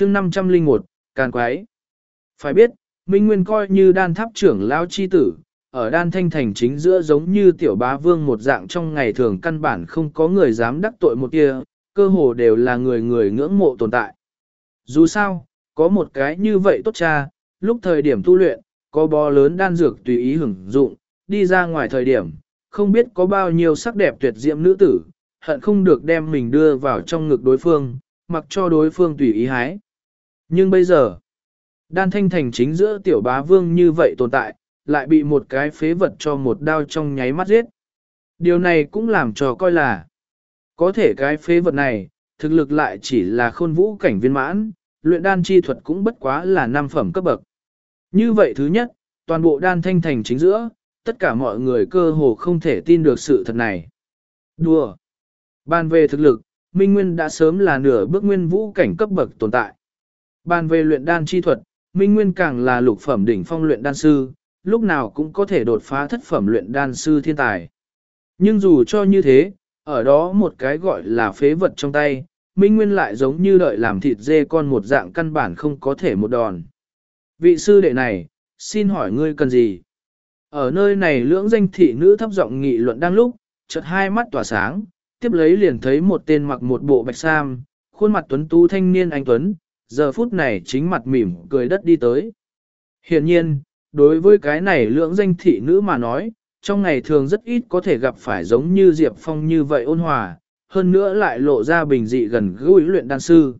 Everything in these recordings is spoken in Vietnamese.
chương 501, Càn Quái. Phải biết, Minh Nguyên coi như đan tháp trưởng lao chi tử, ở đan thanh thành chính giữa giống như tiểu bá vương một dạng trong ngày thường căn bản không có người dám đắc tội một kia, cơ hồ đều là người người ngưỡng mộ tồn tại. Dù sao, có một cái như vậy tốt cha, lúc thời điểm tu luyện, có bò lớn đan dược tùy ý hưởng dụng, đi ra ngoài thời điểm, không biết có bao nhiêu sắc đẹp tuyệt diệm nữ tử, hận không được đem mình đưa vào trong ngực đối phương, mặc cho đối phương tùy ý hái. Nhưng bây giờ, đan thanh thành chính giữa tiểu bá vương như vậy tồn tại, lại bị một cái phế vật cho một đao trong nháy mắt giết. Điều này cũng làm cho coi là, có thể cái phế vật này, thực lực lại chỉ là khôn vũ cảnh viên mãn, luyện đan chi thuật cũng bất quá là năm phẩm cấp bậc. Như vậy thứ nhất, toàn bộ đan thanh thành chính giữa, tất cả mọi người cơ hồ không thể tin được sự thật này. Đùa! Ban về thực lực, Minh Nguyên đã sớm là nửa bước nguyên vũ cảnh cấp bậc tồn tại. Ban về luyện đan chi thuật, Minh Nguyên càng là lục phẩm đỉnh phong luyện đan sư, lúc nào cũng có thể đột phá thất phẩm luyện đan sư thiên tài. Nhưng dù cho như thế, ở đó một cái gọi là phế vật trong tay, Minh Nguyên lại giống như đợi làm thịt dê con một dạng căn bản không có thể một đòn. Vị sư đệ này, xin hỏi ngươi cần gì? Ở nơi này lưỡng danh thị nữ thấp giọng nghị luận đang lúc, chợt hai mắt tỏa sáng, tiếp lấy liền thấy một tên mặc một bộ bạch sam, khuôn mặt tuấn tú thanh niên anh tuấn, giờ phút này chính mặt mỉm cười đất đi tới. Hiện nhiên, đối với cái này lưỡng danh thị nữ mà nói, trong ngày thường rất ít có thể gặp phải giống như Diệp Phong như vậy ôn hòa, hơn nữa lại lộ ra bình dị gần gũi luyện đan sư.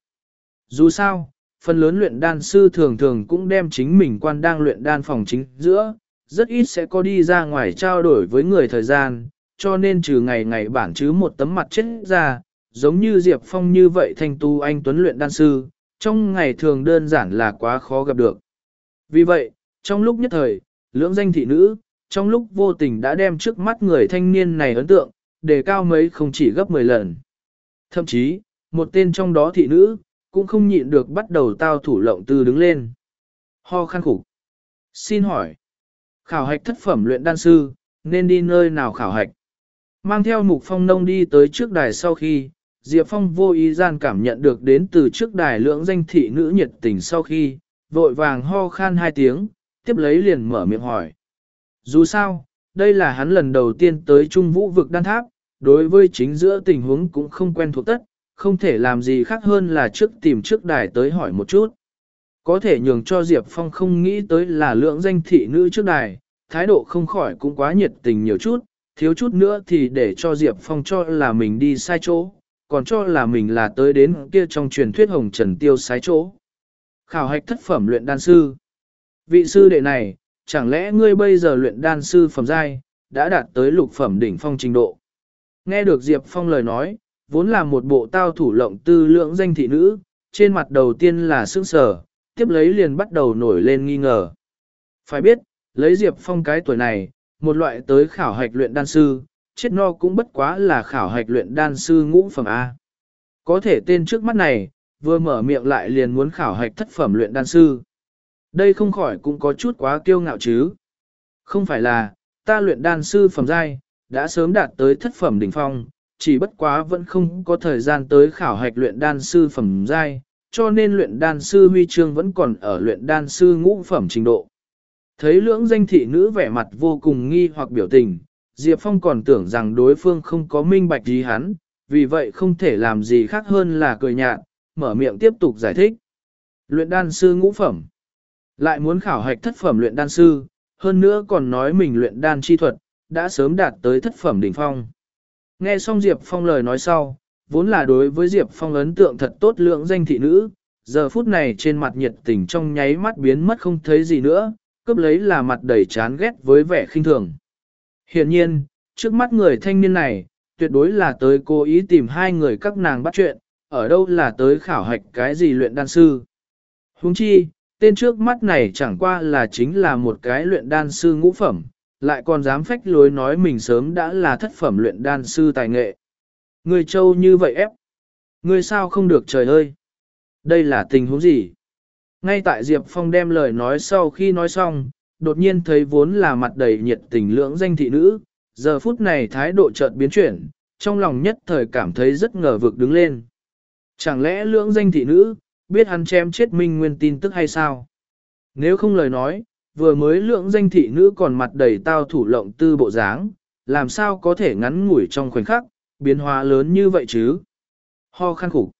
Dù sao, phần lớn luyện đan sư thường thường cũng đem chính mình quan đang luyện đan phòng chính giữa, rất ít sẽ có đi ra ngoài trao đổi với người thời gian, cho nên trừ ngày ngày bản chứ một tấm mặt chết ra, giống như Diệp Phong như vậy thanh tu anh tuấn luyện đan sư, trong ngày thường đơn giản là quá khó gặp được. Vì vậy, trong lúc nhất thời, lưỡng danh thị nữ, trong lúc vô tình đã đem trước mắt người thanh niên này ấn tượng, đề cao mấy không chỉ gấp 10 lần. Thậm chí, một tên trong đó thị nữ, cũng không nhịn được bắt đầu tao thủ lộng tư đứng lên. Ho khăn khủng. Xin hỏi, khảo hạch thất phẩm luyện đan sư, nên đi nơi nào khảo hạch? Mang theo mục phong nông đi tới trước đài sau khi, Diệp Phong vô ý gian cảm nhận được đến từ trước đài lưỡng danh thị nữ nhiệt tình sau khi, vội vàng ho khan hai tiếng, tiếp lấy liền mở miệng hỏi. Dù sao, đây là hắn lần đầu tiên tới Trung Vũ vực đan tháp, đối với chính giữa tình huống cũng không quen thuộc tất, không thể làm gì khác hơn là trước tìm trước đài tới hỏi một chút. Có thể nhường cho Diệp Phong không nghĩ tới là lượng danh thị nữ trước đài, thái độ không khỏi cũng quá nhiệt tình nhiều chút, thiếu chút nữa thì để cho Diệp Phong cho là mình đi sai chỗ, còn cho là mình là tới đến kia trong truyền thuyết hồng trần tiêu sái chỗ. Khảo hạch thất phẩm luyện đan sư. Vị sư đệ này, chẳng lẽ ngươi bây giờ luyện đan sư phẩm giai, đã đạt tới lục phẩm đỉnh phong trình độ. Nghe được Diệp Phong lời nói, vốn là một bộ tao thủ lộng tư lượng danh thị nữ, trên mặt đầu tiên là sững sờ, tiếp lấy liền bắt đầu nổi lên nghi ngờ. Phải biết, lấy Diệp Phong cái tuổi này, một loại tới khảo hạch luyện đan sư, chết no cũng bất quá là khảo hạch luyện đan sư ngũ phẩm A. Có thể tên trước mắt này, vừa mở miệng lại liền muốn khảo hạch thất phẩm luyện đan sư. Đây không khỏi cũng có chút quá kiêu ngạo chứ. Không phải là, ta luyện đan sư phẩm giai, đã sớm đạt tới thất phẩm đỉnh phong, chỉ bất quá vẫn không có thời gian tới khảo hạch luyện đan sư phẩm giai, cho nên luyện đan sư huy chương vẫn còn ở luyện đan sư ngũ phẩm trình độ. Thấy lưỡng danh thị nữ vẻ mặt vô cùng nghi hoặc biểu tình, Diệp Phong còn tưởng rằng đối phương không có minh bạch gì hắn, vì vậy không thể làm gì khác hơn là cười nhạt, mở miệng tiếp tục giải thích. Luyện đan sư ngũ phẩm. Lại muốn khảo hạch thất phẩm luyện đan sư, hơn nữa còn nói mình luyện đan chi thuật, đã sớm đạt tới thất phẩm đỉnh phong. Nghe xong Diệp Phong lời nói sau, vốn là đối với Diệp Phong ấn tượng thật tốt lượng danh thị nữ, giờ phút này trên mặt nhiệt tình trong nháy mắt biến mất không thấy gì nữa, cướp lấy là mặt đầy chán ghét với vẻ khinh thường. Hiện nhiên, trước mắt người thanh niên này, tuyệt đối là tới cố ý tìm hai người các nàng bắt chuyện, ở đâu là tới khảo hạch cái gì luyện đan sư. Huống chi, tên trước mắt này chẳng qua là chính là một cái luyện đan sư ngũ phẩm, lại còn dám phách lối nói mình sớm đã là thất phẩm luyện đan sư tài nghệ. Người châu như vậy ép. Người sao không được trời ơi. Đây là tình huống gì? Ngay tại Diệp Phong đem lời nói sau khi nói xong, đột nhiên thấy vốn là mặt đầy nhiệt tình lưỡng danh thị nữ, giờ phút này thái độ chợt biến chuyển, trong lòng nhất thời cảm thấy rất ngờ vực đứng lên. Chẳng lẽ lưỡng danh thị nữ, biết hắn chém chết Minh Nguyên tin tức hay sao? Nếu không lời nói, vừa mới lượng danh thị nữ còn mặt đầy tao thủ lộng tư bộ dáng, làm sao có thể ngắn ngủi trong khoảnh khắc, biến hóa lớn như vậy chứ? Ho khăn khủng.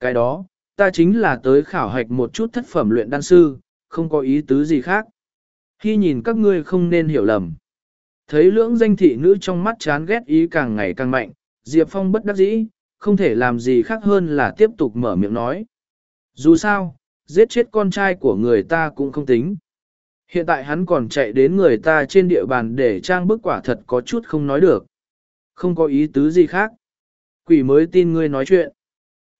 Cái đó, ta chính là tới khảo hạch một chút thất phẩm luyện đan sư, không có ý tứ gì khác. Khi nhìn các ngươi không nên hiểu lầm. Thấy lưỡng danh thị nữ trong mắt chán ghét ý càng ngày càng mạnh, Diệp Phong bất đắc dĩ, không thể làm gì khác hơn là tiếp tục mở miệng nói. Dù sao, giết chết con trai của người ta cũng không tính. Hiện tại hắn còn chạy đến người ta trên địa bàn để trang bức quả thật có chút không nói được. Không có ý tứ gì khác. Quỷ mới tin ngươi nói chuyện.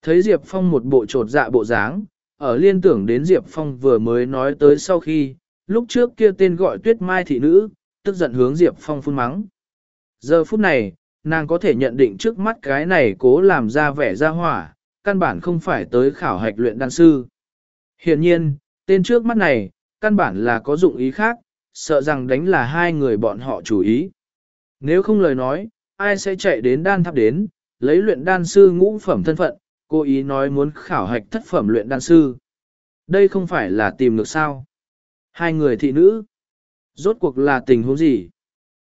Thấy Diệp Phong một bộ trột dạ bộ dáng, ở liên tưởng đến Diệp Phong vừa mới nói tới sau khi, lúc trước kia tên gọi tuyết mai thị nữ, tức giận hướng Diệp Phong phun mắng. Giờ phút này, nàng có thể nhận định trước mắt cái này cố làm ra vẻ ra hỏa, căn bản không phải tới khảo hạch luyện đan sư. Hiện nhiên, tên trước mắt này, căn bản là có dụng ý khác, sợ rằng đánh là hai người bọn họ chủ ý. Nếu không lời nói, ai sẽ chạy đến đan tháp đến, lấy luyện đan sư ngũ phẩm thân phận, cố ý nói muốn khảo hạch thất phẩm luyện đan sư. Đây không phải là tìm được sao. Hai người thị nữ. Rốt cuộc là tình huống gì?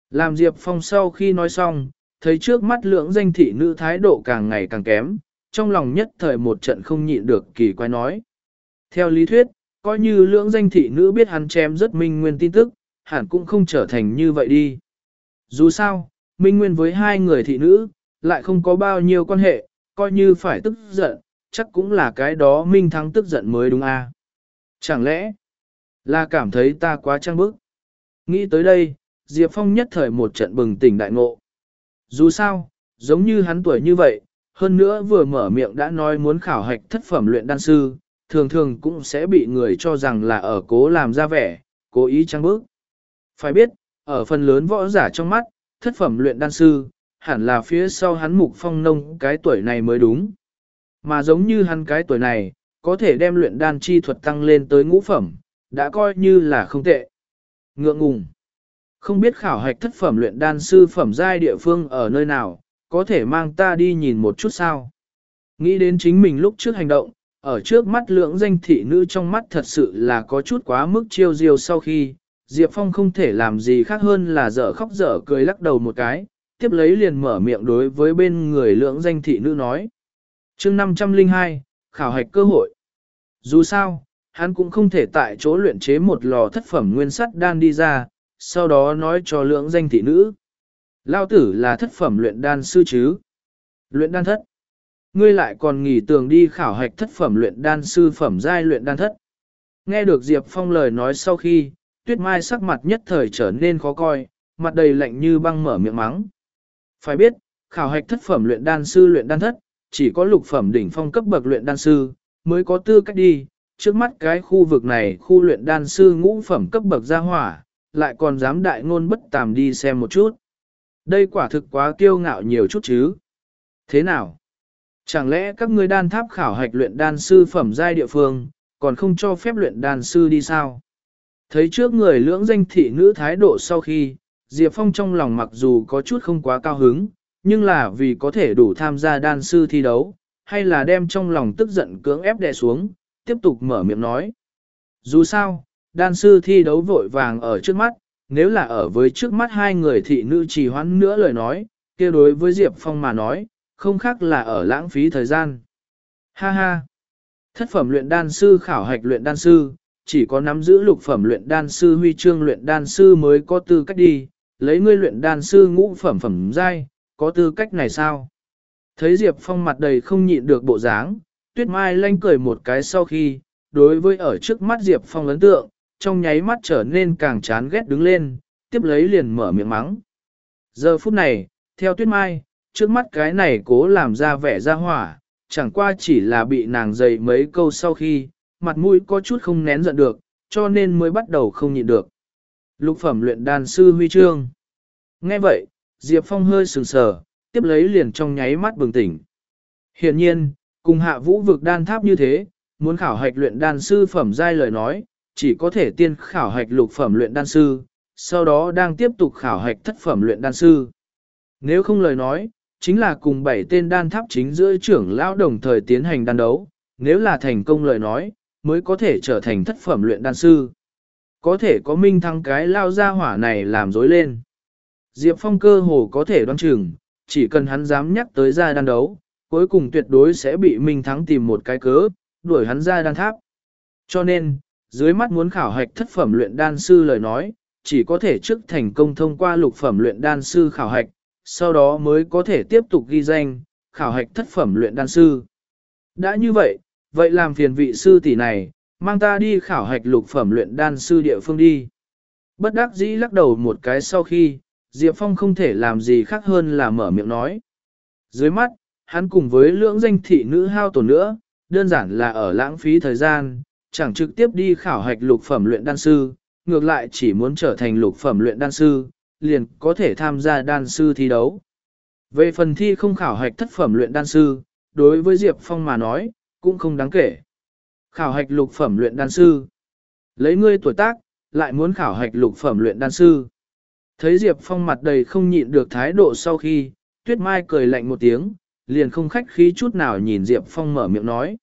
Làm Diệp Phong sau khi nói xong, thấy trước mắt lưỡng danh thị nữ thái độ càng ngày càng kém, trong lòng nhất thời một trận không nhịn được kỳ quái nói. Theo lý thuyết, coi như lưỡng danh thị nữ biết hắn chém rất minh nguyên tin tức, hẳn cũng không trở thành như vậy đi. Dù sao, minh nguyên với hai người thị nữ, lại không có bao nhiêu quan hệ, coi như phải tức giận, chắc cũng là cái đó minh thắng tức giận mới đúng a. Chẳng lẽ, là cảm thấy ta quá trăng bức? Nghĩ tới đây, Diệp Phong nhất thời một trận bừng tỉnh đại ngộ. Dù sao, giống như hắn tuổi như vậy, hơn nữa vừa mở miệng đã nói muốn khảo hạch thất phẩm luyện đan sư, thường thường cũng sẽ bị người cho rằng là ở cố làm ra vẻ, cố ý trăng bức. Phải biết, ở phần lớn võ giả trong mắt, thất phẩm luyện đan sư, hẳn là phía sau hắn mục phong nông cái tuổi này mới đúng. Mà giống như hắn cái tuổi này, có thể đem luyện đan chi thuật tăng lên tới ngũ phẩm, đã coi như là không tệ. Ngượng ngùng. Không biết khảo hạch thất phẩm luyện đan sư phẩm giai địa phương ở nơi nào, có thể mang ta đi nhìn một chút sao. Nghĩ đến chính mình lúc trước hành động, ở trước mắt lưỡng danh thị nữ trong mắt thật sự là có chút quá mức chiêu diêu sau khi, Diệp Phong không thể làm gì khác hơn là dở khóc dở cười lắc đầu một cái, tiếp lấy liền mở miệng đối với bên người lưỡng danh thị nữ nói. chương 502, khảo hạch cơ hội. Dù sao, hắn cũng không thể tại chỗ luyện chế một lò thất phẩm nguyên sắt đan đi ra, sau đó nói cho lưỡng danh thị nữ. Lao tử là thất phẩm luyện đan sư chứ. Luyện đan thất. Ngươi lại còn nghỉ tường đi khảo hạch thất phẩm luyện đan sư phẩm giai luyện đan thất. Nghe được Diệp Phong lời nói sau khi, tuyết mai sắc mặt nhất thời trở nên khó coi, mặt đầy lạnh như băng mở miệng mắng. Phải biết, khảo hạch thất phẩm luyện đan sư luyện đan thất, chỉ có lục phẩm đỉnh phong cấp bậc luyện đan sư, mới có tư cách đi. Trước mắt cái khu vực này khu luyện đan sư ngũ phẩm cấp bậc gia hỏa, lại còn dám đại ngôn bất tàm đi xem một chút. Đây quả thực quá kiêu ngạo nhiều chút chứ. Thế nào? Chẳng lẽ các ngươi đan tháp khảo hạch luyện đan sư phẩm giai địa phương, còn không cho phép luyện đan sư đi sao? Thấy trước người lưỡng danh thị nữ thái độ sau khi, Diệp Phong trong lòng mặc dù có chút không quá cao hứng, nhưng là vì có thể đủ tham gia đan sư thi đấu, hay là đem trong lòng tức giận cưỡng ép đè xuống, tiếp tục mở miệng nói. Dù sao, đan sư thi đấu vội vàng ở trước mắt, nếu là ở với trước mắt hai người thị nữ trì hoãn nữa lời nói, kia đối với Diệp Phong mà nói, không khác là ở lãng phí thời gian. Ha ha! Thất phẩm luyện đan sư khảo hạch luyện đan sư, chỉ có nắm giữ lục phẩm luyện đan sư huy chương luyện đan sư mới có tư cách đi, lấy ngươi luyện đan sư ngũ phẩm phẩm giai, có tư cách này sao? Thấy Diệp Phong mặt đầy không nhịn được bộ dáng, Tuyết Mai lanh cười một cái sau khi, đối với ở trước mắt Diệp Phong ấn tượng, trong nháy mắt trở nên càng chán ghét đứng lên, tiếp lấy liền mở miệng mắng. Giờ phút này, theo Tuyết Mai, trước mắt cái này cố làm ra vẻ ra hỏa, chẳng qua chỉ là bị nàng dày mấy câu sau khi, mặt mũi có chút không nén giận được, cho nên mới bắt đầu không nhịn được. Lục phẩm luyện đan sư huy chương. Nghe vậy, Diệp Phong hơi sừng sờ, tiếp lấy liền trong nháy mắt bừng tỉnh. Hiện nhiên, cùng hạ vũ vực đan tháp như thế, muốn khảo hạch luyện đan sư phẩm giai lời nói, chỉ có thể tiên khảo hạch lục phẩm luyện đan sư, sau đó đang tiếp tục khảo hạch thất phẩm luyện đan sư. Nếu không lời nói, chính là cùng bảy tên đan tháp chính giữa trưởng lão đồng thời tiến hành đan đấu, nếu là thành công lời nói, mới có thể trở thành thất phẩm luyện đan sư. Có thể có minh thăng cái lao ra hỏa này làm dối lên. Diệp Phong cơ hồ có thể đoán chừng, chỉ cần hắn dám nhắc tới ra đan đấu, cuối cùng tuyệt đối sẽ bị Minh Thắng tìm một cái cớ, đuổi hắn ra đan tháp. Cho nên, dưới mắt muốn khảo hạch thất phẩm luyện đan sư lời nói, chỉ có thể trước thành công thông qua lục phẩm luyện đan sư khảo hạch, sau đó mới có thể tiếp tục ghi danh, khảo hạch thất phẩm luyện đan sư. Đã như vậy, vậy làm phiền vị sư tỷ này, mang ta đi khảo hạch lục phẩm luyện đan sư địa phương đi. Bất đắc dĩ lắc đầu một cái sau khi, Diệp Phong không thể làm gì khác hơn là mở miệng nói. Dưới mắt, hắn cùng với lưỡng danh thị nữ hao tổn nữa, đơn giản là ở lãng phí thời gian, chẳng trực tiếp đi khảo hạch lục phẩm luyện đan sư, ngược lại chỉ muốn trở thành lục phẩm luyện đan sư, liền có thể tham gia đan sư thi đấu. Về phần thi không khảo hạch thất phẩm luyện đan sư, đối với Diệp Phong mà nói, cũng không đáng kể. Khảo hạch lục phẩm luyện đan sư. Lấy ngươi tuổi tác, lại muốn khảo hạch lục phẩm luyện đan sư. Thấy Diệp Phong mặt đầy không nhịn được thái độ sau khi, Tuyết Mai cười lạnh một tiếng, liền không khách khí chút nào nhìn Diệp Phong mở miệng nói.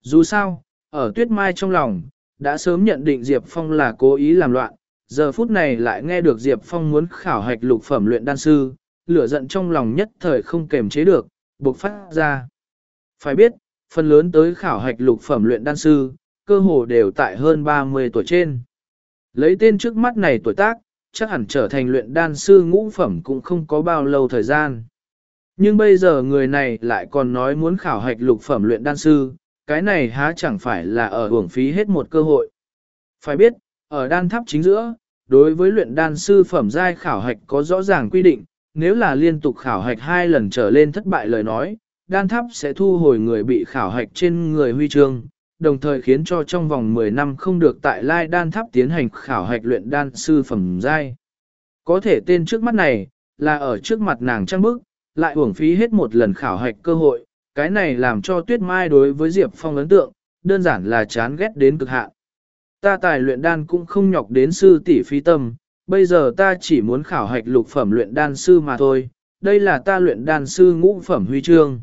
Dù sao, ở Tuyết Mai trong lòng, đã sớm nhận định Diệp Phong là cố ý làm loạn, giờ phút này lại nghe được Diệp Phong muốn khảo hạch lục phẩm luyện đan sư, lửa giận trong lòng nhất thời không kềm chế được, buộc phát ra. Phải biết, phần lớn tới khảo hạch lục phẩm luyện đan sư, cơ hồ đều tại hơn 30 tuổi trên. Lấy tên trước mắt này tuổi tác, chắc hẳn trở thành luyện đan sư ngũ phẩm cũng không có bao lâu thời gian. Nhưng bây giờ người này lại còn nói muốn khảo hạch lục phẩm luyện đan sư, cái này há chẳng phải là ở hưởng phí hết một cơ hội. Phải biết, ở đan tháp chính giữa, đối với luyện đan sư phẩm giai khảo hạch có rõ ràng quy định, nếu là liên tục khảo hạch hai lần trở lên thất bại lời nói, đan tháp sẽ thu hồi người bị khảo hạch trên người huy chương, đồng thời khiến cho trong vòng 10 năm không được tại Lai Đan Tháp tiến hành khảo hạch luyện đan sư phẩm giai. Có thể tên trước mắt này, là ở trước mặt nàng trăng bức, lại uổng phí hết một lần khảo hạch cơ hội, cái này làm cho Tuyết Mai đối với Diệp Phong ấn tượng, đơn giản là chán ghét đến cực hạn. Ta tài luyện đan cũng không nhọc đến sư tỷ phí tâm, bây giờ ta chỉ muốn khảo hạch lục phẩm luyện đan sư mà thôi, đây là ta luyện đan sư ngũ phẩm huy chương.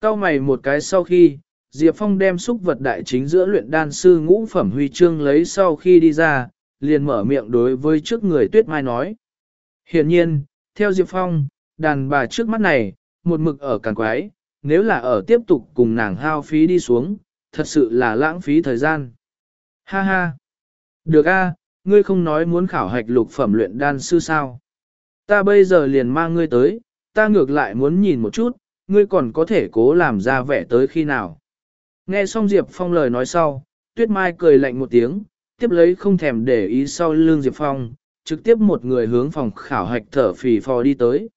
Cao mày một cái sau khi, Diệp Phong đem xúc vật đại chính giữa luyện đan sư ngũ phẩm huy chương lấy sau khi đi ra, liền mở miệng đối với trước người Tuyết Mai nói. Hiện nhiên, theo Diệp Phong, đàn bà trước mắt này, một mực ở càng quái, nếu là ở tiếp tục cùng nàng hao phí đi xuống, thật sự là lãng phí thời gian. Ha ha! Được a, ngươi không nói muốn khảo hạch lục phẩm luyện đan sư sao? Ta bây giờ liền mang ngươi tới, ta ngược lại muốn nhìn một chút, ngươi còn có thể cố làm ra vẻ tới khi nào. Nghe xong Diệp Phong lời nói sau, Tuyết Mai cười lạnh một tiếng, tiếp lấy không thèm để ý sau lưng Diệp Phong, trực tiếp một người hướng phòng khảo hạch thở phì phò đi tới.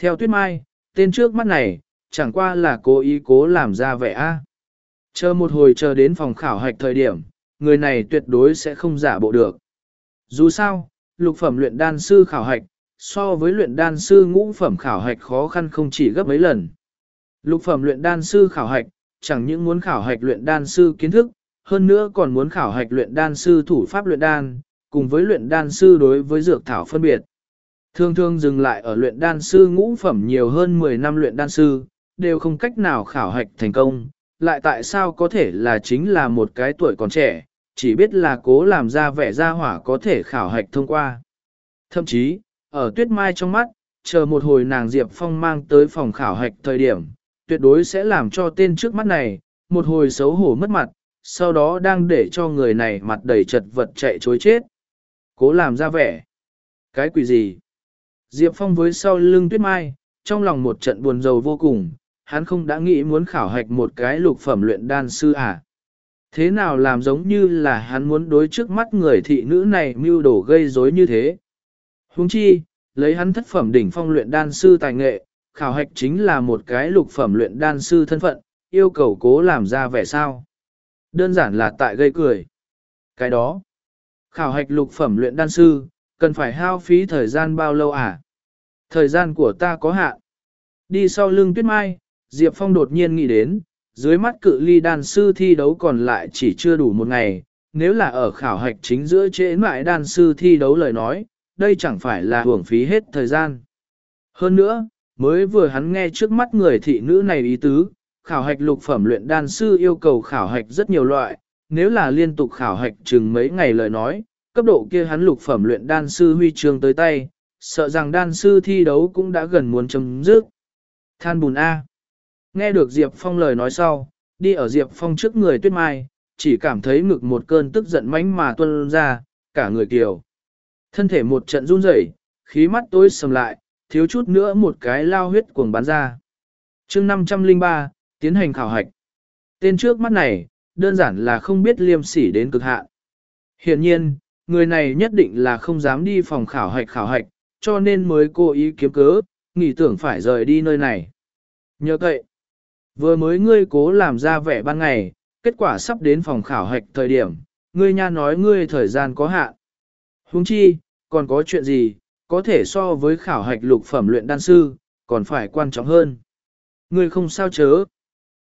Theo Tuyết Mai, tên trước mắt này, chẳng qua là cố ý cố làm ra vẻ a. Chờ một hồi chờ đến phòng khảo hạch thời điểm, người này tuyệt đối sẽ không giả bộ được. Dù sao, lục phẩm luyện đan sư khảo hạch, so với luyện đan sư ngũ phẩm khảo hạch khó khăn không chỉ gấp mấy lần. Lục phẩm luyện đan sư khảo hạch, chẳng những muốn khảo hạch luyện đan sư kiến thức, hơn nữa còn muốn khảo hạch luyện đan sư thủ pháp luyện đan, cùng với luyện đan sư đối với dược thảo phân biệt. Thường thường dừng lại ở luyện đan sư ngũ phẩm nhiều hơn 10 năm luyện đan sư, đều không cách nào khảo hạch thành công, lại tại sao có thể là chính là một cái tuổi còn trẻ, chỉ biết là cố làm ra vẻ ra hỏa có thể khảo hạch thông qua. Thậm chí, ở tuyết mai trong mắt, chờ một hồi nàng Diệp Phong mang tới phòng khảo hạch thời điểm, tuyệt đối sẽ làm cho tên trước mắt này, một hồi xấu hổ mất mặt, sau đó đang để cho người này mặt đầy chật vật chạy chối chết. Cố làm ra vẻ. Cái quỷ gì? Diệp Phong với sau lưng tuyết mai, trong lòng một trận buồn rầu vô cùng, hắn không đã nghĩ muốn khảo hạch một cái lục phẩm luyện đan sư à. Thế nào làm giống như là hắn muốn đối trước mắt người thị nữ này mưu đổ gây rối như thế. Huống chi, lấy hắn thất phẩm đỉnh phong luyện đan sư tài nghệ, khảo hạch chính là một cái lục phẩm luyện đan sư thân phận, yêu cầu cố làm ra vẻ sao. Đơn giản là tại gây cười. Cái đó, khảo hạch lục phẩm luyện đan sư, cần phải hao phí thời gian bao lâu à? Thời gian của ta có hạn. Đi sau lưng tuyết mai, Diệp Phong đột nhiên nghĩ đến, dưới mắt cự ly đan sư thi đấu còn lại chỉ chưa đủ một ngày, nếu là ở khảo hạch chính giữa trễ mại đan sư thi đấu lời nói, đây chẳng phải là hưởng phí hết thời gian. Hơn nữa, mới vừa hắn nghe trước mắt người thị nữ này ý tứ, khảo hạch lục phẩm luyện đan sư yêu cầu khảo hạch rất nhiều loại, nếu là liên tục khảo hạch chừng mấy ngày lời nói, cấp độ kia hắn lục phẩm luyện đan sư huy chương tới tay, sợ rằng đan sư thi đấu cũng đã gần muốn chấm dứt. Than bùn A. Nghe được Diệp Phong lời nói sau, đi ở Diệp Phong trước người tuyết mai, chỉ cảm thấy ngực một cơn tức giận mãnh mà tuôn ra, cả người kiều. Thân thể một trận run rẩy, khí mắt tối sầm lại, thiếu chút nữa một cái lao huyết cuồng bắn ra. chương 503, tiến hành khảo hạch. Tên trước mắt này, đơn giản là không biết liêm sỉ đến cực hạn. Hiện nhiên, người này nhất định là không dám đi phòng khảo hạch khảo hạch, cho nên mới cố ý kiếm cớ, nghĩ tưởng phải rời đi nơi này. Nhớ cậy, vừa mới ngươi cố làm ra vẻ ban ngày, kết quả sắp đến phòng khảo hạch thời điểm, ngươi nha nói ngươi thời gian có hạn. Huống chi, còn có chuyện gì, có thể so với khảo hạch lục phẩm luyện đan sư, còn phải quan trọng hơn. Ngươi không sao chớ.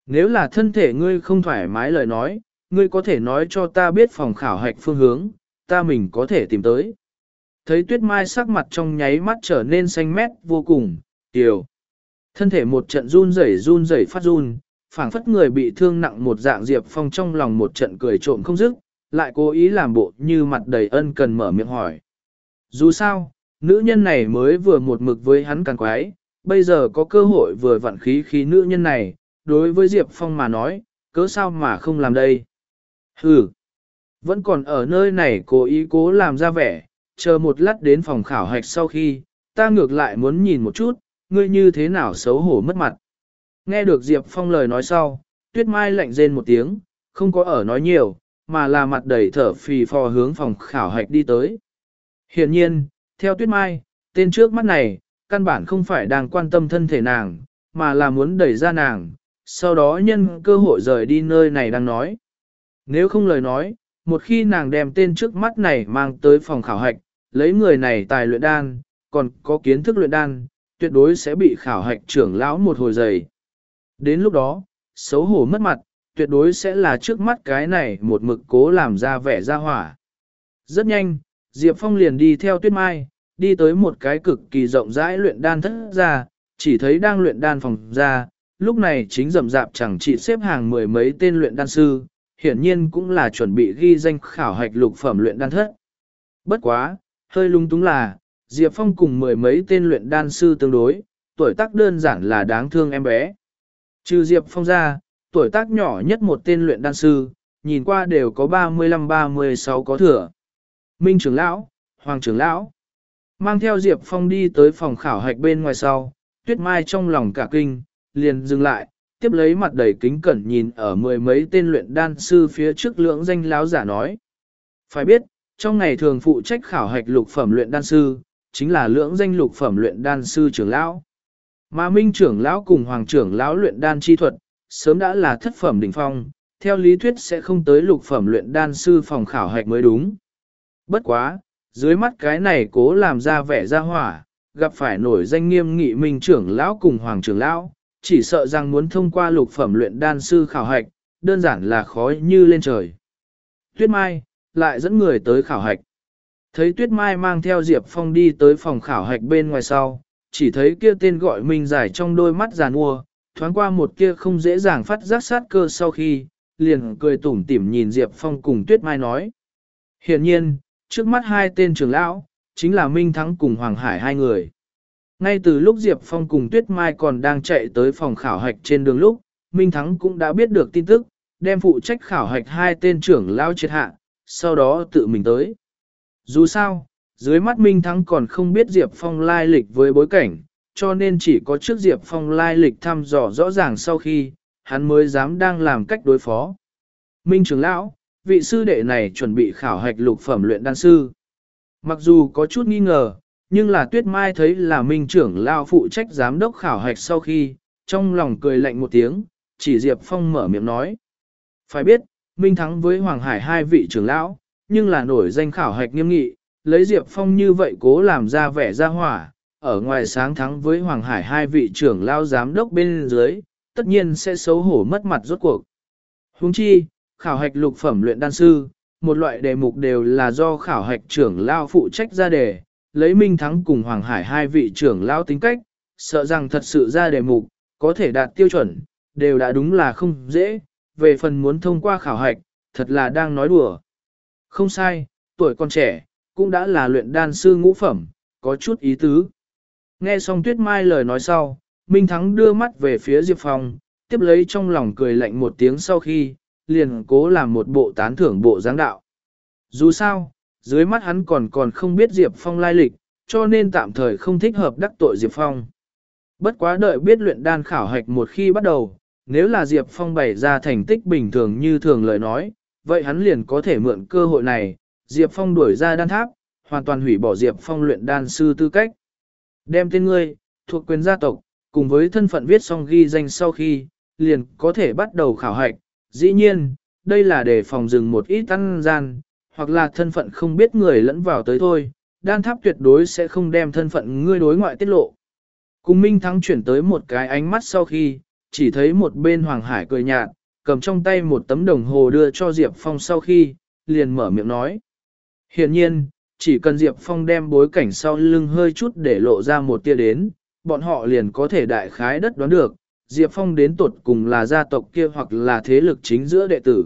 Nếu là thân thể ngươi không thoải mái lời nói, ngươi có thể nói cho ta biết phòng khảo hạch phương hướng, ta mình có thể tìm tới. Thấy tuyết mai sắc mặt trong nháy mắt trở nên xanh mét vô cùng, tiểu. Thân thể một trận run rẩy run rẩy phát run, phảng phất người bị thương nặng một dạng Diệp Phong trong lòng một trận cười trộm không dứt, lại cố ý làm bộ như mặt đầy ân cần mở miệng hỏi. Dù sao, nữ nhân này mới vừa một mực với hắn càng quái, bây giờ có cơ hội vừa vặn khí khí nữ nhân này, đối với Diệp Phong mà nói, cớ sao mà không làm đây. Hừ, vẫn còn ở nơi này cố ý cố làm ra vẻ, chờ một lát đến phòng khảo hạch sau khi, ta ngược lại muốn nhìn một chút, ngươi như thế nào xấu hổ mất mặt. Nghe được Diệp Phong lời nói sau, Tuyết Mai lạnh rên một tiếng, không có ở nói nhiều, mà là mặt đầy thở phì phò hướng phòng khảo hạch đi tới. Hiện nhiên, theo Tuyết Mai, tên trước mắt này, căn bản không phải đang quan tâm thân thể nàng, mà là muốn đẩy ra nàng, sau đó nhân cơ hội rời đi nơi này đang nói. Nếu không lời nói, một khi nàng đem tên trước mắt này mang tới phòng khảo hạch, lấy người này tài luyện đan, còn có kiến thức luyện đan, tuyệt đối sẽ bị khảo hạch trưởng lão một hồi dày. Đến lúc đó, xấu hổ mất mặt, tuyệt đối sẽ là trước mắt cái này một mực cố làm ra vẻ ra hỏa. Rất nhanh, Diệp Phong liền đi theo Tuyết Mai, đi tới một cái cực kỳ rộng rãi luyện đan thất ra, chỉ thấy đang luyện đan phòng ra, lúc này chính rầm rạp chẳng chỉ xếp hàng mười mấy tên luyện đan sư, hiển nhiên cũng là chuẩn bị ghi danh khảo hạch lục phẩm luyện đan thất. Bất quá, hơi lung túng là, Diệp Phong cùng mười mấy tên luyện đan sư tương đối, tuổi tác đơn giản là đáng thương em bé. Trừ Diệp Phong ra, tuổi tác nhỏ nhất một tên luyện đan sư, nhìn qua đều có 35-36 có thừa. Minh trưởng lão, Hoàng trưởng lão, mang theo Diệp Phong đi tới phòng khảo hạch bên ngoài sau, Tuyết Mai trong lòng cả kinh, liền dừng lại, tiếp lấy mặt đầy kính cẩn nhìn ở mười mấy tên luyện đan sư phía trước lưỡng danh lão giả nói. Phải biết, trong ngày thường phụ trách khảo hạch lục phẩm luyện đan sư, chính là lưỡng danh lục phẩm luyện đan sư trưởng lão. Mà minh trưởng lão cùng hoàng trưởng lão luyện đan chi thuật, sớm đã là thất phẩm đỉnh phong, theo lý thuyết sẽ không tới lục phẩm luyện đan sư phòng khảo hạch mới đúng. Bất quá, dưới mắt cái này cố làm ra vẻ ra hỏa, gặp phải nổi danh nghiêm nghị minh trưởng lão cùng hoàng trưởng lão, chỉ sợ rằng muốn thông qua lục phẩm luyện đan sư khảo hạch, đơn giản là khó như lên trời. Tuyết Mai, lại dẫn người tới khảo hạch. Thấy Tuyết Mai mang theo Diệp Phong đi tới phòng khảo hạch bên ngoài sau, chỉ thấy kia tên gọi mình giải trong đôi mắt giàn ua, thoáng qua một kia không dễ dàng phát giác sát cơ sau khi, liền cười tủm tỉm nhìn Diệp Phong cùng Tuyết Mai nói. Hiện nhiên, trước mắt hai tên trưởng lão, chính là Minh Thắng cùng Hoàng Hải hai người. Ngay từ lúc Diệp Phong cùng Tuyết Mai còn đang chạy tới phòng khảo hạch trên đường lúc, Minh Thắng cũng đã biết được tin tức, đem phụ trách khảo hạch hai tên trưởng lao triệt hạ, sau đó tự mình tới. Dù sao, dưới mắt Minh Thắng còn không biết Diệp Phong lai lịch với bối cảnh, cho nên chỉ có trước Diệp Phong lai lịch thăm dò rõ ràng sau khi, hắn mới dám đang làm cách đối phó. Minh trưởng lão, vị sư đệ này chuẩn bị khảo hạch lục phẩm luyện đan sư. Mặc dù có chút nghi ngờ, nhưng là tuyết mai thấy là minh trưởng lao phụ trách giám đốc khảo hạch sau khi, trong lòng cười lạnh một tiếng, chỉ Diệp Phong mở miệng nói. Phải biết, Minh thắng với Hoàng Hải hai vị trưởng lão, nhưng là nổi danh khảo hạch nghiêm nghị, lấy Diệp Phong như vậy cố làm ra vẻ ra hỏa, ở ngoài sáng thắng với Hoàng Hải hai vị trưởng lao giám đốc bên dưới, tất nhiên sẽ xấu hổ mất mặt rốt cuộc. Huống chi, khảo hạch lục phẩm luyện đan sư, một loại đề mục đều là do khảo hạch trưởng lao phụ trách ra đề, lấy Minh Thắng cùng Hoàng Hải hai vị trưởng lao tính cách, sợ rằng thật sự ra đề mục, có thể đạt tiêu chuẩn, đều đã đúng là không dễ, về phần muốn thông qua khảo hạch, thật là đang nói đùa. Không sai, tuổi còn trẻ, cũng đã là luyện đan sư ngũ phẩm, có chút ý tứ. Nghe xong Tuyết Mai lời nói sau, Minh Thắng đưa mắt về phía Diệp Phong, tiếp lấy trong lòng cười lạnh một tiếng sau khi, liền cố làm một bộ tán thưởng bộ dáng đạo. Dù sao, dưới mắt hắn còn còn không biết Diệp Phong lai lịch, cho nên tạm thời không thích hợp đắc tội Diệp Phong. Bất quá đợi biết luyện đan khảo hạch một khi bắt đầu, nếu là Diệp Phong bày ra thành tích bình thường như thường lời nói, vậy hắn liền có thể mượn cơ hội này, Diệp Phong đuổi ra đan tháp, hoàn toàn hủy bỏ Diệp Phong luyện đan sư tư cách. Đem tên ngươi, thuộc quyền gia tộc, cùng với thân phận viết xong ghi danh sau khi, liền có thể bắt đầu khảo hạch. Dĩ nhiên, đây là để phòng dừng một ít tăng gian, hoặc là thân phận không biết người lẫn vào tới thôi, đan tháp tuyệt đối sẽ không đem thân phận ngươi đối ngoại tiết lộ. Cùng Minh Thắng chuyển tới một cái ánh mắt sau khi, chỉ thấy một bên Hoàng Hải cười nhạt, cầm trong tay một tấm đồng hồ đưa cho Diệp Phong sau khi, liền mở miệng nói. Hiện nhiên, chỉ cần Diệp Phong đem bối cảnh sau lưng hơi chút để lộ ra một tia đến, bọn họ liền có thể đại khái đất đoán được, Diệp Phong đến tột cùng là gia tộc kia hoặc là thế lực chính giữa đệ tử.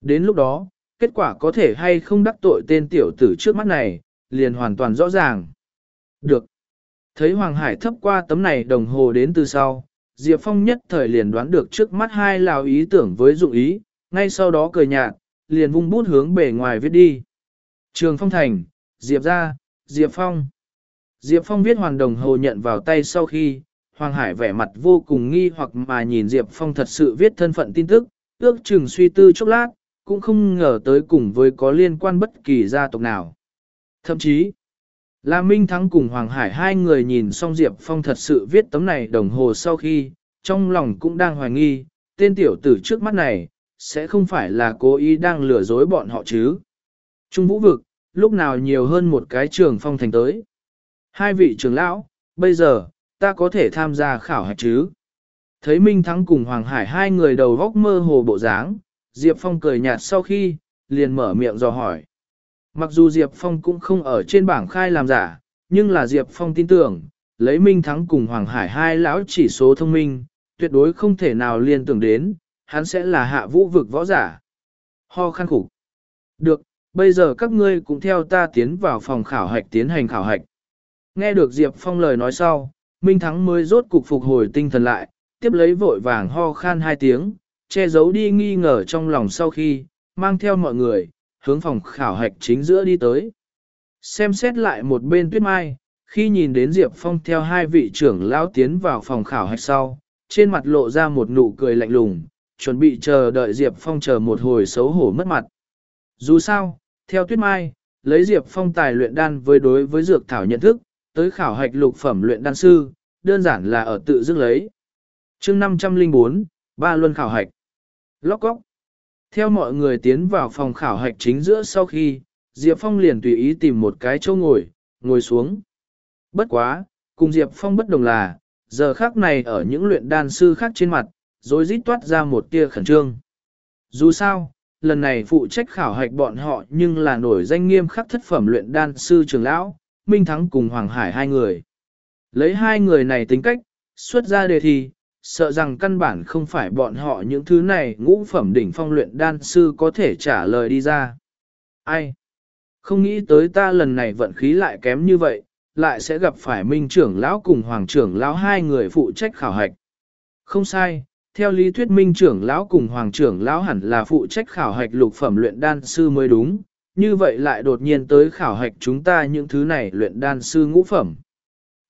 Đến lúc đó, kết quả có thể hay không đắc tội tên tiểu tử trước mắt này, liền hoàn toàn rõ ràng. Được. Thấy Hoàng Hải thấp qua tấm này đồng hồ đến từ sau, Diệp Phong nhất thời liền đoán được trước mắt hai lào ý tưởng với dụng ý, ngay sau đó cười nhạt, liền vung bút hướng bề ngoài viết đi. Trường Phong Thành, Diệp ra, Diệp Phong. Diệp Phong viết hoàn đồng hồ nhận vào tay sau khi, Hoàng Hải vẻ mặt vô cùng nghi hoặc mà nhìn Diệp Phong thật sự viết thân phận tin tức, ước chừng suy tư chốc lát, cũng không ngờ tới cùng với có liên quan bất kỳ gia tộc nào. Thậm chí, La Minh Thắng cùng Hoàng Hải hai người nhìn xong Diệp Phong thật sự viết tấm này đồng hồ sau khi, trong lòng cũng đang hoài nghi, tên tiểu tử trước mắt này, sẽ không phải là cố ý đang lừa dối bọn họ chứ. Trung vũ vực, lúc nào nhiều hơn một cái trường phong thành tới. Hai vị trưởng lão, bây giờ, ta có thể tham gia khảo hạch chứ? Thấy Minh Thắng cùng Hoàng Hải hai người đầu góc mơ hồ bộ dáng, Diệp Phong cười nhạt sau khi, liền mở miệng dò hỏi. Mặc dù Diệp Phong cũng không ở trên bảng khai làm giả, nhưng là Diệp Phong tin tưởng, lấy Minh Thắng cùng Hoàng Hải hai lão chỉ số thông minh, tuyệt đối không thể nào liên tưởng đến, hắn sẽ là hạ vũ vực võ giả. Ho khăn khủng. Được, bây giờ các ngươi cũng theo ta tiến vào phòng khảo hạch tiến hành khảo hạch. Nghe được Diệp Phong lời nói sau, Minh Thắng mới rốt cục phục hồi tinh thần lại, tiếp lấy vội vàng ho khan hai tiếng, che giấu đi nghi ngờ trong lòng sau khi, mang theo mọi người, hướng phòng khảo hạch chính giữa đi tới. Xem xét lại một bên tuyết mai, khi nhìn đến Diệp Phong theo hai vị trưởng lão tiến vào phòng khảo hạch sau, trên mặt lộ ra một nụ cười lạnh lùng, chuẩn bị chờ đợi Diệp Phong chờ một hồi xấu hổ mất mặt. Dù sao, theo tuyết mai, lấy Diệp Phong tài luyện đan với đối với dược thảo nhận thức, tới khảo hạch lục phẩm luyện đan sư, đơn giản là ở tự dưng lấy. chương 504, ba luân khảo hạch. Lóc góc. Theo mọi người tiến vào phòng khảo hạch chính giữa sau khi, Diệp Phong liền tùy ý tìm một cái chỗ ngồi, ngồi xuống. Bất quá, cùng Diệp Phong bất đồng là, giờ khác này ở những luyện đan sư khác trên mặt, rồi rít toát ra một tia khẩn trương. Dù sao, lần này phụ trách khảo hạch bọn họ nhưng là nổi danh nghiêm khắc thất phẩm luyện đan sư trường lão, Minh Thắng cùng Hoàng Hải hai người. Lấy hai người này tính cách, xuất ra đề thi, sợ rằng căn bản không phải bọn họ những thứ này ngũ phẩm đỉnh phong luyện đan sư có thể trả lời đi ra. Ai? Không nghĩ tới ta lần này vận khí lại kém như vậy, lại sẽ gặp phải minh trưởng lão cùng hoàng trưởng lão hai người phụ trách khảo hạch. Không sai, theo lý thuyết minh trưởng lão cùng hoàng trưởng lão hẳn là phụ trách khảo hạch lục phẩm luyện đan sư mới đúng, như vậy lại đột nhiên tới khảo hạch chúng ta những thứ này luyện đan sư ngũ phẩm.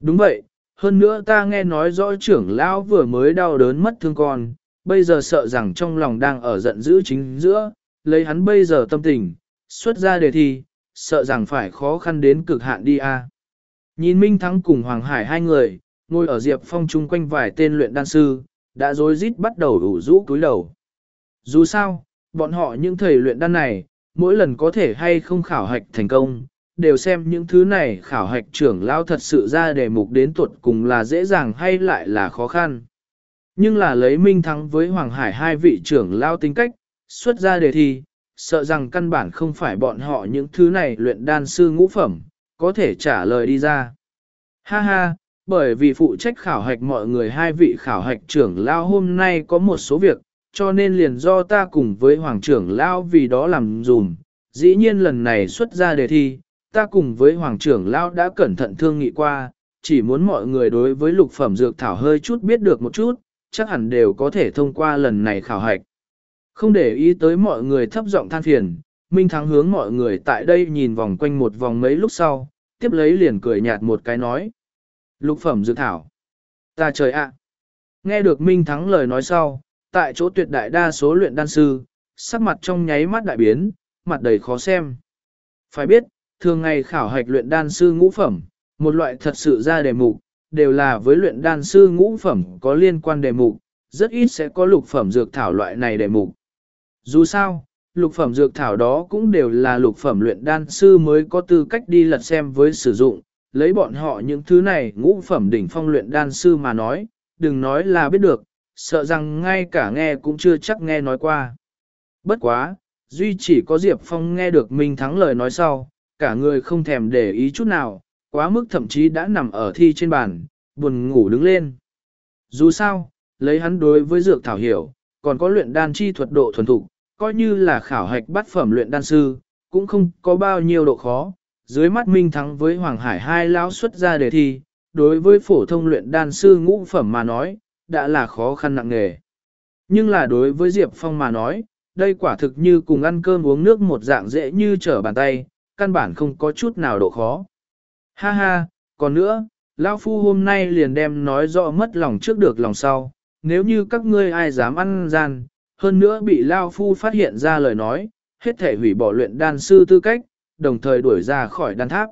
Đúng vậy, hơn nữa ta nghe nói rõ trưởng lão vừa mới đau đớn mất thương con, bây giờ sợ rằng trong lòng đang ở giận dữ chính giữa, lấy hắn bây giờ tâm tình, xuất ra đề thi, sợ rằng phải khó khăn đến cực hạn đi a. Nhìn Minh Thắng cùng Hoàng Hải hai người, ngồi ở Diệp Phong chung quanh vài tên luyện đan sư, đã rối rít bắt đầu đủ rũ túi đầu. Dù sao, bọn họ những thầy luyện đan này, mỗi lần có thể hay không khảo hạch thành công, đều xem những thứ này khảo hạch trưởng lao thật sự ra đề mục đến tuột cùng là dễ dàng hay lại là khó khăn. Nhưng là lấy minh thắng với Hoàng Hải hai vị trưởng lao tính cách, xuất ra đề thi, sợ rằng căn bản không phải bọn họ những thứ này luyện đan sư ngũ phẩm, có thể trả lời đi ra. Ha ha, bởi vì phụ trách khảo hạch mọi người hai vị khảo hạch trưởng lao hôm nay có một số việc, cho nên liền do ta cùng với hoàng trưởng lao vì đó làm dùm. Dĩ nhiên lần này xuất ra đề thi, ta cùng với hoàng trưởng lao đã cẩn thận thương nghị qua, chỉ muốn mọi người đối với lục phẩm dược thảo hơi chút biết được một chút, chắc hẳn đều có thể thông qua lần này khảo hạch. Không để ý tới mọi người thấp giọng than phiền, Minh Thắng hướng mọi người tại đây nhìn vòng quanh một vòng mấy lúc sau, tiếp lấy liền cười nhạt một cái nói. Lục phẩm dược thảo. Ta trời ạ! Nghe được Minh Thắng lời nói sau, tại chỗ tuyệt đại đa số luyện đan sư, sắc mặt trong nháy mắt đại biến, mặt đầy khó xem. Phải biết, thường ngày khảo hạch luyện đan sư ngũ phẩm, một loại thật sự ra đề mục, đều là với luyện đan sư ngũ phẩm có liên quan đề mục, rất ít sẽ có lục phẩm dược thảo loại này đề mục. Dù sao, lục phẩm dược thảo đó cũng đều là lục phẩm luyện đan sư mới có tư cách đi lật xem với sử dụng, lấy bọn họ những thứ này ngũ phẩm đỉnh phong luyện đan sư mà nói, đừng nói là biết được, sợ rằng ngay cả nghe cũng chưa chắc nghe nói qua. Bất quá, duy chỉ có Diệp Phong nghe được Minh Thắng lời nói sau, cả người không thèm để ý chút nào, quá mức thậm chí đã nằm ở thi trên bàn, buồn ngủ đứng lên. Dù sao, lấy hắn đối với dược thảo hiểu, còn có luyện đan chi thuật độ thuần thục, coi như là khảo hạch bắt phẩm luyện đan sư, cũng không có bao nhiêu độ khó. Dưới mắt Minh Thắng với Hoàng Hải hai lão xuất ra đề thi, đối với phổ thông luyện đan sư ngũ phẩm mà nói, đã là khó khăn nặng nề. Nhưng là đối với Diệp Phong mà nói, đây quả thực như cùng ăn cơm uống nước một dạng dễ như trở bàn tay, căn bản không có chút nào độ khó. Ha ha, còn nữa, Lao Phu hôm nay liền đem nói rõ mất lòng trước được lòng sau, nếu như các ngươi ai dám ăn gian, hơn nữa bị Lao Phu phát hiện ra lời nói, hết thể hủy bỏ luyện đan sư tư cách, đồng thời đuổi ra khỏi đan tháp.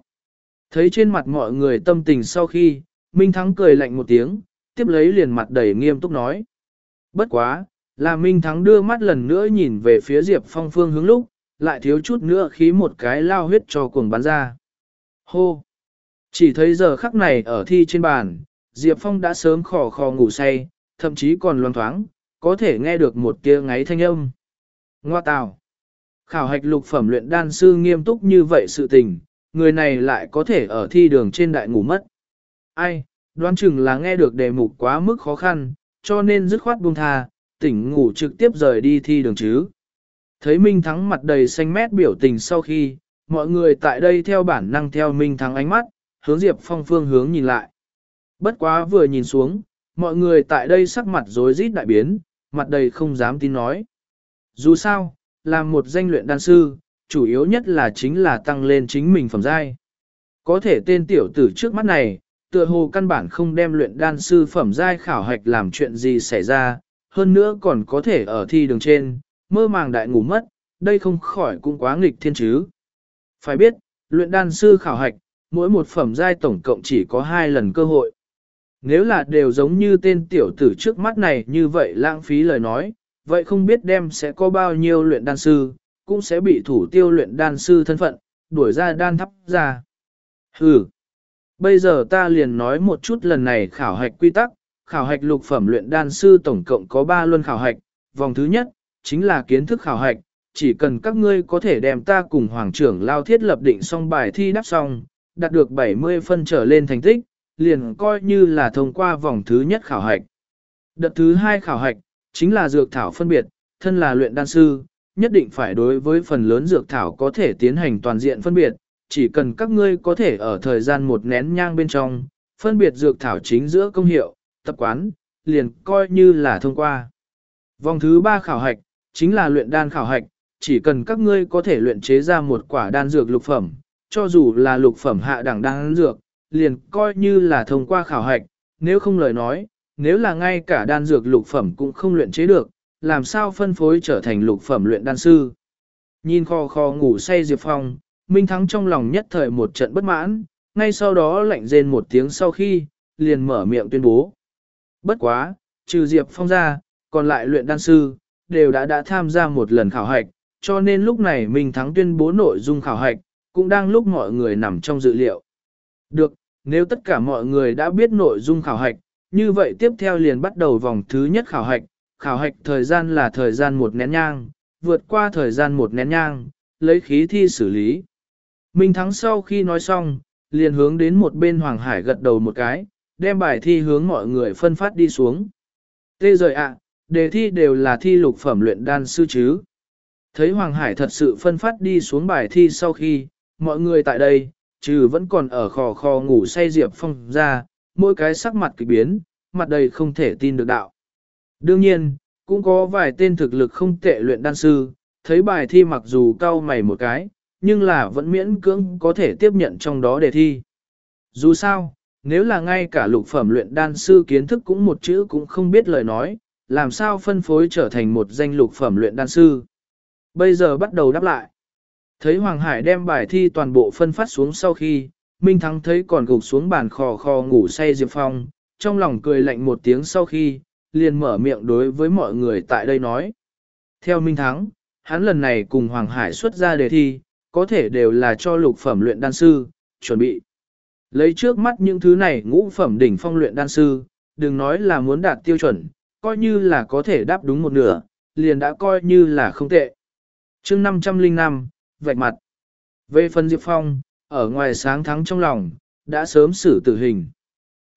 Thấy trên mặt mọi người tâm tình sau khi, Minh Thắng cười lạnh một tiếng, tiếp lấy liền mặt đầy nghiêm túc nói. Bất quá, là Minh Thắng đưa mắt lần nữa nhìn về phía Diệp Phong phương hướng lúc, lại thiếu chút nữa khí một cái lao huyết cho cuồng bắn ra. Hô! Chỉ thấy giờ khắc này ở thi trên bàn, Diệp Phong đã sớm khò khò ngủ say, thậm chí còn loan thoáng, có thể nghe được một kia ngáy thanh âm. Ngoa tào! Khảo hạch lục phẩm luyện đan sư nghiêm túc như vậy sự tình, người này lại có thể ở thi đường trên đại ngủ mất. Ai, đoán chừng là nghe được đề mục quá mức khó khăn, cho nên dứt khoát buông tha, tỉnh ngủ trực tiếp rời đi thi đường chứ. Thấy Minh Thắng mặt đầy xanh mét biểu tình sau khi, mọi người tại đây theo bản năng theo Minh Thắng ánh mắt, hướng Diệp Phong phương hướng nhìn lại. Bất quá vừa nhìn xuống, mọi người tại đây sắc mặt rối rít đại biến, mặt đầy không dám tin nói. Dù sao, làm một danh luyện đan sư, chủ yếu nhất là chính là tăng lên chính mình phẩm giai. Có thể tên tiểu tử trước mắt này, tựa hồ căn bản không đem luyện đan sư phẩm giai khảo hạch làm chuyện gì xảy ra, hơn nữa còn có thể ở thi đường trên, mơ màng đại ngủ mất, đây không khỏi cũng quá nghịch thiên chứ. Phải biết, luyện đan sư khảo hạch, mỗi một phẩm giai tổng cộng chỉ có hai lần cơ hội. Nếu là đều giống như tên tiểu tử trước mắt này như vậy lãng phí lời nói, vậy không biết đem sẽ có bao nhiêu luyện đan sư, cũng sẽ bị thủ tiêu luyện đan sư thân phận, đuổi ra đan thắp ra. Hừ, bây giờ ta liền nói một chút lần này khảo hạch quy tắc, khảo hạch lục phẩm luyện đan sư tổng cộng có 3 luân khảo hạch, vòng thứ nhất, chính là kiến thức khảo hạch, chỉ cần các ngươi có thể đem ta cùng hoàng trưởng lao thiết lập định xong bài thi đáp xong, đạt được 70 phân trở lên thành tích, liền coi như là thông qua vòng thứ nhất khảo hạch. Đợt thứ hai khảo hạch, chính là dược thảo phân biệt, thân là luyện đan sư, nhất định phải đối với phần lớn dược thảo có thể tiến hành toàn diện phân biệt, chỉ cần các ngươi có thể ở thời gian một nén nhang bên trong, phân biệt dược thảo chính giữa công hiệu, tập quán, liền coi như là thông qua. Vòng thứ ba khảo hạch, chính là luyện đan khảo hạch, chỉ cần các ngươi có thể luyện chế ra một quả đan dược lục phẩm, cho dù là lục phẩm hạ đẳng đan dược, liền coi như là thông qua khảo hạch, nếu không lời nói, nếu là ngay cả đan dược lục phẩm cũng không luyện chế được, làm sao phân phối trở thành lục phẩm luyện đan sư. Nhìn kho kho ngủ say Diệp Phong, Minh Thắng trong lòng nhất thời một trận bất mãn, ngay sau đó lạnh rên một tiếng sau khi, liền mở miệng tuyên bố. Bất quá, trừ Diệp Phong ra, còn lại luyện đan sư, đều đã đã tham gia một lần khảo hạch, cho nên lúc này Minh Thắng tuyên bố nội dung khảo hạch, cũng đang lúc mọi người nằm trong dự liệu. Được, nếu tất cả mọi người đã biết nội dung khảo hạch, như vậy tiếp theo liền bắt đầu vòng thứ nhất khảo hạch, khảo hạch thời gian là thời gian một nén nhang, vượt qua thời gian một nén nhang, lấy khí thi xử lý. Minh Thắng sau khi nói xong, liền hướng đến một bên Hoàng Hải gật đầu một cái, đem bài thi hướng mọi người phân phát đi xuống. Tê rời ạ, đề thi đều là thi lục phẩm luyện đan sư chứ. Thấy Hoàng Hải thật sự phân phát đi xuống bài thi sau khi, mọi người tại đây, trừ vẫn còn ở khò khò ngủ say Diệp Phong ra, mỗi cái sắc mặt kỳ biến, mặt đầy không thể tin được đạo. Đương nhiên, cũng có vài tên thực lực không tệ luyện đan sư, thấy bài thi mặc dù cao mày một cái, nhưng là vẫn miễn cưỡng có thể tiếp nhận trong đó đề thi. Dù sao, nếu là ngay cả lục phẩm luyện đan sư kiến thức cũng một chữ cũng không biết lời nói, làm sao phân phối trở thành một danh lục phẩm luyện đan sư. Bây giờ bắt đầu đáp lại. Thấy Hoàng Hải đem bài thi toàn bộ phân phát xuống sau khi, Minh Thắng thấy còn gục xuống bàn khò khò ngủ say Diệp Phong, trong lòng cười lạnh một tiếng sau khi, liền mở miệng đối với mọi người tại đây nói. Theo Minh Thắng, hắn lần này cùng Hoàng Hải xuất ra đề thi, có thể đều là cho lục phẩm luyện đan sư, chuẩn bị. Lấy trước mắt những thứ này ngũ phẩm đỉnh phong luyện đan sư, đừng nói là muốn đạt tiêu chuẩn, coi như là có thể đáp đúng một nửa, liền đã coi như là không tệ. chương 505, vạch mặt. Về phần Diệp Phong, ở ngoài sáng thắng trong lòng, đã sớm xử tử hình.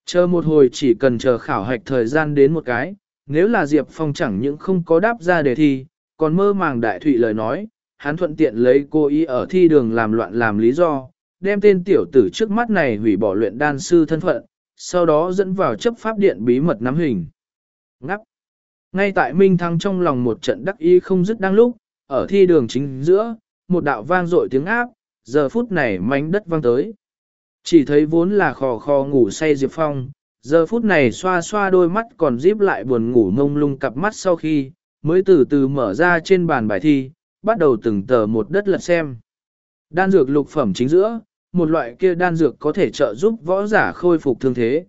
Chờ một hồi chỉ cần chờ khảo hạch thời gian đến một cái, nếu là Diệp Phong chẳng những không có đáp ra đề thi, còn mơ màng đại thụy lời nói, hắn thuận tiện lấy cô ý ở thi đường làm loạn làm lý do, đem tên tiểu tử trước mắt này hủy bỏ luyện đan sư thân phận, sau đó dẫn vào chấp pháp điện bí mật nắm hình. Ngắp! Ngay tại Minh Thăng trong lòng một trận đắc ý không dứt đang lúc, ở thi đường chính giữa, một đạo vang dội tiếng áp, giờ phút này mảnh đất vang tới. Chỉ thấy vốn là khò khò ngủ say Diệp Phong, giờ phút này xoa xoa đôi mắt còn díp lại buồn ngủ mông lung cặp mắt sau khi, mới từ từ mở ra trên bàn bài thi, bắt đầu từng tờ một đất lật xem. Đan dược lục phẩm chính giữa, một loại kia đan dược có thể trợ giúp võ giả khôi phục thương thế.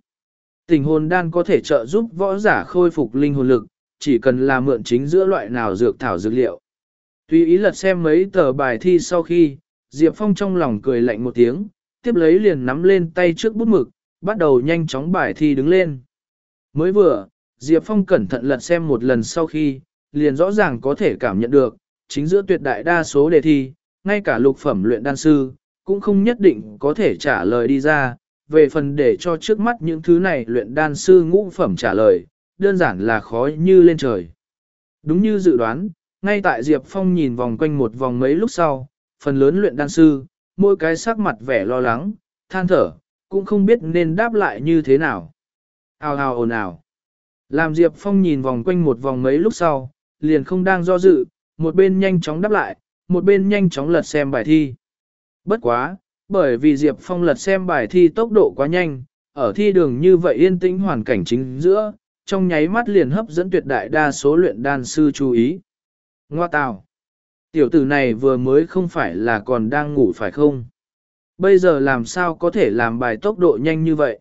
Tình hồn đan có thể trợ giúp võ giả khôi phục linh hồn lực, chỉ cần là mượn chính giữa loại nào dược thảo dược liệu. Tuy ý lật xem mấy tờ bài thi sau khi, Diệp Phong trong lòng cười lạnh một tiếng, tiếp lấy liền nắm lên tay trước bút mực, bắt đầu nhanh chóng bài thi đứng lên. Mới vừa, Diệp Phong cẩn thận lật xem một lần sau khi, liền rõ ràng có thể cảm nhận được, chính giữa tuyệt đại đa số đề thi, ngay cả lục phẩm luyện đan sư, cũng không nhất định có thể trả lời đi ra, về phần để cho trước mắt những thứ này luyện đan sư ngũ phẩm trả lời, đơn giản là khó như lên trời. Đúng như dự đoán, ngay tại Diệp Phong nhìn vòng quanh một vòng mấy lúc sau, phần lớn luyện đan sư, mỗi cái sắc mặt vẻ lo lắng, than thở, cũng không biết nên đáp lại như thế nào. Ao ao ồn ào. Làm Diệp Phong nhìn vòng quanh một vòng mấy lúc sau, liền không đang do dự, một bên nhanh chóng đáp lại, một bên nhanh chóng lật xem bài thi. Bất quá, bởi vì Diệp Phong lật xem bài thi tốc độ quá nhanh, ở thi đường như vậy yên tĩnh hoàn cảnh chính giữa, trong nháy mắt liền hấp dẫn tuyệt đại đa số luyện đan sư chú ý. Ngoa tào! Tiểu tử này vừa mới không phải là còn đang ngủ phải không? Bây giờ làm sao có thể làm bài tốc độ nhanh như vậy?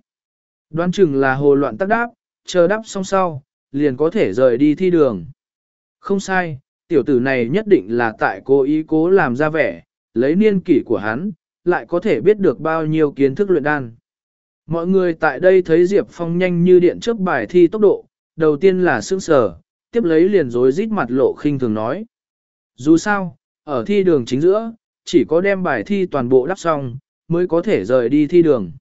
Đoán chừng là hồ loạn tắc đáp, chờ đáp xong sau, liền có thể rời đi thi đường. Không sai, tiểu tử này nhất định là tại cố ý cố làm ra vẻ, lấy niên kỷ của hắn, lại có thể biết được bao nhiêu kiến thức luyện đan. Mọi người tại đây thấy Diệp Phong nhanh như điện trước bài thi tốc độ, đầu tiên là sương sở, tiếp lấy liền rối rít mặt lộ khinh thường nói. Dù sao, ở thi đường chính giữa, chỉ có đem bài thi toàn bộ đắp xong, mới có thể rời đi thi đường.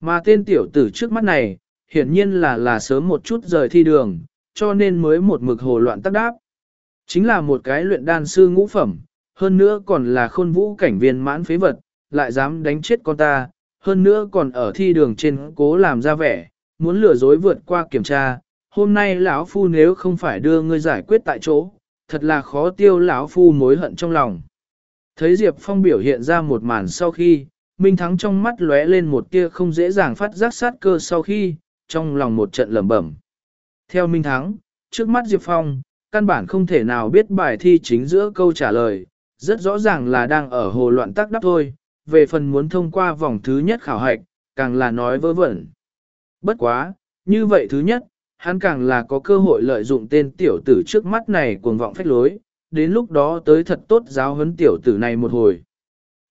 Mà tên tiểu tử trước mắt này, hiển nhiên là là sớm một chút rời thi đường, cho nên mới một mực hồ loạn tác đáp. Chính là một cái luyện đan sư ngũ phẩm, hơn nữa còn là khôn vũ cảnh viên mãn phế vật, lại dám đánh chết con ta, hơn nữa còn ở thi đường trên cố làm ra vẻ, muốn lừa dối vượt qua kiểm tra. Hôm nay lão phu nếu không phải đưa ngươi giải quyết tại chỗ, thật là khó tiêu lão phu mối hận trong lòng. Thấy Diệp Phong biểu hiện ra một màn sau khi, Minh Thắng trong mắt lóe lên một tia không dễ dàng phát giác sát cơ sau khi, trong lòng một trận lẩm bẩm. Theo Minh Thắng, trước mắt Diệp Phong, căn bản không thể nào biết bài thi chính giữa câu trả lời, rất rõ ràng là đang ở hồ loạn tác đắp thôi, về phần muốn thông qua vòng thứ nhất khảo hạch, càng là nói vớ vẩn. Bất quá, như vậy thứ nhất, hắn càng là có cơ hội lợi dụng tên tiểu tử trước mắt này cuồng vọng phách lối, đến lúc đó tới thật tốt giáo huấn tiểu tử này một hồi.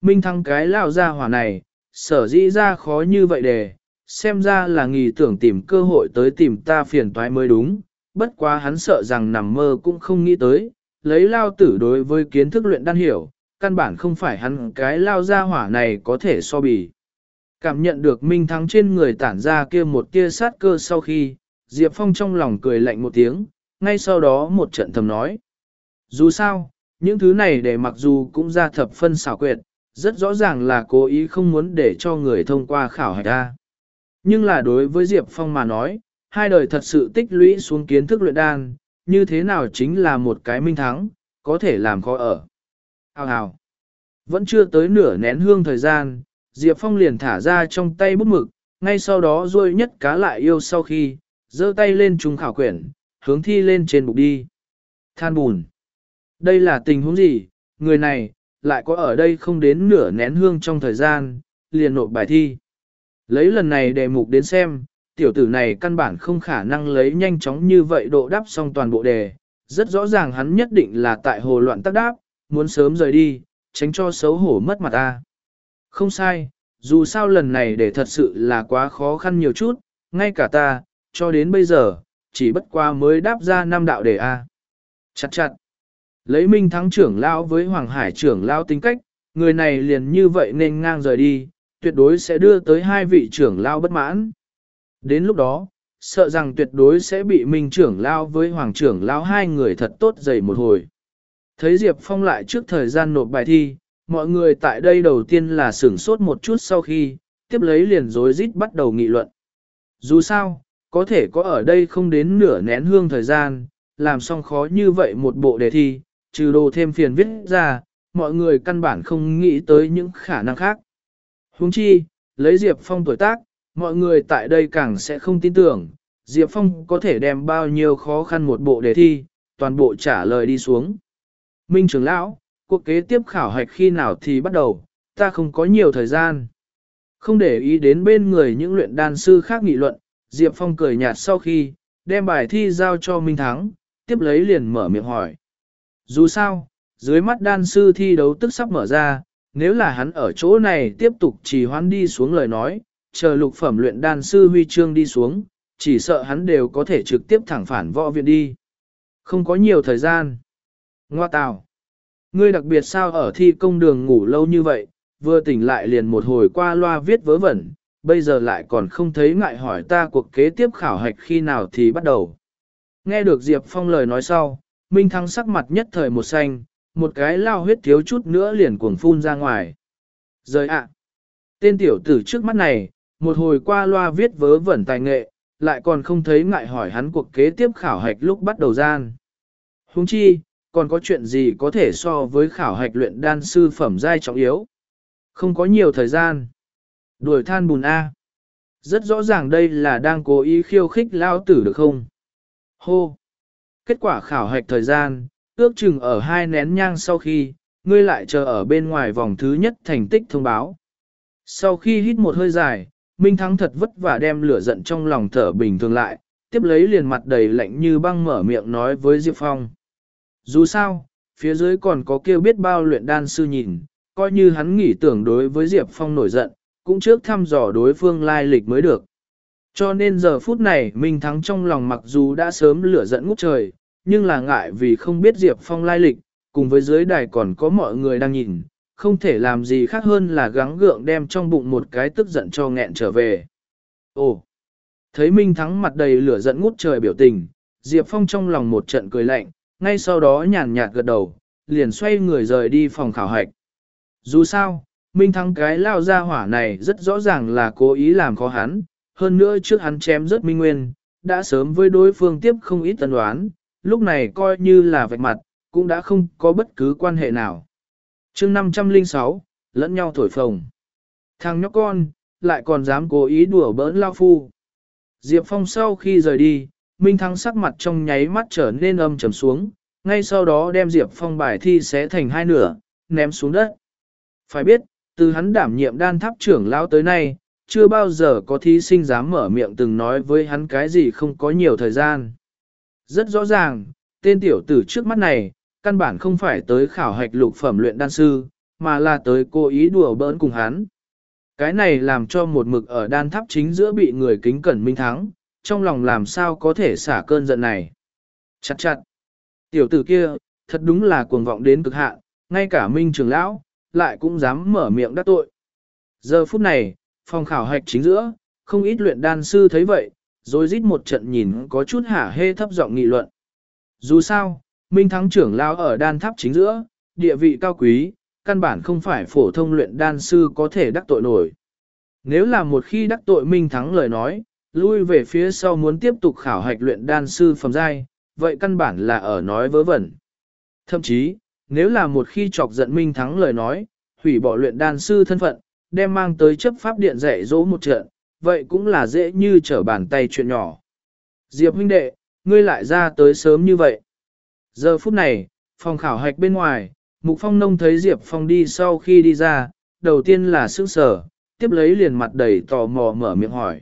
Minh thăng cái lao ra hỏa này, sở dĩ ra khó như vậy để, xem ra là nghỉ tưởng tìm cơ hội tới tìm ta phiền toái mới đúng, bất quá hắn sợ rằng nằm mơ cũng không nghĩ tới, lấy lao tử đối với kiến thức luyện đan hiểu, căn bản không phải hắn cái lao ra hỏa này có thể so bì. Cảm nhận được Minh Thắng trên người tản ra kia một tia sát cơ sau khi, Diệp Phong trong lòng cười lạnh một tiếng, ngay sau đó một trận thầm nói. Dù sao, những thứ này để mặc dù cũng ra thập phân xảo quyệt, rất rõ ràng là cố ý không muốn để cho người thông qua khảo hạch ra. Nhưng là đối với Diệp Phong mà nói, hai đời thật sự tích lũy xuống kiến thức luyện đan, như thế nào chính là một cái minh thắng, có thể làm khó ở. Hào hào. Vẫn chưa tới nửa nén hương thời gian, Diệp Phong liền thả ra trong tay bút mực, ngay sau đó rôi nhất cá lại yêu sau khi, giơ tay lên trùng khảo quyển, hướng thi lên trên bục đi. Than bùn. Đây là tình huống gì, người này, lại có ở đây không đến nửa nén hương trong thời gian, liền nộp bài thi. Lấy lần này đề mục đến xem, tiểu tử này căn bản không khả năng lấy nhanh chóng như vậy độ đáp xong toàn bộ đề. Rất rõ ràng hắn nhất định là tại hồ loạn tác đáp, muốn sớm rời đi, tránh cho xấu hổ mất mặt ta. Không sai, dù sao lần này để thật sự là quá khó khăn nhiều chút, ngay cả ta, cho đến bây giờ, chỉ bất qua mới đáp ra năm đạo đề A. Chặt chặt. Lấy minh thắng trưởng lão với Hoàng Hải trưởng lão tính cách, người này liền như vậy nên ngang rời đi, tuyệt đối sẽ đưa tới hai vị trưởng lão bất mãn. Đến lúc đó, sợ rằng tuyệt đối sẽ bị minh trưởng lão với Hoàng trưởng lão hai người thật tốt dày một hồi. Thấy Diệp Phong lại trước thời gian nộp bài thi, mọi người tại đây đầu tiên là sửng sốt một chút sau khi, tiếp lấy liền rối rít bắt đầu nghị luận. Dù sao, có thể có ở đây không đến nửa nén hương thời gian, làm xong khó như vậy một bộ đề thi, trừ đồ thêm phiền viết ra, mọi người căn bản không nghĩ tới những khả năng khác. Huống chi, lấy Diệp Phong tuổi tác, mọi người tại đây càng sẽ không tin tưởng, Diệp Phong có thể đem bao nhiêu khó khăn một bộ đề thi, toàn bộ trả lời đi xuống. Minh trưởng lão, cuộc kế tiếp khảo hạch khi nào thì bắt đầu, ta không có nhiều thời gian. Không để ý đến bên người những luyện đan sư khác nghị luận, Diệp Phong cười nhạt sau khi, đem bài thi giao cho Minh Thắng, tiếp lấy liền mở miệng hỏi. Dù sao, dưới mắt đan sư thi đấu tức sắp mở ra, nếu là hắn ở chỗ này tiếp tục trì hoãn đi xuống lời nói, chờ lục phẩm luyện đan sư huy chương đi xuống, chỉ sợ hắn đều có thể trực tiếp thẳng phản võ viện đi. Không có nhiều thời gian. Ngoa tào. Ngươi đặc biệt sao ở thi công đường ngủ lâu như vậy, vừa tỉnh lại liền một hồi qua loa viết vớ vẩn, bây giờ lại còn không thấy ngại hỏi ta cuộc kế tiếp khảo hạch khi nào thì bắt đầu. Nghe được Diệp Phong lời nói sau, Minh Thăng sắc mặt nhất thời một xanh, một cái lao huyết thiếu chút nữa liền cuồng phun ra ngoài. Rời ạ! tên tiểu tử trước mắt này, một hồi qua loa viết vớ vẩn tài nghệ, lại còn không thấy ngại hỏi hắn cuộc kế tiếp khảo hạch lúc bắt đầu gian. Huống chi, còn có chuyện gì có thể so với khảo hạch luyện đan sư phẩm giai trọng yếu. Không có nhiều thời gian. Đuổi than bùn A. Rất rõ ràng đây là đang cố ý khiêu khích lao tử được không? Hô! Kết quả khảo hạch thời gian, ước chừng ở hai nén nhang sau khi, ngươi lại chờ ở bên ngoài vòng thứ nhất thành tích thông báo. Sau khi hít một hơi dài, Minh Thắng thật vất vả đem lửa giận trong lòng thở bình thường lại, tiếp lấy liền mặt đầy lạnh như băng mở miệng nói với Diệp Phong. Dù sao, phía dưới còn có kêu biết bao luyện đan sư nhìn, coi như hắn nghĩ tưởng đối với Diệp Phong nổi giận, cũng trước thăm dò đối phương lai lịch mới được. Cho nên giờ phút này Minh Thắng trong lòng mặc dù đã sớm lửa giận ngút trời, nhưng là ngại vì không biết Diệp Phong lai lịch, cùng với dưới đài còn có mọi người đang nhìn, không thể làm gì khác hơn là gắng gượng đem trong bụng một cái tức giận cho nghẹn trở về. Ồ! Thấy Minh Thắng mặt đầy lửa giận ngút trời biểu tình, Diệp Phong trong lòng một trận cười lạnh, ngay sau đó nhàn nhạt gật đầu, liền xoay người rời đi phòng khảo hạch. Dù sao, Minh Thắng cái lao ra hỏa này rất rõ ràng là cố ý làm khó hắn, hơn nữa trước hắn chém rất minh nguyên, đã sớm với đối phương tiếp không ít tân đoán, lúc này coi như là vạch mặt, cũng đã không có bất cứ quan hệ nào. chương 506, lẫn nhau thổi phồng. Thằng nhóc con, lại còn dám cố ý đùa bỡn lao phu. Diệp Phong sau khi rời đi, Minh Thắng sắc mặt trong nháy mắt trở nên âm trầm xuống, ngay sau đó đem Diệp Phong bài thi xé thành hai nửa, ném xuống đất. Phải biết, từ hắn đảm nhiệm đan tháp trưởng lão tới nay, chưa bao giờ có thí sinh dám mở miệng từng nói với hắn cái gì không có nhiều thời gian. Rất rõ ràng, tên tiểu tử trước mắt này, căn bản không phải tới khảo hạch lục phẩm luyện đan sư, mà là tới cố ý đùa bỡn cùng hắn. Cái này làm cho một mực ở đan tháp chính giữa bị người kính cẩn minh thắng, trong lòng làm sao có thể xả cơn giận này. Chặt chặt. Tiểu tử kia, thật đúng là cuồng vọng đến cực hạn, ngay cả minh trưởng lão, lại cũng dám mở miệng đắc tội. Giờ phút này, Phòng khảo hạch chính giữa, không ít luyện đan sư thấy vậy, rồi rít một trận nhìn có chút hả hê thấp giọng nghị luận. Dù sao, Minh Thắng trưởng lão ở đan tháp chính giữa, địa vị cao quý, căn bản không phải phổ thông luyện đan sư có thể đắc tội nổi. Nếu là một khi đắc tội Minh Thắng lời nói, lui về phía sau muốn tiếp tục khảo hạch luyện đan sư phẩm giai, vậy căn bản là ở nói vớ vẩn. Thậm chí, nếu là một khi chọc giận Minh Thắng lời nói, hủy bỏ luyện đan sư thân phận, đem mang tới chấp pháp điện dạy dỗ một trận, vậy cũng là dễ như trở bàn tay chuyện nhỏ. Diệp huynh đệ, ngươi lại ra tới sớm như vậy. Giờ phút này, phòng khảo hạch bên ngoài, Mục Phong Nông thấy Diệp Phong đi sau khi đi ra, đầu tiên là sững sờ, tiếp lấy liền mặt đầy tò mò mở miệng hỏi.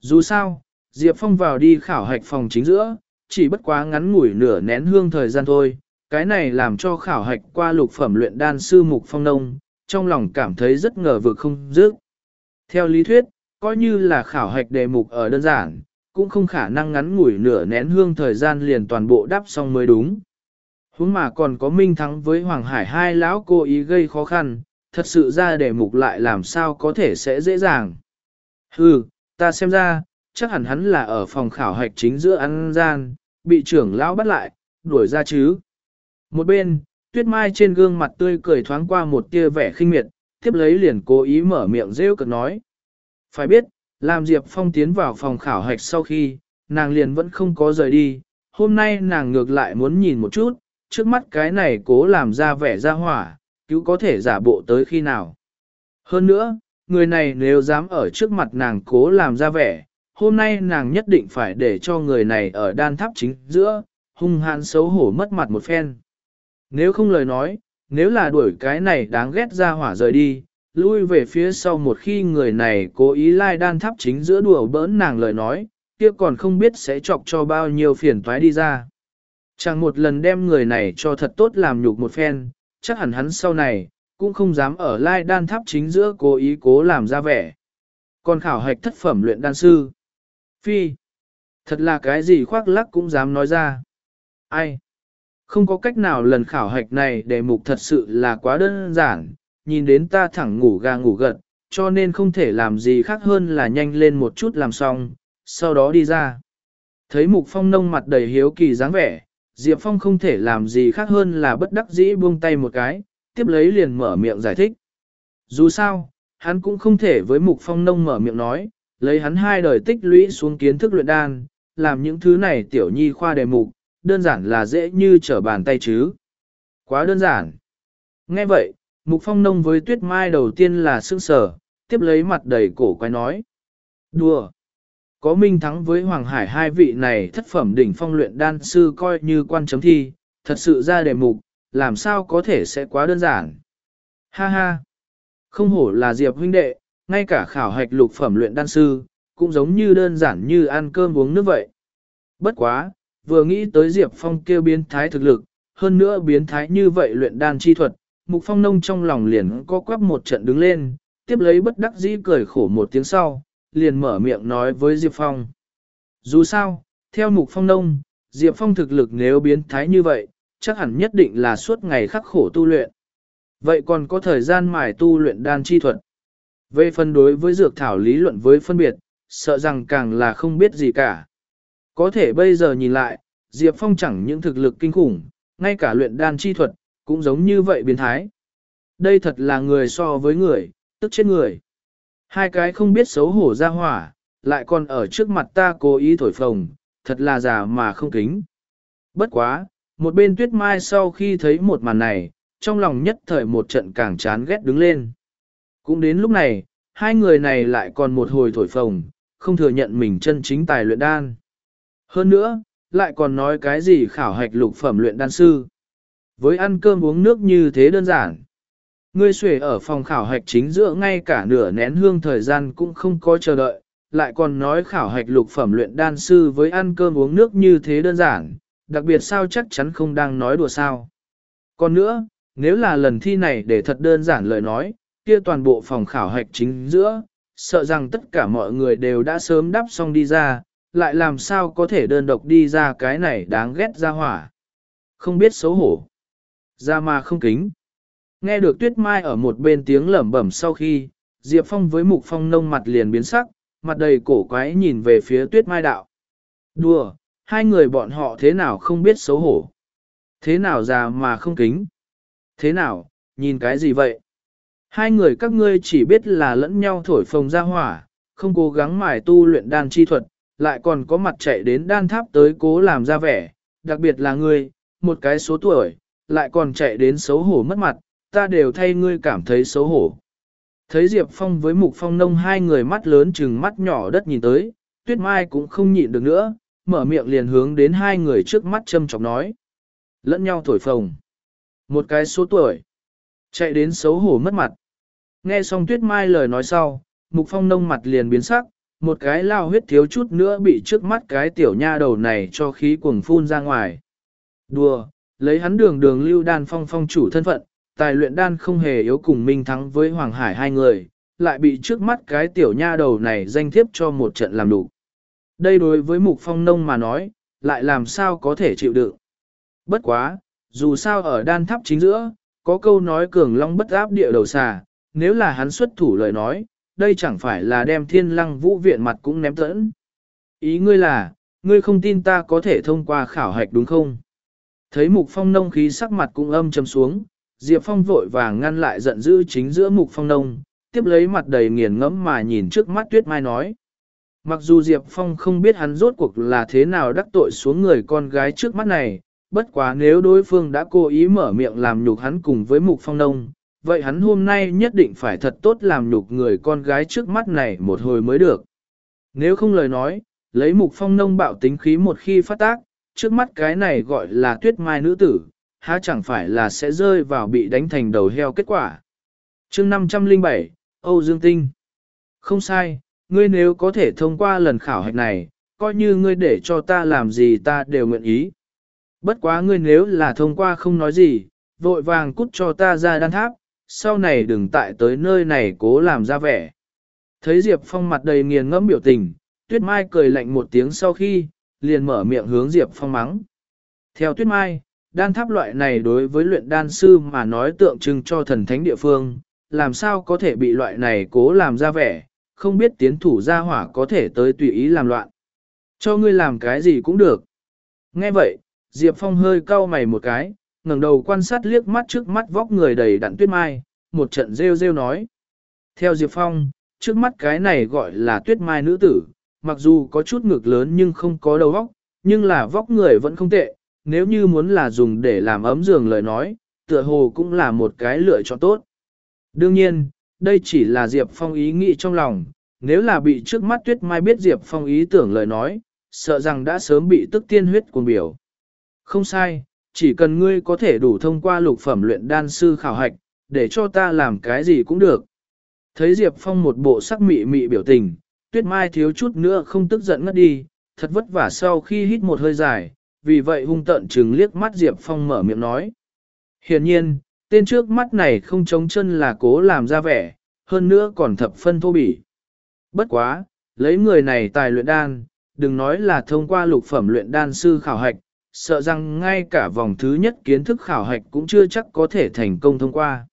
Dù sao, Diệp Phong vào đi khảo hạch phòng chính giữa, chỉ bất quá ngắn ngủi nửa nén hương thời gian thôi, cái này làm cho khảo hạch qua lục phẩm luyện đan sư Mục Phong Nông, trong lòng cảm thấy rất ngờ vực không dứt. Theo lý thuyết, coi như là khảo hạch đề mục ở đơn giản, cũng không khả năng ngắn ngủi nửa nén hương thời gian liền toàn bộ đáp xong mới đúng. Huống mà còn có minh thắng với Hoàng Hải hai lão cố ý gây khó khăn, thật sự ra đề mục lại làm sao có thể sẽ dễ dàng. Hừ, ta xem ra, chắc hẳn hắn là ở phòng khảo hạch chính giữa ăn gian, bị trưởng lão bắt lại, đuổi ra chứ. Một bên, tuyết mai trên gương mặt tươi cười thoáng qua một tia vẻ khinh miệt, tiếp lấy liền cố ý mở miệng rêu cực nói. Phải biết, làm Diệp Phong tiến vào phòng khảo hạch sau khi, nàng liền vẫn không có rời đi, hôm nay nàng ngược lại muốn nhìn một chút, trước mắt cái này cố làm ra vẻ ra hỏa, cứu có thể giả bộ tới khi nào. Hơn nữa, người này nếu dám ở trước mặt nàng cố làm ra vẻ, hôm nay nàng nhất định phải để cho người này ở đan tháp chính giữa, hung hãn xấu hổ mất mặt một phen. Nếu không lời nói, nếu là đuổi cái này đáng ghét ra hỏa rời đi, lui về phía sau một khi người này cố ý lai đan tháp chính giữa đùa bỡn nàng lời nói, kia còn không biết sẽ chọc cho bao nhiêu phiền toái đi ra. Chẳng một lần đem người này cho thật tốt làm nhục một phen, chắc hẳn hắn sau này, cũng không dám ở lai đan tháp chính giữa cố ý cố làm ra vẻ. Còn khảo hạch thất phẩm luyện đan sư. Phi. Thật là cái gì khoác lắc cũng dám nói ra. Ai? Không có cách nào lần khảo hạch này đề mục thật sự là quá đơn giản, nhìn đến ta thẳng ngủ gà ngủ gật, cho nên không thể làm gì khác hơn là nhanh lên một chút làm xong, sau đó đi ra. Thấy mục phong nông mặt đầy hiếu kỳ dáng vẻ, Diệp Phong không thể làm gì khác hơn là bất đắc dĩ buông tay một cái, tiếp lấy liền mở miệng giải thích. Dù sao, hắn cũng không thể với mục phong nông mở miệng nói, lấy hắn hai đời tích lũy xuống kiến thức luyện đan, làm những thứ này tiểu nhi khoa đề mục, đơn giản là dễ như trở bàn tay chứ. Quá đơn giản. Nghe vậy, Mục Phong Nông với Tuyết Mai đầu tiên là sương sở, tiếp lấy mặt đầy cổ quái nói. Đùa! Có Minh Thắng với Hoàng Hải hai vị này thất phẩm đỉnh phong luyện đan sư coi như quan chấm thi, thật sự ra đề mục, làm sao có thể sẽ quá đơn giản. Ha ha! Không hổ là Diệp huynh đệ, ngay cả khảo hạch lục phẩm luyện đan sư, cũng giống như đơn giản như ăn cơm uống nước vậy. Bất quá, vừa nghĩ tới Diệp Phong kêu biến thái thực lực, hơn nữa biến thái như vậy luyện đan chi thuật, Mục Phong Nông trong lòng liền có quắp một trận đứng lên, tiếp lấy bất đắc dĩ cười khổ một tiếng sau, liền mở miệng nói với Diệp Phong. Dù sao, theo Mục Phong Nông, Diệp Phong thực lực nếu biến thái như vậy, chắc hẳn nhất định là suốt ngày khắc khổ tu luyện. Vậy còn có thời gian mài tu luyện đan chi thuật. Về phần đối với dược thảo lý luận với phân biệt, sợ rằng càng là không biết gì cả. Có thể bây giờ nhìn lại, Diệp Phong chẳng những thực lực kinh khủng, ngay cả luyện đan chi thuật, cũng giống như vậy biến thái. Đây thật là người so với người, tức chết người. Hai cái không biết xấu hổ ra hỏa, lại còn ở trước mặt ta cố ý thổi phồng, thật là già mà không kính. Bất quá, một bên tuyết mai sau khi thấy một màn này, trong lòng nhất thời một trận càng chán ghét đứng lên. Cũng đến lúc này, hai người này lại còn một hồi thổi phồng, không thừa nhận mình chân chính tài luyện đan. Hơn nữa, lại còn nói cái gì khảo hạch lục phẩm luyện đan sư. Với ăn cơm uống nước như thế đơn giản. Ngươi xuể ở phòng khảo hạch chính giữa ngay cả nửa nén hương thời gian cũng không có chờ đợi, lại còn nói khảo hạch lục phẩm luyện đan sư với ăn cơm uống nước như thế đơn giản, đặc biệt sao chắc chắn không đang nói đùa sao. Còn nữa, nếu là lần thi này để thật đơn giản lời nói, kia toàn bộ phòng khảo hạch chính giữa, sợ rằng tất cả mọi người đều đã sớm đắp xong đi ra, lại làm sao có thể đơn độc đi ra cái này đáng ghét ra hỏa. Không biết xấu hổ. Ra mà không kính. Nghe được tuyết mai ở một bên tiếng lẩm bẩm sau khi, Diệp Phong với Mục Phong nông mặt liền biến sắc, mặt đầy cổ quái nhìn về phía tuyết mai đạo. Đùa, hai người bọn họ thế nào không biết xấu hổ. Thế nào già mà không kính. Thế nào, nhìn cái gì vậy? Hai người các ngươi chỉ biết là lẫn nhau thổi phồng ra hỏa, không cố gắng mài tu luyện đan chi thuật, lại còn có mặt chạy đến đan tháp tới cố làm ra vẻ, đặc biệt là ngươi, một cái số tuổi, lại còn chạy đến xấu hổ mất mặt, ta đều thay ngươi cảm thấy xấu hổ. Thấy Diệp Phong với Mục Phong Nông hai người mắt lớn chừng mắt nhỏ đất nhìn tới, Tuyết Mai cũng không nhịn được nữa, mở miệng liền hướng đến hai người trước mắt châm chọc nói. Lẫn nhau thổi phồng. Một cái số tuổi. Chạy đến xấu hổ mất mặt. Nghe xong Tuyết Mai lời nói sau, Mục Phong Nông mặt liền biến sắc, một cái lao huyết thiếu chút nữa bị trước mắt cái tiểu nha đầu này cho khí cuồng phun ra ngoài. Đùa, lấy hắn đường đường lưu đan phong phong chủ thân phận, tài luyện đan không hề yếu cùng Minh Thắng với Hoàng Hải hai người, lại bị trước mắt cái tiểu nha đầu này danh thiếp cho một trận làm đủ. Đây đối với mục phong nông mà nói, lại làm sao có thể chịu đựng. Bất quá, dù sao ở đan tháp chính giữa, có câu nói cường long bất áp địa đầu xà, nếu là hắn xuất thủ lời nói, đây chẳng phải là đem thiên lăng vũ viện mặt cũng ném tẫn. Ý ngươi là, ngươi không tin ta có thể thông qua khảo hạch đúng không? Thấy mục phong nông khí sắc mặt cũng âm trầm xuống, Diệp Phong vội vàng ngăn lại giận dữ chính giữa mục phong nông, tiếp lấy mặt đầy nghiền ngẫm mà nhìn trước mắt tuyết mai nói. Mặc dù Diệp Phong không biết hắn rốt cuộc là thế nào đắc tội xuống người con gái trước mắt này, bất quá nếu đối phương đã cố ý mở miệng làm nhục hắn cùng với mục phong nông, vậy hắn hôm nay nhất định phải thật tốt làm nhục người con gái trước mắt này một hồi mới được. Nếu không lời nói, lấy mục phong nông bạo tính khí một khi phát tác, trước mắt cái này gọi là tuyết mai nữ tử, há chẳng phải là sẽ rơi vào bị đánh thành đầu heo kết quả. chương 507, Âu Dương Tinh Không sai, ngươi nếu có thể thông qua lần khảo hạch này, coi như ngươi để cho ta làm gì ta đều nguyện ý. Bất quá ngươi nếu là thông qua không nói gì, vội vàng cút cho ta ra đan tháp, sau này đừng tại tới nơi này cố làm ra vẻ. Thấy Diệp Phong mặt đầy nghiền ngẫm biểu tình, Tuyết Mai cười lạnh một tiếng sau khi, liền mở miệng hướng Diệp Phong mắng. Theo Tuyết Mai, đan tháp loại này đối với luyện đan sư mà nói tượng trưng cho thần thánh địa phương, làm sao có thể bị loại này cố làm ra vẻ, không biết tiến thủ gia hỏa có thể tới tùy ý làm loạn. Cho ngươi làm cái gì cũng được. Nghe vậy, Diệp Phong hơi cau mày một cái, ngẩng đầu quan sát liếc mắt trước mắt vóc người đầy đặn tuyết mai, một trận rêu rêu nói. Theo Diệp Phong, trước mắt cái này gọi là tuyết mai nữ tử, mặc dù có chút ngực lớn nhưng không có đầu vóc, nhưng là vóc người vẫn không tệ, nếu như muốn là dùng để làm ấm giường lời nói, tựa hồ cũng là một cái lựa chọn tốt. Đương nhiên, đây chỉ là Diệp Phong ý nghĩ trong lòng, nếu là bị trước mắt Tuyết Mai biết Diệp Phong ý tưởng lời nói, sợ rằng đã sớm bị tức tiên huyết cuồng biểu. Không sai, chỉ cần ngươi có thể đủ thông qua lục phẩm luyện đan sư khảo hạch, để cho ta làm cái gì cũng được. Thấy Diệp Phong một bộ sắc mị mị biểu tình, Tuyết Mai thiếu chút nữa không tức giận ngất đi, thật vất vả sau khi hít một hơi dài, vì vậy hung tận chừng liếc mắt Diệp Phong mở miệng nói. Hiển nhiên, tên trước mắt này không chống chân là cố làm ra vẻ, hơn nữa còn thập phân thô bỉ. Bất quá, lấy người này tài luyện đan, đừng nói là thông qua lục phẩm luyện đan sư khảo hạch, sợ rằng ngay cả vòng thứ nhất kiến thức khảo hạch cũng chưa chắc có thể thành công thông qua.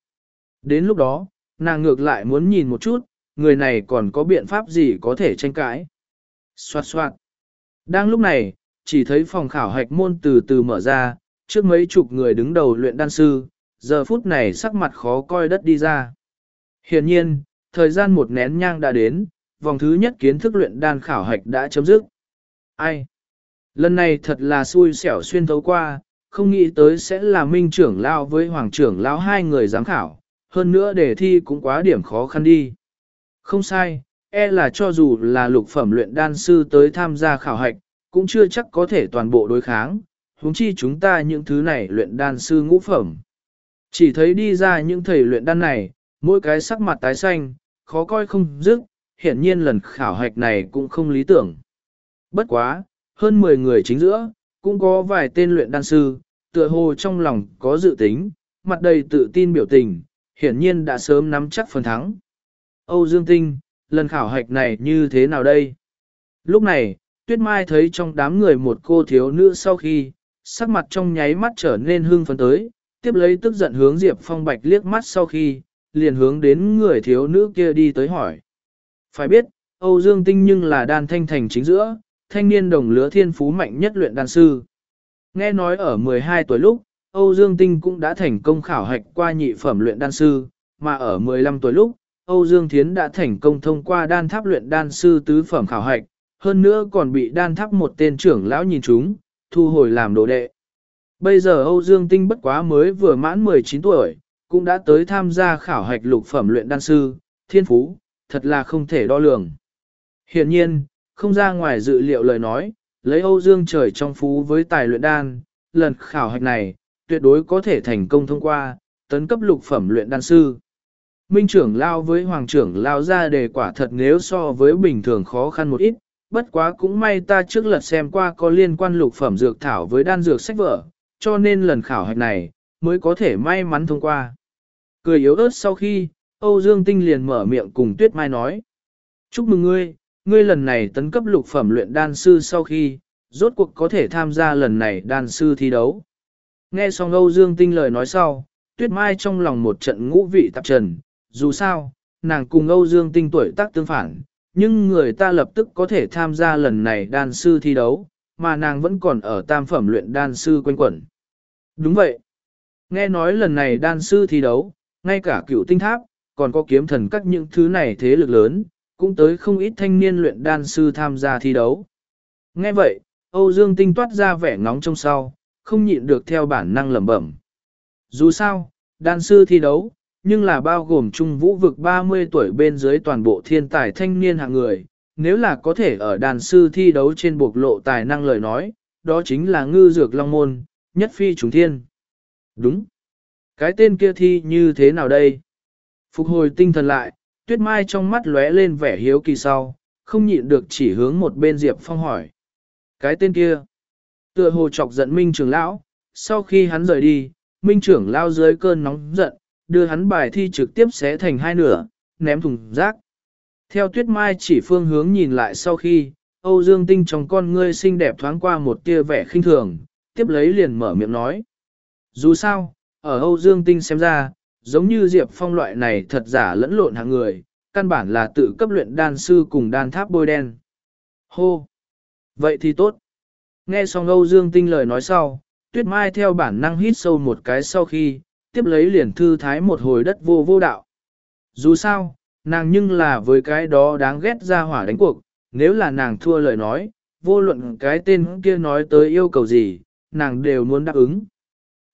Đến lúc đó, nàng ngược lại muốn nhìn một chút, người này còn có biện pháp gì có thể tranh cãi. Xoạt xoạt. Đang lúc này, chỉ thấy phòng khảo hạch môn từ từ mở ra, trước mấy chục người đứng đầu luyện đan sư, giờ phút này sắc mặt khó coi đất đi ra. Hiển nhiên, thời gian một nén nhang đã đến, vòng thứ nhất kiến thức luyện đan khảo hạch đã chấm dứt. Ai? Lần này thật là xui xẻo xuyên thấu qua, không nghĩ tới sẽ là minh trưởng lao với hoàng trưởng lão hai người giám khảo, hơn nữa đề thi cũng quá điểm khó khăn đi. Không sai, e là cho dù là lục phẩm luyện đan sư tới tham gia khảo hạch, cũng chưa chắc có thể toàn bộ đối kháng, huống chi chúng ta những thứ này luyện đan sư ngũ phẩm. Chỉ thấy đi ra những thầy luyện đan này, mỗi cái sắc mặt tái xanh, khó coi không dứt, hiển nhiên lần khảo hạch này cũng không lý tưởng. Bất quá, hơn 10 người chính giữa, cũng có vài tên luyện đan sư, tựa hồ trong lòng có dự tính, mặt đầy tự tin biểu tình, hiển nhiên đã sớm nắm chắc phần thắng. Âu Dương Tinh, lần khảo hạch này như thế nào đây? Lúc này, Tuyết Mai thấy trong đám người một cô thiếu nữ sau khi, sắc mặt trong nháy mắt trở nên hưng phấn tới, tiếp lấy tức giận hướng Diệp Phong Bạch liếc mắt sau khi, liền hướng đến người thiếu nữ kia đi tới hỏi. Phải biết, Âu Dương Tinh nhưng là đan thanh thành chính giữa, thanh niên đồng lứa thiên phú mạnh nhất luyện đan sư. Nghe nói ở 12 tuổi lúc, Âu Dương Tinh cũng đã thành công khảo hạch qua nhị phẩm luyện đan sư, mà ở 15 tuổi lúc, Âu Dương Thiến đã thành công thông qua đan tháp luyện đan sư tứ phẩm khảo hạch, hơn nữa còn bị đan tháp một tên trưởng lão nhìn chúng, thu hồi làm đồ đệ. Bây giờ Âu Dương Tinh bất quá mới vừa mãn 19 tuổi, cũng đã tới tham gia khảo hạch lục phẩm luyện đan sư, thiên phú, thật là không thể đo lường. Hiện nhiên, không ra ngoài dự liệu lời nói, lấy Âu Dương trời trong phú với tài luyện đan, lần khảo hạch này, tuyệt đối có thể thành công thông qua, tấn cấp lục phẩm luyện đan sư. Minh trưởng lao với hoàng trưởng lao ra đề quả thật nếu so với bình thường khó khăn một ít, bất quá cũng may ta trước lật xem qua có liên quan lục phẩm dược thảo với đan dược sách vở, cho nên lần khảo hạch này, mới có thể may mắn thông qua. Cười yếu ớt sau khi, Âu Dương Tinh liền mở miệng cùng Tuyết Mai nói. Chúc mừng ngươi, ngươi lần này tấn cấp lục phẩm luyện đan sư sau khi, rốt cuộc có thể tham gia lần này đan sư thi đấu. Nghe xong Âu Dương Tinh lời nói sau, Tuyết Mai trong lòng một trận ngũ vị tạp trần, dù sao, nàng cùng Âu Dương Tinh tuổi tác tương phản, nhưng người ta lập tức có thể tham gia lần này đan sư thi đấu, mà nàng vẫn còn ở tam phẩm luyện đan sư quanh quẩn. Đúng vậy. Nghe nói lần này đan sư thi đấu, ngay cả cựu tinh tháp, còn có kiếm thần các những thứ này thế lực lớn, cũng tới không ít thanh niên luyện đan sư tham gia thi đấu. Nghe vậy, Âu Dương Tinh toát ra vẻ ngóng trong sau, không nhịn được theo bản năng lẩm bẩm. Dù sao, đan sư thi đấu, nhưng là bao gồm trung vũ vực 30 tuổi bên dưới toàn bộ thiên tài thanh niên hạng người, nếu là có thể ở đàn sư thi đấu trên bộc lộ tài năng lời nói, đó chính là ngư dược long môn, nhất phi trùng thiên. Đúng. Cái tên kia thi như thế nào đây? Phục hồi tinh thần lại, tuyết mai trong mắt lóe lên vẻ hiếu kỳ sau, không nhịn được chỉ hướng một bên Diệp Phong hỏi. Cái tên kia, tựa hồ chọc giận Minh trưởng lão, sau khi hắn rời đi, Minh trưởng lao dưới cơn nóng giận, đưa hắn bài thi trực tiếp xé thành hai nửa, ném thùng rác. Theo tuyết mai chỉ phương hướng nhìn lại sau khi, Âu Dương Tinh trong con ngươi xinh đẹp thoáng qua một tia vẻ khinh thường, tiếp lấy liền mở miệng nói. Dù sao, ở Âu Dương Tinh xem ra, giống như Diệp Phong loại này thật giả lẫn lộn hàng người, căn bản là tự cấp luyện đan sư cùng đan tháp bôi đen. Hô! Vậy thì tốt. Nghe xong Âu Dương Tinh lời nói sau, Tuyết Mai theo bản năng hít sâu một cái sau khi, tiếp lấy liền thư thái một hồi đất vô vô đạo. Dù sao, nàng nhưng là với cái đó đáng ghét ra hỏa đánh cuộc, nếu là nàng thua lời nói, vô luận cái tên kia nói tới yêu cầu gì, nàng đều muốn đáp ứng.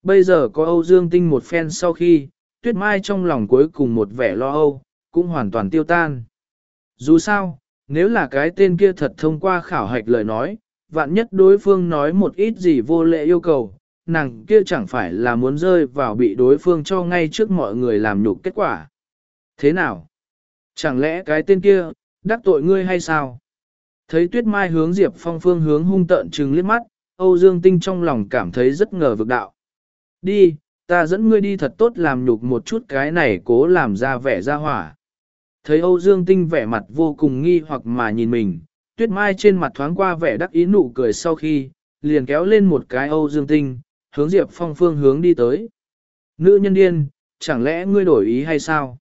Bây giờ có Âu Dương Tinh một phen sau khi, Tuyết Mai trong lòng cuối cùng một vẻ lo âu, cũng hoàn toàn tiêu tan. Dù sao, nếu là cái tên kia thật thông qua khảo hạch lời nói, vạn nhất đối phương nói một ít gì vô lệ yêu cầu, nàng kia chẳng phải là muốn rơi vào bị đối phương cho ngay trước mọi người làm nhục kết quả. Thế nào? Chẳng lẽ cái tên kia, đắc tội ngươi hay sao? Thấy tuyết mai hướng Diệp Phong phương hướng hung tợn trừng liếc mắt, Âu Dương Tinh trong lòng cảm thấy rất ngờ vực đạo. Đi, ta dẫn ngươi đi thật tốt làm nhục một chút cái này cố làm ra vẻ ra hỏa. Thấy Âu Dương Tinh vẻ mặt vô cùng nghi hoặc mà nhìn mình, tuyết mai trên mặt thoáng qua vẻ đắc ý nụ cười sau khi, liền kéo lên một cái Âu Dương Tinh, hướng Diệp Phong phương hướng đi tới. Nữ nhân điên, chẳng lẽ ngươi đổi ý hay sao?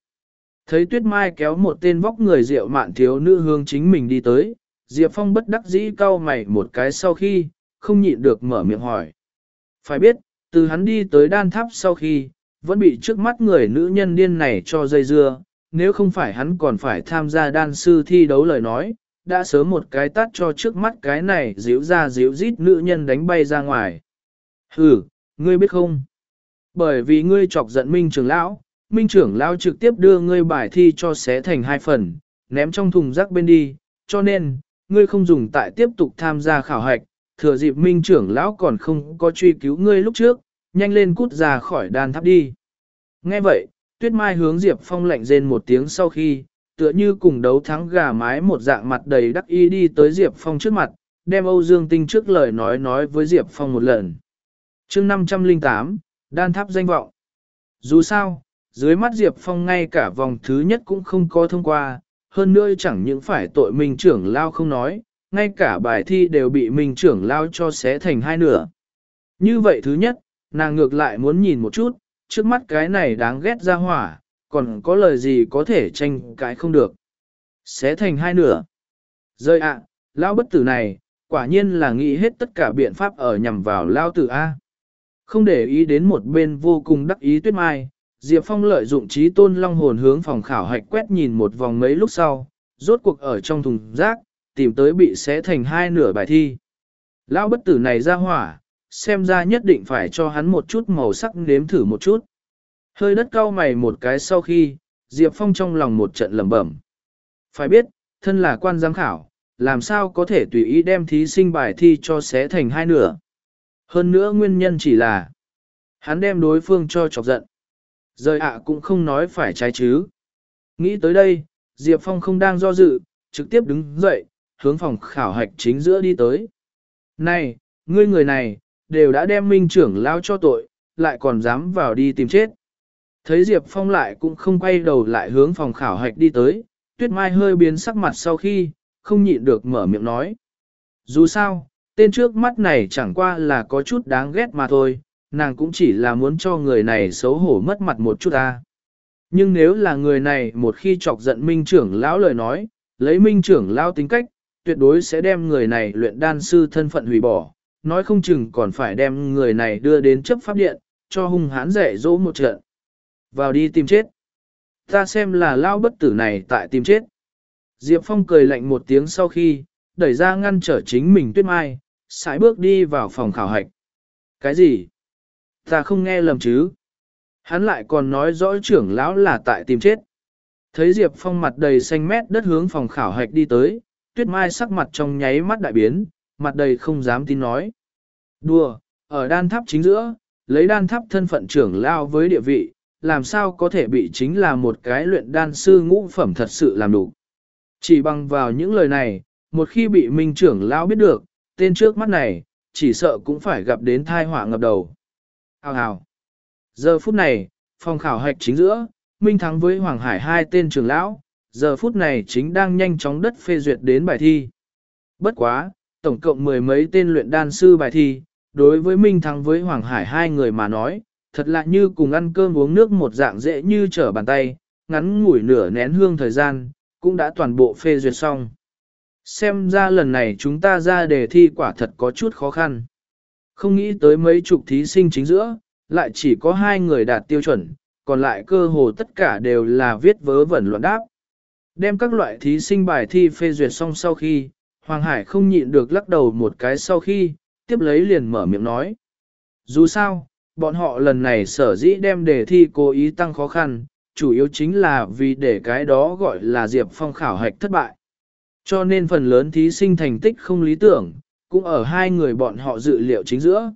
Thấy Tuyết Mai kéo một tên vóc người rượu mạn thiếu nữ hướng chính mình đi tới, Diệp Phong bất đắc dĩ cau mày một cái sau khi, không nhịn được mở miệng hỏi. Phải biết, từ hắn đi tới đan tháp sau khi, vẫn bị trước mắt người nữ nhân điên này cho dây dưa, nếu không phải hắn còn phải tham gia đan sư thi đấu lời nói, đã sớm một cái tát cho trước mắt cái này díu ra díu rít nữ nhân đánh bay ra ngoài. Hừ, ngươi biết không? Bởi vì ngươi chọc giận Minh trưởng lão, Minh trưởng lão trực tiếp đưa ngươi bài thi cho xé thành hai phần, ném trong thùng rác bên đi, cho nên, ngươi không dùng tại tiếp tục tham gia khảo hạch, thừa dịp Minh trưởng lão còn không có truy cứu ngươi lúc trước, nhanh lên cút ra khỏi đàn tháp đi. Nghe vậy, Tuyết Mai hướng Diệp Phong lạnh rên một tiếng sau khi, tựa như cùng đấu thắng gà mái một dạng mặt đầy đắc ý đi tới Diệp Phong trước mặt, đem Âu Dương Tinh trước lời nói nói với Diệp Phong một lần chương 508, đan tháp danh vọng. Dù sao, dưới mắt Diệp Phong ngay cả vòng thứ nhất cũng không có thông qua, hơn nữa chẳng những phải tội Minh trưởng lao không nói, ngay cả bài thi đều bị Minh trưởng lao cho xé thành hai nửa. Như vậy thứ nhất, nàng ngược lại muốn nhìn một chút, trước mắt cái này đáng ghét ra hỏa, còn có lời gì có thể tranh cãi không được. Xé thành hai nửa. Rơi ạ, lao bất tử này, quả nhiên là nghĩ hết tất cả biện pháp ở nhằm vào lao tử A. Không để ý đến một bên vô cùng đắc ý tuyết mai, Diệp Phong lợi dụng trí tôn long hồn hướng phòng khảo hạch quét nhìn một vòng mấy lúc sau, rốt cuộc ở trong thùng rác, tìm tới bị xé thành hai nửa bài thi. Lão bất tử này ra hỏa, xem ra nhất định phải cho hắn một chút màu sắc nếm thử một chút. Hơi đất cau mày một cái sau khi, Diệp Phong trong lòng một trận lẩm bẩm. Phải biết, thân là quan giám khảo, làm sao có thể tùy ý đem thí sinh bài thi cho xé thành hai nửa. Hơn nữa nguyên nhân chỉ là, hắn đem đối phương cho chọc giận. Rời ạ cũng không nói phải trái chứ. Nghĩ tới đây, Diệp Phong không đang do dự, trực tiếp đứng dậy, hướng phòng khảo hạch chính giữa đi tới. Này, ngươi người này, đều đã đem minh trưởng lao cho tội, lại còn dám vào đi tìm chết. Thấy Diệp Phong lại cũng không quay đầu lại hướng phòng khảo hạch đi tới, Tuyết Mai hơi biến sắc mặt sau khi, không nhịn được mở miệng nói. Dù sao, tên trước mắt này chẳng qua là có chút đáng ghét mà thôi, nàng cũng chỉ là muốn cho người này xấu hổ mất mặt một chút ta. Nhưng nếu là người này một khi chọc giận minh trưởng lão lời nói, lấy minh trưởng lão tính cách, tuyệt đối sẽ đem người này luyện đan sư thân phận hủy bỏ, nói không chừng còn phải đem người này đưa đến chấp pháp điện, cho hung hãn dạy dỗ một trận. Vào đi tìm chết. Ta xem là lao bất tử này tại tìm chết. Diệp Phong cười lạnh một tiếng sau khi, đẩy ra ngăn trở chính mình tuyết mai, sải bước đi vào phòng khảo hạch. Cái gì? Ta không nghe lầm chứ? Hắn lại còn nói rõ trưởng lão là tại tìm chết. Thấy Diệp Phong mặt đầy xanh mét đất hướng phòng khảo hạch đi tới, tuyết mai sắc mặt trong nháy mắt đại biến, mặt đầy không dám tin nói. Đùa, ở đan tháp chính giữa, lấy đan tháp thân phận trưởng lao với địa vị, làm sao có thể bị chính là một cái luyện đan sư ngũ phẩm thật sự làm đủ. Chỉ bằng vào những lời này, một khi bị minh trưởng lao biết được, tên trước mắt này, chỉ sợ cũng phải gặp đến thai họa ngập đầu. Hào hào. Giờ phút này, phòng khảo hạch chính giữa, Minh Thắng với Hoàng Hải hai tên trưởng lão, giờ phút này chính đang nhanh chóng đất phê duyệt đến bài thi. Bất quá, tổng cộng mười mấy tên luyện đan sư bài thi, đối với Minh Thắng với Hoàng Hải hai người mà nói, thật lạ như cùng ăn cơm uống nước một dạng dễ như trở bàn tay, ngắn ngủi nửa nén hương thời gian, cũng đã toàn bộ phê duyệt xong. Xem ra lần này chúng ta ra đề thi quả thật có chút khó khăn. Không nghĩ tới mấy chục thí sinh chính giữa, lại chỉ có hai người đạt tiêu chuẩn, còn lại cơ hồ tất cả đều là viết vớ vẩn luận đáp. Đem các loại thí sinh bài thi phê duyệt xong sau khi, Hoàng Hải không nhịn được lắc đầu một cái sau khi, tiếp lấy liền mở miệng nói. Dù sao, bọn họ lần này sở dĩ đem đề thi cố ý tăng khó khăn, chủ yếu chính là vì để cái đó gọi là Diệp Phong khảo hạch thất bại. Cho nên phần lớn thí sinh thành tích không lý tưởng, cũng ở hai người bọn họ dự liệu chính giữa.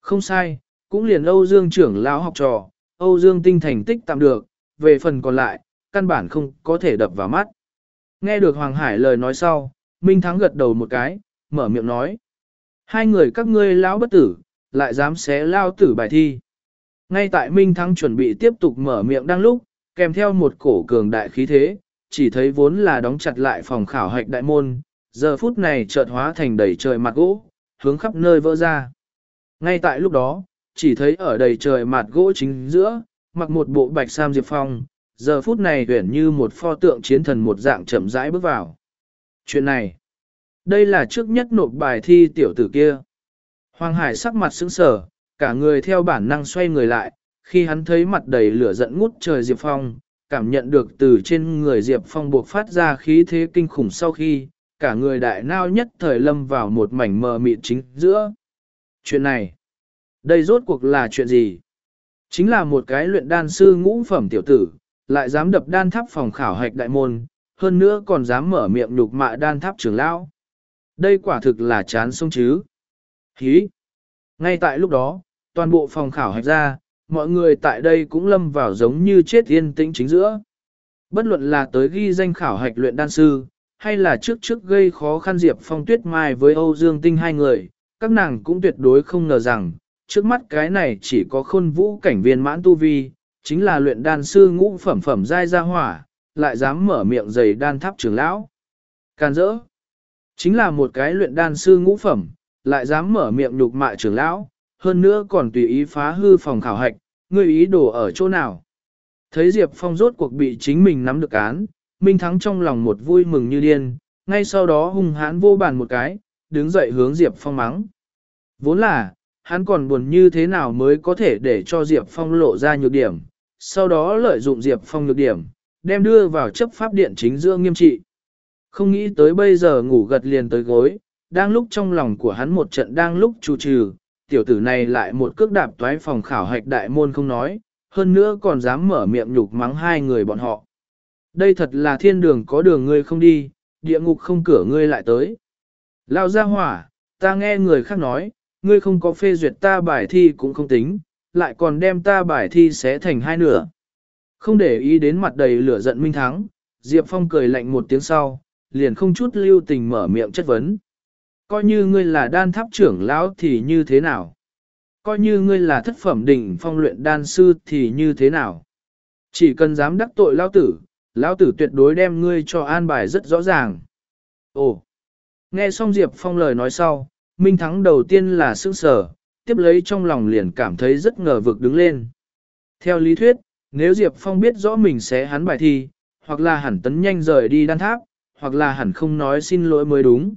Không sai, cũng liền Âu Dương trưởng lão học trò, Âu Dương tinh thành tích tạm được, về phần còn lại, căn bản không có thể đập vào mắt. Nghe được Hoàng Hải lời nói sau, Minh Thắng gật đầu một cái, mở miệng nói. Hai người các ngươi lão bất tử, lại dám xé lao tử bài thi. Ngay tại Minh Thắng chuẩn bị tiếp tục mở miệng đang lúc, kèm theo một cổ cường đại khí thế, chỉ thấy vốn là đóng chặt lại phòng khảo hạch đại môn, giờ phút này chợt hóa thành đầy trời mặt gỗ, hướng khắp nơi vỡ ra. Ngay tại lúc đó, chỉ thấy ở đầy trời mặt gỗ chính giữa, mặc một bộ bạch sam diệp phong, giờ phút này tuyển như một pho tượng chiến thần một dạng chậm rãi bước vào. Chuyện này, đây là trước nhất nộp bài thi tiểu tử kia. Hoàng Hải sắc mặt sững sờ, cả người theo bản năng xoay người lại, khi hắn thấy mặt đầy lửa giận ngút trời Diệp Phong, cảm nhận được từ trên người Diệp Phong buộc phát ra khí thế kinh khủng sau khi, cả người đại nao nhất thời lâm vào một mảnh mờ mịt chính giữa. Chuyện này, đây rốt cuộc là chuyện gì? Chính là một cái luyện đan sư ngũ phẩm tiểu tử, lại dám đập đan tháp phòng khảo hạch đại môn, hơn nữa còn dám mở miệng nhục mạ đan tháp trưởng lão. Đây quả thực là chán sông chứ. Hí! Ngay tại lúc đó, toàn bộ phòng khảo hạch ra, mọi người tại đây cũng lâm vào giống như chết yên tĩnh chính giữa. Bất luận là tới ghi danh khảo hạch luyện đan sư, hay là trước trước gây khó khăn Diệp Phong Tuyết Mai với Âu Dương Tinh hai người, các nàng cũng tuyệt đối không ngờ rằng, trước mắt cái này chỉ có khôn vũ cảnh viên mãn tu vi, chính là luyện đan sư ngũ phẩm phẩm giai gia hỏa, lại dám mở miệng giày đan tháp trưởng lão. Can dỡ, chính là một cái luyện đan sư ngũ phẩm, lại dám mở miệng nhục mạ trưởng lão, hơn nữa còn tùy ý phá hư phòng khảo hạch, ngươi ý đồ ở chỗ nào. Thấy Diệp Phong rốt cuộc bị chính mình nắm được án, Minh Thắng trong lòng một vui mừng như điên, ngay sau đó hung hãn vô bàn một cái, đứng dậy hướng Diệp Phong mắng. Vốn là, hắn còn buồn như thế nào mới có thể để cho Diệp Phong lộ ra nhược điểm, sau đó lợi dụng Diệp Phong nhược điểm, đem đưa vào chấp pháp điện chính giữa nghiêm trị. Không nghĩ tới bây giờ ngủ gật liền tới gối, đang lúc trong lòng của hắn một trận đang lúc chủ trừ, tiểu tử này lại một cước đạp toái phòng khảo hạch đại môn không nói, hơn nữa còn dám mở miệng nhục mắng hai người bọn họ. Đây thật là thiên đường có đường ngươi không đi, địa ngục không cửa ngươi lại tới. Lao ra hỏa, ta nghe người khác nói, ngươi không có phê duyệt ta bài thi cũng không tính, lại còn đem ta bài thi xé thành hai nửa. Không để ý đến mặt đầy lửa giận Minh Thắng, Diệp Phong cười lạnh một tiếng sau, liền không chút lưu tình mở miệng chất vấn. Coi như ngươi là đan tháp trưởng lão thì như thế nào? Coi như ngươi là thất phẩm đỉnh phong luyện đan sư thì như thế nào? Chỉ cần dám đắc tội lão tử, lão tử tuyệt đối đem ngươi cho an bài rất rõ ràng. Ồ! Nghe xong Diệp Phong lời nói sau, Minh Thắng đầu tiên là sững sở, tiếp lấy trong lòng liền cảm thấy rất ngờ vực đứng lên. Theo lý thuyết, nếu Diệp Phong biết rõ mình sẽ hắn bài thi, hoặc là hẳn tấn nhanh rời đi đan tháp, hoặc là hẳn không nói xin lỗi mới đúng.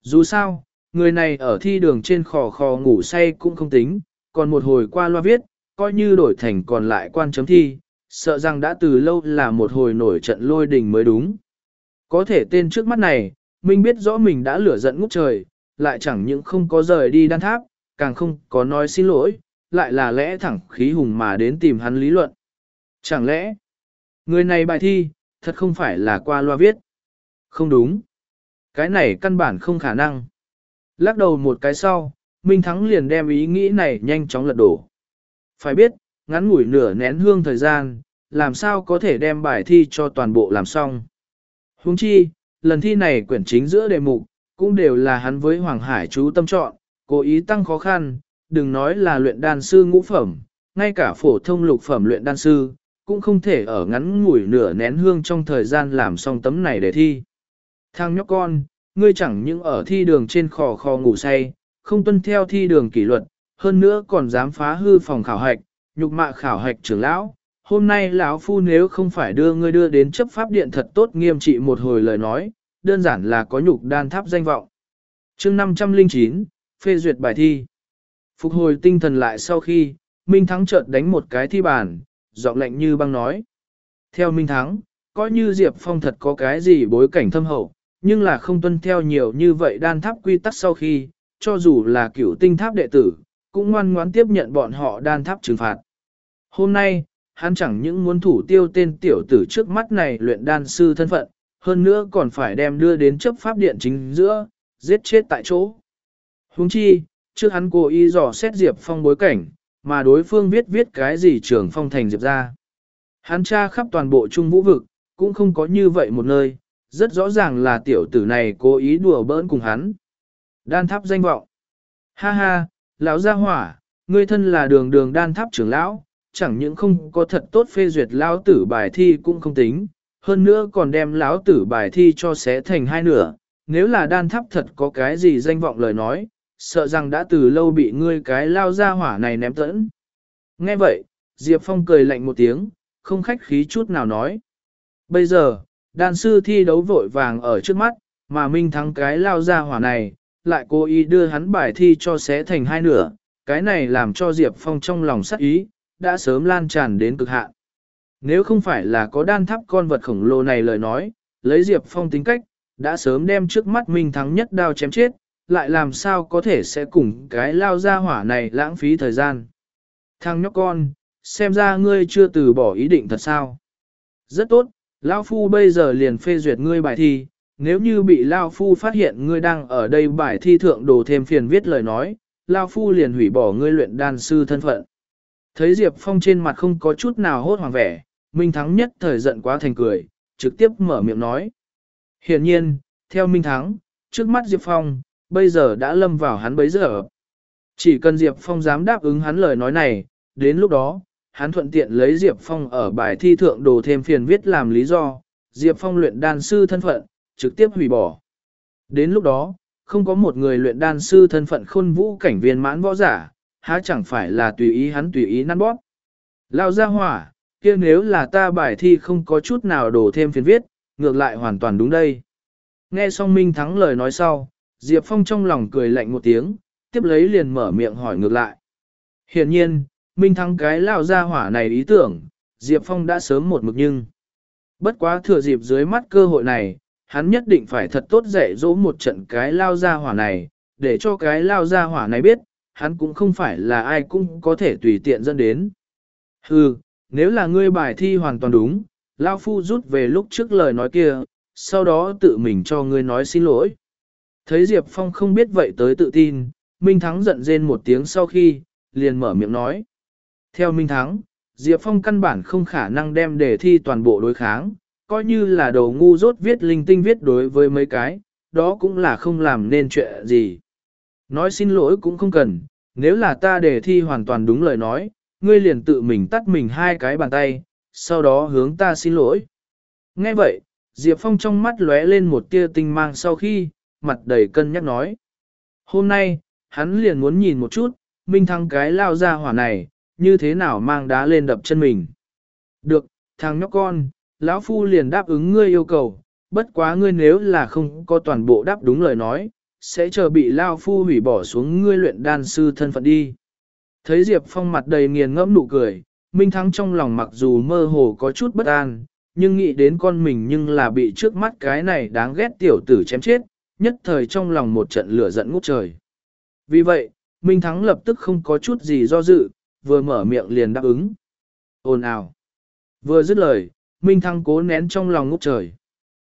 Dù sao, người này ở thi đường trên khò khò ngủ say cũng không tính, còn một hồi qua loa viết, coi như đổi thành còn lại quan chấm thi, sợ rằng đã từ lâu là một hồi nổi trận lôi đình mới đúng. Có thể tên trước mắt này, Minh biết rõ mình đã lửa giận ngút trời, lại chẳng những không có rời đi đan tháp, càng không có nói xin lỗi, lại là lẽ thẳng khí hùng mà đến tìm hắn lý luận. Chẳng lẽ, người này bài thi, thật không phải là qua loa viết? Không đúng. Cái này căn bản không khả năng. Lắc đầu một cái sau, Minh Thắng liền đem ý nghĩ này nhanh chóng lật đổ. Phải biết, ngắn ngủi nửa nén hương thời gian, làm sao có thể đem bài thi cho toàn bộ làm xong. Huống chi, lần thi này quyển chính giữa đề mục, cũng đều là hắn với Hoàng Hải chú tâm chọn, cố ý tăng khó khăn, đừng nói là luyện đan sư ngũ phẩm, ngay cả phổ thông lục phẩm luyện đan sư, cũng không thể ở ngắn ngủi nửa nén hương trong thời gian làm xong tấm này để thi. Thằng nhóc con, ngươi chẳng những ở thi đường trên khò khò ngủ say, không tuân theo thi đường kỷ luật, hơn nữa còn dám phá hư phòng khảo hạch, nhục mạ khảo hạch trưởng lão. Hôm nay lão phu nếu không phải đưa ngươi đưa đến chấp pháp điện thật tốt nghiêm trị một hồi lời nói, đơn giản là có nhục đan tháp danh vọng. chương 509, phê duyệt bài thi. Phục hồi tinh thần lại sau khi, Minh Thắng chợt đánh một cái thi bàn, giọng lạnh như băng nói. Theo Minh Thắng, coi như Diệp Phong thật có cái gì bối cảnh thâm hậu, nhưng là không tuân theo nhiều như vậy đan tháp quy tắc sau khi, cho dù là cửu tinh tháp đệ tử, cũng ngoan ngoãn tiếp nhận bọn họ đan tháp trừng phạt. Hôm nay, hắn chẳng những muốn thủ tiêu tên tiểu tử trước mắt này luyện đan sư thân phận, hơn nữa còn phải đem đưa đến chấp pháp điện chính giữa, giết chết tại chỗ. Huống chi, trước hắn cố ý dò xét Diệp Phong bối cảnh, mà đối phương viết viết cái gì trường phong thành Diệp ra. Hắn tra khắp toàn bộ trung vũ vực, cũng không có như vậy một nơi, rất rõ ràng là tiểu tử này cố ý đùa bỡn cùng hắn. Đan tháp danh vọng. Ha ha, lão gia hỏa, ngươi thân là đường đường đan tháp trưởng lão, chẳng những không có thật tốt phê duyệt lão tử bài thi cũng không tính, hơn nữa còn đem lão tử bài thi cho xé thành hai nửa. Nếu là đan tháp thật có cái gì danh vọng lời nói, sợ rằng đã từ lâu bị ngươi cái lao gia hỏa này ném tẫn. Nghe vậy, Diệp Phong cười lạnh một tiếng, không khách khí chút nào nói. Bây giờ, đan sư thi đấu vội vàng ở trước mắt, mà Minh thắng cái lao gia hỏa này, lại cố ý đưa hắn bài thi cho xé thành hai nửa, cái này làm cho Diệp Phong trong lòng sắc ý, đã sớm lan tràn đến cực hạn. Nếu không phải là có đan tháp con vật khổng lồ này lời nói, lấy Diệp Phong tính cách, đã sớm đem trước mắt Minh thắng nhất đao chém chết, lại làm sao có thể sẽ cùng cái lao ra hỏa này lãng phí thời gian. Thằng nhóc con, xem ra ngươi chưa từ bỏ ý định thật sao. Rất tốt, Lao Phu bây giờ liền phê duyệt ngươi bài thi, nếu như bị Lao Phu phát hiện ngươi đang ở đây bài thi thượng đồ thêm phiền viết lời nói, Lao Phu liền hủy bỏ ngươi luyện đan sư thân phận. Thấy Diệp Phong trên mặt không có chút nào hốt hoảng vẻ, Minh Thắng nhất thời giận quá thành cười, trực tiếp mở miệng nói. Hiện nhiên, theo Minh Thắng, trước mắt Diệp Phong, bây giờ đã lâm vào hắn bấy giờ. Chỉ cần Diệp Phong dám đáp ứng hắn lời nói này, đến lúc đó, hắn thuận tiện lấy Diệp Phong ở bài thi thượng đồ thêm phiền viết làm lý do, Diệp Phong luyện đan sư thân phận, trực tiếp hủy bỏ. Đến lúc đó, không có một người luyện đan sư thân phận khôn vũ cảnh viên mãn võ giả, há chẳng phải là tùy ý hắn tùy ý năn bóp. Lao ra hỏa, kia nếu là ta bài thi không có chút nào đổ thêm phiền viết, ngược lại hoàn toàn đúng đây. Nghe xong Minh Thắng lời nói sau, Diệp Phong trong lòng cười lạnh một tiếng, tiếp lấy liền mở miệng hỏi ngược lại. Hiển nhiên, Minh Thắng cái lao ra hỏa này ý tưởng, Diệp Phong đã sớm một mực nhưng. Bất quá thừa dịp dưới mắt cơ hội này, hắn nhất định phải thật tốt dạy dỗ một trận cái lao ra hỏa này, để cho cái lao ra hỏa này biết, hắn cũng không phải là ai cũng có thể tùy tiện dẫn đến. Hừ, nếu là ngươi bài thi hoàn toàn đúng, Lao Phu rút về lúc trước lời nói kia, sau đó tự mình cho ngươi nói xin lỗi. Thấy Diệp Phong không biết vậy tới tự tin, Minh Thắng giận rên một tiếng sau khi, liền mở miệng nói. Theo Minh Thắng, Diệp Phong căn bản không khả năng đem đề thi toàn bộ đối kháng, coi như là đầu ngu rốt viết linh tinh viết đối với mấy cái, đó cũng là không làm nên chuyện gì. Nói xin lỗi cũng không cần, nếu là ta đề thi hoàn toàn đúng lời nói, ngươi liền tự mình tắt mình hai cái bàn tay, sau đó hướng ta xin lỗi. Nghe vậy, Diệp Phong trong mắt lóe lên một tia tinh mang sau khi, mặt đầy cân nhắc nói. Hôm nay, hắn liền muốn nhìn một chút, Minh Thăng cái lao ra hỏa này, như thế nào mang đá lên đập chân mình. Được, thằng nhóc con, lão Phu liền đáp ứng ngươi yêu cầu, bất quá ngươi nếu là không có toàn bộ đáp đúng lời nói, sẽ chờ bị Lao Phu hủy bỏ xuống ngươi luyện đan sư thân phận đi. Thấy Diệp Phong mặt đầy nghiền ngẫm nụ cười, Minh Thắng trong lòng mặc dù mơ hồ có chút bất an, nhưng nghĩ đến con mình nhưng là bị trước mắt cái này đáng ghét tiểu tử chém chết, nhất thời trong lòng một trận lửa giận ngút trời. Vì vậy, Minh Thắng lập tức không có chút gì do dự, vừa mở miệng liền đáp ứng. Ồn ào. Vừa dứt lời, Minh Thắng cố nén trong lòng ngút trời.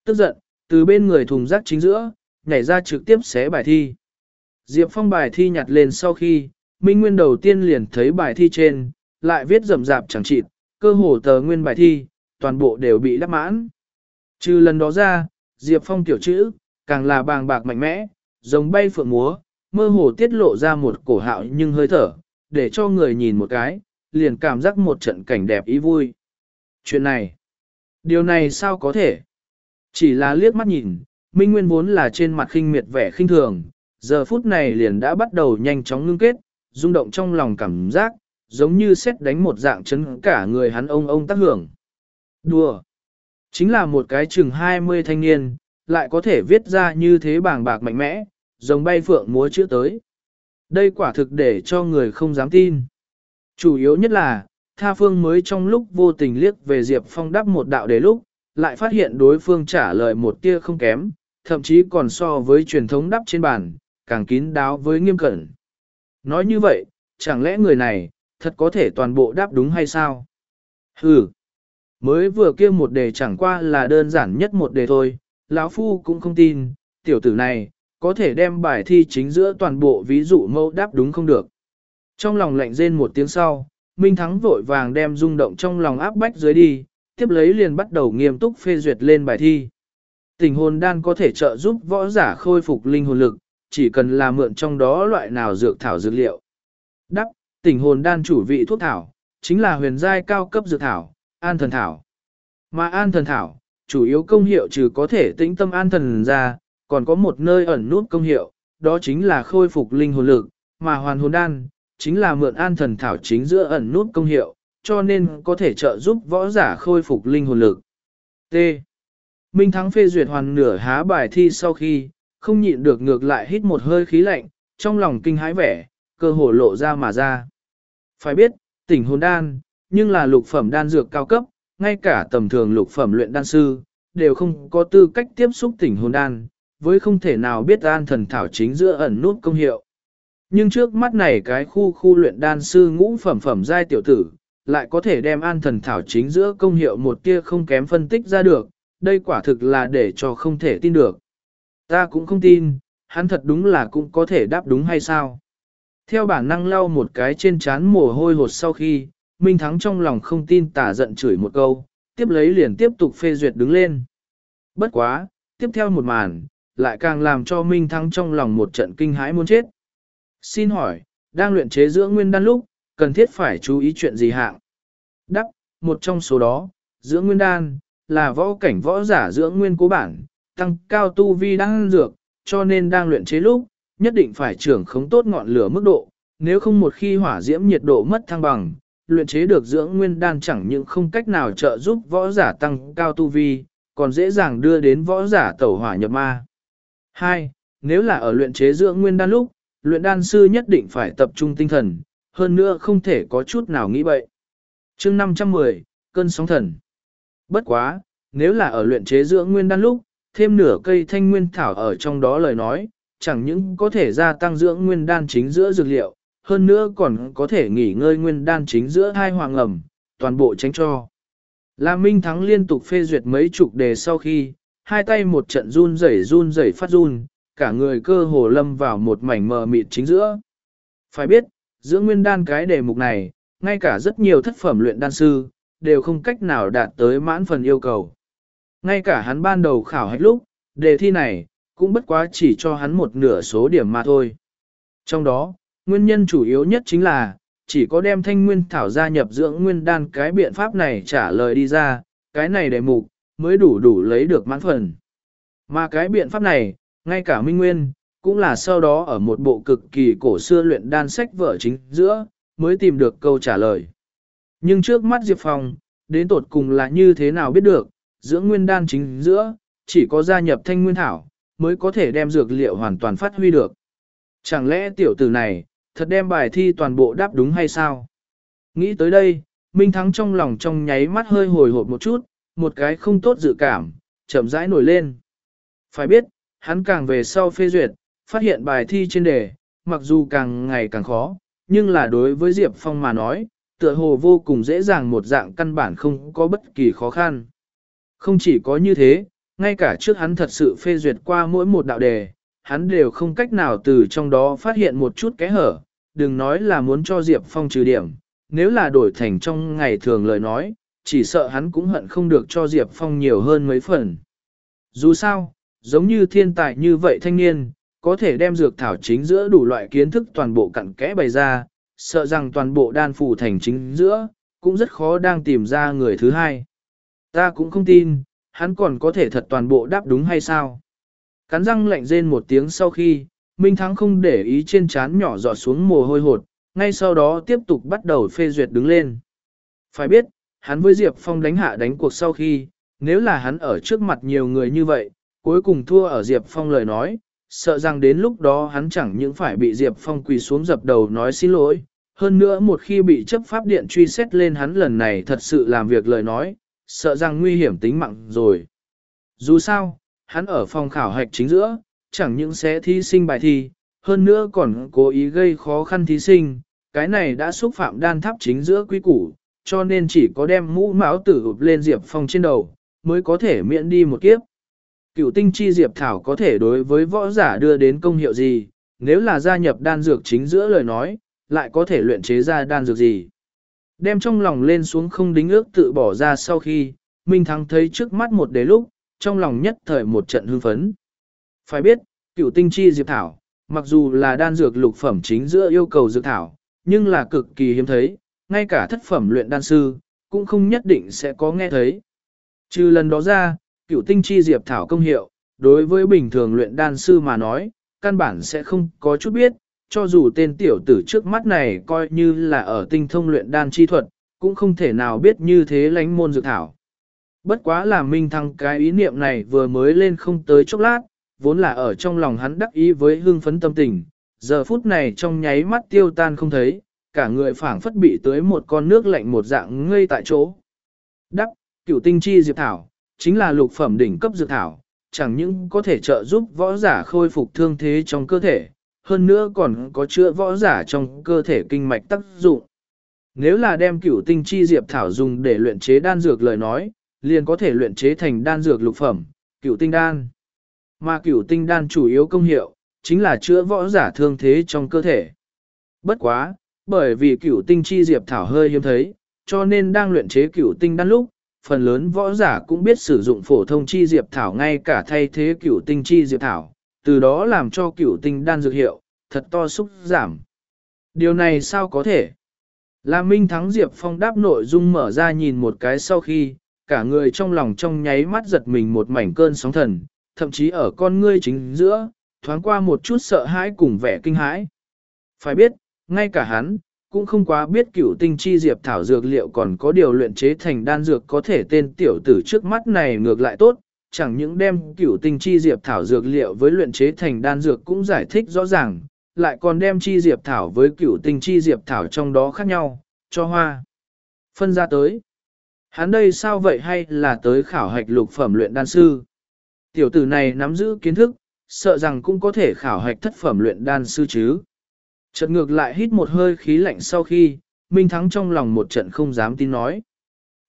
Tức giận, từ bên người thùng rác chính giữa, nhảy ra trực tiếp xé bài thi. Diệp Phong bài thi nhặt lên sau khi, Minh Nguyên đầu tiên liền thấy bài thi trên, lại viết rầm rạp chẳng chịt, cơ hồ tờ nguyên bài thi, toàn bộ đều bị đáp mãn. Trừ lần đó ra, Diệp Phong tiểu chữ, càng là bàng bạc mạnh mẽ, giống bay phượng múa, mơ hồ tiết lộ ra một cổ hạo nhưng hơi thở, để cho người nhìn một cái, liền cảm giác một trận cảnh đẹp ý vui. Chuyện này, điều này sao có thể? Chỉ là liếc mắt nhìn, Minh Nguyên vốn là trên mặt khinh miệt vẻ khinh thường, giờ phút này liền đã bắt đầu nhanh chóng ngưng kết, rung động trong lòng cảm giác, giống như xét đánh một dạng chấn cả người hắn ông ông tác hưởng. Đùa! Chính là một cái chừng 20 thanh niên, lại có thể viết ra như thế bảng bạc mạnh mẽ, giống bay phượng múa chữ tới. Đây quả thực để cho người không dám tin. Chủ yếu nhất là, Tha Phương mới trong lúc vô tình liếc về Diệp Phong đắp một đạo đề lúc, lại phát hiện đối phương trả lời một tia không kém, thậm chí còn so với truyền thống đắp trên bàn, càng kín đáo với nghiêm cẩn. Nói như vậy, chẳng lẽ người này, thật có thể toàn bộ đáp đúng hay sao? Hừ, mới vừa kia một đề chẳng qua là đơn giản nhất một đề thôi, lão Phu cũng không tin, tiểu tử này, có thể đem bài thi chính giữa toàn bộ ví dụ mẫu đáp đúng không được. Trong lòng lạnh rên một tiếng sau, Minh Thắng vội vàng đem rung động trong lòng áp bách dưới đi, tiếp lấy liền bắt đầu nghiêm túc phê duyệt lên bài thi. Tình hồn đan có thể trợ giúp võ giả khôi phục linh hồn lực, chỉ cần là mượn trong đó loại nào dược thảo dược liệu. Đắp, tình hồn đan chủ vị thuốc thảo, chính là huyền giai cao cấp dược thảo, an thần thảo. Mà an thần thảo, chủ yếu công hiệu trừ có thể tĩnh tâm an thần ra, còn có một nơi ẩn nút công hiệu, đó chính là khôi phục linh hồn lực, mà hoàn hồn đan, chính là mượn an thần thảo chính giữa ẩn nút công hiệu, cho nên có thể trợ giúp võ giả khôi phục linh hồn lực. T. Minh Thắng phê duyệt hoàn nửa há bài thi sau khi, không nhịn được ngược lại hít một hơi khí lạnh, trong lòng kinh hãi vẻ, cơ hồ lộ ra mà ra. Phải biết, tỉnh hồn đan, nhưng là lục phẩm đan dược cao cấp, ngay cả tầm thường lục phẩm luyện đan sư, đều không có tư cách tiếp xúc tỉnh hồn đan, với không thể nào biết an thần thảo chính giữa ẩn nút công hiệu. Nhưng trước mắt này cái khu khu luyện đan sư ngũ phẩm phẩm giai tiểu tử, lại có thể đem an thần thảo chính giữa công hiệu một tia không kém phân tích ra được, đây quả thực là để cho không thể tin được. Ta cũng không tin, hắn thật đúng là cũng có thể đáp đúng hay sao. Theo bản năng lau một cái trên chán mồ hôi hột sau khi, Minh Thắng trong lòng không tin tả giận chửi một câu, tiếp lấy liền tiếp tục phê duyệt đứng lên. Bất quá, tiếp theo một màn, lại càng làm cho Minh Thắng trong lòng một trận kinh hãi muốn chết. Xin hỏi, đang luyện chế dưỡng nguyên đan lúc, cần thiết phải chú ý chuyện gì hạng? Đắc, một trong số đó, dưỡng nguyên đan, là võ cảnh võ giả dưỡng nguyên cố bản, tăng cao tu vi đang dược, cho nên đang luyện chế lúc, nhất định phải trưởng khống tốt ngọn lửa mức độ, nếu không một khi hỏa diễm nhiệt độ mất thăng bằng, luyện chế được dưỡng nguyên đan chẳng những không cách nào trợ giúp võ giả tăng cao tu vi, còn dễ dàng đưa đến võ giả tẩu hỏa nhập ma. 2. Nếu là ở luyện chế dưỡng nguyên đan lúc, luyện đan sư nhất định phải tập trung tinh thần, hơn nữa không thể có chút nào nghĩ bậy. chương 510, cơn sóng thần. Bất quá, nếu là ở luyện chế dưỡng nguyên đan lúc, thêm nửa cây thanh nguyên thảo ở trong đó lời nói, chẳng những có thể gia tăng dưỡng nguyên đan chính giữa dược liệu, hơn nữa còn có thể nghỉ ngơi nguyên đan chính giữa hai hoàng ẩm, toàn bộ tránh cho. La Minh Thắng liên tục phê duyệt mấy chục đề sau khi, hai tay một trận run rẩy run rẩy phát run, cả người cơ hồ lâm vào một mảnh mờ mịt chính giữa. Phải biết, giữa nguyên đan cái đề mục này, ngay cả rất nhiều thất phẩm luyện đan sư, đều không cách nào đạt tới mãn phần yêu cầu. Ngay cả hắn ban đầu khảo hạch lúc, đề thi này, cũng bất quá chỉ cho hắn một nửa số điểm mà thôi. Trong đó, nguyên nhân chủ yếu nhất chính là, chỉ có đem thanh nguyên thảo gia nhập dưỡng nguyên đan cái biện pháp này trả lời đi ra, cái này đề mục, mới đủ đủ lấy được mãn phần. Mà cái biện pháp này, ngay cả Minh Nguyên, cũng là sau đó ở một bộ cực kỳ cổ xưa luyện đan sách vở chính giữa, mới tìm được câu trả lời. Nhưng trước mắt Diệp Phong, đến tột cùng là như thế nào biết được, dưỡng nguyên đan chính giữa, chỉ có gia nhập thanh nguyên thảo, mới có thể đem dược liệu hoàn toàn phát huy được. Chẳng lẽ tiểu tử này, thật đem bài thi toàn bộ đáp đúng hay sao? Nghĩ tới đây, Minh Thắng trong lòng trong nháy mắt hơi hồi hộp một chút, một cái không tốt dự cảm, chậm rãi nổi lên. Phải biết, hắn càng về sau phê duyệt, phát hiện bài thi trên đề, mặc dù càng ngày càng khó, nhưng là đối với Diệp Phong mà nói, tựa hồ vô cùng dễ dàng một dạng căn bản không có bất kỳ khó khăn. Không chỉ có như thế, ngay cả trước hắn thật sự phê duyệt qua mỗi một đạo đề, hắn đều không cách nào từ trong đó phát hiện một chút kẽ hở, đừng nói là muốn cho Diệp Phong trừ điểm, nếu là đổi thành trong ngày thường lời nói, chỉ sợ hắn cũng hận không được cho Diệp Phong nhiều hơn mấy phần. Dù sao, giống như thiên tài như vậy thanh niên, có thể đem dược thảo chính giữa đủ loại kiến thức toàn bộ cặn kẽ bày ra, sợ rằng toàn bộ đan phù thành chính giữa, cũng rất khó đang tìm ra người thứ hai. Ta cũng không tin, hắn còn có thể thật toàn bộ đáp đúng hay sao. Cắn răng lạnh rên một tiếng sau khi, Minh Thắng không để ý trên trán nhỏ giọt xuống mồ hôi hột, ngay sau đó tiếp tục bắt đầu phê duyệt đứng lên. Phải biết, hắn với Diệp Phong đánh hạ đánh cuộc sau khi, nếu là hắn ở trước mặt nhiều người như vậy, cuối cùng thua ở Diệp Phong lời nói, sợ rằng đến lúc đó hắn chẳng những phải bị Diệp Phong quỳ xuống dập đầu nói xin lỗi, hơn nữa một khi bị chấp pháp điện truy xét lên hắn lần này thật sự làm việc lời nói, sợ rằng nguy hiểm tính mạng rồi. Dù sao, hắn ở phòng khảo hạch chính giữa, chẳng những sẽ thí sinh bài thi, hơn nữa còn cố ý gây khó khăn thí sinh, cái này đã xúc phạm đan tháp chính giữa quý củ, cho nên chỉ có đem mũ máu tử ụp lên Diệp Phong trên đầu, mới có thể miễn đi một kiếp. Cựu tinh chi Diệp Thảo có thể đối với võ giả đưa đến công hiệu gì, nếu là gia nhập đan dược chính giữa lời nói, lại có thể luyện chế ra đan dược gì. Đem trong lòng lên xuống không đính ước tự bỏ ra sau khi, Minh Thắng thấy trước mắt một đế lúc, trong lòng nhất thời một trận hưng phấn. Phải biết, cựu tinh chi Diệp Thảo, mặc dù là đan dược lục phẩm chính giữa yêu cầu dược thảo, nhưng là cực kỳ hiếm thấy, ngay cả thất phẩm luyện đan sư, cũng không nhất định sẽ có nghe thấy. Trừ lần đó ra, cựu tinh chi diệp thảo công hiệu, đối với bình thường luyện đan sư mà nói, căn bản sẽ không có chút biết, cho dù tên tiểu tử trước mắt này coi như là ở tinh thông luyện đan chi thuật, cũng không thể nào biết như thế lánh môn dược thảo. Bất quá là minh thăng cái ý niệm này vừa mới lên không tới chốc lát, vốn là ở trong lòng hắn đắc ý với hương phấn tâm tình, giờ phút này trong nháy mắt tiêu tan không thấy, cả người phảng phất bị tới một con nước lạnh một dạng ngây tại chỗ. Đắc, cửu tinh chi diệp thảo, chính là lục phẩm đỉnh cấp dược thảo, chẳng những có thể trợ giúp võ giả khôi phục thương thế trong cơ thể, hơn nữa còn có chữa võ giả trong cơ thể kinh mạch tác dụng. Nếu là đem cửu tinh chi diệp thảo dùng để luyện chế đan dược lời nói, liền có thể luyện chế thành đan dược lục phẩm, cửu tinh đan. Mà cửu tinh đan chủ yếu công hiệu, chính là chữa võ giả thương thế trong cơ thể. Bất quá, bởi vì cửu tinh chi diệp thảo hơi hiếm thấy, cho nên đang luyện chế cửu tinh đan lúc, phần lớn võ giả cũng biết sử dụng phổ thông chi diệp thảo ngay cả thay thế cửu tinh chi diệp thảo, từ đó làm cho cửu tinh đan dược hiệu, thật to xúc giảm. Điều này sao có thể? Là Minh Thắng Diệp Phong đáp nội dung mở ra nhìn một cái sau khi, cả người trong lòng trong nháy mắt giật mình một mảnh cơn sóng thần, thậm chí ở con ngươi chính giữa, thoáng qua một chút sợ hãi cùng vẻ kinh hãi. Phải biết, ngay cả hắn, cũng không quá biết cửu tinh chi diệp thảo dược liệu còn có điều luyện chế thành đan dược có thể tên tiểu tử trước mắt này ngược lại tốt, chẳng những đem cửu tinh chi diệp thảo dược liệu với luyện chế thành đan dược cũng giải thích rõ ràng, lại còn đem chi diệp thảo với cửu tinh chi diệp thảo trong đó khác nhau, cho hoa. Phân ra tới. Hắn đây sao vậy hay là tới khảo hạch lục phẩm luyện đan sư? Tiểu tử này nắm giữ kiến thức, sợ rằng cũng có thể khảo hạch thất phẩm luyện đan sư chứ. Chợt ngược lại hít một hơi khí lạnh sau khi, Minh Thắng trong lòng một trận không dám tin nói.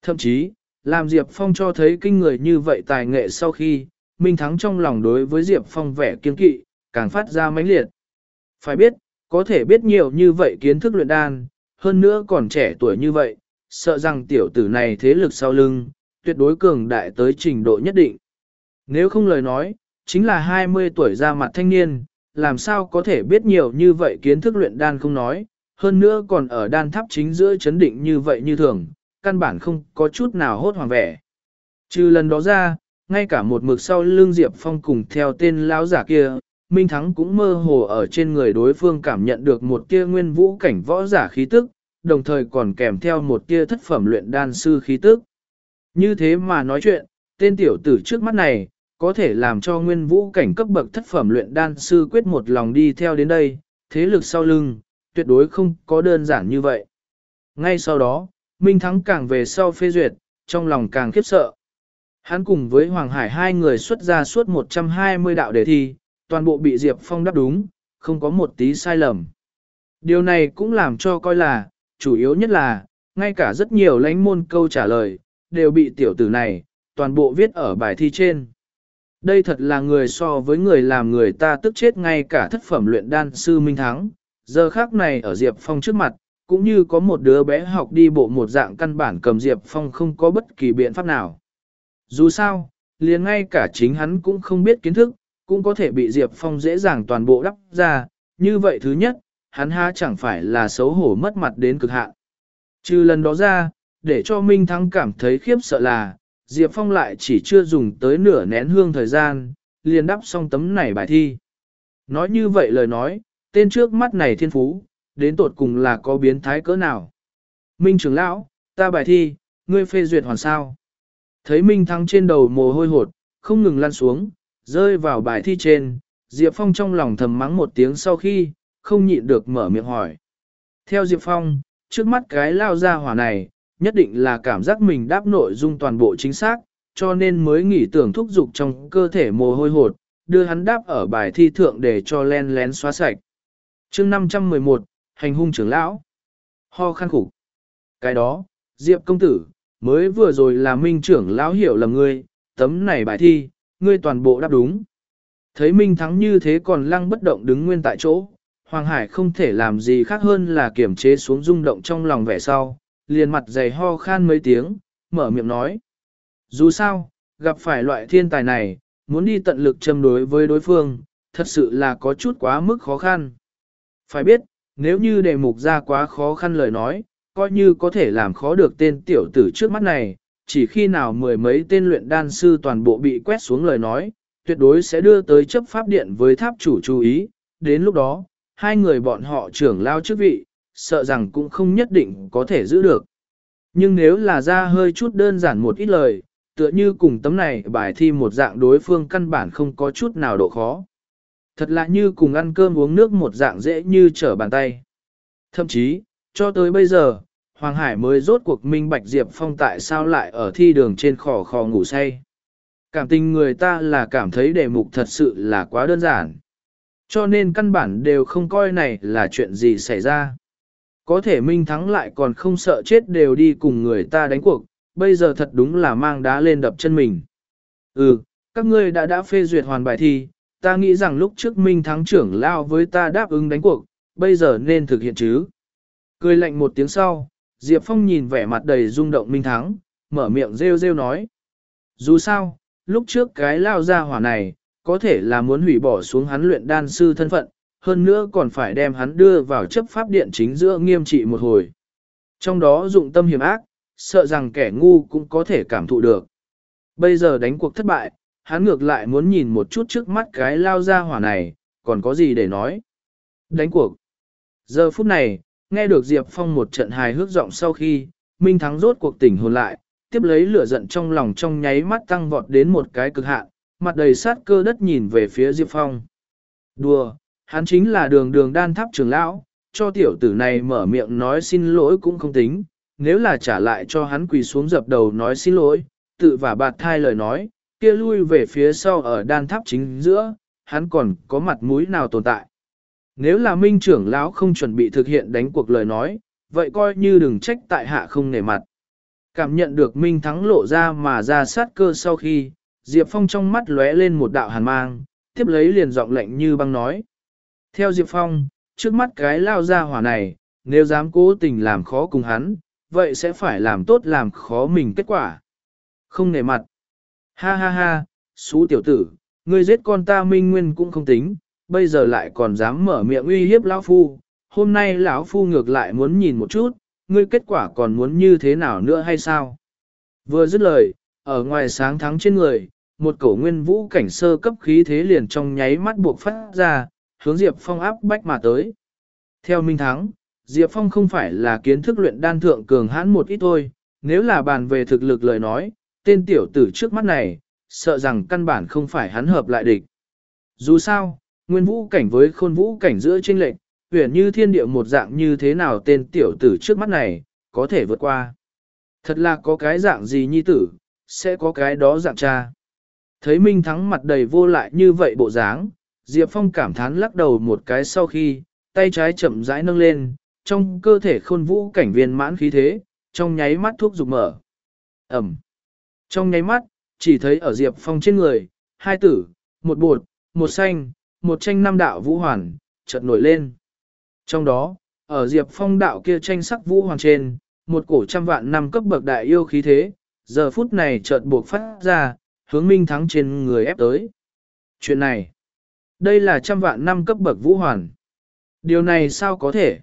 Thậm chí, làm Diệp Phong cho thấy kinh người như vậy tài nghệ sau khi, Minh Thắng trong lòng đối với Diệp Phong vẻ kiên kỵ, càng phát ra mãnh liệt. Phải biết, có thể biết nhiều như vậy kiến thức luyện đan, hơn nữa còn trẻ tuổi như vậy, sợ rằng tiểu tử này thế lực sau lưng, tuyệt đối cường đại tới trình độ nhất định. Nếu không lời nói, chính là 20 tuổi ra mặt thanh niên, làm sao có thể biết nhiều như vậy kiến thức luyện đan không nói, hơn nữa còn ở đan tháp chính giữa chấn định như vậy như thường, căn bản không có chút nào hốt hoàng vẻ. Trừ lần đó ra, ngay cả một mực sau lưng Diệp Phong cùng theo tên lão giả kia, Minh Thắng cũng mơ hồ ở trên người đối phương cảm nhận được một tia nguyên vũ cảnh võ giả khí tức, đồng thời còn kèm theo một tia thất phẩm luyện đan sư khí tức. Như thế mà nói chuyện, tên tiểu tử trước mắt này, có thể làm cho nguyên vũ cảnh cấp bậc thất phẩm luyện đan sư quyết một lòng đi theo đến đây, thế lực sau lưng, tuyệt đối không có đơn giản như vậy. Ngay sau đó, Minh Thắng càng về sau phê duyệt, trong lòng càng khiếp sợ. Hắn cùng với Hoàng Hải hai người xuất ra suốt 120 đạo đề thi, toàn bộ bị Diệp Phong đáp đúng, không có một tí sai lầm. Điều này cũng làm cho coi là, chủ yếu nhất là, ngay cả rất nhiều lãnh môn câu trả lời, đều bị tiểu tử này, toàn bộ viết ở bài thi trên. Đây thật là người so với người làm người ta tức chết ngay cả thất phẩm luyện đan sư Minh Thắng. Giờ khác này ở Diệp Phong trước mặt, cũng như có một đứa bé học đi bộ một dạng căn bản cầm Diệp Phong không có bất kỳ biện pháp nào. Dù sao, liền ngay cả chính hắn cũng không biết kiến thức, cũng có thể bị Diệp Phong dễ dàng toàn bộ đắp ra. Như vậy thứ nhất, hắn ha chẳng phải là xấu hổ mất mặt đến cực hạn. Trừ lần đó ra, để cho Minh Thắng cảm thấy khiếp sợ là, Diệp Phong lại chỉ chưa dùng tới nửa nén hương thời gian, liền đắp xong tấm này bài thi. Nói như vậy lời nói, tên trước mắt này thiên phú, đến tột cùng là có biến thái cỡ nào. Minh trưởng lão, ta bài thi, ngươi phê duyệt hoàn sao. Thấy Minh Thắng trên đầu mồ hôi hột, không ngừng lăn xuống, rơi vào bài thi trên, Diệp Phong trong lòng thầm mắng một tiếng sau khi, không nhịn được mở miệng hỏi. Theo Diệp Phong, trước mắt cái lao ra hỏa này, nhất định là cảm giác mình đáp nội dung toàn bộ chính xác, cho nên mới nghỉ tưởng thúc dục trong cơ thể mồ hôi hột, đưa hắn đáp ở bài thi thượng để cho len lén xóa sạch. chương 511, Hành hung trưởng lão. Ho khăn khủng. Cái đó, Diệp công tử, mới vừa rồi là minh trưởng lão hiểu lầm ngươi, tấm này bài thi, ngươi toàn bộ đáp đúng. Thấy Minh Thắng như thế còn lăng bất động đứng nguyên tại chỗ, Hoàng Hải không thể làm gì khác hơn là kiểm chế xuống rung động trong lòng vẻ sau, liền mặt dày ho khan mấy tiếng, mở miệng nói. Dù sao, gặp phải loại thiên tài này, muốn đi tận lực châm đối với đối phương, thật sự là có chút quá mức khó khăn. Phải biết, nếu như đề mục ra quá khó khăn lời nói, coi như có thể làm khó được tên tiểu tử trước mắt này, chỉ khi nào mười mấy tên luyện đan sư toàn bộ bị quét xuống lời nói, tuyệt đối sẽ đưa tới chấp pháp điện với tháp chủ chú ý, đến lúc đó, hai người bọn họ trưởng lao chức vị, sợ rằng cũng không nhất định có thể giữ được. Nhưng nếu là ra hơi chút đơn giản một ít lời, tựa như cùng tấm này bài thi một dạng đối phương căn bản không có chút nào độ khó. Thật lạ như cùng ăn cơm uống nước một dạng dễ như trở bàn tay. Thậm chí, cho tới bây giờ, Hoàng Hải mới rốt cuộc minh bạch Diệp Phong tại sao lại ở thi đường trên khò khò ngủ say. Cảm tình người ta là cảm thấy đề mục thật sự là quá đơn giản. Cho nên căn bản đều không coi này là chuyện gì xảy ra. Có thể Minh Thắng lại còn không sợ chết đều đi cùng người ta đánh cuộc, bây giờ thật đúng là mang đá lên đập chân mình. Ừ, các ngươi đã đã phê duyệt hoàn bài thi, ta nghĩ rằng lúc trước Minh Thắng trưởng lao với ta đáp ứng đánh cuộc, bây giờ nên thực hiện chứ. Cười lạnh một tiếng sau, Diệp Phong nhìn vẻ mặt đầy rung động Minh Thắng, mở miệng rêu rêu nói. Dù sao, lúc trước cái lao ra hỏa này, có thể là muốn hủy bỏ xuống hắn luyện đan sư thân phận, hơn nữa còn phải đem hắn đưa vào chấp pháp điện chính giữa nghiêm trị một hồi. Trong đó dụng tâm hiểm ác, sợ rằng kẻ ngu cũng có thể cảm thụ được. Bây giờ đánh cuộc thất bại, hắn ngược lại muốn nhìn một chút trước mắt cái lao ra hỏa này, còn có gì để nói. Đánh cuộc. Giờ phút này, nghe được Diệp Phong một trận hài hước giọng sau khi, Minh Thắng rốt cuộc tỉnh hồn lại, tiếp lấy lửa giận trong lòng trong nháy mắt tăng vọt đến một cái cực hạn, mặt đầy sát cơ đất nhìn về phía Diệp Phong. Đùa, hắn chính là đường đường đan tháp trưởng lão, cho tiểu tử này mở miệng nói xin lỗi cũng không tính, nếu là trả lại cho hắn quỳ xuống dập đầu nói xin lỗi, tự vả bạt thai lời nói, kia lui về phía sau ở đan tháp chính giữa, hắn còn có mặt mũi nào tồn tại. Nếu là minh trưởng lão không chuẩn bị thực hiện đánh cuộc lời nói, vậy coi như đừng trách tại hạ không nể mặt. Cảm nhận được minh thắng lộ ra mà ra sát cơ sau khi, Diệp Phong trong mắt lóe lên một đạo hàn mang, tiếp lấy liền giọng lệnh như băng nói. Theo Diệp Phong, trước mắt cái lao ra hỏa này, nếu dám cố tình làm khó cùng hắn, vậy sẽ phải làm tốt làm khó mình kết quả. Không nể mặt. Ha ha ha, xú tiểu tử, ngươi giết con ta minh nguyên cũng không tính, bây giờ lại còn dám mở miệng uy hiếp lão phu. Hôm nay lão phu ngược lại muốn nhìn một chút, ngươi kết quả còn muốn như thế nào nữa hay sao? Vừa dứt lời, ở ngoài sáng thắng trên người, một cổ nguyên vũ cảnh sơ cấp khí thế liền trong nháy mắt buộc phát ra, hướng Diệp Phong áp bách mà tới. Theo Minh Thắng, Diệp Phong không phải là kiến thức luyện đan thượng cường hãn một ít thôi, nếu là bàn về thực lực lời nói, tên tiểu tử trước mắt này, sợ rằng căn bản không phải hắn hợp lại địch. Dù sao, nguyên vũ cảnh với khôn vũ cảnh giữa chênh lệch, huyền như thiên địa một dạng như thế nào tên tiểu tử trước mắt này, có thể vượt qua. Thật là có cái dạng gì nhi tử, sẽ có cái đó dạng cha. Thấy Minh Thắng mặt đầy vô lại như vậy bộ dáng, Diệp Phong cảm thán lắc đầu một cái sau khi, tay trái chậm rãi nâng lên, trong cơ thể khôn vũ cảnh viên mãn khí thế, trong nháy mắt thuốc dục mở. Ẩm. Trong nháy mắt, chỉ thấy ở Diệp Phong trên người, hai tử, một bột, một xanh, một tranh năm đạo vũ hoàn, chợt nổi lên. Trong đó, ở Diệp Phong đạo kia tranh sắc vũ hoàn trên, một cổ trăm vạn năm cấp bậc đại yêu khí thế, giờ phút này chợt buộc phát ra, hướng minh thắng trên người ép tới. Chuyện này, đây là trăm vạn năm cấp bậc vũ hoàn. Điều này sao có thể?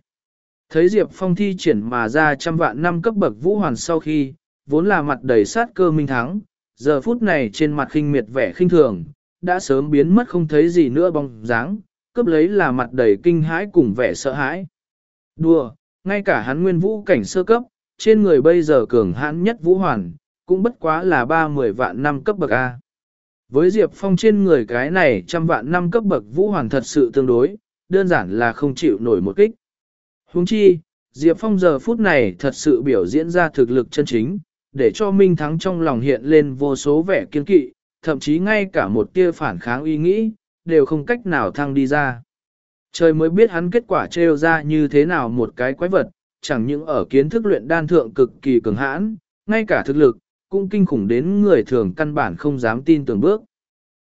Thấy Diệp Phong thi triển mà ra trăm vạn năm cấp bậc vũ hoàn sau khi, vốn là mặt đầy sát cơ minh thắng, giờ phút này trên mặt khinh miệt vẻ khinh thường, đã sớm biến mất không thấy gì nữa bóng dáng, cấp lấy là mặt đầy kinh hãi cùng vẻ sợ hãi. Đùa, ngay cả hắn nguyên vũ cảnh sơ cấp, trên người bây giờ cường hãn nhất vũ hoàn, cũng bất quá là ba mười vạn năm cấp bậc A. Với Diệp Phong trên người cái này trăm vạn năm cấp bậc vũ hoàn thật sự tương đối, đơn giản là không chịu nổi một kích. Huống chi, Diệp Phong giờ phút này thật sự biểu diễn ra thực lực chân chính, để cho Minh Thắng trong lòng hiện lên vô số vẻ kiên kỵ, thậm chí ngay cả một tia phản kháng ý nghĩ, đều không cách nào thăng đi ra. Trời mới biết hắn kết quả trêu ra như thế nào một cái quái vật, chẳng những ở kiến thức luyện đan thượng cực kỳ cường hãn, ngay cả thực lực, cũng kinh khủng đến người thường căn bản không dám tin tưởng bước.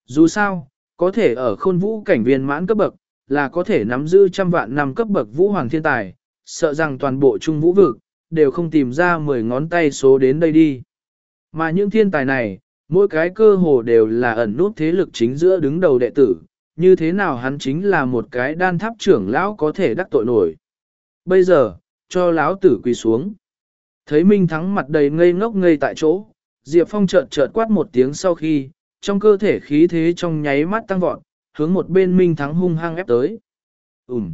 Dù sao, có thể ở khôn vũ cảnh viên mãn cấp bậc, là có thể nắm giữ trăm vạn năm cấp bậc vũ hoàng thiên tài, sợ rằng toàn bộ trung vũ vực, đều không tìm ra 10 ngón tay số đến đây đi. Mà những thiên tài này, mỗi cái cơ hồ đều là ẩn nút thế lực chính giữa đứng đầu đệ tử, như thế nào hắn chính là một cái đan tháp trưởng lão có thể đắc tội nổi. Bây giờ, cho lão tử quỳ xuống. Thấy Minh Thắng mặt đầy ngây ngốc ngây tại chỗ, Diệp Phong chợt chợt quát một tiếng sau khi, trong cơ thể khí thế trong nháy mắt tăng vọt, hướng một bên Minh Thắng hung hăng ép tới. Ùm.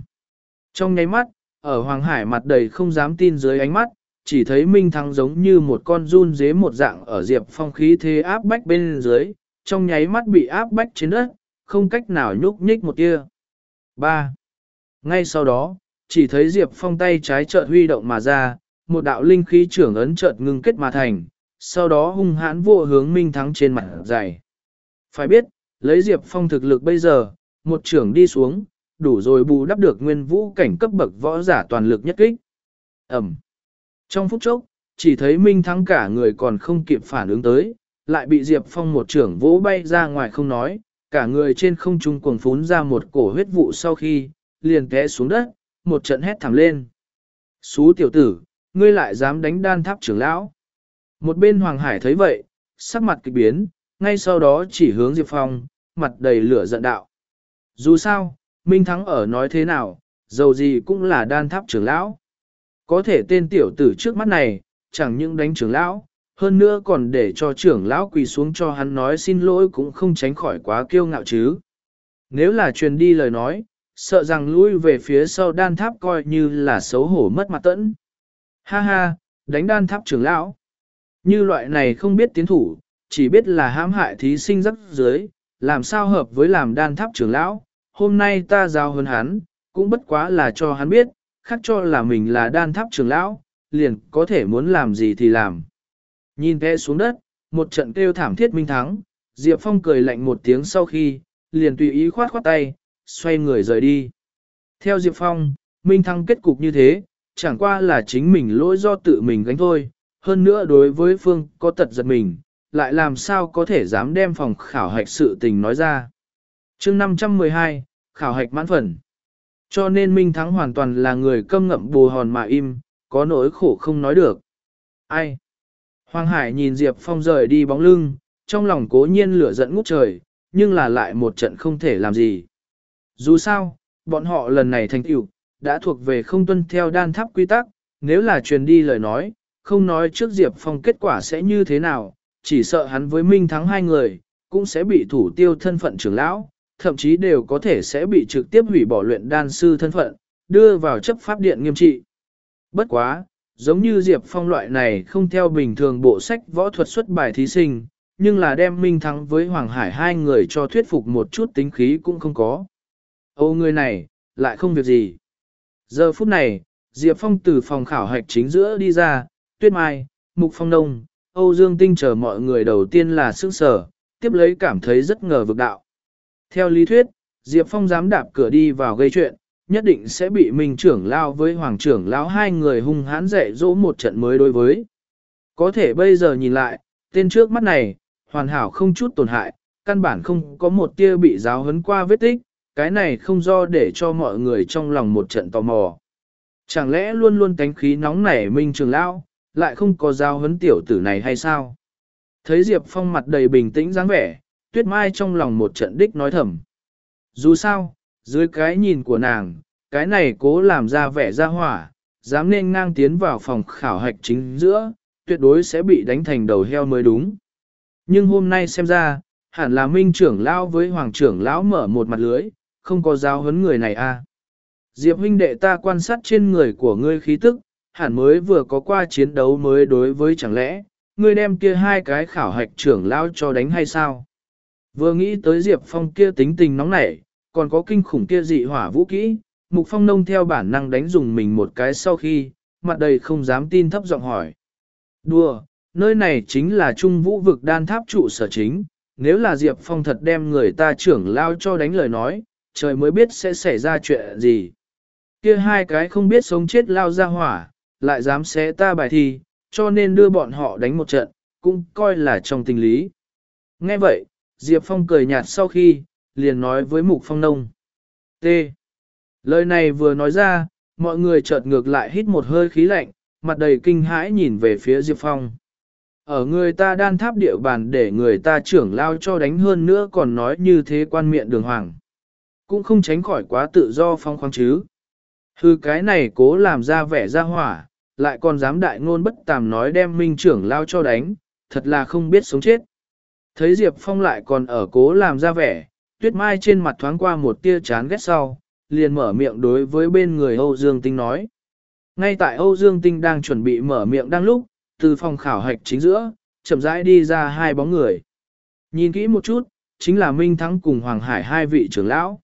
Trong nháy mắt, ở Hoàng Hải mặt đầy không dám tin dưới ánh mắt, chỉ thấy Minh Thắng giống như một con run dế một dạng ở Diệp Phong khí thế áp bách bên dưới, trong nháy mắt bị áp bách trên đất, không cách nào nhúc nhích một tia. 3. Ngay sau đó, chỉ thấy Diệp Phong tay trái chợt huy động mà ra, một đạo linh khí trưởng ấn chợt ngưng kết mà thành, sau đó hung hãn vô hướng Minh Thắng trên mặt dày. Phải biết, lấy Diệp Phong thực lực bây giờ, một trưởng đi xuống, đủ rồi bù đắp được nguyên vũ cảnh cấp bậc võ giả toàn lực nhất kích. Ẩm. Trong phút chốc, chỉ thấy Minh Thắng cả người còn không kịp phản ứng tới, lại bị Diệp Phong một trưởng vỗ bay ra ngoài không nói, cả người trên không trung cuồng phún ra một cổ huyết vụ sau khi, liền té xuống đất, một trận hét thẳng lên. Xú tiểu tử, ngươi lại dám đánh đan tháp trưởng lão. Một bên Hoàng Hải thấy vậy, sắc mặt kịch biến, ngay sau đó chỉ hướng Diệp Phong, mặt đầy lửa giận đạo. Dù sao, Minh Thắng ở nói thế nào, dầu gì cũng là đan tháp trưởng lão. Có thể tên tiểu tử trước mắt này, chẳng những đánh trưởng lão, hơn nữa còn để cho trưởng lão quỳ xuống cho hắn nói xin lỗi cũng không tránh khỏi quá kiêu ngạo chứ. Nếu là truyền đi lời nói, sợ rằng lui về phía sau đan tháp coi như là xấu hổ mất mặt tẫn. Ha ha, đánh đan tháp trưởng lão. Như loại này không biết tiến thủ, chỉ biết là hãm hại thí sinh rắc dưới, làm sao hợp với làm đan tháp trưởng lão. Hôm nay ta giao hơn hắn, cũng bất quá là cho hắn biết, khác cho là mình là đan tháp trưởng lão, liền có thể muốn làm gì thì làm. Nhìn vẽ xuống đất, một trận kêu thảm thiết minh thắng, Diệp Phong cười lạnh một tiếng sau khi, liền tùy ý khoát khoát tay, xoay người rời đi. Theo Diệp Phong, Minh Thăng kết cục như thế, chẳng qua là chính mình lỗi do tự mình gánh thôi, hơn nữa đối với Phương có tật giật mình, lại làm sao có thể dám đem phòng khảo hạch sự tình nói ra. chương 512, khảo hạch mãn phần. Cho nên Minh Thắng hoàn toàn là người câm ngậm bù hòn mà im, có nỗi khổ không nói được. Ai? Hoàng Hải nhìn Diệp Phong rời đi bóng lưng, trong lòng cố nhiên lửa giận ngút trời, nhưng là lại một trận không thể làm gì. Dù sao, bọn họ lần này thành tựu đã thuộc về không tuân theo đan tháp quy tắc, nếu là truyền đi lời nói, không nói trước Diệp Phong kết quả sẽ như thế nào, chỉ sợ hắn với Minh thắng hai người, cũng sẽ bị thủ tiêu thân phận trưởng lão, thậm chí đều có thể sẽ bị trực tiếp hủy bỏ luyện đan sư thân phận, đưa vào chấp pháp điện nghiêm trị. Bất quá, giống như Diệp Phong loại này không theo bình thường bộ sách võ thuật xuất bài thí sinh, nhưng là đem Minh Thắng với Hoàng Hải hai người cho thuyết phục một chút tính khí cũng không có. Ô người này, lại không việc gì. Giờ phút này, Diệp Phong từ phòng khảo hạch chính giữa đi ra, Tuyết Mai, Mục Phong Đông, Âu Dương Tinh chờ mọi người đầu tiên là sức sở, tiếp lấy cảm thấy rất ngờ vực đạo. Theo lý thuyết, Diệp Phong dám đạp cửa đi vào gây chuyện, nhất định sẽ bị Minh trưởng lao với Hoàng trưởng lão hai người hung hãn dạy dỗ một trận mới đối với. Có thể bây giờ nhìn lại, tên trước mắt này, hoàn hảo không chút tổn hại, căn bản không có một tia bị giáo hấn qua vết tích, cái này không do để cho mọi người trong lòng một trận tò mò. Chẳng lẽ luôn luôn tánh khí nóng nảy Minh trưởng Lão, lại không có giáo hấn tiểu tử này hay sao? Thấy Diệp Phong mặt đầy bình tĩnh dáng vẻ, Tuyết Mai trong lòng một trận đích nói thầm. Dù sao, dưới cái nhìn của nàng, cái này cố làm ra vẻ ra hỏa, dám nên ngang tiến vào phòng khảo hạch chính giữa, tuyệt đối sẽ bị đánh thành đầu heo mới đúng. Nhưng hôm nay xem ra, hẳn là minh trưởng lão với hoàng trưởng lão mở một mặt lưới, không có giáo huấn người này a. À. Diệp huynh đệ ta quan sát trên người của ngươi khí tức, hẳn mới vừa có qua chiến đấu mới đối với chẳng lẽ, ngươi đem kia hai cái khảo hạch trưởng lão cho đánh hay sao? Vừa nghĩ tới Diệp Phong kia tính tình nóng nảy, còn có kinh khủng kia dị hỏa vũ kỹ, Mục Phong nông theo bản năng đánh dùng mình một cái sau khi, mặt đầy không dám tin thấp giọng hỏi. Đùa, nơi này chính là trung vũ vực đan tháp trụ sở chính, nếu là Diệp Phong thật đem người ta trưởng lao cho đánh lời nói, trời mới biết sẽ xảy ra chuyện gì. Kia hai cái không biết sống chết lao ra hỏa, lại dám xé ta bài thi, cho nên đưa bọn họ đánh một trận, cũng coi là trong tình lý. Nghe vậy, Diệp Phong cười nhạt sau khi, liền nói với Mục Phong Nông. T. Lời này vừa nói ra, mọi người chợt ngược lại hít một hơi khí lạnh, mặt đầy kinh hãi nhìn về phía Diệp Phong. Ở người ta đan tháp địa bàn để người ta trưởng lao cho đánh hơn nữa còn nói như thế quan miệng đường hoàng. Cũng không tránh khỏi quá tự do phong khoáng chứ. Hư cái này cố làm ra vẻ ra hỏa, lại còn dám đại ngôn bất tàm nói đem minh trưởng lao cho đánh, thật là không biết sống chết. Thấy Diệp Phong lại còn ở cố làm ra vẻ, tuyết mai trên mặt thoáng qua một tia chán ghét sau, liền mở miệng đối với bên người Âu Dương Tinh nói. Ngay tại Âu Dương Tinh đang chuẩn bị mở miệng đang lúc, từ phòng khảo hạch chính giữa, chậm rãi đi ra hai bóng người. Nhìn kỹ một chút, chính là Minh Thắng cùng Hoàng Hải hai vị trưởng lão.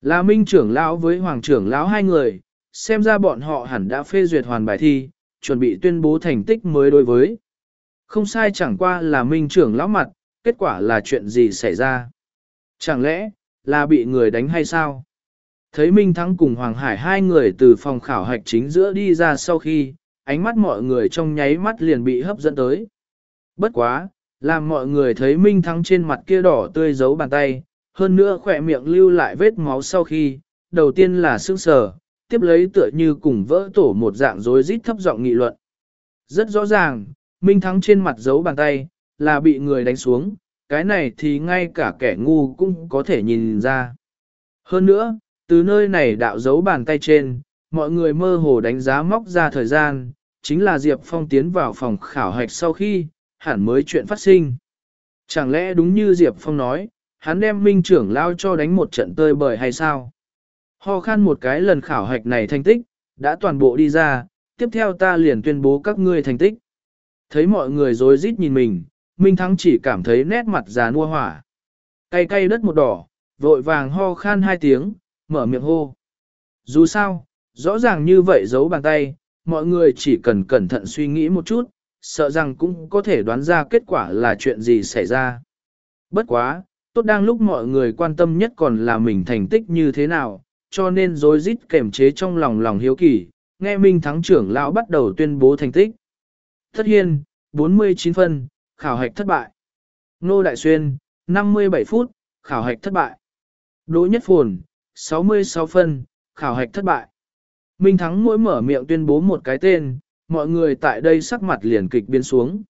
Là Minh trưởng lão với Hoàng trưởng lão hai người, xem ra bọn họ hẳn đã phê duyệt hoàn bài thi, chuẩn bị tuyên bố thành tích mới đối với. Không sai chẳng qua là Minh trưởng lão mặt, kết quả là chuyện gì xảy ra. Chẳng lẽ, là bị người đánh hay sao? Thấy Minh Thắng cùng Hoàng Hải hai người từ phòng khảo hạch chính giữa đi ra sau khi, ánh mắt mọi người trong nháy mắt liền bị hấp dẫn tới. Bất quá, làm mọi người thấy Minh Thắng trên mặt kia đỏ tươi giấu bàn tay, hơn nữa khỏe miệng lưu lại vết máu sau khi, đầu tiên là sương sờ, tiếp lấy tựa như cùng vỡ tổ một dạng rối rít thấp giọng nghị luận. Rất rõ ràng, Minh Thắng trên mặt giấu bàn tay, là bị người đánh xuống, cái này thì ngay cả kẻ ngu cũng có thể nhìn ra. Hơn nữa, từ nơi này đạo dấu bàn tay trên, mọi người mơ hồ đánh giá móc ra thời gian, chính là Diệp Phong tiến vào phòng khảo hạch sau khi, hẳn mới chuyện phát sinh. Chẳng lẽ đúng như Diệp Phong nói, hắn đem minh trưởng lao cho đánh một trận tơi bời hay sao? Ho khan một cái lần khảo hạch này thành tích, đã toàn bộ đi ra, tiếp theo ta liền tuyên bố các ngươi thành tích. Thấy mọi người rối rít nhìn mình, Minh Thắng chỉ cảm thấy nét mặt già nua hỏa. Cay cay đất một đỏ, vội vàng ho khan hai tiếng, mở miệng hô. Dù sao, rõ ràng như vậy giấu bàn tay, mọi người chỉ cần cẩn thận suy nghĩ một chút, sợ rằng cũng có thể đoán ra kết quả là chuyện gì xảy ra. Bất quá, tốt đang lúc mọi người quan tâm nhất còn là mình thành tích như thế nào, cho nên rối rít kềm chế trong lòng lòng hiếu kỳ, nghe Minh Thắng trưởng lão bắt đầu tuyên bố thành tích. Thất hiên, 49 phân, khảo hạch thất bại. Nô Đại Xuyên, 57 phút, khảo hạch thất bại. Đỗ Nhất Phồn, 66 phân, khảo hạch thất bại. Minh Thắng mỗi mở miệng tuyên bố một cái tên, mọi người tại đây sắc mặt liền kịch biến xuống.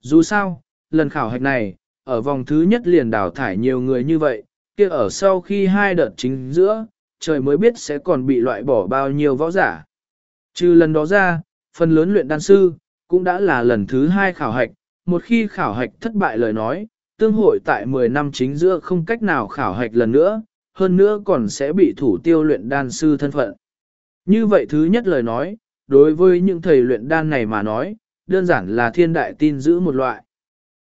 Dù sao, lần khảo hạch này, ở vòng thứ nhất liền đào thải nhiều người như vậy, kia ở sau khi hai đợt chính giữa, trời mới biết sẽ còn bị loại bỏ bao nhiêu võ giả. Trừ lần đó ra, phần lớn luyện đan sư, cũng đã là lần thứ hai khảo hạch, một khi khảo hạch thất bại lời nói, tương hội tại 10 năm chính giữa không cách nào khảo hạch lần nữa, hơn nữa còn sẽ bị thủ tiêu luyện đan sư thân phận. Như vậy thứ nhất lời nói, đối với những thầy luyện đan này mà nói, đơn giản là thiên đại tin giữ một loại.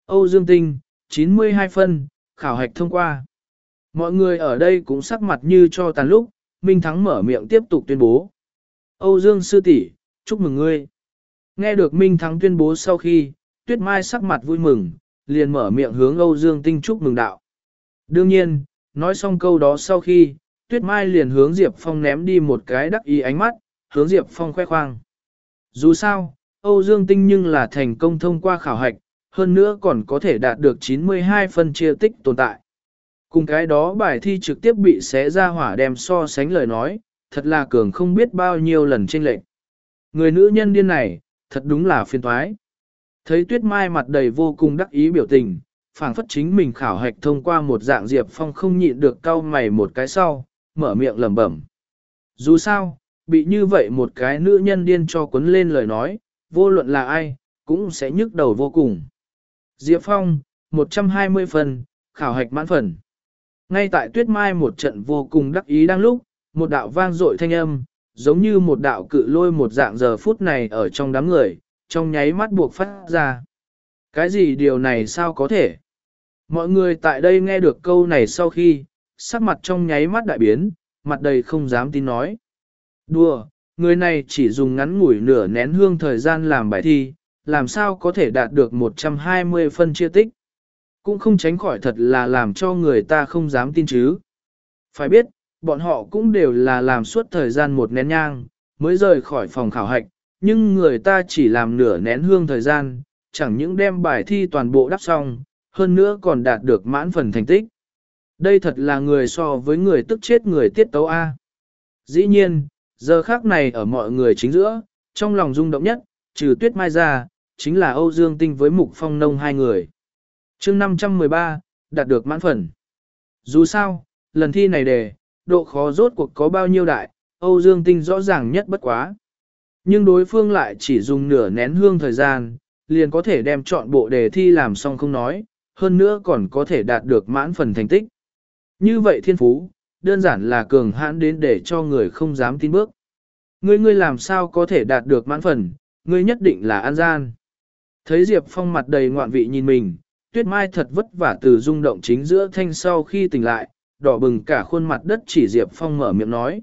Âu Dương Tinh, 92 phân, khảo hạch thông qua. Mọi người ở đây cũng sắc mặt như cho tàn lúc, Minh Thắng mở miệng tiếp tục tuyên bố. Âu Dương Sư tỷ, chúc mừng ngươi. Nghe được Minh Thắng tuyên bố sau khi, Tuyết Mai sắc mặt vui mừng, liền mở miệng hướng Âu Dương Tinh chúc mừng đạo. Đương nhiên, nói xong câu đó sau khi, Tuyết Mai liền hướng Diệp Phong ném đi một cái đắc ý ánh mắt, hướng Diệp Phong khoe khoang. Dù sao, Âu Dương Tinh nhưng là thành công thông qua khảo hạch, hơn nữa còn có thể đạt được 92 phân chia tích tồn tại. Cùng cái đó bài thi trực tiếp bị xé ra hỏa đem so sánh lời nói, thật là cường không biết bao nhiêu lần trên lệnh. Người nữ nhân điên này, thật đúng là phiền toái. Thấy tuyết mai mặt đầy vô cùng đắc ý biểu tình, phảng phất chính mình khảo hạch thông qua một dạng Diệp Phong không nhịn được cau mày một cái sau, mở miệng lẩm bẩm. Dù sao, bị như vậy một cái nữ nhân điên cho quấn lên lời nói, vô luận là ai, cũng sẽ nhức đầu vô cùng. Diệp Phong, 120 phần, khảo hạch mãn phần. Ngay tại tuyết mai một trận vô cùng đắc ý đang lúc, một đạo vang dội thanh âm, giống như một đạo cự lôi một dạng giờ phút này ở trong đám người, trong nháy mắt buộc phát ra. Cái gì điều này sao có thể? Mọi người tại đây nghe được câu này sau khi, sắc mặt trong nháy mắt đại biến, mặt đầy không dám tin nói. Đùa, người này chỉ dùng ngắn ngủi nửa nén hương thời gian làm bài thi, làm sao có thể đạt được 120 phân chia tích. Cũng không tránh khỏi thật là làm cho người ta không dám tin chứ. Phải biết, bọn họ cũng đều là làm suốt thời gian một nén nhang, mới rời khỏi phòng khảo hạch, nhưng người ta chỉ làm nửa nén hương thời gian, chẳng những đem bài thi toàn bộ đắp xong, hơn nữa còn đạt được mãn phần thành tích. Đây thật là người so với người tức chết người tiết tấu A. Dĩ nhiên, giờ khác này ở mọi người chính giữa, trong lòng rung động nhất, trừ tuyết mai ra, chính là Âu Dương Tinh với Mục Phong Nông hai người. chương 513, đạt được mãn phần. Dù sao, lần thi này đề, độ khó rốt cuộc có bao nhiêu đại, Âu Dương Tinh rõ ràng nhất bất quá. Nhưng đối phương lại chỉ dùng nửa nén hương thời gian, liền có thể đem chọn bộ đề thi làm xong không nói, hơn nữa còn có thể đạt được mãn phần thành tích. Như vậy thiên phú, đơn giản là cường hãn đến để cho người không dám tin bước. Ngươi ngươi làm sao có thể đạt được mãn phần, ngươi nhất định là an gian. Thấy Diệp Phong mặt đầy ngoạn vị nhìn mình, tuyết mai thật vất vả từ rung động chính giữa thanh sau khi tỉnh lại, đỏ bừng cả khuôn mặt đất chỉ Diệp Phong mở miệng nói.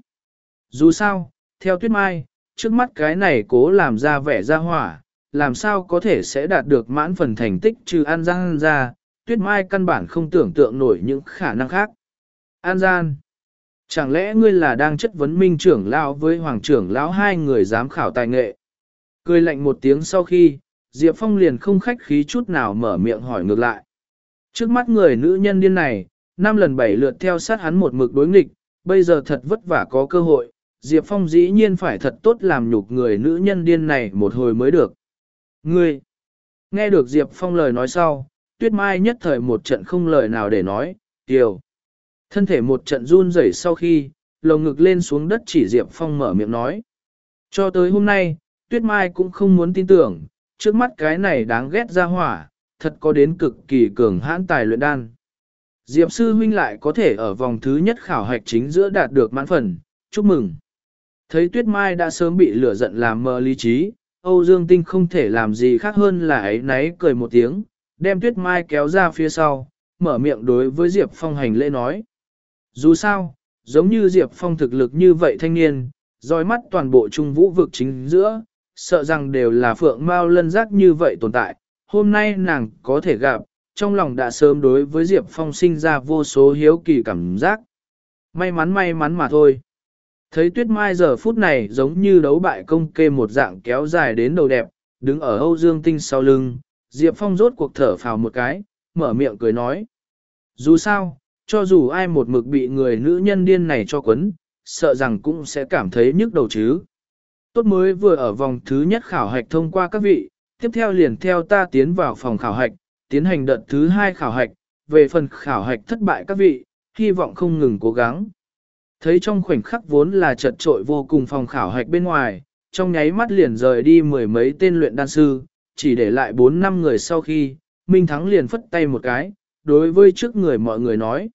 Dù sao, theo tuyết mai, trước mắt cái này cố làm ra vẻ ra hỏa, làm sao có thể sẽ đạt được mãn phần thành tích trừ an Giang ra, tuyết mai căn bản không tưởng tượng nổi những khả năng khác. An gian, chẳng lẽ ngươi là đang chất vấn minh trưởng lão với hoàng trưởng lão hai người giám khảo tài nghệ? Cười lạnh một tiếng sau khi, Diệp Phong liền không khách khí chút nào mở miệng hỏi ngược lại. Trước mắt người nữ nhân điên này, năm lần bảy lượt theo sát hắn một mực đối nghịch, bây giờ thật vất vả có cơ hội, Diệp Phong dĩ nhiên phải thật tốt làm nhục người nữ nhân điên này một hồi mới được. Ngươi! Nghe được Diệp Phong lời nói sau, Tuyết Mai nhất thời một trận không lời nào để nói, tiểu. Thân thể một trận run rẩy sau khi, lồng ngực lên xuống đất chỉ Diệp Phong mở miệng nói. Cho tới hôm nay, Tuyết Mai cũng không muốn tin tưởng, trước mắt cái này đáng ghét ra hỏa, thật có đến cực kỳ cường hãn tài luyện đan. Diệp sư huynh lại có thể ở vòng thứ nhất khảo hạch chính giữa đạt được mãn phần, chúc mừng. Thấy Tuyết Mai đã sớm bị lửa giận làm mờ lý trí, Âu Dương Tinh không thể làm gì khác hơn là ấy náy cười một tiếng, đem Tuyết Mai kéo ra phía sau, mở miệng đối với Diệp Phong hành lễ nói. Dù sao, giống như Diệp Phong thực lực như vậy thanh niên, dõi mắt toàn bộ trung vũ vực chính giữa, sợ rằng đều là phượng mao lân giác như vậy tồn tại. Hôm nay nàng có thể gặp, trong lòng đã sớm đối với Diệp Phong sinh ra vô số hiếu kỳ cảm giác. May mắn may mắn mà thôi. Thấy tuyết mai giờ phút này giống như đấu bại công kê một dạng kéo dài đến đầu đẹp, đứng ở Âu Dương Tinh sau lưng, Diệp Phong rốt cuộc thở phào một cái, mở miệng cười nói. Dù sao, cho dù ai một mực bị người nữ nhân điên này cho quấn, sợ rằng cũng sẽ cảm thấy nhức đầu chứ. Tốt mới vừa ở vòng thứ nhất khảo hạch thông qua các vị, tiếp theo liền theo ta tiến vào phòng khảo hạch, tiến hành đợt thứ hai khảo hạch, về phần khảo hạch thất bại các vị, hy vọng không ngừng cố gắng. Thấy trong khoảnh khắc vốn là chật trội vô cùng phòng khảo hạch bên ngoài, trong nháy mắt liền rời đi mười mấy tên luyện đan sư, chỉ để lại bốn năm người sau khi, Minh Thắng liền phất tay một cái, đối với trước người mọi người nói.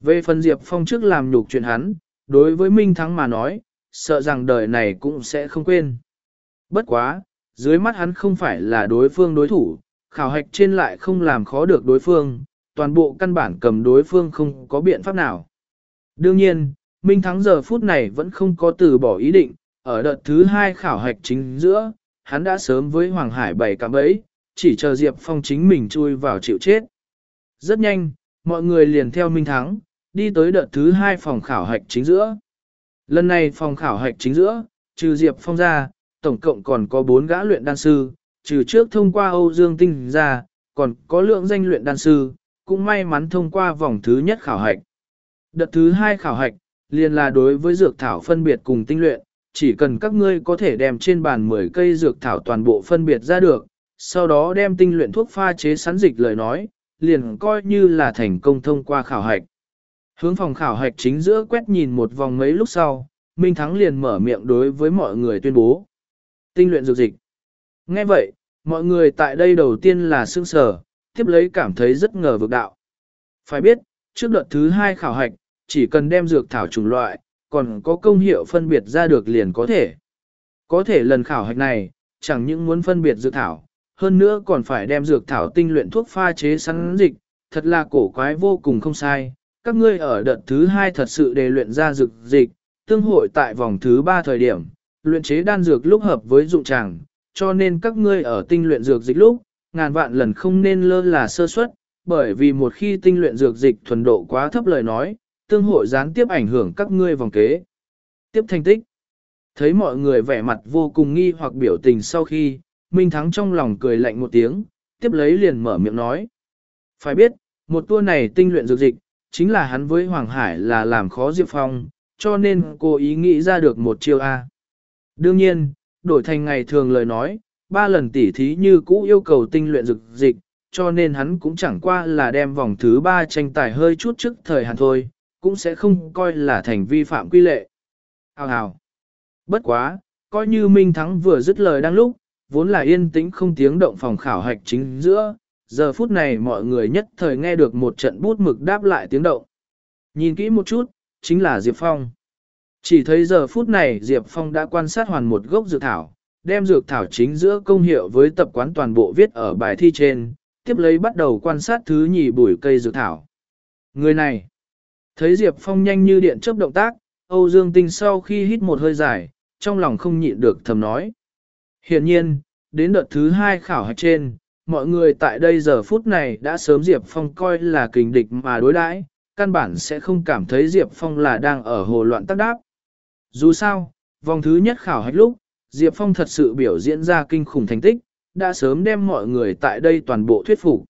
Về phần Diệp Phong trước làm nhục chuyện hắn, đối với Minh Thắng mà nói, sợ rằng đời này cũng sẽ không quên. Bất quá, dưới mắt hắn không phải là đối phương đối thủ, khảo hạch trên lại không làm khó được đối phương, toàn bộ căn bản cầm đối phương không có biện pháp nào. Đương nhiên, Minh Thắng giờ phút này vẫn không có từ bỏ ý định, ở đợt thứ hai khảo hạch chính giữa, hắn đã sớm với Hoàng Hải bày cạm bẫy, chỉ chờ Diệp Phong chính mình chui vào chịu chết. Rất nhanh, mọi người liền theo Minh Thắng, đi tới đợt thứ hai phòng khảo hạch chính giữa. Lần này phòng khảo hạch chính giữa, trừ Diệp Phong ra, tổng cộng còn có 4 gã luyện đan sư, trừ trước thông qua Âu Dương Tinh ra, còn có lượng danh luyện đan sư, cũng may mắn thông qua vòng thứ nhất khảo hạch. Đợt thứ hai khảo hạch, liền là đối với dược thảo phân biệt cùng tinh luyện, chỉ cần các ngươi có thể đem trên bàn 10 cây dược thảo toàn bộ phân biệt ra được, sau đó đem tinh luyện thuốc pha chế sẵn dịch lời nói, liền coi như là thành công thông qua khảo hạch. Hướng phòng khảo hạch chính giữa quét nhìn một vòng mấy lúc sau, Minh Thắng liền mở miệng đối với mọi người tuyên bố. Tinh luyện dược dịch. Nghe vậy, mọi người tại đây đầu tiên là sương sở, tiếp lấy cảm thấy rất ngờ vực đạo. Phải biết, trước đợt thứ hai khảo hạch, chỉ cần đem dược thảo chủng loại, còn có công hiệu phân biệt ra được liền có thể. Có thể lần khảo hạch này, chẳng những muốn phân biệt dược thảo, hơn nữa còn phải đem dược thảo tinh luyện thuốc pha chế sẵn dịch, thật là cổ quái vô cùng không sai. Các ngươi ở đợt thứ hai thật sự đề luyện ra dược dịch, tương hội tại vòng thứ ba thời điểm, luyện chế đan dược lúc hợp với dụng tràng, cho nên các ngươi ở tinh luyện dược dịch lúc, ngàn vạn lần không nên lơ là sơ suất, bởi vì một khi tinh luyện dược dịch thuần độ quá thấp lời nói, tương hội gián tiếp ảnh hưởng các ngươi vòng kế. Tiếp thành tích. Thấy mọi người vẻ mặt vô cùng nghi hoặc biểu tình sau khi, Minh Thắng trong lòng cười lạnh một tiếng, tiếp lấy liền mở miệng nói. Phải biết, một tour này tinh luyện dược dịch, chính là hắn với Hoàng Hải là làm khó Diệp Phong, cho nên cô ý nghĩ ra được một chiêu A. Đương nhiên, đổi thành ngày thường lời nói, ba lần tỉ thí như cũ yêu cầu tinh luyện dược dịch, cho nên hắn cũng chẳng qua là đem vòng thứ ba tranh tài hơi chút trước thời hạn thôi, cũng sẽ không coi là thành vi phạm quy lệ. Hào hào. Bất quá, coi như Minh Thắng vừa dứt lời đang lúc, vốn là yên tĩnh không tiếng động phòng khảo hạch chính giữa, giờ phút này mọi người nhất thời nghe được một trận bút mực đáp lại tiếng động. Nhìn kỹ một chút, chính là Diệp Phong. Chỉ thấy giờ phút này Diệp Phong đã quan sát hoàn một gốc dược thảo, đem dược thảo chính giữa công hiệu với tập quán toàn bộ viết ở bài thi trên, tiếp lấy bắt đầu quan sát thứ nhì bụi cây dược thảo. Người này, thấy Diệp Phong nhanh như điện chớp động tác, Âu Dương Tinh sau khi hít một hơi dài, trong lòng không nhịn được thầm nói. Hiện nhiên, đến đợt thứ hai khảo hạch trên, mọi người tại đây giờ phút này đã sớm Diệp Phong coi là kình địch mà đối đãi, căn bản sẽ không cảm thấy Diệp Phong là đang ở hồ loạn tác đáp. Dù sao, vòng thứ nhất khảo hạch lúc, Diệp Phong thật sự biểu diễn ra kinh khủng thành tích, đã sớm đem mọi người tại đây toàn bộ thuyết phục.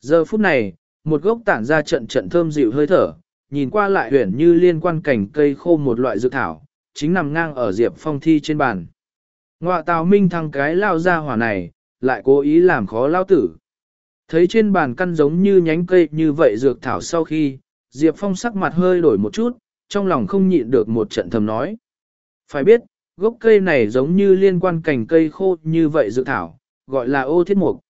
Giờ phút này, một gốc tản ra trận trận thơm dịu hơi thở, nhìn qua lại huyển như liên quan cảnh cây khô một loại dược thảo, chính nằm ngang ở Diệp Phong thi trên bàn. Ngoạ tào minh thăng cái lao ra hỏa này, lại cố ý làm khó lao tử. Thấy trên bàn căn giống như nhánh cây như vậy dược thảo sau khi, Diệp Phong sắc mặt hơi đổi một chút, trong lòng không nhịn được một trận thầm nói. Phải biết, gốc cây này giống như liên quan cành cây khô như vậy dược thảo, gọi là ô thiết mục.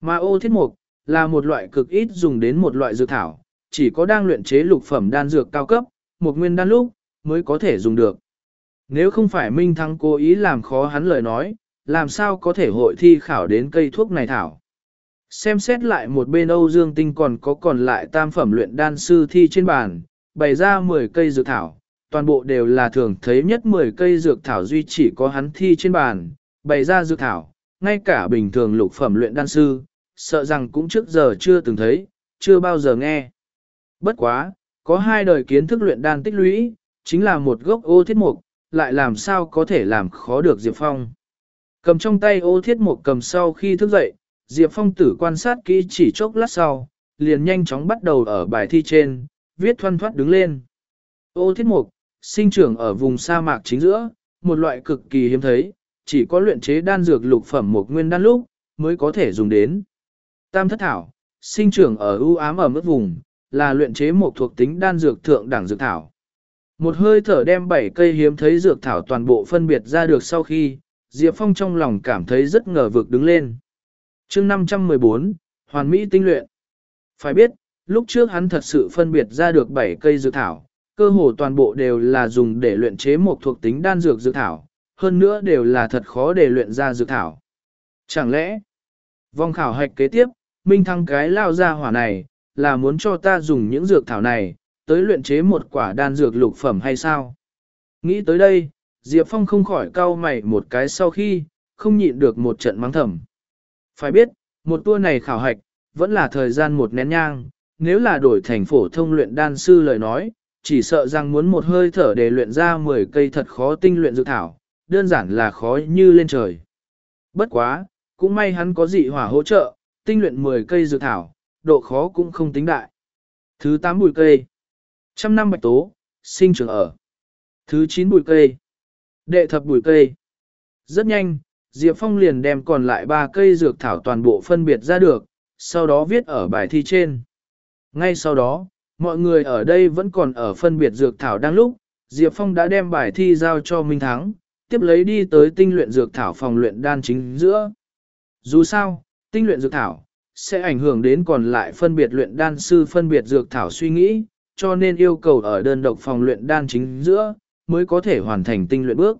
Mà ô thiết mục, là một loại cực ít dùng đến một loại dược thảo, chỉ có đang luyện chế lục phẩm đan dược cao cấp, một nguyên đan lúc, mới có thể dùng được. Nếu không phải Minh Thắng cố ý làm khó hắn lời nói, làm sao có thể hội thi khảo đến cây thuốc này thảo. Xem xét lại một bên Âu Dương Tinh còn có còn lại tam phẩm luyện đan sư thi trên bàn, bày ra 10 cây dược thảo, toàn bộ đều là thường thấy nhất 10 cây dược thảo duy chỉ có hắn thi trên bàn, bày ra dược thảo, ngay cả bình thường lục phẩm luyện đan sư, sợ rằng cũng trước giờ chưa từng thấy, chưa bao giờ nghe. Bất quá, có hai đời kiến thức luyện đan tích lũy, chính là một gốc ô thiết mục, lại làm sao có thể làm khó được Diệp Phong. Cầm trong tay ô thiết mục cầm sau khi thức dậy, Diệp Phong tử quan sát kỹ chỉ chốc lát sau, liền nhanh chóng bắt đầu ở bài thi trên, viết thoăn thoát đứng lên. Ô thiết mục, sinh trưởng ở vùng sa mạc chính giữa, một loại cực kỳ hiếm thấy, chỉ có luyện chế đan dược lục phẩm một nguyên đan lúc, mới có thể dùng đến. Tam thất thảo, sinh trưởng ở ưu ám ở mức vùng, là luyện chế một thuộc tính đan dược thượng đẳng dược thảo. Một hơi thở đem bảy cây hiếm thấy dược thảo toàn bộ phân biệt ra được sau khi, Diệp Phong trong lòng cảm thấy rất ngờ vực đứng lên. chương 514, Hoàn Mỹ tinh luyện. Phải biết, lúc trước hắn thật sự phân biệt ra được 7 cây dược thảo, cơ hồ toàn bộ đều là dùng để luyện chế một thuộc tính đan dược dược thảo, hơn nữa đều là thật khó để luyện ra dược thảo. Chẳng lẽ, vòng khảo hạch kế tiếp, Minh Thăng cái lao ra hỏa này, là muốn cho ta dùng những dược thảo này, tới luyện chế một quả đan dược lục phẩm hay sao? Nghĩ tới đây, Diệp Phong không khỏi cau mày một cái sau khi, không nhịn được một trận mắng thầm. Phải biết, một tour này khảo hạch, vẫn là thời gian một nén nhang, nếu là đổi thành phổ thông luyện đan sư lời nói, chỉ sợ rằng muốn một hơi thở để luyện ra 10 cây thật khó tinh luyện dược thảo, đơn giản là khó như lên trời. Bất quá, cũng may hắn có dị hỏa hỗ trợ, tinh luyện 10 cây dược thảo, độ khó cũng không tính đại. Thứ 8 bụi cây. Trăm năm bạch tố, sinh trưởng ở. Thứ 9 bụi cây. Đệ thập bụi cây. Rất nhanh, Diệp Phong liền đem còn lại 3 cây dược thảo toàn bộ phân biệt ra được, sau đó viết ở bài thi trên. Ngay sau đó, mọi người ở đây vẫn còn ở phân biệt dược thảo đang lúc, Diệp Phong đã đem bài thi giao cho Minh Thắng, tiếp lấy đi tới tinh luyện dược thảo phòng luyện đan chính giữa. Dù sao, tinh luyện dược thảo sẽ ảnh hưởng đến còn lại phân biệt luyện đan sư phân biệt dược thảo suy nghĩ, cho nên yêu cầu ở đơn độc phòng luyện đan chính giữa mới có thể hoàn thành tinh luyện bước.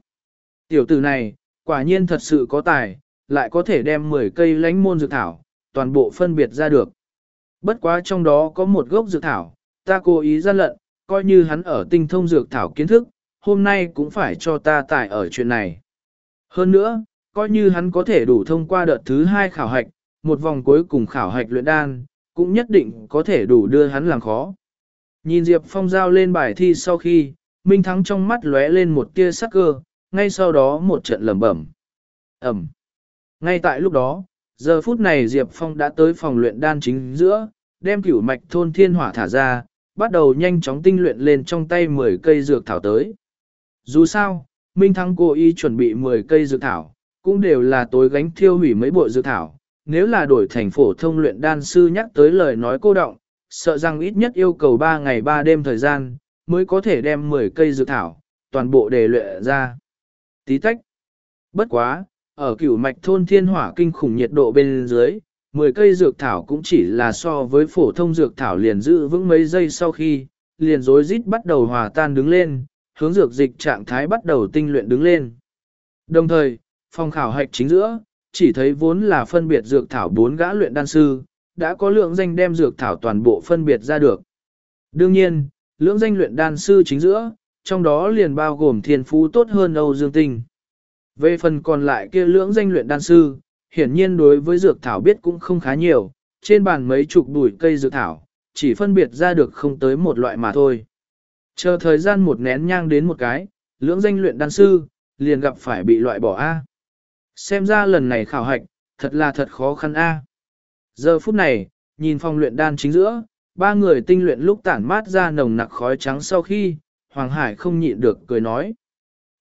Tiểu tử này, quả nhiên thật sự có tài, lại có thể đem 10 cây lánh môn dược thảo, toàn bộ phân biệt ra được. Bất quá trong đó có một gốc dược thảo, ta cố ý gian lận, coi như hắn ở tinh thông dược thảo kiến thức, hôm nay cũng phải cho ta tải ở chuyện này. Hơn nữa, coi như hắn có thể đủ thông qua đợt thứ hai khảo hạch, một vòng cuối cùng khảo hạch luyện đan, cũng nhất định có thể đủ đưa hắn làm khó. Nhìn Diệp Phong giao lên bài thi sau khi, Minh Thắng trong mắt lóe lên một tia sắc cơ, ngay sau đó một trận lẩm bẩm. Ẩm. Ngay tại lúc đó, giờ phút này Diệp Phong đã tới phòng luyện đan chính giữa, đem cửu mạch thôn thiên hỏa thả ra, bắt đầu nhanh chóng tinh luyện lên trong tay 10 cây dược thảo tới. Dù sao, Minh Thắng cố ý chuẩn bị 10 cây dược thảo, cũng đều là tối gánh thiêu hủy mấy bộ dược thảo. Nếu là đổi thành phổ thông luyện đan sư nhắc tới lời nói cô động, sợ rằng ít nhất yêu cầu 3 ngày 3 đêm thời gian, mới có thể đem 10 cây dược thảo, toàn bộ đề luyện ra. Tí tách. Bất quá, ở cửu mạch thôn thiên hỏa kinh khủng nhiệt độ bên dưới, 10 cây dược thảo cũng chỉ là so với phổ thông dược thảo liền giữ vững mấy giây sau khi, liền rối rít bắt đầu hòa tan đứng lên, hướng dược dịch trạng thái bắt đầu tinh luyện đứng lên. Đồng thời, phòng khảo hạch chính giữa, chỉ thấy vốn là phân biệt dược thảo bốn gã luyện đan sư, đã có lượng danh đem dược thảo toàn bộ phân biệt ra được. Đương nhiên, lượng danh luyện đan sư chính giữa, trong đó liền bao gồm thiên phú tốt hơn Âu Dương Tinh. Về phần còn lại kia lưỡng danh luyện đan sư, hiển nhiên đối với dược thảo biết cũng không khá nhiều, trên bàn mấy chục bụi cây dược thảo, chỉ phân biệt ra được không tới một loại mà thôi. Chờ thời gian một nén nhang đến một cái, lưỡng danh luyện đan sư, liền gặp phải bị loại bỏ A. Xem ra lần này khảo hạch, thật là thật khó khăn A. Giờ phút này, nhìn phòng luyện đan chính giữa, ba người tinh luyện lúc tản mát ra nồng nặc khói trắng sau khi, Hoàng Hải không nhịn được cười nói.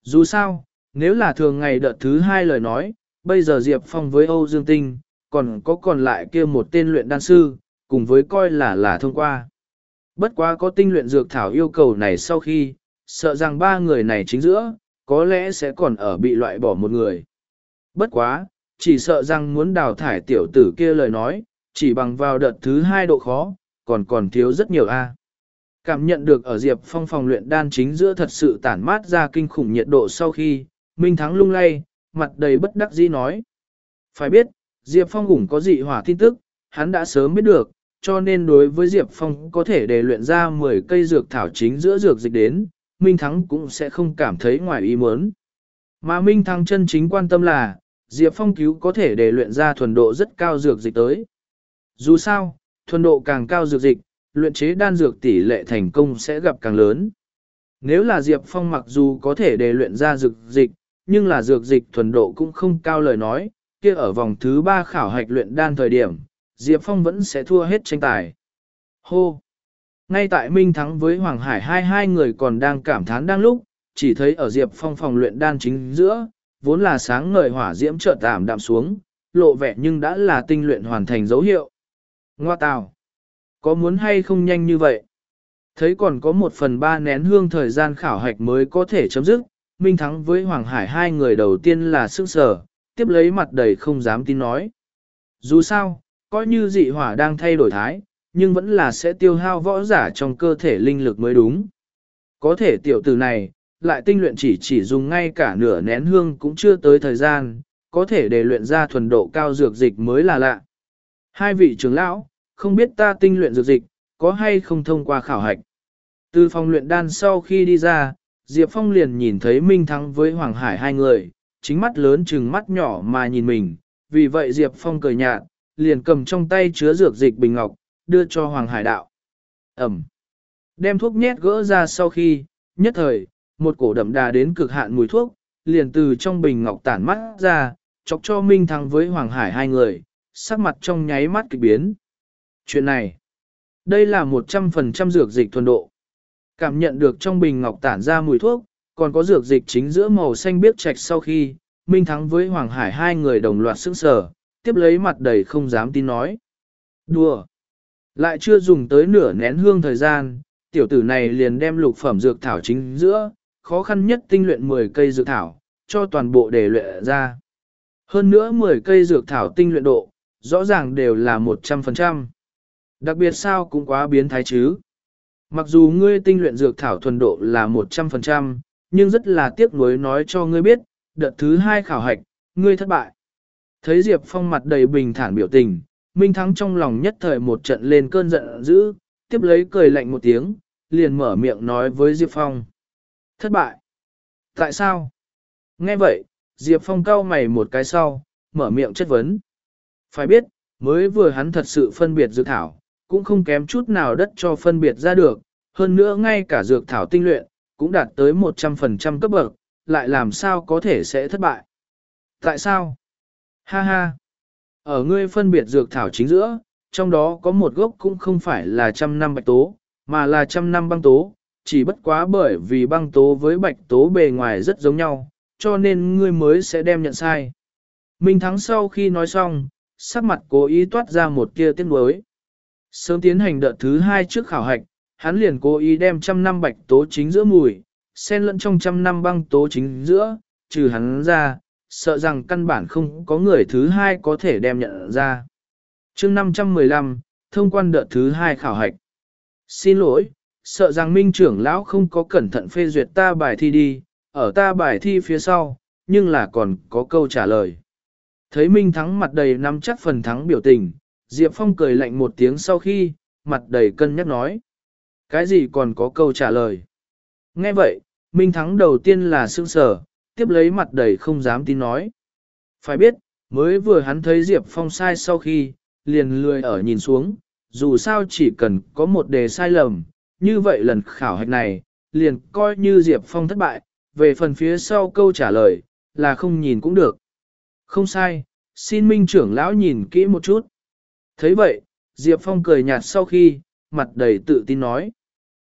Dù sao, nếu là thường ngày đợt thứ hai lời nói, bây giờ Diệp Phong với Âu Dương Tinh, còn có còn lại kia một tên luyện đan sư, cùng với coi là là thông qua. Bất quá có tinh luyện dược thảo yêu cầu này sau khi, sợ rằng ba người này chính giữa, có lẽ sẽ còn ở bị loại bỏ một người. Bất quá, chỉ sợ rằng muốn đào thải tiểu tử kia lời nói, chỉ bằng vào đợt thứ hai độ khó, còn còn thiếu rất nhiều A. Cảm nhận được ở Diệp Phong phòng luyện đan chính giữa thật sự tản mát ra kinh khủng nhiệt độ sau khi, Minh Thắng lung lay, mặt đầy bất đắc dĩ nói. Phải biết, Diệp Phong cũng có dị hỏa tin tức, hắn đã sớm biết được, cho nên đối với Diệp Phong có thể để luyện ra 10 cây dược thảo chính giữa dược dịch đến, Minh Thắng cũng sẽ không cảm thấy ngoài ý muốn. Mà Minh Thắng chân chính quan tâm là, Diệp Phong cứu có thể để luyện ra thuần độ rất cao dược dịch tới. Dù sao, thuần độ càng cao dược dịch, luyện chế đan dược tỷ lệ thành công sẽ gặp càng lớn. Nếu là Diệp Phong mặc dù có thể để luyện ra dược dịch, nhưng là dược dịch thuần độ cũng không cao lời nói, kia ở vòng thứ 3 khảo hạch luyện đan thời điểm, Diệp Phong vẫn sẽ thua hết tranh tài. Hô! Ngay tại Minh Thắng với Hoàng Hải hai hai người còn đang cảm thán đang lúc, chỉ thấy ở Diệp Phong phòng luyện đan chính giữa, vốn là sáng ngời hỏa diễm chợt tạm đạm xuống, lộ vẻ nhưng đã là tinh luyện hoàn thành dấu hiệu. Ngoa tào! Có muốn hay không nhanh như vậy? Thấy còn có một phần ba nén hương thời gian khảo hạch mới có thể chấm dứt, Minh Thắng với Hoàng Hải hai người đầu tiên là sức sở, tiếp lấy mặt đầy không dám tin nói. Dù sao, coi như dị hỏa đang thay đổi thái, nhưng vẫn là sẽ tiêu hao võ giả trong cơ thể linh lực mới đúng. Có thể tiểu tử này, lại tinh luyện chỉ chỉ dùng ngay cả nửa nén hương cũng chưa tới thời gian, có thể để luyện ra thuần độ cao dược dịch mới là lạ. Hai vị trưởng lão, không biết ta tinh luyện dược dịch, có hay không thông qua khảo hạch. Từ phòng luyện đan sau khi đi ra, Diệp Phong liền nhìn thấy Minh Thắng với Hoàng Hải hai người, chính mắt lớn chừng mắt nhỏ mà nhìn mình, vì vậy Diệp Phong cười nhạt, liền cầm trong tay chứa dược dịch bình ngọc, đưa cho Hoàng Hải đạo. Ẩm. Đem thuốc nhét gỡ ra sau khi, nhất thời, một cổ đậm đà đến cực hạn mùi thuốc, liền từ trong bình ngọc tản mắt ra, chọc cho Minh Thắng với Hoàng Hải hai người, sắc mặt trong nháy mắt kịch biến. Chuyện này, đây là 100% dược dịch thuần độ. Cảm nhận được trong bình ngọc tản ra mùi thuốc, còn có dược dịch chính giữa màu xanh biếc trạch sau khi, Minh Thắng với Hoàng Hải hai người đồng loạt sững sờ, tiếp lấy mặt đầy không dám tin nói. Đùa! Lại chưa dùng tới nửa nén hương thời gian, tiểu tử này liền đem lục phẩm dược thảo chính giữa, khó khăn nhất tinh luyện 10 cây dược thảo, cho toàn bộ để luyện ra. Hơn nữa 10 cây dược thảo tinh luyện độ, rõ ràng đều là 100%. Đặc biệt sao cũng quá biến thái chứ. Mặc dù ngươi tinh luyện dược thảo thuần độ là 100%, nhưng rất là tiếc nuối nói cho ngươi biết, đợt thứ hai khảo hạch, ngươi thất bại. Thấy Diệp Phong mặt đầy bình thản biểu tình, Minh Thắng trong lòng nhất thời một trận lên cơn giận dữ, tiếp lấy cười lạnh một tiếng, liền mở miệng nói với Diệp Phong. Thất bại. Tại sao? Nghe vậy, Diệp Phong cau mày một cái sau, mở miệng chất vấn. Phải biết, mới vừa hắn thật sự phân biệt dược thảo, cũng không kém chút nào đất cho phân biệt ra được, hơn nữa ngay cả dược thảo tinh luyện, cũng đạt tới 100% cấp bậc, lại làm sao có thể sẽ thất bại. Tại sao? Ha ha! Ở ngươi phân biệt dược thảo chính giữa, trong đó có một gốc cũng không phải là trăm năm bạch tố, mà là trăm năm băng tố, chỉ bất quá bởi vì băng tố với bạch tố bề ngoài rất giống nhau, cho nên ngươi mới sẽ đem nhận sai. Minh Thắng sau khi nói xong, sắc mặt cố ý toát ra một kia tiếc nuối. Sớm tiến hành đợt thứ hai trước khảo hạch, hắn liền cố ý đem trăm năm bạch tố chính giữa mùi, xen lẫn trong trăm năm băng tố chính giữa, trừ hắn ra, sợ rằng căn bản không có người thứ hai có thể đem nhận ra. chương 515, thông quan đợt thứ hai khảo hạch. Xin lỗi, sợ rằng minh trưởng lão không có cẩn thận phê duyệt ta bài thi đi, ở ta bài thi phía sau, nhưng là còn có câu trả lời. Thấy Minh thắng mặt đầy nắm chắc phần thắng biểu tình, Diệp Phong cười lạnh một tiếng sau khi, mặt đầy cân nhắc nói. Cái gì còn có câu trả lời? Nghe vậy, Minh Thắng đầu tiên là sương sở, tiếp lấy mặt đầy không dám tin nói. Phải biết, mới vừa hắn thấy Diệp Phong sai sau khi, liền lười ở nhìn xuống, dù sao chỉ cần có một đề sai lầm, như vậy lần khảo hạch này, liền coi như Diệp Phong thất bại, về phần phía sau câu trả lời, là không nhìn cũng được. Không sai, xin minh trưởng lão nhìn kỹ một chút. thấy vậy, Diệp Phong cười nhạt sau khi, mặt đầy tự tin nói.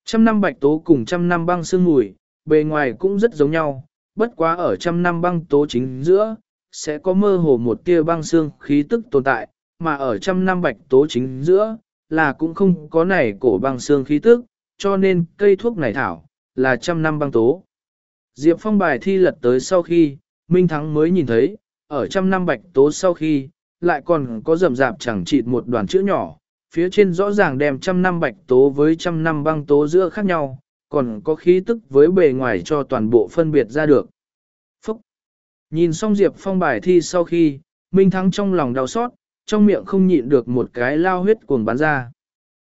Trăm năm bạch tố cùng trăm năm băng sương mùi, bề ngoài cũng rất giống nhau, bất quá ở trăm năm băng tố chính giữa, sẽ có mơ hồ một tia băng xương khí tức tồn tại, mà ở trăm năm bạch tố chính giữa, là cũng không có này cổ băng xương khí tức, cho nên cây thuốc này thảo, là trăm năm băng tố. Diệp Phong bài thi lật tới sau khi, Minh Thắng mới nhìn thấy, ở trăm năm bạch tố sau khi, lại còn có rầm rạp chẳng chịt một đoàn chữ nhỏ, phía trên rõ ràng đem trăm năm bạch tố với trăm năm băng tố giữa khác nhau, còn có khí tức với bề ngoài cho toàn bộ phân biệt ra được. Phúc! Nhìn xong Diệp Phong bài thi sau khi, Minh Thắng trong lòng đau xót, trong miệng không nhịn được một cái lao huyết cuồng bắn ra.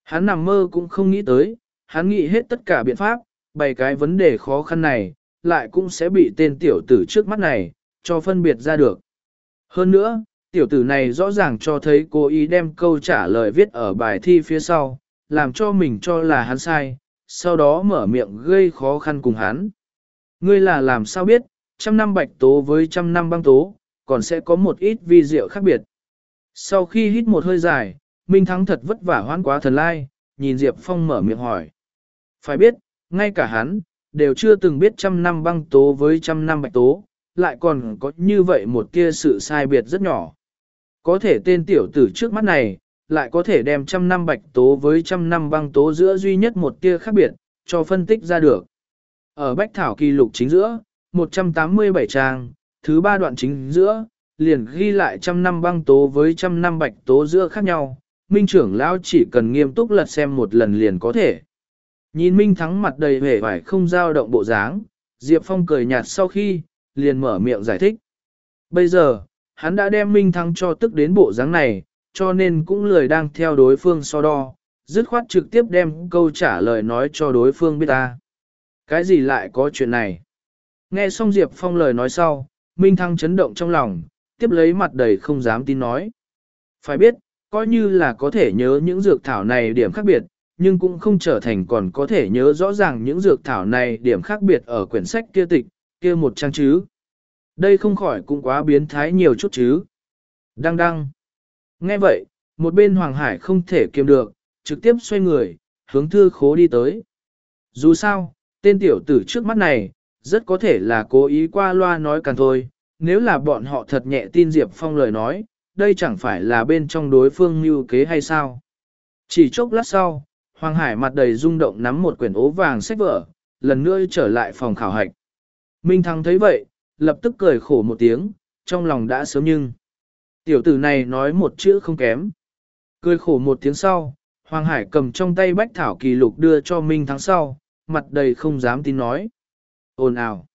Hắn nằm mơ cũng không nghĩ tới, hắn nghĩ hết tất cả biện pháp, bày cái vấn đề khó khăn này, lại cũng sẽ bị tên tiểu tử trước mắt này, cho phân biệt ra được. Hơn nữa, tiểu tử này rõ ràng cho thấy cố ý đem câu trả lời viết ở bài thi phía sau, làm cho mình cho là hắn sai, sau đó mở miệng gây khó khăn cùng hắn. Ngươi là làm sao biết, trăm năm bạch tố với trăm năm băng tố, còn sẽ có một ít vi diệu khác biệt. Sau khi hít một hơi dài, Minh Thắng thật vất vả hoán quá thần lai, nhìn Diệp Phong mở miệng hỏi. Phải biết, ngay cả hắn, đều chưa từng biết trăm năm băng tố với trăm năm bạch tố, lại còn có như vậy một kia sự sai biệt rất nhỏ. Có thể tên tiểu tử trước mắt này, lại có thể đem trăm năm bạch tố với trăm năm băng tố giữa duy nhất một tia khác biệt, cho phân tích ra được. Ở Bách Thảo kỳ lục chính giữa, 187 trang, thứ ba đoạn chính giữa, liền ghi lại trăm năm băng tố với trăm năm bạch tố giữa khác nhau, Minh trưởng lão chỉ cần nghiêm túc lật xem một lần liền có thể. Nhìn Minh thắng mặt đầy vẻ vải không dao động bộ dáng, Diệp Phong cười nhạt sau khi, liền mở miệng giải thích. Bây giờ, hắn đã đem Minh thắng cho tức đến bộ dáng này, cho nên cũng lười đang theo đối phương so đo, dứt khoát trực tiếp đem câu trả lời nói cho đối phương biết ta. Cái gì lại có chuyện này? Nghe xong Diệp Phong lời nói sau, Minh Thăng chấn động trong lòng, tiếp lấy mặt đầy không dám tin nói. Phải biết, coi như là có thể nhớ những dược thảo này điểm khác biệt, nhưng cũng không trở thành còn có thể nhớ rõ ràng những dược thảo này điểm khác biệt ở quyển sách kia tịch, kia một trang chứ. Đây không khỏi cũng quá biến thái nhiều chút chứ. Đăng đăng. Nghe vậy, một bên Hoàng Hải không thể kiềm được, trực tiếp xoay người, hướng thư khố đi tới. Dù sao, tên tiểu tử trước mắt này, rất có thể là cố ý qua loa nói càng thôi, nếu là bọn họ thật nhẹ tin Diệp Phong lời nói, đây chẳng phải là bên trong đối phương mưu kế hay sao. Chỉ chốc lát sau, Hoàng Hải mặt đầy rung động nắm một quyển ố vàng sách vở, lần nữa trở lại phòng khảo hạch. Minh Thắng thấy vậy, lập tức cười khổ một tiếng, trong lòng đã sớm nhưng. Tiểu tử này nói một chữ không kém. Cười khổ một tiếng sau, Hoàng Hải cầm trong tay bách thảo kỳ lục đưa cho Minh Thắng sau, mặt đầy không dám tin nói. Ồn ào.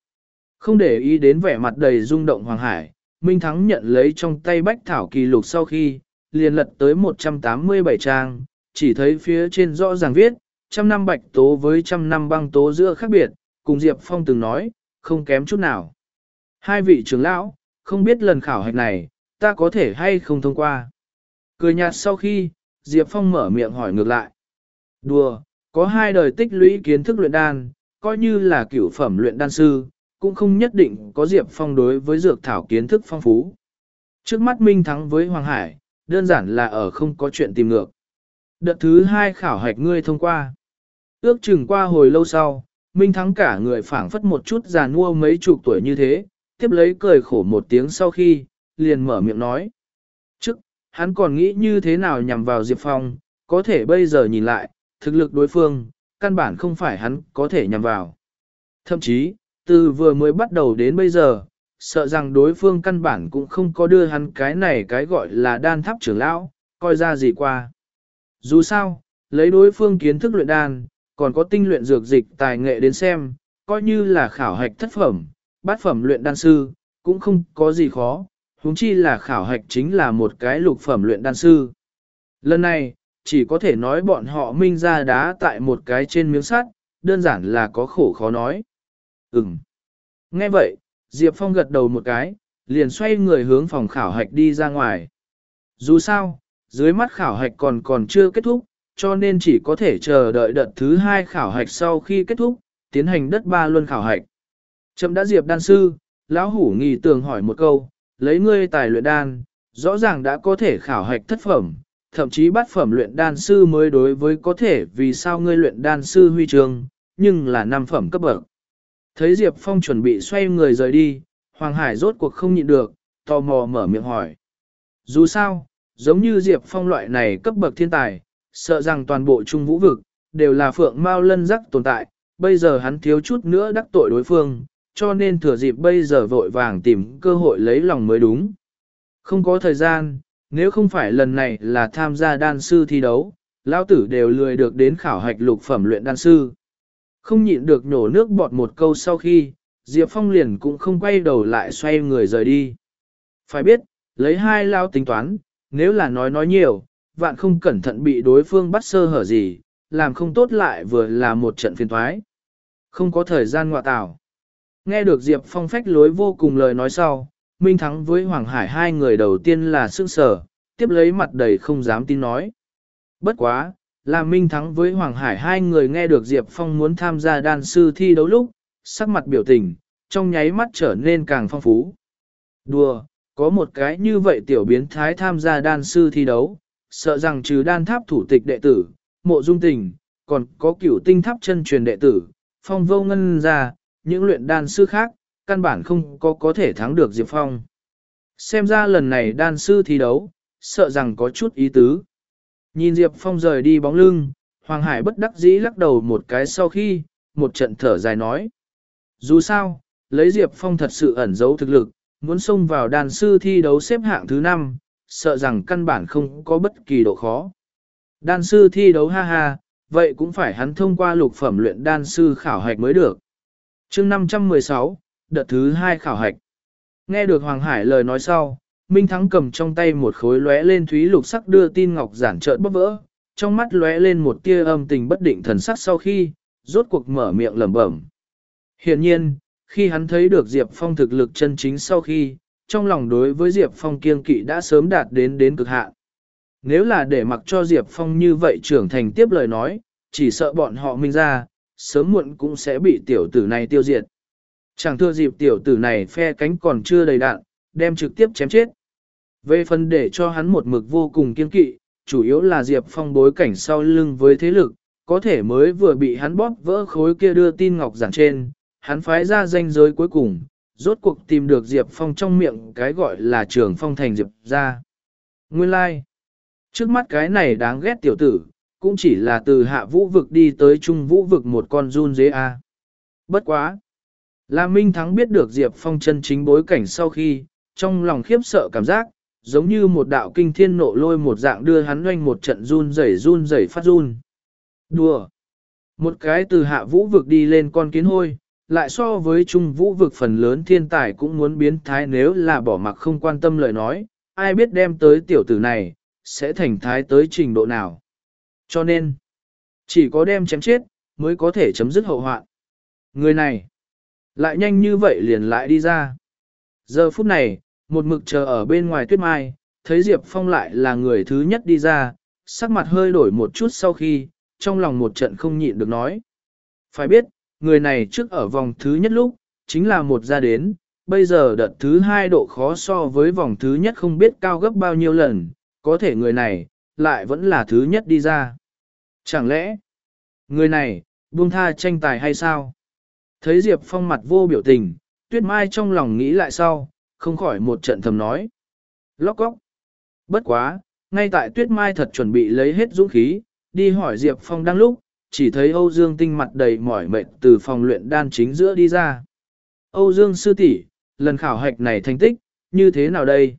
Không để ý đến vẻ mặt đầy rung động Hoàng Hải, Minh Thắng nhận lấy trong tay bách thảo kỳ lục sau khi, liền lật tới 187 trang, chỉ thấy phía trên rõ ràng viết, trăm năm bạch tố với trăm năm băng tố giữa khác biệt, cùng Diệp Phong từng nói, không kém chút nào. Hai vị trưởng lão, không biết lần khảo hạch này, ta có thể hay không thông qua. Cười nhạt sau khi, Diệp Phong mở miệng hỏi ngược lại. Đùa, có hai đời tích lũy kiến thức luyện đan, coi như là cửu phẩm luyện đan sư, cũng không nhất định có Diệp Phong đối với dược thảo kiến thức phong phú. Trước mắt Minh thắng với Hoàng Hải, đơn giản là ở không có chuyện tìm ngược. Đợt thứ hai khảo hạch ngươi thông qua. Ước chừng qua hồi lâu sau, Minh thắng cả người phảng phất một chút già nua mấy chục tuổi như thế, tiếp lấy cười khổ một tiếng sau khi, liền mở miệng nói. Trước, hắn còn nghĩ như thế nào nhằm vào Diệp Phong, có thể bây giờ nhìn lại, thực lực đối phương, căn bản không phải hắn có thể nhằm vào. Thậm chí, từ vừa mới bắt đầu đến bây giờ, sợ rằng đối phương căn bản cũng không có đưa hắn cái này cái gọi là đan tháp trưởng lão, coi ra gì qua. Dù sao, lấy đối phương kiến thức luyện đan, còn có tinh luyện dược dịch tài nghệ đến xem, coi như là khảo hạch thất phẩm, bát phẩm luyện đan sư, cũng không có gì khó, huống chi là khảo hạch chính là một cái lục phẩm luyện đan sư. Lần này, chỉ có thể nói bọn họ minh ra đá tại một cái trên miếng sắt, đơn giản là có khổ khó nói. Ừm. Nghe vậy, Diệp Phong gật đầu một cái, liền xoay người hướng phòng khảo hạch đi ra ngoài. Dù sao, dưới mắt khảo hạch còn còn chưa kết thúc, cho nên chỉ có thể chờ đợi đợt thứ hai khảo hạch sau khi kết thúc, tiến hành đất ba luân khảo hạch. Trâm đã Diệp đan sư, lão hủ nghi tường hỏi một câu, lấy ngươi tài luyện đan, rõ ràng đã có thể khảo hạch thất phẩm, thậm chí bát phẩm luyện đan sư mới đối với có thể vì sao ngươi luyện đan sư huy trường, nhưng là năm phẩm cấp bậc. Thấy Diệp Phong chuẩn bị xoay người rời đi, Hoàng Hải rốt cuộc không nhịn được, tò mò mở miệng hỏi. Dù sao, giống như Diệp Phong loại này cấp bậc thiên tài, sợ rằng toàn bộ trung vũ vực, đều là phượng mao lân rắc tồn tại, bây giờ hắn thiếu chút nữa đắc tội đối phương, cho nên thừa dịp bây giờ vội vàng tìm cơ hội lấy lòng mới đúng. Không có thời gian, nếu không phải lần này là tham gia đan sư thi đấu, lão tử đều lười được đến khảo hạch lục phẩm luyện đan sư. Không nhịn được nhổ nước bọt một câu sau khi, Diệp Phong liền cũng không quay đầu lại xoay người rời đi. Phải biết, lấy hai lao tính toán, nếu là nói nói nhiều, vạn không cẩn thận bị đối phương bắt sơ hở gì, làm không tốt lại vừa là một trận phiền thoái. Không có thời gian ngọa tảo. Nghe được Diệp Phong phách lối vô cùng lời nói sau, Minh Thắng với Hoàng Hải hai người đầu tiên là sương sở, tiếp lấy mặt đầy không dám tin nói. Bất quá, là Minh Thắng với Hoàng Hải hai người nghe được Diệp Phong muốn tham gia đan sư thi đấu lúc, sắc mặt biểu tình, trong nháy mắt trở nên càng phong phú. Đùa, có một cái như vậy tiểu biến thái tham gia đan sư thi đấu, sợ rằng trừ đan tháp thủ tịch đệ tử, mộ dung tình, còn có cửu tinh tháp chân truyền đệ tử, phong vô ngân ra, những luyện đan sư khác, căn bản không có có thể thắng được Diệp Phong. Xem ra lần này đan sư thi đấu, sợ rằng có chút ý tứ. Nhìn Diệp Phong rời đi bóng lưng, Hoàng Hải bất đắc dĩ lắc đầu một cái sau khi, một trận thở dài nói. Dù sao, lấy Diệp Phong thật sự ẩn giấu thực lực, muốn xông vào đàn sư thi đấu xếp hạng thứ 5, sợ rằng căn bản không có bất kỳ độ khó. Đan sư thi đấu ha ha, vậy cũng phải hắn thông qua lục phẩm luyện đan sư khảo hạch mới được. chương 516, đợt thứ 2 khảo hạch. Nghe được Hoàng Hải lời nói sau, Minh Thắng cầm trong tay một khối lóe lên thúy lục sắc đưa tin ngọc giản trợn bóp vỡ, trong mắt lóe lên một tia âm tình bất định thần sắc sau khi, rốt cuộc mở miệng lẩm bẩm. Hiện nhiên, khi hắn thấy được Diệp Phong thực lực chân chính sau khi, trong lòng đối với Diệp Phong kiên kỵ đã sớm đạt đến đến cực hạn. Nếu là để mặc cho Diệp Phong như vậy trưởng thành tiếp lời nói, chỉ sợ bọn họ minh ra, sớm muộn cũng sẽ bị tiểu tử này tiêu diệt. Chẳng thưa dịp tiểu tử này phe cánh còn chưa đầy đạn, đem trực tiếp chém chết. Về phần để cho hắn một mực vô cùng kiên kỵ, chủ yếu là Diệp Phong bối cảnh sau lưng với thế lực, có thể mới vừa bị hắn bóp vỡ khối kia đưa tin ngọc giản trên, hắn phái ra danh giới cuối cùng, rốt cuộc tìm được Diệp Phong trong miệng cái gọi là trường phong thành Diệp ra. Nguyên lai, like. trước mắt cái này đáng ghét tiểu tử, cũng chỉ là từ hạ vũ vực đi tới trung vũ vực một con run dế A. Bất quá! La Minh Thắng biết được Diệp Phong chân chính bối cảnh sau khi, trong lòng khiếp sợ cảm giác, giống như một đạo kinh thiên nộ lôi một dạng đưa hắn doanh một trận run rẩy run rẩy phát run. Đùa! Một cái từ hạ vũ vực đi lên con kiến hôi, lại so với trung vũ vực phần lớn thiên tài cũng muốn biến thái nếu là bỏ mặc không quan tâm lời nói, ai biết đem tới tiểu tử này, sẽ thành thái tới trình độ nào. Cho nên, chỉ có đem chém chết, mới có thể chấm dứt hậu hoạn. Người này, lại nhanh như vậy liền lại đi ra. Giờ phút này, một mực chờ ở bên ngoài tuyết mai, thấy Diệp Phong lại là người thứ nhất đi ra, sắc mặt hơi đổi một chút sau khi, trong lòng một trận không nhịn được nói. Phải biết, người này trước ở vòng thứ nhất lúc, chính là một ra đến, bây giờ đợt thứ hai độ khó so với vòng thứ nhất không biết cao gấp bao nhiêu lần, có thể người này, lại vẫn là thứ nhất đi ra. Chẳng lẽ, người này, buông tha tranh tài hay sao? Thấy Diệp Phong mặt vô biểu tình, Tuyết Mai trong lòng nghĩ lại sau, không khỏi một trận thầm nói. Lóc góc. Bất quá, ngay tại Tuyết Mai thật chuẩn bị lấy hết dũng khí, đi hỏi Diệp Phong đang lúc, chỉ thấy Âu Dương tinh mặt đầy mỏi mệt từ phòng luyện đan chính giữa đi ra. Âu Dương sư tỷ, lần khảo hạch này thành tích, như thế nào đây?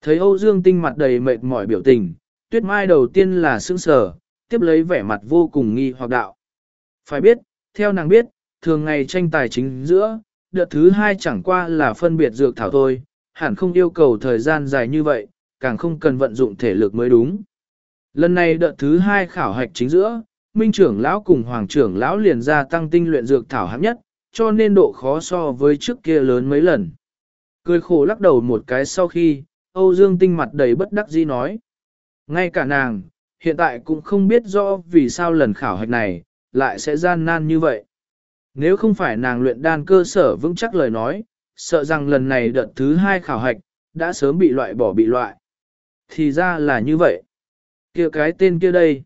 Thấy Âu Dương tinh mặt đầy mệt mỏi biểu tình, Tuyết Mai đầu tiên là sững sờ, tiếp lấy vẻ mặt vô cùng nghi hoặc đạo. Phải biết, theo nàng biết, thường ngày tranh tài chính giữa, đợt thứ hai chẳng qua là phân biệt dược thảo thôi, hẳn không yêu cầu thời gian dài như vậy, càng không cần vận dụng thể lực mới đúng. Lần này đợt thứ hai khảo hạch chính giữa, Minh trưởng lão cùng Hoàng trưởng lão liền ra tăng tinh luyện dược thảo hạng nhất, cho nên độ khó so với trước kia lớn mấy lần. Cười khổ lắc đầu một cái sau khi, Âu Dương tinh mặt đầy bất đắc dĩ nói. Ngay cả nàng, hiện tại cũng không biết rõ vì sao lần khảo hạch này, lại sẽ gian nan như vậy. Nếu không phải nàng luyện đan cơ sở vững chắc lời nói, sợ rằng lần này đợt thứ hai khảo hạch, đã sớm bị loại bỏ bị loại. Thì ra là như vậy. kia cái tên kia đây.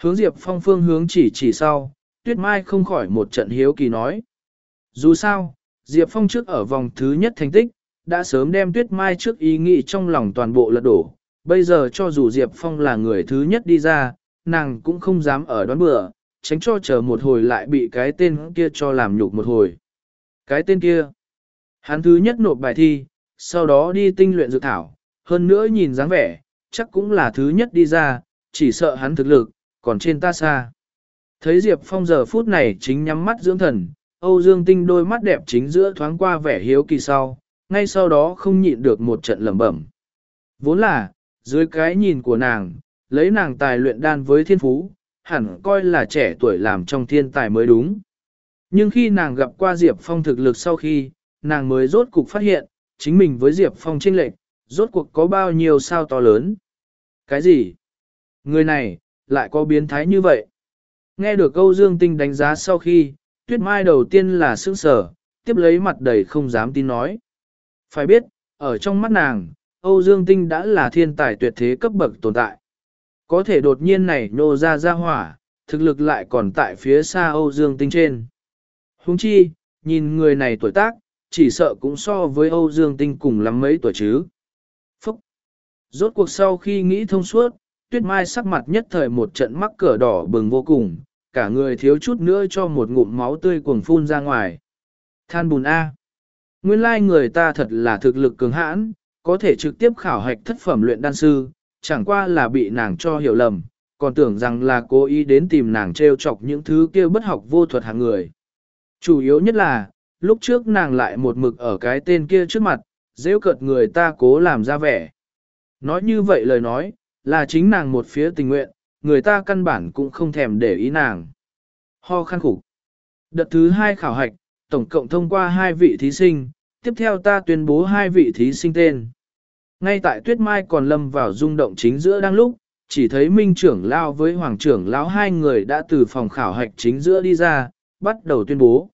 Hướng Diệp Phong phương hướng chỉ chỉ sau, Tuyết Mai không khỏi một trận hiếu kỳ nói. Dù sao, Diệp Phong trước ở vòng thứ nhất thành tích, đã sớm đem Tuyết Mai trước ý nghĩ trong lòng toàn bộ lật đổ. Bây giờ cho dù Diệp Phong là người thứ nhất đi ra, nàng cũng không dám ở đoán bữa, tránh cho chờ một hồi lại bị cái tên kia cho làm nhục một hồi. Cái tên kia, hắn thứ nhất nộp bài thi, sau đó đi tinh luyện dự thảo, hơn nữa nhìn dáng vẻ, chắc cũng là thứ nhất đi ra, chỉ sợ hắn thực lực, còn trên ta xa. Thấy Diệp Phong giờ phút này chính nhắm mắt dưỡng thần, Âu Dương Tinh đôi mắt đẹp chính giữa thoáng qua vẻ hiếu kỳ sau, ngay sau đó không nhịn được một trận lẩm bẩm. Vốn là, dưới cái nhìn của nàng, lấy nàng tài luyện đan với thiên phú, hẳn coi là trẻ tuổi làm trong thiên tài mới đúng. Nhưng khi nàng gặp qua Diệp Phong thực lực sau khi, nàng mới rốt cục phát hiện, chính mình với Diệp Phong chênh lệch, rốt cuộc có bao nhiêu sao to lớn. Cái gì? Người này, lại có biến thái như vậy? Nghe được câu Dương Tinh đánh giá sau khi, Tuyết Mai đầu tiên là sững sở, tiếp lấy mặt đầy không dám tin nói. Phải biết, ở trong mắt nàng, Âu Dương Tinh đã là thiên tài tuyệt thế cấp bậc tồn tại. Có thể đột nhiên này nô ra ra hỏa, thực lực lại còn tại phía xa Âu Dương Tinh trên. Huống chi, nhìn người này tuổi tác, chỉ sợ cũng so với Âu Dương Tinh cùng lắm mấy tuổi chứ. Phúc! Rốt cuộc sau khi nghĩ thông suốt, Tuyết Mai sắc mặt nhất thời một trận mắc cỡ đỏ bừng vô cùng, cả người thiếu chút nữa cho một ngụm máu tươi cuồng phun ra ngoài. Than bùn A. Nguyên lai người ta thật là thực lực cường hãn, có thể trực tiếp khảo hạch thất phẩm luyện đan sư, chẳng qua là bị nàng cho hiểu lầm, còn tưởng rằng là cố ý đến tìm nàng treo chọc những thứ kia bất học vô thuật hàng người. Chủ yếu nhất là, lúc trước nàng lại một mực ở cái tên kia trước mặt, dễ cợt người ta cố làm ra vẻ. Nói như vậy lời nói, là chính nàng một phía tình nguyện, người ta căn bản cũng không thèm để ý nàng. Ho khăn khủng. Đợt thứ hai khảo hạch, tổng cộng thông qua hai vị thí sinh, tiếp theo ta tuyên bố hai vị thí sinh tên. Ngay tại tuyết mai còn lâm vào rung động chính giữa đang lúc, chỉ thấy minh trưởng lao với hoàng trưởng lão hai người đã từ phòng khảo hạch chính giữa đi ra, bắt đầu tuyên bố.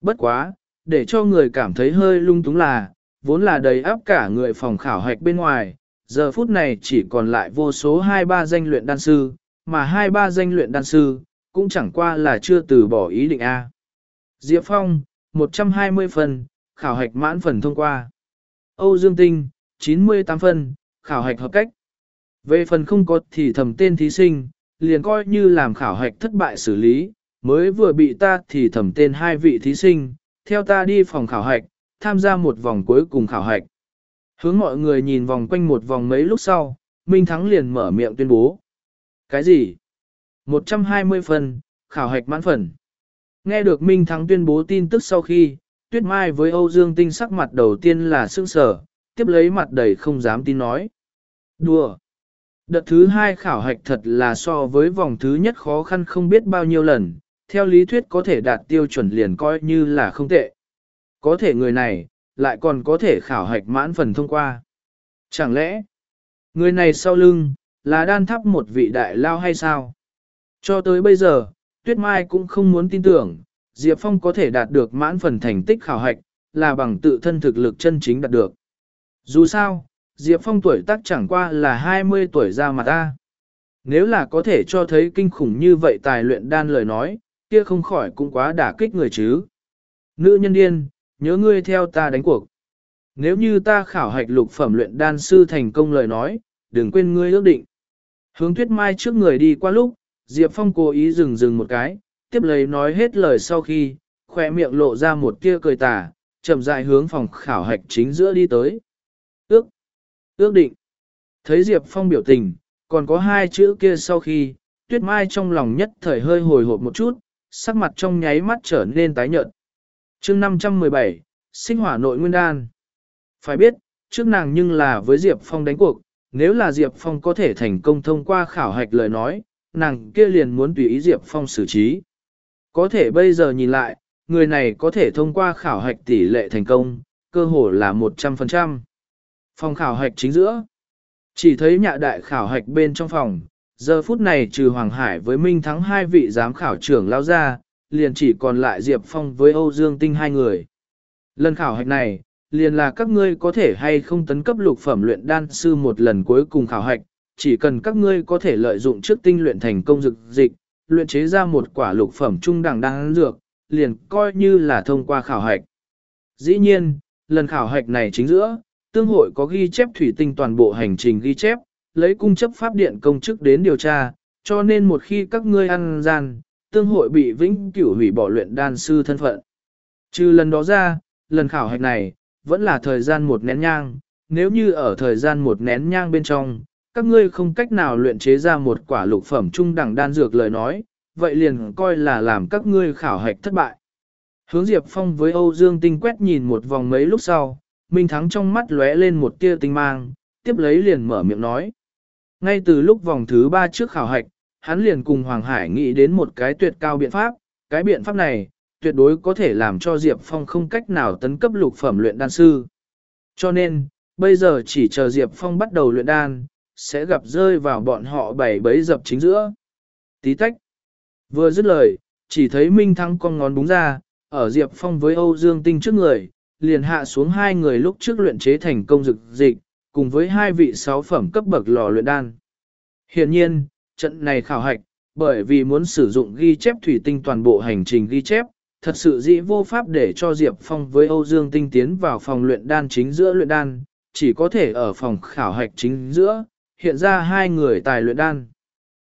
Bất quá, để cho người cảm thấy hơi lung túng là, vốn là đầy áp cả người phòng khảo hạch bên ngoài, giờ phút này chỉ còn lại vô số hai ba danh luyện đan sư, mà hai ba danh luyện đan sư, cũng chẳng qua là chưa từ bỏ ý định A. Diệp Phong, 120 phần, khảo hạch mãn phần thông qua. Âu Dương Tinh, 98 phần, khảo hạch hợp cách. Về phần không có thì thầm tên thí sinh, liền coi như làm khảo hạch thất bại xử lý, mới vừa bị ta thì thầm tên hai vị thí sinh, theo ta đi phòng khảo hạch, tham gia một vòng cuối cùng khảo hạch. Hướng mọi người nhìn vòng quanh một vòng mấy lúc sau, Minh Thắng liền mở miệng tuyên bố. Cái gì? 120 phần, khảo hạch mãn phần. Nghe được Minh Thắng tuyên bố tin tức sau khi, Tuyết Mai với Âu Dương Tinh sắc mặt đầu tiên là sương sở, tiếp lấy mặt đầy không dám tin nói. Đùa! Đợt thứ hai khảo hạch thật là so với vòng thứ nhất khó khăn không biết bao nhiêu lần, theo lý thuyết có thể đạt tiêu chuẩn liền coi như là không tệ. Có thể người này, lại còn có thể khảo hạch mãn phần thông qua. Chẳng lẽ, người này sau lưng, là đan thắp một vị đại lao hay sao? Cho tới bây giờ, Tuyết Mai cũng không muốn tin tưởng, Diệp Phong có thể đạt được mãn phần thành tích khảo hạch, là bằng tự thân thực lực chân chính đạt được. Dù sao, Diệp Phong tuổi tác chẳng qua là 20 tuổi ra mà ta. Nếu là có thể cho thấy kinh khủng như vậy tài luyện đan lời nói, kia không khỏi cũng quá đả kích người chứ. Nữ nhân điên, nhớ ngươi theo ta đánh cuộc. Nếu như ta khảo hạch lục phẩm luyện đan sư thành công lời nói, đừng quên ngươi ước định. Hướng tuyết mai trước người đi qua lúc, Diệp Phong cố ý dừng dừng một cái, tiếp lấy nói hết lời sau khi, khỏe miệng lộ ra một tia cười tà, chậm rãi hướng phòng khảo hạch chính giữa đi tới. Ước, ước định. Thấy Diệp Phong biểu tình, còn có hai chữ kia sau khi, tuyết mai trong lòng nhất thời hơi hồi hộp một chút, sắc mặt trong nháy mắt trở nên tái nhợt chương 517, sinh hỏa nội nguyên đan. Phải biết, trước nàng nhưng là với Diệp Phong đánh cuộc, nếu là Diệp Phong có thể thành công thông qua khảo hạch lời nói, nàng kia liền muốn tùy ý Diệp Phong xử trí. Có thể bây giờ nhìn lại, người này có thể thông qua khảo hạch tỷ lệ thành công, cơ hồ là 100%. Phòng khảo hạch chính giữa. Chỉ thấy nhạ đại khảo hạch bên trong phòng, giờ phút này trừ Hoàng Hải với Minh Thắng hai vị giám khảo trưởng lao ra, liền chỉ còn lại Diệp Phong với Âu Dương Tinh hai người. Lần khảo hạch này, liền là các ngươi có thể hay không tấn cấp lục phẩm luyện đan sư một lần cuối cùng khảo hạch, chỉ cần các ngươi có thể lợi dụng trước tinh luyện thành công dược dịch, luyện chế ra một quả lục phẩm trung đẳng đan dược, liền coi như là thông qua khảo hạch. Dĩ nhiên, lần khảo hạch này chính giữa, tương hội có ghi chép thủy tinh toàn bộ hành trình ghi chép, lấy cung chấp pháp điện công chức đến điều tra, cho nên một khi các ngươi ăn gian, tương hội bị vĩnh cửu hủy bỏ luyện đan sư thân phận. Trừ lần đó ra, lần khảo hạch này, vẫn là thời gian một nén nhang, nếu như ở thời gian một nén nhang bên trong, các ngươi không cách nào luyện chế ra một quả lục phẩm trung đẳng đan dược lời nói, vậy liền coi là làm các ngươi khảo hạch thất bại. Hướng Diệp Phong với Âu Dương Tinh quét nhìn một vòng mấy lúc sau, Minh Thắng trong mắt lóe lên một tia tinh mang, tiếp lấy liền mở miệng nói. Ngay từ lúc vòng thứ ba trước khảo hạch, hắn liền cùng Hoàng Hải nghĩ đến một cái tuyệt cao biện pháp, cái biện pháp này, tuyệt đối có thể làm cho Diệp Phong không cách nào tấn cấp lục phẩm luyện đan sư. Cho nên, bây giờ chỉ chờ Diệp Phong bắt đầu luyện đan, sẽ gặp rơi vào bọn họ bảy bấy dập chính giữa. Tí tách. Vừa dứt lời, chỉ thấy Minh Thăng con ngón búng ra, ở Diệp Phong với Âu Dương Tinh trước người, liền hạ xuống hai người lúc trước luyện chế thành công dực dịch, cùng với hai vị sáu phẩm cấp bậc lò luyện đan. Hiện nhiên, trận này khảo hạch, bởi vì muốn sử dụng ghi chép thủy tinh toàn bộ hành trình ghi chép, thật sự dĩ vô pháp để cho Diệp Phong với Âu Dương Tinh tiến vào phòng luyện đan chính giữa luyện đan, chỉ có thể ở phòng khảo hạch chính giữa, hiện ra hai người tài luyện đan.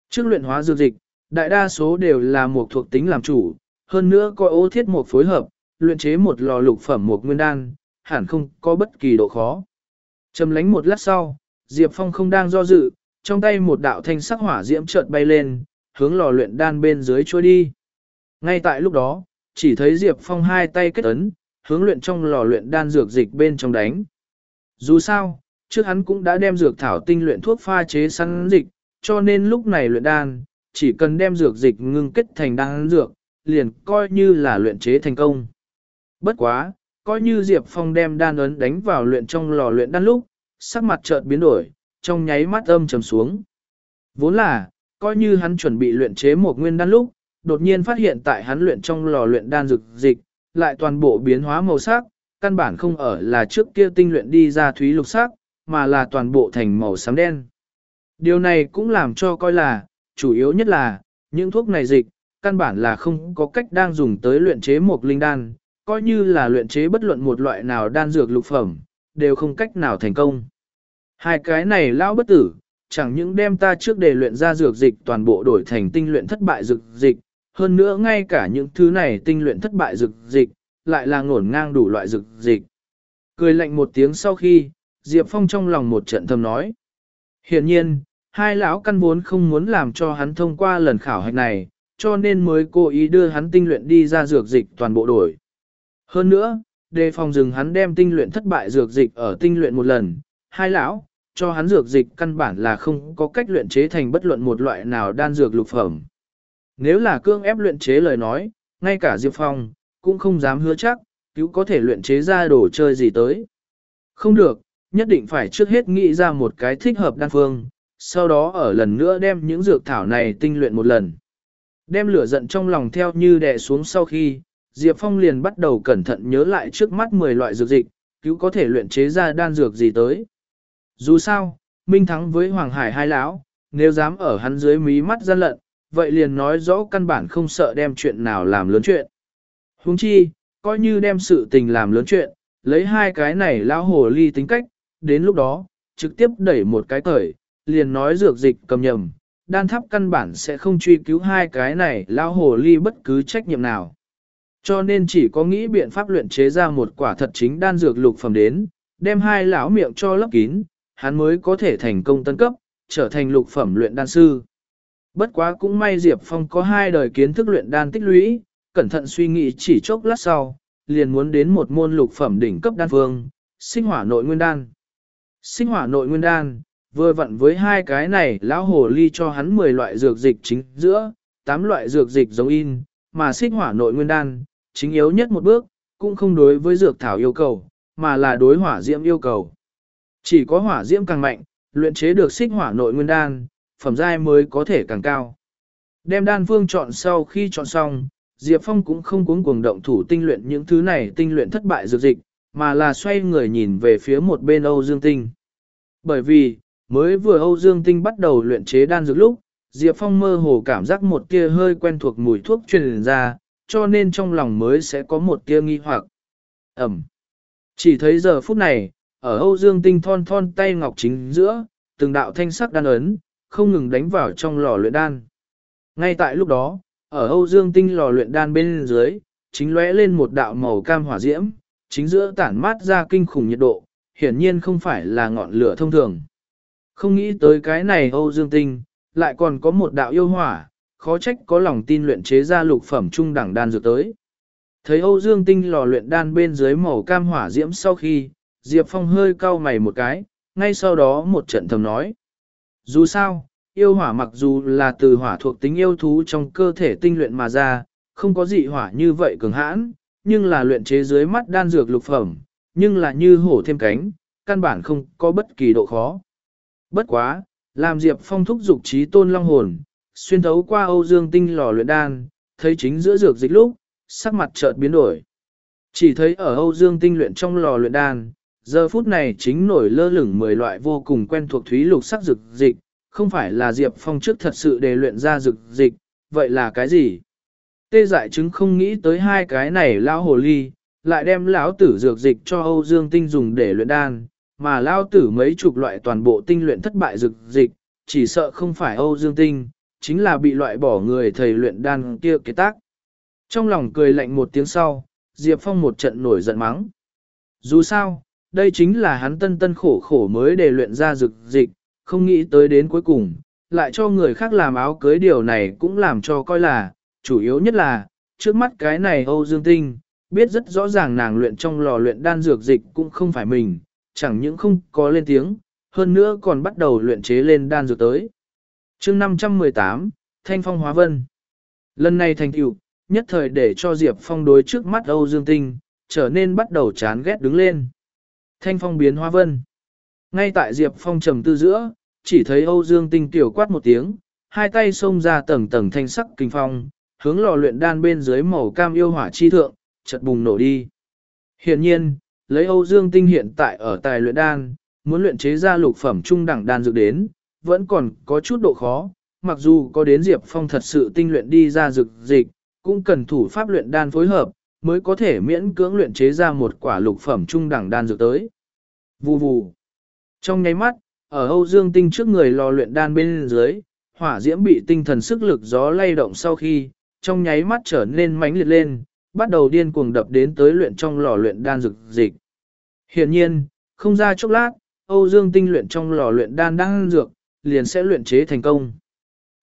Trước luyện hóa dược dịch, đại đa số đều là một thuộc tính làm chủ, hơn nữa coi ô thiết một phối hợp, luyện chế một lò lục phẩm một nguyên đan, hẳn không có bất kỳ độ khó. Trầm lánh một lát sau, Diệp Phong không đang do dự, trong tay một đạo thanh sắc hỏa diễm chợt bay lên, hướng lò luyện đan bên dưới trôi đi. Ngay tại lúc đó, chỉ thấy Diệp Phong hai tay kết ấn, hướng luyện trong lò luyện đan dược dịch bên trong đánh. Dù sao, trước hắn cũng đã đem dược thảo tinh luyện thuốc pha chế săn dịch, cho nên lúc này luyện đan, chỉ cần đem dược dịch ngưng kết thành đan dược, liền coi như là luyện chế thành công. Bất quá, coi như Diệp Phong đem đan ấn đánh vào luyện trong lò luyện đan lúc, sắc mặt chợt biến đổi, trong nháy mắt âm trầm xuống. Vốn là, coi như hắn chuẩn bị luyện chế một nguyên đan lúc, đột nhiên phát hiện tại hắn luyện trong lò luyện đan dược dịch, lại toàn bộ biến hóa màu sắc, căn bản không ở là trước kia tinh luyện đi ra thúy lục sắc, mà là toàn bộ thành màu xám đen. Điều này cũng làm cho coi là, chủ yếu nhất là, những thuốc này dịch, căn bản là không có cách đang dùng tới luyện chế một linh đan, coi như là luyện chế bất luận một loại nào đan dược lục phẩm, đều không cách nào thành công. Hai cái này lão bất tử, chẳng những đem ta trước để luyện ra dược dịch toàn bộ đổi thành tinh luyện thất bại dược dịch, hơn nữa ngay cả những thứ này tinh luyện thất bại dược dịch, lại là ngổn ngang đủ loại dược dịch. Cười lạnh một tiếng sau khi, Diệp Phong trong lòng một trận thầm nói. Hiện nhiên, hai lão căn vốn không muốn làm cho hắn thông qua lần khảo hạch này, cho nên mới cố ý đưa hắn tinh luyện đi ra dược dịch toàn bộ đổi. Hơn nữa, đề phòng dừng hắn đem tinh luyện thất bại dược dịch ở tinh luyện một lần, hai lão, cho hắn dược dịch căn bản là không có cách luyện chế thành bất luận một loại nào đan dược lục phẩm. Nếu là cương ép luyện chế lời nói, ngay cả Diệp Phong, cũng không dám hứa chắc, cứu có thể luyện chế ra đồ chơi gì tới. Không được, nhất định phải trước hết nghĩ ra một cái thích hợp đan phương, sau đó ở lần nữa đem những dược thảo này tinh luyện một lần. Đem lửa giận trong lòng theo như đè xuống sau khi, Diệp Phong liền bắt đầu cẩn thận nhớ lại trước mắt 10 loại dược dịch, cứu có thể luyện chế ra đan dược gì tới. Dù sao, Minh thắng với Hoàng Hải hai lão, nếu dám ở hắn dưới mí mắt gian lận, vậy liền nói rõ căn bản không sợ đem chuyện nào làm lớn chuyện. Huống chi, coi như đem sự tình làm lớn chuyện, lấy hai cái này lão hồ ly tính cách, đến lúc đó, trực tiếp đẩy một cái cởi, liền nói dược dịch cầm nhầm, đan tháp căn bản sẽ không truy cứu hai cái này lão hồ ly bất cứ trách nhiệm nào. Cho nên chỉ có nghĩ biện pháp luyện chế ra một quả thật chính đan dược lục phẩm đến, đem hai lão miệng cho lấp kín, hắn mới có thể thành công tân cấp, trở thành lục phẩm luyện đan sư. Bất quá cũng may Diệp Phong có hai đời kiến thức luyện đan tích lũy, cẩn thận suy nghĩ chỉ chốc lát sau, liền muốn đến một môn lục phẩm đỉnh cấp đan phương, sinh hỏa nội nguyên đan. Sinh hỏa nội nguyên đan, vừa vặn với hai cái này lão hồ ly cho hắn 10 loại dược dịch chính giữa, 8 loại dược dịch giống in, mà sinh hỏa nội nguyên đan, chính yếu nhất một bước, cũng không đối với dược thảo yêu cầu, mà là đối hỏa diễm yêu cầu. Chỉ có hỏa diễm càng mạnh, luyện chế được xích hỏa nội nguyên đan, phẩm giai mới có thể càng cao. Đem đan phương chọn sau khi chọn xong, Diệp Phong cũng không cuống cuồng động thủ tinh luyện những thứ này tinh luyện thất bại dược dịch, mà là xoay người nhìn về phía một bên Âu Dương Tinh. Bởi vì, mới vừa Âu Dương Tinh bắt đầu luyện chế đan dược lúc, Diệp Phong mơ hồ cảm giác một tia hơi quen thuộc mùi thuốc truyền ra, cho nên trong lòng mới sẽ có một tia nghi hoặc. Ẩm. Chỉ thấy giờ phút này, ở Âu Dương Tinh thon thon tay ngọc chính giữa, từng đạo thanh sắc đan ấn, không ngừng đánh vào trong lò luyện đan. Ngay tại lúc đó, ở Âu Dương Tinh lò luyện đan bên dưới, chính lóe lên một đạo màu cam hỏa diễm, chính giữa tản mát ra kinh khủng nhiệt độ, hiển nhiên không phải là ngọn lửa thông thường. Không nghĩ tới cái này Âu Dương Tinh, lại còn có một đạo yêu hỏa, khó trách có lòng tin luyện chế ra lục phẩm trung đẳng đan dược tới. Thấy Âu Dương Tinh lò luyện đan bên dưới màu cam hỏa diễm sau khi, Diệp Phong hơi cau mày một cái, ngay sau đó một trận thầm nói. Dù sao, yêu hỏa mặc dù là từ hỏa thuộc tính yêu thú trong cơ thể tinh luyện mà ra, không có dị hỏa như vậy cường hãn, nhưng là luyện chế dưới mắt đan dược lục phẩm, nhưng là như hổ thêm cánh, căn bản không có bất kỳ độ khó. Bất quá, làm Diệp Phong thúc dục trí tôn long hồn, xuyên thấu qua Âu Dương Tinh lò luyện đan, thấy chính giữa dược dịch lúc, sắc mặt chợt biến đổi. Chỉ thấy ở Âu Dương Tinh luyện trong lò luyện đan, giờ phút này chính nổi lơ lửng 10 loại vô cùng quen thuộc thúy lục sắc dược dịch, không phải là Diệp Phong trước thật sự để luyện ra dược dịch, vậy là cái gì? Tê dại chứng không nghĩ tới hai cái này lao hồ ly, lại đem lão tử dược dịch cho Âu Dương Tinh dùng để luyện đan, mà lao tử mấy chục loại toàn bộ tinh luyện thất bại dược dịch, chỉ sợ không phải Âu Dương Tinh, chính là bị loại bỏ người thầy luyện đan kia kế tác. Trong lòng cười lạnh một tiếng sau, Diệp Phong một trận nổi giận mắng. Dù sao, đây chính là hắn tân tân khổ khổ mới để luyện ra dược dịch, không nghĩ tới đến cuối cùng, lại cho người khác làm áo cưới điều này cũng làm cho coi là, chủ yếu nhất là, trước mắt cái này Âu Dương Tinh, biết rất rõ ràng nàng luyện trong lò luyện đan dược dịch cũng không phải mình, chẳng những không có lên tiếng, hơn nữa còn bắt đầu luyện chế lên đan dược tới. chương 518, Thanh Phong Hóa Vân Lần này thành tựu nhất thời để cho Diệp Phong đối trước mắt Âu Dương Tinh, trở nên bắt đầu chán ghét đứng lên. Thanh Phong biến hoa vân. Ngay tại Diệp Phong trầm tư giữa, chỉ thấy Âu Dương Tinh tiểu quát một tiếng, hai tay xông ra tầng tầng thanh sắc kinh phong, hướng lò luyện đan bên dưới màu cam yêu hỏa chi thượng, chợt bùng nổ đi. Hiện nhiên, lấy Âu Dương Tinh hiện tại ở tài luyện đan, muốn luyện chế ra lục phẩm trung đẳng đan dược đến, vẫn còn có chút độ khó, mặc dù có đến Diệp Phong thật sự tinh luyện đi ra dược dịch, cũng cần thủ pháp luyện đan phối hợp, mới có thể miễn cưỡng luyện chế ra một quả lục phẩm trung đẳng đan dược tới. Vù vù. Trong nháy mắt, ở Âu Dương Tinh trước người lò luyện đan bên dưới, hỏa diễm bị tinh thần sức lực gió lay động sau khi, trong nháy mắt trở nên mãnh liệt lên, bắt đầu điên cuồng đập đến tới luyện trong lò luyện đan dược dịch. Hiện nhiên, không ra chốc lát, Âu Dương Tinh luyện trong lò luyện đan đan dược, liền sẽ luyện chế thành công.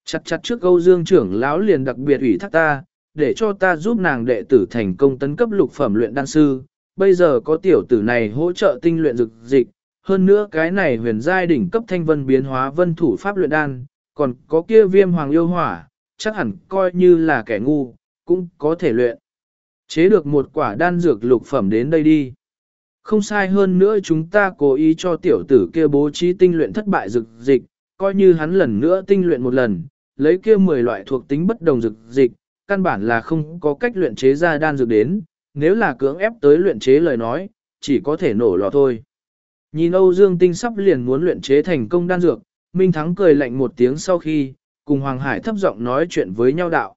Chặt chặt trước Âu Dương trưởng lão liền đặc biệt ủy thác ta, để cho ta giúp nàng đệ tử thành công tấn cấp lục phẩm luyện đan sư. Bây giờ có tiểu tử này hỗ trợ tinh luyện dược dịch, hơn nữa cái này huyền giai đỉnh cấp thanh vân biến hóa vân thủ pháp luyện đan, còn có kia viêm hoàng yêu hỏa, chắc hẳn coi như là kẻ ngu, cũng có thể luyện. Chế được một quả đan dược lục phẩm đến đây đi. Không sai hơn nữa chúng ta cố ý cho tiểu tử kia bố trí tinh luyện thất bại dược dịch, coi như hắn lần nữa tinh luyện một lần, lấy kia 10 loại thuộc tính bất đồng dược dịch, căn bản là không có cách luyện chế ra đan dược đến, nếu là cưỡng ép tới luyện chế lời nói, chỉ có thể nổ lò thôi. Nhìn Âu Dương Tinh sắp liền muốn luyện chế thành công đan dược, Minh Thắng cười lạnh một tiếng sau khi, cùng Hoàng Hải thấp giọng nói chuyện với nhau đạo.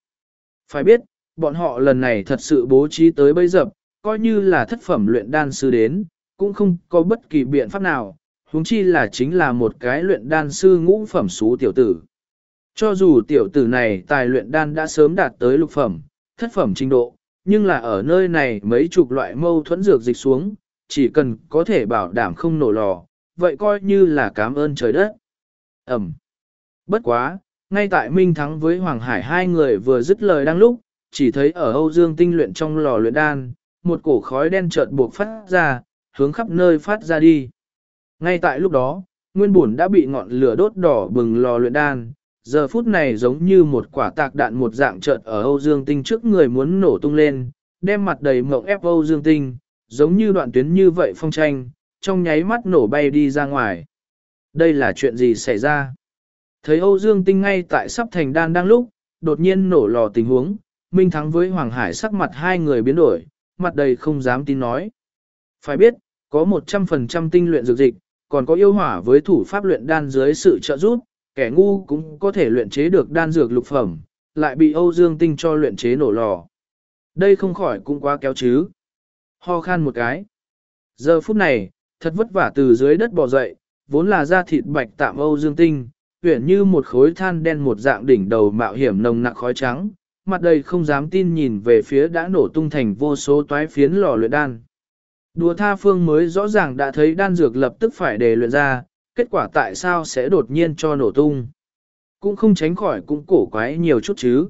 Phải biết, bọn họ lần này thật sự bố trí tới bây giờ, coi như là thất phẩm luyện đan sư đến, cũng không có bất kỳ biện pháp nào, huống chi là chính là một cái luyện đan sư ngũ phẩm xú tiểu tử. Cho dù tiểu tử này tài luyện đan đã sớm đạt tới lục phẩm, thất phẩm trình độ, nhưng là ở nơi này mấy chục loại mâu thuẫn dược dịch xuống, chỉ cần có thể bảo đảm không nổ lò, vậy coi như là cảm ơn trời đất. Ẩm. Bất quá, ngay tại Minh Thắng với Hoàng Hải hai người vừa dứt lời đang lúc, chỉ thấy ở Âu Dương tinh luyện trong lò luyện đan, một cổ khói đen chợt buộc phát ra, hướng khắp nơi phát ra đi. Ngay tại lúc đó, nguyên bùn đã bị ngọn lửa đốt đỏ bừng lò luyện đan, giờ phút này giống như một quả tạc đạn một dạng trợn ở Âu Dương Tinh trước người muốn nổ tung lên, đem mặt đầy mộng ép Âu Dương Tinh, giống như đoạn tuyến như vậy phong tranh, trong nháy mắt nổ bay đi ra ngoài. Đây là chuyện gì xảy ra? Thấy Âu Dương Tinh ngay tại sắp thành đan đang lúc, đột nhiên nổ lò tình huống, Minh Thắng với Hoàng Hải sắc mặt hai người biến đổi, mặt đầy không dám tin nói. Phải biết, có 100% tinh luyện dược dịch, còn có yêu hỏa với thủ pháp luyện đan dưới sự trợ giúp, kẻ ngu cũng có thể luyện chế được đan dược lục phẩm, lại bị Âu Dương Tinh cho luyện chế nổ lò. Đây không khỏi cũng quá kéo chứ. Ho khan một cái. Giờ phút này, thật vất vả từ dưới đất bò dậy, vốn là da thịt bạch tạm Âu Dương Tinh, tuyển như một khối than đen một dạng đỉnh đầu mạo hiểm nồng nặc khói trắng, mặt đầy không dám tin nhìn về phía đã nổ tung thành vô số toái phiến lò luyện đan. Đùa tha phương mới rõ ràng đã thấy đan dược lập tức phải để luyện ra, kết quả tại sao sẽ đột nhiên cho nổ tung. Cũng không tránh khỏi cũng cổ quái nhiều chút chứ.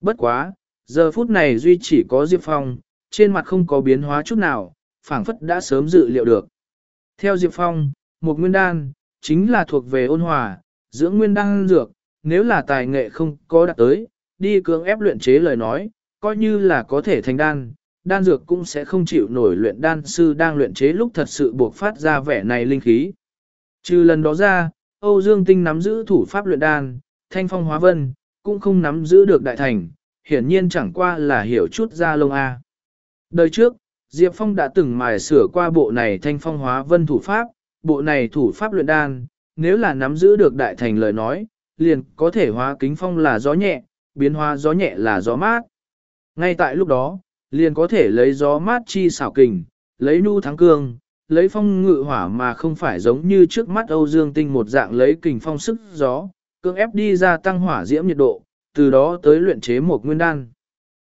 Bất quá, giờ phút này duy chỉ có Diệp Phong, trên mặt không có biến hóa chút nào, phảng phất đã sớm dự liệu được. Theo Diệp Phong, một nguyên đan, chính là thuộc về ôn hòa, dưỡng nguyên đan dược, nếu là tài nghệ không có đạt tới, đi cưỡng ép luyện chế lời nói, coi như là có thể thành đan, đan dược cũng sẽ không chịu nổi luyện đan sư đang luyện chế lúc thật sự buộc phát ra vẻ này linh khí. Trừ lần đó ra, Âu Dương Tinh nắm giữ thủ pháp luyện đan, thanh phong hóa vân, cũng không nắm giữ được đại thành, hiển nhiên chẳng qua là hiểu chút ra lông A. Đời trước, Diệp Phong đã từng mài sửa qua bộ này thanh phong hóa vân thủ pháp, bộ này thủ pháp luyện đan, nếu là nắm giữ được đại thành lời nói, liền có thể hóa kính phong là gió nhẹ, biến hóa gió nhẹ là gió mát. Ngay tại lúc đó, liền có thể lấy gió mát chi xảo kình, lấy nu thắng cương, lấy phong ngự hỏa mà không phải giống như trước mắt Âu Dương Tinh một dạng lấy kình phong sức gió, cưỡng ép đi ra tăng hỏa diễm nhiệt độ, từ đó tới luyện chế một nguyên đan.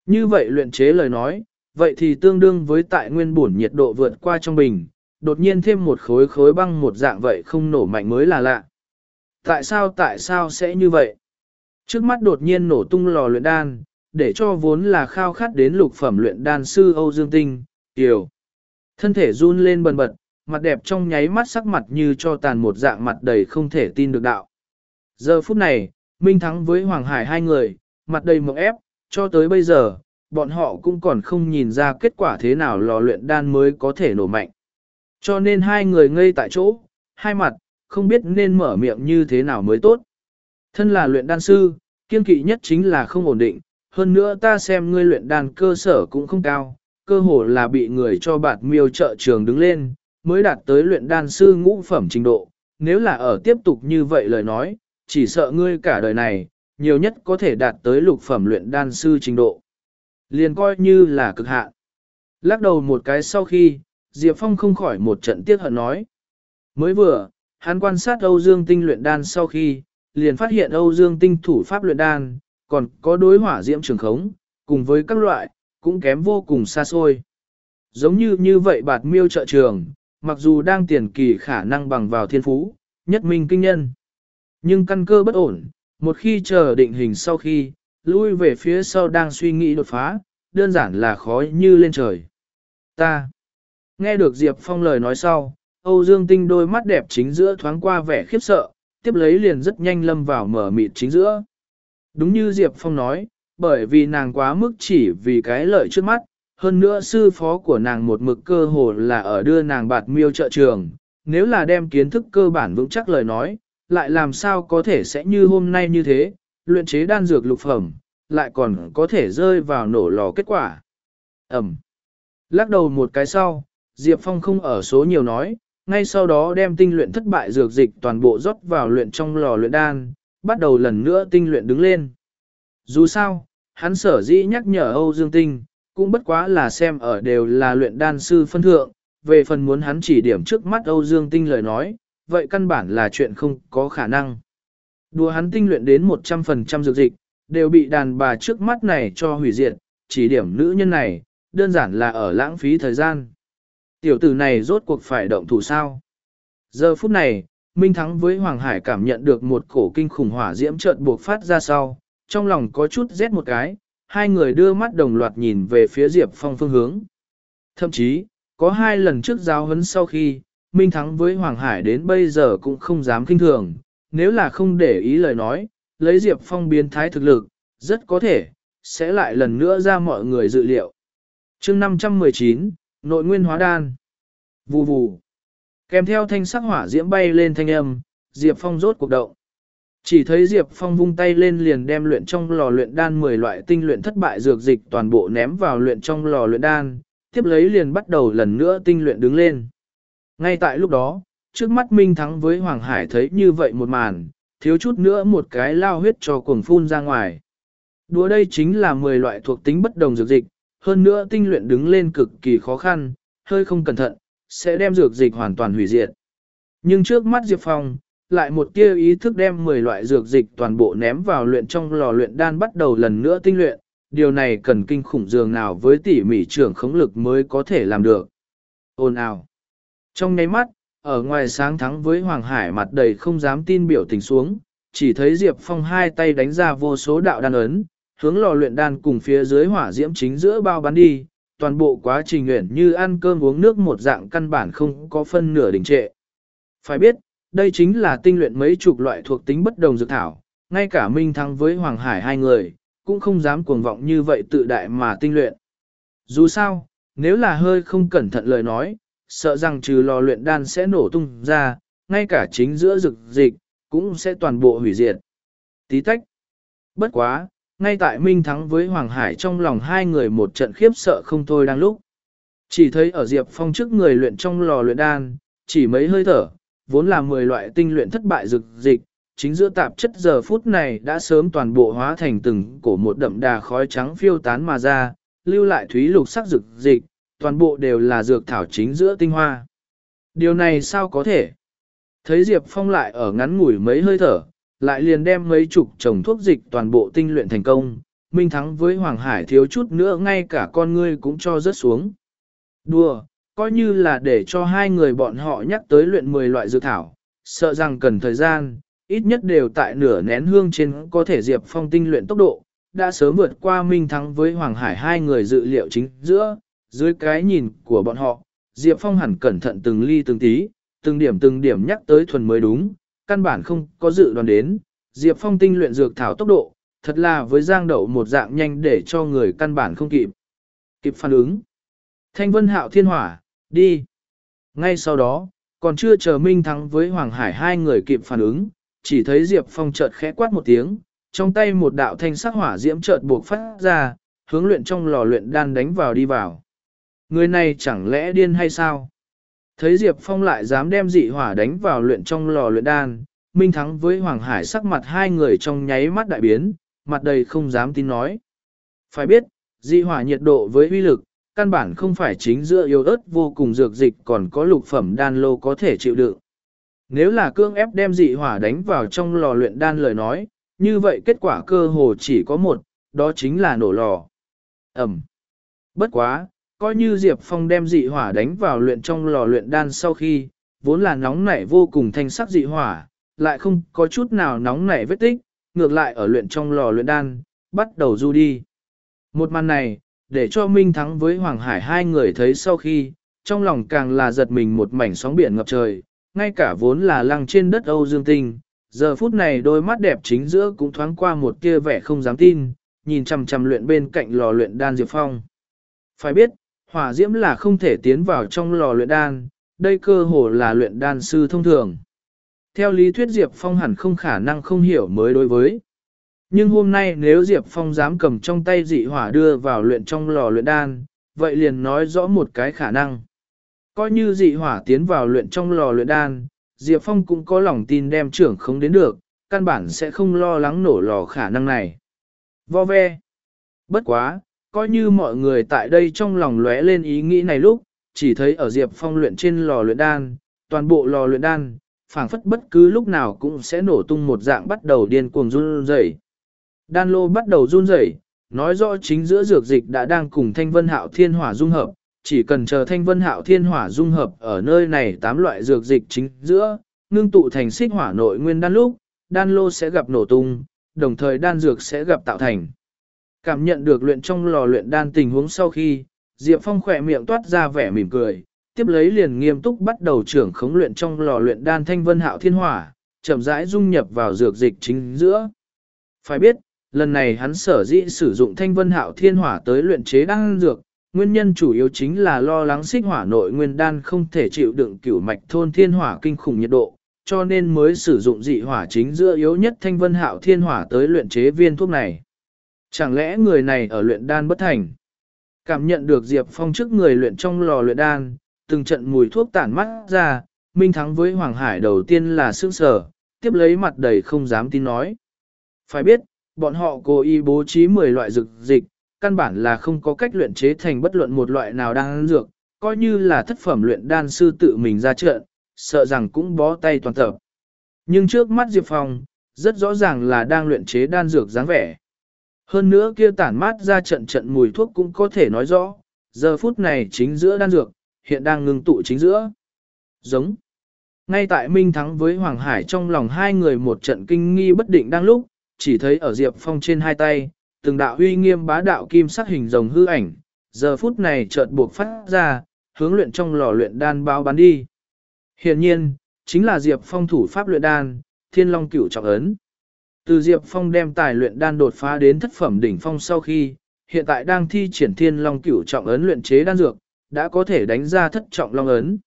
Như vậy luyện chế lời nói, vậy thì tương đương với tại nguyên bổn nhiệt độ vượt qua trong bình, đột nhiên thêm một khối khối băng một dạng vậy không nổ mạnh mới là lạ. Tại sao tại sao sẽ như vậy? Trước mắt đột nhiên nổ tung lò luyện đan, để cho vốn là khao khát đến lục phẩm luyện đan sư Âu Dương Tinh, tiểu. Thân thể run lên bần bật, mặt đẹp trong nháy mắt sắc mặt như cho tàn một dạng mặt đầy không thể tin được đạo. Giờ phút này, Minh Thắng với Hoàng Hải hai người, mặt đầy mộng ép, cho tới bây giờ, bọn họ cũng còn không nhìn ra kết quả thế nào lò luyện đan mới có thể nổ mạnh. Cho nên hai người ngây tại chỗ, hai mặt, không biết nên mở miệng như thế nào mới tốt. Thân là luyện đan sư, kiên kỵ nhất chính là không ổn định, hơn nữa ta xem ngươi luyện đan cơ sở cũng không cao, cơ hồ là bị người cho bạt miêu trợ trường đứng lên, mới đạt tới luyện đan sư ngũ phẩm trình độ. Nếu là ở tiếp tục như vậy lời nói, chỉ sợ ngươi cả đời này, nhiều nhất có thể đạt tới lục phẩm luyện đan sư trình độ. Liền coi như là cực hạn. Lắc đầu một cái sau khi, Diệp Phong không khỏi một trận tiếc hận nói. Mới vừa, hắn quan sát Âu Dương Tinh luyện đan sau khi, liền phát hiện Âu Dương Tinh thủ pháp luyện đan, còn có đối hỏa diễm trường khống, cùng với các loại, cũng kém vô cùng xa xôi. Giống như như vậy bạt miêu trợ trường, mặc dù đang tiền kỳ khả năng bằng vào thiên phú, nhất minh kinh nhân. Nhưng căn cơ bất ổn, một khi chờ định hình sau khi, lui về phía sau đang suy nghĩ đột phá, đơn giản là khó như lên trời. Ta, nghe được Diệp Phong lời nói sau, Âu Dương Tinh đôi mắt đẹp chính giữa thoáng qua vẻ khiếp sợ, tiếp lấy liền rất nhanh lâm vào mở mịt chính giữa. Đúng như Diệp Phong nói, bởi vì nàng quá mức chỉ vì cái lợi trước mắt, hơn nữa sư phó của nàng một mực cơ hồ là ở đưa nàng bạt miêu trợ trường, nếu là đem kiến thức cơ bản vững chắc lời nói, lại làm sao có thể sẽ như hôm nay như thế, luyện chế đan dược lục phẩm, lại còn có thể rơi vào nổ lò kết quả. Ẩm. Lắc đầu một cái sau, Diệp Phong không ở số nhiều nói, ngay sau đó đem tinh luyện thất bại dược dịch toàn bộ rót vào luyện trong lò luyện đan, bắt đầu lần nữa tinh luyện đứng lên. Dù sao, hắn sở dĩ nhắc nhở Âu Dương Tinh, cũng bất quá là xem ở đều là luyện đan sư phân thượng, về phần muốn hắn chỉ điểm trước mắt Âu Dương Tinh lời nói, vậy căn bản là chuyện không có khả năng. Đùa hắn tinh luyện đến 100% dược dịch, đều bị đàn bà trước mắt này cho hủy diệt, chỉ điểm nữ nhân này, đơn giản là ở lãng phí thời gian. Tiểu tử này rốt cuộc phải động thủ sao? Giờ phút này, Minh Thắng với Hoàng Hải cảm nhận được một cổ kinh khủng hỏa diễm chợt buộc phát ra sau, trong lòng có chút rét một cái, hai người đưa mắt đồng loạt nhìn về phía Diệp Phong phương hướng. Thậm chí, có hai lần trước giao hấn sau khi, Minh Thắng với Hoàng Hải đến bây giờ cũng không dám kinh thường, nếu là không để ý lời nói, lấy Diệp Phong biến thái thực lực, rất có thể, sẽ lại lần nữa ra mọi người dự liệu. chương 519, Nội Nguyên Hóa Đan Vù vù Kèm theo thanh sắc hỏa diễm bay lên thanh âm, Diệp Phong rốt cuộc động. Chỉ thấy Diệp Phong vung tay lên liền đem luyện trong lò luyện đan 10 loại tinh luyện thất bại dược dịch toàn bộ ném vào luyện trong lò luyện đan, tiếp lấy liền bắt đầu lần nữa tinh luyện đứng lên. Ngay tại lúc đó, trước mắt Minh Thắng với Hoàng Hải thấy như vậy một màn, thiếu chút nữa một cái lao huyết cho cuồng phun ra ngoài. Đùa đây chính là 10 loại thuộc tính bất đồng dược dịch, hơn nữa tinh luyện đứng lên cực kỳ khó khăn, hơi không cẩn thận, sẽ đem dược dịch hoàn toàn hủy diệt. Nhưng trước mắt Diệp Phong, lại một tia ý thức đem 10 loại dược dịch toàn bộ ném vào luyện trong lò luyện đan bắt đầu lần nữa tinh luyện, điều này cần kinh khủng dường nào với tỉ mỉ trưởng khống lực mới có thể làm được. ồn ào. Trong nháy mắt, ở ngoài sáng thắng với Hoàng Hải mặt đầy không dám tin biểu tình xuống, chỉ thấy Diệp Phong hai tay đánh ra vô số đạo đan ấn, hướng lò luyện đan cùng phía dưới hỏa diễm chính giữa bao bắn đi, toàn bộ quá trình nguyện như ăn cơm uống nước một dạng căn bản không có phân nửa đình trệ. Phải biết, đây chính là tinh luyện mấy chục loại thuộc tính bất đồng dược thảo, ngay cả Minh thắng với Hoàng Hải hai người, cũng không dám cuồng vọng như vậy tự đại mà tinh luyện. Dù sao, nếu là hơi không cẩn thận lời nói, sợ rằng trừ lò luyện đan sẽ nổ tung ra, ngay cả chính giữa dược dịch, cũng sẽ toàn bộ hủy diệt. Tí tách. Bất quá, ngay tại Minh Thắng với Hoàng Hải trong lòng hai người một trận khiếp sợ không thôi đang lúc. Chỉ thấy ở Diệp Phong trước người luyện trong lò luyện đan, chỉ mấy hơi thở, vốn là 10 loại tinh luyện thất bại dược dịch, chính giữa tạp chất giờ phút này đã sớm toàn bộ hóa thành từng cổ một đậm đà khói trắng phiêu tán mà ra, lưu lại thúy lục sắc dược dịch, toàn bộ đều là dược thảo chính giữa tinh hoa. Điều này sao có thể? Thấy Diệp Phong lại ở ngắn ngủi mấy hơi thở, lại liền đem mấy chục chồng thuốc dịch toàn bộ tinh luyện thành công, Minh Thắng với Hoàng Hải thiếu chút nữa ngay cả con ngươi cũng cho rớt xuống. Đùa, coi như là để cho hai người bọn họ nhắc tới luyện 10 loại dược thảo, sợ rằng cần thời gian, ít nhất đều tại nửa nén hương trên có thể Diệp Phong tinh luyện tốc độ, đã sớm vượt qua Minh Thắng với Hoàng Hải hai người dự liệu chính giữa, dưới cái nhìn của bọn họ, Diệp Phong hẳn cẩn thận từng ly từng tí, từng điểm từng điểm nhắc tới thuần mới đúng, căn bản không có dự đoán đến, Diệp Phong tinh luyện dược thảo tốc độ, thật là với giang đậu một dạng nhanh để cho người căn bản không kịp. Kịp phản ứng. Thanh Vân Hạo Thiên Hỏa, đi. Ngay sau đó, còn chưa chờ Minh Thắng với Hoàng Hải hai người kịp phản ứng, chỉ thấy Diệp Phong chợt khẽ quát một tiếng, trong tay một đạo thanh sắc hỏa diễm chợt buộc phát ra, hướng luyện trong lò luyện đan đánh vào đi vào. Người này chẳng lẽ điên hay sao? Thấy Diệp Phong lại dám đem dị hỏa đánh vào luyện trong lò luyện đan, Minh Thắng với Hoàng Hải sắc mặt hai người trong nháy mắt đại biến, mặt đầy không dám tin nói. Phải biết, dị hỏa nhiệt độ với uy lực, căn bản không phải chính giữa yêu ớt vô cùng dược dịch còn có lục phẩm đan lô có thể chịu đựng. Nếu là cương ép đem dị hỏa đánh vào trong lò luyện đan lời nói, như vậy kết quả cơ hồ chỉ có một, đó chính là nổ lò. Ẩm. Bất quá, coi như Diệp Phong đem dị hỏa đánh vào luyện trong lò luyện đan sau khi, vốn là nóng nảy vô cùng thanh sắc dị hỏa, lại không có chút nào nóng nảy vết tích, ngược lại ở luyện trong lò luyện đan, bắt đầu du đi. Một màn này, để cho Minh Thắng với Hoàng Hải hai người thấy sau khi, trong lòng càng là giật mình một mảnh sóng biển ngập trời, ngay cả vốn là lăng trên đất Âu Dương Tinh, giờ phút này đôi mắt đẹp chính giữa cũng thoáng qua một kia vẻ không dám tin, nhìn chằm chằm luyện bên cạnh lò luyện đan Diệp Phong. Phải biết, hỏa diễm là không thể tiến vào trong lò luyện đan, đây cơ hồ là luyện đan sư thông thường. Theo lý thuyết Diệp Phong hẳn không khả năng không hiểu mới đối với. Nhưng hôm nay nếu Diệp Phong dám cầm trong tay dị hỏa đưa vào luyện trong lò luyện đan, vậy liền nói rõ một cái khả năng. Coi như dị hỏa tiến vào luyện trong lò luyện đan, Diệp Phong cũng có lòng tin đem trưởng không đến được, căn bản sẽ không lo lắng nổ lò khả năng này. Vo ve. Bất quá, coi như mọi người tại đây trong lòng lóe lên ý nghĩ này lúc, chỉ thấy ở Diệp Phong luyện trên lò luyện đan, toàn bộ lò luyện đan, phảng phất bất cứ lúc nào cũng sẽ nổ tung một dạng bắt đầu điên cuồng run rẩy. Đan lô bắt đầu run rẩy, nói rõ chính giữa dược dịch đã đang cùng thanh vân hạo thiên hỏa dung hợp, chỉ cần chờ thanh vân hạo thiên hỏa dung hợp ở nơi này tám loại dược dịch chính giữa, ngưng tụ thành xích hỏa nội nguyên đan lúc, đan lô sẽ gặp nổ tung, đồng thời đan dược sẽ gặp tạo thành. Cảm nhận được luyện trong lò luyện đan tình huống sau khi, Diệp Phong khỏe miệng toát ra vẻ mỉm cười, tiếp lấy liền nghiêm túc bắt đầu trưởng khống luyện trong lò luyện đan thanh vân hạo thiên hỏa, chậm rãi dung nhập vào dược dịch chính giữa. Phải biết, lần này hắn sở dĩ sử dụng thanh vân hạo thiên hỏa tới luyện chế đan dược, nguyên nhân chủ yếu chính là lo lắng xích hỏa nội nguyên đan không thể chịu đựng cửu mạch thôn thiên hỏa kinh khủng nhiệt độ, cho nên mới sử dụng dị hỏa chính giữa yếu nhất thanh vân hạo thiên hỏa tới luyện chế viên thuốc này. Chẳng lẽ người này ở luyện đan bất thành? Cảm nhận được Diệp Phong trước người luyện trong lò luyện đan, từng trận mùi thuốc tản mắt ra, Minh Thắng với Hoàng Hải đầu tiên là sương sở, tiếp lấy mặt đầy không dám tin nói. Phải biết, bọn họ cố ý bố trí 10 loại dược dịch, căn bản là không có cách luyện chế thành bất luận một loại nào đang dược, coi như là thất phẩm luyện đan sư tự mình ra trận, sợ rằng cũng bó tay toàn tập. Nhưng trước mắt Diệp Phong, rất rõ ràng là đang luyện chế đan dược dáng vẻ. Hơn nữa kia tản mát ra trận trận mùi thuốc cũng có thể nói rõ, giờ phút này chính giữa đan dược, hiện đang ngưng tụ chính giữa. Giống. Ngay tại Minh Thắng với Hoàng Hải trong lòng hai người một trận kinh nghi bất định đang lúc, chỉ thấy ở Diệp Phong trên hai tay, từng đạo uy nghiêm bá đạo kim sắc hình rồng hư ảnh, giờ phút này chợt buộc phát ra, hướng luyện trong lò luyện đan bao bắn đi. Hiện nhiên, chính là Diệp Phong thủ pháp luyện đan, Thiên Long Cửu trọng ấn. Từ Diệp Phong đem tài luyện đan đột phá đến thất phẩm đỉnh phong sau khi, hiện tại đang thi triển Thiên Long Cửu trọng ấn luyện chế đan dược, đã có thể đánh ra thất trọng long ấn.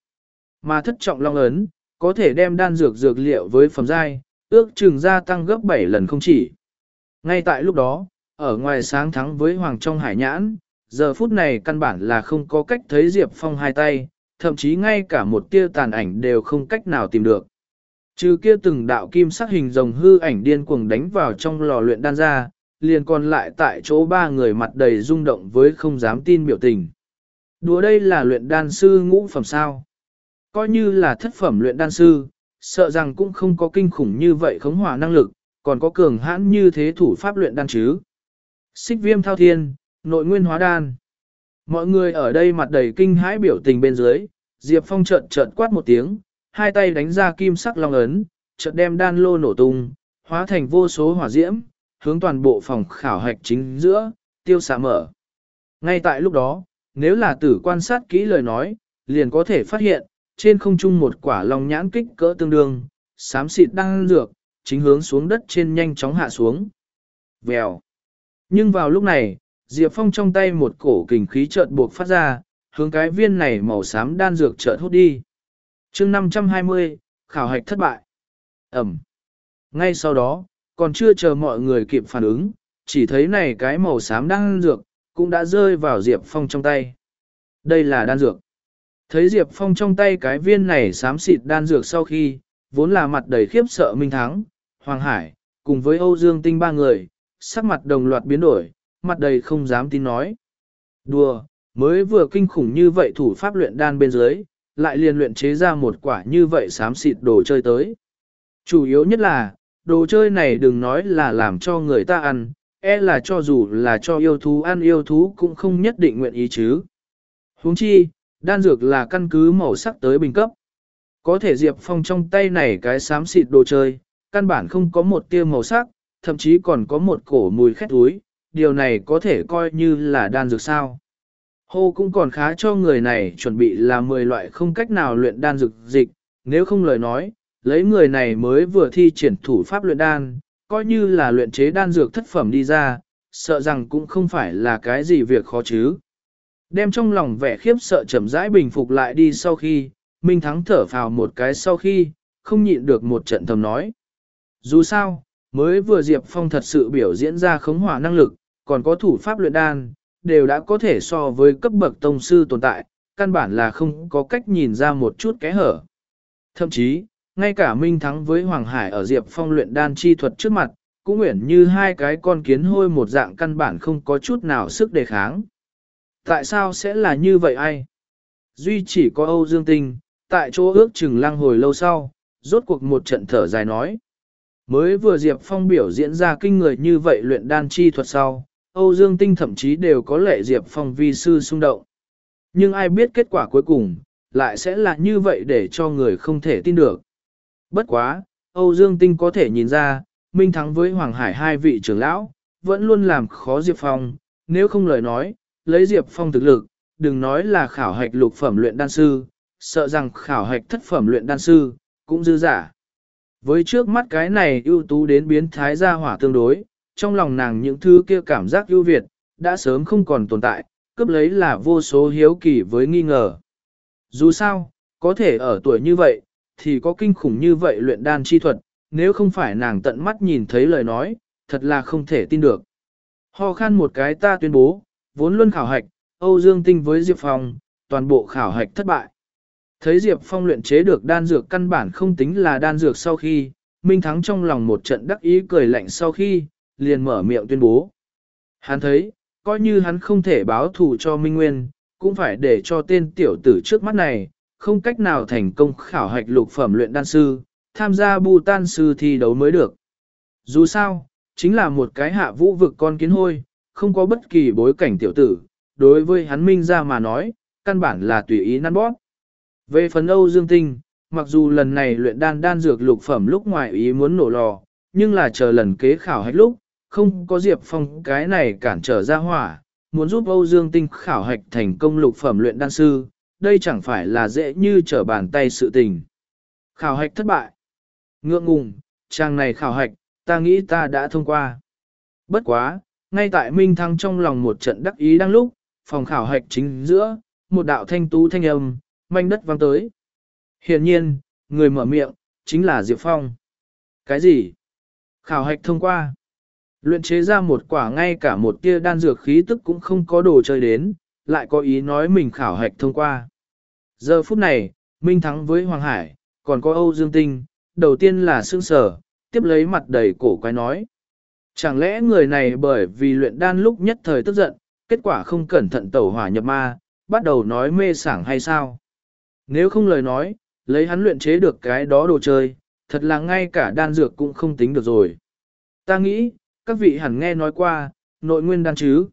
Mà thất trọng long ấn, có thể đem đan dược dược liệu với phẩm giai, ước chừng gia tăng gấp 7 lần không chỉ. Ngay tại lúc đó, ở ngoài sáng thắng với Hoàng trong hải nhãn, giờ phút này căn bản là không có cách thấy Diệp Phong hai tay, thậm chí ngay cả một tia tàn ảnh đều không cách nào tìm được. Trừ kia từng đạo kim sắc hình rồng hư ảnh điên cuồng đánh vào trong lò luyện đan ra, liền còn lại tại chỗ ba người mặt đầy rung động với không dám tin biểu tình. Đùa đây là luyện đan sư ngũ phẩm sao. Coi như là thất phẩm luyện đan sư, sợ rằng cũng không có kinh khủng như vậy khống hỏa năng lực, còn có cường hãn như thế thủ pháp luyện đan chứ. Xích viêm thao thiên, nội nguyên hóa đan. Mọi người ở đây mặt đầy kinh hãi biểu tình bên dưới, Diệp Phong chợt chợt quát một tiếng, hai tay đánh ra kim sắc long ấn, chợt đem đan lô nổ tung, hóa thành vô số hỏa diễm, hướng toàn bộ phòng khảo hạch chính giữa, tiêu xạ mở. Ngay tại lúc đó, nếu là tử quan sát kỹ lời nói, liền có thể phát hiện, trên không trung một quả long nhãn kích cỡ tương đương, xám xịt đang dược, chính hướng xuống đất trên nhanh chóng hạ xuống. Vèo. Nhưng vào lúc này, Diệp Phong trong tay một cổ kình khí chợt buộc phát ra, hướng cái viên này màu xám đan dược chợt hút đi. chương 520, khảo hạch thất bại. Ẩm. Ngay sau đó, còn chưa chờ mọi người kịp phản ứng, chỉ thấy này cái màu xám đan dược, cũng đã rơi vào Diệp Phong trong tay. Đây là đan dược. Thấy Diệp Phong trong tay cái viên này xám xịt đan dược sau khi, vốn là mặt đầy khiếp sợ Minh Thắng, Hoàng Hải, cùng với Âu Dương Tinh ba người, sắc mặt đồng loạt biến đổi, mặt đầy không dám tin nói. Đùa, mới vừa kinh khủng như vậy thủ pháp luyện đan bên dưới, lại liền luyện chế ra một quả như vậy xám xịt đồ chơi tới. Chủ yếu nhất là, đồ chơi này đừng nói là làm cho người ta ăn, e là cho dù là cho yêu thú ăn yêu thú cũng không nhất định nguyện ý chứ. huống chi, đan dược là căn cứ màu sắc tới bình cấp. Có thể Diệp Phong trong tay này cái xám xịt đồ chơi, căn bản không có một tia màu sắc, thậm chí còn có một cổ mùi khét túi, điều này có thể coi như là đan dược sao. Hô cũng còn khá cho người này chuẩn bị là 10 loại không cách nào luyện đan dược dịch, nếu không lời nói, lấy người này mới vừa thi triển thủ pháp luyện đan, coi như là luyện chế đan dược thất phẩm đi ra, sợ rằng cũng không phải là cái gì việc khó chứ. Đem trong lòng vẻ khiếp sợ chậm rãi bình phục lại đi sau khi, Minh Thắng thở phào một cái sau khi, không nhịn được một trận thầm nói. Dù sao, mới vừa Diệp Phong thật sự biểu diễn ra khống hỏa năng lực, còn có thủ pháp luyện đan, đều đã có thể so với cấp bậc tông sư tồn tại, căn bản là không có cách nhìn ra một chút kẽ hở. Thậm chí, ngay cả Minh Thắng với Hoàng Hải ở Diệp Phong luyện đan chi thuật trước mặt, cũng nguyện như hai cái con kiến hôi một dạng căn bản không có chút nào sức đề kháng. Tại sao sẽ là như vậy ai? Duy chỉ có Âu Dương Tinh, tại chỗ ước chừng lăng hồi lâu sau, rốt cuộc một trận thở dài nói. Mới vừa Diệp Phong biểu diễn ra kinh người như vậy luyện đan chi thuật sau, Âu Dương Tinh thậm chí đều có lệ Diệp Phong vi sư xung động. Nhưng ai biết kết quả cuối cùng, lại sẽ là như vậy để cho người không thể tin được. Bất quá, Âu Dương Tinh có thể nhìn ra, Minh Thắng với Hoàng Hải hai vị trưởng lão, vẫn luôn làm khó Diệp Phong, nếu không lời nói, lấy Diệp Phong thực lực, đừng nói là khảo hạch lục phẩm luyện đan sư, sợ rằng khảo hạch thất phẩm luyện đan sư, cũng dư giả. Với trước mắt cái này ưu tú đến biến thái gia hỏa tương đối, trong lòng nàng những thứ kia cảm giác ưu việt, đã sớm không còn tồn tại, cướp lấy là vô số hiếu kỳ với nghi ngờ. Dù sao, có thể ở tuổi như vậy, thì có kinh khủng như vậy luyện đan chi thuật, nếu không phải nàng tận mắt nhìn thấy lời nói, thật là không thể tin được. Ho khan một cái ta tuyên bố, vốn luôn khảo hạch, Âu Dương Tinh với Diệp Phong, toàn bộ khảo hạch thất bại. Thấy Diệp Phong luyện chế được đan dược căn bản không tính là đan dược sau khi, Minh Thắng trong lòng một trận đắc ý cười lạnh sau khi, liền mở miệng tuyên bố. Hắn thấy, coi như hắn không thể báo thù cho Minh Nguyên, cũng phải để cho tên tiểu tử trước mắt này, không cách nào thành công khảo hạch lục phẩm luyện đan sư, tham gia bù tan sư thi đấu mới được. Dù sao, chính là một cái hạ vũ vực con kiến hôi, không có bất kỳ bối cảnh tiểu tử, đối với hắn Minh ra mà nói, căn bản là tùy ý năn bóp. Về phần Âu Dương Tinh, mặc dù lần này luyện đan đan dược lục phẩm lúc ngoài ý muốn nổ lò, nhưng là chờ lần kế khảo hạch lúc, không có Diệp Phong cái này cản trở ra hỏa, muốn giúp Âu Dương Tinh khảo hạch thành công lục phẩm luyện đan sư, đây chẳng phải là dễ như trở bàn tay sự tình. Khảo hạch thất bại. Ngượng ngùng, trang này khảo hạch, ta nghĩ ta đã thông qua. Bất quá, ngay tại Minh Thăng trong lòng một trận đắc ý đang lúc, phòng khảo hạch chính giữa, một đạo thanh tú thanh âm, manh đất vang tới. hiển nhiên, người mở miệng, chính là Diệp Phong. Cái gì? Khảo hạch thông qua. Luyện chế ra một quả ngay cả một tia đan dược khí tức cũng không có đồ chơi đến, lại có ý nói mình khảo hạch thông qua. Giờ phút này, Minh thắng với Hoàng Hải, còn có Âu Dương Tinh, đầu tiên là sương sở, tiếp lấy mặt đầy cổ quái nói. Chẳng lẽ người này bởi vì luyện đan lúc nhất thời tức giận, kết quả không cẩn thận tẩu hỏa nhập ma, bắt đầu nói mê sảng hay sao? Nếu không lời nói, lấy hắn luyện chế được cái đó đồ chơi, thật là ngay cả đan dược cũng không tính được rồi. Ta nghĩ, các vị hẳn nghe nói qua, nội nguyên đan chứ.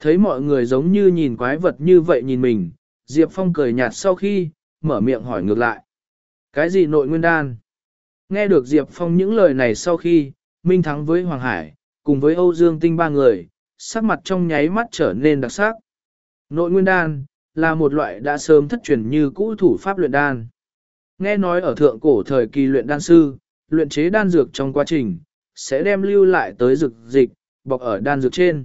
Thấy mọi người giống như nhìn quái vật như vậy nhìn mình, Diệp Phong cười nhạt sau khi, mở miệng hỏi ngược lại. Cái gì nội nguyên đan? Nghe được Diệp Phong những lời này sau khi, Minh Thắng với Hoàng Hải, cùng với Âu Dương Tinh ba người, sắc mặt trong nháy mắt trở nên đặc sắc. Nội nguyên đan, là một loại đã sớm thất truyền như cũ thủ pháp luyện đan. Nghe nói ở thượng cổ thời kỳ luyện đan sư, luyện chế đan dược trong quá trình, sẽ đem lưu lại tới dược dịch, bọc ở đan dược trên.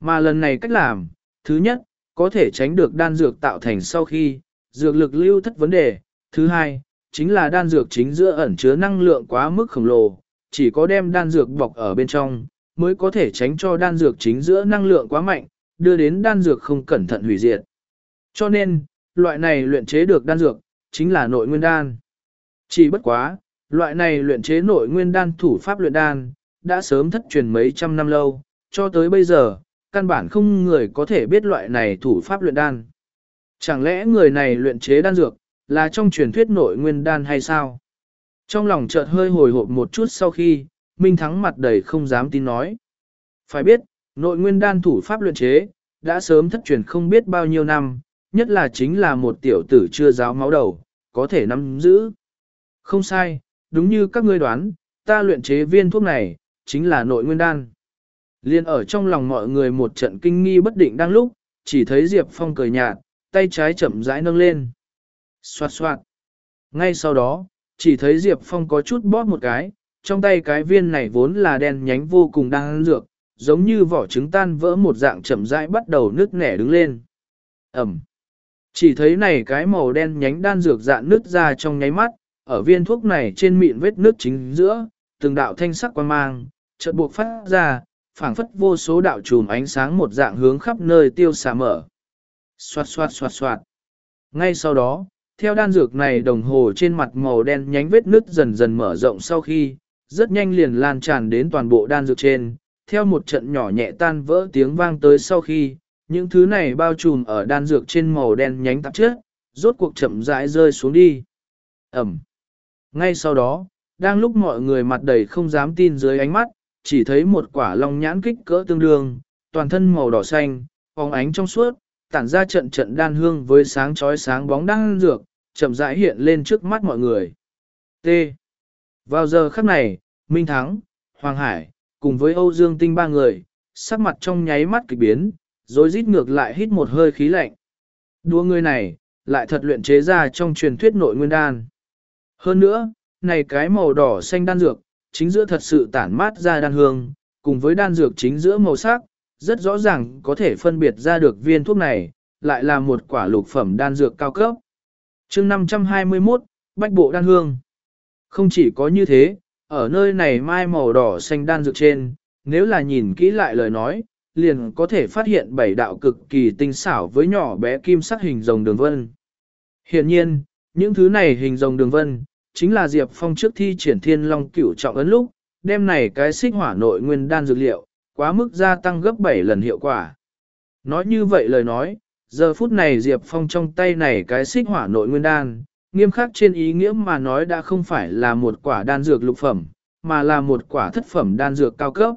Mà lần này cách làm, thứ nhất, có thể tránh được đan dược tạo thành sau khi, dược lực lưu thất vấn đề. Thứ hai, chính là đan dược chính giữa ẩn chứa năng lượng quá mức khổng lồ, chỉ có đem đan dược bọc ở bên trong, mới có thể tránh cho đan dược chính giữa năng lượng quá mạnh, đưa đến đan dược không cẩn thận hủy diệt. Cho nên, loại này luyện chế được đan dược, chính là nội nguyên đan. Chỉ bất quá, loại này luyện chế nội nguyên đan thủ pháp luyện đan, đã sớm thất truyền mấy trăm năm lâu, cho tới bây giờ, căn bản không người có thể biết loại này thủ pháp luyện đan. Chẳng lẽ người này luyện chế đan dược, là trong truyền thuyết nội nguyên đan hay sao? Trong lòng chợt hơi hồi hộp một chút sau khi, Minh Thắng mặt đầy không dám tin nói. Phải biết, nội nguyên đan thủ pháp luyện chế, đã sớm thất truyền không biết bao nhiêu năm, nhất là chính là một tiểu tử chưa giáo máu đầu, có thể nắm giữ. Không sai, đúng như các ngươi đoán, ta luyện chế viên thuốc này, chính là nội nguyên đan. Liên ở trong lòng mọi người một trận kinh nghi bất định đang lúc, chỉ thấy Diệp Phong cười nhạt, tay trái chậm rãi nâng lên. Xoạt xoạt. Ngay sau đó, chỉ thấy Diệp Phong có chút bóp một cái, trong tay cái viên này vốn là đen nhánh vô cùng đang dược, giống như vỏ trứng tan vỡ một dạng chậm rãi bắt đầu nứt nẻ đứng lên. Ẩm. Chỉ thấy này cái màu đen nhánh đan dược dạn nứt ra trong nháy mắt, ở viên thuốc này trên mịn vết nước chính giữa, từng đạo thanh sắc quan mang, chợt buộc phát ra, phảng phất vô số đạo chùm ánh sáng một dạng hướng khắp nơi tiêu xả mở. Xoạt xoạt xoạt xoạt. Ngay sau đó, theo đan dược này đồng hồ trên mặt màu đen nhánh vết nứt dần dần mở rộng sau khi, rất nhanh liền lan tràn đến toàn bộ đan dược trên, theo một trận nhỏ nhẹ tan vỡ tiếng vang tới sau khi, những thứ này bao trùm ở đan dược trên màu đen nhánh tạp chất, rốt cuộc chậm rãi rơi xuống đi. Ẩm. Ngay sau đó, đang lúc mọi người mặt đầy không dám tin dưới ánh mắt, chỉ thấy một quả long nhãn kích cỡ tương đương, toàn thân màu đỏ xanh, phóng ánh trong suốt, tản ra trận trận đan hương với sáng chói sáng bóng đan dược, chậm rãi hiện lên trước mắt mọi người. T. Vào giờ khắc này, Minh Thắng, Hoàng Hải, cùng với Âu Dương Tinh ba người, sắc mặt trong nháy mắt kịch biến, rồi rít ngược lại hít một hơi khí lạnh. Đua người này, lại thật luyện chế ra trong truyền thuyết nội nguyên đan. Hơn nữa, này cái màu đỏ xanh đan dược, chính giữa thật sự tản mát ra đan hương, cùng với đan dược chính giữa màu sắc, rất rõ ràng có thể phân biệt ra được viên thuốc này, lại là một quả lục phẩm đan dược cao cấp. chương 521, Bách Bộ Đan Hương. Không chỉ có như thế, ở nơi này mai màu đỏ xanh đan dược trên, nếu là nhìn kỹ lại lời nói, liền có thể phát hiện bảy đạo cực kỳ tinh xảo với nhỏ bé kim sắc hình rồng đường vân. Hiện nhiên, những thứ này hình rồng đường vân, chính là Diệp Phong trước thi triển thiên long cửu trọng ấn lúc, đem này cái xích hỏa nội nguyên đan dược liệu, quá mức gia tăng gấp 7 lần hiệu quả. Nói như vậy lời nói, giờ phút này Diệp Phong trong tay này cái xích hỏa nội nguyên đan, nghiêm khắc trên ý nghĩa mà nói đã không phải là một quả đan dược lục phẩm, mà là một quả thất phẩm đan dược cao cấp.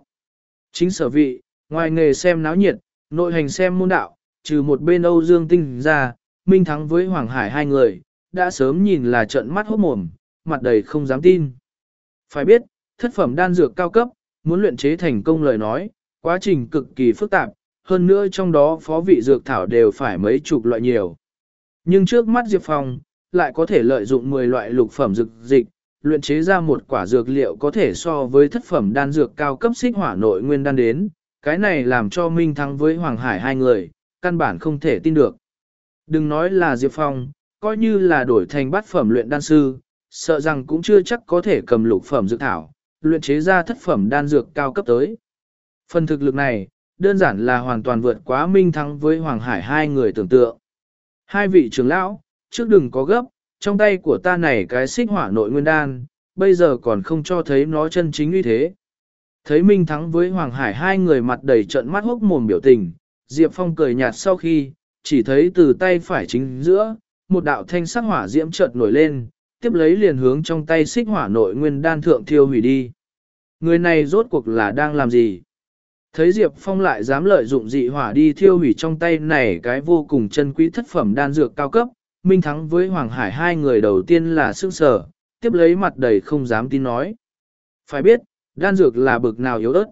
Chính sở vị, ngoài nghề xem náo nhiệt, nội hành xem môn đạo, trừ một bên Âu Dương Tinh ra, Minh Thắng với Hoàng Hải hai người, đã sớm nhìn là trận mắt hốt mồm, mặt đầy không dám tin. Phải biết, thất phẩm đan dược cao cấp, muốn luyện chế thành công lời nói, quá trình cực kỳ phức tạp, hơn nữa trong đó phó vị dược thảo đều phải mấy chục loại nhiều. Nhưng trước mắt Diệp Phong, lại có thể lợi dụng 10 loại lục phẩm dược dịch, luyện chế ra một quả dược liệu có thể so với thất phẩm đan dược cao cấp xích hỏa nội nguyên đan đến, cái này làm cho Minh Thắng với Hoàng Hải hai người, căn bản không thể tin được. Đừng nói là Diệp Phong, coi như là đổi thành bát phẩm luyện đan sư, sợ rằng cũng chưa chắc có thể cầm lục phẩm dược thảo, luyện chế ra thất phẩm đan dược cao cấp tới. Phần thực lực này, đơn giản là hoàn toàn vượt quá Minh Thắng với Hoàng Hải hai người tưởng tượng. Hai vị trưởng lão, trước đừng có gấp, trong tay của ta này cái xích hỏa nội nguyên đan, bây giờ còn không cho thấy nó chân chính như thế. Thấy Minh Thắng với Hoàng Hải hai người mặt đầy trận mắt hốc mồm biểu tình, Diệp Phong cười nhạt sau khi, chỉ thấy từ tay phải chính giữa, một đạo thanh sắc hỏa diễm chợt nổi lên, tiếp lấy liền hướng trong tay xích hỏa nội nguyên đan thượng thiêu hủy đi. Người này rốt cuộc là đang làm gì? Thấy Diệp Phong lại dám lợi dụng dị hỏa đi thiêu hủy trong tay này cái vô cùng chân quý thất phẩm đan dược cao cấp, Minh Thắng với Hoàng Hải hai người đầu tiên là sức sở, tiếp lấy mặt đầy không dám tin nói. Phải biết, đan dược là bực nào yếu ớt.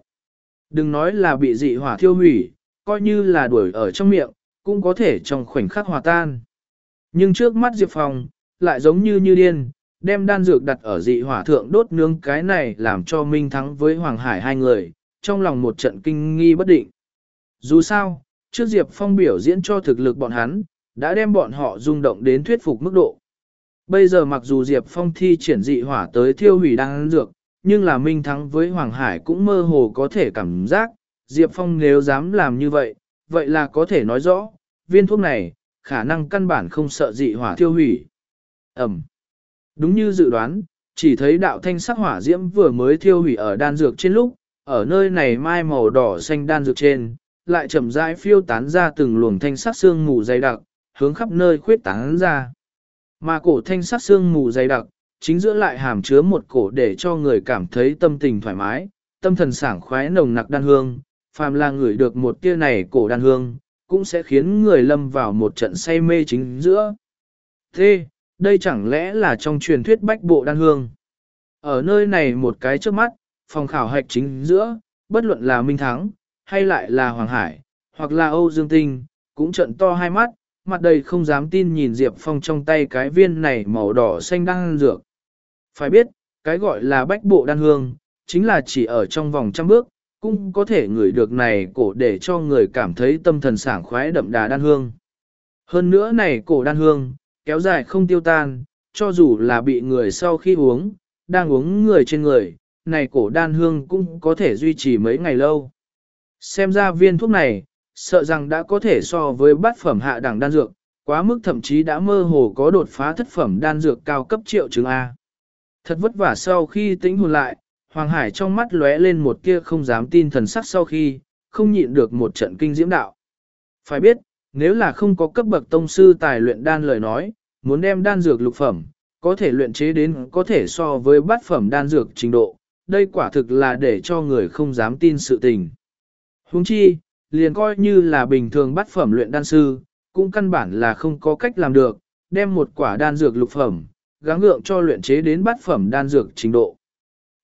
Đừng nói là bị dị hỏa thiêu hủy, coi như là đuổi ở trong miệng, cũng có thể trong khoảnh khắc hòa tan. Nhưng trước mắt Diệp Phong, lại giống như như điên, đem đan dược đặt ở dị hỏa thượng đốt nướng cái này làm cho Minh Thắng với Hoàng Hải hai người, trong lòng một trận kinh nghi bất định. Dù sao, trước Diệp Phong biểu diễn cho thực lực bọn hắn, đã đem bọn họ rung động đến thuyết phục mức độ. Bây giờ mặc dù Diệp Phong thi triển dị hỏa tới thiêu hủy đan dược, nhưng là Minh Thắng với Hoàng Hải cũng mơ hồ có thể cảm giác, Diệp Phong nếu dám làm như vậy, vậy là có thể nói rõ, viên thuốc này, khả năng căn bản không sợ dị hỏa thiêu hủy. Ẩm. Đúng như dự đoán, chỉ thấy đạo thanh sắc hỏa diễm vừa mới thiêu hủy ở đan dược trên lúc, ở nơi này mai màu đỏ xanh đan dược trên, lại chậm rãi phiêu tán ra từng luồng thanh sắc xương mù dày đặc, hướng khắp nơi khuyết tán ra. Mà cổ thanh sắc xương mù dày đặc, chính giữa lại hàm chứa một cổ để cho người cảm thấy tâm tình thoải mái, tâm thần sảng khoái nồng nặc đan hương, phàm là người được một tia này cổ đan hương, cũng sẽ khiến người lâm vào một trận say mê chính giữa. Thế, đây chẳng lẽ là trong truyền thuyết bách bộ đan hương? Ở nơi này một cái trước mắt, phòng khảo hạch chính giữa, bất luận là Minh Thắng, hay lại là Hoàng Hải, hoặc là Âu Dương Tinh, cũng trận to hai mắt, mặt đầy không dám tin nhìn Diệp Phong trong tay cái viên này màu đỏ xanh đang dược. Phải biết, cái gọi là bách bộ đan hương, chính là chỉ ở trong vòng trăm bước, cũng có thể ngửi được này cổ để cho người cảm thấy tâm thần sảng khoái đậm đà đan hương. Hơn nữa này cổ đan hương, kéo dài không tiêu tan, cho dù là bị người sau khi uống, đang uống người trên người, này cổ đan hương cũng có thể duy trì mấy ngày lâu. Xem ra viên thuốc này, sợ rằng đã có thể so với bát phẩm hạ đẳng đan dược, quá mức thậm chí đã mơ hồ có đột phá thất phẩm đan dược cao cấp triệu chứng A. Thật vất vả sau khi tĩnh hồn lại, Hoàng Hải trong mắt lóe lên một kia không dám tin thần sắc sau khi, không nhịn được một trận kinh diễm đạo. Phải biết, nếu là không có cấp bậc tông sư tài luyện đan lời nói, muốn đem đan dược lục phẩm, có thể luyện chế đến có thể so với bát phẩm đan dược trình độ, đây quả thực là để cho người không dám tin sự tình. Huống chi, liền coi như là bình thường bát phẩm luyện đan sư, cũng căn bản là không có cách làm được, đem một quả đan dược lục phẩm, gắng gượng cho luyện chế đến bát phẩm đan dược trình độ.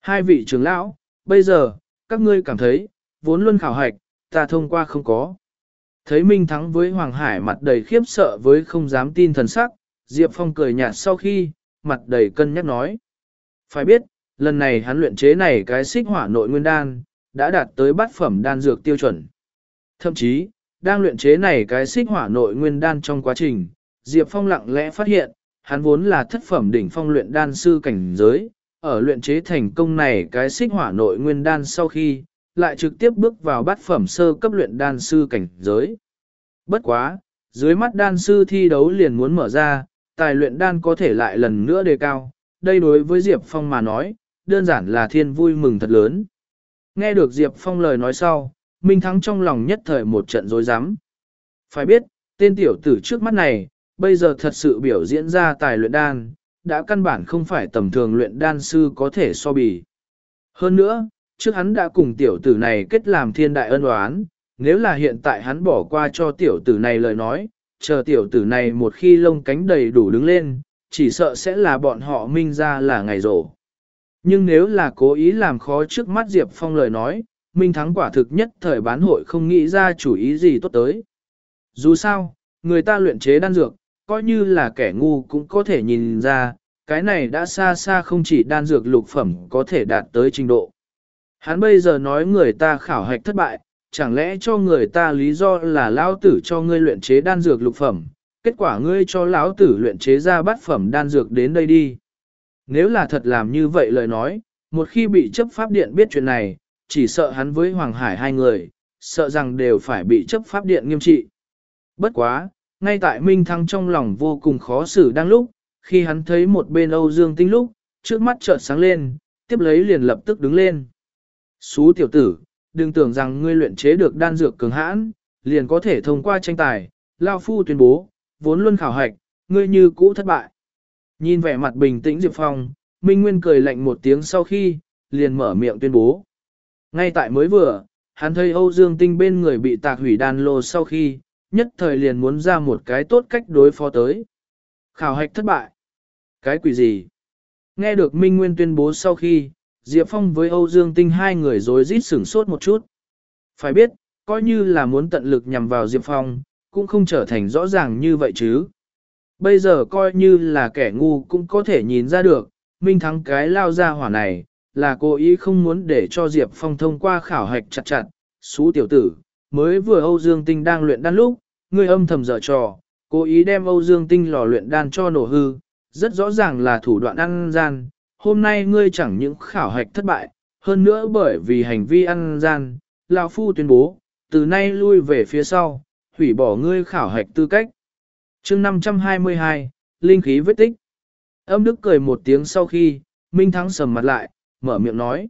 Hai vị trưởng lão, bây giờ, các ngươi cảm thấy, vốn luôn khảo hạch, ta thông qua không có. Thấy Minh Thắng với Hoàng Hải mặt đầy khiếp sợ với không dám tin thần sắc, Diệp Phong cười nhạt sau khi, mặt đầy cân nhắc nói. Phải biết, lần này hắn luyện chế này cái xích hỏa nội nguyên đan, đã đạt tới bát phẩm đan dược tiêu chuẩn. Thậm chí, đang luyện chế này cái xích hỏa nội nguyên đan trong quá trình, Diệp Phong lặng lẽ phát hiện, hắn vốn là thất phẩm đỉnh phong luyện đan sư cảnh giới, ở luyện chế thành công này cái xích hỏa nội nguyên đan sau khi, lại trực tiếp bước vào bát phẩm sơ cấp luyện đan sư cảnh giới. Bất quá, dưới mắt đan sư thi đấu liền muốn mở ra, tài luyện đan có thể lại lần nữa đề cao, đây đối với Diệp Phong mà nói, đơn giản là thiên vui mừng thật lớn. Nghe được Diệp Phong lời nói sau, Minh Thắng trong lòng nhất thời một trận rối rắm. Phải biết, tên tiểu tử trước mắt này, bây giờ thật sự biểu diễn ra tài luyện đan, đã căn bản không phải tầm thường luyện đan sư có thể so bì. Hơn nữa, trước hắn đã cùng tiểu tử này kết làm thiên đại ân oán, nếu là hiện tại hắn bỏ qua cho tiểu tử này lời nói, chờ tiểu tử này một khi lông cánh đầy đủ đứng lên, chỉ sợ sẽ là bọn họ minh ra là ngày rổ. Nhưng nếu là cố ý làm khó trước mắt Diệp Phong lời nói, Minh Thắng quả thực nhất thời bán hội không nghĩ ra chủ ý gì tốt tới. Dù sao, người ta luyện chế đan dược, coi như là kẻ ngu cũng có thể nhìn ra, cái này đã xa xa không chỉ đan dược lục phẩm có thể đạt tới trình độ. Hắn bây giờ nói người ta khảo hạch thất bại, chẳng lẽ cho người ta lý do là lão tử cho ngươi luyện chế đan dược lục phẩm, kết quả ngươi cho lão tử luyện chế ra bát phẩm đan dược đến đây đi. Nếu là thật làm như vậy lời nói, một khi bị chấp pháp điện biết chuyện này, chỉ sợ hắn với Hoàng Hải hai người, sợ rằng đều phải bị chấp pháp điện nghiêm trị. Bất quá, ngay tại Minh Thăng trong lòng vô cùng khó xử đang lúc, khi hắn thấy một bên Âu Dương Tinh lúc, trước mắt chợt sáng lên, tiếp lấy liền lập tức đứng lên. Xú tiểu tử, đừng tưởng rằng ngươi luyện chế được đan dược cường hãn, liền có thể thông qua tranh tài, Lao Phu tuyên bố, vốn luôn khảo hạch, ngươi như cũ thất bại. Nhìn vẻ mặt bình tĩnh Diệp Phong, Minh Nguyên cười lạnh một tiếng sau khi, liền mở miệng tuyên bố. Ngay tại mới vừa, hắn thấy Âu Dương Tinh bên người bị tạc hủy đan lô sau khi, nhất thời liền muốn ra một cái tốt cách đối phó tới. Khảo hạch thất bại. Cái quỷ gì? Nghe được Minh Nguyên tuyên bố sau khi, Diệp Phong với Âu Dương Tinh hai người rối rít sửng sốt một chút. Phải biết, coi như là muốn tận lực nhằm vào Diệp Phong, cũng không trở thành rõ ràng như vậy chứ. Bây giờ coi như là kẻ ngu cũng có thể nhìn ra được, Minh Thắng cái lao ra hỏa này, là cố ý không muốn để cho Diệp Phong thông qua khảo hạch chặt chặt, xú tiểu tử, mới vừa Âu Dương Tinh đang luyện đan lúc, người âm thầm dở trò, cố ý đem Âu Dương Tinh lò luyện đan cho nổ hư, rất rõ ràng là thủ đoạn ăn gian, hôm nay ngươi chẳng những khảo hạch thất bại, hơn nữa bởi vì hành vi ăn gian, lão Phu tuyên bố, từ nay lui về phía sau, hủy bỏ ngươi khảo hạch tư cách. chương 522, Linh khí vết tích. Âm Đức cười một tiếng sau khi, Minh Thắng sầm mặt lại, mở miệng nói.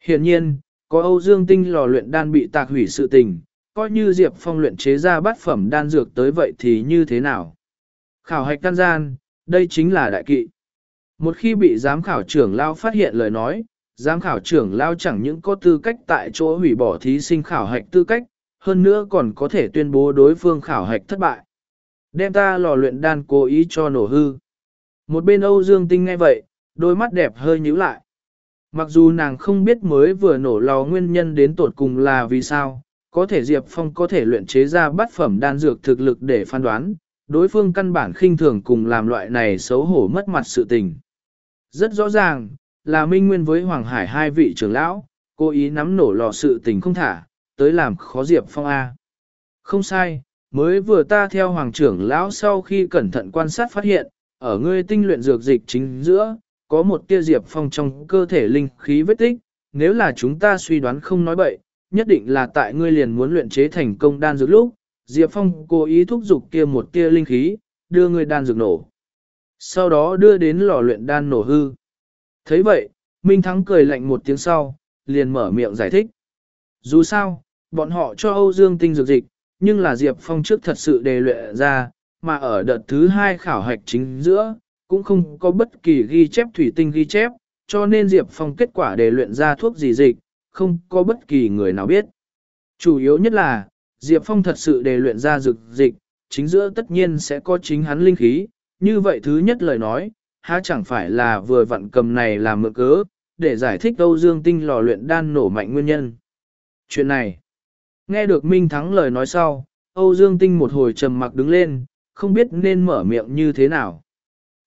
Hiện nhiên, có Âu Dương Tinh lò luyện đan bị tạc hủy sự tình, coi như Diệp Phong luyện chế ra bát phẩm đan dược tới vậy thì như thế nào? Khảo hạch căn gian, đây chính là đại kỵ. Một khi bị giám khảo trưởng lao phát hiện lời nói, giám khảo trưởng lao chẳng những có tư cách tại chỗ hủy bỏ thí sinh khảo hạch tư cách, hơn nữa còn có thể tuyên bố đối phương khảo hạch thất bại. Đem ta lò luyện đan cố ý cho nổ hư. Một bên Âu Dương Tinh nghe vậy, đôi mắt đẹp hơi nhíu lại. Mặc dù nàng không biết mới vừa nổ lò nguyên nhân đến tột cùng là vì sao, có thể Diệp Phong có thể luyện chế ra bát phẩm đan dược thực lực để phán đoán, đối phương căn bản khinh thường cùng làm loại này xấu hổ mất mặt sự tình. Rất rõ ràng, là Minh Nguyên với Hoàng Hải hai vị trưởng lão, cố ý nắm nổ lò sự tình không thả, tới làm khó Diệp Phong A. Không sai, mới vừa ta theo Hoàng trưởng lão sau khi cẩn thận quan sát phát hiện, ở ngươi tinh luyện dược dịch chính giữa, có một tia Diệp Phong trong cơ thể linh khí vết tích, nếu là chúng ta suy đoán không nói bậy, nhất định là tại ngươi liền muốn luyện chế thành công đan dược lúc, Diệp Phong cố ý thúc giục kia một tia linh khí, đưa ngươi đan dược nổ. Sau đó đưa đến lò luyện đan nổ hư. thấy vậy, Minh Thắng cười lạnh một tiếng sau, liền mở miệng giải thích. Dù sao, bọn họ cho Âu Dương tinh dược dịch, nhưng là Diệp Phong trước thật sự đề luyện ra, mà ở đợt thứ hai khảo hạch chính giữa, cũng không có bất kỳ ghi chép thủy tinh ghi chép, cho nên Diệp Phong kết quả đề luyện ra thuốc gì dịch, không có bất kỳ người nào biết. Chủ yếu nhất là, Diệp Phong thật sự đề luyện ra dược dịch, chính giữa tất nhiên sẽ có chính hắn linh khí, như vậy thứ nhất lời nói, há chẳng phải là vừa vặn cầm này làm mượn cớ, để giải thích Âu Dương Tinh lò luyện đan nổ mạnh nguyên nhân. Chuyện này, nghe được Minh Thắng lời nói sau, Âu Dương Tinh một hồi trầm mặc đứng lên, không biết nên mở miệng như thế nào.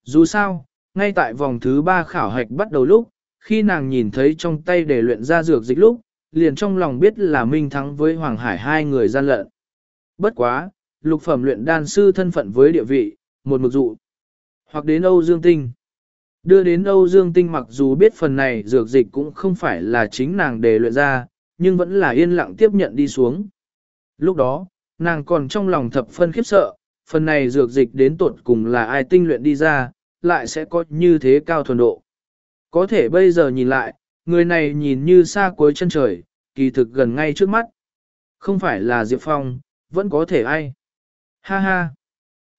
Dù sao, ngay tại vòng thứ ba khảo hạch bắt đầu lúc, khi nàng nhìn thấy trong tay để luyện ra dược dịch lúc, liền trong lòng biết là Minh Thắng với Hoàng Hải hai người gian lận. Bất quá, lục phẩm luyện đan sư thân phận với địa vị, một mực dụ. Hoặc đến Âu Dương Tinh. Đưa đến Âu Dương Tinh mặc dù biết phần này dược dịch cũng không phải là chính nàng đề luyện ra, nhưng vẫn là yên lặng tiếp nhận đi xuống. Lúc đó, nàng còn trong lòng thập phân khiếp sợ, phần này dược dịch đến tuột cùng là ai tinh luyện đi ra, lại sẽ có như thế cao thuần độ. Có thể bây giờ nhìn lại, người này nhìn như xa cuối chân trời, kỳ thực gần ngay trước mắt. Không phải là Diệp Phong, vẫn có thể ai. Ha ha.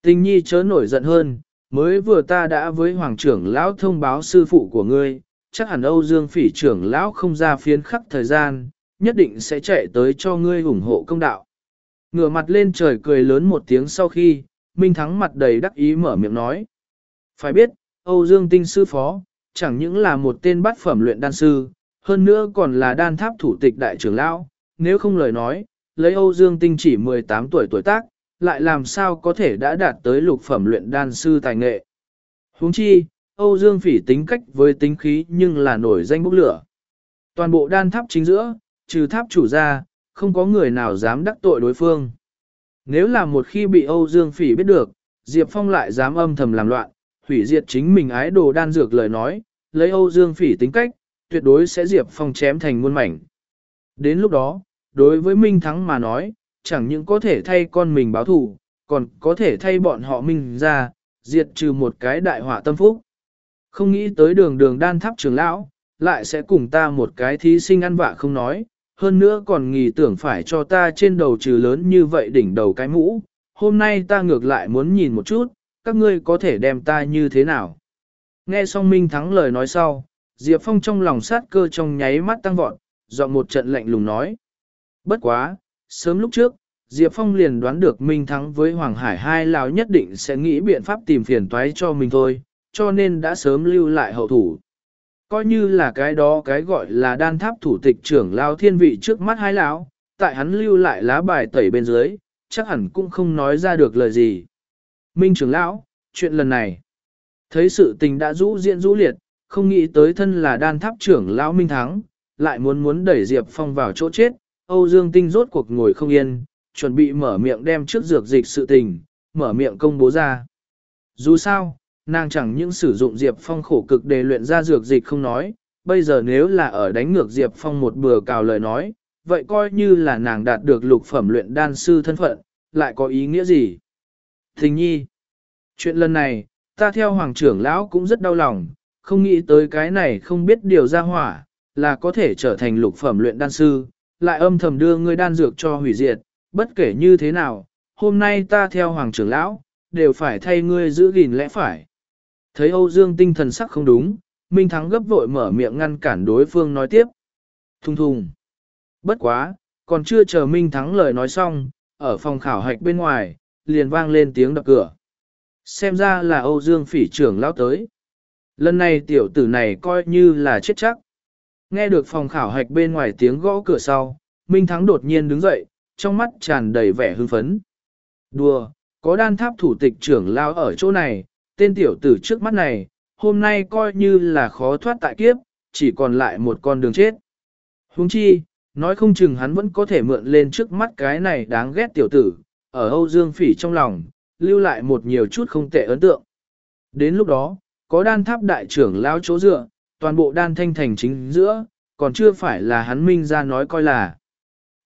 Tình nhi chớ nổi giận hơn, mới vừa ta đã với hoàng trưởng lão thông báo sư phụ của ngươi, chắc hẳn Âu Dương phỉ trưởng lão không ra phiến khắc thời gian, nhất định sẽ chạy tới cho ngươi ủng hộ công đạo. Ngửa mặt lên trời cười lớn một tiếng sau khi, Minh Thắng mặt đầy đắc ý mở miệng nói. Phải biết, Âu Dương Tinh sư phó, chẳng những là một tên bát phẩm luyện đan sư, hơn nữa còn là đan tháp thủ tịch đại trưởng lão, nếu không lời nói, lấy Âu Dương Tinh chỉ 18 tuổi tuổi tác, lại làm sao có thể đã đạt tới lục phẩm luyện đan sư tài nghệ. Huống chi, Âu Dương Phỉ tính cách với tính khí nhưng là nổi danh bốc lửa. Toàn bộ đan tháp chính giữa, trừ tháp chủ ra, không có người nào dám đắc tội đối phương. Nếu là một khi bị Âu Dương Phỉ biết được, Diệp Phong lại dám âm thầm làm loạn, hủy diệt chính mình ái đồ đan dược lời nói, lấy Âu Dương Phỉ tính cách, tuyệt đối sẽ Diệp Phong chém thành muôn mảnh. Đến lúc đó, đối với Minh Thắng mà nói, chẳng những có thể thay con mình báo thù, còn có thể thay bọn họ mình ra, diệt trừ một cái đại họa tâm phúc. Không nghĩ tới đường đường đan tháp trường lão, lại sẽ cùng ta một cái thí sinh ăn vạ không nói, hơn nữa còn nghĩ tưởng phải cho ta trên đầu trừ lớn như vậy đỉnh đầu cái mũ. Hôm nay ta ngược lại muốn nhìn một chút, các ngươi có thể đem ta như thế nào. Nghe xong Minh Thắng lời nói sau, Diệp Phong trong lòng sát cơ trong nháy mắt tăng vọt, dọn một trận lạnh lùng nói. Bất quá, sớm lúc trước, Diệp Phong liền đoán được Minh Thắng với Hoàng Hải hai lão nhất định sẽ nghĩ biện pháp tìm phiền toái cho mình thôi, cho nên đã sớm lưu lại hậu thủ. Coi như là cái đó cái gọi là đan tháp thủ tịch trưởng lao thiên vị trước mắt hai lão, tại hắn lưu lại lá bài tẩy bên dưới, chắc hẳn cũng không nói ra được lời gì. Minh trưởng lão, chuyện lần này, thấy sự tình đã rũ diễn rũ liệt, không nghĩ tới thân là đan tháp trưởng lão Minh Thắng, lại muốn muốn đẩy Diệp Phong vào chỗ chết, Âu Dương Tinh rốt cuộc ngồi không yên, chuẩn bị mở miệng đem trước dược dịch sự tình, mở miệng công bố ra. Dù sao, nàng chẳng những sử dụng Diệp Phong khổ cực để luyện ra dược dịch không nói, bây giờ nếu là ở đánh ngược Diệp Phong một bừa cào lời nói, vậy coi như là nàng đạt được lục phẩm luyện đan sư thân phận, lại có ý nghĩa gì? Thình nhi, chuyện lần này, ta theo hoàng trưởng lão cũng rất đau lòng, không nghĩ tới cái này không biết điều ra hỏa, là có thể trở thành lục phẩm luyện đan sư, lại âm thầm đưa ngươi đan dược cho hủy diệt, bất kể như thế nào, hôm nay ta theo hoàng trưởng lão, đều phải thay ngươi giữ gìn lẽ phải. Thấy Âu Dương tinh thần sắc không đúng, Minh Thắng gấp vội mở miệng ngăn cản đối phương nói tiếp. Thùng thùng. Bất quá, còn chưa chờ Minh Thắng lời nói xong, ở phòng khảo hạch bên ngoài, liền vang lên tiếng đập cửa. Xem ra là Âu Dương phỉ trưởng lão tới. Lần này tiểu tử này coi như là chết chắc. Nghe được phòng khảo hạch bên ngoài tiếng gõ cửa sau, Minh Thắng đột nhiên đứng dậy, trong mắt tràn đầy vẻ hưng phấn. Đùa, có đan tháp thủ tịch trưởng lao ở chỗ này, tên tiểu tử trước mắt này, hôm nay coi như là khó thoát tại kiếp, chỉ còn lại một con đường chết. Huống chi, nói không chừng hắn vẫn có thể mượn lên trước mắt cái này đáng ghét tiểu tử, ở Âu Dương Phỉ trong lòng, lưu lại một nhiều chút không tệ ấn tượng. Đến lúc đó, có đan tháp đại trưởng lao chỗ dựa, toàn bộ đan thanh thành chính giữa, còn chưa phải là hắn minh ra nói coi là.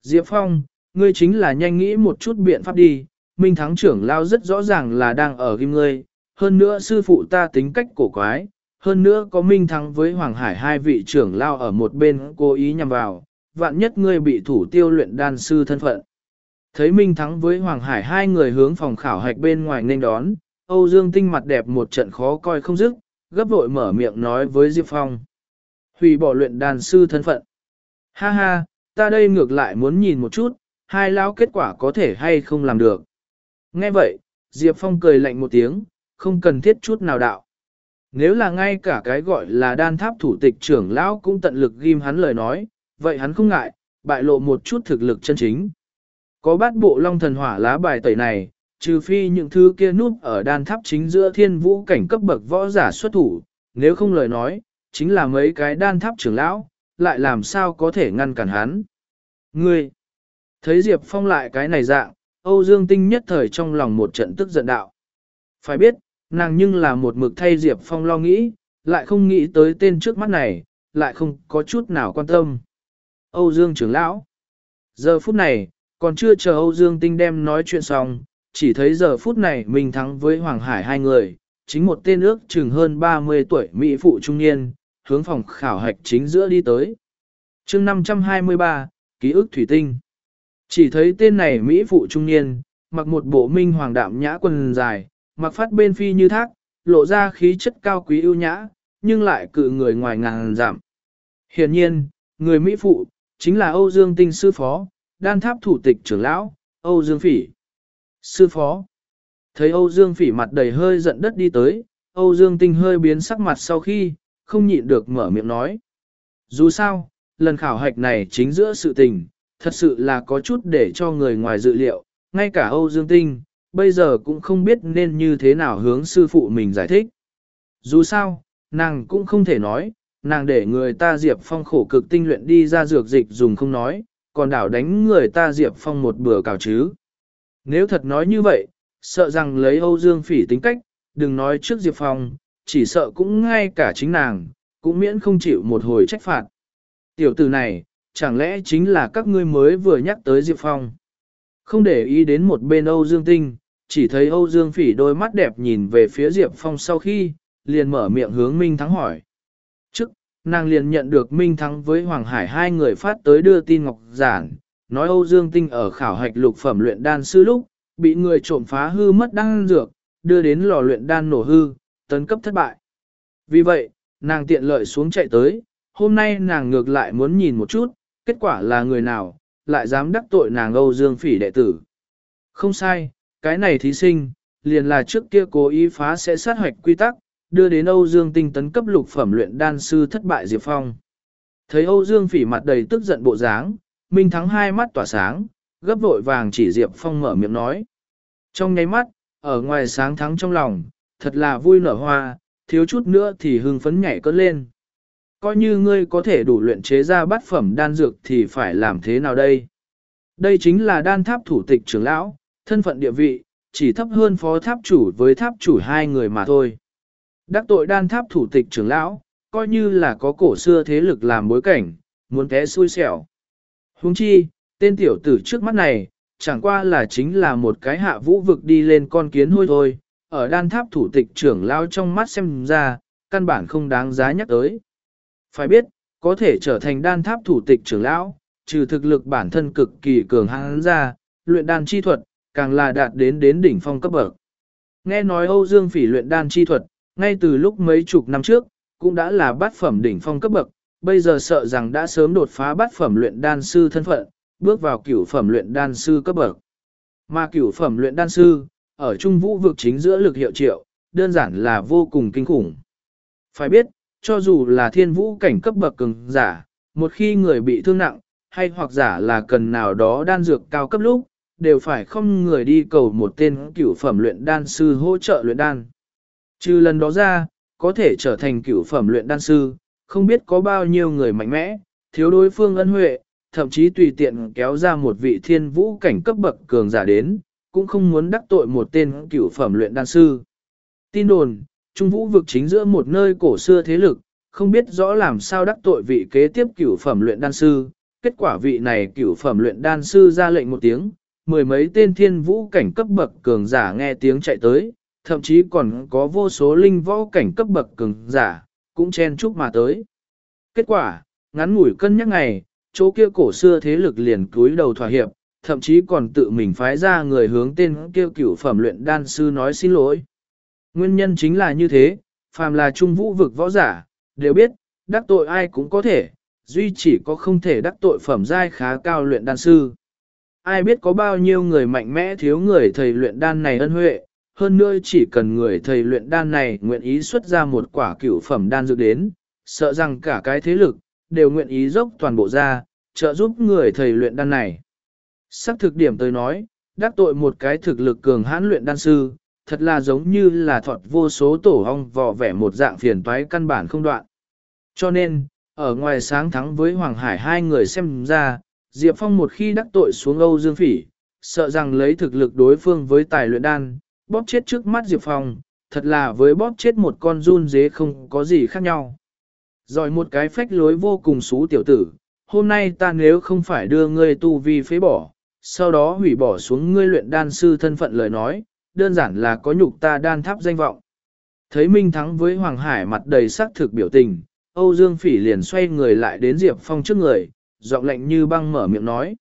Diệp Phong, ngươi chính là nhanh nghĩ một chút biện pháp đi, minh thắng trưởng lao rất rõ ràng là đang ở ghim ngươi, hơn nữa sư phụ ta tính cách cổ quái, hơn nữa có minh thắng với Hoàng Hải hai vị trưởng lao ở một bên cố ý nhằm vào, vạn nhất ngươi bị thủ tiêu luyện đan sư thân phận. Thấy Minh Thắng với Hoàng Hải hai người hướng phòng khảo hạch bên ngoài nên đón, Âu Dương Tinh mặt đẹp một trận khó coi không dứt, gấp vội mở miệng nói với Diệp Phong. Hủy bỏ luyện đàn sư thân phận. Ha ha, ta đây ngược lại muốn nhìn một chút, hai lão kết quả có thể hay không làm được. Nghe vậy, Diệp Phong cười lạnh một tiếng, không cần thiết chút nào đạo. Nếu là ngay cả cái gọi là đan tháp thủ tịch trưởng lão cũng tận lực ghim hắn lời nói, vậy hắn không ngại, bại lộ một chút thực lực chân chính. Có bát bộ long thần hỏa lá bài tẩy này, trừ phi những thứ kia núp ở đan tháp chính giữa thiên vũ cảnh cấp bậc võ giả xuất thủ, nếu không lời nói, chính là mấy cái đan tháp trưởng lão, lại làm sao có thể ngăn cản hắn. Ngươi, thấy Diệp Phong lại cái này dạng, Âu Dương Tinh nhất thời trong lòng một trận tức giận đạo. Phải biết, nàng nhưng là một mực thay Diệp Phong lo nghĩ, lại không nghĩ tới tên trước mắt này, lại không có chút nào quan tâm. Âu Dương trưởng lão. Giờ phút này, còn chưa chờ Âu Dương Tinh đem nói chuyện xong, chỉ thấy giờ phút này mình thắng với Hoàng Hải hai người, chính một tên ước chừng hơn 30 tuổi Mỹ phụ trung niên, hướng phòng khảo hạch chính giữa đi tới. chương 523, ký ức thủy tinh. Chỉ thấy tên này Mỹ phụ trung niên, mặc một bộ minh hoàng đạm nhã quần dài, mặc phát bên phi như thác, lộ ra khí chất cao quý ưu nhã, nhưng lại cự người ngoài ngàn giảm. Hiển nhiên, người Mỹ phụ, chính là Âu Dương Tinh Sư Phó, đan tháp thủ tịch trưởng lão, Âu Dương Phỉ. Sư Phó. Thấy Âu Dương phỉ mặt đầy hơi giận đất đi tới, Âu Dương tinh hơi biến sắc mặt sau khi, không nhịn được mở miệng nói. Dù sao, lần khảo hạch này chính giữa sự tình, thật sự là có chút để cho người ngoài dự liệu, ngay cả Âu Dương tinh, bây giờ cũng không biết nên như thế nào hướng sư phụ mình giải thích. Dù sao, nàng cũng không thể nói, nàng để người ta Diệp Phong khổ cực tinh luyện đi ra dược dịch dùng không nói, còn đảo đánh người ta Diệp Phong một bữa cào chứ. Nếu thật nói như vậy, sợ rằng lấy Âu Dương Phỉ tính cách, đừng nói trước Diệp Phong, chỉ sợ cũng ngay cả chính nàng, cũng miễn không chịu một hồi trách phạt. Tiểu tử này, chẳng lẽ chính là các ngươi mới vừa nhắc tới Diệp Phong? Không để ý đến một bên Âu Dương Tinh, chỉ thấy Âu Dương Phỉ đôi mắt đẹp nhìn về phía Diệp Phong sau khi, liền mở miệng hướng Minh Thắng hỏi. Trước, nàng liền nhận được Minh Thắng với Hoàng Hải hai người phát tới đưa tin Ngọc Giản, nói Âu Dương Tinh ở khảo hạch lục phẩm luyện đan sư lúc, bị người trộm phá hư mất đan dược, đưa đến lò luyện đan nổ hư, tấn cấp thất bại. Vì vậy, nàng tiện lợi xuống chạy tới, hôm nay nàng ngược lại muốn nhìn một chút, kết quả là người nào, lại dám đắc tội nàng Âu Dương Phỉ đệ tử. Không sai, cái này thí sinh, liền là trước kia cố ý phá sẽ sát hoạch quy tắc, đưa đến Âu Dương Tinh tấn cấp lục phẩm luyện đan sư thất bại Diệp Phong. Thấy Âu Dương Phỉ mặt đầy tức giận bộ dáng, Minh Thắng hai mắt tỏa sáng, gấp vội vàng chỉ Diệp Phong mở miệng nói. Trong nháy mắt, ở ngoài sáng thắng trong lòng, thật là vui nở hoa, thiếu chút nữa thì hưng phấn nhảy cất lên. Coi như ngươi có thể đủ luyện chế ra bát phẩm đan dược thì phải làm thế nào đây? Đây chính là đan tháp thủ tịch trưởng lão, thân phận địa vị, chỉ thấp hơn phó tháp chủ với tháp chủ hai người mà thôi. Đắc tội đan tháp thủ tịch trưởng lão, coi như là có cổ xưa thế lực làm bối cảnh, muốn té xui xẻo. Huống chi, tên tiểu tử trước mắt này, chẳng qua là chính là một cái hạ vũ vực đi lên con kiến hôi thôi, ở đan tháp thủ tịch trưởng lão trong mắt xem ra, căn bản không đáng giá nhắc tới. Phải biết, có thể trở thành đan tháp thủ tịch trưởng lão, trừ thực lực bản thân cực kỳ cường hãn ra, luyện đan chi thuật, càng là đạt đến đến đỉnh phong cấp bậc. Nghe nói Âu Dương Phỉ luyện đan chi thuật, ngay từ lúc mấy chục năm trước, cũng đã là bát phẩm đỉnh phong cấp bậc, bây giờ sợ rằng đã sớm đột phá bát phẩm luyện đan sư thân phận, bước vào cửu phẩm luyện đan sư cấp bậc. Mà cửu phẩm luyện đan sư, ở trung vũ vực chính giữa lực hiệu triệu, đơn giản là vô cùng kinh khủng. Phải biết, cho dù là thiên vũ cảnh cấp bậc cường giả, một khi người bị thương nặng, hay hoặc giả là cần nào đó đan dược cao cấp lúc, đều phải không người đi cầu một tên cửu phẩm luyện đan sư hỗ trợ luyện đan. Trừ lần đó ra, có thể trở thành cửu phẩm luyện đan sư, không biết có bao nhiêu người mạnh mẽ, thiếu đối phương ân huệ, thậm chí tùy tiện kéo ra một vị thiên vũ cảnh cấp bậc cường giả đến, cũng không muốn đắc tội một tên cửu phẩm luyện đan sư. Tin đồn, Trung Vũ vực chính giữa một nơi cổ xưa thế lực, không biết rõ làm sao đắc tội vị kế tiếp cửu phẩm luyện đan sư, kết quả vị này cửu phẩm luyện đan sư ra lệnh một tiếng, mười mấy tên thiên vũ cảnh cấp bậc cường giả nghe tiếng chạy tới, thậm chí còn có vô số linh võ cảnh cấp bậc cường giả, cũng chen chúc mà tới. Kết quả, ngắn ngủi cân nhắc ngày, chỗ kia cổ xưa thế lực liền cúi đầu thỏa hiệp, thậm chí còn tự mình phái ra người hướng tên kia cửu phẩm luyện đan sư nói xin lỗi. Nguyên nhân chính là như thế, phàm là trung vũ vực võ giả, đều biết, đắc tội ai cũng có thể, duy chỉ có không thể đắc tội phẩm giai khá cao luyện đan sư. Ai biết có bao nhiêu người mạnh mẽ thiếu người thầy luyện đan này ân huệ, hơn nữa chỉ cần người thầy luyện đan này nguyện ý xuất ra một quả cửu phẩm đan dược đến, sợ rằng cả cái thế lực, đều nguyện ý dốc toàn bộ ra, trợ giúp người thầy luyện đan này. Sắc thực điểm tới nói, đắc tội một cái thực lực cường hãn luyện đan sư, thật là giống như là thọt vô số tổ ong vò vẻ một dạng phiền toái căn bản không đoạn. Cho nên, ở ngoài sáng thắng với Hoàng Hải hai người xem ra, Diệp Phong một khi đắc tội xuống Âu Dương Phỉ, sợ rằng lấy thực lực đối phương với tài luyện đan, bóp chết trước mắt Diệp Phong, thật là với bóp chết một con run dế không có gì khác nhau. Rồi một cái phách lối vô cùng xú tiểu tử, hôm nay ta nếu không phải đưa ngươi tu vi phế bỏ, sau đó hủy bỏ xuống ngươi luyện đan sư thân phận lời nói, đơn giản là có nhục ta đan tháp danh vọng. Thấy Minh Thắng với Hoàng Hải mặt đầy sắc thực biểu tình, Âu Dương Phỉ liền xoay người lại đến Diệp Phong trước người, giọng lạnh như băng mở miệng nói.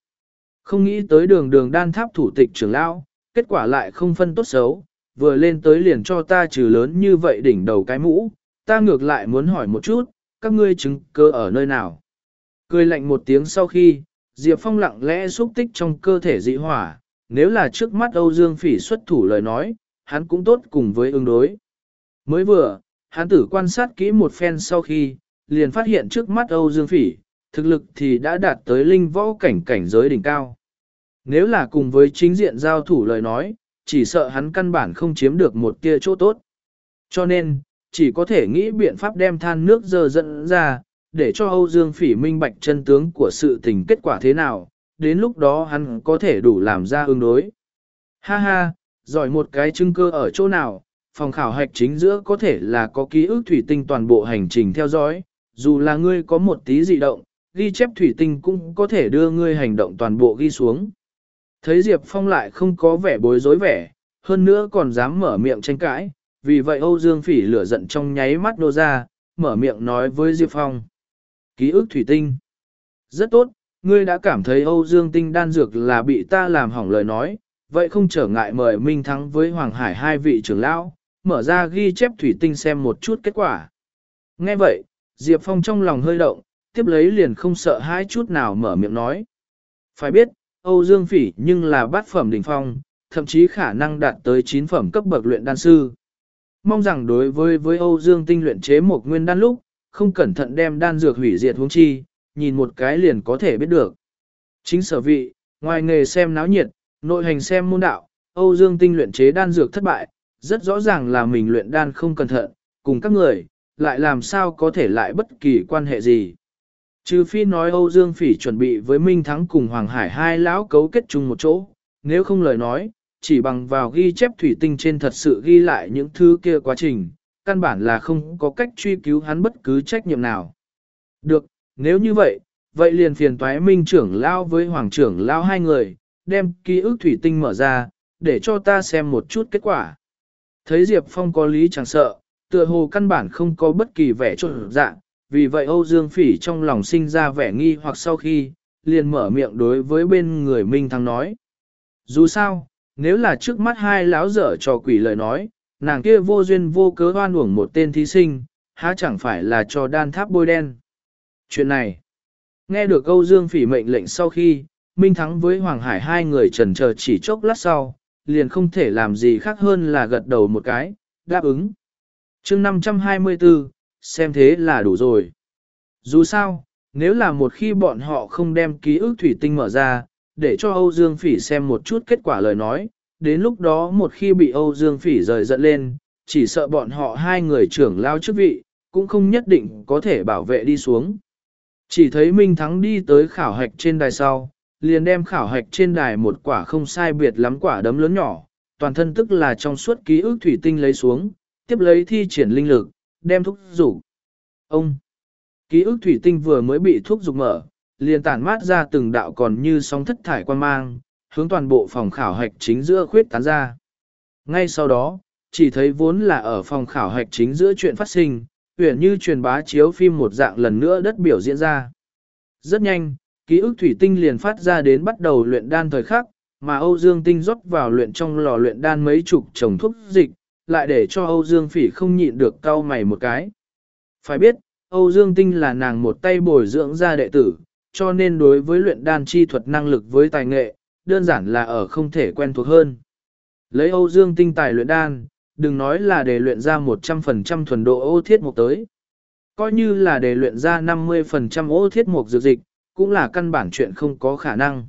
Không nghĩ tới đường đường đan tháp thủ tịch trưởng lão, kết quả lại không phân tốt xấu, vừa lên tới liền cho ta trừ lớn như vậy đỉnh đầu cái mũ, ta ngược lại muốn hỏi một chút, các ngươi chứng cơ ở nơi nào. Cười lạnh một tiếng sau khi, Diệp Phong lặng lẽ xúc tích trong cơ thể dị hỏa, nếu là trước mắt Âu Dương Phỉ xuất thủ lời nói, hắn cũng tốt cùng với ứng đối. Mới vừa, hắn tử quan sát kỹ một phen sau khi, liền phát hiện trước mắt Âu Dương Phỉ, thực lực thì đã đạt tới linh võ cảnh cảnh giới đỉnh cao. Nếu là cùng với chính diện giao thủ lời nói, chỉ sợ hắn căn bản không chiếm được một tia chỗ tốt. Cho nên, chỉ có thể nghĩ biện pháp đem than nước dơ dẫn ra, để cho Âu Dương Phỉ minh bạch chân tướng của sự tình kết quả thế nào, đến lúc đó hắn có thể đủ làm ra ứng đối. Ha ha, giỏi một cái chứng cơ ở chỗ nào, phòng khảo hạch chính giữa có thể là có ký ức thủy tinh toàn bộ hành trình theo dõi, dù là ngươi có một tí dị động, ghi chép thủy tinh cũng có thể đưa ngươi hành động toàn bộ ghi xuống. Thấy Diệp Phong lại không có vẻ bối rối vẻ, hơn nữa còn dám mở miệng tranh cãi, vì vậy Âu Dương Phỉ lửa giận trong nháy mắt nô ra, mở miệng nói với Diệp Phong. Ký ức thủy tinh. Rất tốt, ngươi đã cảm thấy Âu Dương tinh đan dược là bị ta làm hỏng lời nói, vậy không trở ngại mời Minh Thắng với Hoàng Hải hai vị trưởng lão, mở ra ghi chép thủy tinh xem một chút kết quả. Nghe vậy, Diệp Phong trong lòng hơi động, tiếp lấy liền không sợ hai chút nào mở miệng nói. Phải biết, Âu Dương Phỉ nhưng là bát phẩm đỉnh phong, thậm chí khả năng đạt tới 9 phẩm cấp bậc luyện đan sư. Mong rằng đối với với Âu Dương tinh luyện chế một nguyên đan lúc, không cẩn thận đem đan dược hủy diệt huống chi, nhìn một cái liền có thể biết được. Chính sở vị, ngoài nghề xem náo nhiệt, nội hành xem môn đạo, Âu Dương tinh luyện chế đan dược thất bại, rất rõ ràng là mình luyện đan không cẩn thận, cùng các người, lại làm sao có thể lại bất kỳ quan hệ gì. Trừ phi nói Âu Dương Phỉ chuẩn bị với Minh Thắng cùng Hoàng Hải hai lão cấu kết chung một chỗ, nếu không lời nói, chỉ bằng vào ghi chép thủy tinh trên thật sự ghi lại những thứ kia quá trình, căn bản là không có cách truy cứu hắn bất cứ trách nhiệm nào. Được, nếu như vậy, vậy liền phiền toái Minh trưởng lão với Hoàng trưởng lão hai người, đem ký ức thủy tinh mở ra, để cho ta xem một chút kết quả. Thấy Diệp Phong có lý chẳng sợ, tựa hồ căn bản không có bất kỳ vẻ trộn dạng, vì vậy Âu Dương Phỉ trong lòng sinh ra vẻ nghi hoặc sau khi, liền mở miệng đối với bên người Minh Thắng nói. Dù sao, nếu là trước mắt hai lão dở cho quỷ lời nói, nàng kia vô duyên vô cớ hoan uổng một tên thí sinh, há chẳng phải là cho đan tháp bôi đen. Chuyện này, nghe được Âu Dương Phỉ mệnh lệnh sau khi, Minh Thắng với Hoàng Hải hai người trần chờ chỉ chốc lát sau, liền không thể làm gì khác hơn là gật đầu một cái, đáp ứng. chương 524, xem thế là đủ rồi. Dù sao, nếu là một khi bọn họ không đem ký ức thủy tinh mở ra, để cho Âu Dương Phỉ xem một chút kết quả lời nói, đến lúc đó một khi bị Âu Dương Phỉ rời giận lên, chỉ sợ bọn họ hai người trưởng lao chức vị, cũng không nhất định có thể bảo vệ đi xuống. Chỉ thấy Minh Thắng đi tới khảo hạch trên đài sau, liền đem khảo hạch trên đài một quả không sai biệt lắm quả đấm lớn nhỏ, toàn thân tức là trong suốt ký ức thủy tinh lấy xuống, tiếp lấy thi triển linh lực, đem thúc rủ. Ông! Ký ức thủy tinh vừa mới bị thuốc dục mở, liền tản mát ra từng đạo còn như sóng thất thải quan mang, hướng toàn bộ phòng khảo hạch chính giữa khuyết tán ra. Ngay sau đó, chỉ thấy vốn là ở phòng khảo hạch chính giữa chuyện phát sinh, uyển như truyền bá chiếu phim một dạng lần nữa đất biểu diễn ra. Rất nhanh, ký ức thủy tinh liền phát ra đến bắt đầu luyện đan thời khắc, mà Âu Dương Tinh rót vào luyện trong lò luyện đan mấy chục trồng thuốc dịch, lại để cho Âu Dương Phỉ không nhịn được cau mày một cái. Phải biết, Âu Dương Tinh là nàng một tay bồi dưỡng ra đệ tử, cho nên đối với luyện đan chi thuật năng lực với tài nghệ, đơn giản là ở không thể quen thuộc hơn. Lấy Âu Dương Tinh tài luyện đan, đừng nói là để luyện ra 100% thuần độ ô thiết mục tới. Coi như là để luyện ra 50% ô thiết mục dược dịch, cũng là căn bản chuyện không có khả năng.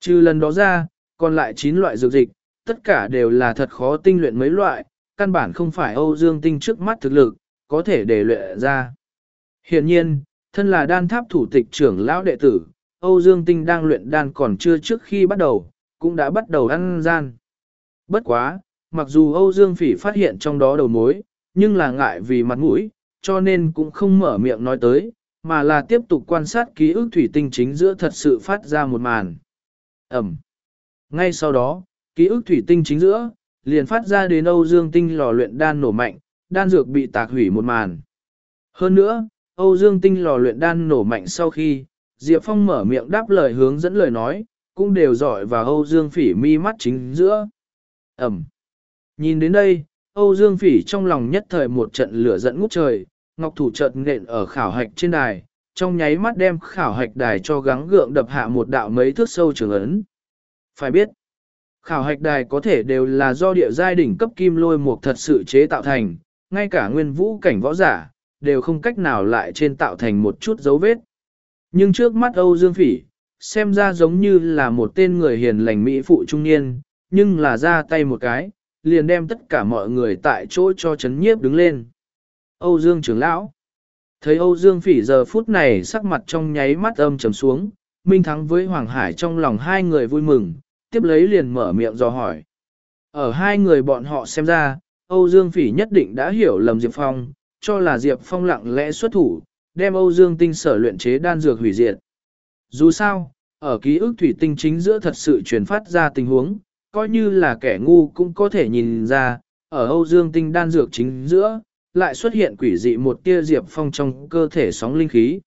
Trừ lần đó ra, còn lại 9 loại dược dịch, tất cả đều là thật khó tinh luyện mấy loại, căn bản không phải Âu Dương Tinh trước mắt thực lực, có thể để luyện ra. Hiện nhiên, thân là đan tháp thủ tịch trưởng lão đệ tử, Âu Dương Tinh đang luyện đan còn chưa trước khi bắt đầu, cũng đã bắt đầu ăn gian. Bất quá, mặc dù Âu Dương Phỉ phát hiện trong đó đầu mối, nhưng là ngại vì mặt mũi, cho nên cũng không mở miệng nói tới, mà là tiếp tục quan sát ký ức thủy tinh chính giữa thật sự phát ra một màn. Ẩm. Ngay sau đó, ký ức thủy tinh chính giữa, liền phát ra đến Âu Dương Tinh lò luyện đan nổ mạnh, đan dược bị tạc hủy một màn. Hơn nữa, Âu Dương Tinh lò luyện đan nổ mạnh sau khi, Diệp Phong mở miệng đáp lời hướng dẫn lời nói, cũng đều dọi vào Âu Dương Phỉ mi mắt chính giữa. Ẩm. Nhìn đến đây, Âu Dương Phỉ trong lòng nhất thời một trận lửa dẫn ngút trời, ngọc thủ chợt nện ở khảo hạch trên đài, trong nháy mắt đem khảo hạch đài cho gắng gượng đập hạ một đạo mấy thước sâu trường ấn. Phải biết, Khảo hạch đài có thể đều là do địa giai đỉnh cấp kim lôi mục thật sự chế tạo thành, ngay cả nguyên vũ cảnh võ giả, đều không cách nào lại trên tạo thành một chút dấu vết. Nhưng trước mắt Âu Dương Phỉ, xem ra giống như là một tên người hiền lành mỹ phụ trung niên, nhưng là ra tay một cái, liền đem tất cả mọi người tại chỗ cho chấn nhiếp đứng lên. Âu Dương trưởng lão. Thấy Âu Dương Phỉ giờ phút này sắc mặt trong nháy mắt âm trầm xuống, Minh Thắng với Hoàng Hải trong lòng hai người vui mừng, tiếp lấy liền mở miệng dò hỏi. Ở hai người bọn họ xem ra, Âu Dương Phỉ nhất định đã hiểu lầm Diệp Phong, cho là Diệp Phong lặng lẽ xuất thủ, đem Âu Dương Tinh sở luyện chế đan dược hủy diệt. Dù sao, ở ký ức thủy tinh chính giữa thật sự truyền phát ra tình huống, coi như là kẻ ngu cũng có thể nhìn ra, ở Âu Dương Tinh đan dược chính giữa, lại xuất hiện quỷ dị một tia Diệp Phong trong cơ thể sóng linh khí.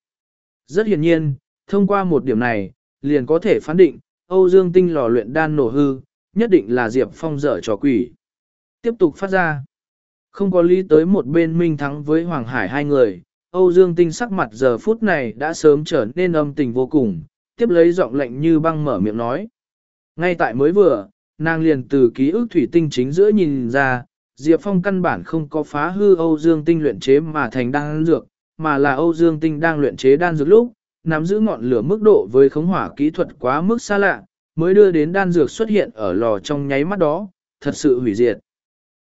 Rất hiển nhiên, thông qua một điểm này, liền có thể phán định, Âu Dương Tinh lò luyện đan nổ hư, nhất định là Diệp Phong dở trò quỷ. Tiếp tục phát ra. Không có lý tới một bên Minh Thắng với Hoàng Hải hai người, Âu Dương Tinh sắc mặt giờ phút này đã sớm trở nên âm tình vô cùng, tiếp lấy giọng lệnh như băng mở miệng nói. Ngay tại mới vừa, nàng liền từ ký ức thủy tinh chính giữa nhìn ra, Diệp Phong căn bản không có phá hư Âu Dương Tinh luyện chế mà thành đan dược, mà là Âu Dương Tinh đang luyện chế đan dược lúc, nắm giữ ngọn lửa mức độ với khống hỏa kỹ thuật quá mức xa lạ, mới đưa đến đan dược xuất hiện ở lò trong nháy mắt đó, thật sự hủy diệt.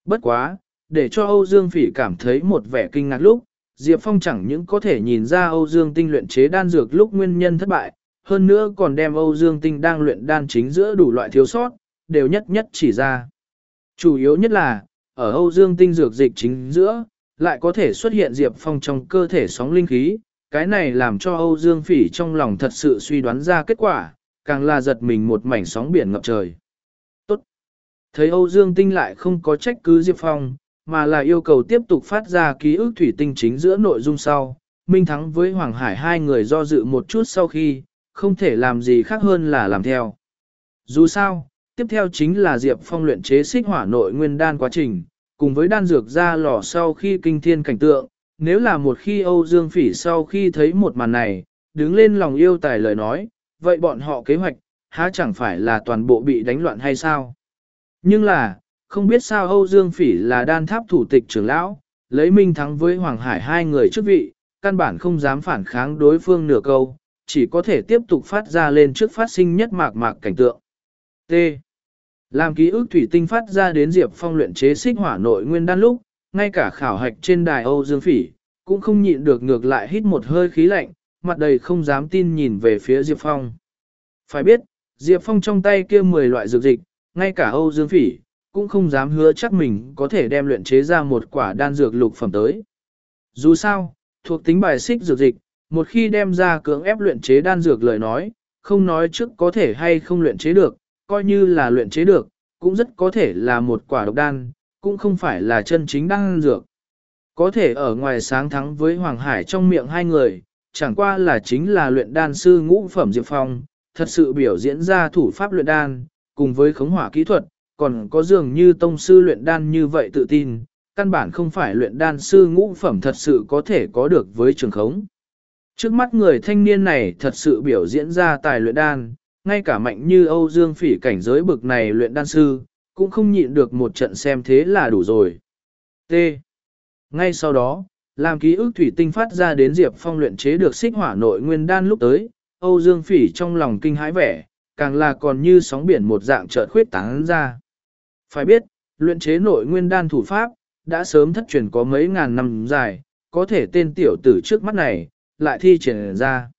Bất quá, để cho Âu Dương Phỉ cảm thấy một vẻ kinh ngạc lúc, Diệp Phong chẳng những có thể nhìn ra Âu Dương Tinh luyện chế đan dược lúc nguyên nhân thất bại, hơn nữa còn đem Âu Dương Tinh đang luyện đan chính giữa đủ loại thiếu sót, đều nhất nhất chỉ ra. Chủ yếu nhất là, ở Âu Dương Tinh dược dịch chính giữa, lại có thể xuất hiện Diệp Phong trong cơ thể sóng linh khí, cái này làm cho Âu Dương Phỉ trong lòng thật sự suy đoán ra kết quả, càng là giật mình một mảnh sóng biển ngập trời. Tốt! Thấy Âu Dương Tinh lại không có trách cứ Diệp Phong, mà là yêu cầu tiếp tục phát ra ký ức thủy tinh chính giữa nội dung sau. Minh Thắng với Hoàng Hải hai người do dự một chút sau khi, không thể làm gì khác hơn là làm theo. Dù sao, tiếp theo chính là Diệp Phong luyện chế xích hỏa nội nguyên đan quá trình, cùng với đan dược ra lò sau khi kinh thiên cảnh tượng, nếu là một khi Âu Dương Phỉ sau khi thấy một màn này, đứng lên lòng yêu tài lời nói, vậy bọn họ kế hoạch, há chẳng phải là toàn bộ bị đánh loạn hay sao? Nhưng là, không biết sao Âu Dương Phỉ là đan tháp thủ tịch trưởng lão, lấy minh thắng với Hoàng Hải hai người trước vị, căn bản không dám phản kháng đối phương nửa câu, chỉ có thể tiếp tục phát ra lên trước phát sinh nhất mạc mạc cảnh tượng. T. Làm ký ức thủy tinh phát ra đến Diệp Phong luyện chế xích hỏa nội nguyên đan lúc, ngay cả khảo hạch trên đài Âu Dương Phỉ, cũng không nhịn được ngược lại hít một hơi khí lạnh, mặt đầy không dám tin nhìn về phía Diệp Phong. Phải biết, Diệp Phong trong tay kia 10 loại dược dịch, ngay cả Âu Dương Phỉ, cũng không dám hứa chắc mình có thể đem luyện chế ra một quả đan dược lục phẩm tới. Dù sao, thuộc tính bài xích dược dịch, một khi đem ra cưỡng ép luyện chế đan dược lời nói, không nói trước có thể hay không luyện chế được, coi như là luyện chế được, cũng rất có thể là một quả độc đan, cũng không phải là chân chính đang dược. Có thể ở ngoài sáng thắng với Hoàng Hải trong miệng hai người, chẳng qua là chính là luyện đan sư ngũ phẩm Diệp Phong, thật sự biểu diễn ra thủ pháp luyện đan, cùng với khống hỏa kỹ thuật, còn có dường như tông sư luyện đan như vậy tự tin, căn bản không phải luyện đan sư ngũ phẩm thật sự có thể có được với trường khống. Trước mắt người thanh niên này thật sự biểu diễn ra tài luyện đan, ngay cả mạnh như Âu Dương Phỉ cảnh giới bực này luyện đan sư, cũng không nhịn được một trận xem thế là đủ rồi. T. Ngay sau đó, làm ký ức thủy tinh phát ra đến Diệp Phong luyện chế được xích hỏa nội nguyên đan lúc tới, Âu Dương Phỉ trong lòng kinh hãi vẻ, càng là còn như sóng biển một dạng chợt khuyết tán ra. Phải biết, luyện chế nội nguyên đan thủ pháp, đã sớm thất truyền có mấy ngàn năm dài, có thể tên tiểu tử trước mắt này, lại thi triển ra.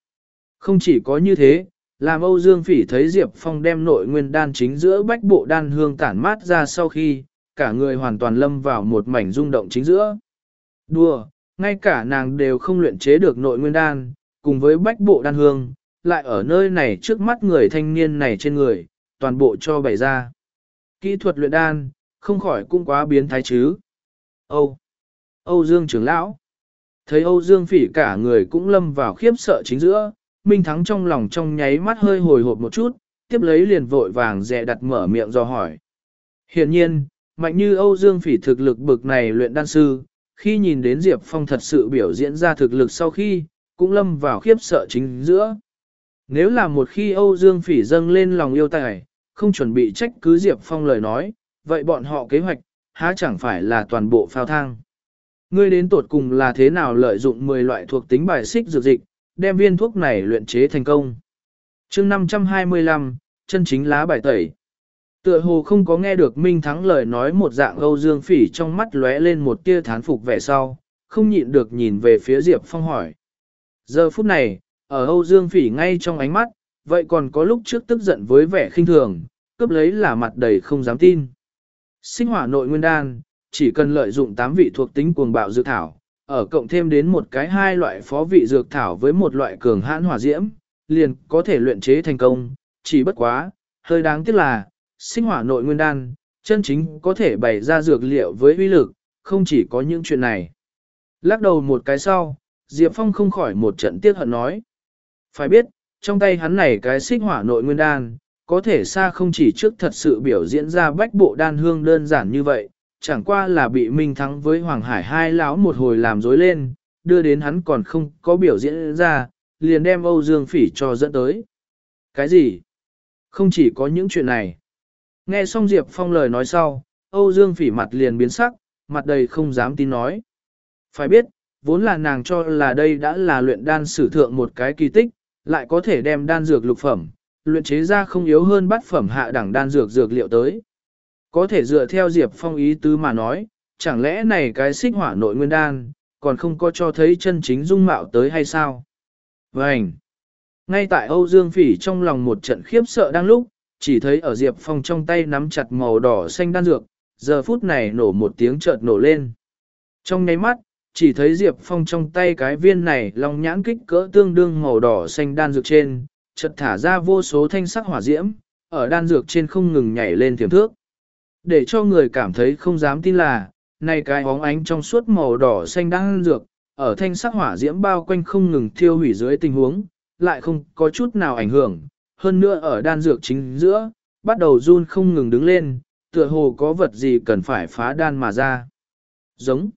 Không chỉ có như thế, làm Âu Dương Phỉ thấy Diệp Phong đem nội nguyên đan chính giữa bách bộ đan hương tản mát ra sau khi, cả người hoàn toàn lâm vào một mảnh rung động chính giữa. Đùa, ngay cả nàng đều không luyện chế được nội nguyên đan, cùng với bách bộ đan hương, lại ở nơi này trước mắt người thanh niên này trên người, toàn bộ cho bày ra. Kỹ thuật luyện đan, không khỏi cũng quá biến thái chứ. Âu, Âu Dương trưởng lão, thấy Âu Dương phỉ cả người cũng lâm vào khiếp sợ chính giữa, Minh Thắng trong lòng trong nháy mắt hơi hồi hộp một chút, tiếp lấy liền vội vàng dè đặt mở miệng do hỏi. Hiện nhiên, mạnh như Âu Dương phỉ thực lực bực này luyện đan sư, khi nhìn đến Diệp Phong thật sự biểu diễn ra thực lực sau khi, cũng lâm vào khiếp sợ chính giữa. Nếu là một khi Âu Dương phỉ dâng lên lòng yêu tài, không chuẩn bị trách cứ Diệp Phong lời nói, vậy bọn họ kế hoạch, há chẳng phải là toàn bộ phao thang. Ngươi đến tột cùng là thế nào lợi dụng 10 loại thuộc tính bài xích dược dịch, đem viên thuốc này luyện chế thành công. chương 525, chân chính lá bài tẩy. Tựa hồ không có nghe được Minh Thắng lời nói một dạng Âu Dương Phỉ trong mắt lóe lên một tia thán phục vẻ sau, không nhịn được nhìn về phía Diệp Phong hỏi. Giờ phút này, ở Âu Dương Phỉ ngay trong ánh mắt, vậy còn có lúc trước tức giận với vẻ khinh thường, cướp lấy là mặt đầy không dám tin. Sinh hỏa nội nguyên đan, chỉ cần lợi dụng 8 vị thuộc tính cuồng bạo dự thảo, ở cộng thêm đến một cái hai loại phó vị dược thảo với một loại cường hãn hỏa diễm, liền có thể luyện chế thành công, chỉ bất quá, hơi đáng tiếc là, sinh hỏa nội nguyên đan, chân chính có thể bày ra dược liệu với uy lực, không chỉ có những chuyện này. Lắc đầu một cái sau, Diệp Phong không khỏi một trận tiếc hận nói. Phải biết, trong tay hắn này cái xích hỏa nội nguyên đan, có thể xa không chỉ trước thật sự biểu diễn ra bách bộ đan hương đơn giản như vậy, chẳng qua là bị Minh Thắng với Hoàng Hải hai lão một hồi làm dối lên, đưa đến hắn còn không có biểu diễn ra, liền đem Âu Dương Phỉ cho dẫn tới. Cái gì? Không chỉ có những chuyện này. Nghe xong Diệp Phong lời nói sau, Âu Dương Phỉ mặt liền biến sắc, mặt đầy không dám tin nói. Phải biết, vốn là nàng cho là đây đã là luyện đan sử thượng một cái kỳ tích, lại có thể đem đan dược lục phẩm, luyện chế ra không yếu hơn bát phẩm hạ đẳng đan dược dược liệu tới. Có thể dựa theo Diệp Phong ý tứ mà nói, chẳng lẽ này cái xích hỏa nội nguyên đan, còn không có cho thấy chân chính dung mạo tới hay sao? Vânh! Ngay tại Âu Dương Phỉ trong lòng một trận khiếp sợ đang lúc, chỉ thấy ở Diệp Phong trong tay nắm chặt màu đỏ xanh đan dược, giờ phút này nổ một tiếng chợt nổ lên. Trong nháy mắt, chỉ thấy Diệp Phong trong tay cái viên này long nhãn kích cỡ tương đương màu đỏ xanh đan dược trên, chợt thả ra vô số thanh sắc hỏa diễm, ở đan dược trên không ngừng nhảy lên tiềm thước. Để cho người cảm thấy không dám tin là, này cái óng ánh trong suốt màu đỏ xanh đang dược, ở thanh sắc hỏa diễm bao quanh không ngừng thiêu hủy dưới tình huống, lại không có chút nào ảnh hưởng, hơn nữa ở đan dược chính giữa, bắt đầu run không ngừng đứng lên, tựa hồ có vật gì cần phải phá đan mà ra. Giống.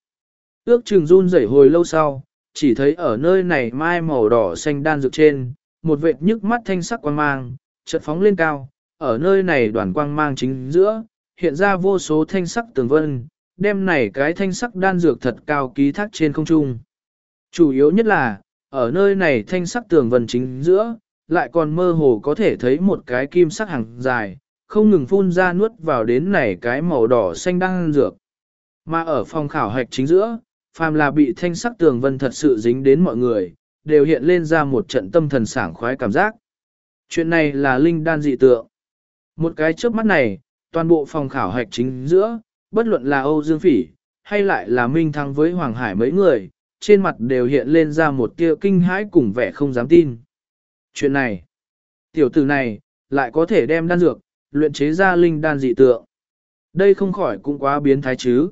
Ước chừng run rẩy hồi lâu sau, chỉ thấy ở nơi này mai màu đỏ xanh đan dược trên, một vệt nhức mắt thanh sắc quang mang, chợt phóng lên cao, ở nơi này đoàn quang mang chính giữa, hiện ra vô số thanh sắc tường vân, đem này cái thanh sắc đan dược thật cao ký thác trên không trung. Chủ yếu nhất là, ở nơi này thanh sắc tường vân chính giữa, lại còn mơ hồ có thể thấy một cái kim sắc hàng dài, không ngừng phun ra nuốt vào đến này cái màu đỏ xanh đan dược. Mà ở phòng khảo hạch chính giữa, phàm là bị thanh sắc tường vân thật sự dính đến mọi người, đều hiện lên ra một trận tâm thần sảng khoái cảm giác. Chuyện này là linh đan dị tượng. Một cái trước mắt này, toàn bộ phòng khảo hạch chính giữa, bất luận là Âu Dương Phỉ, hay lại là Minh Thăng với Hoàng Hải mấy người, trên mặt đều hiện lên ra một tia kinh hãi cùng vẻ không dám tin. Chuyện này, tiểu tử này, lại có thể đem đan dược, luyện chế ra linh đan dị tượng. Đây không khỏi cũng quá biến thái chứ.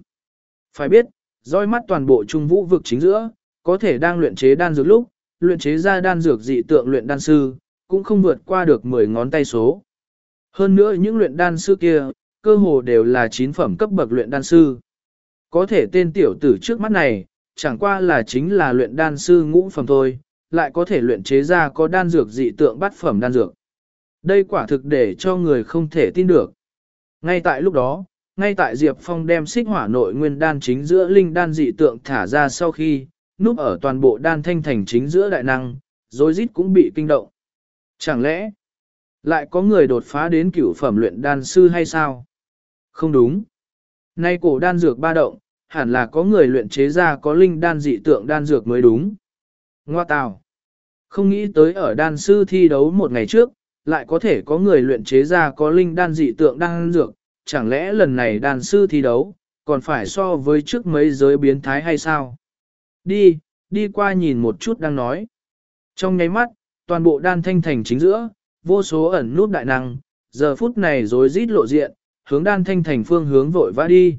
Phải biết, roi mắt toàn bộ trung vũ vực chính giữa, có thể đang luyện chế đan dược lúc, luyện chế ra đan dược dị tượng luyện đan sư, cũng không vượt qua được 10 ngón tay số. Hơn nữa những luyện đan sư kia, cơ hồ đều là chín phẩm cấp bậc luyện đan sư. Có thể tên tiểu tử trước mắt này, chẳng qua là chính là luyện đan sư ngũ phẩm thôi, lại có thể luyện chế ra có đan dược dị tượng bắt phẩm đan dược. Đây quả thực để cho người không thể tin được. Ngay tại lúc đó, ngay tại Diệp Phong đem xích hỏa nội nguyên đan chính giữa linh đan dị tượng thả ra sau khi, núp ở toàn bộ đan thanh thành chính giữa đại năng, rồi rít cũng bị kinh động. Chẳng lẽ, lại có người đột phá đến cửu phẩm luyện đan sư hay sao? Không đúng. Nay cổ đan dược ba động, hẳn là có người luyện chế ra có linh đan dị tượng đan dược mới đúng. Ngoa tào. Không nghĩ tới ở đan sư thi đấu một ngày trước, lại có thể có người luyện chế ra có linh đan dị tượng đan dược, chẳng lẽ lần này đan sư thi đấu, còn phải so với trước mấy giới biến thái hay sao? Đi, đi qua nhìn một chút đang nói. Trong nháy mắt, toàn bộ đan thanh thành chính giữa, vô số ẩn nút đại năng, giờ phút này rối rít lộ diện, hướng đan thanh thành phương hướng vội vã đi.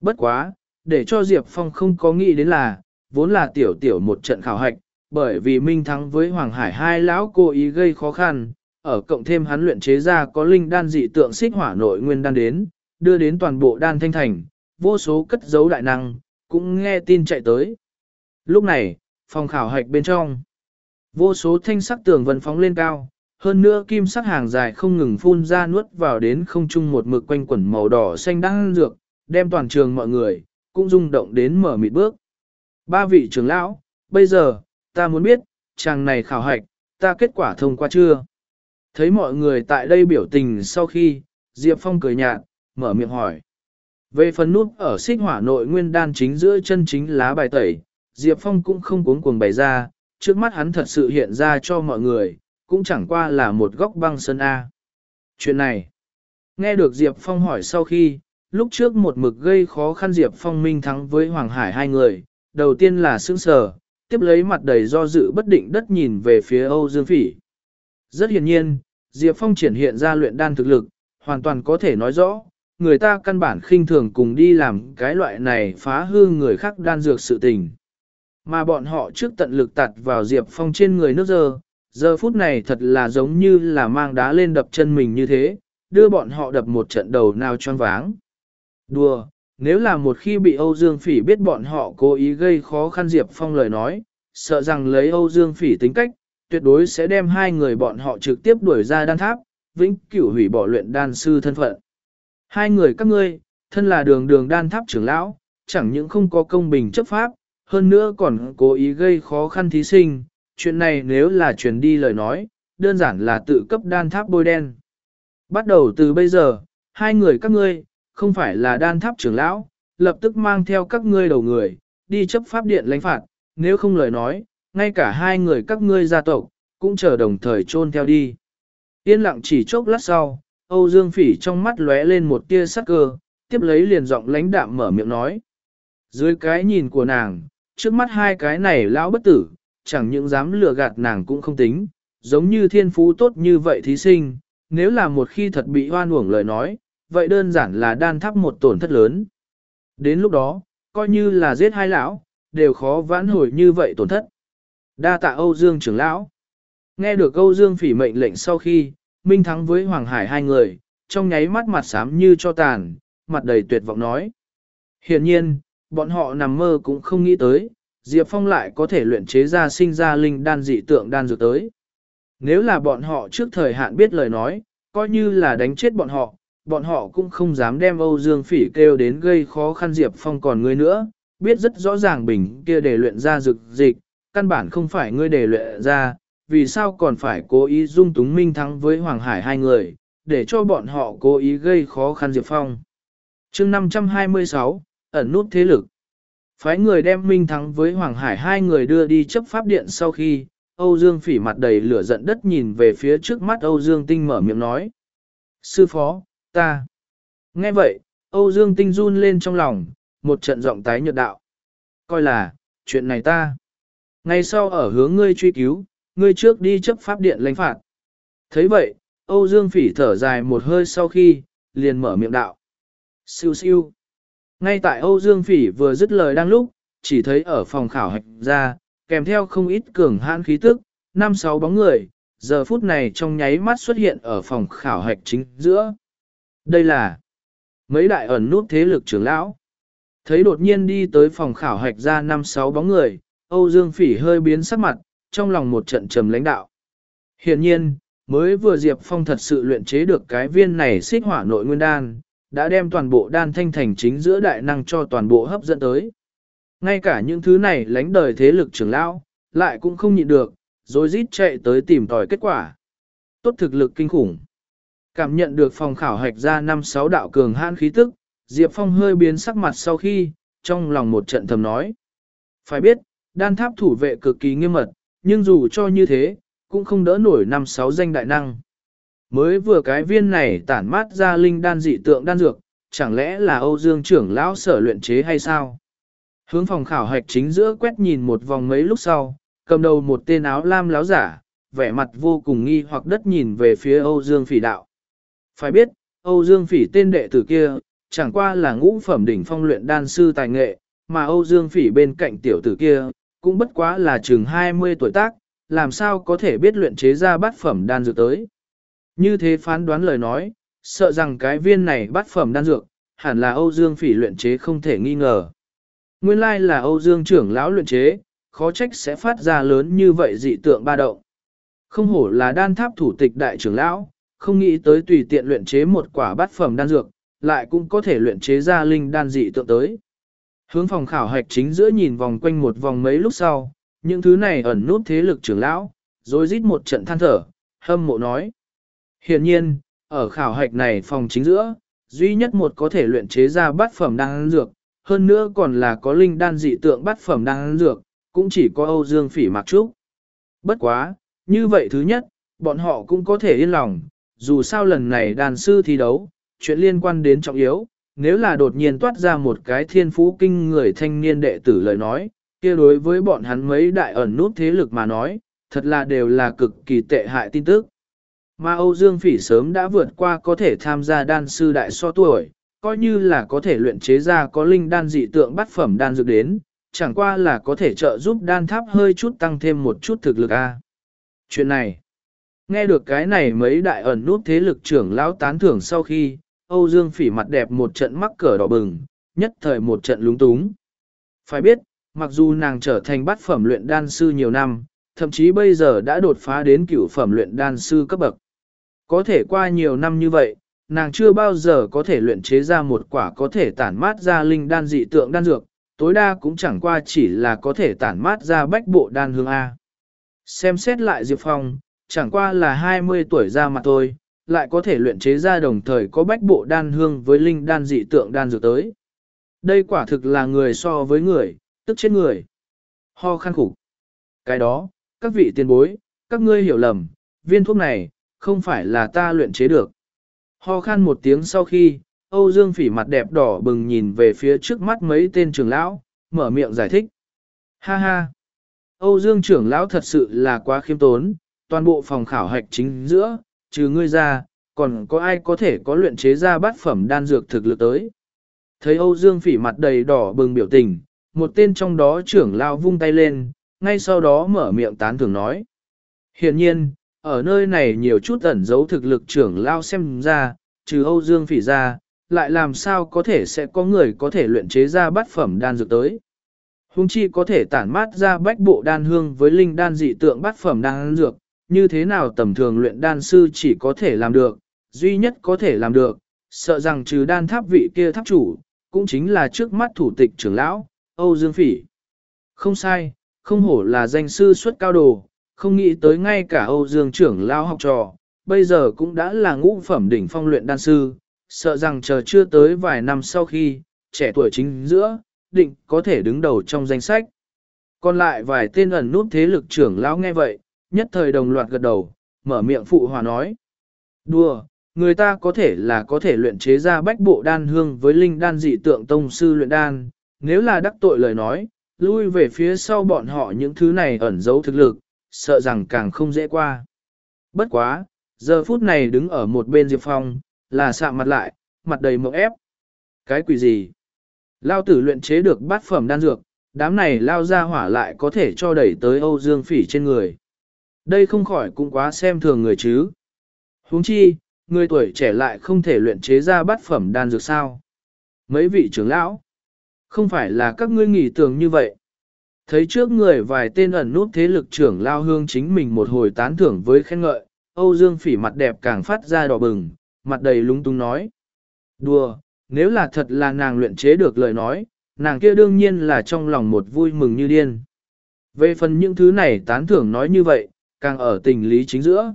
Bất quá, để cho Diệp Phong không có nghĩ đến là, vốn là tiểu tiểu một trận khảo hạch, bởi vì Minh Thắng với Hoàng Hải hai lão cố ý gây khó khăn, ở cộng thêm hắn luyện chế ra có linh đan dị tượng xích hỏa nội nguyên đan đến, đưa đến toàn bộ đan thanh thành, vô số cất giấu đại năng, cũng nghe tin chạy tới. Lúc này, phòng khảo hạch bên trong, vô số thanh sắc tường vân phóng lên cao, hơn nữa kim sắc hàng dài không ngừng phun ra nuốt vào đến không trung một mực quanh quẩn màu đỏ xanh đang dược, đem toàn trường mọi người, cũng rung động đến mở mịt bước. Ba vị trưởng lão, bây giờ, ta muốn biết, chàng này khảo hạch, ta kết quả thông qua chưa? Thấy mọi người tại đây biểu tình sau khi, Diệp Phong cười nhạt, mở miệng hỏi. Về phần nút ở xích hỏa nội nguyên đan chính giữa chân chính lá bài tẩy, Diệp Phong cũng không cuốn cuồng bày ra, trước mắt hắn thật sự hiện ra cho mọi người, cũng chẳng qua là một góc băng sơn A. Chuyện này, nghe được Diệp Phong hỏi sau khi, lúc trước một mực gây khó khăn Diệp Phong minh thắng với Hoàng Hải hai người, đầu tiên là sững sờ, tiếp lấy mặt đầy do dự bất định đất nhìn về phía Âu Dương Phỉ. Rất hiển nhiên, Diệp Phong triển hiện ra luyện đan thực lực, hoàn toàn có thể nói rõ, người ta căn bản khinh thường cùng đi làm cái loại này phá hư người khác đan dược sự tình. Mà bọn họ trước tận lực tạt vào Diệp Phong trên người nước dơ, giờ phút này thật là giống như là mang đá lên đập chân mình như thế, đưa bọn họ đập một trận đầu nào choáng váng. Đùa, nếu là một khi bị Âu Dương Phỉ biết bọn họ cố ý gây khó khăn Diệp Phong lời nói, sợ rằng lấy Âu Dương Phỉ tính cách, tuyệt đối sẽ đem hai người bọn họ trực tiếp đuổi ra đan tháp, vĩnh cửu hủy bỏ luyện đan sư thân phận. Hai người các ngươi, thân là đường đường đan tháp trưởng lão, chẳng những không có công bình chấp pháp, hơn nữa còn cố ý gây khó khăn thí sinh, chuyện này nếu là truyền đi lời nói, đơn giản là tự cấp đan tháp bôi đen. Bắt đầu từ bây giờ, hai người các ngươi, không phải là đan tháp trưởng lão, lập tức mang theo các ngươi đầu người, đi chấp pháp điện lãnh phạt, nếu không lời nói, ngay cả hai người các ngươi gia tộc, cũng chờ đồng thời chôn theo đi. Yên lặng chỉ chốc lát sau, Âu Dương Phỉ trong mắt lóe lên một tia sắc cơ, tiếp lấy liền giọng lãnh đạm mở miệng nói. Dưới cái nhìn của nàng, trước mắt hai cái này lão bất tử, chẳng những dám lừa gạt nàng cũng không tính, giống như thiên phú tốt như vậy thí sinh, nếu là một khi thật bị hoan uổng lời nói, vậy đơn giản là đan thắp một tổn thất lớn. Đến lúc đó, coi như là giết hai lão, đều khó vãn hồi như vậy tổn thất. Đa tạ Âu Dương trưởng lão. Nghe được Âu Dương phỉ mệnh lệnh sau khi, Minh Thắng với Hoàng Hải hai người, trong nháy mắt mặt xám như cho tàn, mặt đầy tuyệt vọng nói. Hiện nhiên, bọn họ nằm mơ cũng không nghĩ tới, Diệp Phong lại có thể luyện chế ra sinh ra linh đan dị tượng đan dược tới. Nếu là bọn họ trước thời hạn biết lời nói, coi như là đánh chết bọn họ, bọn họ cũng không dám đem Âu Dương Phỉ kêu đến gây khó khăn Diệp Phong còn người nữa, biết rất rõ ràng bình kia để luyện ra dược dịch, căn bản không phải ngươi để luyện ra, vì sao còn phải cố ý dung túng minh thắng với Hoàng Hải hai người, để cho bọn họ cố ý gây khó khăn Diệp Phong. chương 526, ẩn nút thế lực. Phái người đem Minh Thắng với Hoàng Hải hai người đưa đi chấp pháp điện sau khi, Âu Dương phỉ mặt đầy lửa giận đất nhìn về phía trước mắt Âu Dương Tinh mở miệng nói. Sư phó, ta. Nghe vậy, Âu Dương Tinh run lên trong lòng, một trận giọng tái nhợt đạo. Coi là, chuyện này ta. Ngay sau ở hướng ngươi truy cứu, ngươi trước đi chấp pháp điện lãnh phạt. thấy vậy, Âu Dương Phỉ thở dài một hơi sau khi, liền mở miệng đạo. Siêu siêu. Ngay tại Âu Dương Phỉ vừa dứt lời đang lúc, chỉ thấy ở phòng khảo hạch ra, kèm theo không ít cường hãn khí tức, năm sáu bóng người, giờ phút này trong nháy mắt xuất hiện ở phòng khảo hạch chính giữa. Đây là mấy đại ẩn nút thế lực trưởng lão. Thấy đột nhiên đi tới phòng khảo hạch ra năm sáu bóng người, Âu Dương Phỉ hơi biến sắc mặt, trong lòng một trận trầm lãnh đạo. Hiện nhiên, mới vừa Diệp Phong thật sự luyện chế được cái viên này xích hỏa nội nguyên đan, đã đem toàn bộ đan thanh thành chính giữa đại năng cho toàn bộ hấp dẫn tới. Ngay cả những thứ này lánh đời thế lực trưởng lão, lại cũng không nhịn được, rồi rít chạy tới tìm tòi kết quả. Tốt thực lực kinh khủng. Cảm nhận được phòng khảo hạch ra năm sáu đạo cường hãn khí tức, Diệp Phong hơi biến sắc mặt sau khi, trong lòng một trận thầm nói. Phải biết, đan tháp thủ vệ cực kỳ nghiêm mật, nhưng dù cho như thế, cũng không đỡ nổi năm sáu danh đại năng. Mới vừa cái viên này tản mát ra linh đan dị tượng đan dược, chẳng lẽ là Âu Dương trưởng lão sở luyện chế hay sao? Hướng phòng khảo hạch chính giữa quét nhìn một vòng mấy lúc sau, cầm đầu một tên áo lam láo giả, vẻ mặt vô cùng nghi hoặc đất nhìn về phía Âu Dương phỉ đạo. Phải biết, Âu Dương phỉ tên đệ tử kia, chẳng qua là ngũ phẩm đỉnh phong luyện đan sư tài nghệ, mà Âu Dương phỉ bên cạnh tiểu tử kia, cũng bất quá là chừng 20 tuổi tác, làm sao có thể biết luyện chế ra bát phẩm đan dược tới. Như thế phán đoán lời nói, sợ rằng cái viên này bát phẩm đan dược, hẳn là Âu Dương phỉ luyện chế không thể nghi ngờ. Nguyên lai là Âu Dương trưởng lão luyện chế, khó trách sẽ phát ra lớn như vậy dị tượng ba động. Không hổ là đan tháp thủ tịch đại trưởng lão, không nghĩ tới tùy tiện luyện chế một quả bát phẩm đan dược, lại cũng có thể luyện chế ra linh đan dị tượng tới. Hướng phòng khảo hạch chính giữa nhìn vòng quanh một vòng mấy lúc sau, những thứ này ẩn nút thế lực trưởng lão, rồi rít một trận than thở, hâm mộ nói. Hiện nhiên, ở khảo hạch này phòng chính giữa, duy nhất một có thể luyện chế ra bát phẩm đan dược, hơn nữa còn là có linh đan dị tượng bát phẩm đan dược, cũng chỉ có Âu Dương Phỉ Mặc Trúc. Bất quá, như vậy thứ nhất, bọn họ cũng có thể yên lòng, dù sao lần này đàn sư thi đấu, chuyện liên quan đến trọng yếu, nếu là đột nhiên toát ra một cái thiên phú kinh người thanh niên đệ tử lời nói, kia đối với bọn hắn mấy đại ẩn nút thế lực mà nói, thật là đều là cực kỳ tệ hại tin tức. Mà Âu Dương Phỉ sớm đã vượt qua có thể tham gia đan sư đại so tuổi, coi như là có thể luyện chế ra có linh đan dị tượng bắt phẩm đan dược đến, chẳng qua là có thể trợ giúp đan tháp hơi chút tăng thêm một chút thực lực a. Chuyện này, nghe được cái này mấy đại ẩn nút thế lực trưởng lão tán thưởng sau khi, Âu Dương Phỉ mặt đẹp một trận mắc cỡ đỏ bừng, nhất thời một trận lúng túng. Phải biết, mặc dù nàng trở thành bát phẩm luyện đan sư nhiều năm, thậm chí bây giờ đã đột phá đến cửu phẩm luyện đan sư cấp bậc. Có thể qua nhiều năm như vậy, nàng chưa bao giờ có thể luyện chế ra một quả có thể tản mát ra linh đan dị tượng đan dược, tối đa cũng chẳng qua chỉ là có thể tản mát ra bách bộ đan hương A. Xem xét lại Diệp Phong, chẳng qua là 20 tuổi ra mà thôi, lại có thể luyện chế ra đồng thời có bách bộ đan hương với linh đan dị tượng đan dược tới. Đây quả thực là người so với người, tức chết người. Ho khăn khủng. Cái đó, các vị tiền bối, các ngươi hiểu lầm, viên thuốc này, không phải là ta luyện chế được. Ho khan một tiếng sau khi, Âu Dương phỉ mặt đẹp đỏ bừng nhìn về phía trước mắt mấy tên trưởng lão, mở miệng giải thích. Ha ha! Âu Dương trưởng lão thật sự là quá khiêm tốn, toàn bộ phòng khảo hạch chính giữa, trừ ngươi ra, còn có ai có thể có luyện chế ra bát phẩm đan dược thực lực tới. Thấy Âu Dương phỉ mặt đầy đỏ bừng biểu tình, một tên trong đó trưởng lão vung tay lên, ngay sau đó mở miệng tán thưởng nói. Hiện nhiên, ở nơi này nhiều chút ẩn giấu thực lực trưởng lao xem ra, trừ Âu Dương phỉ ra, lại làm sao có thể sẽ có người có thể luyện chế ra bát phẩm đan dược tới. Hùng chi có thể tản mát ra bách bộ đan hương với linh đan dị tượng bát phẩm đan dược, như thế nào tầm thường luyện đan sư chỉ có thể làm được, duy nhất có thể làm được, sợ rằng trừ đan tháp vị kia tháp chủ, cũng chính là trước mắt thủ tịch trưởng lão, Âu Dương Phỉ. Không sai, không hổ là danh sư xuất cao đồ, không nghĩ tới ngay cả Âu Dương trưởng lao học trò, bây giờ cũng đã là ngũ phẩm đỉnh phong luyện đan sư, sợ rằng chờ chưa tới vài năm sau khi, trẻ tuổi chính giữa, định có thể đứng đầu trong danh sách. Còn lại vài tên ẩn nút thế lực trưởng lão nghe vậy, nhất thời đồng loạt gật đầu, mở miệng phụ hòa nói. Đùa, người ta có thể là có thể luyện chế ra bách bộ đan hương với linh đan dị tượng tông sư luyện đan, nếu là đắc tội lời nói, lui về phía sau bọn họ những thứ này ẩn giấu thực lực, sợ rằng càng không dễ qua. Bất quá, giờ phút này đứng ở một bên Diệp Phong, là sạm mặt lại, mặt đầy mộng ép. Cái quỷ gì? Lao tử luyện chế được bát phẩm đan dược, đám này lao ra hỏa lại có thể cho đẩy tới Âu Dương Phỉ trên người. Đây không khỏi cũng quá xem thường người chứ. huống chi, người tuổi trẻ lại không thể luyện chế ra bát phẩm đan dược sao. Mấy vị trưởng lão, không phải là các ngươi nghĩ tưởng như vậy. Thấy trước người vài tên ẩn nút thế lực trưởng lao hương chính mình một hồi tán thưởng với khen ngợi, Âu Dương Phỉ mặt đẹp càng phát ra đỏ bừng, mặt đầy lúng túng nói. Đùa, nếu là thật là nàng luyện chế được lời nói, nàng kia đương nhiên là trong lòng một vui mừng như điên. Về phần những thứ này tán thưởng nói như vậy, càng ở tình lý chính giữa.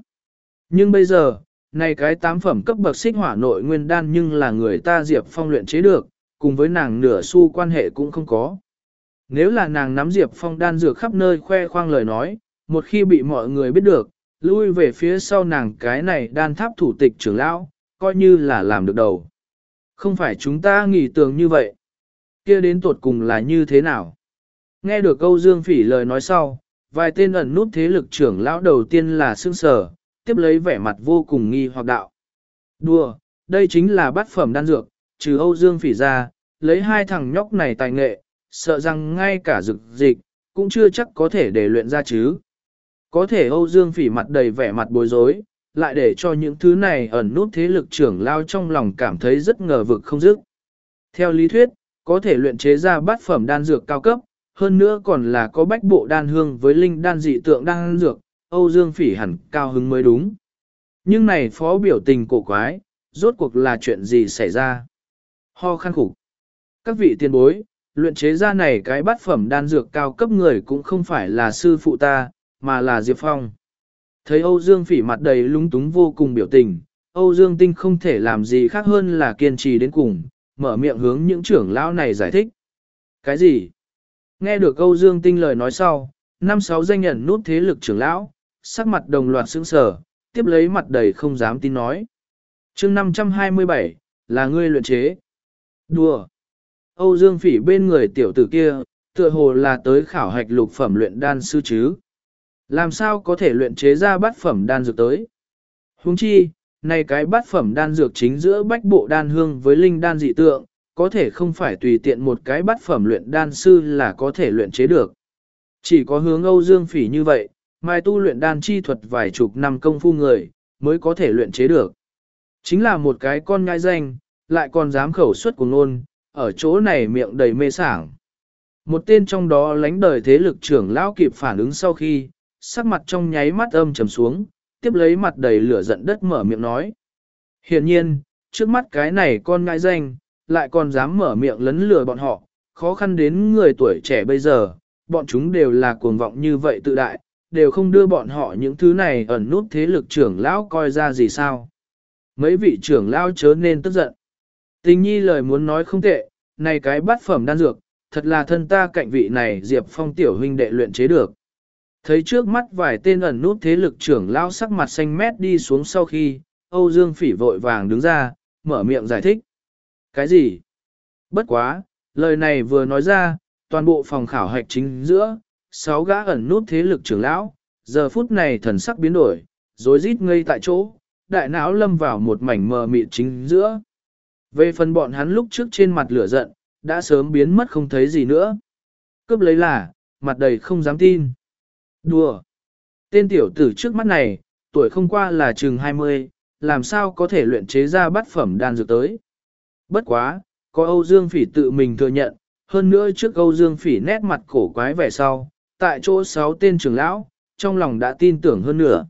Nhưng bây giờ, này cái tám phẩm cấp bậc xích hỏa nội nguyên đan nhưng là người ta Diệp Phong luyện chế được, cùng với nàng nửa xu quan hệ cũng không có. Nếu là nàng nắm Diệp Phong đan dược khắp nơi khoe khoang lời nói, một khi bị mọi người biết được, lui về phía sau nàng cái này đan tháp thủ tịch trưởng lão, coi như là làm được đầu. Không phải chúng ta nghĩ tưởng như vậy. kia đến tột cùng là như thế nào? Nghe được câu Dương Phỉ lời nói sau, vài tên ẩn nút thế lực trưởng lão đầu tiên là sương sở, tiếp lấy vẻ mặt vô cùng nghi hoặc đạo. Đùa, đây chính là bát phẩm đan dược, trừ Âu Dương Phỉ ra, lấy hai thằng nhóc này tài nghệ, sợ rằng ngay cả rực dịch, cũng chưa chắc có thể để luyện ra chứ. Có thể Âu Dương Phỉ mặt đầy vẻ mặt bối rối, lại để cho những thứ này ẩn nút thế lực trưởng lao trong lòng cảm thấy rất ngờ vực không dứt. Theo lý thuyết, có thể luyện chế ra bát phẩm đan dược cao cấp, hơn nữa còn là có bách bộ đan hương với linh đan dị tượng đan dược, Âu Dương Phỉ hẳn cao hứng mới đúng. Nhưng này phó biểu tình cổ quái, rốt cuộc là chuyện gì xảy ra? Ho khăn khủng. Các vị tiền bối, luyện chế ra này cái bát phẩm đan dược cao cấp người cũng không phải là sư phụ ta, mà là Diệp Phong. Thấy Âu Dương Phỉ mặt đầy lúng túng vô cùng biểu tình, Âu Dương Tinh không thể làm gì khác hơn là kiên trì đến cùng, mở miệng hướng những trưởng lão này giải thích. Cái gì? Nghe được Âu Dương Tinh lời nói sau, năm sáu danh nhận nút thế lực trưởng lão, sắc mặt đồng loạt sững sờ, tiếp lấy mặt đầy không dám tin nói. chương 527, là ngươi luyện chế. Đùa! Âu Dương Phỉ bên người tiểu tử kia, tựa hồ là tới khảo hạch lục phẩm luyện đan sư chứ. Làm sao có thể luyện chế ra bát phẩm đan dược tới? Huống chi, này cái bát phẩm đan dược chính giữa bách bộ đan hương với linh đan dị tượng, có thể không phải tùy tiện một cái bát phẩm luyện đan sư là có thể luyện chế được. Chỉ có hướng Âu Dương Phỉ như vậy, mai tu luyện đan chi thuật vài chục năm công phu người, mới có thể luyện chế được. Chính là một cái con ngai danh, lại còn dám khẩu suất của ngôn, ở chỗ này miệng đầy mê sảng. Một tên trong đó lánh đời thế lực trưởng lão kịp phản ứng sau khi, sắc mặt trong nháy mắt âm trầm xuống, tiếp lấy mặt đầy lửa giận đất mở miệng nói. Hiện nhiên, trước mắt cái này con ngại danh, lại còn dám mở miệng lấn lừa bọn họ, khó khăn đến người tuổi trẻ bây giờ, bọn chúng đều là cuồng vọng như vậy tự đại, đều không đưa bọn họ những thứ này ẩn nút thế lực trưởng lão coi ra gì sao. Mấy vị trưởng lão chớ nên tức giận. Tình nhi lời muốn nói không tệ, này cái bát phẩm đan dược, thật là thân ta cạnh vị này Diệp Phong tiểu huynh đệ luyện chế được. Thấy trước mắt vài tên ẩn nút thế lực trưởng lao sắc mặt xanh mét đi xuống sau khi, Âu Dương Phỉ vội vàng đứng ra, mở miệng giải thích. Cái gì? Bất quá, lời này vừa nói ra, toàn bộ phòng khảo hạch chính giữa, sáu gã ẩn nút thế lực trưởng lão, giờ phút này thần sắc biến đổi, rối rít ngây tại chỗ, đại não lâm vào một mảnh mờ mịt chính giữa. Về phần bọn hắn lúc trước trên mặt lửa giận, đã sớm biến mất không thấy gì nữa. Cướp lấy là, mặt đầy không dám tin. Đùa! Tên tiểu tử trước mắt này, tuổi không qua là chừng 20, làm sao có thể luyện chế ra bát phẩm đan dược tới. Bất quá, có Âu Dương Phỉ tự mình thừa nhận, hơn nữa trước Âu Dương Phỉ nét mặt cổ quái vẻ sau, tại chỗ sáu tên trưởng lão, trong lòng đã tin tưởng hơn nữa.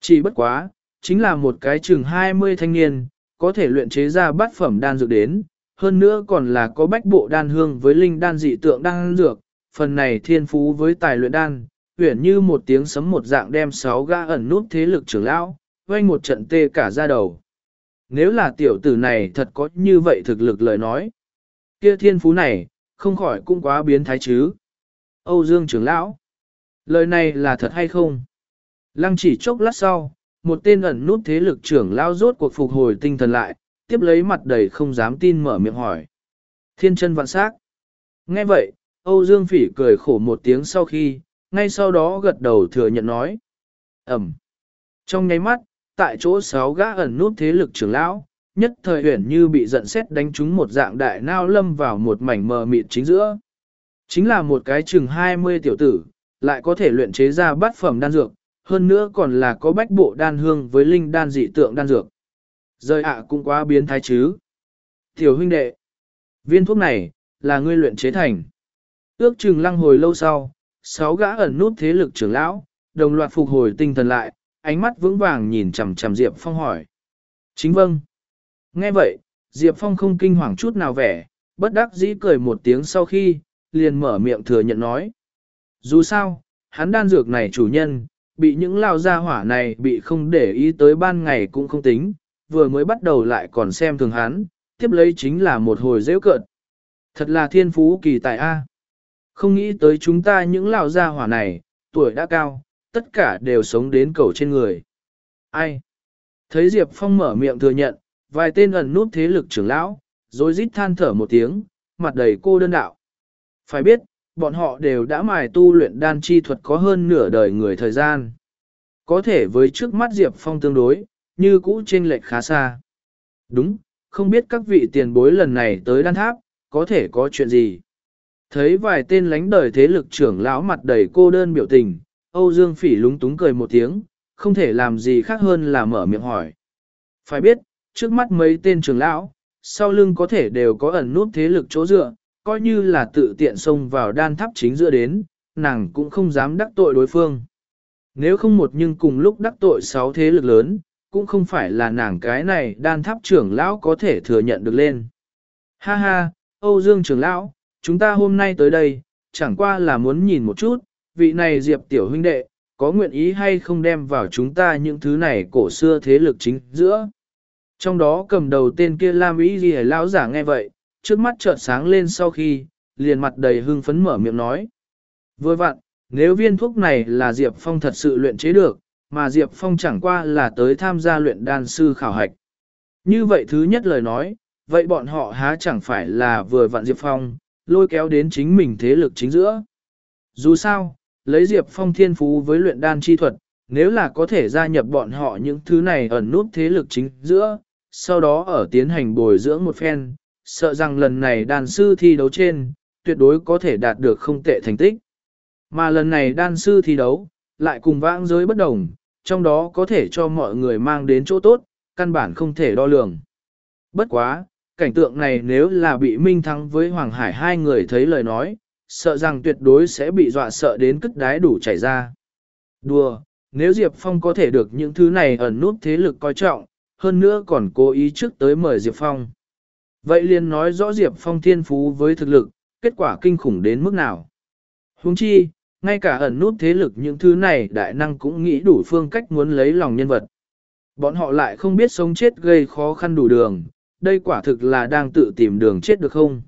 Chỉ bất quá, chính là một cái chừng 20 thanh niên, có thể luyện chế ra bát phẩm đan dược đến, hơn nữa còn là có bách bộ đan hương với linh đan dị tượng đan dược, phần này thiên phú với tài luyện đan, huyển như một tiếng sấm một dạng đem sáu gã ẩn nút thế lực trưởng lão, quanh một trận tê cả ra đầu. Nếu là tiểu tử này thật có như vậy thực lực lời nói, kia thiên phú này, không khỏi cũng quá biến thái chứ. Âu Dương trưởng lão, lời này là thật hay không? Lăng chỉ chốc lát sau, một tên ẩn nút thế lực trưởng lao rốt cuộc phục hồi tinh thần lại, tiếp lấy mặt đầy không dám tin mở miệng hỏi. Thiên chân vạn sắc. Nghe vậy, Âu Dương Phỉ cười khổ một tiếng sau khi, ngay sau đó gật đầu thừa nhận nói. Ẩm. Trong nháy mắt, tại chỗ sáu gã ẩn nút thế lực trưởng lão, nhất thời huyền như bị giận xét đánh trúng một dạng đại nao lâm vào một mảnh mờ mịt chính giữa. Chính là một cái chừng 20 tiểu tử, lại có thể luyện chế ra bát phẩm đan dược, hơn nữa còn là có bách bộ đan hương với linh đan dị tượng đan dược. Rời ạ cũng quá biến thái chứ. Tiểu huynh đệ, viên thuốc này, là ngươi luyện chế thành. Ước chừng lăng hồi lâu sau, sáu gã ẩn nút thế lực trưởng lão, đồng loạt phục hồi tinh thần lại, ánh mắt vững vàng nhìn chằm chằm Diệp Phong hỏi. Chính vâng. Nghe vậy, Diệp Phong không kinh hoàng chút nào vẻ, bất đắc dĩ cười một tiếng sau khi, liền mở miệng thừa nhận nói. Dù sao, hắn đan dược này chủ nhân, bị những lao gia hỏa này bị không để ý tới ban ngày cũng không tính, vừa mới bắt đầu lại còn xem thường hắn, tiếp lấy chính là một hồi dễ cợt. Thật là thiên phú kỳ tài A. Không nghĩ tới chúng ta những lão gia hỏa này, tuổi đã cao, tất cả đều sống đến cầu trên người. Ai? Thấy Diệp Phong mở miệng thừa nhận, vài tên ẩn nút thế lực trưởng lão, rồi rít than thở một tiếng, mặt đầy cô đơn đạo. Phải biết, bọn họ đều đã mài tu luyện đan chi thuật có hơn nửa đời người thời gian. Có thể với trước mắt Diệp Phong tương đối, như cũ trên lệch khá xa. Đúng, không biết các vị tiền bối lần này tới đan tháp, có thể có chuyện gì. Thấy vài tên lánh đời thế lực trưởng lão mặt đầy cô đơn biểu tình, Âu Dương Phỉ lúng túng cười một tiếng, không thể làm gì khác hơn là mở miệng hỏi. Phải biết, trước mắt mấy tên trưởng lão, sau lưng có thể đều có ẩn nút thế lực chỗ dựa, coi như là tự tiện xông vào đan tháp chính giữa đến, nàng cũng không dám đắc tội đối phương. Nếu không một nhưng cùng lúc đắc tội sáu thế lực lớn, cũng không phải là nàng cái này đan tháp trưởng lão có thể thừa nhận được lên. Ha ha, Âu Dương trưởng lão, chúng ta hôm nay tới đây, chẳng qua là muốn nhìn một chút, vị này Diệp tiểu huynh đệ, có nguyện ý hay không đem vào chúng ta những thứ này cổ xưa thế lực chính giữa. Trong đó cầm đầu tên kia Lam Ý Ghi lão giả nghe vậy, trước mắt chợt sáng lên sau khi, liền mặt đầy hưng phấn mở miệng nói. Vừa vặn, nếu viên thuốc này là Diệp Phong thật sự luyện chế được, mà Diệp Phong chẳng qua là tới tham gia luyện đan sư khảo hạch. Như vậy thứ nhất lời nói, vậy bọn họ há chẳng phải là vừa vặn Diệp Phong, lôi kéo đến chính mình thế lực chính giữa. Dù sao, lấy Diệp Phong thiên phú với luyện đan chi thuật, nếu là có thể gia nhập bọn họ những thứ này ẩn nút thế lực chính giữa, sau đó ở tiến hành bồi dưỡng một phen, sợ rằng lần này đan sư thi đấu trên, tuyệt đối có thể đạt được không tệ thành tích. Mà lần này đan sư thi đấu, lại cùng vãng giới bất đồng, trong đó có thể cho mọi người mang đến chỗ tốt, căn bản không thể đo lường. Bất quá, cảnh tượng này nếu là bị Minh Thắng với Hoàng Hải hai người thấy lời nói, sợ rằng tuyệt đối sẽ bị dọa sợ đến cất đái đủ chảy ra. Đùa, nếu Diệp Phong có thể được những thứ này ẩn nút thế lực coi trọng, hơn nữa còn cố ý trước tới mời Diệp Phong. Vậy liền nói rõ Diệp Phong thiên phú với thực lực, kết quả kinh khủng đến mức nào. Huống chi, ngay cả ẩn nút thế lực những thứ này đại năng cũng nghĩ đủ phương cách muốn lấy lòng nhân vật. Bọn họ lại không biết sống chết gây khó khăn đủ đường, đây quả thực là đang tự tìm đường chết được không?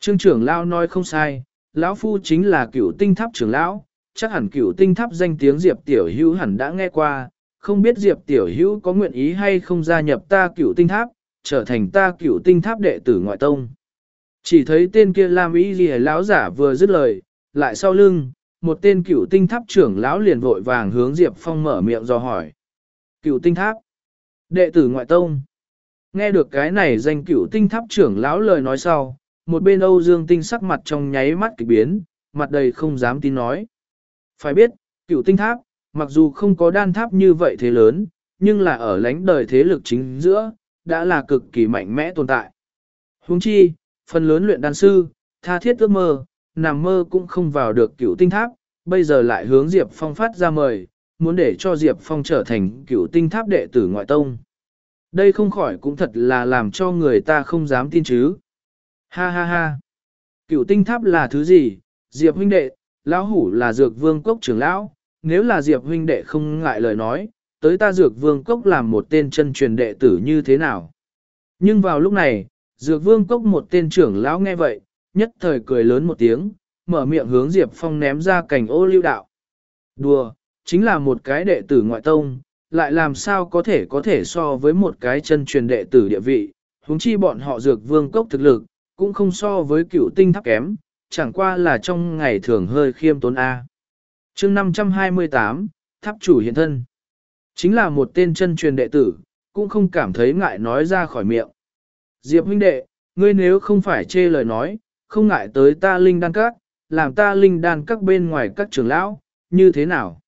Trương trưởng lão nói không sai, lão phu chính là cửu tinh tháp trưởng lão, chắc hẳn cửu tinh tháp danh tiếng Diệp Tiểu Hữu hẳn đã nghe qua, không biết Diệp Tiểu Hữu có nguyện ý hay không gia nhập ta cửu tinh tháp, trở thành ta cửu tinh tháp đệ tử ngoại tông. Chỉ thấy tên kia Lam Ý Ghi lão giả vừa dứt lời, lại sau lưng, một tên cửu tinh tháp trưởng lão liền vội vàng hướng Diệp Phong mở miệng do hỏi. Cửu tinh tháp, đệ tử ngoại tông. Nghe được cái này danh cửu tinh tháp trưởng lão lời nói sau, một bên Âu Dương Tinh sắc mặt trong nháy mắt kỳ biến, mặt đầy không dám tin nói. Phải biết, cửu tinh tháp, mặc dù không có đan tháp như vậy thế lớn, nhưng là ở lãnh đời thế lực chính giữa, đã là cực kỳ mạnh mẽ tồn tại. Huống chi, phần lớn luyện đan sư, tha thiết ước mơ, nằm mơ cũng không vào được cửu tinh tháp, bây giờ lại hướng Diệp Phong phát ra mời, muốn để cho Diệp Phong trở thành cửu tinh tháp đệ tử ngoại tông. Đây không khỏi cũng thật là làm cho người ta không dám tin chứ. Ha ha ha. Cửu tinh tháp là thứ gì? Diệp huynh đệ, lão hủ là dược vương cốc trưởng lão, nếu là Diệp huynh đệ không ngại lời nói, tới ta dược vương cốc làm một tên chân truyền đệ tử như thế nào. Nhưng vào lúc này, dược vương cốc một tên trưởng lão nghe vậy, nhất thời cười lớn một tiếng, mở miệng hướng Diệp Phong ném ra cảnh ô lưu đạo. Đùa, chính là một cái đệ tử ngoại tông, lại làm sao có thể có thể so với một cái chân truyền đệ tử địa vị, huống chi bọn họ dược vương cốc thực lực, cũng không so với cựu tinh tháp kém, chẳng qua là trong ngày thường hơi khiêm tốn A. chương 528, tháp chủ hiện thân. Chính là một tên chân truyền đệ tử, cũng không cảm thấy ngại nói ra khỏi miệng. Diệp huynh đệ, ngươi nếu không phải chê lời nói, không ngại tới ta linh đan các, làm ta linh đan các bên ngoài các trưởng lão, như thế nào?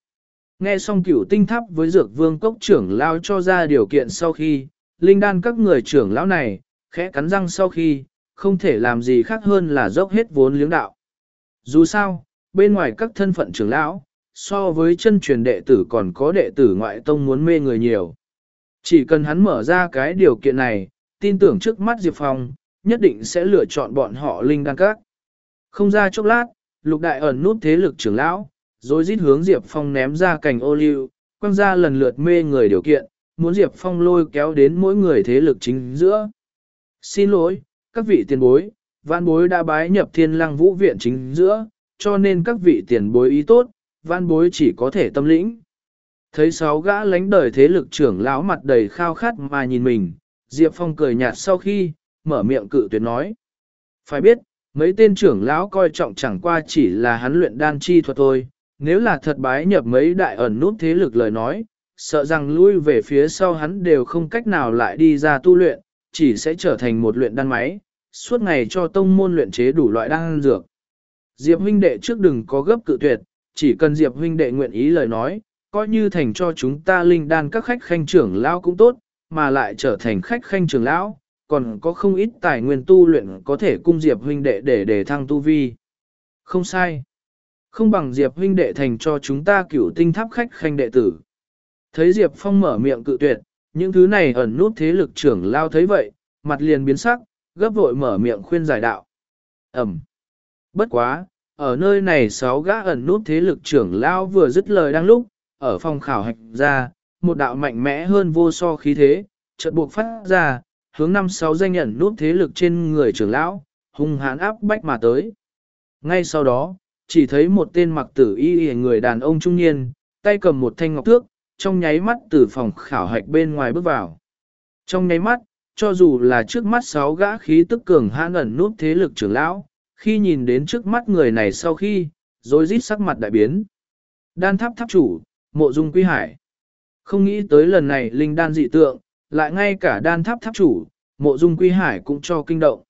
Nghe xong cửu tinh tháp với dược vương cốc trưởng lão cho ra điều kiện sau khi, linh đan các người trưởng lão này, khẽ cắn răng sau khi, không thể làm gì khác hơn là dốc hết vốn liếng đạo. Dù sao, bên ngoài các thân phận trưởng lão, so với chân truyền đệ tử còn có đệ tử ngoại tông muốn mê người nhiều. Chỉ cần hắn mở ra cái điều kiện này, tin tưởng trước mắt Diệp Phong, nhất định sẽ lựa chọn bọn họ linh đan các. Không ra chốc lát, lục đại ẩn nút thế lực trưởng lão, rồi rít hướng Diệp Phong ném ra cành ô liu, quăng ra lần lượt mê người điều kiện, muốn Diệp Phong lôi kéo đến mỗi người thế lực chính giữa. Xin lỗi, các vị tiền bối, văn bối đã bái nhập thiên lăng vũ viện chính giữa, cho nên các vị tiền bối ý tốt, văn bối chỉ có thể tâm lĩnh. Thấy sáu gã lánh đời thế lực trưởng lão mặt đầy khao khát mà nhìn mình, Diệp Phong cười nhạt sau khi, mở miệng cự tuyệt nói. Phải biết, mấy tên trưởng lão coi trọng chẳng qua chỉ là hắn luyện đan chi thuật thôi, nếu là thật bái nhập mấy đại ẩn nút thế lực lời nói, sợ rằng lui về phía sau hắn đều không cách nào lại đi ra tu luyện, chỉ sẽ trở thành một luyện đan máy, suốt ngày cho tông môn luyện chế đủ loại đan dược. Diệp huynh đệ trước đừng có gấp cự tuyệt, chỉ cần Diệp huynh đệ nguyện ý lời nói, coi như thành cho chúng ta linh đan các khách khanh trưởng lão cũng tốt, mà lại trở thành khách khanh trưởng lão, còn có không ít tài nguyên tu luyện có thể cung Diệp huynh đệ để để thăng tu vi. Không sai. Không bằng Diệp huynh đệ thành cho chúng ta cửu tinh tháp khách khanh đệ tử. Thấy Diệp Phong mở miệng cự tuyệt, những thứ này ẩn nút thế lực trưởng lao thấy vậy, mặt liền biến sắc, gấp vội mở miệng khuyên giải đạo. Ẩm. Bất quá, ở nơi này sáu gã ẩn nút thế lực trưởng lao vừa dứt lời đang lúc, ở phòng khảo hạch ra, một đạo mạnh mẽ hơn vô so khí thế, chợt buộc phát ra, hướng năm sáu danh ẩn nút thế lực trên người trưởng lão, hung hãn áp bách mà tới. Ngay sau đó, chỉ thấy một tên mặc tử y y người đàn ông trung niên, tay cầm một thanh ngọc thước, trong nháy mắt từ phòng khảo hạch bên ngoài bước vào. Trong nháy mắt, cho dù là trước mắt sáu gã khí tức cường hãn ẩn nút thế lực trưởng lão, khi nhìn đến trước mắt người này sau khi, rồi rít sắc mặt đại biến. Đan tháp tháp chủ, mộ dung quý hải. Không nghĩ tới lần này linh đan dị tượng, lại ngay cả đan tháp tháp chủ, mộ dung quý hải cũng cho kinh động.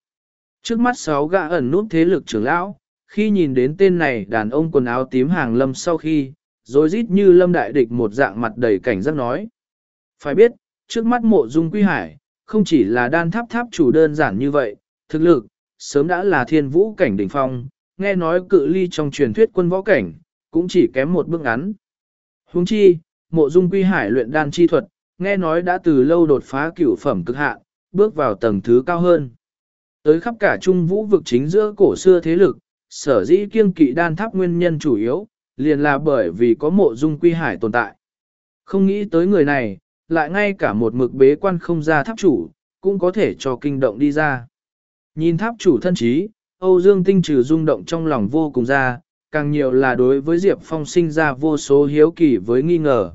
Trước mắt sáu gã ẩn nút thế lực trưởng lão, khi nhìn đến tên này đàn ông quần áo tím hàng lâm sau khi, rồi rít như lâm đại địch một dạng mặt đầy cảnh giác nói. Phải biết, trước mắt mộ dung quý hải, không chỉ là đan tháp tháp chủ đơn giản như vậy, thực lực, sớm đã là thiên vũ cảnh đỉnh phong, nghe nói cự ly trong truyền thuyết quân võ cảnh, cũng chỉ kém một bước ngắn. Huống chi, mộ dung quy hải luyện đan chi thuật, nghe nói đã từ lâu đột phá cửu phẩm cực hạn, bước vào tầng thứ cao hơn. Tới khắp cả trung vũ vực chính giữa cổ xưa thế lực, sở dĩ kiêng kỵ đan tháp nguyên nhân chủ yếu, liền là bởi vì có mộ dung quy hải tồn tại. Không nghĩ tới người này, lại ngay cả một mực bế quan không ra tháp chủ, cũng có thể cho kinh động đi ra. Nhìn tháp chủ thân trí, Âu Dương Tinh trừ rung động trong lòng vô cùng ra, càng nhiều là đối với Diệp Phong sinh ra vô số hiếu kỳ với nghi ngờ.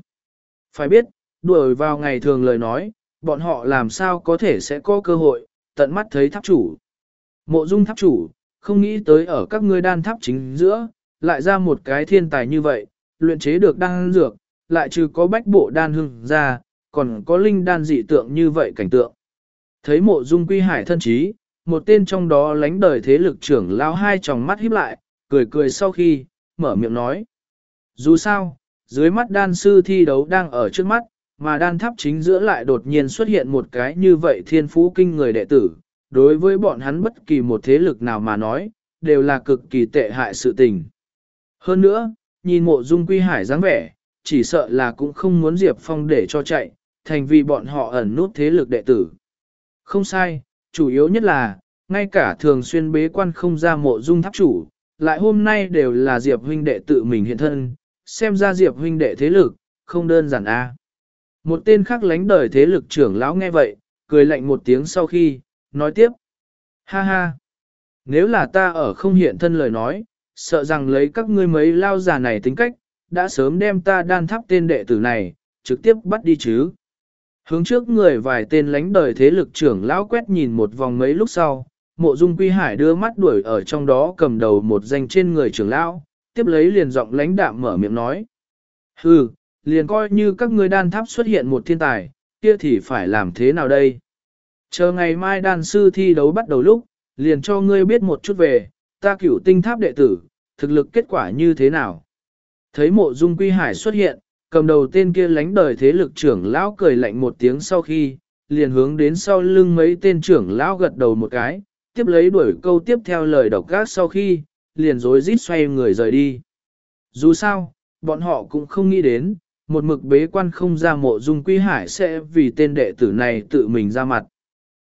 Phải biết, đuổi vào ngày thường lời nói, bọn họ làm sao có thể sẽ có cơ hội, tận mắt thấy tháp chủ. Mộ dung tháp chủ, không nghĩ tới ở các ngươi đan tháp chính giữa, lại ra một cái thiên tài như vậy, luyện chế được đan dược, lại trừ có bách bộ đan hưng ra, còn có linh đan dị tượng như vậy cảnh tượng. Thấy mộ dung quy hải thân trí, một tên trong đó lánh đời thế lực trưởng lao hai tròng mắt híp lại, cười cười sau khi, mở miệng nói. Dù sao, dưới mắt đan sư thi đấu đang ở trước mắt, mà đan tháp chính giữa lại đột nhiên xuất hiện một cái như vậy thiên phú kinh người đệ tử, đối với bọn hắn bất kỳ một thế lực nào mà nói, đều là cực kỳ tệ hại sự tình. Hơn nữa, nhìn mộ dung quy hải dáng vẻ, chỉ sợ là cũng không muốn Diệp Phong để cho chạy, thành vì bọn họ ẩn nút thế lực đệ tử. Không sai, chủ yếu nhất là, ngay cả thường xuyên bế quan không ra mộ dung tháp chủ, lại hôm nay đều là Diệp huynh đệ tự mình hiện thân, xem ra Diệp huynh đệ thế lực, không đơn giản a. Một tên khác lánh đời thế lực trưởng lão nghe vậy, cười lạnh một tiếng sau khi, nói tiếp. Ha ha! Nếu là ta ở không hiện thân lời nói, sợ rằng lấy các ngươi mấy lao già này tính cách, đã sớm đem ta đan tháp tên đệ tử này, trực tiếp bắt đi chứ. Hướng trước người vài tên lánh đời thế lực trưởng lão quét nhìn một vòng mấy lúc sau, mộ dung quy hải đưa mắt đuổi ở trong đó cầm đầu một danh trên người trưởng lão, tiếp lấy liền giọng lãnh đạm mở miệng nói. Hừ, liền coi như các ngươi đan tháp xuất hiện một thiên tài, kia thì phải làm thế nào đây? Chờ ngày mai đan sư thi đấu bắt đầu lúc, liền cho ngươi biết một chút về, ta cửu tinh tháp đệ tử, thực lực kết quả như thế nào? Thấy mộ dung quy hải xuất hiện, cầm đầu tên kia lánh đời thế lực trưởng lão cười lạnh một tiếng sau khi, liền hướng đến sau lưng mấy tên trưởng lão gật đầu một cái, tiếp lấy đuổi câu tiếp theo lời độc gác sau khi, liền rối rít xoay người rời đi. Dù sao, bọn họ cũng không nghĩ đến, một mực bế quan không ra mộ dung quý hải sẽ vì tên đệ tử này tự mình ra mặt.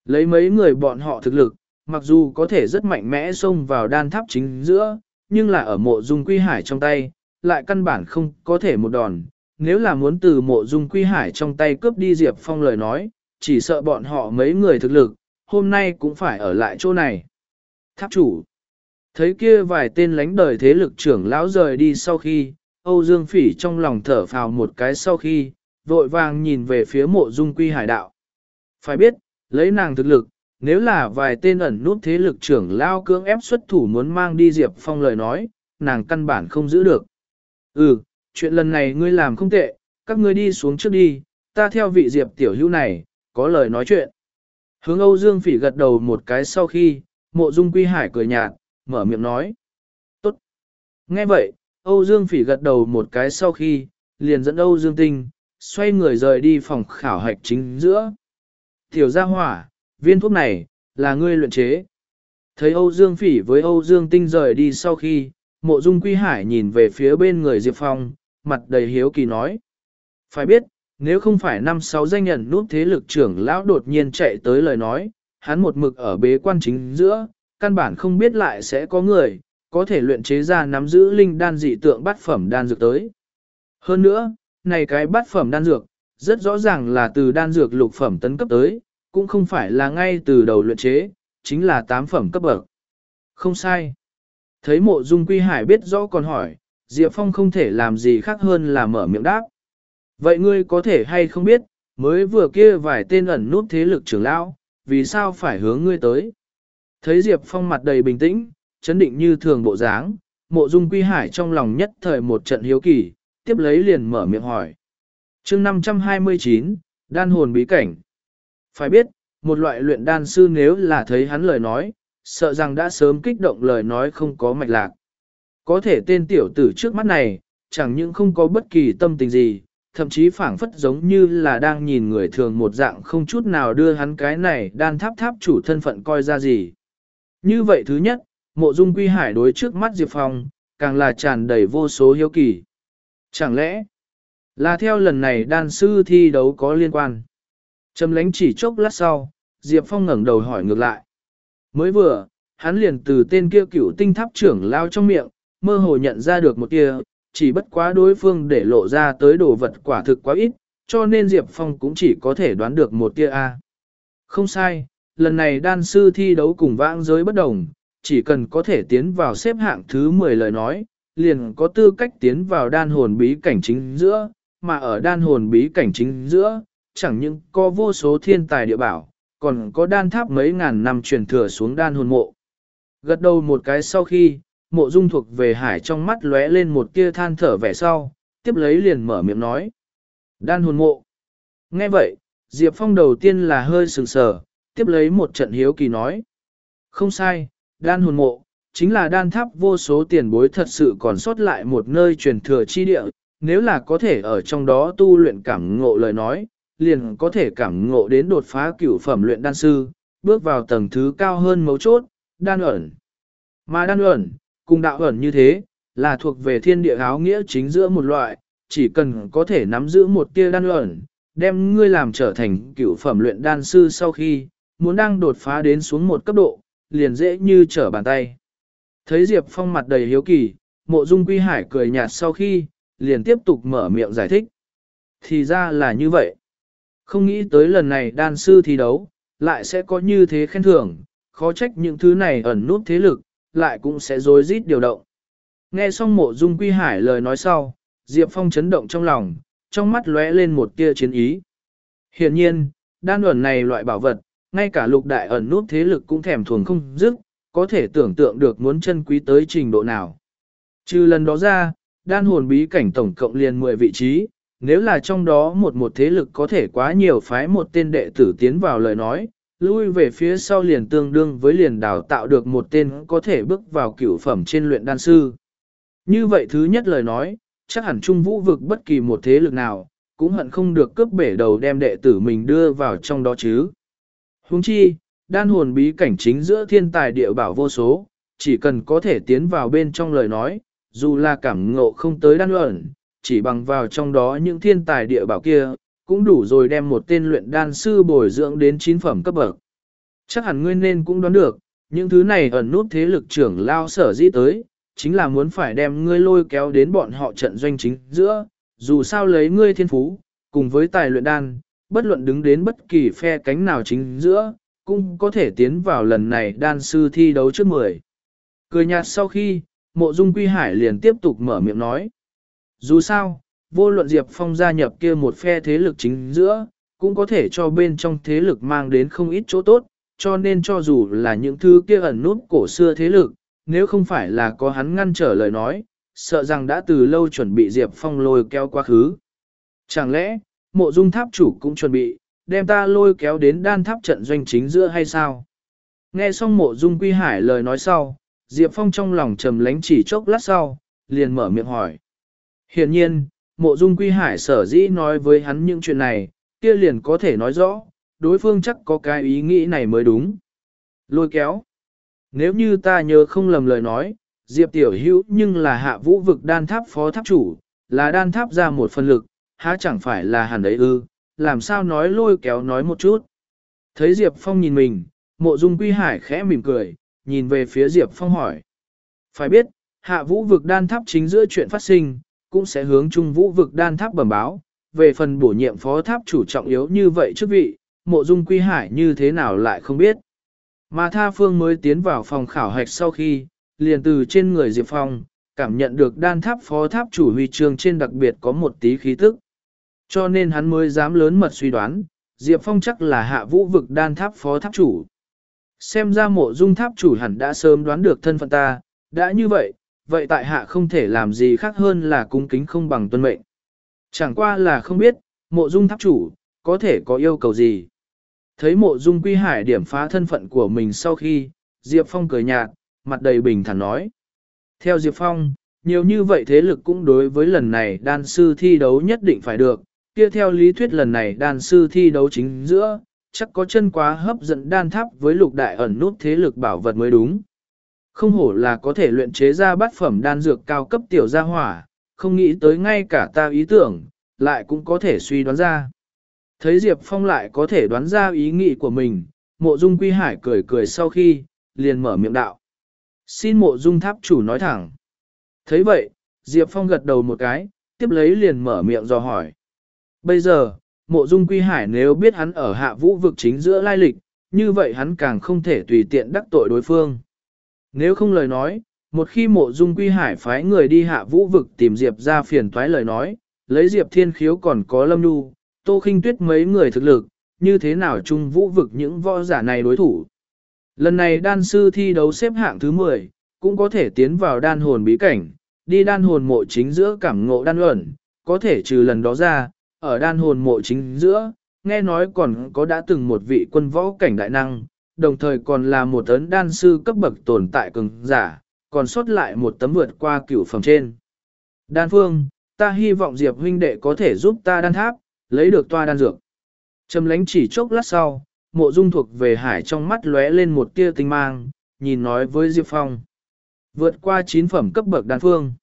Lấy mấy người bọn họ thực lực, mặc dù có thể rất mạnh mẽ xông vào đan tháp chính giữa, nhưng là ở mộ dung quy hải trong tay, lại căn bản không có thể một đòn, nếu là muốn từ mộ dung quy hải trong tay cướp đi Diệp Phong lời nói, chỉ sợ bọn họ mấy người thực lực, hôm nay cũng phải ở lại chỗ này. Tháp chủ Thấy kia vài tên lánh đời thế lực trưởng lão rời đi sau khi, Âu Dương Phỉ trong lòng thở phào một cái sau khi, vội vàng nhìn về phía mộ dung quy hải đạo. Phải biết, lấy nàng thực lực, nếu là vài tên ẩn nút thế lực trưởng lao cưỡng ép xuất thủ muốn mang đi Diệp Phong lời nói, nàng căn bản không giữ được. Ừ, chuyện lần này ngươi làm không tệ, các ngươi đi xuống trước đi, ta theo vị Diệp tiểu hữu này, có lời nói chuyện. Hướng Âu Dương Phỉ gật đầu một cái sau khi, mộ dung quy hải cười nhạt, mở miệng nói. Tốt. Nghe vậy, Âu Dương Phỉ gật đầu một cái sau khi, liền dẫn Âu Dương Tinh, xoay người rời đi phòng khảo hạch chính giữa. Tiểu gia hỏa, viên thuốc này, là ngươi luyện chế. Thấy Âu Dương Phỉ với Âu Dương Tinh rời đi sau khi, mộ dung quy hải nhìn về phía bên người Diệp Phong, mặt đầy hiếu kỳ nói. Phải biết, nếu không phải năm sáu danh nhận nút thế lực trưởng lão đột nhiên chạy tới lời nói, hắn một mực ở bế quan chính giữa, căn bản không biết lại sẽ có người, có thể luyện chế ra nắm giữ linh đan dị tượng bát phẩm đan dược tới. Hơn nữa, này cái bát phẩm đan dược, rất rõ ràng là từ đan dược lục phẩm tấn cấp tới, cũng không phải là ngay từ đầu luyện chế, chính là tám phẩm cấp bậc. Không sai. Thấy mộ dung quy hải biết rõ còn hỏi, Diệp Phong không thể làm gì khác hơn là mở miệng đáp. Vậy ngươi có thể hay không biết, mới vừa kia vài tên ẩn nút thế lực trưởng lão, vì sao phải hướng ngươi tới? Thấy Diệp Phong mặt đầy bình tĩnh, chấn định như thường bộ dáng, mộ dung quy hải trong lòng nhất thời một trận hiếu kỳ, tiếp lấy liền mở miệng hỏi. chương 529, đan hồn bí cảnh. Phải biết, một loại luyện đan sư nếu là thấy hắn lời nói, sợ rằng đã sớm kích động lời nói không có mạch lạc. Có thể tên tiểu tử trước mắt này, chẳng những không có bất kỳ tâm tình gì, thậm chí phảng phất giống như là đang nhìn người thường một dạng không chút nào đưa hắn cái này đan tháp tháp chủ thân phận coi ra gì. Như vậy thứ nhất, mộ dung quy hải đối trước mắt Diệp Phong, càng là tràn đầy vô số hiếu kỳ. Chẳng lẽ, là theo lần này đan sư thi đấu có liên quan? Trầm lánh chỉ chốc lát sau, Diệp Phong ngẩng đầu hỏi ngược lại. Mới vừa, hắn liền từ tên kia cựu tinh tháp trưởng lao trong miệng, mơ hồ nhận ra được một tia, chỉ bất quá đối phương để lộ ra tới đồ vật quả thực quá ít, cho nên Diệp Phong cũng chỉ có thể đoán được một tia A. Không sai, lần này đan sư thi đấu cùng vãng giới bất đồng, chỉ cần có thể tiến vào xếp hạng thứ 10 lời nói, liền có tư cách tiến vào đan hồn bí cảnh chính giữa, mà ở đan hồn bí cảnh chính giữa, chẳng những có vô số thiên tài địa bảo, còn có đan tháp mấy ngàn năm truyền thừa xuống đan hồn mộ. Gật đầu một cái sau khi, mộ dung thuộc về hải trong mắt lóe lên một tia than thở vẻ sau, tiếp lấy liền mở miệng nói. Đan hồn mộ. Nghe vậy, Diệp Phong đầu tiên là hơi sừng sờ, tiếp lấy một trận hiếu kỳ nói. Không sai, đan hồn mộ, chính là đan tháp vô số tiền bối thật sự còn sót lại một nơi truyền thừa chi địa, nếu là có thể ở trong đó tu luyện cảm ngộ lời nói, liền có thể cảm ngộ đến đột phá cửu phẩm luyện đan sư, bước vào tầng thứ cao hơn mấu chốt, đan ẩn. Mà đan ẩn, cùng đạo ẩn như thế, là thuộc về thiên địa áo nghĩa chính giữa một loại, chỉ cần có thể nắm giữ một tia đan ẩn, đem ngươi làm trở thành cửu phẩm luyện đan sư sau khi, muốn đang đột phá đến xuống một cấp độ, liền dễ như trở bàn tay. Thấy Diệp Phong mặt đầy hiếu kỳ, mộ dung quy hải cười nhạt sau khi, liền tiếp tục mở miệng giải thích. Thì ra là như vậy. Không nghĩ tới lần này đan sư thi đấu, lại sẽ có như thế khen thưởng, khó trách những thứ này ẩn nút thế lực, lại cũng sẽ rối rít điều động. Nghe xong mộ dung quy hải lời nói sau, Diệp Phong chấn động trong lòng, trong mắt lóe lên một tia chiến ý. Hiển nhiên, đan ẩn này loại bảo vật, ngay cả lục đại ẩn nút thế lực cũng thèm thuồng không dứt, có thể tưởng tượng được muốn chân quý tới trình độ nào. Trừ lần đó ra, đan hồn bí cảnh tổng cộng liền 10 vị trí, nếu là trong đó một một thế lực có thể quá nhiều phái một tên đệ tử tiến vào lời nói, lui về phía sau liền tương đương với liền đào tạo được một tên có thể bước vào cửu phẩm trên luyện đan sư. Như vậy thứ nhất lời nói, chắc hẳn trung vũ vực bất kỳ một thế lực nào, cũng hận không được cướp bể đầu đem đệ tử mình đưa vào trong đó chứ. Huống chi, đan hồn bí cảnh chính giữa thiên tài địa bảo vô số, chỉ cần có thể tiến vào bên trong lời nói, dù là cảm ngộ không tới đan luận chỉ bằng vào trong đó những thiên tài địa bảo kia, cũng đủ rồi đem một tên luyện đan sư bồi dưỡng đến chín phẩm cấp bậc. Chắc hẳn ngươi nên cũng đoán được, những thứ này ẩn nút thế lực trưởng lao sở dĩ tới, chính là muốn phải đem ngươi lôi kéo đến bọn họ trận doanh chính giữa, dù sao lấy ngươi thiên phú, cùng với tài luyện đan, bất luận đứng đến bất kỳ phe cánh nào chính giữa, cũng có thể tiến vào lần này đan sư thi đấu trước mười. Cười nhạt sau khi, mộ dung quy hải liền tiếp tục mở miệng nói. Dù sao, vô luận Diệp Phong gia nhập kia một phe thế lực chính giữa, cũng có thể cho bên trong thế lực mang đến không ít chỗ tốt, cho nên cho dù là những thứ kia ẩn nút cổ xưa thế lực, nếu không phải là có hắn ngăn trở lời nói, sợ rằng đã từ lâu chuẩn bị Diệp Phong lôi kéo quá khứ. Chẳng lẽ, mộ dung tháp chủ cũng chuẩn bị, đem ta lôi kéo đến đan tháp trận doanh chính giữa hay sao? Nghe xong mộ dung quy hải lời nói sau, Diệp Phong trong lòng trầm lánh chỉ chốc lát sau, liền mở miệng hỏi. Hiện nhiên, mộ dung quy hải sở dĩ nói với hắn những chuyện này, kia liền có thể nói rõ, đối phương chắc có cái ý nghĩ này mới đúng. Lôi kéo. Nếu như ta nhớ không lầm lời nói, Diệp Tiểu Hữu nhưng là hạ vũ vực đan tháp phó tháp chủ, là đan tháp ra một phần lực, há chẳng phải là hẳn đấy ư, làm sao nói lôi kéo nói một chút. Thấy Diệp Phong nhìn mình, mộ dung quy hải khẽ mỉm cười, nhìn về phía Diệp Phong hỏi. Phải biết, hạ vũ vực đan tháp chính giữa chuyện phát sinh, cũng sẽ hướng trung vũ vực đan tháp bẩm báo, về phần bổ nhiệm phó tháp chủ trọng yếu như vậy chức vị, mộ dung quy hải như thế nào lại không biết. Mà tha phương mới tiến vào phòng khảo hạch sau khi, liền từ trên người Diệp Phong, cảm nhận được đan tháp phó tháp chủ huy chương trên đặc biệt có một tí khí tức. Cho nên hắn mới dám lớn mật suy đoán, Diệp Phong chắc là hạ vũ vực đan tháp phó tháp chủ. Xem ra mộ dung tháp chủ hẳn đã sớm đoán được thân phận ta, đã như vậy, vậy tại hạ không thể làm gì khác hơn là cung kính không bằng tuân mệnh. Chẳng qua là không biết, mộ dung tháp chủ, có thể có yêu cầu gì. Thấy mộ dung quy hải điểm phá thân phận của mình sau khi, Diệp Phong cười nhạt, mặt đầy bình thản nói. Theo Diệp Phong, nhiều như vậy thế lực cũng đối với lần này đan sư thi đấu nhất định phải được, kia theo lý thuyết lần này đan sư thi đấu chính giữa, chắc có chân quá hấp dẫn đan tháp với lục đại ẩn nút thế lực bảo vật mới đúng. Không hổ là có thể luyện chế ra bát phẩm đan dược cao cấp tiểu gia hỏa, không nghĩ tới ngay cả ta ý tưởng, lại cũng có thể suy đoán ra. Thấy Diệp Phong lại có thể đoán ra ý nghĩ của mình, mộ dung quy hải cười cười sau khi, liền mở miệng đạo. Xin mộ dung tháp chủ nói thẳng. thấy vậy, Diệp Phong gật đầu một cái, tiếp lấy liền mở miệng dò hỏi. Bây giờ, mộ dung quy hải nếu biết hắn ở hạ vũ vực chính giữa lai lịch, như vậy hắn càng không thể tùy tiện đắc tội đối phương. Nếu không lời nói, một khi mộ dung quy hải phái người đi hạ vũ vực tìm Diệp ra phiền toái lời nói, lấy Diệp thiên khiếu còn có lâm nu, tô khinh tuyết mấy người thực lực, như thế nào chung vũ vực những võ giả này đối thủ. Lần này đan sư thi đấu xếp hạng thứ 10, cũng có thể tiến vào đan hồn bí cảnh, đi đan hồn mộ chính giữa cảm ngộ đan ẩn, có thể trừ lần đó ra, ở đan hồn mộ chính giữa, nghe nói còn có đã từng một vị quân võ cảnh đại năng, đồng thời còn là một ấn đan sư cấp bậc tồn tại cường giả, còn sót lại một tấm vượt qua cửu phẩm trên. Đan phương, ta hy vọng Diệp huynh đệ có thể giúp ta đan tháp, lấy được toa đan dược. Trầm lánh chỉ chốc lát sau, mộ dung thuộc về hải trong mắt lóe lên một tia tinh mang, nhìn nói với Diệp Phong. Vượt qua chín phẩm cấp bậc đan phương.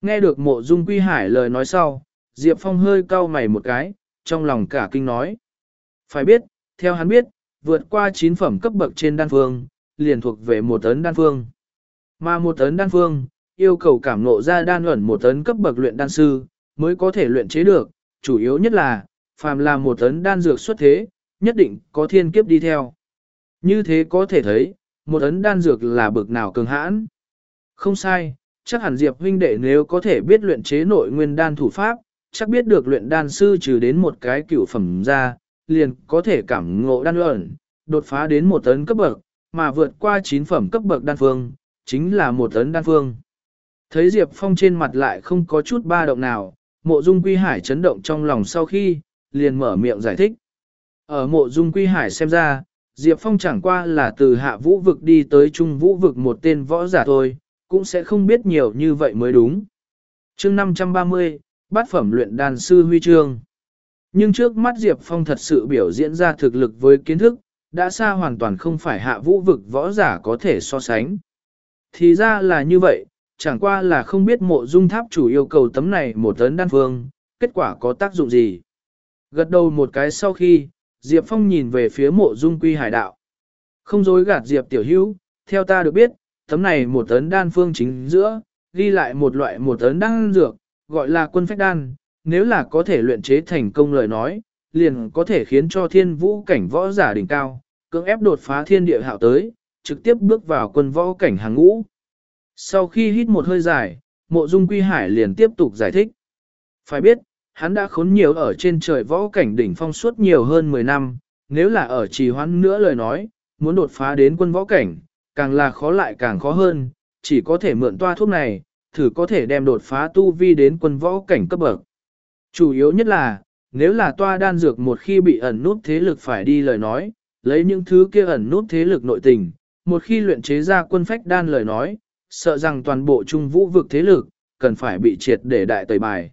Nghe được mộ dung quy hải lời nói sau, Diệp Phong hơi cau mày một cái, trong lòng cả kinh nói. Phải biết, theo hắn biết, vượt qua chín phẩm cấp bậc trên đan phương, liền thuộc về một tấn đan phương. Mà một tấn đan phương, yêu cầu cảm ngộ ra đan ẩn một tấn cấp bậc luyện đan sư, mới có thể luyện chế được, chủ yếu nhất là, phàm là một tấn đan dược xuất thế, nhất định có thiên kiếp đi theo. Như thế có thể thấy, một tấn đan dược là bậc nào cường hãn. Không sai, chắc hẳn Diệp huynh đệ nếu có thể biết luyện chế nội nguyên đan thủ pháp, chắc biết được luyện đan sư trừ đến một cái cửu phẩm ra, liền có thể cảm ngộ đan luận, đột phá đến một tấn cấp bậc, mà vượt qua chín phẩm cấp bậc đan phương, chính là một tấn đan phương. Thấy Diệp Phong trên mặt lại không có chút ba động nào, mộ dung quy hải chấn động trong lòng sau khi, liền mở miệng giải thích. Ở mộ dung quy hải xem ra, Diệp Phong chẳng qua là từ hạ vũ vực đi tới trung vũ vực một tên võ giả thôi, cũng sẽ không biết nhiều như vậy mới đúng. chương 530, bát phẩm luyện đàn sư huy chương. Nhưng trước mắt Diệp Phong thật sự biểu diễn ra thực lực với kiến thức, đã xa hoàn toàn không phải hạ vũ vực võ giả có thể so sánh. Thì ra là như vậy, chẳng qua là không biết mộ dung tháp chủ yêu cầu tấm này một tấn đan phương, kết quả có tác dụng gì. Gật đầu một cái sau khi, Diệp Phong nhìn về phía mộ dung quy hải đạo. Không dối gạt Diệp tiểu hữu, theo ta được biết, tấm này một tấn đan phương chính giữa, ghi lại một loại một tấn đan dược, gọi là quân phách đan, nếu là có thể luyện chế thành công lời nói, liền có thể khiến cho thiên vũ cảnh võ giả đỉnh cao, cưỡng ép đột phá thiên địa hạo tới, trực tiếp bước vào quân võ cảnh hàng ngũ. Sau khi hít một hơi dài, mộ dung quy hải liền tiếp tục giải thích. Phải biết, hắn đã khốn nhiều ở trên trời võ cảnh đỉnh phong suốt nhiều hơn 10 năm, nếu là ở trì hoãn nữa lời nói, muốn đột phá đến quân võ cảnh, càng là khó lại càng khó hơn, chỉ có thể mượn toa thuốc này, thử có thể đem đột phá tu vi đến quân võ cảnh cấp bậc. Chủ yếu nhất là, nếu là toa đan dược một khi bị ẩn nút thế lực phải đi lời nói, lấy những thứ kia ẩn nút thế lực nội tình, một khi luyện chế ra quân phách đan lời nói, sợ rằng toàn bộ trung vũ vực thế lực, cần phải bị triệt để đại tẩy bài.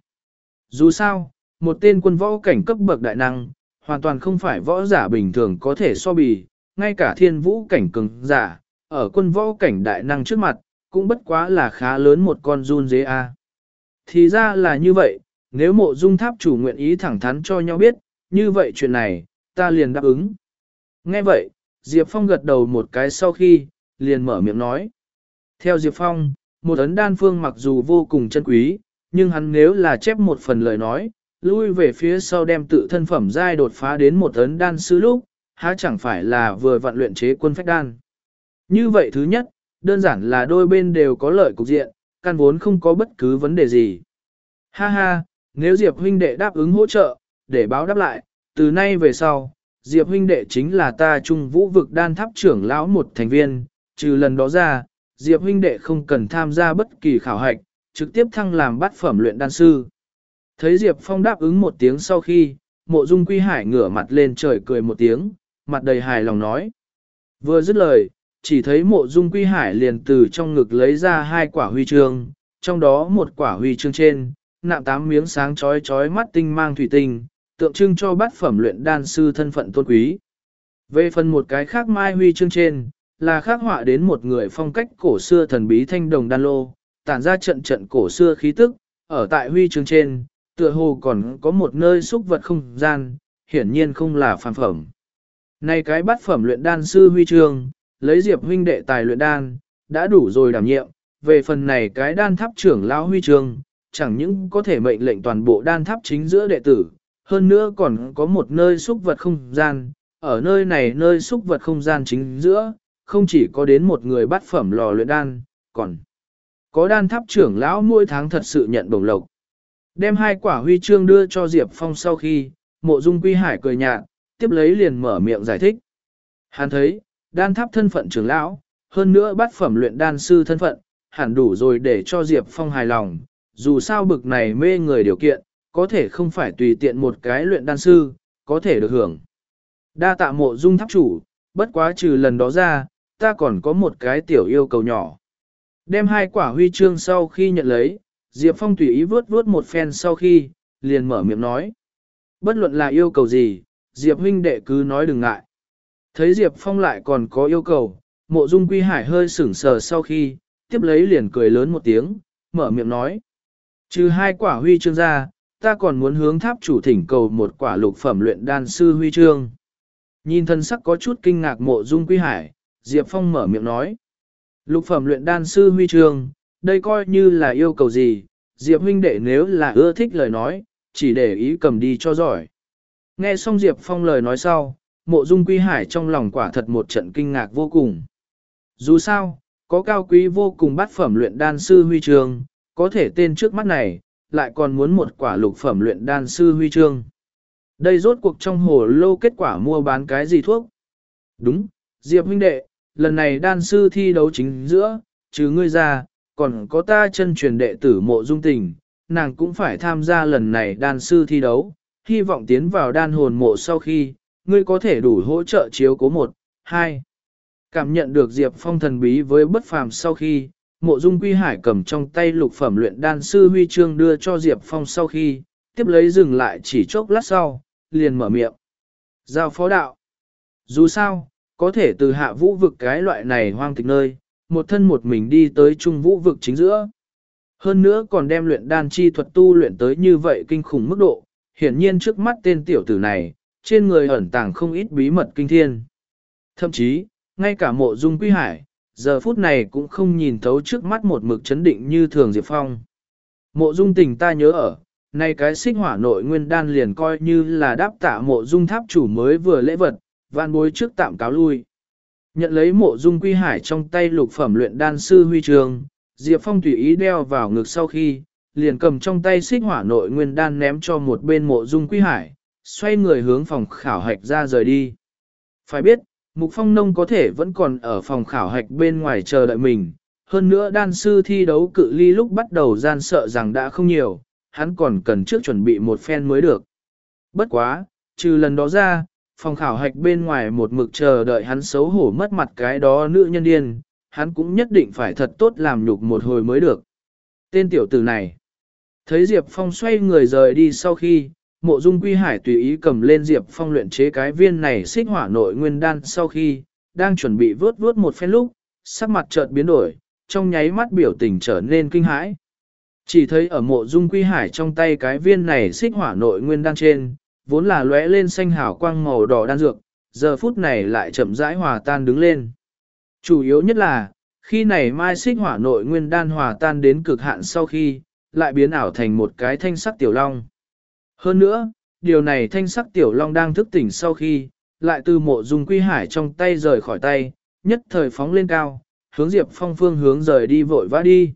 Dù sao, một tên quân võ cảnh cấp bậc đại năng, hoàn toàn không phải võ giả bình thường có thể so bì, ngay cả thiên vũ cảnh cường giả, ở quân võ cảnh đại năng trước mặt, cũng bất quá là khá lớn một con run dế a. Thì ra là như vậy, nếu mộ dung tháp chủ nguyện ý thẳng thắn cho nhau biết, như vậy chuyện này, ta liền đáp ứng. Nghe vậy, Diệp Phong gật đầu một cái sau khi, liền mở miệng nói. Theo Diệp Phong, một ấn đan phương mặc dù vô cùng chân quý, nhưng hắn nếu là chép một phần lời nói, lui về phía sau đem tự thân phẩm giai đột phá đến một ấn đan sư lúc, há chẳng phải là vừa vận luyện chế quân phách đan. Như vậy thứ nhất, đơn giản là đôi bên đều có lợi cục diện, căn vốn không có bất cứ vấn đề gì. Ha ha, nếu Diệp huynh đệ đáp ứng hỗ trợ, để báo đáp lại, từ nay về sau, Diệp huynh đệ chính là ta trung vũ vực đan tháp trưởng lão một thành viên, trừ lần đó ra, Diệp huynh đệ không cần tham gia bất kỳ khảo hạch, trực tiếp thăng làm bát phẩm luyện đan sư. Thấy Diệp Phong đáp ứng một tiếng sau khi, mộ dung quy hải ngửa mặt lên trời cười một tiếng, mặt đầy hài lòng nói. Vừa dứt lời, chỉ thấy mộ dung quy hải liền từ trong ngực lấy ra hai quả huy chương, trong đó một quả huy chương trên, nạm tám miếng sáng chói chói mắt tinh mang thủy tinh, tượng trưng cho bát phẩm luyện đan sư thân phận tôn quý. Về phần một cái khác mai huy chương trên, là khắc họa đến một người phong cách cổ xưa thần bí thanh đồng đan lô, tản ra trận trận cổ xưa khí tức, ở tại huy chương trên, tựa hồ còn có một nơi xúc vật không gian, hiển nhiên không là phàm phẩm. Này cái bát phẩm luyện đan sư huy chương, lấy diệp huynh đệ tài luyện đan, đã đủ rồi đảm nhiệm, về phần này cái đan tháp trưởng lão huy chương, chẳng những có thể mệnh lệnh toàn bộ đan tháp chính giữa đệ tử, hơn nữa còn có một nơi xúc vật không gian, ở nơi này nơi xúc vật không gian chính giữa, không chỉ có đến một người bắt phẩm lò luyện đan, còn có đan tháp trưởng lão mỗi tháng thật sự nhận bổng lộc. Đem hai quả huy chương đưa cho Diệp Phong sau khi, mộ dung quy hải cười nhạt, tiếp lấy liền mở miệng giải thích. Hắn thấy, đan tháp thân phận trưởng lão, hơn nữa bắt phẩm luyện đan sư thân phận, hẳn đủ rồi để cho Diệp Phong hài lòng, dù sao bực này mê người điều kiện, có thể không phải tùy tiện một cái luyện đan sư, có thể được hưởng. Đa tạ mộ dung tháp chủ, bất quá trừ lần đó ra, ta còn có một cái tiểu yêu cầu nhỏ. Đem hai quả huy chương sau khi nhận lấy, Diệp Phong tùy ý vớt vớt một phen sau khi, liền mở miệng nói. Bất luận là yêu cầu gì, Diệp huynh đệ cứ nói đừng ngại. Thấy Diệp Phong lại còn có yêu cầu, mộ dung quy hải hơi sửng sờ sau khi, tiếp lấy liền cười lớn một tiếng, mở miệng nói. Trừ hai quả huy chương ra, ta còn muốn hướng tháp chủ thỉnh cầu một quả lục phẩm luyện đan sư huy chương. Nhìn thân sắc có chút kinh ngạc mộ dung quy hải, Diệp Phong mở miệng nói. Lục phẩm luyện đan sư huy chương, đây coi như là yêu cầu gì, Diệp huynh đệ nếu là ưa thích lời nói, chỉ để ý cầm đi cho giỏi. Nghe xong Diệp Phong lời nói sau, mộ dung quy hải trong lòng quả thật một trận kinh ngạc vô cùng. Dù sao, có cao quý vô cùng bát phẩm luyện đan sư huy chương, có thể tên trước mắt này, lại còn muốn một quả lục phẩm luyện đan sư huy chương. Đây rốt cuộc trong hồ lô kết quả mua bán cái gì thuốc? Đúng, Diệp huynh đệ, lần này đan sư thi đấu chính giữa, trừ ngươi ra, còn có ta chân truyền đệ tử mộ dung tình, nàng cũng phải tham gia lần này đan sư thi đấu, hy vọng tiến vào đan hồn mộ sau khi, ngươi có thể đủ hỗ trợ chiếu cố một, hai. Cảm nhận được Diệp Phong thần bí với bất phàm sau khi, mộ dung quy hải cầm trong tay lục phẩm luyện đan sư huy chương đưa cho Diệp Phong sau khi, tiếp lấy dừng lại chỉ chốc lát sau, liền mở miệng. Giao phó đạo. Dù sao, có thể từ hạ vũ vực cái loại này hoang tịch nơi, một thân một mình đi tới trung vũ vực chính giữa. Hơn nữa còn đem luyện đan chi thuật tu luyện tới như vậy kinh khủng mức độ, hiển nhiên trước mắt tên tiểu tử này, trên người ẩn tàng không ít bí mật kinh thiên. Thậm chí, ngay cả mộ dung quy hải, giờ phút này cũng không nhìn thấu trước mắt một mực chấn định như thường Diệp Phong. Mộ dung tình ta nhớ ở, nay cái xích hỏa nội nguyên đan liền coi như là đáp tạ mộ dung tháp chủ mới vừa lễ vật, van bối trước tạm cáo lui. Nhận lấy mộ dung quy hải trong tay lục phẩm luyện đan sư huy trường, Diệp Phong tùy ý đeo vào ngực sau khi, liền cầm trong tay xích hỏa nội nguyên đan ném cho một bên mộ dung quy hải, xoay người hướng phòng khảo hạch ra rời đi. Phải biết, Mục Phong Nông có thể vẫn còn ở phòng khảo hạch bên ngoài chờ đợi mình, hơn nữa đan sư thi đấu cự ly lúc bắt đầu gian sợ rằng đã không nhiều, hắn còn cần trước chuẩn bị một phen mới được. Bất quá, trừ lần đó ra, phòng khảo hạch bên ngoài một mực chờ đợi hắn xấu hổ mất mặt cái đó nữ nhân điên, hắn cũng nhất định phải thật tốt làm nhục một hồi mới được. Tên tiểu tử này, thấy Diệp Phong xoay người rời đi sau khi, mộ dung quy hải tùy ý cầm lên Diệp Phong luyện chế cái viên này xích hỏa nội nguyên đan sau khi, đang chuẩn bị vớt vớt một phen lúc, sắc mặt chợt biến đổi, trong nháy mắt biểu tình trở nên kinh hãi. Chỉ thấy ở mộ dung quy hải trong tay cái viên này xích hỏa nội nguyên đan trên, vốn là lóe lên xanh hào quang màu đỏ đan dược, giờ phút này lại chậm rãi hòa tan đứng lên. Chủ yếu nhất là, khi này mai xích hỏa nội nguyên đan hòa tan đến cực hạn sau khi, lại biến ảo thành một cái thanh sắc tiểu long. Hơn nữa, điều này thanh sắc tiểu long đang thức tỉnh sau khi, lại từ mộ dung quy hải trong tay rời khỏi tay, nhất thời phóng lên cao, hướng Diệp Phong phương hướng rời đi vội vã đi.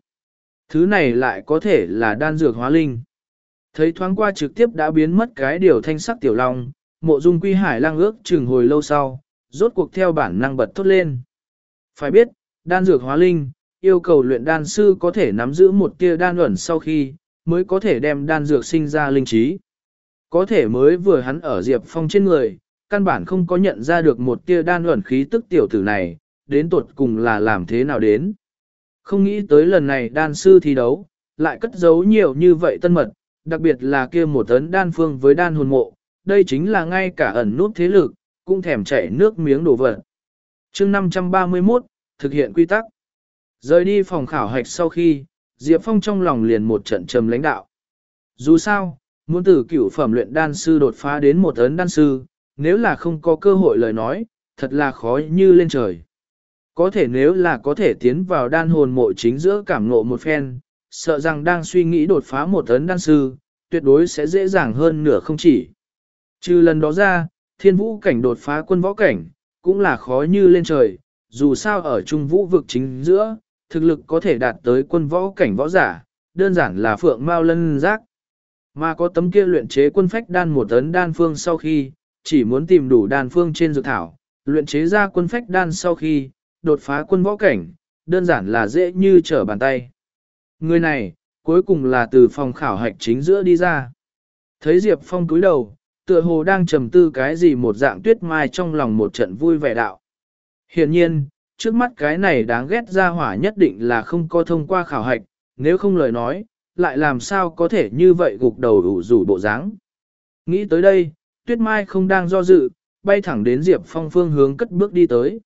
Thứ này lại có thể là đan dược hóa linh. Thấy thoáng qua trực tiếp đã biến mất cái điều thanh sắc tiểu long, mộ dung quy hải lang ước chừng hồi lâu sau, rốt cuộc theo bản năng bật thốt lên. Phải biết, đan dược hóa linh, yêu cầu luyện đan sư có thể nắm giữ một tia đan luẩn sau khi, mới có thể đem đan dược sinh ra linh trí. Có thể mới vừa hắn ở Diệp Phong trên người, căn bản không có nhận ra được một tia đan luẩn khí tức tiểu tử này, đến tột cùng là làm thế nào đến. Không nghĩ tới lần này đan sư thi đấu, lại cất giấu nhiều như vậy tân mật, đặc biệt là kia một tấn đan phương với đan hồn mộ, đây chính là ngay cả ẩn nút thế lực, cũng thèm chảy nước miếng đổ vật. chương 531, thực hiện quy tắc. Rời đi phòng khảo hạch sau khi, Diệp Phong trong lòng liền một trận trầm lãnh đạo. Dù sao, muốn từ cửu phẩm luyện đan sư đột phá đến một ấn đan sư, nếu là không có cơ hội lời nói, thật là khó như lên trời. Có thể nếu là có thể tiến vào đan hồn mộ chính giữa cảm ngộ một phen, sợ rằng đang suy nghĩ đột phá một ấn đan sư, tuyệt đối sẽ dễ dàng hơn nửa không chỉ. Trừ lần đó ra, thiên vũ cảnh đột phá quân võ cảnh, cũng là khó như lên trời, dù sao ở trung vũ vực chính giữa, thực lực có thể đạt tới quân võ cảnh võ giả, đơn giản là phượng mau lân giác. Mà có tấm kia luyện chế quân phách đan một tấn đan phương sau khi, chỉ muốn tìm đủ đan phương trên dược thảo, luyện chế ra quân phách đan sau khi, đột phá quân võ cảnh, đơn giản là dễ như trở bàn tay. Người này, cuối cùng là từ phòng khảo hạch chính giữa đi ra. Thấy Diệp Phong cúi đầu, tựa hồ đang trầm tư cái gì một dạng tuyết mai trong lòng một trận vui vẻ đạo. Hiện nhiên, trước mắt cái này đáng ghét ra hỏa nhất định là không có thông qua khảo hạch, nếu không lời nói, lại làm sao có thể như vậy gục đầu ủ rủ bộ dáng. Nghĩ tới đây, tuyết mai không đang do dự, bay thẳng đến Diệp Phong phương hướng cất bước đi tới.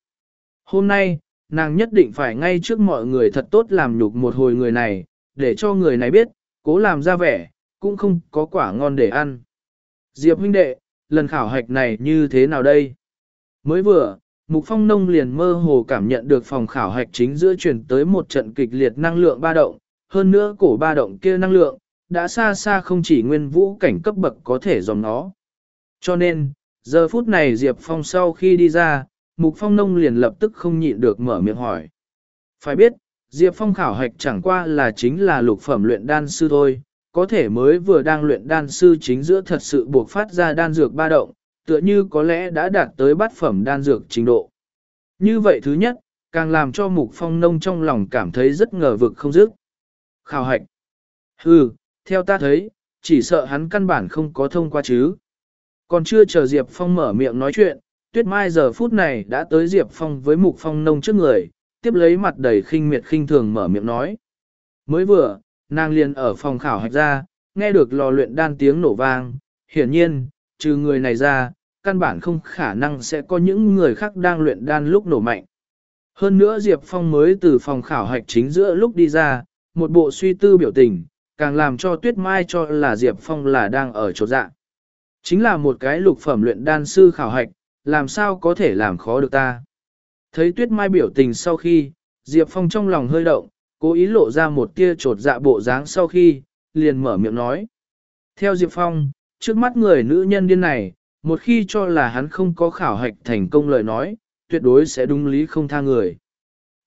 Hôm nay, nàng nhất định phải ngay trước mọi người thật tốt làm nhục một hồi người này, để cho người này biết, cố làm ra vẻ, cũng không có quả ngon để ăn. Diệp huynh đệ, lần khảo hạch này như thế nào đây? Mới vừa, Mục Phong Nông liền mơ hồ cảm nhận được phòng khảo hạch chính giữa chuyển tới một trận kịch liệt năng lượng ba động, hơn nữa cổ ba động kia năng lượng, đã xa xa không chỉ nguyên vũ cảnh cấp bậc có thể dòng nó. Cho nên, giờ phút này Diệp Phong sau khi đi ra, Mục Phong Nông liền lập tức không nhịn được mở miệng hỏi. Phải biết, Diệp Phong khảo hạch chẳng qua là chính là lục phẩm luyện đan sư thôi, có thể mới vừa đang luyện đan sư chính giữa thật sự buộc phát ra đan dược ba động, tựa như có lẽ đã đạt tới bát phẩm đan dược trình độ. Như vậy thứ nhất, càng làm cho Mục Phong Nông trong lòng cảm thấy rất ngờ vực không dứt. Khảo hạch. Hừ, theo ta thấy, chỉ sợ hắn căn bản không có thông qua chứ. Còn chưa chờ Diệp Phong mở miệng nói chuyện, Tuyết Mai giờ phút này đã tới Diệp Phong với Mục Phong Nông trước người, tiếp lấy mặt đầy khinh miệt khinh thường mở miệng nói. Mới vừa, nàng liền ở phòng khảo hạch ra, nghe được lò luyện đan tiếng nổ vang, hiển nhiên, trừ người này ra, căn bản không khả năng sẽ có những người khác đang luyện đan lúc nổ mạnh. Hơn nữa Diệp Phong mới từ phòng khảo hạch chính giữa lúc đi ra, một bộ suy tư biểu tình, càng làm cho Tuyết Mai cho là Diệp Phong là đang ở chỗ dạ. Chính là một cái lục phẩm luyện đan sư khảo hạch, làm sao có thể làm khó được ta. Thấy Tuyết Mai biểu tình sau khi, Diệp Phong trong lòng hơi động, cố ý lộ ra một tia trột dạ bộ dáng sau khi, liền mở miệng nói. Theo Diệp Phong, trước mắt người nữ nhân điên này, một khi cho là hắn không có khảo hạch thành công lời nói, tuyệt đối sẽ đúng lý không tha người.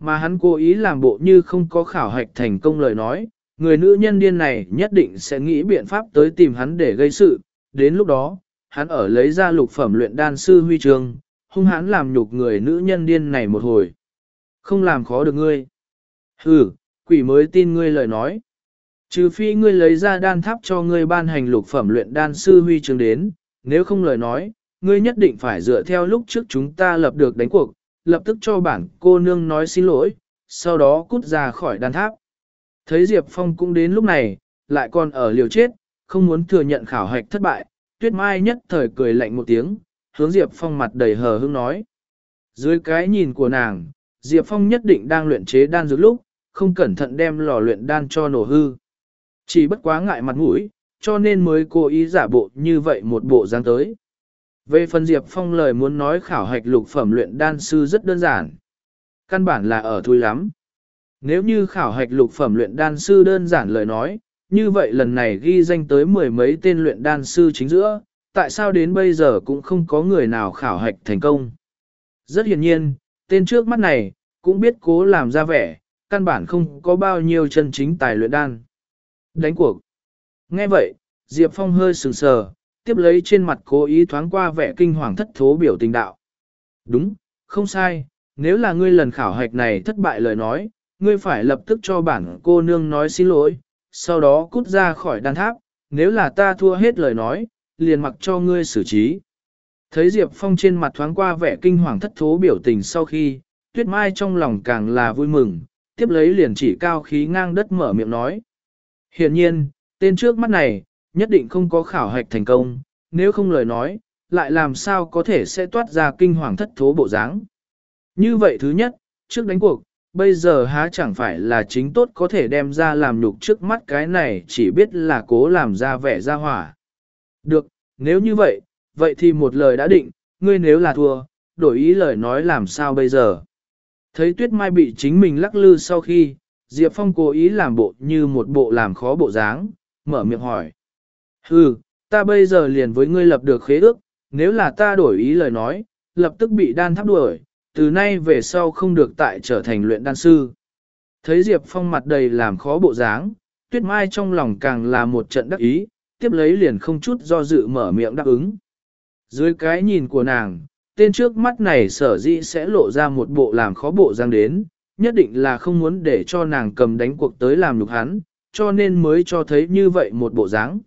Mà hắn cố ý làm bộ như không có khảo hạch thành công lời nói, người nữ nhân điên này nhất định sẽ nghĩ biện pháp tới tìm hắn để gây sự, đến lúc đó, hắn ở lấy ra lục phẩm luyện đan sư huy trường, hung hãn làm nhục người nữ nhân điên này một hồi. Không làm khó được ngươi. Ừ, quỷ mới tin ngươi lời nói. Trừ phi ngươi lấy ra đan tháp cho ngươi ban hành lục phẩm luyện đan sư huy trường đến, nếu không lời nói, ngươi nhất định phải dựa theo lúc trước chúng ta lập được đánh cuộc, lập tức cho bản cô nương nói xin lỗi, sau đó cút ra khỏi đan tháp. Thấy Diệp Phong cũng đến lúc này, lại còn ở liều chết, không muốn thừa nhận khảo hạch thất bại, Tuyết Mai nhất thời cười lạnh một tiếng, hướng Diệp Phong mặt đầy hờ hững nói. Dưới cái nhìn của nàng, Diệp Phong nhất định đang luyện chế đan dược lúc, không cẩn thận đem lò luyện đan cho nổ hư. Chỉ bất quá ngại mặt mũi, cho nên mới cố ý giả bộ như vậy một bộ dáng tới. Về phần Diệp Phong lời muốn nói khảo hạch lục phẩm luyện đan sư rất đơn giản. Căn bản là ở thui lắm. Nếu như khảo hạch lục phẩm luyện đan sư đơn giản lời nói, như vậy lần này ghi danh tới mười mấy tên luyện đan sư chính giữa, tại sao đến bây giờ cũng không có người nào khảo hạch thành công. Rất hiển nhiên, tên trước mắt này, cũng biết cố làm ra vẻ, căn bản không có bao nhiêu chân chính tài luyện đan. Đánh cuộc. Nghe vậy, Diệp Phong hơi sừng sờ, tiếp lấy trên mặt cố ý thoáng qua vẻ kinh hoàng thất thố biểu tình đạo. Đúng, không sai, nếu là ngươi lần khảo hạch này thất bại lời nói, ngươi phải lập tức cho bản cô nương nói xin lỗi, sau đó cút ra khỏi đan tháp, nếu là ta thua hết lời nói, liền mặc cho ngươi xử trí. Thấy Diệp Phong trên mặt thoáng qua vẻ kinh hoàng thất thố biểu tình sau khi, Tuyết Mai trong lòng càng là vui mừng, tiếp lấy liền chỉ cao khí ngang đất mở miệng nói. Hiện nhiên, tên trước mắt này, nhất định không có khảo hạch thành công, nếu không lời nói, lại làm sao có thể sẽ toát ra kinh hoàng thất thố bộ dáng. Như vậy thứ nhất, trước đánh cuộc, bây giờ há chẳng phải là chính tốt có thể đem ra làm nhục trước mắt cái này chỉ biết là cố làm ra vẻ ra hỏa. Được, nếu như vậy, vậy thì một lời đã định, ngươi nếu là thua, đổi ý lời nói làm sao bây giờ. Thấy tuyết mai bị chính mình lắc lư sau khi, Diệp Phong cố ý làm bộ như một bộ làm khó bộ dáng, mở miệng hỏi. Hừ, ta bây giờ liền với ngươi lập được khế ước, nếu là ta đổi ý lời nói, lập tức bị đan tháp đuổi, từ nay về sau không được tại trở thành luyện đan sư. Thấy Diệp Phong mặt đầy làm khó bộ dáng, Tuyết Mai trong lòng càng là một trận đắc ý, tiếp lấy liền không chút do dự mở miệng đáp ứng. Dưới cái nhìn của nàng, tên trước mắt này sở dĩ sẽ lộ ra một bộ làm khó bộ dáng đến, nhất định là không muốn để cho nàng cầm đánh cuộc tới làm nhục hắn, cho nên mới cho thấy như vậy một bộ dáng.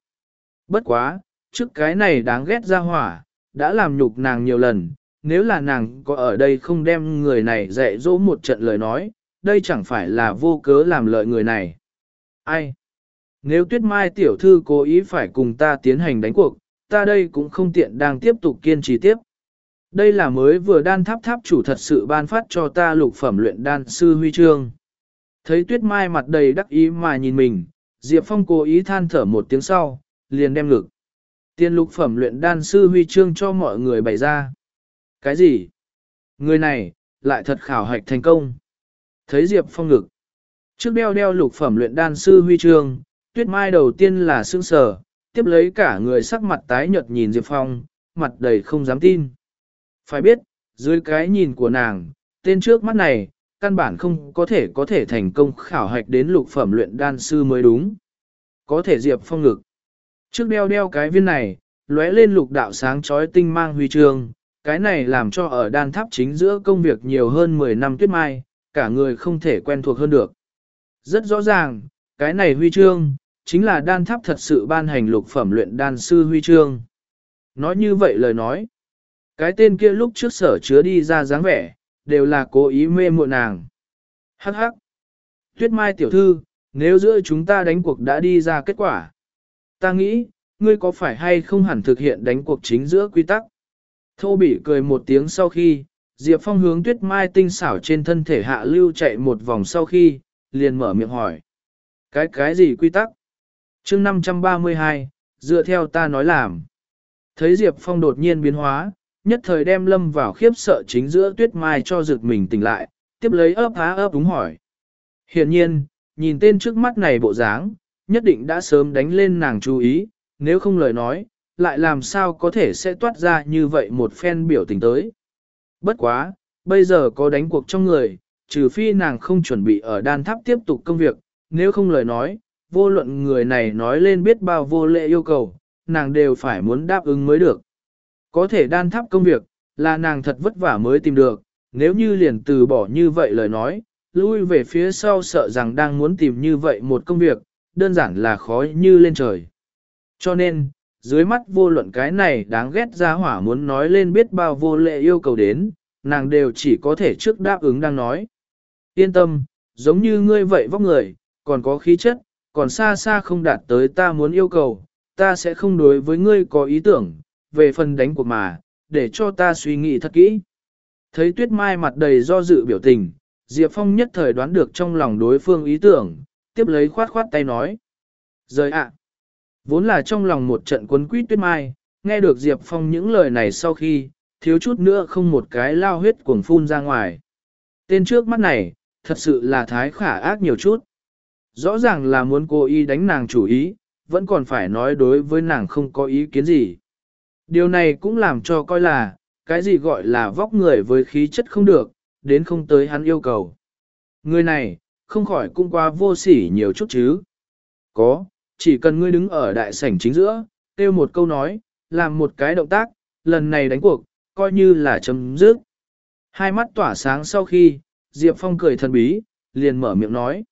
Bất quá, trước cái này đáng ghét ra hỏa, đã làm nhục nàng nhiều lần, nếu là nàng có ở đây không đem người này dạy dỗ một trận lời nói, đây chẳng phải là vô cớ làm lợi người này. Ai? Nếu tuyết mai tiểu thư cố ý phải cùng ta tiến hành đánh cuộc, ta đây cũng không tiện đang tiếp tục kiên trì tiếp. Đây là mới vừa đan tháp tháp chủ thật sự ban phát cho ta lục phẩm luyện đan sư huy chương. Thấy tuyết mai mặt đầy đắc ý mà nhìn mình, Diệp Phong cố ý than thở một tiếng sau, liền đem ngực. Tiên lục phẩm luyện đan sư huy chương cho mọi người bày ra. Cái gì? Người này, lại thật khảo hạch thành công. Thấy Diệp Phong ngực. Trước đeo đeo lục phẩm luyện đan sư huy chương, tuyết mai đầu tiên là sương sờ, tiếp lấy cả người sắc mặt tái nhợt nhìn Diệp Phong, mặt đầy không dám tin. Phải biết, dưới cái nhìn của nàng, tên trước mắt này, căn bản không có thể có thể thành công khảo hạch đến lục phẩm luyện đan sư mới đúng. Có thể Diệp Phong ngực. Trước đeo đeo cái viên này, lóe lên lục đạo sáng chói tinh mang huy chương, cái này làm cho ở đan tháp chính giữa công việc nhiều hơn 10 năm tuyết mai, cả người không thể quen thuộc hơn được. Rất rõ ràng, cái này huy chương, chính là đan tháp thật sự ban hành lục phẩm luyện đan sư huy chương. Nói như vậy lời nói, cái tên kia lúc trước sở chứa đi ra dáng vẻ, đều là cố ý mê muội nàng. Hắc hắc. Tuyết mai tiểu thư, nếu giữa chúng ta đánh cuộc đã đi ra kết quả. Ta nghĩ, ngươi có phải hay không hẳn thực hiện đánh cuộc chính giữa quy tắc? Thô bỉ cười một tiếng sau khi, Diệp Phong hướng tuyết mai tinh xảo trên thân thể hạ lưu chạy một vòng sau khi, liền mở miệng hỏi. Cái cái gì quy tắc? chương 532, dựa theo ta nói làm. Thấy Diệp Phong đột nhiên biến hóa, nhất thời đem lâm vào khiếp sợ chính giữa tuyết mai cho rực mình tỉnh lại, tiếp lấy ấp há ấp đúng hỏi. Hiện nhiên, nhìn tên trước mắt này bộ dáng, nhất định đã sớm đánh lên nàng chú ý, nếu không lời nói, lại làm sao có thể sẽ toát ra như vậy một phen biểu tình tới. Bất quá, bây giờ có đánh cuộc trong người, trừ phi nàng không chuẩn bị ở đan tháp tiếp tục công việc, nếu không lời nói, vô luận người này nói lên biết bao vô lệ yêu cầu, nàng đều phải muốn đáp ứng mới được. Có thể đan tháp công việc, là nàng thật vất vả mới tìm được, nếu như liền từ bỏ như vậy lời nói, lui về phía sau sợ rằng đang muốn tìm như vậy một công việc, đơn giản là khó như lên trời. Cho nên, dưới mắt vô luận cái này đáng ghét ra hỏa muốn nói lên biết bao vô lệ yêu cầu đến, nàng đều chỉ có thể trước đáp ứng đang nói. Yên tâm, giống như ngươi vậy vóc người, còn có khí chất, còn xa xa không đạt tới ta muốn yêu cầu, ta sẽ không đối với ngươi có ý tưởng, về phần đánh của mà, để cho ta suy nghĩ thật kỹ. Thấy tuyết mai mặt đầy do dự biểu tình, Diệp Phong nhất thời đoán được trong lòng đối phương ý tưởng, tiếp lấy khoát khoát tay nói. Rời ạ! Vốn là trong lòng một trận quấn quýt tuyết mai, nghe được Diệp Phong những lời này sau khi, thiếu chút nữa không một cái lao huyết cuồng phun ra ngoài. Tên trước mắt này, thật sự là thái khả ác nhiều chút. Rõ ràng là muốn cô ý đánh nàng chủ ý, vẫn còn phải nói đối với nàng không có ý kiến gì. Điều này cũng làm cho coi là, cái gì gọi là vóc người với khí chất không được, đến không tới hắn yêu cầu. Người này, không khỏi cũng qua vô sỉ nhiều chút chứ. Có, chỉ cần ngươi đứng ở đại sảnh chính giữa, kêu một câu nói, làm một cái động tác, lần này đánh cuộc, coi như là chấm dứt. Hai mắt tỏa sáng sau khi, Diệp Phong cười thần bí, liền mở miệng nói.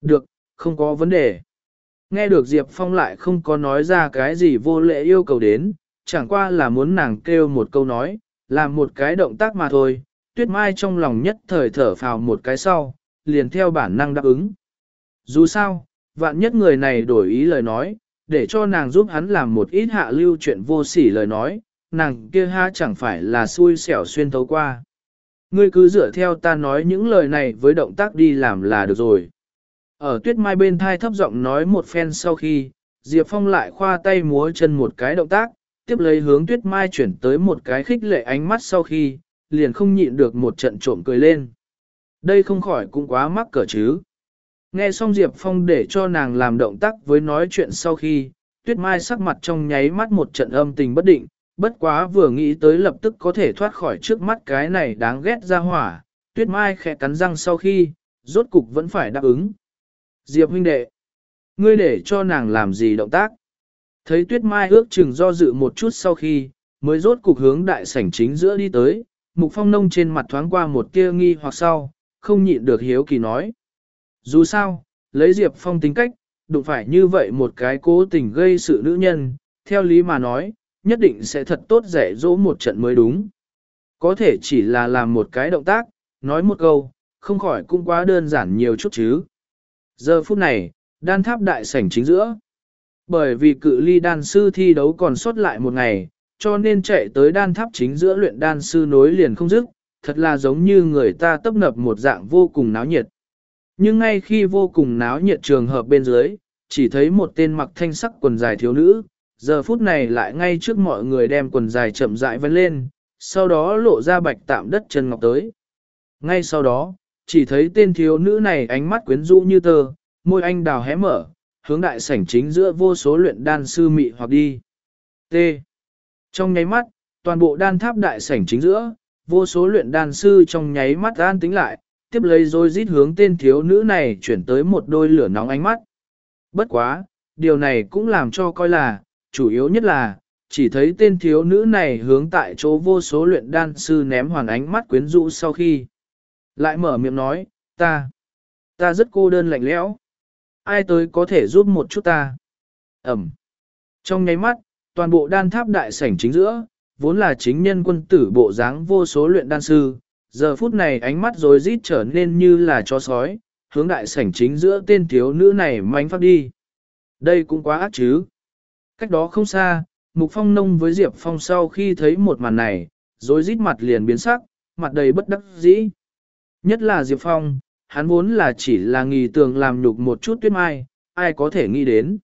Được, không có vấn đề. Nghe được Diệp Phong lại không có nói ra cái gì vô lệ yêu cầu đến, chẳng qua là muốn nàng kêu một câu nói, làm một cái động tác mà thôi. Tuyết Mai trong lòng nhất thời thở phào một cái sau, liền theo bản năng đáp ứng. Dù sao, vạn nhất người này đổi ý lời nói, để cho nàng giúp hắn làm một ít hạ lưu chuyện vô sỉ lời nói, nàng kia ha chẳng phải là xui xẻo xuyên thấu qua. Ngươi cứ dựa theo ta nói những lời này với động tác đi làm là được rồi. Ở tuyết mai bên thai thấp giọng nói một phen sau khi, Diệp Phong lại khoa tay múa chân một cái động tác, tiếp lấy hướng tuyết mai chuyển tới một cái khích lệ ánh mắt sau khi, liền không nhịn được một trận trộm cười lên. Đây không khỏi cũng quá mắc cỡ chứ. Nghe xong Diệp Phong để cho nàng làm động tác với nói chuyện sau khi, tuyết mai sắc mặt trong nháy mắt một trận âm tình bất định, bất quá vừa nghĩ tới lập tức có thể thoát khỏi trước mắt cái này đáng ghét ra hỏa, tuyết mai khẽ cắn răng sau khi, rốt cục vẫn phải đáp ứng. Diệp huynh đệ, ngươi để cho nàng làm gì động tác? Thấy tuyết mai ước chừng do dự một chút sau khi, mới rốt cục hướng đại sảnh chính giữa đi tới, mục phong nông trên mặt thoáng qua một tia nghi hoặc sau, không nhịn được hiếu kỳ nói. Dù sao, lấy Diệp Phong tính cách, đụng phải như vậy một cái cố tình gây sự nữ nhân, theo lý mà nói, nhất định sẽ thật tốt dạy dỗ một trận mới đúng. Có thể chỉ là làm một cái động tác, nói một câu, không khỏi cũng quá đơn giản nhiều chút chứ. Giờ phút này, đan tháp đại sảnh chính giữa. Bởi vì cự ly đan sư thi đấu còn sót lại một ngày, cho nên chạy tới đan tháp chính giữa luyện đan sư nối liền không dứt, thật là giống như người ta tấp nập một dạng vô cùng náo nhiệt. Nhưng ngay khi vô cùng náo nhiệt trường hợp bên dưới, chỉ thấy một tên mặc thanh sắc quần dài thiếu nữ, giờ phút này lại ngay trước mọi người đem quần dài chậm rãi vấn lên, sau đó lộ ra bạch tạm đất chân ngọc tới. Ngay sau đó, chỉ thấy tên thiếu nữ này ánh mắt quyến rũ như tơ, môi anh đào hé mở, hướng đại sảnh chính giữa vô số luyện đan sư mị hoặc đi. T. Trong nháy mắt, toàn bộ đan tháp đại sảnh chính giữa, vô số luyện đan sư trong nháy mắt an tính lại, tiếp lấy rồi rít hướng tên thiếu nữ này chuyển tới một đôi lửa nóng ánh mắt. Bất quá, điều này cũng làm cho coi là, chủ yếu nhất là, chỉ thấy tên thiếu nữ này hướng tại chỗ vô số luyện đan sư ném hoàn ánh mắt quyến rũ sau khi. Lại mở miệng nói, ta, ta rất cô đơn lạnh lẽo. Ai tới có thể giúp một chút ta? Ẩm. Trong nháy mắt, toàn bộ đan tháp đại sảnh chính giữa, vốn là chính nhân quân tử bộ dáng vô số luyện đan sư, giờ phút này ánh mắt rồi rít trở nên như là chó sói, hướng đại sảnh chính giữa tên thiếu nữ này manh phát đi. Đây cũng quá ác chứ. Cách đó không xa, Mục Phong Nông với Diệp Phong sau khi thấy một màn này, rồi rít mặt liền biến sắc, mặt đầy bất đắc dĩ. Nhất là Diệp Phong, hắn vốn là chỉ là nghỉ tường làm nhục một chút tuyết mai, ai có thể nghĩ đến.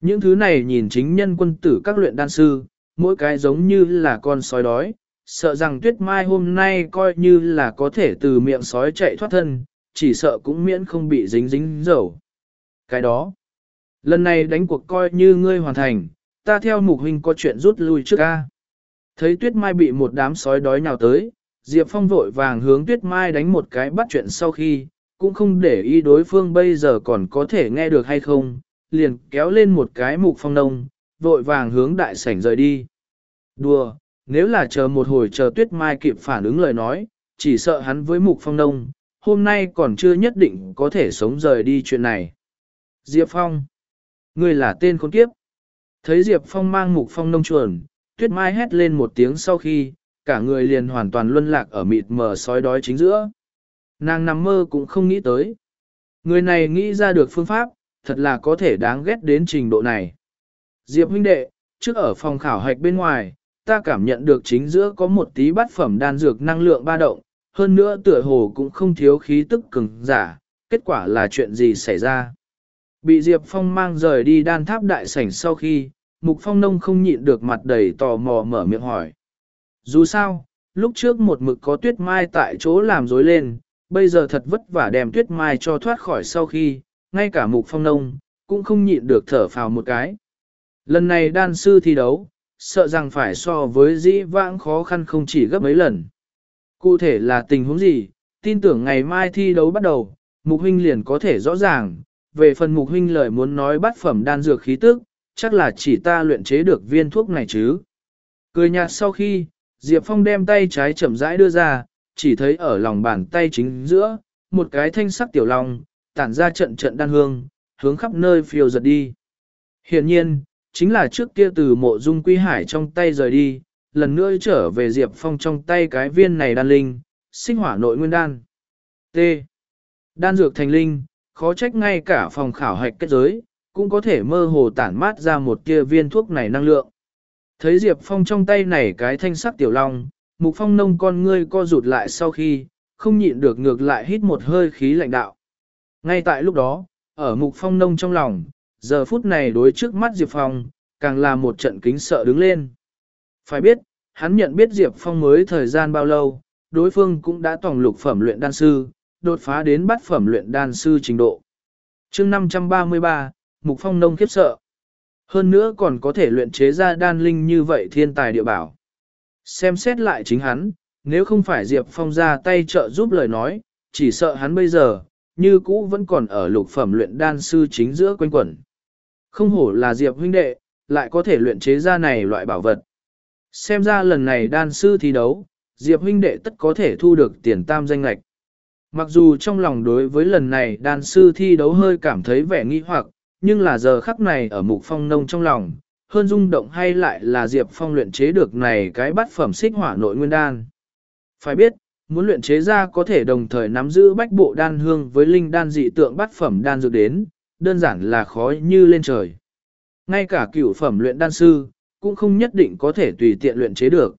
Những thứ này nhìn chính nhân quân tử các luyện đan sư, mỗi cái giống như là con sói đói, sợ rằng tuyết mai hôm nay coi như là có thể từ miệng sói chạy thoát thân, chỉ sợ cũng miễn không bị dính dính dầu. Cái đó, lần này đánh cuộc coi như ngươi hoàn thành, ta theo mục huynh có chuyện rút lui trước ca. Thấy tuyết mai bị một đám sói đói nhào tới, Diệp Phong vội vàng hướng tuyết mai đánh một cái bắt chuyện sau khi, cũng không để ý đối phương bây giờ còn có thể nghe được hay không, liền kéo lên một cái mục phong nông, vội vàng hướng đại sảnh rời đi. Đùa, nếu là chờ một hồi chờ tuyết mai kịp phản ứng lời nói, chỉ sợ hắn với mục phong nông, hôm nay còn chưa nhất định có thể sống rời đi chuyện này. Diệp Phong, ngươi là tên con kiếp. Thấy Diệp Phong mang mục phong nông chuồn, tuyết mai hét lên một tiếng sau khi, cả người liền hoàn toàn luân lạc ở mịt mờ sói đói chính giữa. Nàng nằm mơ cũng không nghĩ tới. Người này nghĩ ra được phương pháp, thật là có thể đáng ghét đến trình độ này. Diệp huynh đệ, trước ở phòng khảo hạch bên ngoài, ta cảm nhận được chính giữa có một tí bát phẩm đan dược năng lượng ba động, hơn nữa tựa hồ cũng không thiếu khí tức cứng giả, kết quả là chuyện gì xảy ra. Bị Diệp Phong mang rời đi đan tháp đại sảnh sau khi, Mục Phong Nông không nhịn được mặt đầy tò mò mở miệng hỏi. Dù sao, lúc trước một mực có tuyết mai tại chỗ làm dối lên, bây giờ thật vất vả đem tuyết mai cho thoát khỏi sau khi, ngay cả Mục Phong Nông, cũng không nhịn được thở phào một cái. Lần này đan sư thi đấu, sợ rằng phải so với dĩ vãng khó khăn không chỉ gấp mấy lần. Cụ thể là tình huống gì, tin tưởng ngày mai thi đấu bắt đầu, Mục Huynh liền có thể rõ ràng, về phần Mục Huynh lời muốn nói bắt phẩm đan dược khí tức, chắc là chỉ ta luyện chế được viên thuốc này chứ. Cười nhạt sau khi, Diệp Phong đem tay trái chậm rãi đưa ra, chỉ thấy ở lòng bàn tay chính giữa, một cái thanh sắc tiểu long, tản ra trận trận đan hương, hướng khắp nơi phiêu giật đi. Hiện nhiên, chính là trước kia từ mộ dung quy hải trong tay rời đi, lần nữa trở về Diệp Phong trong tay cái viên này đan linh, sinh hỏa nội nguyên đan. T. Đan dược thành linh, khó trách ngay cả phòng khảo hạch kết giới, cũng có thể mơ hồ tản mát ra một kia viên thuốc này năng lượng. Thấy Diệp Phong trong tay này cái thanh sắc tiểu long, Mục Phong nông con ngươi co rụt lại sau khi, không nhịn được ngược lại hít một hơi khí lạnh đạo. Ngay tại lúc đó, ở Mục Phong nông trong lòng, giờ phút này đối trước mắt Diệp Phong, càng là một trận kính sợ đứng lên. Phải biết, hắn nhận biết Diệp Phong mới thời gian bao lâu, đối phương cũng đã tổng lục phẩm luyện đan sư, đột phá đến bắt phẩm luyện đan sư trình độ. chương 533, Mục Phong nông khiếp sợ. Hơn nữa còn có thể luyện chế ra đan linh như vậy thiên tài địa bảo. Xem xét lại chính hắn, nếu không phải Diệp Phong ra tay trợ giúp lời nói, chỉ sợ hắn bây giờ, như cũ vẫn còn ở lục phẩm luyện đan sư chính giữa quanh quẩn. Không hổ là Diệp huynh đệ, lại có thể luyện chế ra này loại bảo vật. Xem ra lần này đan sư thi đấu, Diệp huynh đệ tất có thể thu được tiền tam danh lạch. Mặc dù trong lòng đối với lần này đan sư thi đấu hơi cảm thấy vẻ nghi hoặc, nhưng là giờ khắc này ở mục phong nông trong lòng, hơn rung động hay lại là Diệp Phong luyện chế được này cái bát phẩm xích hỏa nội nguyên đan. Phải biết, muốn luyện chế ra có thể đồng thời nắm giữ bách bộ đan hương với linh đan dị tượng bát phẩm đan dược đến, đơn giản là khó như lên trời. Ngay cả cửu phẩm luyện đan sư, cũng không nhất định có thể tùy tiện luyện chế được.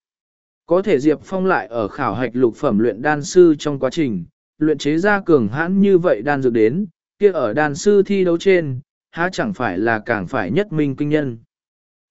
Có thể Diệp Phong lại ở khảo hạch lục phẩm luyện đan sư trong quá trình, luyện chế ra cường hãn như vậy đan dược đến, kia ở đan sư thi đấu trên, há chẳng phải là càng phải nhất minh kinh nhân.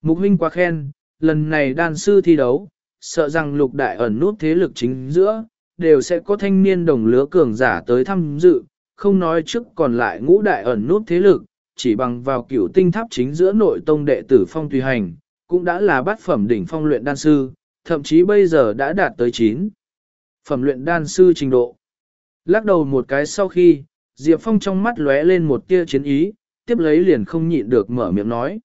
Mục huynh quá khen, lần này đan sư thi đấu, sợ rằng lục đại ẩn nút thế lực chính giữa, đều sẽ có thanh niên đồng lứa cường giả tới tham dự, không nói trước còn lại ngũ đại ẩn nút thế lực, chỉ bằng vào cửu tinh tháp chính giữa nội tông đệ tử phong tùy hành, cũng đã là bát phẩm đỉnh phong luyện đan sư, thậm chí bây giờ đã đạt tới 9 phẩm luyện đan sư trình độ. Lắc đầu một cái sau khi, Diệp Phong trong mắt lóe lên một tia chiến ý, tiếp lấy liền không nhịn được mở miệng nói.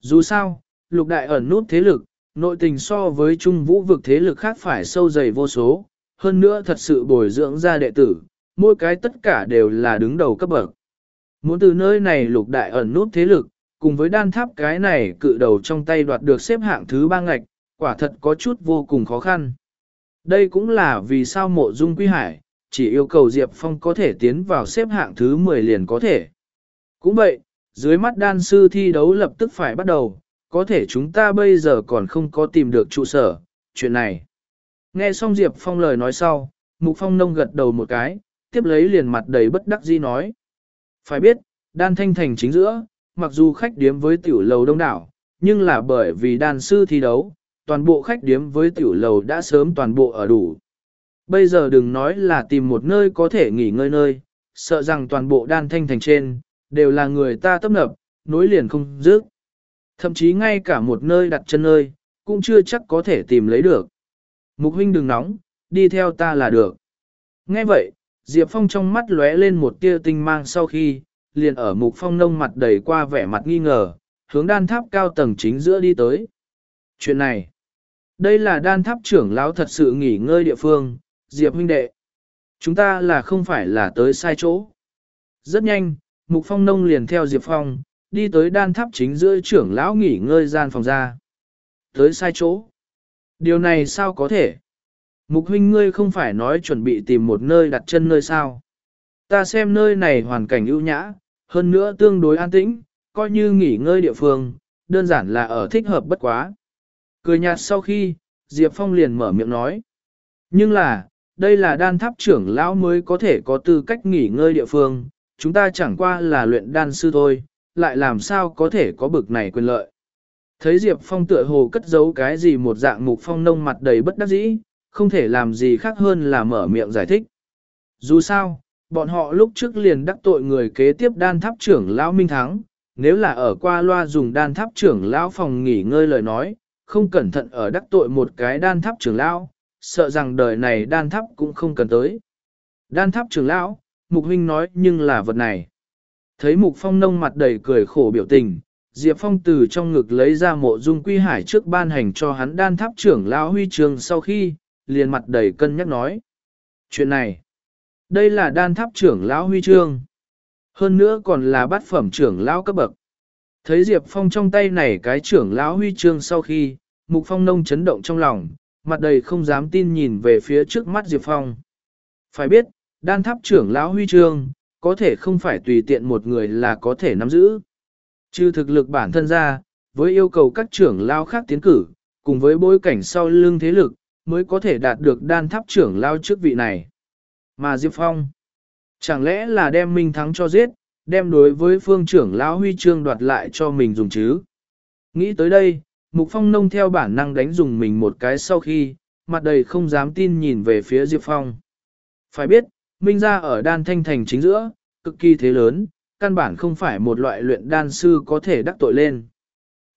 Dù sao, lục đại ẩn nút thế lực, nội tình so với trung vũ vực thế lực khác phải sâu dày vô số, hơn nữa thật sự bồi dưỡng ra đệ tử, mỗi cái tất cả đều là đứng đầu cấp bậc. Muốn từ nơi này lục đại ẩn nút thế lực, cùng với đan tháp cái này cự đầu trong tay đoạt được xếp hạng thứ ba ngạch, quả thật có chút vô cùng khó khăn. Đây cũng là vì sao mộ dung quy hải, chỉ yêu cầu Diệp Phong có thể tiến vào xếp hạng thứ 10 liền có thể. Cũng vậy, dưới mắt đan sư thi đấu lập tức phải bắt đầu, có thể chúng ta bây giờ còn không có tìm được trụ sở, chuyện này. Nghe xong Diệp Phong lời nói sau, Mục Phong nông gật đầu một cái, tiếp lấy liền mặt đầy bất đắc dĩ nói. Phải biết, đan thanh thành chính giữa, mặc dù khách điếm với tiểu lầu đông đảo, nhưng là bởi vì đan sư thi đấu, toàn bộ khách điếm với tiểu lầu đã sớm toàn bộ ở đủ. Bây giờ đừng nói là tìm một nơi có thể nghỉ ngơi nơi, sợ rằng toàn bộ đan thanh thành trên, đều là người ta tấp nập, nối liền không dứt. Thậm chí ngay cả một nơi đặt chân nơi, cũng chưa chắc có thể tìm lấy được. Mục huynh đừng nóng, đi theo ta là được. Nghe vậy, Diệp Phong trong mắt lóe lên một tia tinh mang sau khi, liền ở mục phong nông mặt đầy qua vẻ mặt nghi ngờ, hướng đan tháp cao tầng chính giữa đi tới. Chuyện này, đây là đan tháp trưởng lão thật sự nghỉ ngơi địa phương, Diệp huynh đệ. Chúng ta là không phải là tới sai chỗ. Rất nhanh, Mục Phong Nông liền theo Diệp Phong, đi tới đan tháp chính giữa trưởng lão nghỉ ngơi gian phòng ra. Tới sai chỗ. Điều này sao có thể? Mục huynh ngươi không phải nói chuẩn bị tìm một nơi đặt chân nơi sao. Ta xem nơi này hoàn cảnh ưu nhã, hơn nữa tương đối an tĩnh, coi như nghỉ ngơi địa phương, đơn giản là ở thích hợp bất quá. Cười nhạt sau khi, Diệp Phong liền mở miệng nói. Nhưng là, đây là đan tháp trưởng lão mới có thể có tư cách nghỉ ngơi địa phương, chúng ta chẳng qua là luyện đan sư thôi, lại làm sao có thể có bực này quyền lợi. Thấy Diệp Phong tựa hồ cất giấu cái gì một dạng mục phong nông mặt đầy bất đắc dĩ, không thể làm gì khác hơn là mở miệng giải thích. Dù sao, bọn họ lúc trước liền đắc tội người kế tiếp đan tháp trưởng lão Minh Thắng, nếu là ở qua loa dùng đan tháp trưởng lão phòng nghỉ ngơi lời nói, không cẩn thận ở đắc tội một cái đan tháp trưởng lão, sợ rằng đời này đan tháp cũng không cần tới. Đan tháp trưởng lão, mục huynh nói nhưng là vật này. Thấy mục phong nông mặt đầy cười khổ biểu tình, Diệp Phong từ trong ngực lấy ra mộ dung quy hải trước ban hành cho hắn đan tháp trưởng lão huy trường sau khi, liền mặt đầy cân nhắc nói. Chuyện này, đây là đan tháp trưởng lão huy chương. Hơn nữa còn là bát phẩm trưởng lão cấp bậc. Thấy Diệp Phong trong tay này cái trưởng lão huy chương sau khi, Mục Phong nông chấn động trong lòng, mặt đầy không dám tin nhìn về phía trước mắt Diệp Phong. Phải biết, đan tháp trưởng lão huy chương, có thể không phải tùy tiện một người là có thể nắm giữ. Trừ thực lực bản thân ra, với yêu cầu các trưởng lão khác tiến cử, cùng với bối cảnh sau lưng thế lực, mới có thể đạt được đan tháp trưởng lao chức vị này. Mà Diệp Phong, chẳng lẽ là đem Minh Thắng cho giết, đem đối với phương trưởng lão huy chương đoạt lại cho mình dùng chứ? Nghĩ tới đây, Mục Phong nông theo bản năng đánh dùng mình một cái sau khi, mặt đầy không dám tin nhìn về phía Diệp Phong. Phải biết, Minh ra ở đan thanh thành chính giữa, cực kỳ thế lớn, căn bản không phải một loại luyện đan sư có thể đắc tội lên.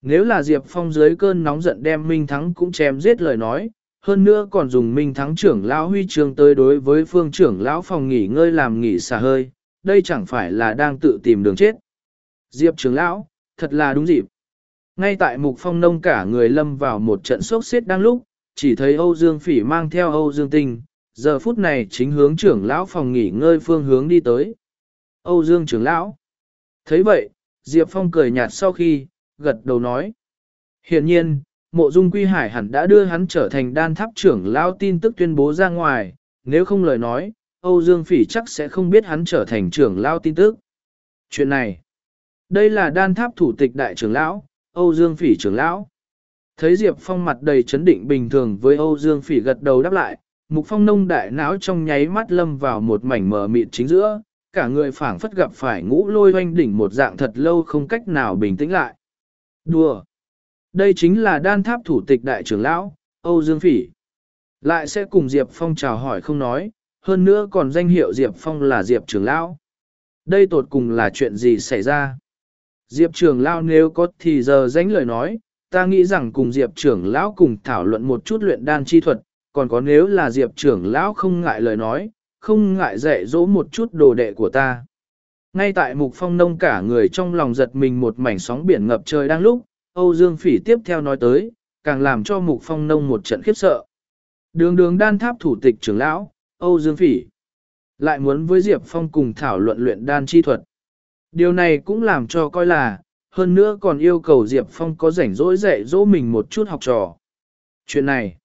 Nếu là Diệp Phong dưới cơn nóng giận đem Minh Thắng cũng chém giết lời nói, hơn nữa còn dùng Minh Thắng trưởng lão huy chương tới đối với phương trưởng lão phòng nghỉ ngơi làm nghỉ xả hơi, đây chẳng phải là đang tự tìm đường chết. Diệp trưởng lão, thật là đúng dịp. Ngay tại mục phong nông cả người lâm vào một trận sốt xếp đang lúc, chỉ thấy Âu Dương Phỉ mang theo Âu Dương Tinh, giờ phút này chính hướng trưởng lão phòng nghỉ ngơi phương hướng đi tới. Âu Dương trưởng lão. thấy vậy, Diệp Phong cười nhạt sau khi, gật đầu nói. Hiện nhiên, mộ dung quy hải hẳn đã đưa hắn trở thành đan tháp trưởng lão tin tức tuyên bố ra ngoài, nếu không lời nói, Âu Dương Phỉ chắc sẽ không biết hắn trở thành trưởng lão tin tức. Chuyện này, đây là đan tháp thủ tịch đại trưởng lão, Âu Dương Phỉ trưởng lão. Thấy Diệp Phong mặt đầy chấn định bình thường với Âu Dương Phỉ gật đầu đáp lại, Mục Phong nông đại não trong nháy mắt lâm vào một mảnh mờ mịt chính giữa, cả người phảng phất gặp phải ngũ lôi hoanh đỉnh một dạng thật lâu không cách nào bình tĩnh lại. Đùa! Đây chính là đan tháp thủ tịch đại trưởng lão, Âu Dương Phỉ. Lại sẽ cùng Diệp Phong chào hỏi không nói, hơn nữa còn danh hiệu Diệp Phong là Diệp trưởng lão. Đây tột cùng là chuyện gì xảy ra? Diệp trưởng lão nếu có thì giờ dánh lời nói, ta nghĩ rằng cùng Diệp trưởng lão cùng thảo luận một chút luyện đan chi thuật, còn có nếu là Diệp trưởng lão không ngại lời nói, không ngại dạy dỗ một chút đồ đệ của ta. Ngay tại mục phong nông cả người trong lòng giật mình một mảnh sóng biển ngập trời đang lúc, Âu Dương Phỉ tiếp theo nói tới, càng làm cho mục phong nông một trận khiếp sợ. Đường đường đan tháp thủ tịch trưởng lão, Âu Dương Phỉ, lại muốn với Diệp Phong cùng thảo luận luyện đan chi thuật. Điều này cũng làm cho coi là, hơn nữa còn yêu cầu Diệp Phong có rảnh rỗi dạy dỗ mình một chút học trò. Chuyện này,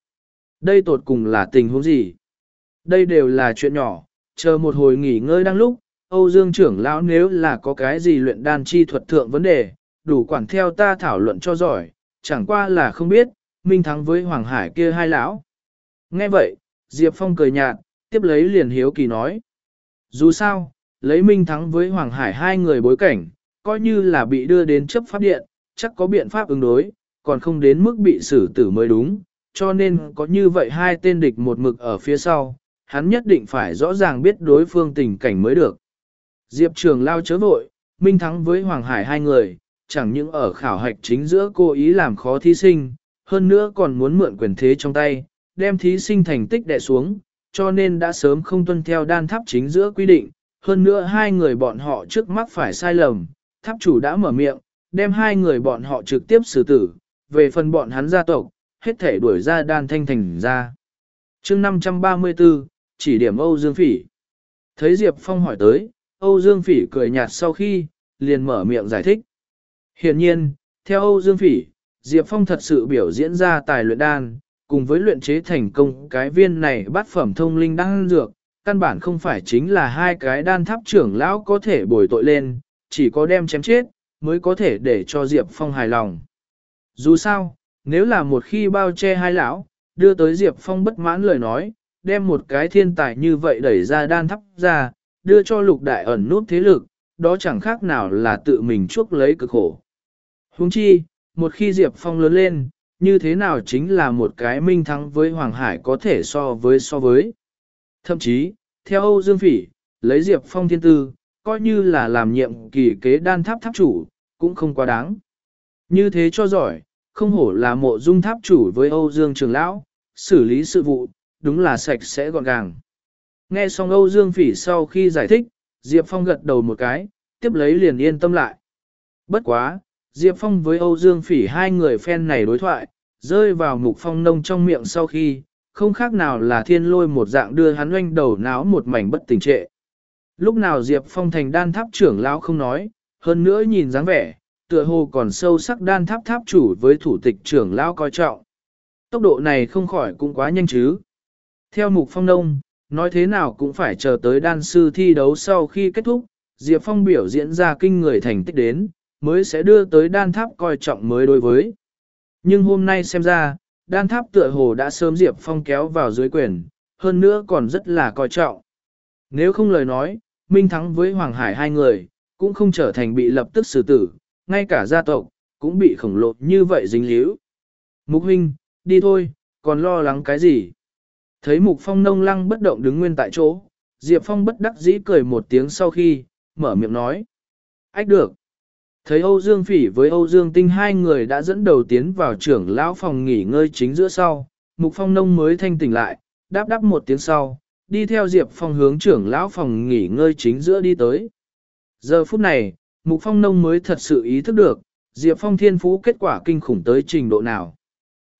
đây tột cùng là tình huống gì? Đây đều là chuyện nhỏ, chờ một hồi nghỉ ngơi đang lúc, Âu Dương trưởng lão nếu là có cái gì luyện đan chi thuật thượng vấn đề, đủ quản theo ta thảo luận cho giỏi, chẳng qua là không biết, Minh Thắng với Hoàng Hải kia hai lão. Nghe vậy, Diệp Phong cười nhạt, tiếp lấy liền hiếu kỳ nói. Dù sao, lấy Minh Thắng với Hoàng Hải hai người bối cảnh, coi như là bị đưa đến chấp pháp điện, chắc có biện pháp ứng đối, còn không đến mức bị xử tử mới đúng, cho nên có như vậy hai tên địch một mực ở phía sau, hắn nhất định phải rõ ràng biết đối phương tình cảnh mới được. Diệp Trường lao chớ vội, Minh Thắng với Hoàng Hải hai người, chẳng những ở khảo hạch chính giữa cô ý làm khó thí sinh, hơn nữa còn muốn mượn quyền thế trong tay, đem thí sinh thành tích đè xuống, cho nên đã sớm không tuân theo đan tháp chính giữa quy định, hơn nữa hai người bọn họ trước mắt phải sai lầm, tháp chủ đã mở miệng, đem hai người bọn họ trực tiếp xử tử, về phần bọn hắn gia tộc, hết thể đuổi ra đan thanh thành ra. chương 534, chỉ điểm Âu Dương Phỉ. Thấy Diệp Phong hỏi tới, Âu Dương Phỉ cười nhạt sau khi, liền mở miệng giải thích. Hiện nhiên, theo Âu Dương Phỉ, Diệp Phong thật sự biểu diễn ra tài luyện đan, cùng với luyện chế thành công cái viên này bát phẩm thông linh đan dược, căn bản không phải chính là hai cái đan tháp trưởng lão có thể bồi tội lên, chỉ có đem chém chết, mới có thể để cho Diệp Phong hài lòng. Dù sao, nếu là một khi bao che hai lão, đưa tới Diệp Phong bất mãn lời nói, đem một cái thiên tài như vậy đẩy ra đan thắp ra, đưa cho lục đại ẩn nút thế lực, đó chẳng khác nào là tự mình chuốc lấy cực khổ. Huống chi, một khi Diệp Phong lớn lên, như thế nào chính là một cái minh thắng với Hoàng Hải có thể so với so với. Thậm chí, theo Âu Dương Phỉ, lấy Diệp Phong thiên tư, coi như là làm nhiệm kỳ kế đan tháp tháp chủ, cũng không quá đáng. Như thế cho giỏi, không hổ là mộ dung tháp chủ với Âu Dương Trường Lão, xử lý sự vụ, đúng là sạch sẽ gọn gàng. Nghe xong Âu Dương Phỉ sau khi giải thích, Diệp Phong gật đầu một cái, tiếp lấy liền yên tâm lại. Bất quá, Diệp Phong với Âu Dương Phỉ hai người fan này đối thoại, rơi vào mục phong nông trong miệng sau khi, không khác nào là thiên lôi một dạng đưa hắn oanh đầu náo một mảnh bất tỉnh trệ. Lúc nào Diệp Phong thành đan tháp trưởng lão không nói, hơn nữa nhìn dáng vẻ, tựa hồ còn sâu sắc đan tháp tháp chủ với thủ tịch trưởng lão coi trọng. Tốc độ này không khỏi cũng quá nhanh chứ. Theo mục phong nông, nói thế nào cũng phải chờ tới đan sư thi đấu sau khi kết thúc, Diệp Phong biểu diễn ra kinh người thành tích đến, mới sẽ đưa tới đan tháp coi trọng mới đối với. Nhưng hôm nay xem ra, đan tháp tựa hồ đã sớm Diệp Phong kéo vào dưới quyền, hơn nữa còn rất là coi trọng. Nếu không lời nói, Minh Thắng với Hoàng Hải hai người, cũng không trở thành bị lập tức xử tử, ngay cả gia tộc, cũng bị khổng lồ như vậy dính líu. Mục huynh, đi thôi, còn lo lắng cái gì? Thấy Mục Phong nông lăng bất động đứng nguyên tại chỗ, Diệp Phong bất đắc dĩ cười một tiếng sau khi, mở miệng nói. Ách được. Thấy Âu Dương Phỉ với Âu Dương Tinh hai người đã dẫn đầu tiến vào trưởng lão phòng nghỉ ngơi chính giữa sau, Mục Phong Nông mới thanh tỉnh lại, đáp đáp một tiếng sau, đi theo Diệp Phong hướng trưởng lão phòng nghỉ ngơi chính giữa đi tới. Giờ phút này, Mục Phong Nông mới thật sự ý thức được, Diệp Phong thiên phú kết quả kinh khủng tới trình độ nào.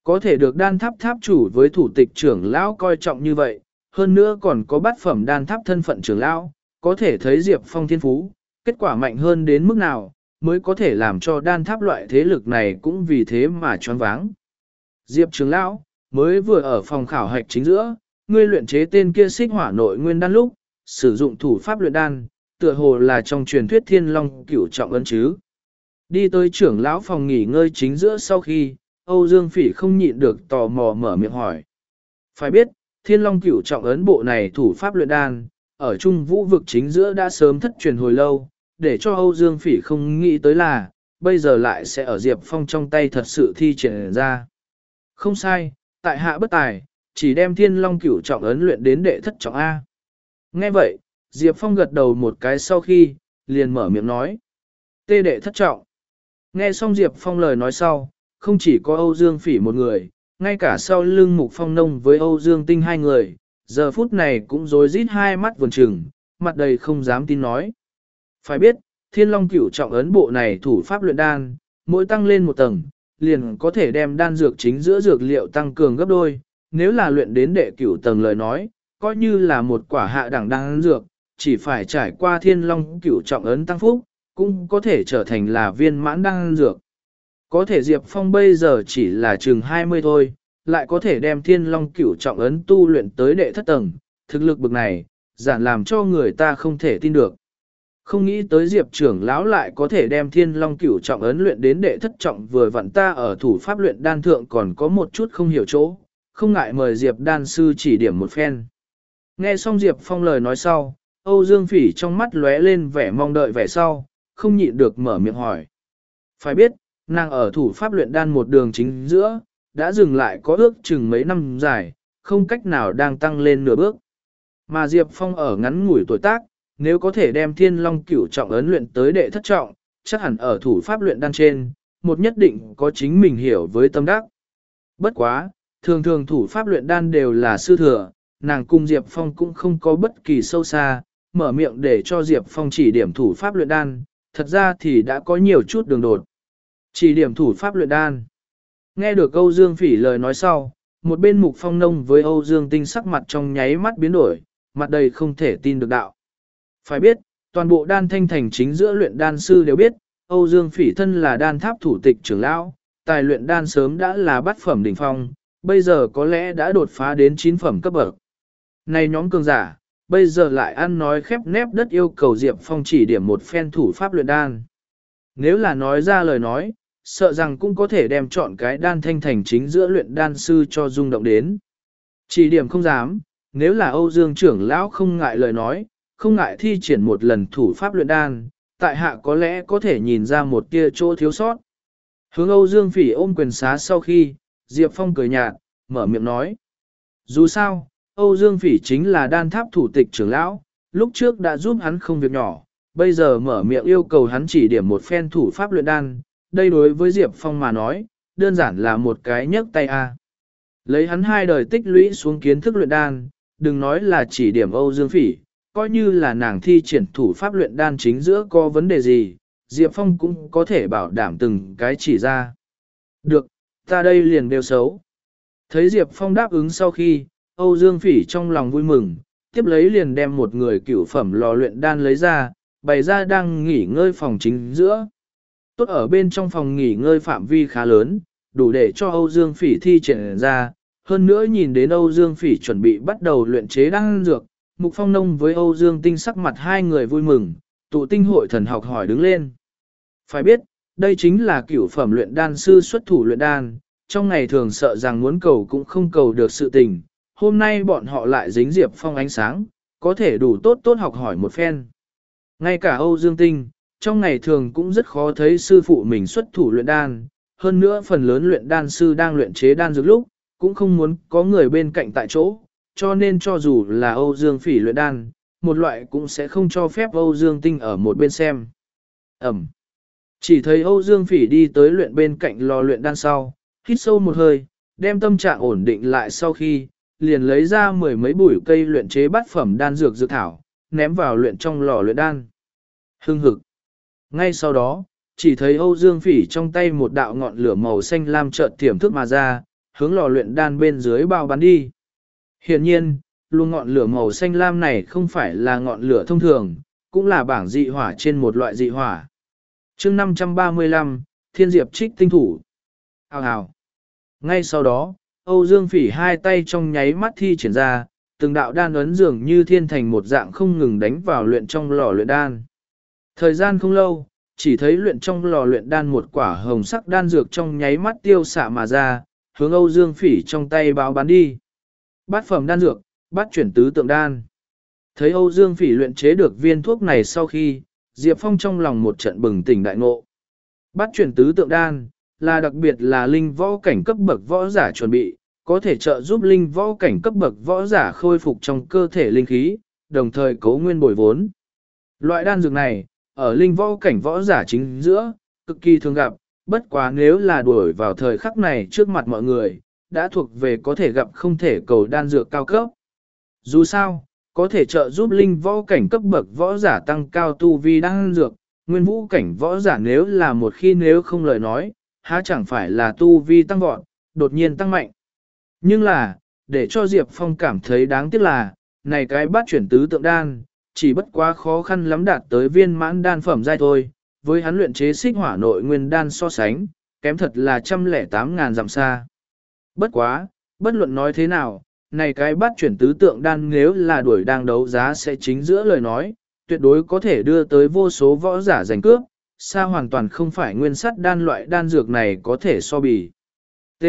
Có thể được đan tháp tháp chủ với thủ tịch trưởng lão coi trọng như vậy, hơn nữa còn có bát phẩm đan tháp thân phận trưởng lão, có thể thấy Diệp Phong thiên phú, kết quả mạnh hơn đến mức nào, mới có thể làm cho đan tháp loại thế lực này cũng vì thế mà choáng váng. Diệp trưởng lão, mới vừa ở phòng khảo hạch chính giữa, ngươi luyện chế tên kia xích hỏa nội nguyên đan lúc, sử dụng thủ pháp luyện đan, tựa hồ là trong truyền thuyết thiên long cửu trọng ấn chứ. Đi tới trưởng lão phòng nghỉ ngơi chính giữa sau khi, Âu Dương Phỉ không nhịn được tò mò mở miệng hỏi. Phải biết, thiên long cửu trọng ấn bộ này thủ pháp luyện đan, ở trung vũ vực chính giữa đã sớm thất truyền hồi lâu, để cho Âu Dương Phỉ không nghĩ tới là, bây giờ lại sẽ ở Diệp Phong trong tay thật sự thi triển ra. Không sai, tại hạ bất tài, chỉ đem thiên long cửu trọng ấn luyện đến đệ thất trọng A. Nghe vậy, Diệp Phong gật đầu một cái sau khi, liền mở miệng nói. Tê đệ thất trọng. Nghe xong Diệp Phong lời nói sau, không chỉ có Âu Dương Phỉ một người, ngay cả sau lưng Mục Phong Nông với Âu Dương Tinh hai người, giờ phút này cũng rối rít hai mắt vườn trừng, mặt đầy không dám tin nói. Phải biết, thiên long cửu trọng ấn bộ này thủ pháp luyện đan, mỗi tăng lên một tầng, liền có thể đem đan dược chính giữa dược liệu tăng cường gấp đôi. Nếu là luyện đến đệ cửu tầng lời nói, coi như là một quả hạ đẳng đan dược, chỉ phải trải qua thiên long cửu trọng ấn tăng phúc, cũng có thể trở thành là viên mãn đan dược. Có thể Diệp Phong bây giờ chỉ là chừng 20 thôi, lại có thể đem thiên long cửu trọng ấn tu luyện tới đệ thất tầng, thực lực bực này, giản làm cho người ta không thể tin được. Không nghĩ tới Diệp trưởng lão lại có thể đem thiên long cửu trọng ấn luyện đến đệ thất trọng vừa vặn ta ở thủ pháp luyện đan thượng còn có một chút không hiểu chỗ, không ngại mời Diệp đan sư chỉ điểm một phen. Nghe xong Diệp phong lời nói sau, Âu Dương Phỉ trong mắt lóe lên vẻ mong đợi vẻ sau, không nhịn được mở miệng hỏi. Phải biết, nàng ở thủ pháp luyện đan một đường chính giữa, đã dừng lại có ước chừng mấy năm dài, không cách nào đang tăng lên nửa bước. Mà Diệp Phong ở ngắn ngủi tuổi tác, nếu có thể đem thiên long cửu trọng ấn luyện tới đệ thất trọng, chắc hẳn ở thủ pháp luyện đan trên, một nhất định có chính mình hiểu với tâm đắc. Bất quá, thường thường thủ pháp luyện đan đều là sư thừa, nàng cung Diệp Phong cũng không có bất kỳ sâu xa, mở miệng để cho Diệp Phong chỉ điểm thủ pháp luyện đan, thật ra thì đã có nhiều chút đường đột. Chỉ điểm thủ pháp luyện đan. Nghe được Âu Dương Phỉ lời nói sau, một bên mục phong nông với Âu Dương Tinh sắc mặt trong nháy mắt biến đổi, mặt đầy không thể tin được đạo. Phải biết, toàn bộ đan thanh thành chính giữa luyện đan sư đều biết, Âu Dương Phỉ thân là đan tháp thủ tịch trưởng lão, tài luyện đan sớm đã là bát phẩm đỉnh phong, bây giờ có lẽ đã đột phá đến 9 phẩm cấp bậc. Này nhóm cường giả, bây giờ lại ăn nói khép nép đất yêu cầu Diệp Phong chỉ điểm một phen thủ pháp luyện đan. Nếu là nói ra lời nói, sợ rằng cũng có thể đem chọn cái đan thanh thành chính giữa luyện đan sư cho rung động đến. Chỉ điểm không dám, nếu là Âu Dương trưởng lão không ngại lời nói, không ngại thi triển một lần thủ pháp luyện đan, tại hạ có lẽ có thể nhìn ra một tia chỗ thiếu sót. Hướng Âu Dương Phỉ ôm quyền xá sau khi, Diệp Phong cười nhạt, mở miệng nói. Dù sao, Âu Dương Phỉ chính là đan tháp thủ tịch trưởng lão, lúc trước đã giúp hắn không việc nhỏ, bây giờ mở miệng yêu cầu hắn chỉ điểm một phen thủ pháp luyện đan, đây đối với Diệp Phong mà nói, đơn giản là một cái nhấc tay a. Lấy hắn hai đời tích lũy xuống kiến thức luyện đan, đừng nói là chỉ điểm Âu Dương Phỉ, coi như là nàng thi triển thủ pháp luyện đan chính giữa có vấn đề gì, Diệp Phong cũng có thể bảo đảm từng cái chỉ ra. Được, ta đây liền đều xấu. Thấy Diệp Phong đáp ứng sau khi, Âu Dương Phỉ trong lòng vui mừng, tiếp lấy liền đem một người cửu phẩm lò luyện đan lấy ra, bày ra đang nghỉ ngơi phòng chính giữa. Tốt ở bên trong phòng nghỉ ngơi phạm vi khá lớn, đủ để cho Âu Dương Phỉ thi triển ra, hơn nữa nhìn đến Âu Dương Phỉ chuẩn bị bắt đầu luyện chế đan dược, Mục Phong Nông với Âu Dương Tinh sắc mặt hai người vui mừng, tụ tinh hội thần học hỏi đứng lên. Phải biết, đây chính là cửu phẩm luyện đan sư xuất thủ luyện đan, trong ngày thường sợ rằng muốn cầu cũng không cầu được sự tình, hôm nay bọn họ lại dính Diệp Phong ánh sáng, có thể đủ tốt tốt học hỏi một phen. Ngay cả Âu Dương Tinh, trong ngày thường cũng rất khó thấy sư phụ mình xuất thủ luyện đan, hơn nữa phần lớn luyện đan sư đang luyện chế đan dược lúc, cũng không muốn có người bên cạnh tại chỗ, cho nên cho dù là Âu Dương Phỉ luyện đan, một loại cũng sẽ không cho phép Âu Dương Tinh ở một bên xem. Ẩm. Chỉ thấy Âu Dương Phỉ đi tới luyện bên cạnh lò luyện đan sau, hít sâu một hơi, đem tâm trạng ổn định lại sau khi, liền lấy ra mười mấy bụi cây luyện chế bát phẩm đan dược dược thảo, ném vào luyện trong lò luyện đan. Hưng hực. Ngay sau đó, chỉ thấy Âu Dương Phỉ trong tay một đạo ngọn lửa màu xanh lam chợt tiềm thức mà ra, hướng lò luyện đan bên dưới bao bắn đi. Hiện nhiên, luôn ngọn lửa màu xanh lam này không phải là ngọn lửa thông thường, cũng là bảng dị hỏa trên một loại dị hỏa. chương 535, Thiên Diệp trích tinh thủ. Hào hào. Ngay sau đó, Âu Dương Phỉ hai tay trong nháy mắt thi triển ra, từng đạo đan ấn dường như thiên thành một dạng không ngừng đánh vào luyện trong lò luyện đan. Thời gian không lâu, chỉ thấy luyện trong lò luyện đan một quả hồng sắc đan dược trong nháy mắt tiêu xạ mà ra, hướng Âu Dương Phỉ trong tay báo bán đi. Bát phẩm đan dược, bát chuyển tứ tượng đan. Thấy Âu Dương Phỉ luyện chế được viên thuốc này sau khi, Diệp Phong trong lòng một trận bừng tỉnh đại ngộ. Bát chuyển tứ tượng đan, là đặc biệt là linh võ cảnh cấp bậc võ giả chuẩn bị, có thể trợ giúp linh võ cảnh cấp bậc võ giả khôi phục trong cơ thể linh khí, đồng thời cấu nguyên bồi vốn. Loại đan dược này, ở linh võ cảnh võ giả chính giữa, cực kỳ thường gặp, bất quá nếu là đuổi vào thời khắc này trước mặt mọi người, đã thuộc về có thể gặp không thể cầu đan dược cao cấp. Dù sao, có thể trợ giúp linh võ cảnh cấp bậc võ giả tăng cao tu vi đan dược, nguyên vũ cảnh võ giả nếu là một khi nếu không lời nói, há chẳng phải là tu vi tăng vọt, đột nhiên tăng mạnh. Nhưng là, để cho Diệp Phong cảm thấy đáng tiếc là, này cái bát chuyển tứ tượng đan, chỉ bất quá khó khăn lắm đạt tới viên mãn đan phẩm giai thôi, với hắn luyện chế xích hỏa nội nguyên đan so sánh, kém thật là trăm lẻ tám ngàn dặm xa. Bất quá, bất luận nói thế nào, này cái bắt chuyển tứ tượng đan nếu là đuổi đang đấu giá sẽ chính giữa lời nói, tuyệt đối có thể đưa tới vô số võ giả giành cướp, xa hoàn toàn không phải nguyên sắt đan loại đan dược này có thể so bì. T.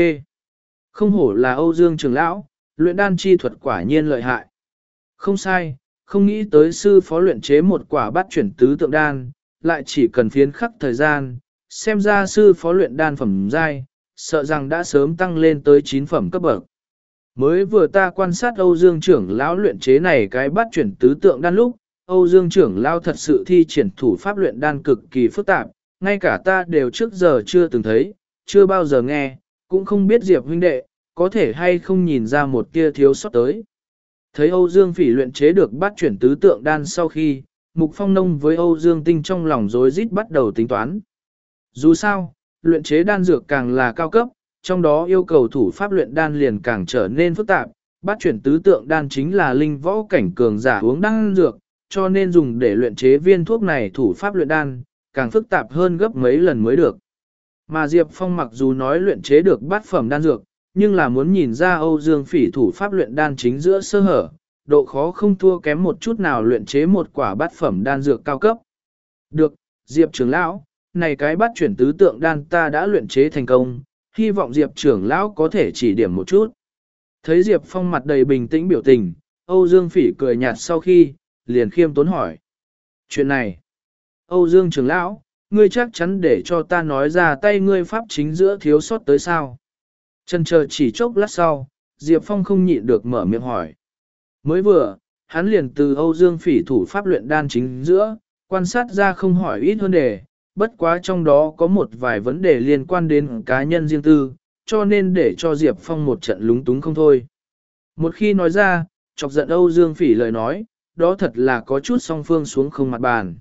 Không hổ là Âu Dương Trường Lão, luyện đan chi thuật quả nhiên lợi hại. Không sai, không nghĩ tới sư phó luyện chế một quả bát chuyển tứ tượng đan, lại chỉ cần phiến khắc thời gian, xem ra sư phó luyện đan phẩm giai, sợ rằng đã sớm tăng lên tới 9 phẩm cấp bậc. Mới vừa ta quan sát Âu Dương trưởng lão luyện chế này cái bát chuyển tứ tượng đan lúc, Âu Dương trưởng lão thật sự thi triển thủ pháp luyện đan cực kỳ phức tạp, ngay cả ta đều trước giờ chưa từng thấy, chưa bao giờ nghe, cũng không biết Diệp huynh đệ, có thể hay không nhìn ra một tia thiếu sót tới. Thấy Âu Dương Phỉ luyện chế được bát chuyển tứ tượng đan sau khi, Mục Phong Nông với Âu Dương Tinh trong lòng rối rít bắt đầu tính toán. Dù sao, luyện chế đan dược càng là cao cấp, trong đó yêu cầu thủ pháp luyện đan liền càng trở nên phức tạp. Bát chuyển tứ tượng đan chính là linh võ cảnh cường giả uống đan dược, cho nên dùng để luyện chế viên thuốc này thủ pháp luyện đan, càng phức tạp hơn gấp mấy lần mới được. Mà Diệp Phong mặc dù nói luyện chế được bát phẩm đan dược, nhưng là muốn nhìn ra Âu Dương Phỉ thủ pháp luyện đan chính giữa sơ hở, độ khó không thua kém một chút nào luyện chế một quả bát phẩm đan dược cao cấp. Được, Diệp trưởng lão, này cái bát chuyển tứ tượng đan ta đã luyện chế thành công, hy vọng Diệp trưởng lão có thể chỉ điểm một chút. Thấy Diệp Phong mặt đầy bình tĩnh biểu tình, Âu Dương Phỉ cười nhạt sau khi, liền khiêm tốn hỏi. Chuyện này, Âu Dương trưởng lão, ngươi chắc chắn để cho ta nói ra tay ngươi pháp chính giữa thiếu sót tới sao. Chân chờ chỉ chốc lát sau, Diệp Phong không nhịn được mở miệng hỏi. Mới vừa, hắn liền từ Âu Dương Phỉ thủ pháp luyện đan chính giữa, quan sát ra không hỏi ít hơn đề, bất quá trong đó có một vài vấn đề liên quan đến cá nhân riêng tư, cho nên để cho Diệp Phong một trận lúng túng không thôi. Một khi nói ra, chọc giận Âu Dương Phỉ lời nói, đó thật là có chút song phương xuống không mặt bàn.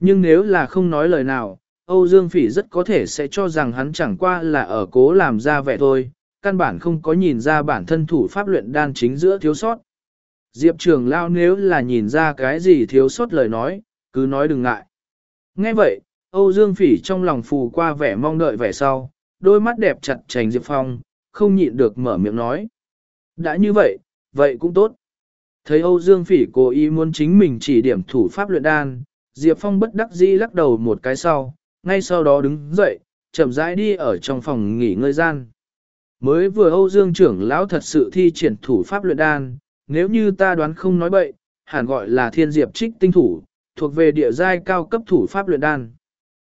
Nhưng nếu là không nói lời nào, Âu Dương Phỉ rất có thể sẽ cho rằng hắn chẳng qua là ở cố làm ra vẻ thôi, căn bản không có nhìn ra bản thân thủ pháp luyện đan chính giữa thiếu sót. Diệp trường lao nếu là nhìn ra cái gì thiếu sót lời nói, cứ nói đừng ngại. Nghe vậy, Âu Dương Phỉ trong lòng phù qua vẻ mong đợi vẻ sau, đôi mắt đẹp chặt chành Diệp Phong, không nhịn được mở miệng nói. Đã như vậy, vậy cũng tốt. Thấy Âu Dương Phỉ cố ý muốn chính mình chỉ điểm thủ pháp luyện đan, Diệp Phong bất đắc dĩ lắc đầu một cái sau, ngay sau đó đứng dậy, chậm rãi đi ở trong phòng nghỉ ngơi gian. Mới vừa Âu Dương trưởng lão thật sự thi triển thủ pháp luyện đan, nếu như ta đoán không nói bậy, hẳn gọi là thiên diệp trích tinh thủ, thuộc về địa giai cao cấp thủ pháp luyện đan.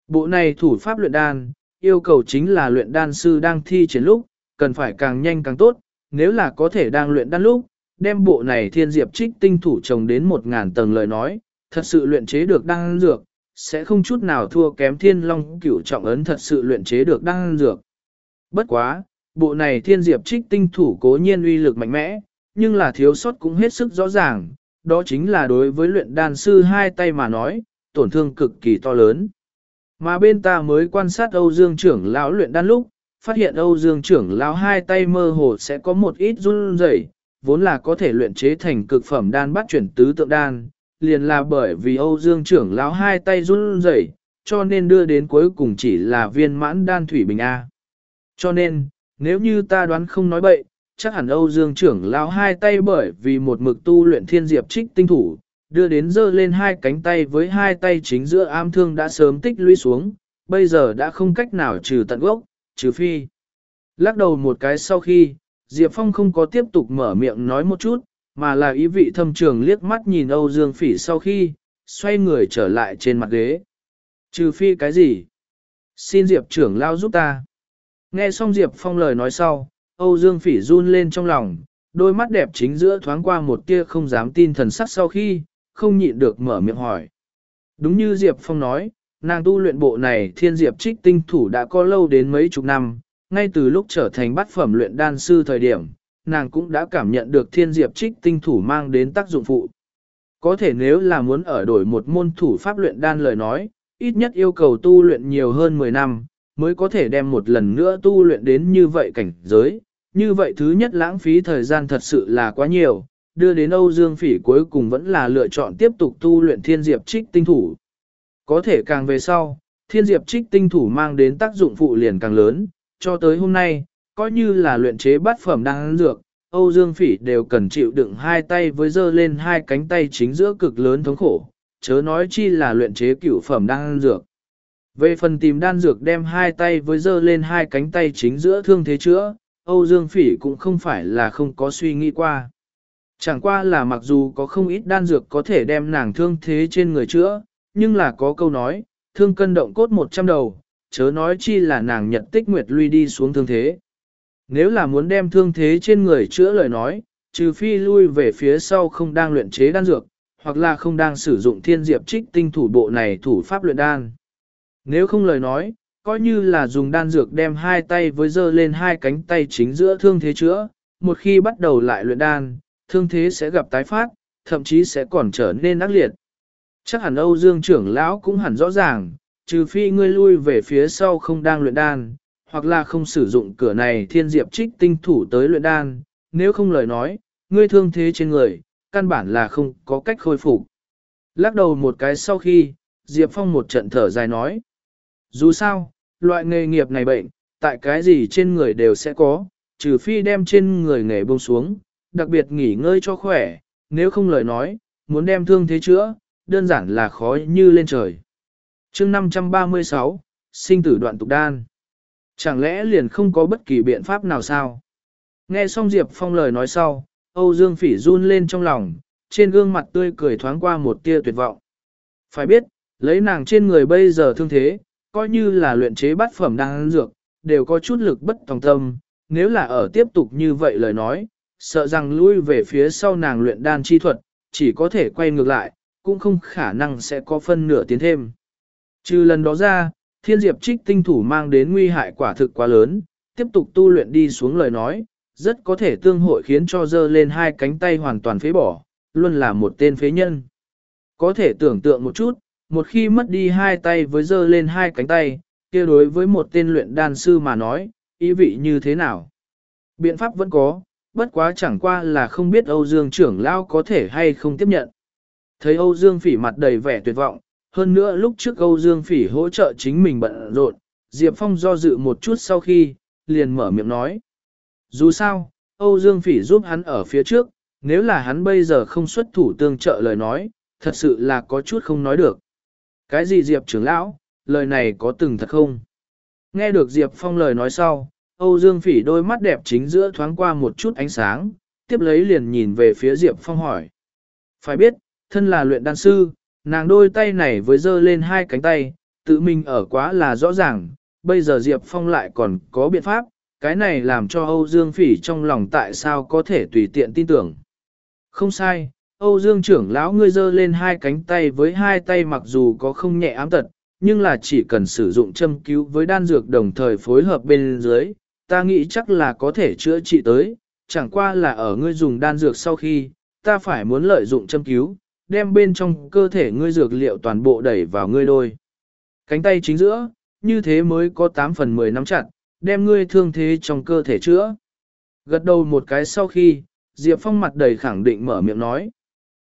Bộ này thủ pháp luyện đan, yêu cầu chính là luyện đan sư đang thi triển lúc, cần phải càng nhanh càng tốt, nếu là có thể đang luyện đan lúc, đem bộ này thiên diệp trích tinh thủ trồng đến một ngàn tầng lời nói, thật sự luyện chế được đan dược, sẽ không chút nào thua kém thiên long cửu trọng ấn thật sự luyện chế được đan dược. Bất quá, bộ này thiên diệp trích tinh thủ cố nhiên uy lực mạnh mẽ, nhưng là thiếu sót cũng hết sức rõ ràng, đó chính là đối với luyện đan sư hai tay mà nói, tổn thương cực kỳ to lớn. Mà bên ta mới quan sát Âu Dương trưởng lão luyện đan lúc, phát hiện Âu Dương trưởng lão hai tay mơ hồ sẽ có một ít run rẩy, vốn là có thể luyện chế thành cực phẩm đan bắt chuyển tứ tượng đan, liền là bởi vì Âu Dương trưởng lão hai tay run rẩy, cho nên đưa đến cuối cùng chỉ là viên mãn đan thủy bình A. Cho nên, nếu như ta đoán không nói bậy, chắc hẳn Âu Dương trưởng lão hai tay bởi vì một mực tu luyện thiên diệp trích tinh thủ, đưa đến dơ lên hai cánh tay với hai tay chính giữa am thương đã sớm tích lũy xuống, bây giờ đã không cách nào trừ tận gốc, trừ phi. Lắc đầu một cái sau khi, Diệp Phong không có tiếp tục mở miệng nói một chút, mà là ý vị thâm trường liếc mắt nhìn Âu Dương Phỉ sau khi, xoay người trở lại trên mặt ghế. Trừ phi cái gì? Xin Diệp trưởng lao giúp ta. Nghe xong Diệp Phong lời nói sau, Âu Dương Phỉ run lên trong lòng, đôi mắt đẹp chính giữa thoáng qua một tia không dám tin thần sắc sau khi, không nhịn được mở miệng hỏi. Đúng như Diệp Phong nói, nàng tu luyện bộ này thiên diệp trích tinh thủ đã có lâu đến mấy chục năm, ngay từ lúc trở thành bát phẩm luyện đan sư thời điểm, nàng cũng đã cảm nhận được thiên diệp trích tinh thủ mang đến tác dụng phụ. Có thể nếu là muốn ở đổi một môn thủ pháp luyện đan lời nói, ít nhất yêu cầu tu luyện nhiều hơn 10 năm, mới có thể đem một lần nữa tu luyện đến như vậy cảnh giới. Như vậy thứ nhất lãng phí thời gian thật sự là quá nhiều, đưa đến Âu Dương Phỉ cuối cùng vẫn là lựa chọn tiếp tục tu luyện thiên diệp trích tinh thủ. Có thể càng về sau, thiên diệp trích tinh thủ mang đến tác dụng phụ liền càng lớn, cho tới hôm nay, coi như là luyện chế bát phẩm đang dược, Âu Dương Phỉ đều cần chịu đựng hai tay với dơ lên hai cánh tay chính giữa cực lớn thống khổ, chớ nói chi là luyện chế cửu phẩm đan dược. Về phần tìm đan dược đem hai tay với dơ lên hai cánh tay chính giữa thương thế chữa, Âu Dương Phỉ cũng không phải là không có suy nghĩ qua. Chẳng qua là mặc dù có không ít đan dược có thể đem nàng thương thế trên người chữa, nhưng là có câu nói, thương cân động cốt 100 đầu, chớ nói chi là nàng nhận tích nguyệt lui đi xuống thương thế. Nếu là muốn đem thương thế trên người chữa lời nói, trừ phi lui về phía sau không đang luyện chế đan dược, hoặc là không đang sử dụng thiên diệp trích tinh thủ bộ này thủ pháp luyện đan. Nếu không lời nói, coi như là dùng đan dược đem hai tay với dơ lên hai cánh tay chính giữa thương thế chữa, một khi bắt đầu lại luyện đan, thương thế sẽ gặp tái phát, thậm chí sẽ còn trở nên ác liệt. Chắc hẳn Âu Dương trưởng lão cũng hẳn rõ ràng, trừ phi ngươi lui về phía sau không đang luyện đan, hoặc là không sử dụng cửa này thiên diệp trích tinh thủ tới luyện đan, nếu không lời nói, ngươi thương thế trên người, căn bản là không có cách khôi phục. Lắc đầu một cái sau khi, Diệp Phong một trận thở dài nói. Dù sao, loại nghề nghiệp này bệnh, tại cái gì trên người đều sẽ có, trừ phi đem trên người nghề buông xuống, đặc biệt nghỉ ngơi cho khỏe, nếu không lời nói, muốn đem thương thế chữa, đơn giản là khó như lên trời. chương 536, sinh tử đoạn tục đan. Chẳng lẽ liền không có bất kỳ biện pháp nào sao? Nghe xong Diệp Phong lời nói sau, Âu Dương Phỉ run lên trong lòng, trên gương mặt tươi cười thoáng qua một tia tuyệt vọng. Phải biết, lấy nàng trên người bây giờ thương thế, coi như là luyện chế bát phẩm đang dược, đều có chút lực bất tòng tâm, nếu là ở tiếp tục như vậy lời nói, sợ rằng lui về phía sau nàng luyện đan chi thuật, chỉ có thể quay ngược lại, cũng không khả năng sẽ có phân nửa tiến thêm. Trừ lần đó ra, thiên diệp trích tinh thủ mang đến nguy hại quả thực quá lớn, tiếp tục tu luyện đi xuống lời nói, rất có thể tương hội khiến cho dơ lên hai cánh tay hoàn toàn phế bỏ, luôn là một tên phế nhân. Có thể tưởng tượng một chút, một khi mất đi hai tay với dơ lên hai cánh tay, kia đối với một tên luyện đan sư mà nói, ý vị như thế nào? Biện pháp vẫn có, bất quá chẳng qua là không biết Âu Dương trưởng lao có thể hay không tiếp nhận. Thấy Âu Dương phỉ mặt đầy vẻ tuyệt vọng, hơn nữa lúc trước Âu Dương phỉ hỗ trợ chính mình bận rộn, Diệp Phong do dự một chút sau khi, liền mở miệng nói. Dù sao, Âu Dương phỉ giúp hắn ở phía trước, nếu là hắn bây giờ không xuất thủ tương trợ lời nói, thật sự là có chút không nói được. Cái gì Diệp trưởng lão, lời này có từng thật không? Nghe được Diệp Phong lời nói sau, Âu Dương Phỉ đôi mắt đẹp chính giữa thoáng qua một chút ánh sáng, tiếp lấy liền nhìn về phía Diệp Phong hỏi. Phải biết, thân là luyện đan sư, nàng đôi tay này với dơ lên hai cánh tay, tự mình ở quá là rõ ràng, bây giờ Diệp Phong lại còn có biện pháp, cái này làm cho Âu Dương Phỉ trong lòng tại sao có thể tùy tiện tin tưởng. Không sai, Âu Dương trưởng lão ngươi dơ lên hai cánh tay với hai tay mặc dù có không nhẹ ám tật, nhưng là chỉ cần sử dụng châm cứu với đan dược đồng thời phối hợp bên dưới, ta nghĩ chắc là có thể chữa trị tới, chẳng qua là ở ngươi dùng đan dược sau khi, ta phải muốn lợi dụng châm cứu, đem bên trong cơ thể ngươi dược liệu toàn bộ đẩy vào ngươi đôi. Cánh tay chính giữa, như thế mới có 8 phần 10 nắm chặt, đem ngươi thương thế trong cơ thể chữa. Gật đầu một cái sau khi, Diệp Phong mặt đầy khẳng định mở miệng nói.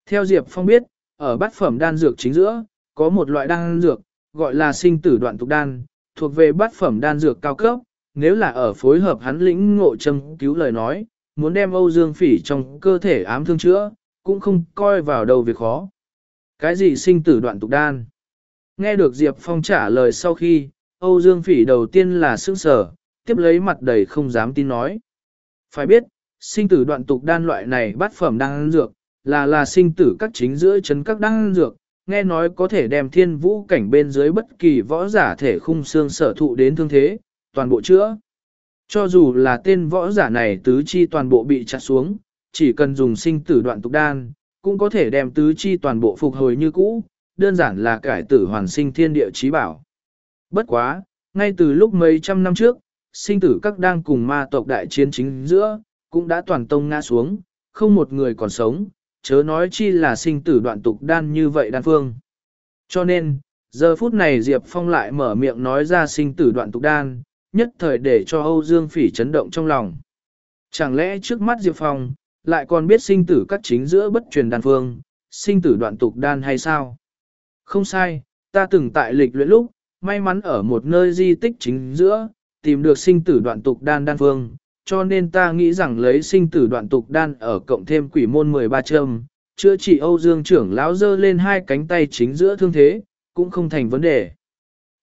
Theo Diệp Phong biết, ở bát phẩm đan dược chính giữa, có một loại đan dược, gọi là sinh tử đoạn tục đan, thuộc về bát phẩm đan dược cao cấp, nếu là ở phối hợp hắn lĩnh ngộ châm cứu lời nói, muốn đem Âu Dương Phỉ trong cơ thể ám thương chữa, cũng không coi vào đầu việc khó. Cái gì sinh tử đoạn tục đan? Nghe được Diệp Phong trả lời sau khi, Âu Dương Phỉ đầu tiên là sững sờ, tiếp lấy mặt đầy không dám tin nói. Phải biết, sinh tử đoạn tục đan loại này bát phẩm đan dược, là là sinh tử các chính giữa chấn các đan dược, nghe nói có thể đem thiên vũ cảnh bên dưới bất kỳ võ giả thể khung xương sở thụ đến thương thế, toàn bộ chữa. Cho dù là tên võ giả này tứ chi toàn bộ bị chặt xuống, chỉ cần dùng sinh tử đoạn tục đan, cũng có thể đem tứ chi toàn bộ phục hồi như cũ, đơn giản là cải tử hoàn sinh thiên địa trí bảo. Bất quá, ngay từ lúc mấy trăm năm trước, sinh tử các đang cùng ma tộc đại chiến chính giữa, cũng đã toàn tông ngã xuống, không một người còn sống, chớ nói chi là sinh tử đoạn tục đan như vậy đan phương. Cho nên, giờ phút này Diệp Phong lại mở miệng nói ra sinh tử đoạn tục đan, nhất thời để cho Âu Dương Phỉ chấn động trong lòng. Chẳng lẽ trước mắt Diệp Phong, lại còn biết sinh tử các chính giữa bất truyền đan phương, sinh tử đoạn tục đan hay sao? Không sai, ta từng tại lịch luyện lúc, may mắn ở một nơi di tích chính giữa, tìm được sinh tử đoạn tục đan đan phương, cho nên ta nghĩ rằng lấy sinh tử đoạn tục đan ở cộng thêm quỷ môn 13 châm, chữa trị Âu Dương trưởng lão dơ lên hai cánh tay chính giữa thương thế, cũng không thành vấn đề.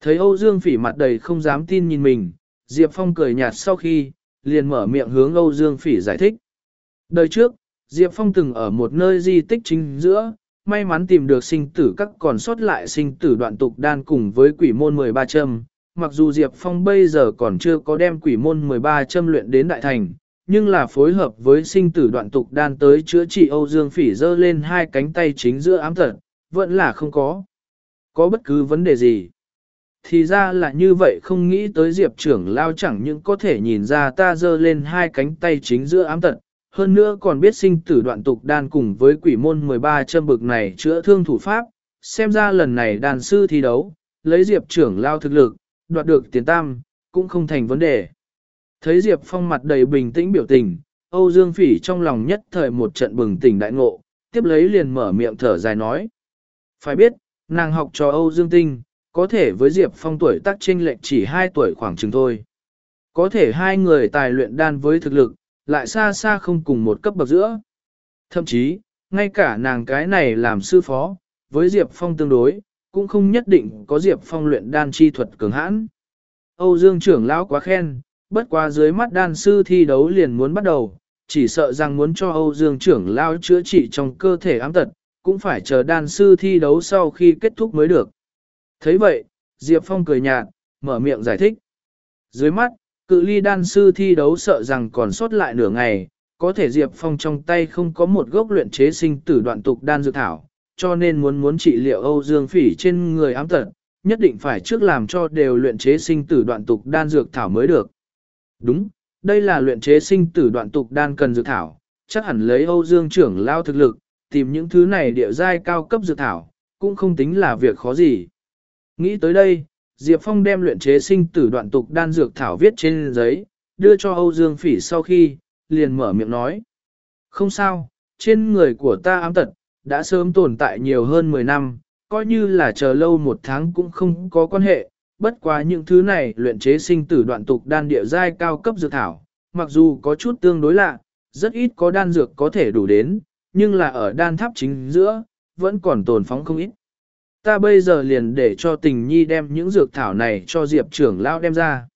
Thấy Âu Dương phỉ mặt đầy không dám tin nhìn mình, Diệp Phong cười nhạt sau khi, liền mở miệng hướng Âu Dương phỉ giải thích. Đời trước, Diệp Phong từng ở một nơi di tích chính giữa, may mắn tìm được sinh tử các còn sót lại sinh tử đoạn tục đan cùng với quỷ môn 13 châm, mặc dù Diệp Phong bây giờ còn chưa có đem quỷ môn 13 châm luyện đến đại thành, nhưng là phối hợp với sinh tử đoạn tục đan tới chữa trị Âu Dương Phỉ dơ lên hai cánh tay chính giữa ám thật, vẫn là không có. Có bất cứ vấn đề gì. Thì ra là như vậy không nghĩ tới Diệp trưởng lao chẳng những có thể nhìn ra ta giơ lên hai cánh tay chính giữa ám tật, hơn nữa còn biết sinh tử đoạn tục đan cùng với quỷ môn 13 châm bực này chữa thương thủ pháp, xem ra lần này đàn sư thi đấu, lấy Diệp trưởng lao thực lực, đoạt được tiền tam, cũng không thành vấn đề. Thấy Diệp Phong mặt đầy bình tĩnh biểu tình, Âu Dương Phỉ trong lòng nhất thời một trận bừng tỉnh đại ngộ, tiếp lấy liền mở miệng thở dài nói. Phải biết, nàng học cho Âu Dương Tinh, có thể với Diệp Phong tuổi tác chênh lệch chỉ 2 tuổi khoảng chừng thôi. Có thể hai người tài luyện đan với thực lực, lại xa xa không cùng một cấp bậc giữa. Thậm chí, ngay cả nàng cái này làm sư phó, với Diệp Phong tương đối, cũng không nhất định có Diệp Phong luyện đan chi thuật cường hãn. Âu Dương trưởng lão quá khen, bất quá dưới mắt đan sư thi đấu liền muốn bắt đầu, chỉ sợ rằng muốn cho Âu Dương trưởng lão chữa trị trong cơ thể ám tật, cũng phải chờ đan sư thi đấu sau khi kết thúc mới được thấy vậy, Diệp Phong cười nhạt, mở miệng giải thích. Dưới mắt, cự ly đan sư thi đấu sợ rằng còn sót lại nửa ngày, có thể Diệp Phong trong tay không có một gốc luyện chế sinh tử đoạn tục đan dược thảo, cho nên muốn muốn trị liệu Âu Dương Phỉ trên người ám tật, nhất định phải trước làm cho đều luyện chế sinh tử đoạn tục đan dược thảo mới được. Đúng, đây là luyện chế sinh tử đoạn tục đan cần dược thảo, chắc hẳn lấy Âu Dương trưởng lao thực lực, tìm những thứ này địa giai cao cấp dược thảo, cũng không tính là việc khó gì. Nghĩ tới đây, Diệp Phong đem luyện chế sinh tử đoạn tục đan dược thảo viết trên giấy, đưa cho Âu Dương Phỉ sau khi, liền mở miệng nói. Không sao, trên người của ta ám tật, đã sớm tồn tại nhiều hơn 10 năm, coi như là chờ lâu một tháng cũng không có quan hệ, bất quá những thứ này luyện chế sinh tử đoạn tục đan địa giai cao cấp dược thảo, mặc dù có chút tương đối lạ, rất ít có đan dược có thể đủ đến, nhưng là ở đan tháp chính giữa, vẫn còn tồn phóng không ít. Ta bây giờ liền để cho tình nhi đem những dược thảo này cho Diệp trưởng lão đem ra.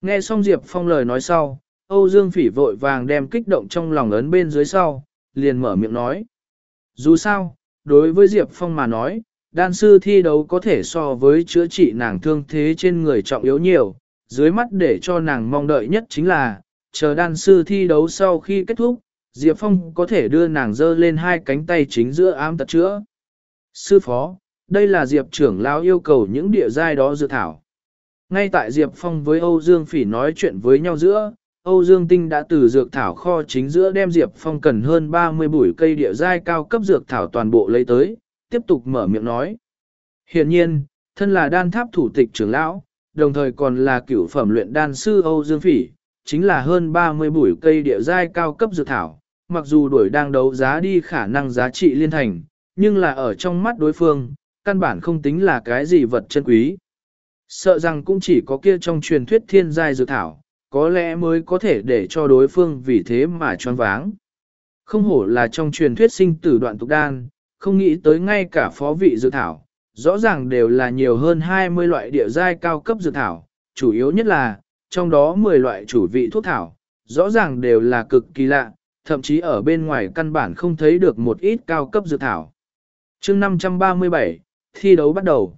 Nghe xong Diệp Phong lời nói sau, Âu Dương Phỉ vội vàng đem kích động trong lòng ấn bên dưới sau, liền mở miệng nói. Dù sao, đối với Diệp Phong mà nói, đan sư thi đấu có thể so với chữa trị nàng thương thế trên người trọng yếu nhiều, dưới mắt để cho nàng mong đợi nhất chính là, chờ đan sư thi đấu sau khi kết thúc, Diệp Phong có thể đưa nàng dơ lên hai cánh tay chính giữa ám tật chữa. Sư phó, đây là Diệp trưởng lão yêu cầu những địa giai đó dự thảo. Ngay tại Diệp Phong với Âu Dương Phỉ nói chuyện với nhau giữa, Âu Dương Tinh đã từ dược thảo kho chính giữa đem Diệp Phong cần hơn 30 bụi cây địa giai cao cấp dược thảo toàn bộ lấy tới, tiếp tục mở miệng nói. Hiện nhiên, thân là đan tháp thủ tịch trưởng lão, đồng thời còn là cửu phẩm luyện đan sư Âu Dương Phỉ, chính là hơn 30 bụi cây địa giai cao cấp dược thảo, mặc dù đuổi đang đấu giá đi khả năng giá trị liên thành, nhưng là ở trong mắt đối phương, căn bản không tính là cái gì vật chân quý. Sợ rằng cũng chỉ có kia trong truyền thuyết thiên giai dược thảo, có lẽ mới có thể để cho đối phương vì thế mà choáng váng. Không hổ là trong truyền thuyết sinh tử đoạn tục đan, không nghĩ tới ngay cả phó vị dược thảo, rõ ràng đều là nhiều hơn 20 loại địa giai cao cấp dược thảo, chủ yếu nhất là, trong đó 10 loại chủ vị thuốc thảo, rõ ràng đều là cực kỳ lạ, thậm chí ở bên ngoài căn bản không thấy được một ít cao cấp dược thảo. chương 537, thi đấu bắt đầu.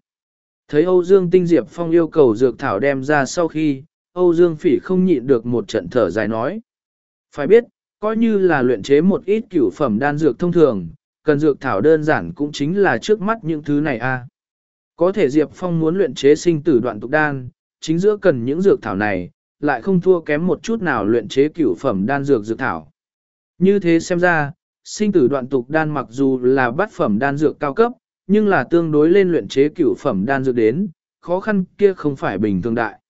Thấy Âu Dương Tinh Diệp Phong yêu cầu dược thảo đem ra sau khi, Âu Dương Phỉ không nhịn được một trận thở dài nói. Phải biết, coi như là luyện chế một ít cửu phẩm đan dược thông thường, cần dược thảo đơn giản cũng chính là trước mắt những thứ này a. Có thể Diệp Phong muốn luyện chế sinh tử đoạn tục đan, chính giữa cần những dược thảo này, lại không thua kém một chút nào luyện chế cửu phẩm đan dược dược thảo. Như thế xem ra, sinh tử đoạn tục đan mặc dù là bát phẩm đan dược cao cấp, nhưng là tương đối lên luyện chế cửu phẩm đan dược đến, khó khăn kia không phải bình thường đại.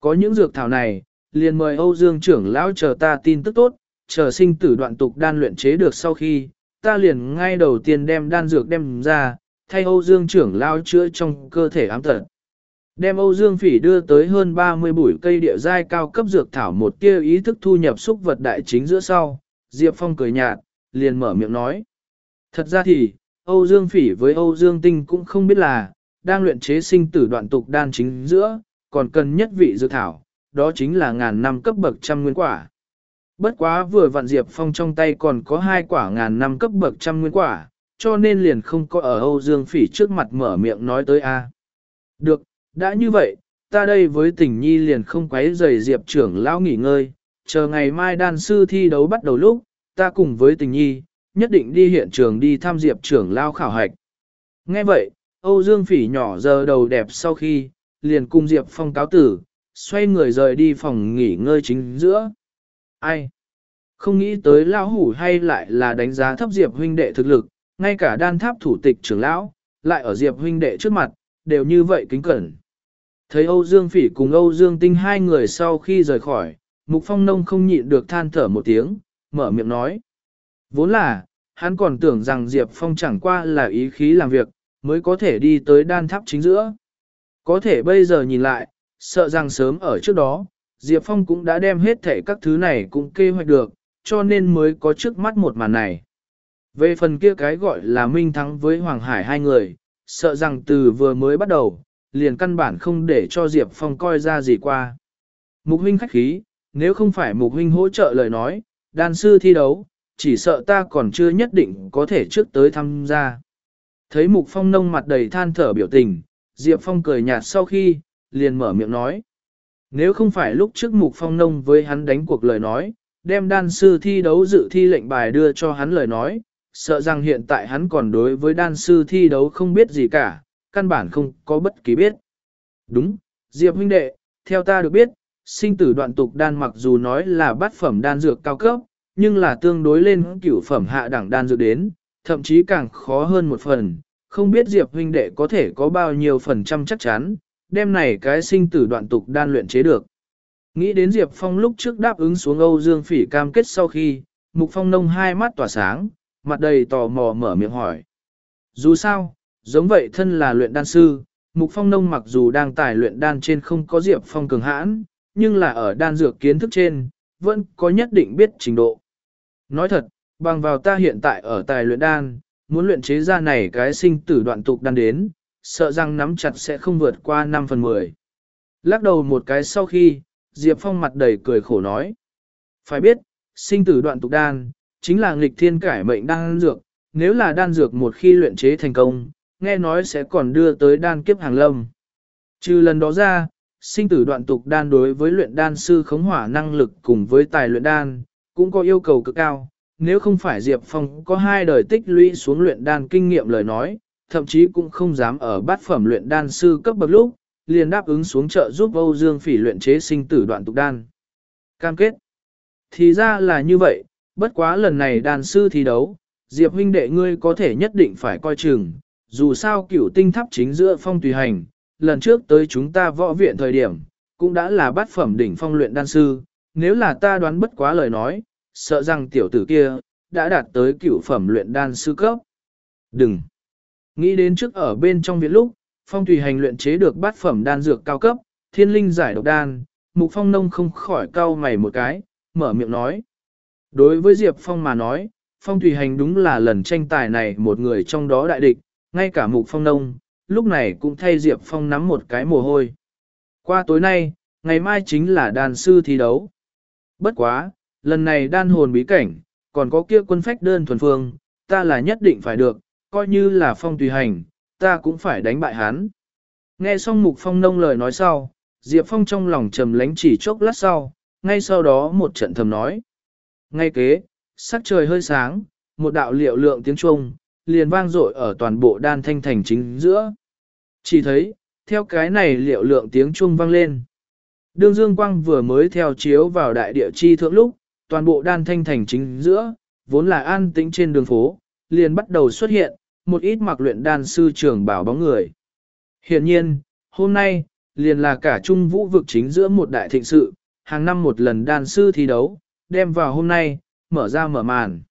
Có những dược thảo này, liền mời Âu Dương trưởng lão chờ ta tin tức tốt, chờ sinh tử đoạn tục đan luyện chế được sau khi, ta liền ngay đầu tiên đem đan dược đem ra, thay Âu Dương trưởng lão chữa trong cơ thể ám tật. Đem Âu Dương Phỉ đưa tới hơn 30 bụi cây địa giai cao cấp dược thảo một tia ý thức thu nhập xúc vật đại chính giữa sau, Diệp Phong cười nhạt, liền mở miệng nói. Thật ra thì, Âu Dương Phỉ với Âu Dương Tinh cũng không biết là, đang luyện chế sinh tử đoạn tục đan chính giữa, còn cần nhất vị dược thảo, đó chính là ngàn năm cấp bậc trăm nguyên quả. Bất quá vừa vặn Diệp Phong trong tay còn có hai quả ngàn năm cấp bậc trăm nguyên quả, cho nên liền không có ở Âu Dương Phỉ trước mặt mở miệng nói tới a. Được, đã như vậy, ta đây với tình nhi liền không quấy rầy Diệp trưởng lão nghỉ ngơi, chờ ngày mai đan sư thi đấu bắt đầu lúc, ta cùng với tình nhi, nhất định đi hiện trường đi tham Diệp trưởng lão khảo hạch. Nghe vậy, Âu Dương Phỉ nhỏ giờ đầu đẹp sau khi, liền cùng Diệp Phong cáo tử, xoay người rời đi phòng nghỉ ngơi chính giữa. Ai? Không nghĩ tới lão hủ hay lại là đánh giá thấp Diệp huynh đệ thực lực, ngay cả đan tháp thủ tịch trưởng lão, lại ở Diệp huynh đệ trước mặt, đều như vậy kính cẩn. Thấy Âu Dương Phỉ cùng Âu Dương Tinh hai người sau khi rời khỏi, Mục Phong Nông không nhịn được than thở một tiếng, mở miệng nói. Vốn là, hắn còn tưởng rằng Diệp Phong chẳng qua là ý khí làm việc, mới có thể đi tới đan tháp chính giữa. Có thể bây giờ nhìn lại, sợ rằng sớm ở trước đó, Diệp Phong cũng đã đem hết thể các thứ này cũng kế hoạch được, cho nên mới có trước mắt một màn này. Về phần kia cái gọi là Minh Thắng với Hoàng Hải hai người, sợ rằng từ vừa mới bắt đầu, liền căn bản không để cho Diệp Phong coi ra gì qua. Mục huynh khách khí, nếu không phải mục huynh hỗ trợ lời nói, đan sư thi đấu, chỉ sợ ta còn chưa nhất định có thể trước tới tham gia. Thấy Mục Phong nông mặt đầy than thở biểu tình, Diệp Phong cười nhạt sau khi, liền mở miệng nói. Nếu không phải lúc trước Mục Phong nông với hắn đánh cuộc lời nói, đem đan sư thi đấu dự thi lệnh bài đưa cho hắn lời nói, sợ rằng hiện tại hắn còn đối với đan sư thi đấu không biết gì cả, căn bản không có bất kỳ biết. Đúng, Diệp huynh đệ, theo ta được biết, sinh tử đoạn tục đan mặc dù nói là bát phẩm đan dược cao cấp, nhưng là tương đối lên cửu phẩm hạ đẳng đan dược đến, thậm chí càng khó hơn một phần, không biết Diệp huynh đệ có thể có bao nhiêu phần trăm chắc chắn, đem này cái sinh tử đoạn tục đan luyện chế được. Nghĩ đến Diệp Phong lúc trước đáp ứng xuống Âu Dương Phỉ cam kết sau khi, Mục Phong nông hai mắt tỏa sáng, mặt đầy tò mò mở miệng hỏi. Dù sao, giống vậy thân là luyện đan sư, Mục Phong nông mặc dù đang tài luyện đan trên không có Diệp Phong cường hãn, nhưng là ở đan dược kiến thức trên, vẫn có nhất định biết trình độ. Nói thật, bằng vào ta hiện tại ở tài luyện đan, muốn luyện chế ra này cái sinh tử đoạn tục đan đến, sợ rằng nắm chặt sẽ không vượt qua 5 phần 10. Lắc đầu một cái sau khi, Diệp Phong mặt đầy cười khổ nói. Phải biết, sinh tử đoạn tục đan, chính là nghịch thiên cải mệnh đan dược, nếu là đan dược một khi luyện chế thành công, nghe nói sẽ còn đưa tới đan kiếp hàng lâm. Trừ lần đó ra, sinh tử đoạn tục đan đối với luyện đan sư khống hỏa năng lực cùng với tài luyện đan, cũng có yêu cầu cực cao. Nếu không phải Diệp Phong có hai đời tích lũy xuống luyện đan kinh nghiệm lời nói, thậm chí cũng không dám ở bát phẩm luyện đan sư cấp bậc lúc, liền đáp ứng xuống chợ giúp Âu Dương Phỉ luyện chế sinh tử đoạn tục đan. Cam kết. Thì ra là như vậy, bất quá lần này đan sư thi đấu, Diệp huynh đệ ngươi có thể nhất định phải coi chừng, dù sao cửu tinh tháp chính giữa phong tùy hành, lần trước tới chúng ta võ viện thời điểm, cũng đã là bát phẩm đỉnh phong luyện đan sư, nếu là ta đoán bất quá lời nói, sợ rằng tiểu tử kia, đã đạt tới cửu phẩm luyện đan sư cấp. Đừng! Nghĩ đến trước ở bên trong viện lúc, phong tùy hành luyện chế được bát phẩm đan dược cao cấp, thiên linh giải độc đan, mục phong nông không khỏi cau mày một cái, mở miệng nói. Đối với Diệp Phong mà nói, phong tùy hành đúng là lần tranh tài này một người trong đó đại địch, ngay cả mục phong nông, lúc này cũng thay Diệp Phong nắm một cái mồ hôi. Qua tối nay, ngày mai chính là đàn sư thi đấu. Bất quá, lần này đan hồn bí cảnh, còn có kia quân phách đơn thuần phương, ta là nhất định phải được, coi như là phong tùy hành, ta cũng phải đánh bại hắn. Nghe xong mục phong nông lời nói sau, Diệp Phong trong lòng trầm lánh chỉ chốc lát sau, ngay sau đó một trận thầm nói. Ngay kế, sắc trời hơi sáng, một đạo liệu lượng tiếng Trung, liền vang dội ở toàn bộ đan thanh thành chính giữa. Chỉ thấy, theo cái này liệu lượng tiếng chuông vang lên. Đương Dương Quang vừa mới theo chiếu vào đại địa chi thượng lúc, toàn bộ đan thanh thành chính giữa, vốn là an tĩnh trên đường phố, liền bắt đầu xuất hiện, một ít mặc luyện đan sư trưởng bảo bóng người. Hiện nhiên, hôm nay, liền là cả trung vũ vực chính giữa một đại thịnh sự, hàng năm một lần đan sư thi đấu, đem vào hôm nay, mở ra mở màn.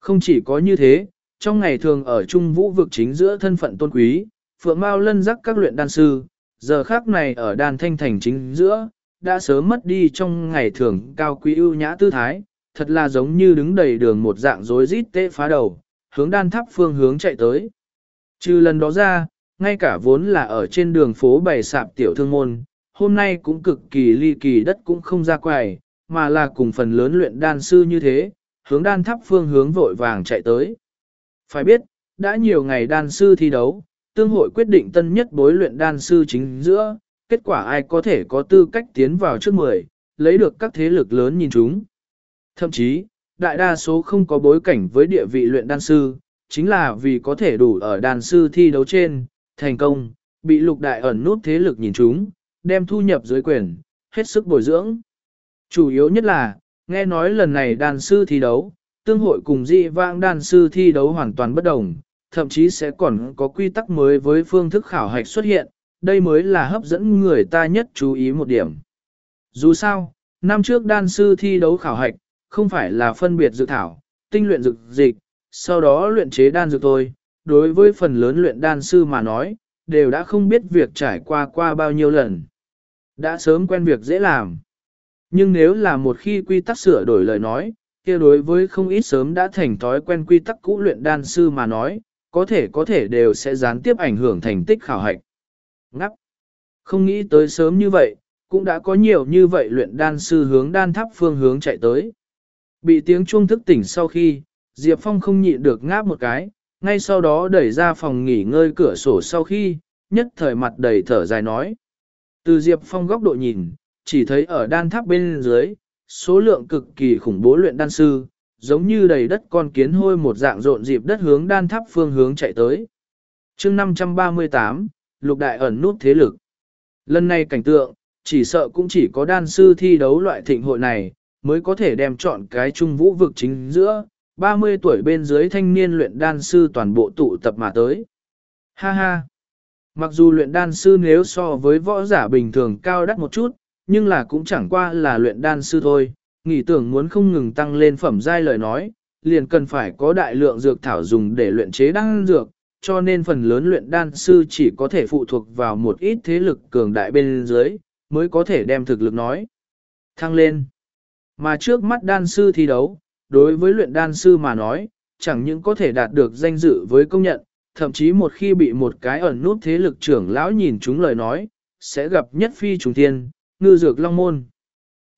Không chỉ có như thế, trong ngày thường ở trung vũ vực chính giữa thân phận tôn quý, phượng mao lân rắc các luyện đan sư, giờ khác này ở đan thanh thành chính giữa, đã sớm mất đi trong ngày thường cao quý ưu nhã tư thái, thật là giống như đứng đầy đường một dạng rối rít tê phá đầu, hướng đan tháp phương hướng chạy tới. Trừ lần đó ra, ngay cả vốn là ở trên đường phố bày sạp tiểu thương môn, hôm nay cũng cực kỳ ly kỳ đất cũng không ra quài, mà là cùng phần lớn luyện đan sư như thế, hướng đan tháp phương hướng vội vàng chạy tới. Phải biết, đã nhiều ngày đan sư thi đấu, tương hội quyết định tân nhất bối luyện đan sư chính giữa, kết quả ai có thể có tư cách tiến vào trước 10, lấy được các thế lực lớn nhìn chúng. Thậm chí, đại đa số không có bối cảnh với địa vị luyện đan sư, chính là vì có thể đủ ở đan sư thi đấu trên, thành công, bị lục đại ẩn nút thế lực nhìn chúng, đem thu nhập dưới quyền, hết sức bồi dưỡng. Chủ yếu nhất là, nghe nói lần này đan sư thi đấu, tương hội cùng dị vãng đan sư thi đấu hoàn toàn bất đồng, thậm chí sẽ còn có quy tắc mới với phương thức khảo hạch xuất hiện, đây mới là hấp dẫn người ta nhất chú ý một điểm. Dù sao, năm trước đan sư thi đấu khảo hạch, không phải là phân biệt dự thảo, tinh luyện dược dịch, sau đó luyện chế đan dược thôi, đối với phần lớn luyện đan sư mà nói, đều đã không biết việc trải qua qua bao nhiêu lần. Đã sớm quen việc dễ làm. Nhưng nếu là một khi quy tắc sửa đổi lời nói, kia đối với không ít sớm đã thành thói quen quy tắc cũ luyện đan sư mà nói, có thể có thể đều sẽ gián tiếp ảnh hưởng thành tích khảo hạch. Ngắp. Không nghĩ tới sớm như vậy, cũng đã có nhiều như vậy luyện đan sư hướng đan tháp phương hướng chạy tới. Bị tiếng chuông thức tỉnh sau khi, Diệp Phong không nhịn được ngáp một cái, ngay sau đó đẩy ra phòng nghỉ ngơi cửa sổ sau khi, nhất thời mặt đầy thở dài nói. Từ Diệp Phong góc độ nhìn, chỉ thấy ở đan tháp bên dưới, số lượng cực kỳ khủng bố luyện đan sư, giống như đầy đất con kiến hôi một dạng rộn dịp đất hướng đan tháp phương hướng chạy tới. chương 538, lục đại ẩn nút thế lực. Lần này cảnh tượng, chỉ sợ cũng chỉ có đan sư thi đấu loại thịnh hội này, mới có thể đem chọn cái trung vũ vực chính giữa, 30 tuổi bên dưới thanh niên luyện đan sư toàn bộ tụ tập mà tới. Ha ha! Mặc dù luyện đan sư nếu so với võ giả bình thường cao đắt một chút, nhưng là cũng chẳng qua là luyện đan sư thôi, nghĩ tưởng muốn không ngừng tăng lên phẩm giai lời nói, liền cần phải có đại lượng dược thảo dùng để luyện chế đan dược, cho nên phần lớn luyện đan sư chỉ có thể phụ thuộc vào một ít thế lực cường đại bên dưới, mới có thể đem thực lực nói thăng lên. Mà trước mắt đan sư thi đấu, đối với luyện đan sư mà nói, chẳng những có thể đạt được danh dự với công nhận, thậm chí một khi bị một cái ẩn nút thế lực trưởng lão nhìn chúng lời nói, sẽ gặp nhất phi trùng thiên, ngư dược long môn.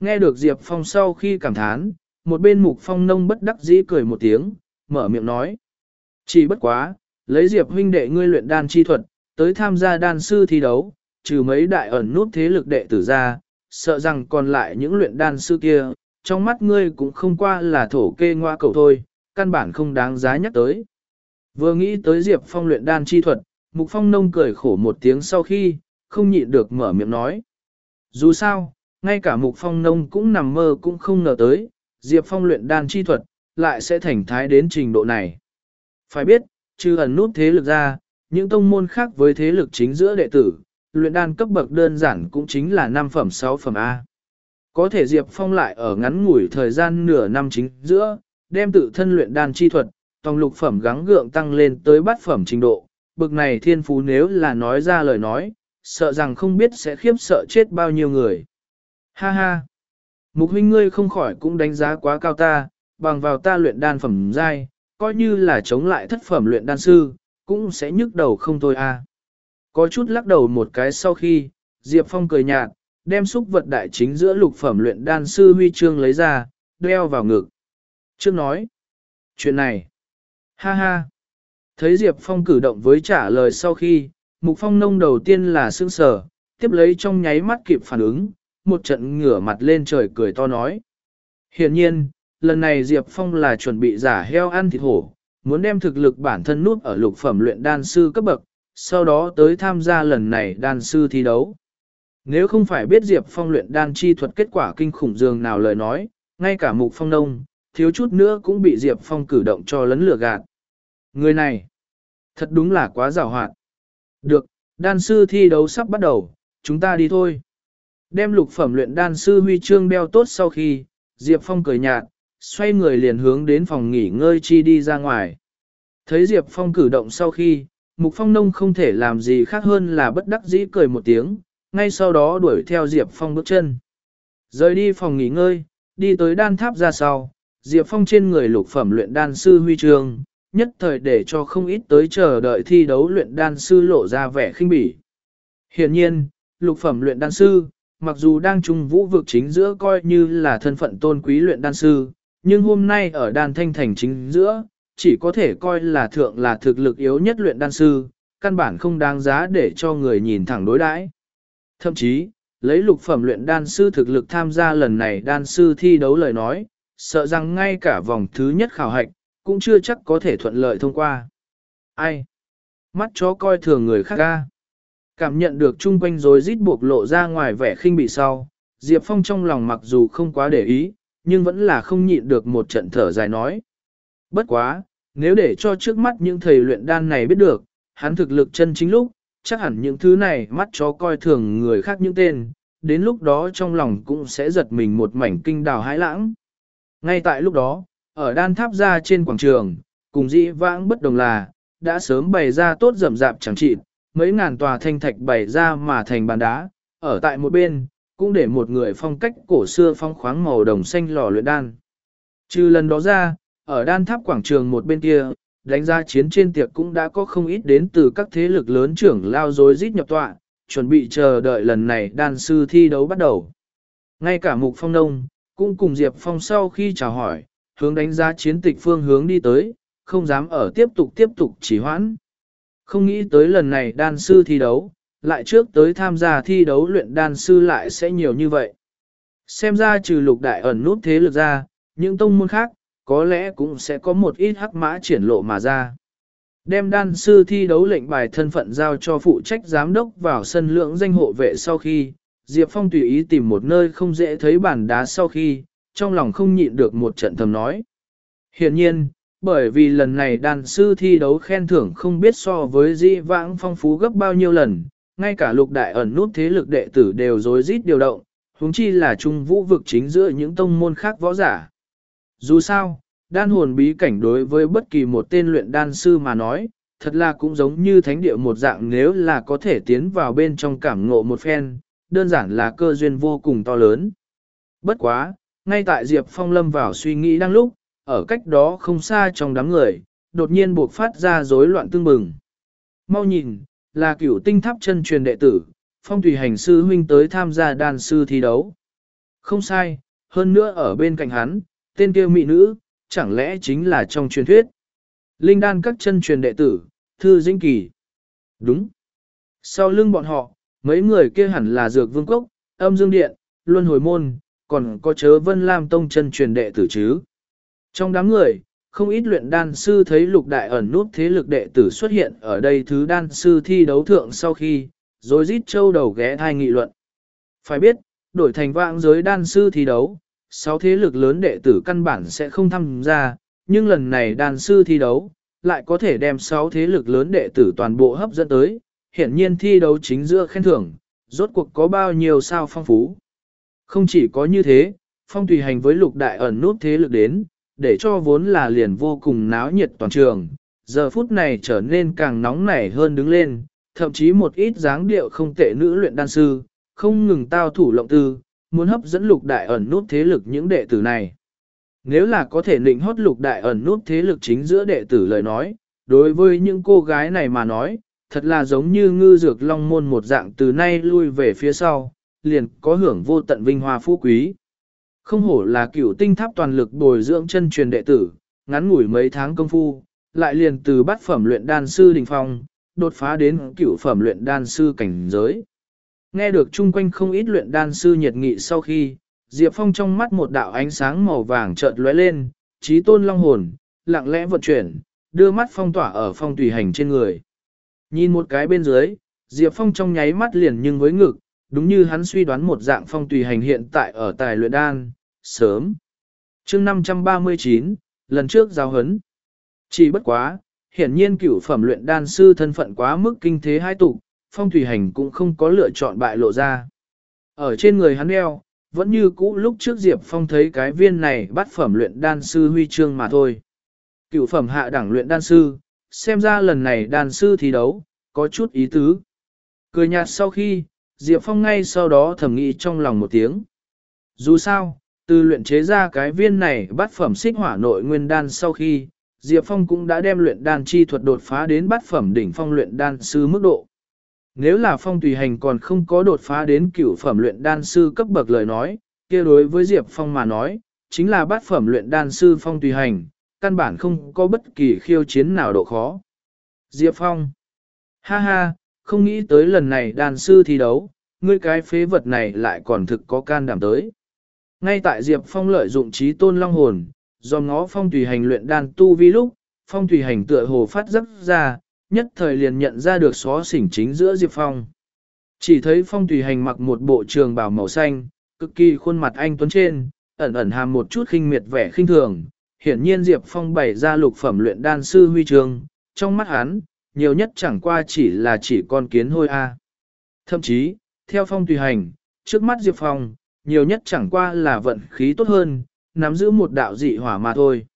Nghe được Diệp Phong sau khi cảm thán, một bên mục phong nông bất đắc dĩ cười một tiếng, mở miệng nói. Chỉ bất quá, lấy Diệp huynh đệ ngươi luyện đan chi thuật, tới tham gia đan sư thi đấu, trừ mấy đại ẩn nút thế lực đệ tử ra, sợ rằng còn lại những luyện đan sư kia, trong mắt ngươi cũng không qua là thổ kê ngoa cầu thôi, căn bản không đáng giá nhắc tới. Vừa nghĩ tới Diệp Phong luyện đan chi thuật, Mục Phong nông cười khổ một tiếng sau khi, không nhịn được mở miệng nói. Dù sao, ngay cả Mục Phong nông cũng nằm mơ cũng không ngờ tới, Diệp Phong luyện đan chi thuật, lại sẽ thành thái đến trình độ này. Phải biết, trừ ẩn nút thế lực ra, những tông môn khác với thế lực chính giữa đệ tử, luyện đan cấp bậc đơn giản cũng chính là 5 phẩm 6 phẩm A. Có thể Diệp Phong lại ở ngắn ngủi thời gian nửa năm chính giữa, đem tự thân luyện đan chi thuật, tòng lục phẩm gắng gượng tăng lên tới bát phẩm trình độ. Bực này thiên phú nếu là nói ra lời nói, sợ rằng không biết sẽ khiếp sợ chết bao nhiêu người. Ha ha! Mục huynh ngươi không khỏi cũng đánh giá quá cao ta, bằng vào ta luyện đan phẩm giai, coi như là chống lại thất phẩm luyện đan sư, cũng sẽ nhức đầu không thôi a. Có chút lắc đầu một cái sau khi, Diệp Phong cười nhạt, đem xúc vật đại chính giữa lục phẩm luyện đan sư huy chương lấy ra, đeo vào ngực. Trước nói, chuyện này, ha ha, thấy Diệp Phong cử động với trả lời sau khi, Mục Phong nông đầu tiên là sương sở, tiếp lấy trong nháy mắt kịp phản ứng, một trận ngửa mặt lên trời cười to nói. Hiện nhiên, lần này Diệp Phong là chuẩn bị giả heo ăn thịt hổ, muốn đem thực lực bản thân nút ở lục phẩm luyện đan sư cấp bậc, sau đó tới tham gia lần này đan sư thi đấu. Nếu không phải biết Diệp Phong luyện đan chi thuật kết quả kinh khủng dường nào lời nói, ngay cả mục phong nông, thiếu chút nữa cũng bị Diệp Phong cử động cho lấn lửa gạt. Người này, thật đúng là quá rào hoạt. Được, đan sư thi đấu sắp bắt đầu, chúng ta đi thôi. Đem lục phẩm luyện đan sư huy chương đeo tốt sau khi, Diệp Phong cười nhạt, xoay người liền hướng đến phòng nghỉ ngơi chi đi ra ngoài. Thấy Diệp Phong cử động sau khi, Mục Phong Nông không thể làm gì khác hơn là bất đắc dĩ cười một tiếng, ngay sau đó đuổi theo Diệp Phong bước chân. Rời đi phòng nghỉ ngơi, đi tới đan tháp ra sau, Diệp Phong trên người lục phẩm luyện đan sư huy chương, nhất thời để cho không ít tới chờ đợi thi đấu luyện đan sư lộ ra vẻ khinh bỉ. Hiện nhiên, lục phẩm luyện đan sư, mặc dù đang trung vũ vực chính giữa coi như là thân phận tôn quý luyện đan sư, nhưng hôm nay ở đan thanh thành chính giữa, chỉ có thể coi là thượng là thực lực yếu nhất luyện đan sư, căn bản không đáng giá để cho người nhìn thẳng đối đãi. Thậm chí, lấy lục phẩm luyện đan sư thực lực tham gia lần này đan sư thi đấu lời nói, sợ rằng ngay cả vòng thứ nhất khảo hạch, cũng chưa chắc có thể thuận lợi thông qua. Ai? Mắt chó coi thường người khác ca. Cảm nhận được chung quanh rồi rít buộc lộ ra ngoài vẻ khinh bị sau, Diệp Phong trong lòng mặc dù không quá để ý, nhưng vẫn là không nhịn được một trận thở dài nói. Bất quá, nếu để cho trước mắt những thầy luyện đan này biết được, hắn thực lực chân chính lúc, chắc hẳn những thứ này mắt chó coi thường người khác những tên, đến lúc đó trong lòng cũng sẽ giật mình một mảnh kinh đào hãi lãng. Ngay tại lúc đó, ở đan tháp ra trên quảng trường, cùng dĩ vãng bất đồng là, đã sớm bày ra tốt rầm rạp chẳng trị, mấy ngàn tòa thanh thạch bày ra mà thành bàn đá, ở tại một bên, cũng để một người phong cách cổ xưa phong khoáng màu đồng xanh lò luyện đan. Trừ lần đó ra, ở đan tháp quảng trường một bên kia, đánh ra chiến trên tiệc cũng đã có không ít đến từ các thế lực lớn trưởng lao dối rít nhập tọa, chuẩn bị chờ đợi lần này đan sư thi đấu bắt đầu. Ngay cả Mục Phong Nông, cũng cùng Diệp Phong sau khi chào hỏi, hướng đánh giá chiến tịch phương hướng đi tới, không dám ở tiếp tục tiếp tục chỉ hoãn. Không nghĩ tới lần này đan sư thi đấu, lại trước tới tham gia thi đấu luyện đan sư lại sẽ nhiều như vậy. Xem ra trừ lục đại ẩn nút thế lực ra, những tông môn khác, có lẽ cũng sẽ có một ít hắc mã triển lộ mà ra. Đem đan sư thi đấu lệnh bài thân phận giao cho phụ trách giám đốc vào sân lượng danh hộ vệ sau khi, Diệp Phong tùy ý tìm một nơi không dễ thấy bản đá sau khi, trong lòng không nhịn được một trận thầm nói. Hiện nhiên, bởi vì lần này đàn sư thi đấu khen thưởng không biết so với di vãng phong phú gấp bao nhiêu lần, ngay cả lục đại ẩn nút thế lực đệ tử đều rối rít điều động, huống chi là trung vũ vực chính giữa những tông môn khác võ giả. Dù sao, đan hồn bí cảnh đối với bất kỳ một tên luyện đan sư mà nói, thật là cũng giống như thánh địa một dạng nếu là có thể tiến vào bên trong cảm ngộ một phen, đơn giản là cơ duyên vô cùng to lớn. Bất quá, ngay tại Diệp Phong lâm vào suy nghĩ đang lúc, ở cách đó không xa trong đám người, đột nhiên buộc phát ra rối loạn tương bừng. Mau nhìn, là cửu tinh tháp chân truyền đệ tử, phong thủy hành sư huynh tới tham gia đan sư thi đấu. Không sai, hơn nữa ở bên cạnh hắn, tên kia mỹ nữ, chẳng lẽ chính là trong truyền thuyết. Linh đan các chân truyền đệ tử, thư dĩnh kỳ. Đúng. Sau lưng bọn họ, mấy người kia hẳn là dược vương cốc, âm dương điện, luân hồi môn, còn có chớ vân lam tông chân truyền đệ tử chứ. Trong đám người, không ít luyện đan sư thấy lục đại ẩn nút thế lực đệ tử xuất hiện ở đây thứ đan sư thi đấu thượng sau khi, rồi rít châu đầu ghé thai nghị luận. Phải biết, đổi thành vãng giới đan sư thi đấu, sáu thế lực lớn đệ tử căn bản sẽ không tham gia, nhưng lần này đan sư thi đấu, lại có thể đem sáu thế lực lớn đệ tử toàn bộ hấp dẫn tới, hiện nhiên thi đấu chính giữa khen thưởng, rốt cuộc có bao nhiêu sao phong phú. Không chỉ có như thế, phong tùy hành với lục đại ẩn nút thế lực đến, để cho vốn là liền vô cùng náo nhiệt toàn trường, giờ phút này trở nên càng nóng nảy hơn đứng lên, thậm chí một ít dáng điệu không tệ nữ luyện đan sư, không ngừng tao thủ lộng tư, muốn hấp dẫn lục đại ẩn nút thế lực những đệ tử này. Nếu là có thể định hót lục đại ẩn nút thế lực chính giữa đệ tử lời nói, đối với những cô gái này mà nói, thật là giống như ngư dược long môn một dạng từ nay lui về phía sau, liền có hưởng vô tận vinh hoa phú quý. Không hổ là cựu tinh tháp toàn lực bồi dưỡng chân truyền đệ tử, ngắn ngủi mấy tháng công phu, lại liền từ bát phẩm luyện đan sư đình phong, đột phá đến cựu phẩm luyện đan sư cảnh giới. Nghe được chung quanh không ít luyện đan sư nhiệt nghị sau khi, Diệp Phong trong mắt một đạo ánh sáng màu vàng chợt lóe lên, trí tôn long hồn, lặng lẽ vận chuyển, đưa mắt phong tỏa ở phong tùy hành trên người. Nhìn một cái bên dưới, Diệp Phong trong nháy mắt liền nhưng với ngực, đúng như hắn suy đoán một dạng phong tùy hành hiện tại ở tài luyện đan, sớm. chương 539, lần trước giao hấn. Chỉ bất quá, hiển nhiên cửu phẩm luyện đan sư thân phận quá mức kinh thế hai tục, phong thủy hành cũng không có lựa chọn bại lộ ra. Ở trên người hắn đeo, vẫn như cũ lúc trước Diệp Phong thấy cái viên này bắt phẩm luyện đan sư huy chương mà thôi. Cựu phẩm hạ đẳng luyện đan sư, xem ra lần này đan sư thi đấu, có chút ý tứ. Cười nhạt sau khi, Diệp Phong ngay sau đó thầm nghĩ trong lòng một tiếng. Dù sao, từ luyện chế ra cái viên này Bát phẩm xích hỏa nội nguyên đan sau khi, Diệp Phong cũng đã đem luyện đan chi thuật đột phá đến Bát phẩm đỉnh phong luyện đan sư mức độ. Nếu là phong tùy hành còn không có đột phá đến cửu phẩm luyện đan sư cấp bậc lời nói, kia đối với Diệp Phong mà nói, chính là bát phẩm luyện đan sư phong tùy hành, căn bản không có bất kỳ khiêu chiến nào độ khó. Diệp Phong Ha ha, không nghĩ tới lần này đan sư thi đấu, ngươi cái phế vật này lại còn thực có can đảm tới. Ngay tại Diệp Phong lợi dụng trí tôn long hồn, do ngó phong tùy hành luyện đan tu vi lúc, phong tùy hành tựa hồ phát giấc ra, nhất thời liền nhận ra được xó xỉnh chính giữa Diệp Phong. Chỉ thấy Phong tùy hành mặc một bộ trường bào màu xanh, cực kỳ khuôn mặt anh tuấn trên, ẩn ẩn hàm một chút khinh miệt vẻ khinh thường. Hiển nhiên Diệp Phong bày ra lục phẩm luyện đan sư huy trường, trong mắt hắn, nhiều nhất chẳng qua chỉ là chỉ con kiến hôi a. Thậm chí, theo Phong tùy hành, trước mắt Diệp Phong, nhiều nhất chẳng qua là vận khí tốt hơn, nắm giữ một đạo dị hỏa mà thôi.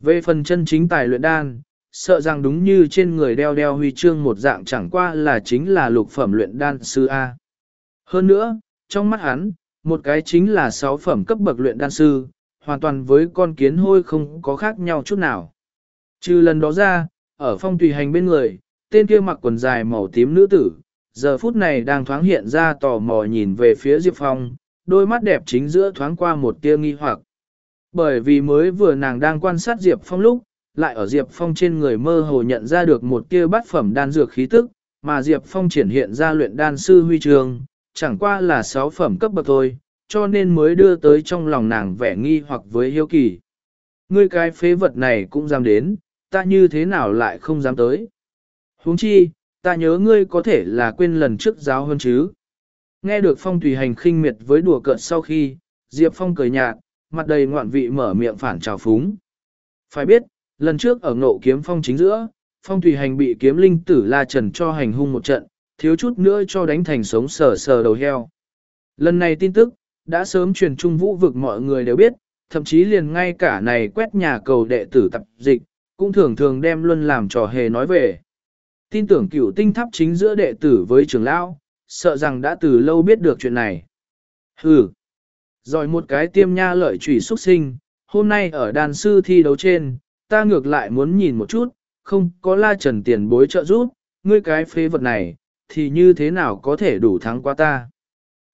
Về phần chân chính tài luyện đan, sợ rằng đúng như trên người đeo đeo huy chương một dạng chẳng qua là chính là lục phẩm luyện đan sư A. Hơn nữa, trong mắt hắn, một cái chính là sáu phẩm cấp bậc luyện đan sư, hoàn toàn với con kiến hôi không có khác nhau chút nào. Trừ lần đó ra, ở phong tùy hành bên người, tên kia mặc quần dài màu tím nữ tử, giờ phút này đang thoáng hiện ra tò mò nhìn về phía Diệp Phong, đôi mắt đẹp chính giữa thoáng qua một tia nghi hoặc. Bởi vì mới vừa nàng đang quan sát Diệp Phong lúc, lại ở Diệp Phong trên người mơ hồ nhận ra được một tia bát phẩm đan dược khí tức, mà Diệp Phong triển hiện ra luyện đan sư huy trường, chẳng qua là sáu phẩm cấp bậc thôi, cho nên mới đưa tới trong lòng nàng vẻ nghi hoặc với hiếu kỳ. Ngươi cái phế vật này cũng dám đến, ta như thế nào lại không dám tới. huống chi, ta nhớ ngươi có thể là quên lần trước giáo hơn chứ. Nghe được Phong tùy hành khinh miệt với đùa cợt sau khi, Diệp Phong cười nhạt, mặt đầy ngoạn vị mở miệng phản trào phúng. Phải biết, lần trước ở ngộ kiếm phong chính giữa, Phong tùy hành bị kiếm linh tử La Trần cho hành hung một trận, thiếu chút nữa cho đánh thành sống sờ sờ đầu heo. Lần này tin tức, đã sớm truyền trung vũ vực mọi người đều biết, thậm chí liền ngay cả này quét nhà cầu đệ tử tập dịch, cũng thường thường đem luôn làm trò hề nói về. Tin tưởng cửu tinh tháp chính giữa đệ tử với trưởng lão, sợ rằng đã từ lâu biết được chuyện này. Hừ, rồi một cái tiêm nha lợi trùy xuất sinh, hôm nay ở đàn sư thi đấu trên, ta ngược lại muốn nhìn một chút, không có la trần tiền bối trợ giúp, ngươi cái phế vật này, thì như thế nào có thể đủ thắng qua ta.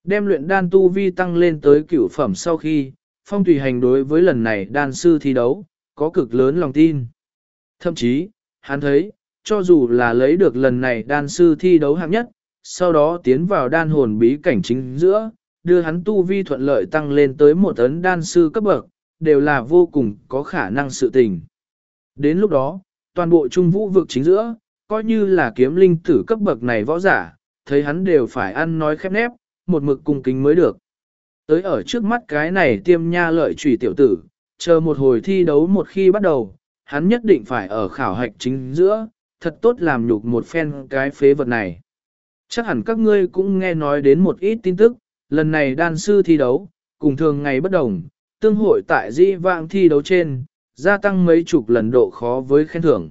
Đem luyện đan tu vi tăng lên tới cửu phẩm sau khi, phong tùy hành đối với lần này đan sư thi đấu, có cực lớn lòng tin. Thậm chí, hắn thấy, cho dù là lấy được lần này đan sư thi đấu hạng nhất, sau đó tiến vào đan hồn bí cảnh chính giữa, đưa hắn tu vi thuận lợi tăng lên tới một ấn đan sư cấp bậc, đều là vô cùng có khả năng sự tình. Đến lúc đó, toàn bộ trung vũ vực chính giữa, coi như là kiếm linh tử cấp bậc này võ giả, thấy hắn đều phải ăn nói khép nép, một mực cung kính mới được. Tới ở trước mắt cái này tiêm nha lợi trùy tiểu tử, chờ một hồi thi đấu một khi bắt đầu, hắn nhất định phải ở khảo hạch chính giữa, thật tốt làm nhục một phen cái phế vật này. Chắc hẳn các ngươi cũng nghe nói đến một ít tin tức, lần này đan sư thi đấu, cùng thường ngày bất đồng, tương hội tại di vạng thi đấu trên, gia tăng mấy chục lần độ khó với khen thưởng.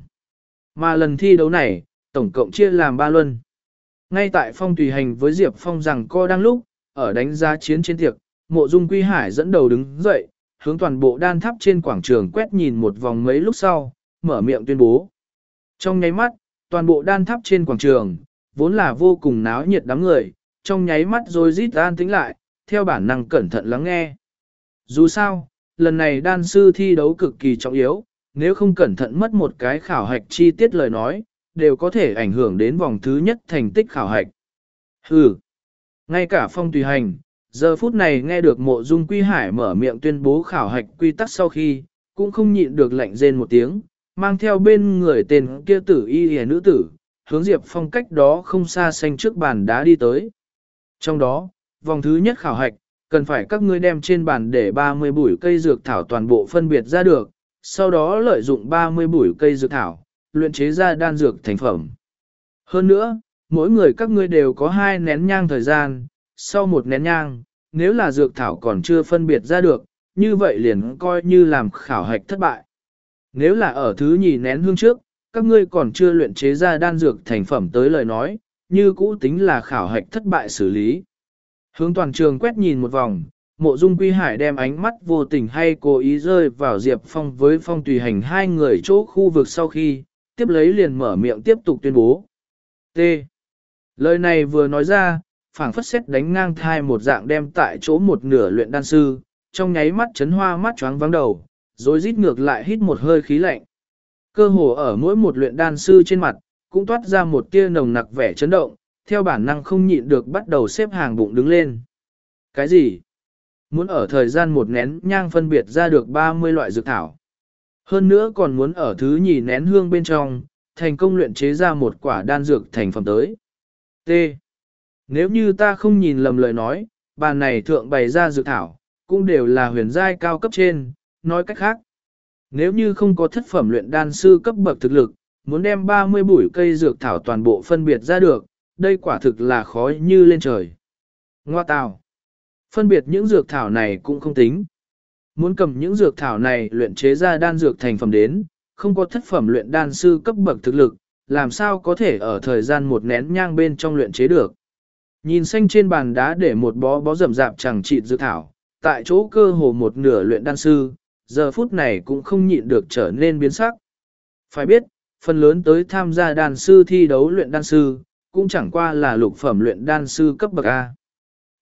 Mà lần thi đấu này, tổng cộng chia làm ba luân. Ngay tại phong tùy hành với Diệp Phong rằng co đang lúc, ở đánh giá chiến trên tiệc, mộ dung quy hải dẫn đầu đứng dậy, hướng toàn bộ đan tháp trên quảng trường quét nhìn một vòng mấy lúc sau, mở miệng tuyên bố. Trong nháy mắt, toàn bộ đan tháp trên quảng trường, vốn là vô cùng náo nhiệt đám người, trong nháy mắt rồi rít an tĩnh lại, theo bản năng cẩn thận lắng nghe. Dù sao, lần này đan sư thi đấu cực kỳ trọng yếu, nếu không cẩn thận mất một cái khảo hạch chi tiết lời nói, đều có thể ảnh hưởng đến vòng thứ nhất thành tích khảo hạch. Hừ, ngay cả phong tùy hành, giờ phút này nghe được mộ dung quy hải mở miệng tuyên bố khảo hạch quy tắc sau khi, cũng không nhịn được lạnh rên một tiếng, mang theo bên người tên kia tử y hề nữ tử, hướng Diệp Phong cách đó không xa xanh trước bàn đá đi tới. Trong đó, vòng thứ nhất khảo hạch, cần phải các ngươi đem trên bàn để 30 bụi cây dược thảo toàn bộ phân biệt ra được, sau đó lợi dụng 30 bụi cây dược thảo, luyện chế ra đan dược thành phẩm. Hơn nữa, mỗi người các ngươi đều có hai nén nhang thời gian, sau một nén nhang, nếu là dược thảo còn chưa phân biệt ra được, như vậy liền coi như làm khảo hạch thất bại. Nếu là ở thứ nhì nén hương trước, các ngươi còn chưa luyện chế ra đan dược thành phẩm tới lời nói, như cũ tính là khảo hạch thất bại xử lý. Hướng toàn trường quét nhìn một vòng, mộ dung quy hải đem ánh mắt vô tình hay cố ý rơi vào Diệp Phong với Phong tùy hành hai người chỗ khu vực sau khi, tiếp lấy liền mở miệng tiếp tục tuyên bố. T. Lời này vừa nói ra, phảng phất xét đánh ngang thai một dạng đem tại chỗ một nửa luyện đan sư, trong nháy mắt chấn hoa mắt choáng vắng đầu, rồi rít ngược lại hít một hơi khí lạnh. Cơ hồ ở mỗi một luyện đan sư trên mặt, cũng toát ra một tia nồng nặc vẻ chấn động, theo bản năng không nhịn được bắt đầu xếp hàng bụng đứng lên. Cái gì? Muốn ở thời gian một nén nhang phân biệt ra được 30 loại dược thảo. Hơn nữa còn muốn ở thứ nhì nén hương bên trong, thành công luyện chế ra một quả đan dược thành phẩm tới. T. Nếu như ta không nhìn lầm lời nói, bàn này thượng bày ra dược thảo, cũng đều là huyền giai cao cấp trên, nói cách khác. Nếu như không có thất phẩm luyện đan sư cấp bậc thực lực, muốn đem 30 bụi cây dược thảo toàn bộ phân biệt ra được, đây quả thực là khó như lên trời. Ngoa tào. Phân biệt những dược thảo này cũng không tính. Muốn cầm những dược thảo này luyện chế ra đan dược thành phẩm đến, không có thất phẩm luyện đan sư cấp bậc thực lực, làm sao có thể ở thời gian một nén nhang bên trong luyện chế được. Nhìn xanh trên bàn đá để một bó bó rậm rạp chẳng trị dược thảo, tại chỗ cơ hồ một nửa luyện đan sư, giờ phút này cũng không nhịn được trở nên biến sắc. Phải biết, phần lớn tới tham gia đàn sư thi đấu luyện đan sư, cũng chẳng qua là lục phẩm luyện đan sư cấp bậc A.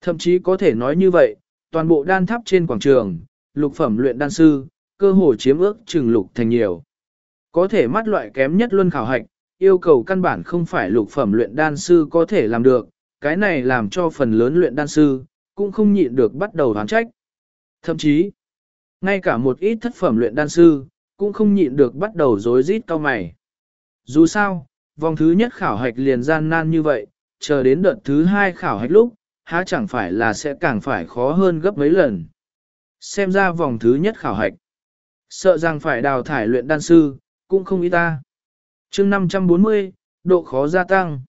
Thậm chí có thể nói như vậy, toàn bộ đan tháp trên quảng trường, lục phẩm luyện đan sư, cơ hồ chiếm ước chừng lục thành nhiều. Có thể mắt loại kém nhất luân khảo hạch, yêu cầu căn bản không phải lục phẩm luyện đan sư có thể làm được, cái này làm cho phần lớn luyện đan sư, cũng không nhịn được bắt đầu đoán trách. Thậm chí, ngay cả một ít thất phẩm luyện đan sư, cũng không nhịn được bắt đầu rối rít cao mày. Dù sao, vòng thứ nhất khảo hạch liền gian nan như vậy, chờ đến đợt thứ hai khảo hạch lúc, há chẳng phải là sẽ càng phải khó hơn gấp mấy lần. Xem ra vòng thứ nhất khảo hạch, sợ rằng phải đào thải luyện đan sư, cũng không ý ta. chương 540, độ khó gia tăng.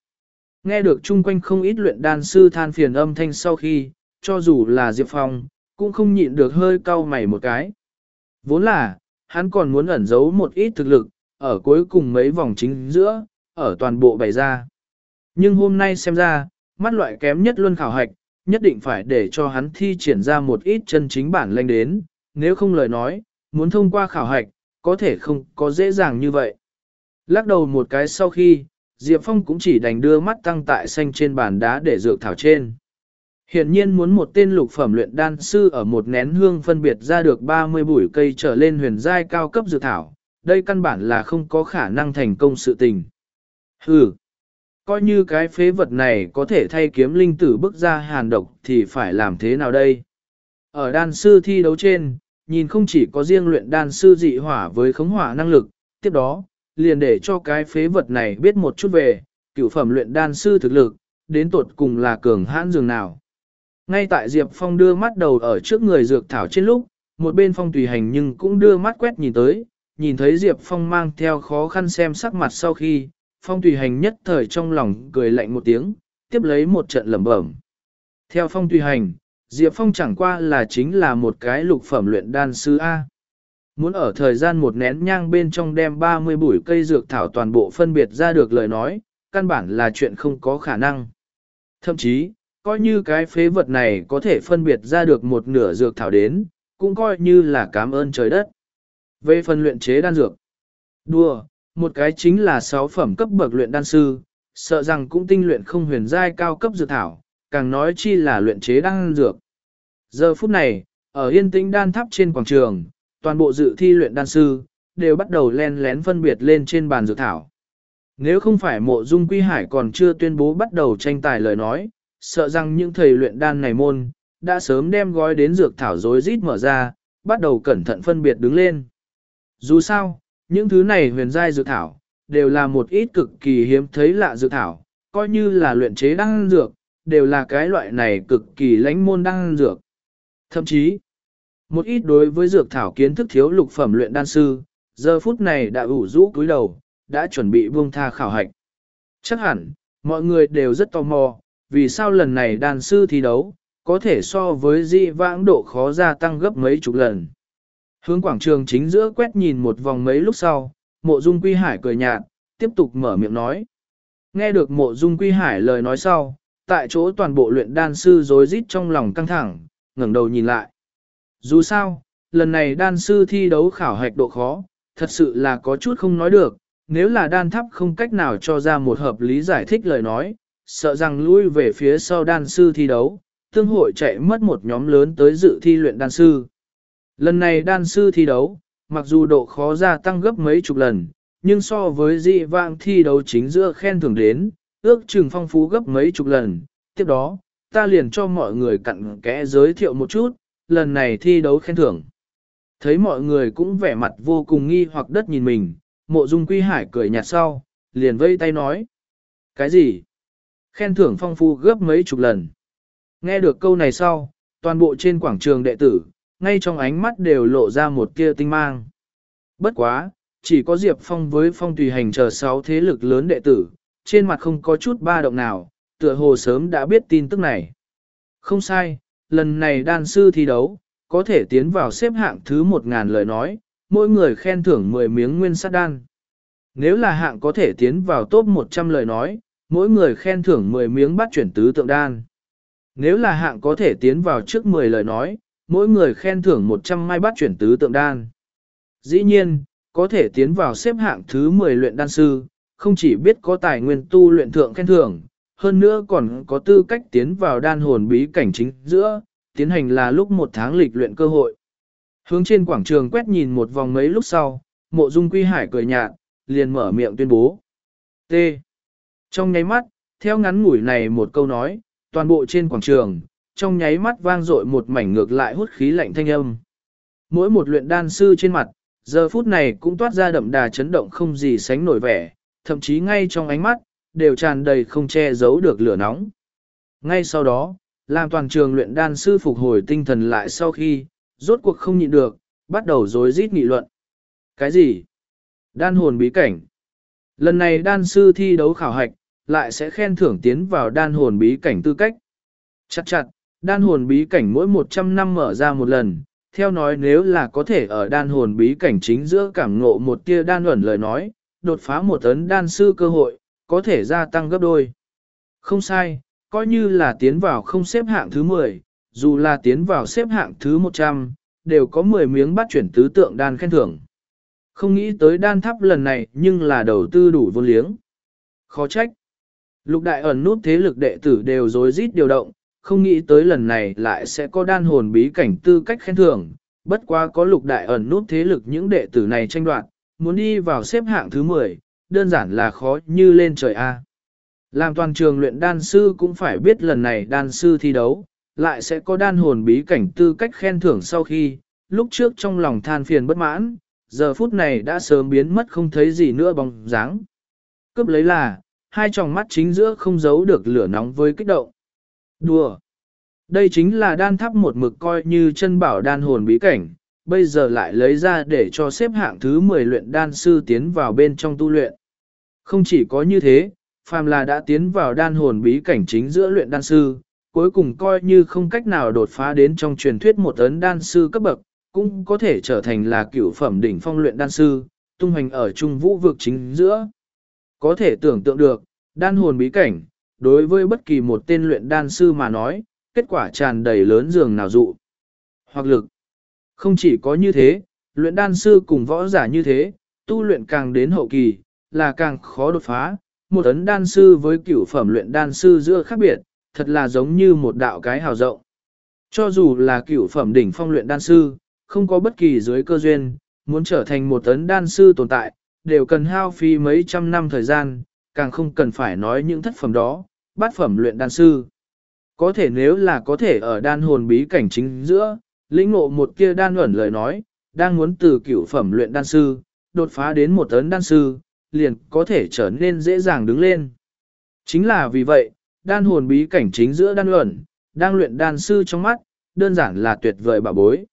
Nghe được chung quanh không ít luyện đan sư than phiền âm thanh sau khi, cho dù là Diệp Phong, cũng không nhịn được hơi cau mày một cái. Vốn là, hắn còn muốn ẩn giấu một ít thực lực, ở cuối cùng mấy vòng chính giữa, ở toàn bộ bày ra. Nhưng hôm nay xem ra, mắt loại kém nhất luôn khảo hạch, nhất định phải để cho hắn thi triển ra một ít chân chính bản lanh đến, nếu không lời nói, muốn thông qua khảo hạch, có thể không có dễ dàng như vậy. Lắc đầu một cái sau khi, Diệp Phong cũng chỉ đành đưa mắt tăng tại xanh trên bàn đá để dược thảo trên. Hiện nhiên muốn một tên lục phẩm luyện đan sư ở một nén hương phân biệt ra được 30 bụi cây trở lên huyền giai cao cấp dược thảo, đây căn bản là không có khả năng thành công sự tình. Hừ, coi như cái phế vật này có thể thay kiếm linh tử bước ra hàn độc thì phải làm thế nào đây? Ở đan sư thi đấu trên, nhìn không chỉ có riêng luyện đan sư dị hỏa với khống hỏa năng lực, tiếp đó, liền để cho cái phế vật này biết một chút về, cửu phẩm luyện đan sư thực lực, đến tột cùng là cường hãn dường nào. Ngay tại Diệp Phong đưa mắt đầu ở trước người dược thảo trên lúc, một bên Phong tùy hành nhưng cũng đưa mắt quét nhìn tới, nhìn thấy Diệp Phong mang theo khó khăn xem sắc mặt sau khi, Phong tùy hành nhất thời trong lòng cười lạnh một tiếng, tiếp lấy một trận lẩm bẩm. Theo Phong tùy hành, Diệp Phong chẳng qua là chính là một cái lục phẩm luyện đan sư A. Muốn ở thời gian một nén nhang bên trong đem 30 bụi cây dược thảo toàn bộ phân biệt ra được lời nói, căn bản là chuyện không có khả năng. Thậm chí, coi như cái phế vật này có thể phân biệt ra được một nửa dược thảo đến, cũng coi như là cảm ơn trời đất. Về phần luyện chế đan dược, đùa, một cái chính là sáu phẩm cấp bậc luyện đan sư, sợ rằng cũng tinh luyện không huyền giai cao cấp dược thảo, càng nói chi là luyện chế đan dược. Giờ phút này, ở yên tĩnh đan tháp trên quảng trường, toàn bộ dự thi luyện đan sư, đều bắt đầu len lén phân biệt lên trên bàn dược thảo. Nếu không phải mộ dung quy hải còn chưa tuyên bố bắt đầu tranh tài lời nói, sợ rằng những thầy luyện đan này môn, đã sớm đem gói đến dược thảo rối rít mở ra, bắt đầu cẩn thận phân biệt đứng lên. Dù sao, những thứ này huyền giai dược thảo, đều là một ít cực kỳ hiếm thấy lạ dược thảo, coi như là luyện chế đan dược, đều là cái loại này cực kỳ lãnh môn đan dược. Thậm chí, một ít đối với dược thảo kiến thức thiếu lục phẩm luyện đan sư, giờ phút này đã ủ rũ cúi đầu, đã chuẩn bị buông tha khảo hạch. Chắc hẳn, mọi người đều rất tò mò, vì sao lần này đàn sư thi đấu, có thể so với di vãng độ khó gia tăng gấp mấy chục lần. Hướng quảng trường chính giữa quét nhìn một vòng mấy lúc sau, mộ dung quy hải cười nhạt, tiếp tục mở miệng nói. Nghe được mộ dung quy hải lời nói sau, tại chỗ toàn bộ luyện đan sư rối rít trong lòng căng thẳng, ngẩng đầu nhìn lại. Dù sao, lần này đan sư thi đấu khảo hạch độ khó, thật sự là có chút không nói được, nếu là đan thắp không cách nào cho ra một hợp lý giải thích lời nói, sợ rằng lui về phía sau đan sư thi đấu, tương hội chạy mất một nhóm lớn tới dự thi luyện đan sư. Lần này đan sư thi đấu, mặc dù độ khó gia tăng gấp mấy chục lần, nhưng so với dị vãng thi đấu chính giữa khen thưởng đến, ước chừng phong phú gấp mấy chục lần. Tiếp đó, ta liền cho mọi người cặn kẽ giới thiệu một chút, lần này thi đấu khen thưởng. Thấy mọi người cũng vẻ mặt vô cùng nghi hoặc đất nhìn mình, mộ dung quy hải cười nhạt sau, liền vây tay nói. Cái gì? Khen thưởng phong phú gấp mấy chục lần. Nghe được câu này sau, toàn bộ trên quảng trường đệ tử, ngay trong ánh mắt đều lộ ra một tia tinh mang. Bất quá, chỉ có Diệp Phong với Phong tùy hành chờ sáu thế lực lớn đệ tử, trên mặt không có chút ba động nào, tựa hồ sớm đã biết tin tức này. Không sai, lần này đan sư thi đấu, có thể tiến vào xếp hạng thứ 1.000 lời nói, mỗi người khen thưởng 10 miếng nguyên sát đan. Nếu là hạng có thể tiến vào top 100 lời nói, mỗi người khen thưởng 10 miếng bắt chuyển tứ tượng đan. Nếu là hạng có thể tiến vào trước 10 lời nói, mỗi người khen thưởng 100 mai bắt chuyển tứ tượng đan. Dĩ nhiên, có thể tiến vào xếp hạng thứ 10 luyện đan sư, không chỉ biết có tài nguyên tu luyện thượng khen thưởng, hơn nữa còn có tư cách tiến vào đan hồn bí cảnh chính giữa, tiến hành là lúc một tháng lịch luyện cơ hội. Hướng trên quảng trường quét nhìn một vòng mấy lúc sau, mộ dung quy hải cười nhạt, liền mở miệng tuyên bố. T. Trong nháy mắt, theo ngắn ngủi này một câu nói, toàn bộ trên quảng trường, trong nháy mắt vang dội một mảnh ngược lại hút khí lạnh thanh âm. Mỗi một luyện đan sư trên mặt, giờ phút này cũng toát ra đậm đà chấn động không gì sánh nổi vẻ, thậm chí ngay trong ánh mắt, đều tràn đầy không che giấu được lửa nóng. Ngay sau đó, làm toàn trường luyện đan sư phục hồi tinh thần lại sau khi, rốt cuộc không nhịn được, bắt đầu rối rít nghị luận. Cái gì? Đan hồn bí cảnh. Lần này đan sư thi đấu khảo hạch, lại sẽ khen thưởng tiến vào đan hồn bí cảnh tư cách. Chặt chặt, đan hồn bí cảnh mỗi 100 năm mở ra một lần, theo nói nếu là có thể ở đan hồn bí cảnh chính giữa cảm ngộ một tia đan ẩn lời nói, đột phá một tấn đan sư cơ hội, có thể gia tăng gấp đôi. Không sai, coi như là tiến vào không xếp hạng thứ 10, dù là tiến vào xếp hạng thứ 100, đều có 10 miếng bắt chuyển tứ tượng đan khen thưởng. Không nghĩ tới đan tháp lần này nhưng là đầu tư đủ vô liếng. Khó trách. Lục đại ẩn nút thế lực đệ tử đều rối rít điều động, không nghĩ tới lần này lại sẽ có đan hồn bí cảnh tư cách khen thưởng, bất quá có lục đại ẩn nút thế lực những đệ tử này tranh đoạt, muốn đi vào xếp hạng thứ 10, đơn giản là khó như lên trời A. Làm toàn trường luyện đan sư cũng phải biết lần này đan sư thi đấu, lại sẽ có đan hồn bí cảnh tư cách khen thưởng sau khi, lúc trước trong lòng than phiền bất mãn, giờ phút này đã sớm biến mất không thấy gì nữa bóng dáng. Cướp lấy là, hai tròng mắt chính giữa không giấu được lửa nóng với kích động. Đùa! Đây chính là đan tháp một mực coi như chân bảo đan hồn bí cảnh, bây giờ lại lấy ra để cho xếp hạng thứ 10 luyện đan sư tiến vào bên trong tu luyện. Không chỉ có như thế, phàm là đã tiến vào đan hồn bí cảnh chính giữa luyện đan sư, cuối cùng coi như không cách nào đột phá đến trong truyền thuyết một ấn đan sư cấp bậc, cũng có thể trở thành là cựu phẩm đỉnh phong luyện đan sư, tung hành ở trung vũ vực chính giữa. Có thể tưởng tượng được, đan hồn bí cảnh, đối với bất kỳ một tên luyện đan sư mà nói, kết quả tràn đầy lớn dường nào dụ. Hoặc lực. Không chỉ có như thế, luyện đan sư cùng võ giả như thế, tu luyện càng đến hậu kỳ, là càng khó đột phá. Một ấn đan sư với cửu phẩm luyện đan sư giữa khác biệt, thật là giống như một đạo cái hào rộng. Cho dù là cửu phẩm đỉnh phong luyện đan sư, không có bất kỳ dưới cơ duyên, muốn trở thành một tấn đan sư tồn tại, đều cần hao phí mấy trăm năm thời gian, càng không cần phải nói những thất phẩm đó, bát phẩm luyện đan sư. Có thể nếu là có thể ở đan hồn bí cảnh chính giữa, lĩnh ngộ một kia đan luẩn lời nói, đang muốn từ cửu phẩm luyện đan sư, đột phá đến một tấn đan sư, liền có thể trở nên dễ dàng đứng lên. Chính là vì vậy, đan hồn bí cảnh chính giữa đan luẩn, đang luyện đan sư trong mắt, đơn giản là tuyệt vời bà bối.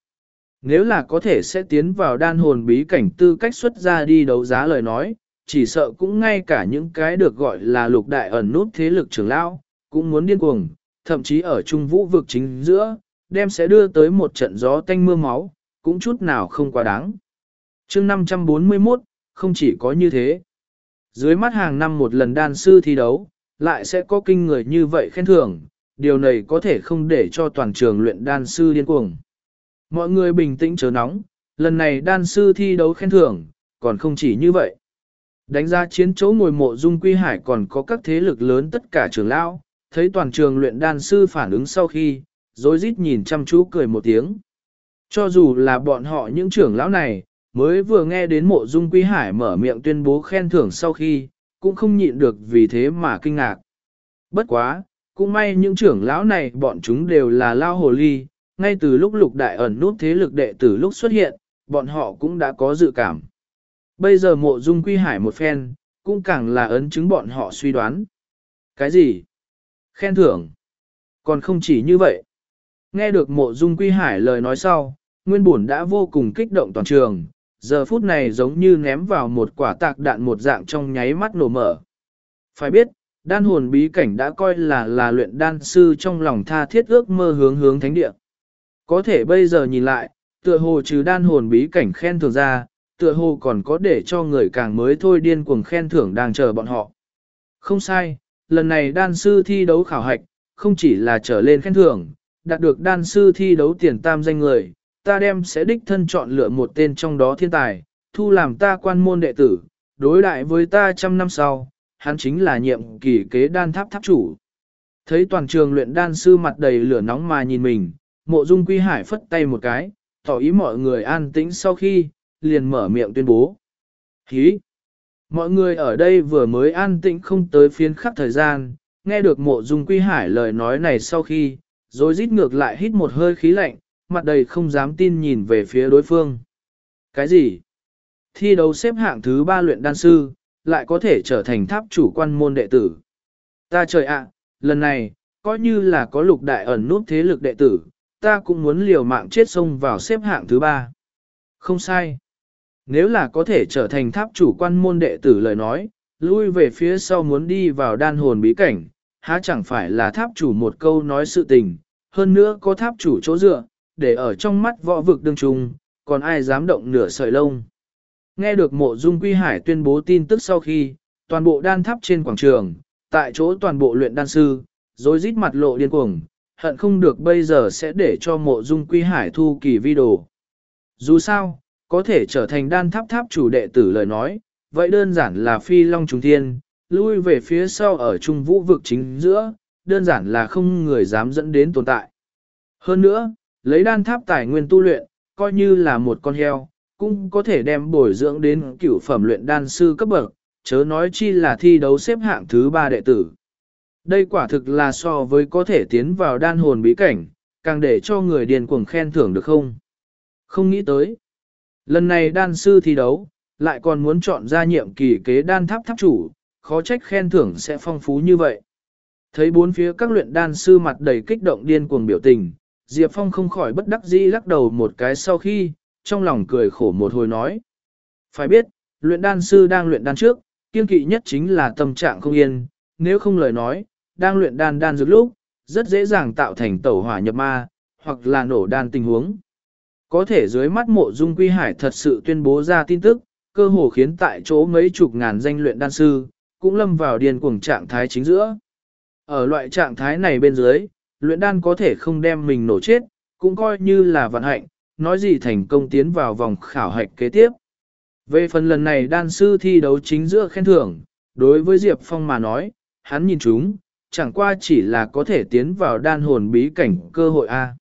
Nếu là có thể sẽ tiến vào đan hồn bí cảnh tư cách xuất ra đi đấu giá lời nói, chỉ sợ cũng ngay cả những cái được gọi là lục đại ẩn nút thế lực trưởng lão, cũng muốn điên cuồng, thậm chí ở trung vũ vực chính giữa, đem sẽ đưa tới một trận gió tanh mưa máu, cũng chút nào không quá đáng. chương 541, không chỉ có như thế. Dưới mắt hàng năm một lần đan sư thi đấu, lại sẽ có kinh người như vậy khen thưởng, điều này có thể không để cho toàn trường luyện đan sư điên cuồng. Mọi người bình tĩnh chớ nóng, lần này đan sư thi đấu khen thưởng, còn không chỉ như vậy. Đánh ra chiến chỗ ngồi mộ dung quy hải còn có các thế lực lớn tất cả trường lão, thấy toàn trường luyện đan sư phản ứng sau khi, Rối rít nhìn chăm chú cười một tiếng. Cho dù là bọn họ những trưởng lão này, mới vừa nghe đến mộ dung quy hải mở miệng tuyên bố khen thưởng sau khi, cũng không nhịn được vì thế mà kinh ngạc. Bất quá, cũng may những trưởng lão này bọn chúng đều là lao hồ ly, ngay từ lúc lục đại ẩn nút thế lực đệ tử lúc xuất hiện, bọn họ cũng đã có dự cảm. Bây giờ mộ dung quy hải một phen, cũng càng là ấn chứng bọn họ suy đoán. Cái gì? Khen thưởng. Còn không chỉ như vậy. Nghe được mộ dung quy hải lời nói sau, nguyên bổn đã vô cùng kích động toàn trường, giờ phút này giống như ném vào một quả tạc đạn một dạng trong nháy mắt nổ mở. Phải biết, đan hồn bí cảnh đã coi là là luyện đan sư trong lòng tha thiết ước mơ hướng hướng thánh địa. Có thể bây giờ nhìn lại, tựa hồ trừ đan hồn bí cảnh khen thưởng ra, tựa hồ còn có để cho người càng mới thôi điên cuồng khen thưởng đang chờ bọn họ. Không sai, lần này đan sư thi đấu khảo hạch, không chỉ là trở lên khen thưởng, đạt được đan sư thi đấu tiền tam danh người, ta đem sẽ đích thân chọn lựa một tên trong đó thiên tài, thu làm ta quan môn đệ tử, đối đại với ta trăm năm sau, hắn chính là nhiệm kỳ kế đan tháp tháp chủ. Thấy toàn trường luyện đan sư mặt đầy lửa nóng mà nhìn mình, mộ dung quy hải phất tay một cái, tỏ ý mọi người an tĩnh sau khi, liền mở miệng tuyên bố. Hí! Mọi người ở đây vừa mới an tĩnh không tới phiến khắc thời gian, nghe được mộ dung quy hải lời nói này sau khi, rồi rít ngược lại hít một hơi khí lạnh, mặt đầy không dám tin nhìn về phía đối phương. Cái gì? Thi đấu xếp hạng thứ ba luyện đan sư, lại có thể trở thành tháp chủ quan môn đệ tử. Ta trời ạ, lần này, coi như là có lục đại ẩn nút thế lực đệ tử, ta cũng muốn liều mạng chết sông vào xếp hạng thứ ba. Không sai. Nếu là có thể trở thành tháp chủ quan môn đệ tử lời nói, lui về phía sau muốn đi vào đan hồn bí cảnh, há chẳng phải là tháp chủ một câu nói sự tình, hơn nữa có tháp chủ chỗ dựa, để ở trong mắt võ vực đương trùng, còn ai dám động nửa sợi lông. Nghe được mộ dung quy hải tuyên bố tin tức sau khi, toàn bộ đan tháp trên quảng trường, tại chỗ toàn bộ luyện đan sư, rồi rít mặt lộ điên cuồng, hận không được bây giờ sẽ để cho mộ dung quy hải thu kỳ vi đồ. Dù sao, có thể trở thành đan tháp tháp chủ đệ tử lời nói, vậy đơn giản là phi long trùng thiên, lui về phía sau ở trung vũ vực chính giữa, đơn giản là không người dám dẫn đến tồn tại. Hơn nữa, lấy đan tháp tài nguyên tu luyện, coi như là một con heo, cũng có thể đem bồi dưỡng đến cửu phẩm luyện đan sư cấp bậc, chớ nói chi là thi đấu xếp hạng thứ ba đệ tử. Đây quả thực là so với có thể tiến vào đan hồn bí cảnh, càng để cho người điền cuồng khen thưởng được không? Không nghĩ tới. Lần này đan sư thi đấu, lại còn muốn chọn ra nhiệm kỳ kế đan tháp tháp chủ, khó trách khen thưởng sẽ phong phú như vậy. Thấy bốn phía các luyện đan sư mặt đầy kích động điên cuồng biểu tình, Diệp Phong không khỏi bất đắc dĩ lắc đầu một cái sau khi, trong lòng cười khổ một hồi nói. Phải biết, luyện đan sư đang luyện đan trước, kiên kỵ nhất chính là tâm trạng không yên, nếu không lời nói, đang luyện đan đan dược lúc, rất dễ dàng tạo thành tẩu hỏa nhập ma, hoặc là nổ đan tình huống. Có thể dưới mắt mộ dung quy hải thật sự tuyên bố ra tin tức, cơ hồ khiến tại chỗ mấy chục ngàn danh luyện đan sư, cũng lâm vào điên cuồng trạng thái chính giữa. Ở loại trạng thái này bên dưới, luyện đan có thể không đem mình nổ chết, cũng coi như là vận hạnh, nói gì thành công tiến vào vòng khảo hạch kế tiếp. Về phần lần này đan sư thi đấu chính giữa khen thưởng, đối với Diệp Phong mà nói, hắn nhìn chúng, chẳng qua chỉ là có thể tiến vào đan hồn bí cảnh cơ hội A.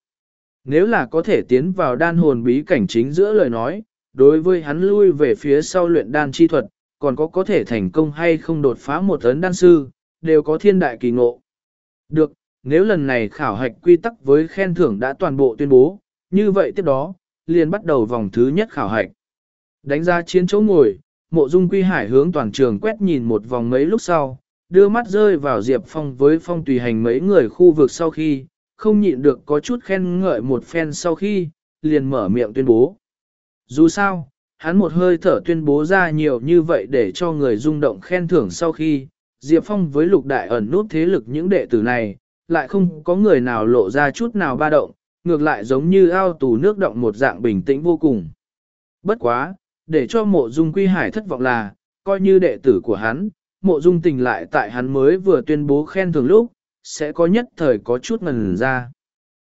Nếu là có thể tiến vào đan hồn bí cảnh chính giữa lời nói, đối với hắn lui về phía sau luyện đan chi thuật, còn có có thể thành công hay không đột phá một tấn đan sư, đều có thiên đại kỳ ngộ. Được, nếu lần này khảo hạch quy tắc với khen thưởng đã toàn bộ tuyên bố, như vậy tiếp đó, liền bắt đầu vòng thứ nhất khảo hạch. Đánh ra chiến chỗ ngồi, mộ dung quy hải hướng toàn trường quét nhìn một vòng mấy lúc sau, đưa mắt rơi vào Diệp Phong với Phong tùy hành mấy người khu vực sau khi, không nhịn được có chút khen ngợi một phen sau khi, liền mở miệng tuyên bố. Dù sao, hắn một hơi thở tuyên bố ra nhiều như vậy để cho người rung động khen thưởng sau khi, Diệp Phong với lục đại ẩn nút thế lực những đệ tử này, lại không có người nào lộ ra chút nào ba động, ngược lại giống như ao tù nước động một dạng bình tĩnh vô cùng. Bất quá, để cho mộ dung quy hải thất vọng là, coi như đệ tử của hắn, mộ dung tình lại tại hắn mới vừa tuyên bố khen thưởng lúc, sẽ có nhất thời có chút ngần ra.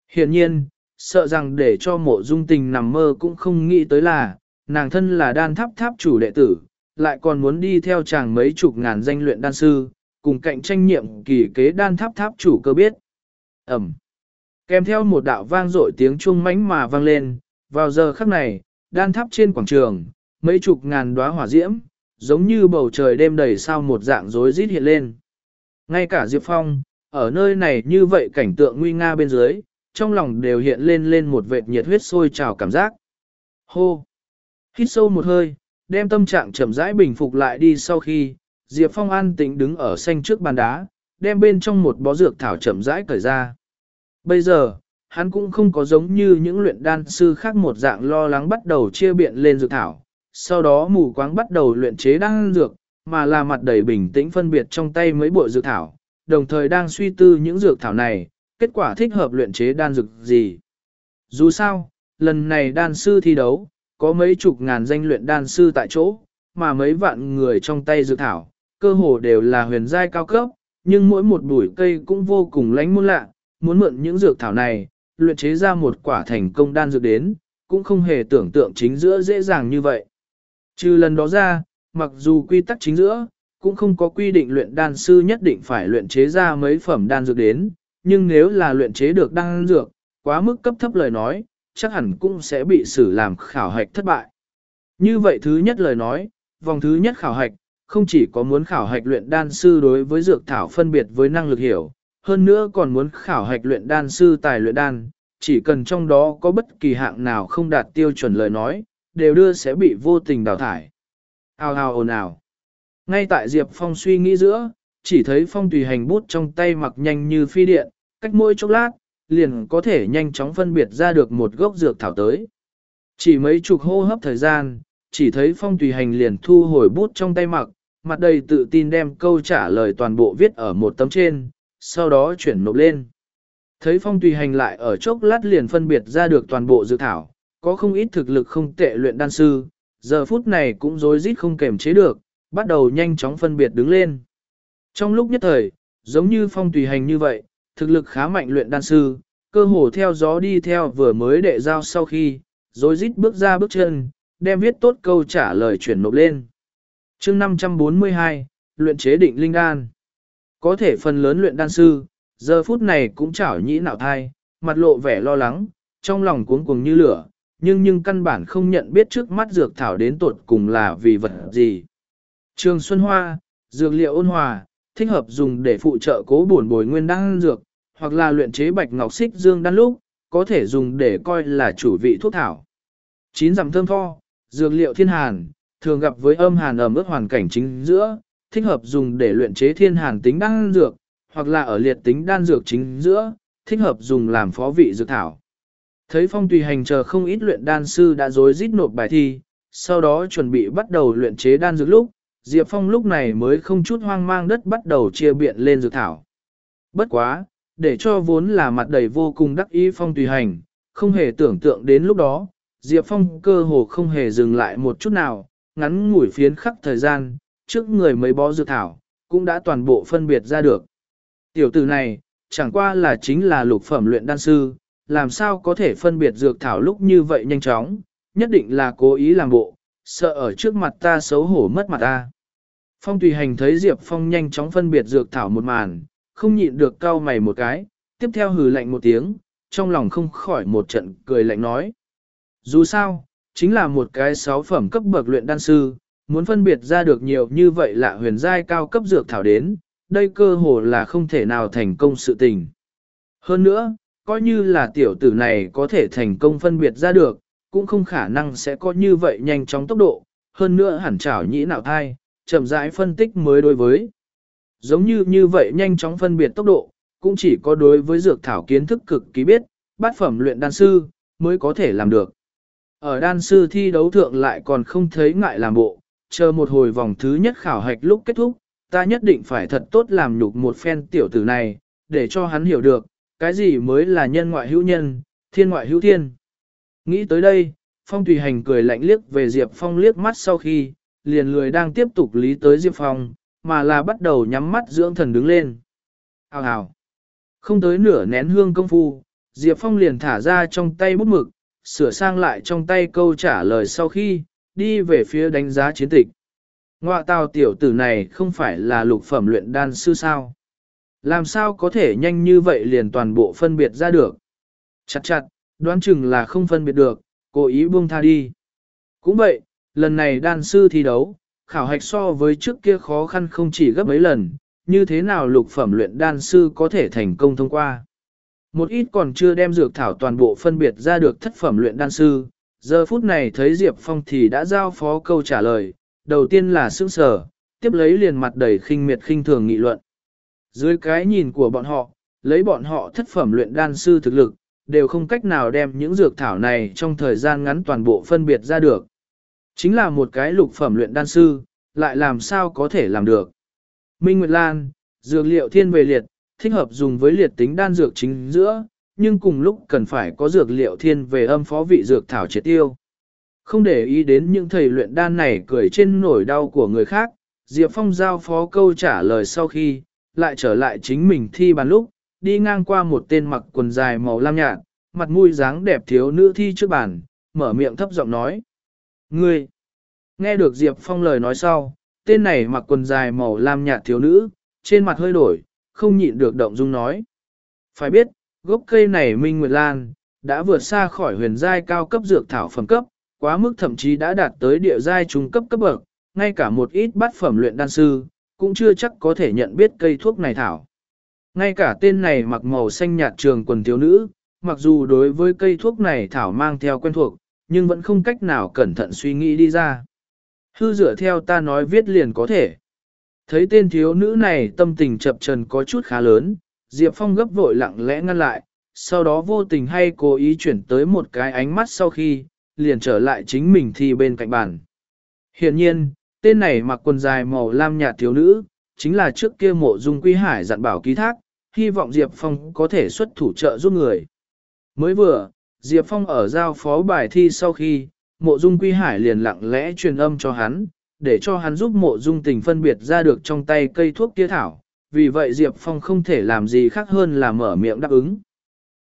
Hiện nhiên, sợ rằng để cho mộ dung tình nằm mơ cũng không nghĩ tới là, nàng thân là đan tháp tháp chủ đệ tử, lại còn muốn đi theo chàng mấy chục ngàn danh luyện đan sư, cùng cạnh tranh nhiệm kỳ kế đan tháp tháp chủ cơ biết. Ẩm. Kèm theo một đạo vang dội tiếng chuông mãnh mà vang lên, vào giờ khắc này, đan tháp trên quảng trường, mấy chục ngàn đóa hỏa diễm, giống như bầu trời đêm đầy sao một dạng rối rít hiện lên. Ngay cả Diệp Phong, ở nơi này như vậy cảnh tượng nguy nga bên dưới, trong lòng đều hiện lên lên một vệt nhiệt huyết sôi trào cảm giác. Hô! Hít sâu một hơi, đem tâm trạng chậm rãi bình phục lại đi sau khi, Diệp Phong an tĩnh đứng ở xanh trước bàn đá, đem bên trong một bó dược thảo chậm rãi cởi ra. Bây giờ, hắn cũng không có giống như những luyện đan sư khác một dạng lo lắng bắt đầu chia biện lên dược thảo, sau đó mù quáng bắt đầu luyện chế đan dược, mà là mặt đầy bình tĩnh phân biệt trong tay mấy bộ dược thảo, đồng thời đang suy tư những dược thảo này, kết quả thích hợp luyện chế đan dược gì. Dù sao, lần này đan sư thi đấu, có mấy chục ngàn danh luyện đan sư tại chỗ, mà mấy vạn người trong tay dược thảo, cơ hồ đều là huyền giai cao cấp, nhưng mỗi một bụi cây cũng vô cùng lánh muôn lạ, muốn mượn những dược thảo này, luyện chế ra một quả thành công đan dược đến, cũng không hề tưởng tượng chính giữa dễ dàng như vậy. Trừ lần đó ra, mặc dù quy tắc chính giữa, cũng không có quy định luyện đan sư nhất định phải luyện chế ra mấy phẩm đan dược đến, nhưng nếu là luyện chế được đan dược, quá mức cấp thấp lời nói, chắc hẳn cũng sẽ bị xử làm khảo hạch thất bại. Như vậy thứ nhất lời nói, vòng thứ nhất khảo hạch, không chỉ có muốn khảo hạch luyện đan sư đối với dược thảo phân biệt với năng lực hiểu, hơn nữa còn muốn khảo hạch luyện đan sư tài luyện đan, chỉ cần trong đó có bất kỳ hạng nào không đạt tiêu chuẩn lời nói, đều đưa sẽ bị vô tình đào thải. Ao ao ồn ào. Ngay tại Diệp Phong suy nghĩ giữa, chỉ thấy Phong tùy hành bút trong tay mặc nhanh như phi điện, cách mỗi chốc lát, liền có thể nhanh chóng phân biệt ra được một gốc dược thảo tới. Chỉ mấy chục hô hấp thời gian, chỉ thấy Phong tùy hành liền thu hồi bút trong tay mặc, mặt đầy tự tin đem câu trả lời toàn bộ viết ở một tấm trên, sau đó chuyển nộp lên. Thấy phong tùy hành lại ở chốc lát liền phân biệt ra được toàn bộ dự thảo, có không ít thực lực không tệ luyện đan sư, giờ phút này cũng rối rít không kềm chế được, bắt đầu nhanh chóng phân biệt đứng lên. Trong lúc nhất thời, giống như phong tùy hành như vậy, thực lực khá mạnh luyện đan sư, cơ hồ theo gió đi theo vừa mới đệ giao sau khi, rối rít bước ra bước chân, đem viết tốt câu trả lời chuyển nộp lên. chương 542, luyện chế định linh đan. Có thể phần lớn luyện đan sư, giờ phút này cũng chảo nhĩ nạo thai, mặt lộ vẻ lo lắng, trong lòng cuống cuồng như lửa, nhưng nhưng căn bản không nhận biết trước mắt dược thảo đến tột cùng là vì vật gì. Trường Xuân Hoa, dược liệu ôn hòa, thích hợp dùng để phụ trợ cố bổn bồi nguyên đan dược, hoặc là luyện chế bạch ngọc xích dương đan lúc, có thể dùng để coi là chủ vị thuốc thảo. Chín dặm thơm tho, dược liệu thiên hàn, thường gặp với âm hàn ẩm ướt hoàn cảnh chính giữa, thích hợp dùng để luyện chế thiên hàn tính đan dược, hoặc là ở liệt tính đan dược chính giữa, thích hợp dùng làm phó vị dược thảo. Thấy phong tùy hành chờ không ít luyện đan sư đã dối rít nộp bài thi, sau đó chuẩn bị bắt đầu luyện chế đan dược lúc, Diệp Phong lúc này mới không chút hoang mang đất bắt đầu chia biện lên dược thảo. Bất quá, để cho vốn là mặt đầy vô cùng đắc ý phong tùy hành, không hề tưởng tượng đến lúc đó, Diệp Phong cơ hồ không hề dừng lại một chút nào, ngắn ngủi phiến khắc thời gian, trước người mấy bó dược thảo, cũng đã toàn bộ phân biệt ra được. Tiểu tử này, chẳng qua là chính là lục phẩm luyện đan sư, làm sao có thể phân biệt dược thảo lúc như vậy nhanh chóng, nhất định là cố ý làm bộ, sợ ở trước mặt ta xấu hổ mất mặt ta. Phong tùy hành thấy Diệp Phong nhanh chóng phân biệt dược thảo một màn, không nhịn được cau mày một cái, tiếp theo hừ lạnh một tiếng, trong lòng không khỏi một trận cười lạnh nói. Dù sao, chính là một cái sáu phẩm cấp bậc luyện đan sư, muốn phân biệt ra được nhiều như vậy là huyền giai cao cấp dược thảo đến, đây cơ hồ là không thể nào thành công sự tình. Hơn nữa, coi như là tiểu tử này có thể thành công phân biệt ra được, cũng không khả năng sẽ có như vậy nhanh chóng tốc độ, hơn nữa hẳn chảo nhĩ nào thai, chậm rãi phân tích mới đối với. Giống như như vậy nhanh chóng phân biệt tốc độ, cũng chỉ có đối với dược thảo kiến thức cực kỳ biết, bát phẩm luyện đan sư, mới có thể làm được. Ở đan sư thi đấu thượng lại còn không thấy ngại làm bộ, chờ một hồi vòng thứ nhất khảo hạch lúc kết thúc, ta nhất định phải thật tốt làm nhục một phen tiểu tử này, để cho hắn hiểu được, cái gì mới là nhân ngoại hữu nhân, thiên ngoại hữu thiên. Nghĩ tới đây, Phong Tùy Hành cười lạnh liếc về Diệp Phong liếc mắt sau khi, liền lười đang tiếp tục lý tới Diệp Phong, mà là bắt đầu nhắm mắt dưỡng thần đứng lên. Hào hào. Không tới nửa nén hương công phu, Diệp Phong liền thả ra trong tay bút mực, sửa sang lại trong tay câu trả lời sau khi, đi về phía đánh giá chiến tịch. Ngoạ tào tiểu tử này không phải là lục phẩm luyện đan sư sao? Làm sao có thể nhanh như vậy liền toàn bộ phân biệt ra được? Chặt chặt, đoán chừng là không phân biệt được, cố ý buông tha đi. Cũng vậy, lần này đan sư thi đấu, khảo hạch so với trước kia khó khăn không chỉ gấp mấy lần, như thế nào lục phẩm luyện đan sư có thể thành công thông qua. Một ít còn chưa đem dược thảo toàn bộ phân biệt ra được thất phẩm luyện đan sư, giờ phút này thấy Diệp Phong thì đã giao phó câu trả lời, đầu tiên là sững sờ, tiếp lấy liền mặt đầy khinh miệt khinh thường nghị luận. Dưới cái nhìn của bọn họ, lấy bọn họ thất phẩm luyện đan sư thực lực, đều không cách nào đem những dược thảo này trong thời gian ngắn toàn bộ phân biệt ra được. Chính là một cái lục phẩm luyện đan sư, lại làm sao có thể làm được. Minh Nguyệt Lan, dược liệu thiên về liệt, thích hợp dùng với liệt tính đan dược chính giữa, nhưng cùng lúc cần phải có dược liệu thiên về âm phó vị dược thảo triệt tiêu. Không để ý đến những thầy luyện đan này cười trên nổi đau của người khác, Diệp Phong giao phó câu trả lời sau khi, lại trở lại chính mình thi bàn lúc, đi ngang qua một tên mặc quần dài màu lam nhạt, mặt mũi dáng đẹp thiếu nữ thi trước bàn, mở miệng thấp giọng nói. Ngươi! Nghe được Diệp Phong lời nói sau, tên này mặc quần dài màu lam nhạt thiếu nữ, trên mặt hơi đổi, không nhịn được động dung nói. Phải biết, gốc cây này Minh Nguyệt Lan, đã vượt xa khỏi huyền giai cao cấp dược thảo phẩm cấp, quá mức thậm chí đã đạt tới địa giai trung cấp cấp bậc, ngay cả một ít bát phẩm luyện đan sư, cũng chưa chắc có thể nhận biết cây thuốc này thảo. Ngay cả tên này mặc màu xanh nhạt trường quần thiếu nữ, mặc dù đối với cây thuốc này thảo mang theo quen thuộc, nhưng vẫn không cách nào cẩn thận suy nghĩ đi ra. Hư dựa theo ta nói viết liền có thể. Thấy tên thiếu nữ này tâm tình chập trần có chút khá lớn, Diệp Phong gấp vội lặng lẽ ngăn lại, sau đó vô tình hay cố ý chuyển tới một cái ánh mắt sau khi, liền trở lại chính mình thì bên cạnh bàn. Hiện nhiên, tên này mặc quần dài màu lam nhạt thiếu nữ, chính là trước kia mộ dung Quý hải dặn bảo ký thác, hy vọng Diệp Phong có thể xuất thủ trợ giúp người. Mới vừa, Diệp Phong ở giao phó bài thi sau khi, mộ dung Quý hải liền lặng lẽ truyền âm cho hắn, để cho hắn giúp mộ dung tình phân biệt ra được trong tay cây thuốc kia thảo, vì vậy Diệp Phong không thể làm gì khác hơn là mở miệng đáp ứng.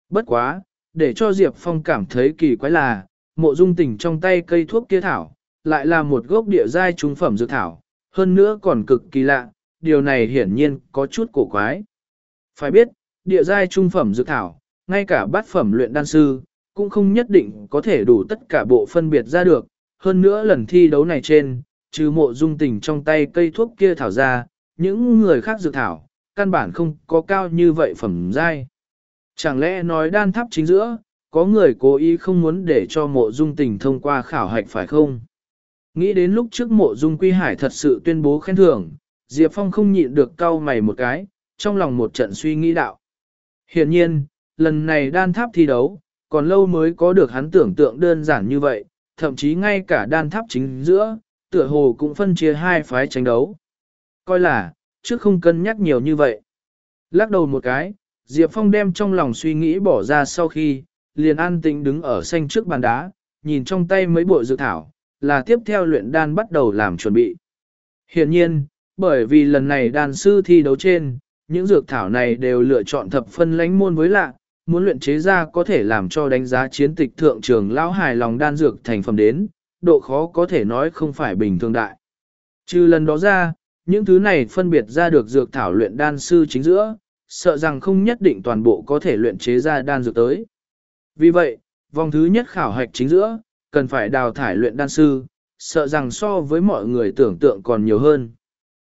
Bất quá, để cho Diệp Phong cảm thấy kỳ quái là, mộ dung tình trong tay cây thuốc kia thảo, lại là một gốc địa giai trung phẩm dược thảo, hơn nữa còn cực kỳ lạ, điều này hiển nhiên có chút cổ quái. Phải biết, địa giai trung phẩm dược thảo, ngay cả bát phẩm luyện đan sư, cũng không nhất định có thể đủ tất cả bộ phân biệt ra được. Hơn nữa lần thi đấu này trên, trừ mộ dung tình trong tay cây thuốc kia thảo ra, những người khác dược thảo, căn bản không có cao như vậy phẩm giai. Chẳng lẽ nói đan tháp chính giữa, có người cố ý không muốn để cho mộ dung tình thông qua khảo hạch phải không? Nghĩ đến lúc trước mộ dung quy hải thật sự tuyên bố khen thưởng, Diệp Phong không nhịn được cau mày một cái, trong lòng một trận suy nghĩ đạo. Hiện nhiên, lần này đan tháp thi đấu, còn lâu mới có được hắn tưởng tượng đơn giản như vậy, thậm chí ngay cả đan tháp chính giữa, tựa hồ cũng phân chia hai phái tranh đấu. Coi là, trước không cân nhắc nhiều như vậy. Lắc đầu một cái, Diệp Phong đem trong lòng suy nghĩ bỏ ra sau khi, liền an tĩnh đứng ở xanh trước bàn đá, nhìn trong tay mấy bộ dược thảo, là tiếp theo luyện đan bắt đầu làm chuẩn bị. Hiện nhiên, bởi vì lần này đan sư thi đấu trên, những dược thảo này đều lựa chọn thập phân lánh môn với lạ, muốn luyện chế ra có thể làm cho đánh giá chiến tịch thượng trường lão hài lòng đan dược thành phẩm đến, độ khó có thể nói không phải bình thường đại. Trừ lần đó ra, những thứ này phân biệt ra được dược thảo luyện đan sư chính giữa, sợ rằng không nhất định toàn bộ có thể luyện chế ra đan dược tới. Vì vậy, vòng thứ nhất khảo hạch chính giữa, cần phải đào thải luyện đan sư, sợ rằng so với mọi người tưởng tượng còn nhiều hơn.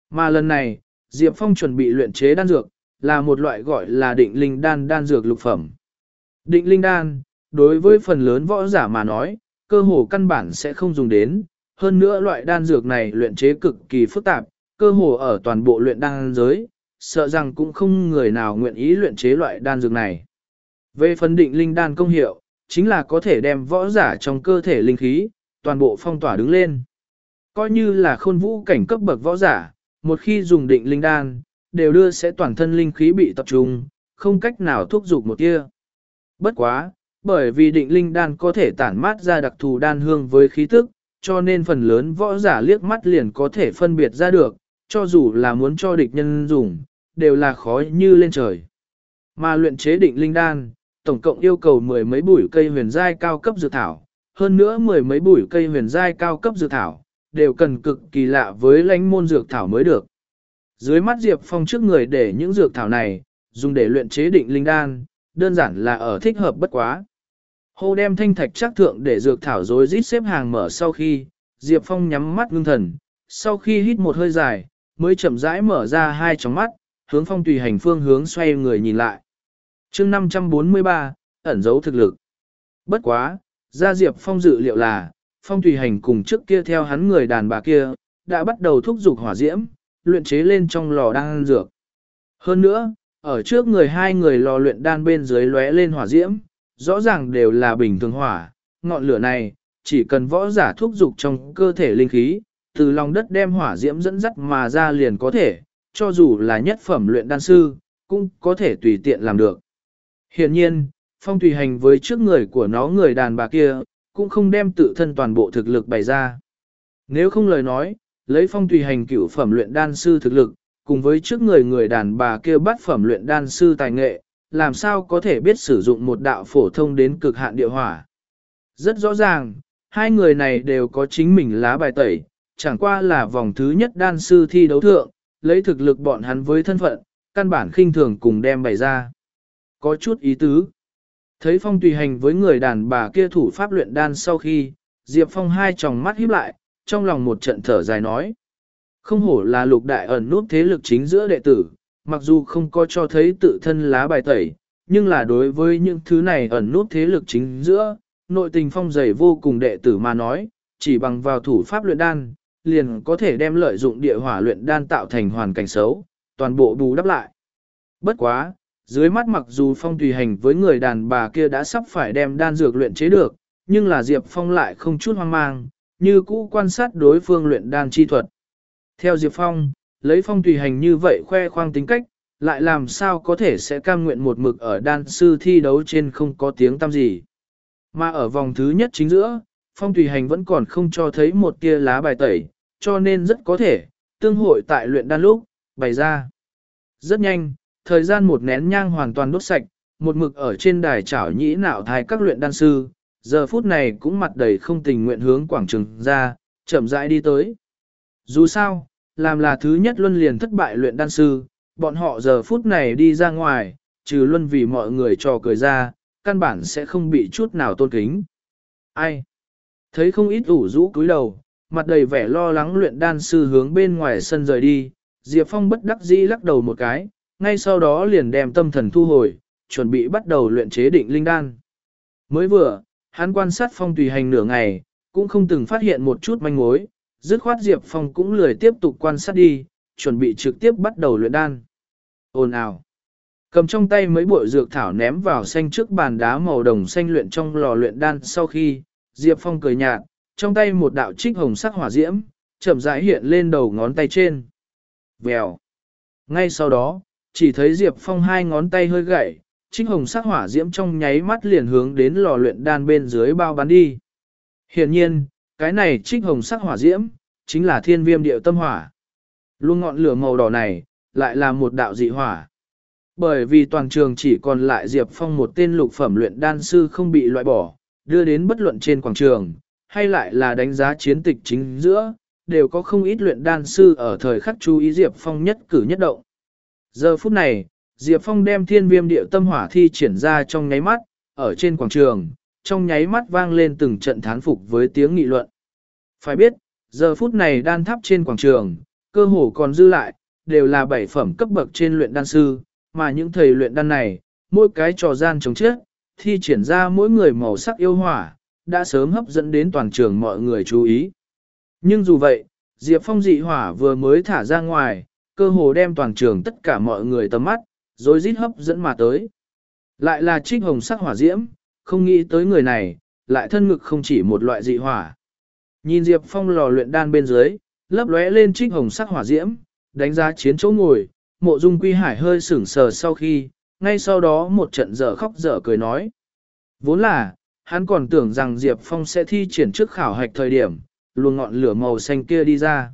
Mà lần này, Diệp Phong chuẩn bị luyện chế đan dược, là một loại gọi là định linh đan đan dược lục phẩm. Định linh đan, đối với phần lớn võ giả mà nói, cơ hồ căn bản sẽ không dùng đến, hơn nữa loại đan dược này luyện chế cực kỳ phức tạp, cơ hồ ở toàn bộ luyện đan giới, sợ rằng cũng không người nào nguyện ý luyện chế loại đan dược này. Về phần định linh đan công hiệu, chính là có thể đem võ giả trong cơ thể linh khí, toàn bộ phong tỏa đứng lên. Coi như là khôn vũ cảnh cấp bậc võ giả, một khi dùng định linh đan, đều đưa sẽ toàn thân linh khí bị tập trung, không cách nào thúc giục một tia. Bất quá, bởi vì định linh đan có thể tản mát ra đặc thù đan hương với khí tức, cho nên phần lớn võ giả liếc mắt liền có thể phân biệt ra được, cho dù là muốn cho địch nhân dùng, đều là khó như lên trời. Mà luyện chế định linh đan, tổng cộng yêu cầu mười mấy bụi cây huyền giai cao cấp dược thảo, hơn nữa mười mấy bụi cây huyền giai cao cấp dược thảo, đều cần cực kỳ lạ với lãnh môn dược thảo mới được. Dưới mắt Diệp Phong trước người để những dược thảo này, dùng để luyện chế định linh đan, đơn giản là ở thích hợp bất quá. Hô đem thanh thạch chắc thượng để dược thảo rối rít xếp hàng mở sau khi, Diệp Phong nhắm mắt ngưng thần, sau khi hít một hơi dài, mới chậm rãi mở ra hai tròng mắt, hướng phong tùy hành phương hướng xoay người nhìn lại chương 543, ẩn giấu thực lực. Bất quá, gia Diệp Phong dự liệu là, phong tùy hành cùng trước kia theo hắn người đàn bà kia, đã bắt đầu thúc giục hỏa diễm, luyện chế lên trong lò đan dược. Hơn nữa, ở trước người hai người lò luyện đan bên dưới lóe lên hỏa diễm, rõ ràng đều là bình thường hỏa, ngọn lửa này, chỉ cần võ giả thúc giục trong cơ thể linh khí, từ lòng đất đem hỏa diễm dẫn dắt mà ra liền có thể, cho dù là nhất phẩm luyện đan sư, cũng có thể tùy tiện làm được. Hiện nhiên, phong tùy hành với trước người của nó người đàn bà kia, cũng không đem tự thân toàn bộ thực lực bày ra. Nếu không lời nói, lấy phong tùy hành cửu phẩm luyện đan sư thực lực, cùng với trước người người đàn bà kia bắt phẩm luyện đan sư tài nghệ, làm sao có thể biết sử dụng một đạo phổ thông đến cực hạn địa hỏa. Rất rõ ràng, hai người này đều có chính mình lá bài tẩy, chẳng qua là vòng thứ nhất đan sư thi đấu thượng, lấy thực lực bọn hắn với thân phận, căn bản khinh thường cùng đem bày ra. Có chút ý tứ. Thấy Phong tùy hành với người đàn bà kia thủ pháp luyện đan sau khi, Diệp Phong hai tròng mắt híp lại, trong lòng một trận thở dài nói. Không hổ là lục đại ẩn nút thế lực chính giữa đệ tử, mặc dù không có cho thấy tự thân lá bài tẩy, nhưng là đối với những thứ này ẩn nút thế lực chính giữa, nội tình phong dày vô cùng đệ tử mà nói, chỉ bằng vào thủ pháp luyện đan, liền có thể đem lợi dụng địa hỏa luyện đan tạo thành hoàn cảnh xấu, toàn bộ bù đắp lại. Bất quá, dưới mắt mặc dù phong tùy hành với người đàn bà kia đã sắp phải đem đan dược luyện chế được, nhưng là Diệp Phong lại không chút hoang mang, như cũ quan sát đối phương luyện đan chi thuật. Theo Diệp Phong, lấy phong tùy hành như vậy khoe khoang tính cách, lại làm sao có thể sẽ cam nguyện một mực ở đan sư thi đấu trên không có tiếng tăm gì. Mà ở vòng thứ nhất chính giữa, phong tùy hành vẫn còn không cho thấy một tia lá bài tẩy, cho nên rất có thể, tương hội tại luyện đan lúc, bày ra. Rất nhanh, thời gian một nén nhang hoàn toàn đốt sạch, một mực ở trên đài chảo nhĩ nạo thai các luyện đan sư, giờ phút này cũng mặt đầy không tình nguyện hướng quảng trường ra, chậm rãi đi tới. Dù sao, làm là thứ nhất luân liền thất bại luyện đan sư, bọn họ giờ phút này đi ra ngoài, trừ luân vì mọi người trò cười ra, căn bản sẽ không bị chút nào tôn kính. Ai? Thấy không ít ủ rũ cúi đầu, mặt đầy vẻ lo lắng luyện đan sư hướng bên ngoài sân rời đi, Diệp Phong bất đắc dĩ lắc đầu một cái, ngay sau đó liền đem tâm thần thu hồi, chuẩn bị bắt đầu luyện chế định linh đan. Mới vừa, hắn quan sát Phong tùy hành nửa ngày, cũng không từng phát hiện một chút manh mối, dứt khoát Diệp Phong cũng lười tiếp tục quan sát đi, chuẩn bị trực tiếp bắt đầu luyện đan. Ồn ào. Cầm trong tay mấy bội dược thảo ném vào xanh trước bàn đá màu đồng xanh luyện trong lò luyện đan sau khi, Diệp Phong cười nhạt, trong tay một đạo trích hồng sắc hỏa diễm, chậm rãi hiện lên đầu ngón tay trên. Vèo. Ngay sau đó, chỉ thấy Diệp Phong hai ngón tay hơi gãy, trinh hồng sắc hỏa diễm trong nháy mắt liền hướng đến lò luyện đan bên dưới bao bắn đi. hiển nhiên, cái này trinh hồng sắc hỏa diễm, chính là thiên viêm điệu tâm hỏa. Luôn ngọn lửa màu đỏ này, lại là một đạo dị hỏa. Bởi vì toàn trường chỉ còn lại Diệp Phong một tên lục phẩm luyện đan sư không bị loại bỏ, đưa đến bất luận trên quảng trường, hay lại là đánh giá chiến tịch chính giữa, đều có không ít luyện đan sư ở thời khắc chú ý Diệp Phong nhất cử nhất động. Giờ phút này, Diệp Phong đem thiên viêm điệu tâm hỏa thi triển ra trong nháy mắt, ở trên quảng trường, trong nháy mắt vang lên từng trận thán phục với tiếng nghị luận. Phải biết, giờ phút này đan tháp trên quảng trường, cơ hồ còn dư lại, đều là bảy phẩm cấp bậc trên luyện đan sư, mà những thầy luyện đan này, mỗi cái trò gian chống chết, thi triển ra mỗi người màu sắc yêu hỏa, đã sớm hấp dẫn đến toàn trường mọi người chú ý. Nhưng dù vậy, Diệp Phong dị hỏa vừa mới thả ra ngoài, cơ hồ đem toàn trường tất cả mọi người tầm mắt, rồi rít hấp dẫn mà tới. Lại là trích hồng sắc hỏa diễm, không nghĩ tới người này, lại thân ngực không chỉ một loại dị hỏa. Nhìn Diệp Phong lò luyện đan bên dưới, lấp lóe lên trích hồng sắc hỏa diễm, đánh giá chiến chỗ ngồi, mộ dung quy hải hơi sửng sờ sau khi, ngay sau đó một trận dở khóc dở cười nói. Vốn là, hắn còn tưởng rằng Diệp Phong sẽ thi triển trước khảo hạch thời điểm, luồng ngọn lửa màu xanh kia đi ra.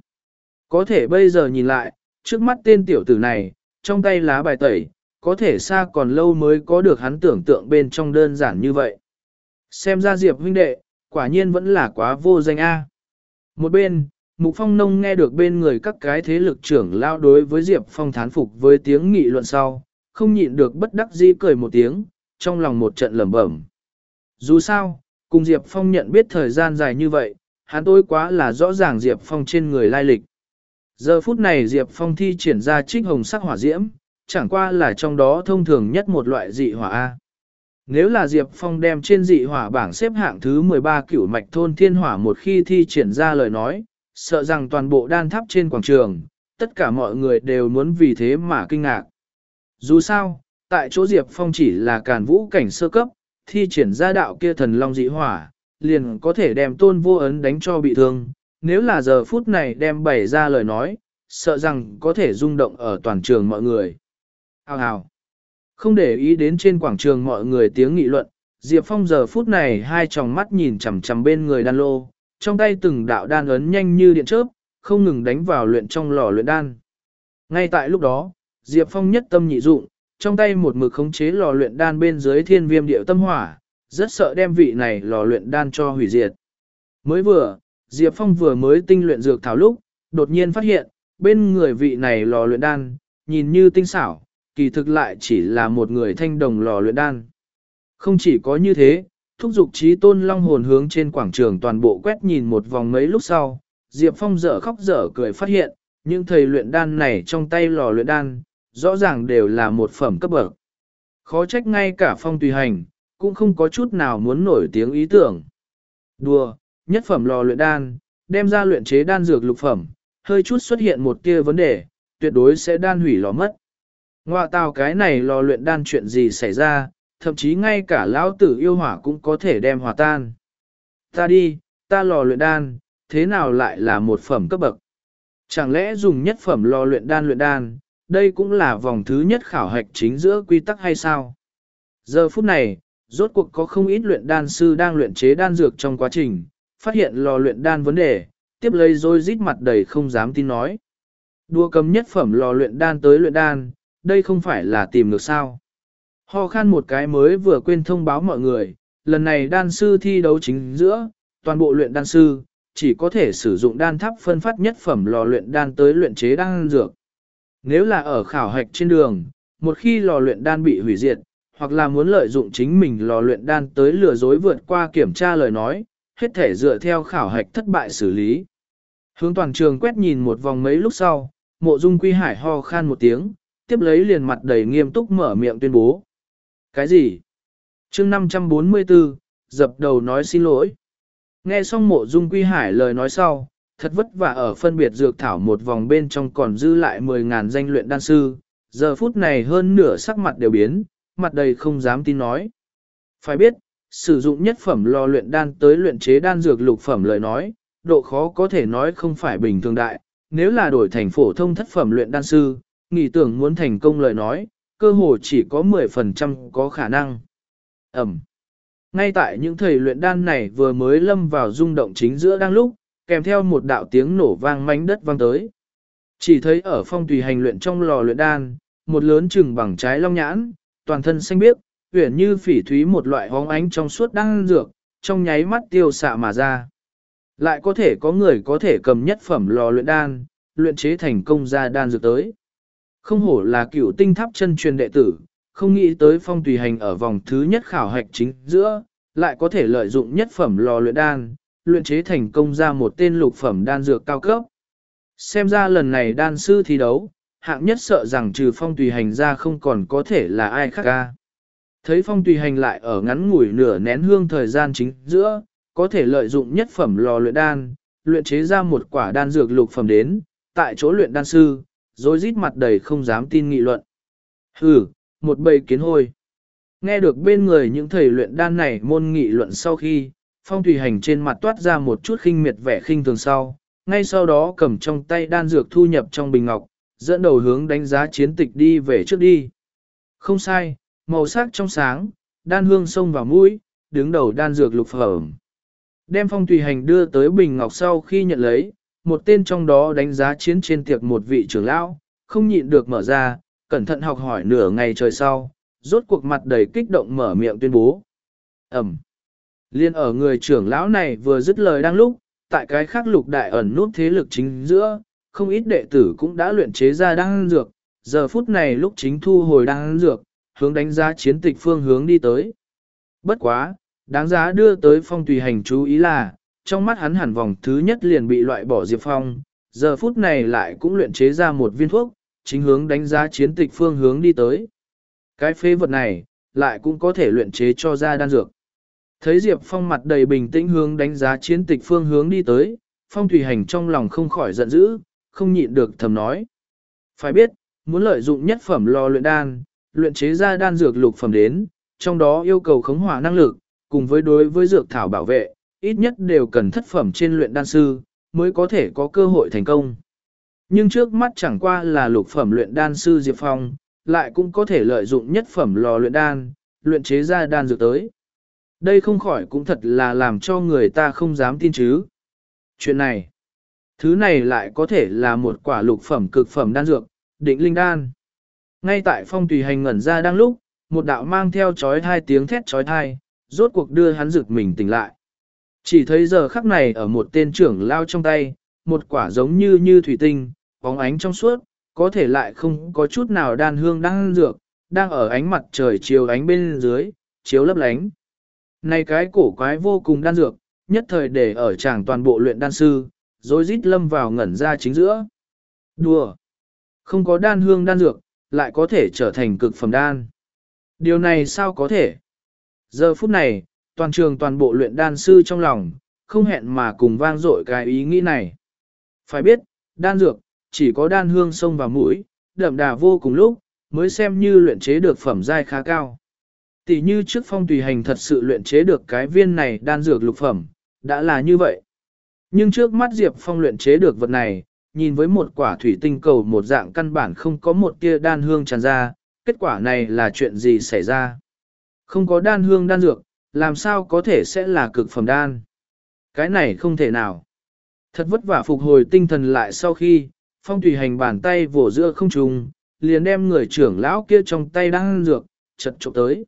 Có thể bây giờ nhìn lại, trước mắt tên tiểu tử này, trong tay lá bài tẩy, có thể xa còn lâu mới có được hắn tưởng tượng bên trong đơn giản như vậy. Xem ra Diệp huynh đệ, quả nhiên vẫn là quá vô danh A. Một bên, Mục Phong Nông nghe được bên người các cái thế lực trưởng lao đối với Diệp Phong thán phục với tiếng nghị luận sau, không nhịn được bất đắc dĩ cười một tiếng, trong lòng một trận lẩm bẩm. Dù sao, cùng Diệp Phong nhận biết thời gian dài như vậy, hắn tôi quá là rõ ràng Diệp Phong trên người lai lịch. Giờ phút này Diệp Phong thi triển ra trích hồng sắc hỏa diễm, chẳng qua là trong đó thông thường nhất một loại dị hỏa A. Nếu là Diệp Phong đem trên dị hỏa bảng xếp hạng thứ 13 cửu mạch thôn thiên hỏa một khi thi triển ra lời nói, sợ rằng toàn bộ đan tháp trên quảng trường, tất cả mọi người đều muốn vì thế mà kinh ngạc. Dù sao, tại chỗ Diệp Phong chỉ là càn vũ cảnh sơ cấp, thi triển ra đạo kia thần long dị hỏa, liền có thể đem tôn vô ấn đánh cho bị thương. Nếu là giờ phút này đem bày ra lời nói, sợ rằng có thể rung động ở toàn trường mọi người. Hào hào. Không để ý đến trên quảng trường mọi người tiếng nghị luận, Diệp Phong giờ phút này hai tròng mắt nhìn chằm chằm bên người đan lô, trong tay từng đạo đan ấn nhanh như điện chớp, không ngừng đánh vào luyện trong lò luyện đan. Ngay tại lúc đó, Diệp Phong nhất tâm nhị dụng, trong tay một mực khống chế lò luyện đan bên dưới thiên viêm điệu tâm hỏa, rất sợ đem vị này lò luyện đan cho hủy diệt. Mới vừa, Diệp Phong vừa mới tinh luyện dược thảo lúc, đột nhiên phát hiện, bên người vị này lò luyện đan, nhìn như tinh xảo, kỳ thực lại chỉ là một người thanh đồng lò luyện đan. Không chỉ có như thế, thúc dục trí tôn long hồn hướng trên quảng trường toàn bộ quét nhìn một vòng mấy lúc sau, Diệp Phong dở khóc dở cười phát hiện, những thầy luyện đan này trong tay lò luyện đan, rõ ràng đều là một phẩm cấp bậc. Khó trách ngay cả phong tùy hành, cũng không có chút nào muốn nổi tiếng ý tưởng. Đùa, nhất phẩm lò luyện đan, đem ra luyện chế đan dược lục phẩm, hơi chút xuất hiện một kia vấn đề, tuyệt đối sẽ đan hủy lò mất. Ngoạ tào cái này lò luyện đan chuyện gì xảy ra, thậm chí ngay cả lão tử yêu hỏa cũng có thể đem hòa tan. Ta đi, ta lò luyện đan, thế nào lại là một phẩm cấp bậc? Chẳng lẽ dùng nhất phẩm lò luyện đan luyện đan, đây cũng là vòng thứ nhất khảo hạch chính giữa quy tắc hay sao? Giờ phút này, rốt cuộc có không ít luyện đan sư đang luyện chế đan dược trong quá trình, phát hiện lò luyện đan vấn đề, tiếp lấy rồi rít mặt đầy không dám tin nói. Đua cầm nhất phẩm lò luyện đan tới luyện đan, đây không phải là tìm được sao. Ho khan một cái mới vừa quên thông báo mọi người, lần này đan sư thi đấu chính giữa, toàn bộ luyện đan sư, chỉ có thể sử dụng đan tháp phân phát nhất phẩm lò luyện đan tới luyện chế đan dược. Nếu là ở khảo hạch trên đường, một khi lò luyện đan bị hủy diệt, hoặc là muốn lợi dụng chính mình lò luyện đan tới lừa dối vượt qua kiểm tra lời nói, hết thể dựa theo khảo hạch thất bại xử lý. Hướng toàn trường quét nhìn một vòng mấy lúc sau, mộ dung quy hải ho khan một tiếng, tiếp lấy liền mặt đầy nghiêm túc mở miệng tuyên bố. Cái gì? chương 544, dập đầu nói xin lỗi. Nghe xong mộ dung quy hải lời nói sau, thật vất vả ở phân biệt dược thảo một vòng bên trong còn dư lại 10.000 danh luyện đan sư, giờ phút này hơn nửa sắc mặt đều biến, mặt đầy không dám tin nói. Phải biết, sử dụng nhất phẩm lò luyện đan tới luyện chế đan dược lục phẩm lời nói, độ khó có thể nói không phải bình thường đại, nếu là đổi thành phổ thông thất phẩm luyện đan sư, nghĩ tưởng muốn thành công lời nói, cơ hồ chỉ có 10% có khả năng. Ẩm. Ngay tại những thời luyện đan này vừa mới lâm vào rung động chính giữa đang lúc, kèm theo một đạo tiếng nổ vang mánh đất vang tới. Chỉ thấy ở phong tùy hành luyện trong lò luyện đan, một lớn chừng bằng trái long nhãn, toàn thân xanh biếc, uyển như phỉ thúy một loại hóng ánh trong suốt đang dược, trong nháy mắt tiêu xạ mà ra. Lại có thể có người có thể cầm nhất phẩm lò luyện đan, luyện chế thành công ra đan dược tới. Không hổ là cựu tinh tháp chân truyền đệ tử, không nghĩ tới phong tùy hành ở vòng thứ nhất khảo hạch chính giữa, lại có thể lợi dụng nhất phẩm lò luyện đan, luyện chế thành công ra một tên lục phẩm đan dược cao cấp. Xem ra lần này đan sư thi đấu, hạng nhất sợ rằng trừ phong tùy hành ra không còn có thể là ai khác ca. Thấy phong tùy hành lại ở ngắn ngủi nửa nén hương thời gian chính giữa, có thể lợi dụng nhất phẩm lò luyện đan, luyện chế ra một quả đan dược lục phẩm đến, tại chỗ luyện đan sư, rồi rít mặt đầy không dám tin nghị luận. Hừ, một bầy kiến hôi. Nghe được bên người những thầy luyện đan này môn nghị luận sau khi, phong thủy hành trên mặt toát ra một chút khinh miệt vẻ khinh thường sau, ngay sau đó cầm trong tay đan dược thu nhập trong bình ngọc, dẫn đầu hướng đánh giá chiến tịch đi về trước đi. Không sai, màu sắc trong sáng, đan hương sông vào mũi, đứng đầu đan dược lục phẩm. Đem phong tùy hành đưa tới bình ngọc sau khi nhận lấy, một tên trong đó đánh giá chiến trên tiệc một vị trưởng lão, không nhịn được mở ra, cẩn thận học hỏi nửa ngày trời sau, rốt cuộc mặt đầy kích động mở miệng tuyên bố. Ẩm. Liên ở người trưởng lão này vừa dứt lời đang lúc, tại cái khác lục đại ẩn nút thế lực chính giữa, không ít đệ tử cũng đã luyện chế ra đan dược, giờ phút này lúc chính thu hồi đan dược, hướng đánh giá chiến tịch phương hướng đi tới. Bất quá, đáng giá đưa tới phong tùy hành chú ý là, trong mắt hắn hẳn vòng thứ nhất liền bị loại bỏ Diệp Phong, giờ phút này lại cũng luyện chế ra một viên thuốc, chính hướng đánh giá chiến tịch phương hướng đi tới. Cái phế vật này, lại cũng có thể luyện chế cho ra đan dược. Thấy Diệp Phong mặt đầy bình tĩnh hướng đánh giá chiến tịch phương hướng đi tới, Phong Thủy Hành trong lòng không khỏi giận dữ, không nhịn được thầm nói. Phải biết, muốn lợi dụng nhất phẩm lò luyện đan, luyện chế ra đan dược lục phẩm đến, trong đó yêu cầu khống hỏa năng lực, cùng với đối với dược thảo bảo vệ, ít nhất đều cần thất phẩm trên luyện đan sư, mới có thể có cơ hội thành công. Nhưng trước mắt chẳng qua là lục phẩm luyện đan sư Diệp Phong, lại cũng có thể lợi dụng nhất phẩm lò luyện đan, luyện chế ra đan dược tới. Đây không khỏi cũng thật là làm cho người ta không dám tin chứ. Chuyện này, thứ này lại có thể là một quả lục phẩm cực phẩm đan dược, định linh đan. Ngay tại phong tùy hành ngẩn ra đang lúc, một đạo mang theo chói thai tiếng thét chói thai, rốt cuộc đưa hắn rực mình tỉnh lại. Chỉ thấy giờ khắc này ở một tên trưởng lao trong tay, một quả giống như như thủy tinh, bóng ánh trong suốt, có thể lại không có chút nào đan hương đang dược, đang ở ánh mặt trời chiều ánh bên dưới, chiếu lấp lánh. Này cái cổ quái vô cùng đan dược, nhất thời để ở chàng toàn bộ luyện đan sư, rồi rít lâm vào ngẩn ra chính giữa. Đùa! Không có đan hương đan dược, lại có thể trở thành cực phẩm đan. Điều này sao có thể? Giờ phút này, toàn trường toàn bộ luyện đan sư trong lòng, không hẹn mà cùng vang dội cái ý nghĩ này. Phải biết, đan dược, chỉ có đan hương sông vào mũi, đậm đà vô cùng lúc, mới xem như luyện chế được phẩm giai khá cao. Tỷ như trước phong tùy hành thật sự luyện chế được cái viên này đan dược lục phẩm, đã là như vậy. Nhưng trước mắt Diệp Phong luyện chế được vật này, nhìn với một quả thủy tinh cầu một dạng căn bản không có một tia đan hương tràn ra, kết quả này là chuyện gì xảy ra? Không có đan hương đan dược, làm sao có thể sẽ là cực phẩm đan? Cái này không thể nào. Thật vất vả phục hồi tinh thần lại sau khi, phong thủy hành bàn tay vỗ giữa không trùng, liền đem người trưởng lão kia trong tay đang dược, chật trộm tới.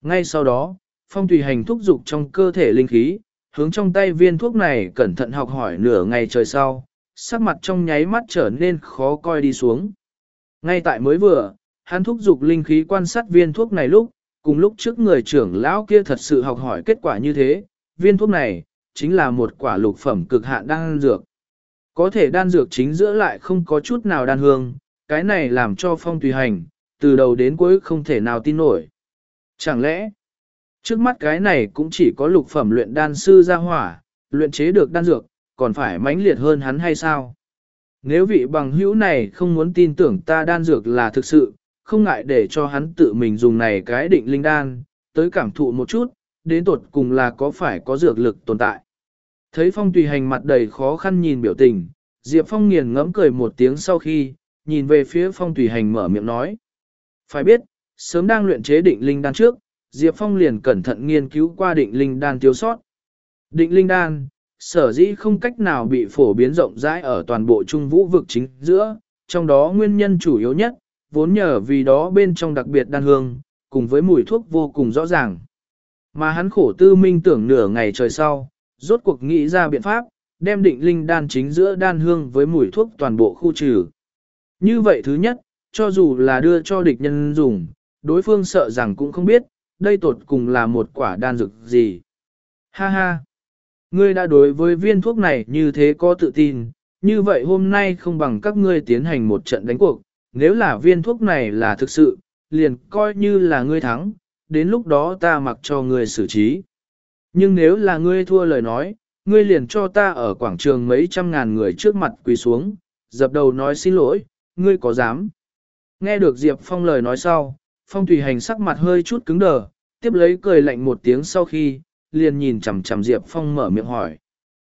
Ngay sau đó, phong thủy hành thúc dục trong cơ thể linh khí, hướng trong tay viên thuốc này cẩn thận học hỏi nửa ngày trời sau, sắc mặt trong nháy mắt trở nên khó coi đi xuống. Ngay tại mới vừa, hắn thúc dục linh khí quan sát viên thuốc này lúc, cùng lúc trước người trưởng lão kia thật sự học hỏi kết quả như thế, viên thuốc này, chính là một quả lục phẩm cực hạn đan dược. Có thể đan dược chính giữa lại không có chút nào đan hương, cái này làm cho phong tùy hành, từ đầu đến cuối không thể nào tin nổi. Chẳng lẽ, trước mắt cái này cũng chỉ có lục phẩm luyện đan sư ra hỏa, luyện chế được đan dược, còn phải mãnh liệt hơn hắn hay sao? Nếu vị bằng hữu này không muốn tin tưởng ta đan dược là thực sự, không ngại để cho hắn tự mình dùng này cái định linh đan, tới cảm thụ một chút, đến tột cùng là có phải có dược lực tồn tại. Thấy Phong tùy hành mặt đầy khó khăn nhìn biểu tình, Diệp Phong nghiền ngẫm cười một tiếng sau khi, nhìn về phía Phong tùy hành mở miệng nói. Phải biết, sớm đang luyện chế định linh đan trước, Diệp Phong liền cẩn thận nghiên cứu qua định linh đan thiếu sót. Định linh đan, sở dĩ không cách nào bị phổ biến rộng rãi ở toàn bộ trung vũ vực chính giữa, trong đó nguyên nhân chủ yếu nhất, vốn nhờ vì đó bên trong đặc biệt đan hương, cùng với mùi thuốc vô cùng rõ ràng. Mà hắn khổ tư minh tưởng nửa ngày trời sau, rốt cuộc nghĩ ra biện pháp, đem định linh đan chính giữa đan hương với mùi thuốc toàn bộ khu trừ. Như vậy thứ nhất, cho dù là đưa cho địch nhân dùng, đối phương sợ rằng cũng không biết, đây tột cùng là một quả đan dược gì. Ha ha! Ngươi đã đối với viên thuốc này như thế có tự tin, như vậy hôm nay không bằng các ngươi tiến hành một trận đánh cuộc, nếu là viên thuốc này là thực sự, liền coi như là ngươi thắng, đến lúc đó ta mặc cho ngươi xử trí. Nhưng nếu là ngươi thua lời nói, ngươi liền cho ta ở quảng trường mấy trăm ngàn người trước mặt quỳ xuống, dập đầu nói xin lỗi, ngươi có dám? Nghe được Diệp Phong lời nói sau, Phong Thủy Hành sắc mặt hơi chút cứng đờ, tiếp lấy cười lạnh một tiếng sau khi, liền nhìn chằm chằm Diệp Phong mở miệng hỏi.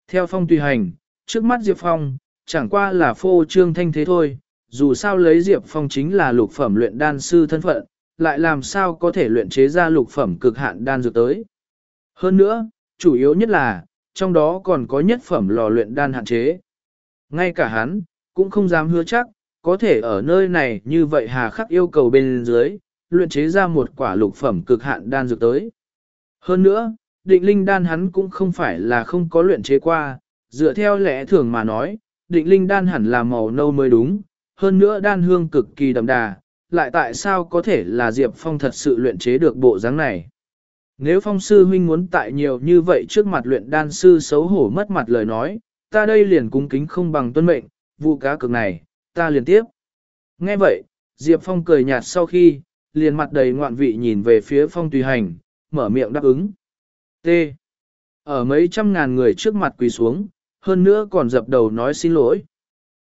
Theo Phong tùy Hành, trước mắt Diệp Phong, chẳng qua là phô trương thanh thế thôi, dù sao lấy Diệp Phong chính là lục phẩm luyện đan sư thân phận, lại làm sao có thể luyện chế ra lục phẩm cực hạn đan dược tới. Hơn nữa, chủ yếu nhất là, trong đó còn có nhất phẩm lò luyện đan hạn chế. Ngay cả hắn, cũng không dám hứa chắc, có thể ở nơi này như vậy hà khắc yêu cầu bên dưới, luyện chế ra một quả lục phẩm cực hạn đan dược tới. Hơn nữa, định linh đan hắn cũng không phải là không có luyện chế qua, dựa theo lẽ thường mà nói, định linh đan hẳn là màu nâu mới đúng, hơn nữa đan hương cực kỳ đậm đà, lại tại sao có thể là Diệp Phong thật sự luyện chế được bộ dáng này. Nếu Phong sư huynh muốn tại nhiều như vậy trước mặt luyện đan sư xấu hổ mất mặt lời nói, ta đây liền cung kính không bằng tuân mệnh, vụ cá cực này, ta liền tiếp. Nghe vậy, Diệp Phong cười nhạt sau khi, liền mặt đầy ngoạn vị nhìn về phía Phong tùy hành, mở miệng đáp ứng. T. Ở mấy trăm ngàn người trước mặt quỳ xuống, hơn nữa còn dập đầu nói xin lỗi.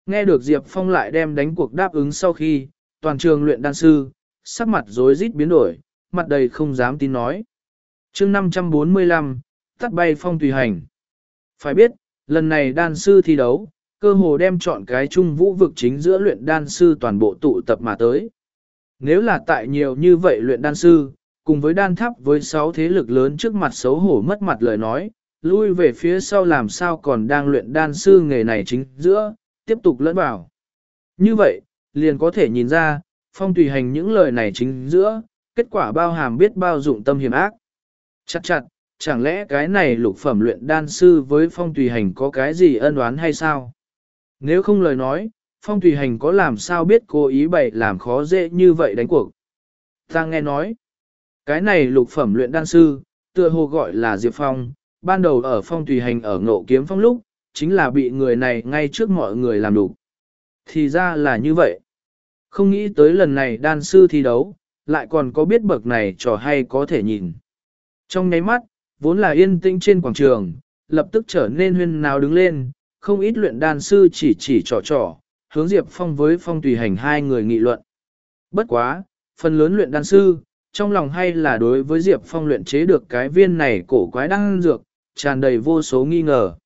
Nghe được Diệp Phong lại đem đánh cuộc đáp ứng sau khi, toàn trường luyện đan sư, sắc mặt rối rít biến đổi, mặt đầy không dám tin nói. chương 545, tắt bay phong tùy hành. Phải biết, lần này đan sư thi đấu, cơ hồ đem chọn cái chung vũ vực chính giữa luyện đan sư toàn bộ tụ tập mà tới. Nếu là tại nhiều như vậy luyện đan sư, cùng với đan tháp với sáu thế lực lớn trước mặt xấu hổ mất mặt lời nói, lui về phía sau làm sao còn đang luyện đan sư nghề này chính giữa, tiếp tục lẫn vào. Như vậy, liền có thể nhìn ra, phong tùy hành những lời này chính giữa, kết quả bao hàm biết bao dụng tâm hiểm ác. Chặt chặt, chẳng lẽ cái này lục phẩm luyện đan sư với phong tùy hành có cái gì ân oán hay sao? Nếu không lời nói, phong tùy hành có làm sao biết cố ý bày làm khó dễ như vậy đánh cuộc. Ta nghe nói, cái này lục phẩm luyện đan sư, tựa hồ gọi là Diệp Phong, ban đầu ở phong tùy hành ở ngộ kiếm phong lúc, chính là bị người này ngay trước mọi người làm đủ. Thì ra là như vậy. Không nghĩ tới lần này đan sư thi đấu, lại còn có biết bậc này trò hay có thể nhìn. Trong nháy mắt, vốn là yên tĩnh trên quảng trường, lập tức trở nên huyên nào đứng lên, không ít luyện đan sư chỉ chỉ trò trò, hướng Diệp Phong với Phong Tùy Hành hai người nghị luận. Bất quá, phần lớn luyện đan sư, trong lòng hay là đối với Diệp Phong luyện chế được cái viên này cổ quái đan dược, tràn đầy vô số nghi ngờ.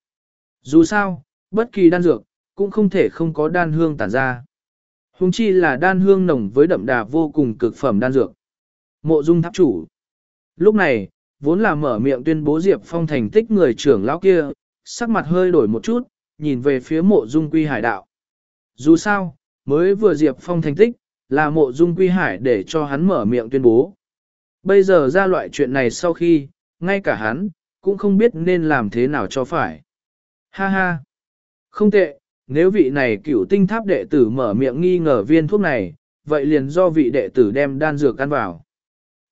Dù sao, bất kỳ đan dược, cũng không thể không có đan hương tản ra. Hùng chi là đan hương nồng với đậm đà vô cùng cực phẩm đan dược. Mộ dung tháp chủ. Lúc này, vốn là mở miệng tuyên bố Diệp Phong thành tích người trưởng lão kia, sắc mặt hơi đổi một chút, nhìn về phía mộ dung quy hải đạo. Dù sao, mới vừa Diệp Phong thành tích, là mộ dung quy hải để cho hắn mở miệng tuyên bố. Bây giờ ra loại chuyện này sau khi, ngay cả hắn, cũng không biết nên làm thế nào cho phải. Ha ha! Không tệ, nếu vị này cửu tinh tháp đệ tử mở miệng nghi ngờ viên thuốc này, vậy liền do vị đệ tử đem đan dược ăn vào.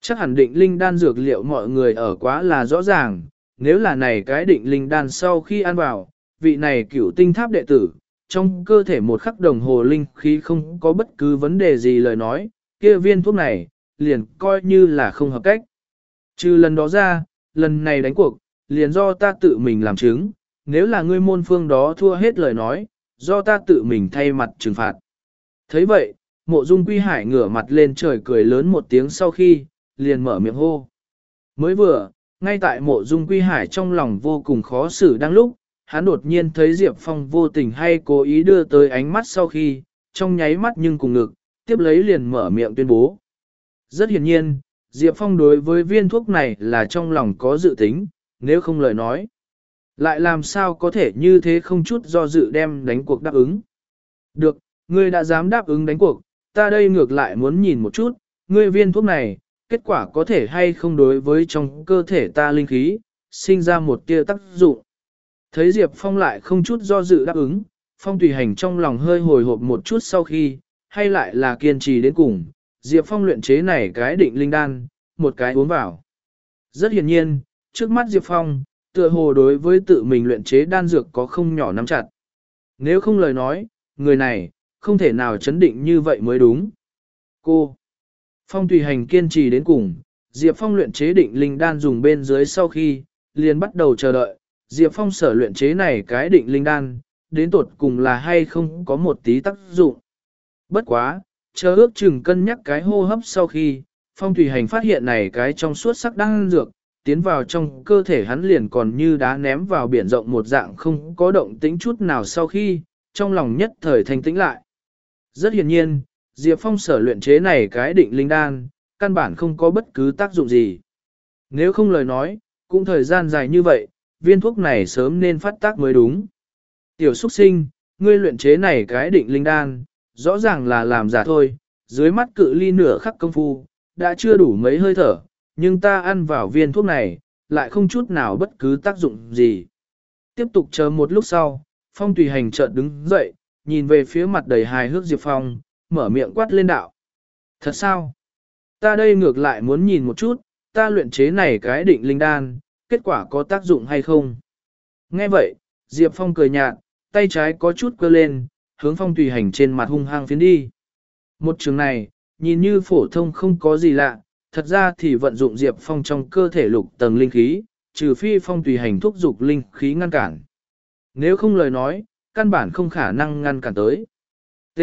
Chắc hẳn định linh đan dược liệu mọi người ở quá là rõ ràng, nếu là này cái định linh đan sau khi ăn vào, vị này cửu tinh tháp đệ tử, trong cơ thể một khắc đồng hồ linh khí không có bất cứ vấn đề gì lời nói, kia viên thuốc này, liền coi như là không hợp cách. Trừ lần đó ra, lần này đánh cuộc, liền do ta tự mình làm chứng, nếu là ngươi môn phương đó thua hết lời nói, do ta tự mình thay mặt trừng phạt. thấy vậy, mộ dung quy hải ngửa mặt lên trời cười lớn một tiếng sau khi, liền mở miệng hô. Mới vừa, ngay tại mộ dung quy hải trong lòng vô cùng khó xử đang lúc, hắn đột nhiên thấy Diệp Phong vô tình hay cố ý đưa tới ánh mắt sau khi, trong nháy mắt nhưng cùng ngực, tiếp lấy liền mở miệng tuyên bố. Rất hiển nhiên, Diệp Phong đối với viên thuốc này là trong lòng có dự tính, nếu không lời nói. Lại làm sao có thể như thế không chút do dự đem đánh cuộc đáp ứng. Được, ngươi đã dám đáp ứng đánh cuộc, ta đây ngược lại muốn nhìn một chút, ngươi viên thuốc này, kết quả có thể hay không đối với trong cơ thể ta linh khí, sinh ra một tia tác dụng. Thấy Diệp Phong lại không chút do dự đáp ứng, Phong tùy hành trong lòng hơi hồi hộp một chút sau khi, hay lại là kiên trì đến cùng, Diệp Phong luyện chế này cái định linh đan, một cái uống vào. Rất hiển nhiên, trước mắt Diệp Phong, tựa hồ đối với tự mình luyện chế đan dược có không nhỏ nắm chặt. Nếu không lời nói, người này, không thể nào chấn định như vậy mới đúng. Cô, Phong tùy hành kiên trì đến cùng, Diệp Phong luyện chế định linh đan dùng bên dưới sau khi, liền bắt đầu chờ đợi, Diệp Phong sở luyện chế này cái định linh đan, đến tột cùng là hay không có một tí tác dụng. Bất quá, chờ ước chừng cân nhắc cái hô hấp sau khi, Phong Thủy Hành phát hiện này cái trong suốt sắc đan dược, tiến vào trong cơ thể hắn liền còn như đá ném vào biển rộng một dạng không có động tĩnh chút nào sau khi, trong lòng nhất thời thanh tĩnh lại. Rất hiển nhiên, Diệp Phong sở luyện chế này cái định linh đan, căn bản không có bất cứ tác dụng gì. Nếu không lời nói, cũng thời gian dài như vậy, viên thuốc này sớm nên phát tác mới đúng. Tiểu xuất sinh, ngươi luyện chế này cái định linh đan, rõ ràng là làm giả thôi, dưới mắt cự ly nửa khắc công phu, đã chưa đủ mấy hơi thở, nhưng ta ăn vào viên thuốc này, lại không chút nào bất cứ tác dụng gì. Tiếp tục chờ một lúc sau, Phong tùy hành chợt đứng dậy, nhìn về phía mặt đầy hài hước Diệp Phong, mở miệng quát lên đạo. Thật sao? Ta đây ngược lại muốn nhìn một chút, ta luyện chế này cái định linh đan, kết quả có tác dụng hay không? Nghe vậy, Diệp Phong cười nhạt, tay trái có chút cơ lên, hướng Phong tùy hành trên mặt hung hăng phiến đi. Một trường này, nhìn như phổ thông không có gì lạ, thật ra thì vận dụng Diệp Phong trong cơ thể lục tầng linh khí, trừ phi Phong tùy hành thúc dục linh khí ngăn cản. Nếu không lời nói, căn bản không khả năng ngăn cản tới. T.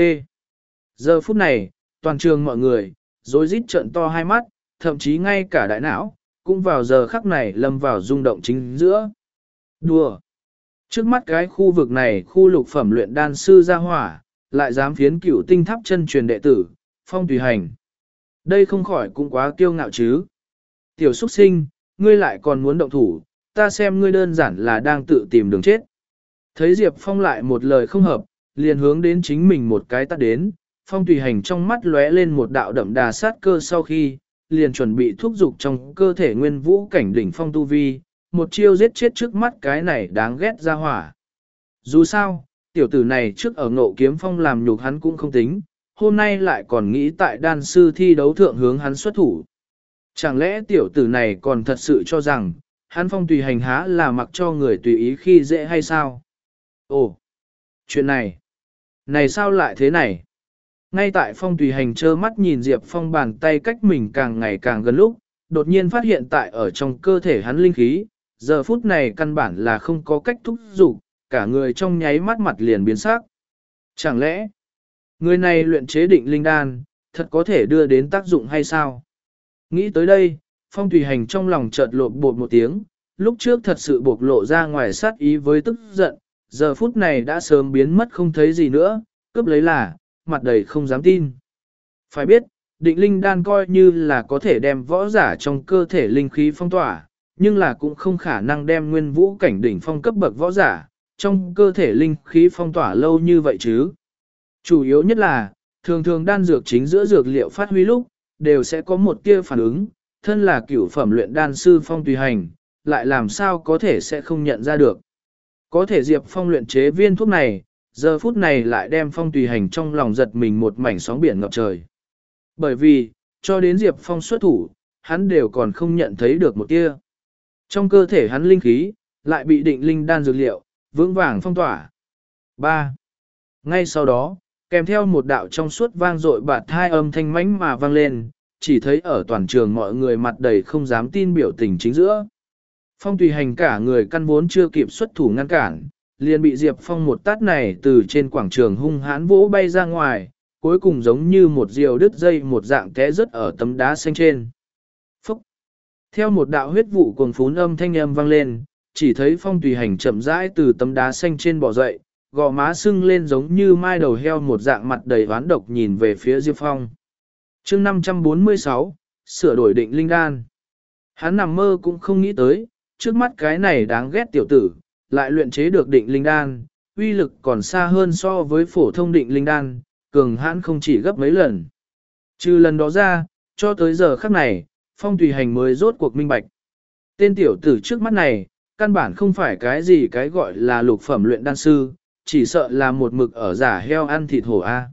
Giờ phút này, toàn trường mọi người, rối rít trợn to hai mắt, thậm chí ngay cả đại não, cũng vào giờ khắc này lâm vào rung động chính giữa. Đùa! Trước mắt cái khu vực này khu lục phẩm luyện đan sư gia hỏa, lại dám phiến cựu tinh tháp chân truyền đệ tử, phong tùy hành. Đây không khỏi cũng quá kiêu ngạo chứ. Tiểu xuất sinh, ngươi lại còn muốn động thủ, ta xem ngươi đơn giản là đang tự tìm đường chết. Thấy Diệp Phong lại một lời không hợp, liền hướng đến chính mình một cái tắt đến, Phong tùy hành trong mắt lóe lên một đạo đậm đà sát cơ sau khi, liền chuẩn bị thúc dục trong cơ thể nguyên vũ cảnh đỉnh phong tu vi, một chiêu giết chết trước mắt cái này đáng ghét ra hỏa. Dù sao, tiểu tử này trước ở ngộ kiếm phong làm nhục hắn cũng không tính, hôm nay lại còn nghĩ tại đan sư thi đấu thượng hướng hắn xuất thủ. Chẳng lẽ tiểu tử này còn thật sự cho rằng, hắn phong tùy hành há là mặc cho người tùy ý khi dễ hay sao? Ồ, chuyện này, này sao lại thế này? Ngay tại phong tùy hành trơ mắt nhìn Diệp Phong bàn tay cách mình càng ngày càng gần lúc, đột nhiên phát hiện tại ở trong cơ thể hắn linh khí, giờ phút này căn bản là không có cách thúc giục, cả người trong nháy mắt mặt liền biến sắc. Chẳng lẽ, người này luyện chế định linh đan, thật có thể đưa đến tác dụng hay sao? Nghĩ tới đây, phong tùy hành trong lòng chợt lộn bột một tiếng, lúc trước thật sự bộc lộ ra ngoài sát ý với tức giận, giờ phút này đã sớm biến mất không thấy gì nữa, cướp lấy là, mặt đầy không dám tin. Phải biết, định linh đan coi như là có thể đem võ giả trong cơ thể linh khí phong tỏa, nhưng là cũng không khả năng đem nguyên vũ cảnh đỉnh phong cấp bậc võ giả, trong cơ thể linh khí phong tỏa lâu như vậy chứ. Chủ yếu nhất là, thường thường đan dược chính giữa dược liệu phát huy lúc, đều sẽ có một tia phản ứng, thân là cửu phẩm luyện đan sư phong tùy hành, lại làm sao có thể sẽ không nhận ra được. Có thể Diệp Phong luyện chế viên thuốc này, giờ phút này lại đem Phong tùy hành trong lòng giật mình một mảnh sóng biển ngập trời. Bởi vì, cho đến Diệp Phong xuất thủ, hắn đều còn không nhận thấy được một tia. Trong cơ thể hắn linh khí, lại bị định linh đan dược liệu, vững vàng phong tỏa. 3. Ngay sau đó, kèm theo một đạo trong suốt vang dội bạt hai âm thanh mãnh mà vang lên, chỉ thấy ở toàn trường mọi người mặt đầy không dám tin biểu tình chính giữa. Phong tùy hành cả người căn vốn chưa kịp xuất thủ ngăn cản, liền bị Diệp Phong một tát này từ trên quảng trường hung hãn vỗ bay ra ngoài, cuối cùng giống như một diều đứt dây một dạng té rớt ở tấm đá xanh trên. Phúc! Theo một đạo huyết vụ cuồng phún âm thanh âm vang lên, chỉ thấy phong tùy hành chậm rãi từ tấm đá xanh trên bỏ dậy, gò má sưng lên giống như mai đầu heo một dạng mặt đầy oán độc nhìn về phía Diệp Phong. chương 546, sửa đổi định linh đan. Hắn nằm mơ cũng không nghĩ tới, trước mắt cái này đáng ghét tiểu tử, lại luyện chế được định linh đan, uy lực còn xa hơn so với phổ thông định linh đan, cường hãn không chỉ gấp mấy lần. Trừ lần đó ra, cho tới giờ khắc này, phong tùy hành mới rốt cuộc minh bạch. Tên tiểu tử trước mắt này, căn bản không phải cái gì cái gọi là lục phẩm luyện đan sư, chỉ sợ là một mực ở giả heo ăn thịt hổ A.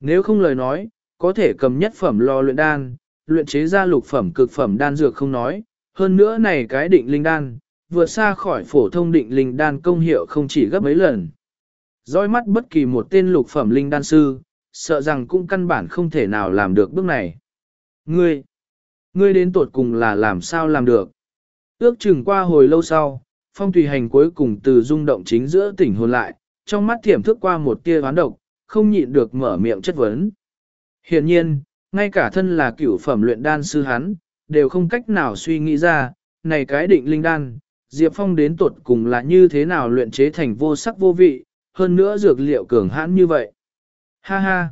Nếu không lời nói, có thể cầm nhất phẩm lo luyện đan, luyện chế ra lục phẩm cực phẩm đan dược không nói, hơn nữa này cái định linh đan, vượt xa khỏi phổ thông định linh đan công hiệu không chỉ gấp mấy lần. Dõi mắt bất kỳ một tên lục phẩm linh đan sư, sợ rằng cũng căn bản không thể nào làm được bước này. Ngươi, ngươi đến tuột cùng là làm sao làm được? Ước chừng qua hồi lâu sau, phong tùy hành cuối cùng từ rung động chính giữa tỉnh hồn lại, trong mắt thiểm thức qua một tia hoán độc, không nhịn được mở miệng chất vấn. Hiện nhiên, ngay cả thân là cửu phẩm luyện đan sư hắn, đều không cách nào suy nghĩ ra, này cái định linh đan, Diệp Phong đến tuột cùng là như thế nào luyện chế thành vô sắc vô vị, hơn nữa dược liệu cường hãn như vậy. Ha ha!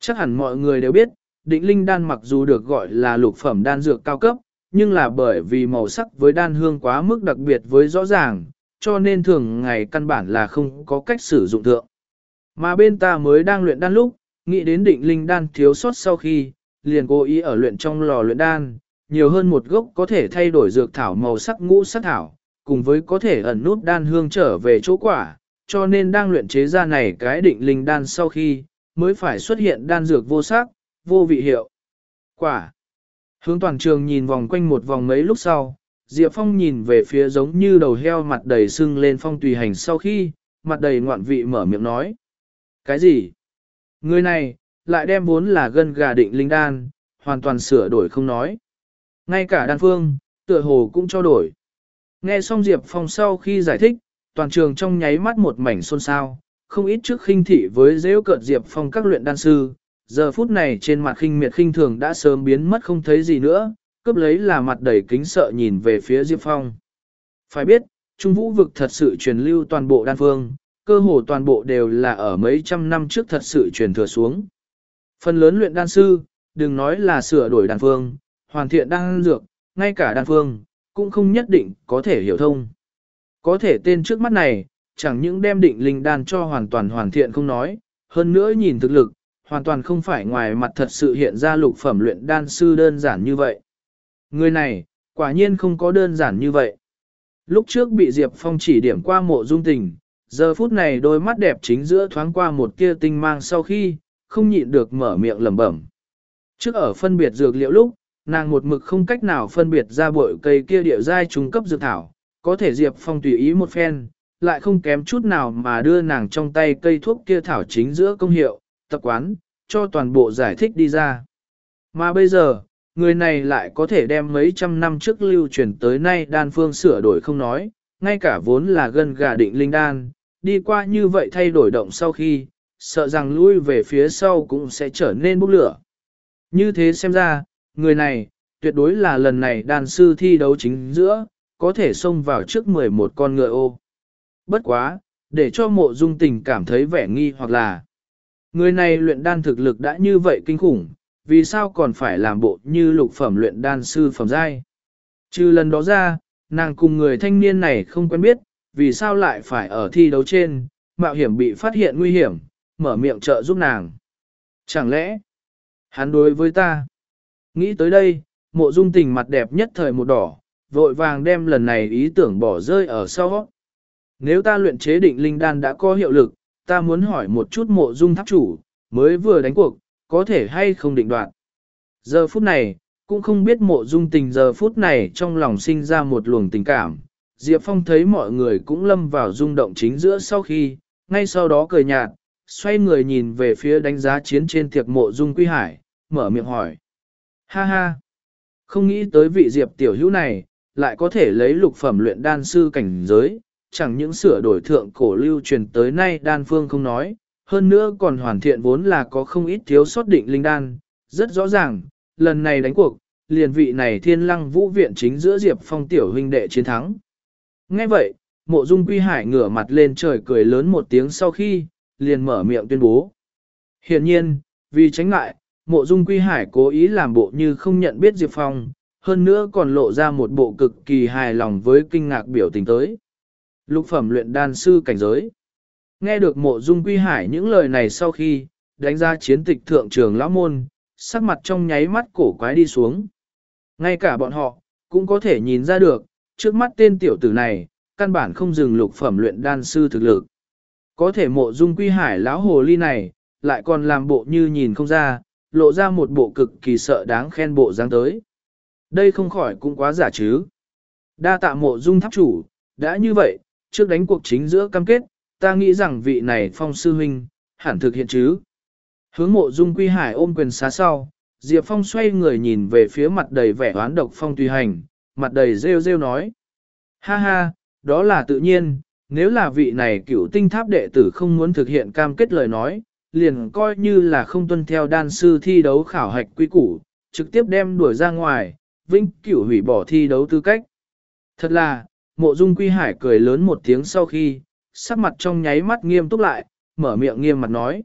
Chắc hẳn mọi người đều biết, định linh đan mặc dù được gọi là lục phẩm đan dược cao cấp, nhưng là bởi vì màu sắc với đan hương quá mức đặc biệt với rõ ràng, cho nên thường ngày căn bản là không có cách sử dụng thượng. Mà bên ta mới đang luyện đan lúc, nghĩ đến định linh đan thiếu sót sau khi, liền cố ý ở luyện trong lò luyện đan, nhiều hơn một gốc có thể thay đổi dược thảo màu sắc ngũ sắc thảo, cùng với có thể ẩn nút đan hương trở về chỗ quả, cho nên đang luyện chế ra này cái định linh đan sau khi, mới phải xuất hiện đan dược vô sắc, vô vị hiệu. Quả. Hướng toàn trường nhìn vòng quanh một vòng mấy lúc sau, Diệp Phong nhìn về phía giống như đầu heo mặt đầy sưng lên phong tùy hành sau khi, mặt đầy ngoạn vị mở miệng nói. Cái gì? Người này, lại đem vốn là gân gà định linh đan, hoàn toàn sửa đổi không nói. Ngay cả đan phương, tựa hồ cũng cho đổi. Nghe xong Diệp Phong sau khi giải thích, toàn trường trong nháy mắt một mảnh xôn xao, không ít trước khinh thị với dễ cợt Diệp Phong các luyện đan sư, giờ phút này trên mặt khinh miệt khinh thường đã sớm biến mất không thấy gì nữa, cướp lấy là mặt đầy kính sợ nhìn về phía Diệp Phong. Phải biết, Trung Vũ vực thật sự truyền lưu toàn bộ đan phương, cơ hồ toàn bộ đều là ở mấy trăm năm trước thật sự truyền thừa xuống. Phần lớn luyện đan sư, đừng nói là sửa đổi đan phương, hoàn thiện đan dược, ngay cả đan phương, cũng không nhất định có thể hiểu thông. Có thể tên trước mắt này, chẳng những đem định linh đan cho hoàn toàn hoàn thiện không nói, hơn nữa nhìn thực lực, hoàn toàn không phải ngoài mặt thật sự hiện ra lục phẩm luyện đan sư đơn giản như vậy. Người này, quả nhiên không có đơn giản như vậy. Lúc trước bị Diệp Phong chỉ điểm qua mộ dung tình, giờ phút này đôi mắt đẹp chính giữa thoáng qua một kia tinh mang sau khi, không nhịn được mở miệng lẩm bẩm. Trước ở phân biệt dược liệu lúc, nàng một mực không cách nào phân biệt ra bội cây kia địa giai trung cấp dược thảo, có thể Diệp Phong tùy ý một phen, lại không kém chút nào mà đưa nàng trong tay cây thuốc kia thảo chính giữa công hiệu, tập quán, cho toàn bộ giải thích đi ra. Mà bây giờ, người này lại có thể đem mấy trăm năm trước lưu truyền tới nay đan phương sửa đổi không nói, ngay cả vốn là gân gà định linh đan, đi qua như vậy thay đổi động sau khi, sợ rằng lui về phía sau cũng sẽ trở nên bốc lửa. Như thế xem ra, người này, tuyệt đối là lần này đàn sư thi đấu chính giữa, có thể xông vào trước 11 con ngựa ô. Bất quá, để cho mộ dung tình cảm thấy vẻ nghi hoặc là người này luyện đan thực lực đã như vậy kinh khủng, vì sao còn phải làm bộ như lục phẩm luyện đan sư phẩm giai. Trừ lần đó ra, nàng cùng người thanh niên này không quen biết, vì sao lại phải ở thi đấu trên, mạo hiểm bị phát hiện nguy hiểm, mở miệng trợ giúp nàng. Chẳng lẽ, hắn đối với ta? Nghĩ tới đây, mộ dung tình mặt đẹp nhất thời một đỏ, vội vàng đem lần này ý tưởng bỏ rơi ở sau. Nếu ta luyện chế định linh đan đã có hiệu lực, ta muốn hỏi một chút mộ dung tháp chủ, mới vừa đánh cuộc, có thể hay không định đoạt. Giờ phút này, cũng không biết mộ dung tình giờ phút này trong lòng sinh ra một luồng tình cảm. Diệp Phong thấy mọi người cũng lâm vào rung động chính giữa sau khi, ngay sau đó cười nhạt, xoay người nhìn về phía đánh giá chiến trên tiệc mộ dung quy hải, mở miệng hỏi. Ha ha! Không nghĩ tới vị Diệp tiểu hữu này, lại có thể lấy lục phẩm luyện đan sư cảnh giới, chẳng những sửa đổi thượng cổ lưu truyền tới nay đan phương không nói, hơn nữa còn hoàn thiện vốn là có không ít thiếu sót định linh đan, rất rõ ràng, lần này đánh cuộc, liền vị này thiên lăng vũ viện chính giữa Diệp Phong tiểu huynh đệ chiến thắng. Nghe vậy, mộ dung quy hải ngửa mặt lên trời cười lớn một tiếng sau khi, liền mở miệng tuyên bố. Hiện nhiên, vì tránh ngại, mộ dung quy hải cố ý làm bộ như không nhận biết Diệp Phong, hơn nữa còn lộ ra một bộ cực kỳ hài lòng với kinh ngạc biểu tình tới. Lục phẩm luyện đan sư cảnh giới. Nghe được mộ dung quy hải những lời này sau khi, đánh ra chiến tịch thượng trường lão môn, sắc mặt trong nháy mắt cổ quái đi xuống. Ngay cả bọn họ, cũng có thể nhìn ra được, trước mắt tên tiểu tử này, căn bản không dừng lục phẩm luyện đan sư thực lực. Có thể mộ dung quy hải lão hồ ly này, lại còn làm bộ như nhìn không ra, lộ ra một bộ cực kỳ sợ đáng khen bộ dáng tới. Đây không khỏi cũng quá giả chứ. Đa tạ mộ dung tháp chủ, đã như vậy, trước đánh cuộc chính giữa cam kết, ta nghĩ rằng vị này phong sư huynh, hẳn thực hiện chứ. Hướng mộ dung quy hải ôm quyền xá sau, Diệp Phong xoay người nhìn về phía mặt đầy vẻ oán độc phong tùy hành, mặt đầy rêu rêu nói. Ha ha, đó là tự nhiên, nếu là vị này cựu tinh tháp đệ tử không muốn thực hiện cam kết lời nói, liền coi như là không tuân theo đan sư thi đấu khảo hạch quy củ, trực tiếp đem đuổi ra ngoài, vinh cửu hủy bỏ thi đấu tư cách. Thật là, mộ dung quy hải cười lớn một tiếng sau khi, sắc mặt trong nháy mắt nghiêm túc lại, mở miệng nghiêm mặt nói.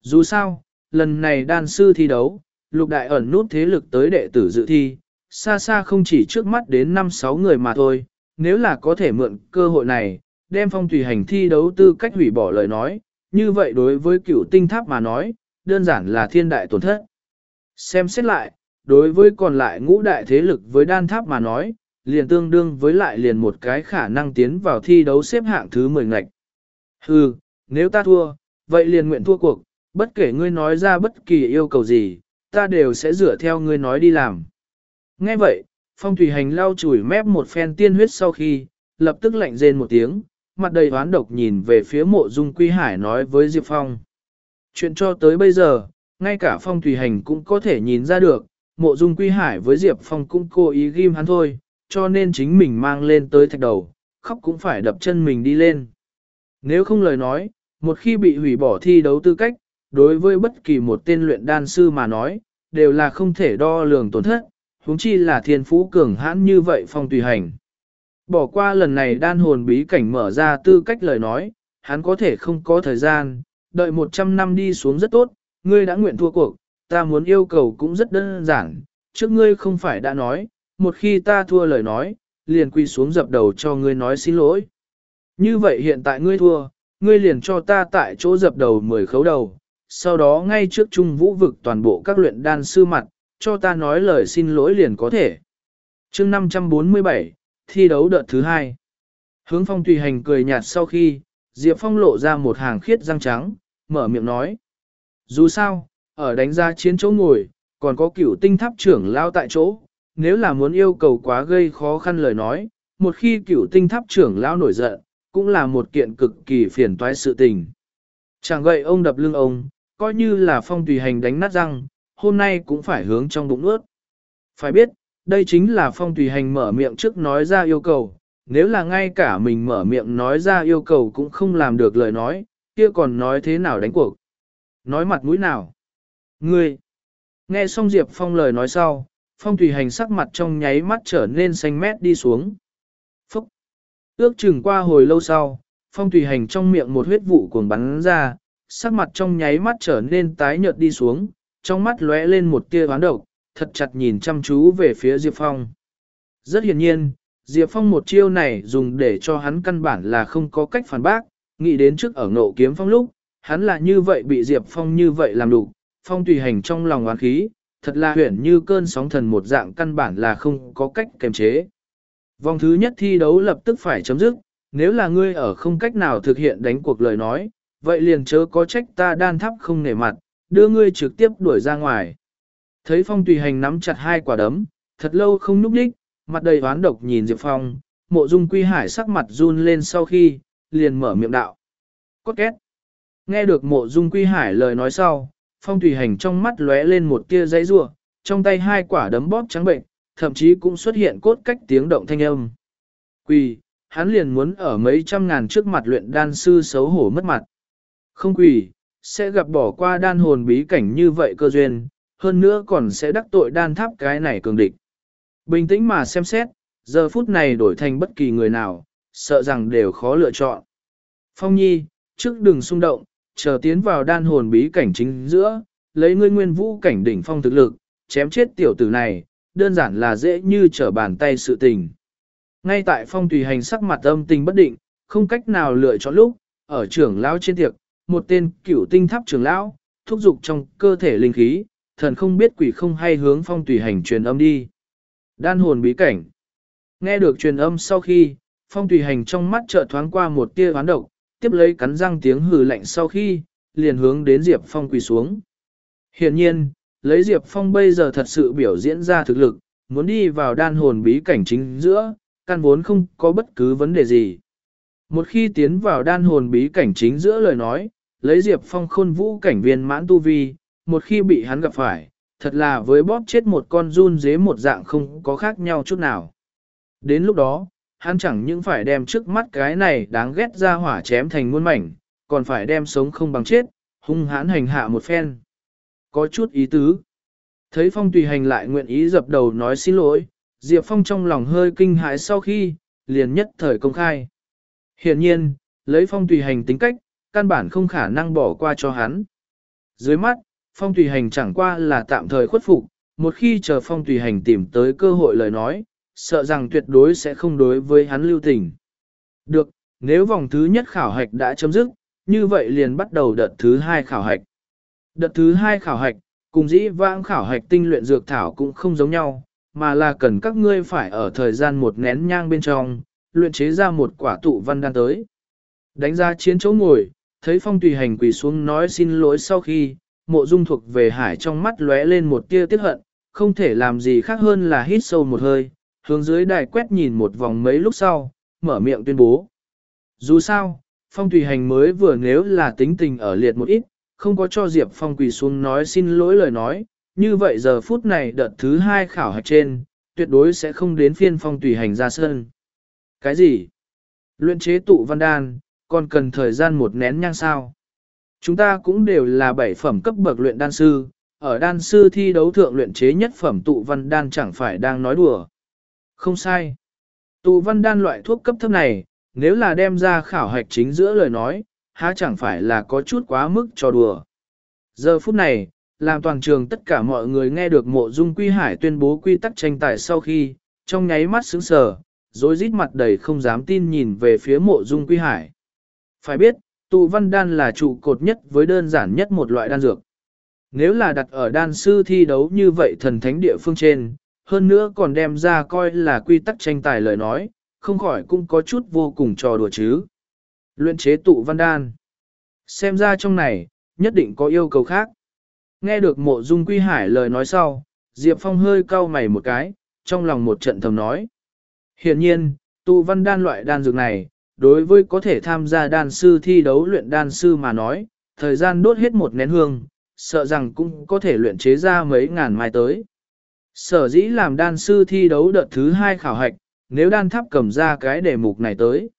Dù sao, lần này đan sư thi đấu, lục đại ẩn nút thế lực tới đệ tử dự thi, xa xa không chỉ trước mắt đến 5-6 người mà thôi, nếu là có thể mượn cơ hội này, đem phong tùy hành thi đấu tư cách hủy bỏ lời nói, như vậy đối với cựu tinh tháp mà nói, đơn giản là thiên đại tổn thất. Xem xét lại, đối với còn lại ngũ đại thế lực với đan tháp mà nói, liền tương đương với lại liền một cái khả năng tiến vào thi đấu xếp hạng thứ 10 ngạch. Hừ, nếu ta thua, vậy liền nguyện thua cuộc, bất kể ngươi nói ra bất kỳ yêu cầu gì, ta đều sẽ dựa theo ngươi nói đi làm. Nghe vậy, phong thủy hành lau chùi mép một phen tiên huyết sau khi, lập tức lạnh rên một tiếng, mặt đầy oán độc nhìn về phía mộ dung quy hải nói với Diệp Phong. Chuyện cho tới bây giờ, ngay cả phong thủy hành cũng có thể nhìn ra được, mộ dung quy hải với Diệp Phong cũng cố ý ghim hắn thôi, cho nên chính mình mang lên tới thạch đầu, khóc cũng phải đập chân mình đi lên. Nếu không lời nói, một khi bị hủy bỏ thi đấu tư cách, đối với bất kỳ một tên luyện đan sư mà nói, đều là không thể đo lường tổn thất, huống chi là thiên phú cường hãn như vậy phong tùy hành. Bỏ qua lần này đan hồn bí cảnh mở ra tư cách lời nói, hắn có thể không có thời gian, đợi 100 năm đi xuống rất tốt, ngươi đã nguyện thua cuộc, ta muốn yêu cầu cũng rất đơn giản, trước ngươi không phải đã nói, một khi ta thua lời nói, liền quy xuống dập đầu cho ngươi nói xin lỗi. Như vậy hiện tại ngươi thua, ngươi liền cho ta tại chỗ dập đầu 10 khấu đầu, sau đó ngay trước trung vũ vực toàn bộ các luyện đan sư mặt, cho ta nói lời xin lỗi liền có thể. chương 547, thi đấu đợt thứ hai. Hướng phong tùy hành cười nhạt sau khi, Diệp Phong lộ ra một hàng khiết răng trắng, mở miệng nói. Dù sao, ở đánh ra chiến chỗ ngồi, còn có cửu tinh tháp trưởng lao tại chỗ, nếu là muốn yêu cầu quá gây khó khăn lời nói, một khi cửu tinh tháp trưởng lao nổi giận, cũng là một kiện cực kỳ phiền toái sự tình. Chẳng gậy ông đập lưng ông, coi như là phong tùy hành đánh nát răng, hôm nay cũng phải hướng trong bụng ướt. Phải biết, đây chính là phong tùy hành mở miệng trước nói ra yêu cầu, nếu là ngay cả mình mở miệng nói ra yêu cầu cũng không làm được lời nói, kia còn nói thế nào đánh cuộc. Nói mặt mũi nào? Ngươi! Nghe xong Diệp Phong lời nói sau, Phong Thủy Hành sắc mặt trong nháy mắt trở nên xanh mét đi xuống. Phúc! Ước chừng qua hồi lâu sau, Phong Thủy Hành trong miệng một huyết vụ cuồng bắn ra, sắc mặt trong nháy mắt trở nên tái nhợt đi xuống, trong mắt lóe lên một tia oán độc, thật chặt nhìn chăm chú về phía Diệp Phong. Rất hiển nhiên, Diệp Phong một chiêu này dùng để cho hắn căn bản là không có cách phản bác, nghĩ đến trước ở ngộ kiếm phong lúc, hắn là như vậy bị Diệp Phong như vậy làm đủ, Phong tùy hành trong lòng oán khí, thật là huyển như cơn sóng thần một dạng căn bản là không có cách kềm chế. Vòng thứ nhất thi đấu lập tức phải chấm dứt, nếu là ngươi ở không cách nào thực hiện đánh cuộc lời nói, vậy liền chớ có trách ta đan thắp không nể mặt, đưa ngươi trực tiếp đuổi ra ngoài. Thấy Phong tùy hành nắm chặt hai quả đấm, thật lâu không núp đích, mặt đầy oán độc nhìn Diệp Phong, mộ dung quy hải sắc mặt run lên sau khi, liền mở miệng đạo. Cốt két. Nghe được mộ dung quy hải lời nói sau, Phong Thủy Hành trong mắt lóe lên một tia giấy rua, trong tay hai quả đấm bóp trắng bệnh, thậm chí cũng xuất hiện cốt cách tiếng động thanh âm. Quỳ, hắn liền muốn ở mấy trăm ngàn trước mặt luyện đan sư xấu hổ mất mặt. Không quỳ, sẽ gặp bỏ qua đan hồn bí cảnh như vậy cơ duyên, hơn nữa còn sẽ đắc tội đan tháp cái này cường địch. Bình tĩnh mà xem xét, giờ phút này đổi thành bất kỳ người nào, sợ rằng đều khó lựa chọn. Phong nhi, trước đừng xung động, chờ tiến vào đan hồn bí cảnh chính giữa, lấy ngươi nguyên vũ cảnh đỉnh phong thực lực, chém chết tiểu tử này, đơn giản là dễ như trở bàn tay sự tình. Ngay tại phong tùy hành sắc mặt âm tình bất định, không cách nào lựa chọn lúc, ở trưởng lão trên tiệc, một tên cửu tinh tháp trưởng lão, thúc dục trong cơ thể linh khí, thần không biết quỷ không hay hướng phong tùy hành truyền âm đi. Đan hồn bí cảnh. Nghe được truyền âm sau khi, phong tùy hành trong mắt chợt thoáng qua một tia hoán độc, tiếp lấy cắn răng tiếng hừ lạnh sau khi, liền hướng đến Diệp Phong quỳ xuống. Hiện nhiên, lấy Diệp Phong bây giờ thật sự biểu diễn ra thực lực, muốn đi vào đan hồn bí cảnh chính giữa, căn vốn không có bất cứ vấn đề gì. Một khi tiến vào đan hồn bí cảnh chính giữa lời nói, lấy Diệp Phong khôn vũ cảnh viên mãn tu vi, một khi bị hắn gặp phải, thật là với bóp chết một con run dế một dạng không có khác nhau chút nào. Đến lúc đó, hắn chẳng những phải đem trước mắt cái này đáng ghét ra hỏa chém thành muôn mảnh, còn phải đem sống không bằng chết, hung hãn hành hạ một phen. Có chút ý tứ. Thấy Phong tùy hành lại nguyện ý dập đầu nói xin lỗi, Diệp Phong trong lòng hơi kinh hãi sau khi, liền nhất thời công khai. Hiện nhiên, lấy Phong tùy hành tính cách, căn bản không khả năng bỏ qua cho hắn. Dưới mắt, Phong tùy hành chẳng qua là tạm thời khuất phục, một khi chờ Phong tùy hành tìm tới cơ hội lời nói, sợ rằng tuyệt đối sẽ không đối với hắn lưu tình. Được, nếu vòng thứ nhất khảo hạch đã chấm dứt, như vậy liền bắt đầu đợt thứ hai khảo hạch. Đợt thứ hai khảo hạch, cùng dĩ vãng khảo hạch tinh luyện dược thảo cũng không giống nhau, mà là cần các ngươi phải ở thời gian một nén nhang bên trong, luyện chế ra một quả tụ văn đan tới. Đánh ra chiến chỗ ngồi, thấy phong tùy hành quỳ xuống nói xin lỗi sau khi, mộ dung thuộc về hải trong mắt lóe lên một tia tiếc hận, không thể làm gì khác hơn là hít sâu một hơi, hướng dưới đài quét nhìn một vòng mấy lúc sau, mở miệng tuyên bố. Dù sao, Phong Tùy Hành mới vừa nếu là tính tình ở liệt một ít, không có cho Diệp Phong quỳ xuống nói xin lỗi lời nói, như vậy giờ phút này đợt thứ hai khảo hạch trên, tuyệt đối sẽ không đến phiên Phong Tùy Hành ra sân. Cái gì? Luyện chế tụ văn đan, còn cần thời gian một nén nhang sao? Chúng ta cũng đều là bảy phẩm cấp bậc luyện đan sư, ở đan sư thi đấu thượng luyện chế nhất phẩm tụ văn đan chẳng phải đang nói đùa. Không sai. Tụ văn đan loại thuốc cấp thấp này, nếu là đem ra khảo hạch chính giữa lời nói, há chẳng phải là có chút quá mức cho đùa. Giờ phút này, làm toàn trường tất cả mọi người nghe được mộ dung quy hải tuyên bố quy tắc tranh tài sau khi, trong nháy mắt sững sờ, rồi rít mặt đầy không dám tin nhìn về phía mộ dung quy hải. Phải biết, tụ văn đan là trụ cột nhất với đơn giản nhất một loại đan dược. Nếu là đặt ở đan sư thi đấu như vậy thần thánh địa phương trên, hơn nữa còn đem ra coi là quy tắc tranh tài lời nói, không khỏi cũng có chút vô cùng trò đùa chứ. Luyện chế tụ văn đan. Xem ra trong này, nhất định có yêu cầu khác. Nghe được mộ dung quy hải lời nói sau, Diệp Phong hơi cau mày một cái, trong lòng một trận thầm nói. Hiện nhiên, tụ văn đan loại đan dược này, đối với có thể tham gia đan sư thi đấu luyện đan sư mà nói, thời gian đốt hết một nén hương, sợ rằng cũng có thể luyện chế ra mấy ngàn mai tới. Sở dĩ làm đan sư thi đấu đợt thứ hai khảo hạch, nếu đan tháp cầm ra cái đề mục này tới.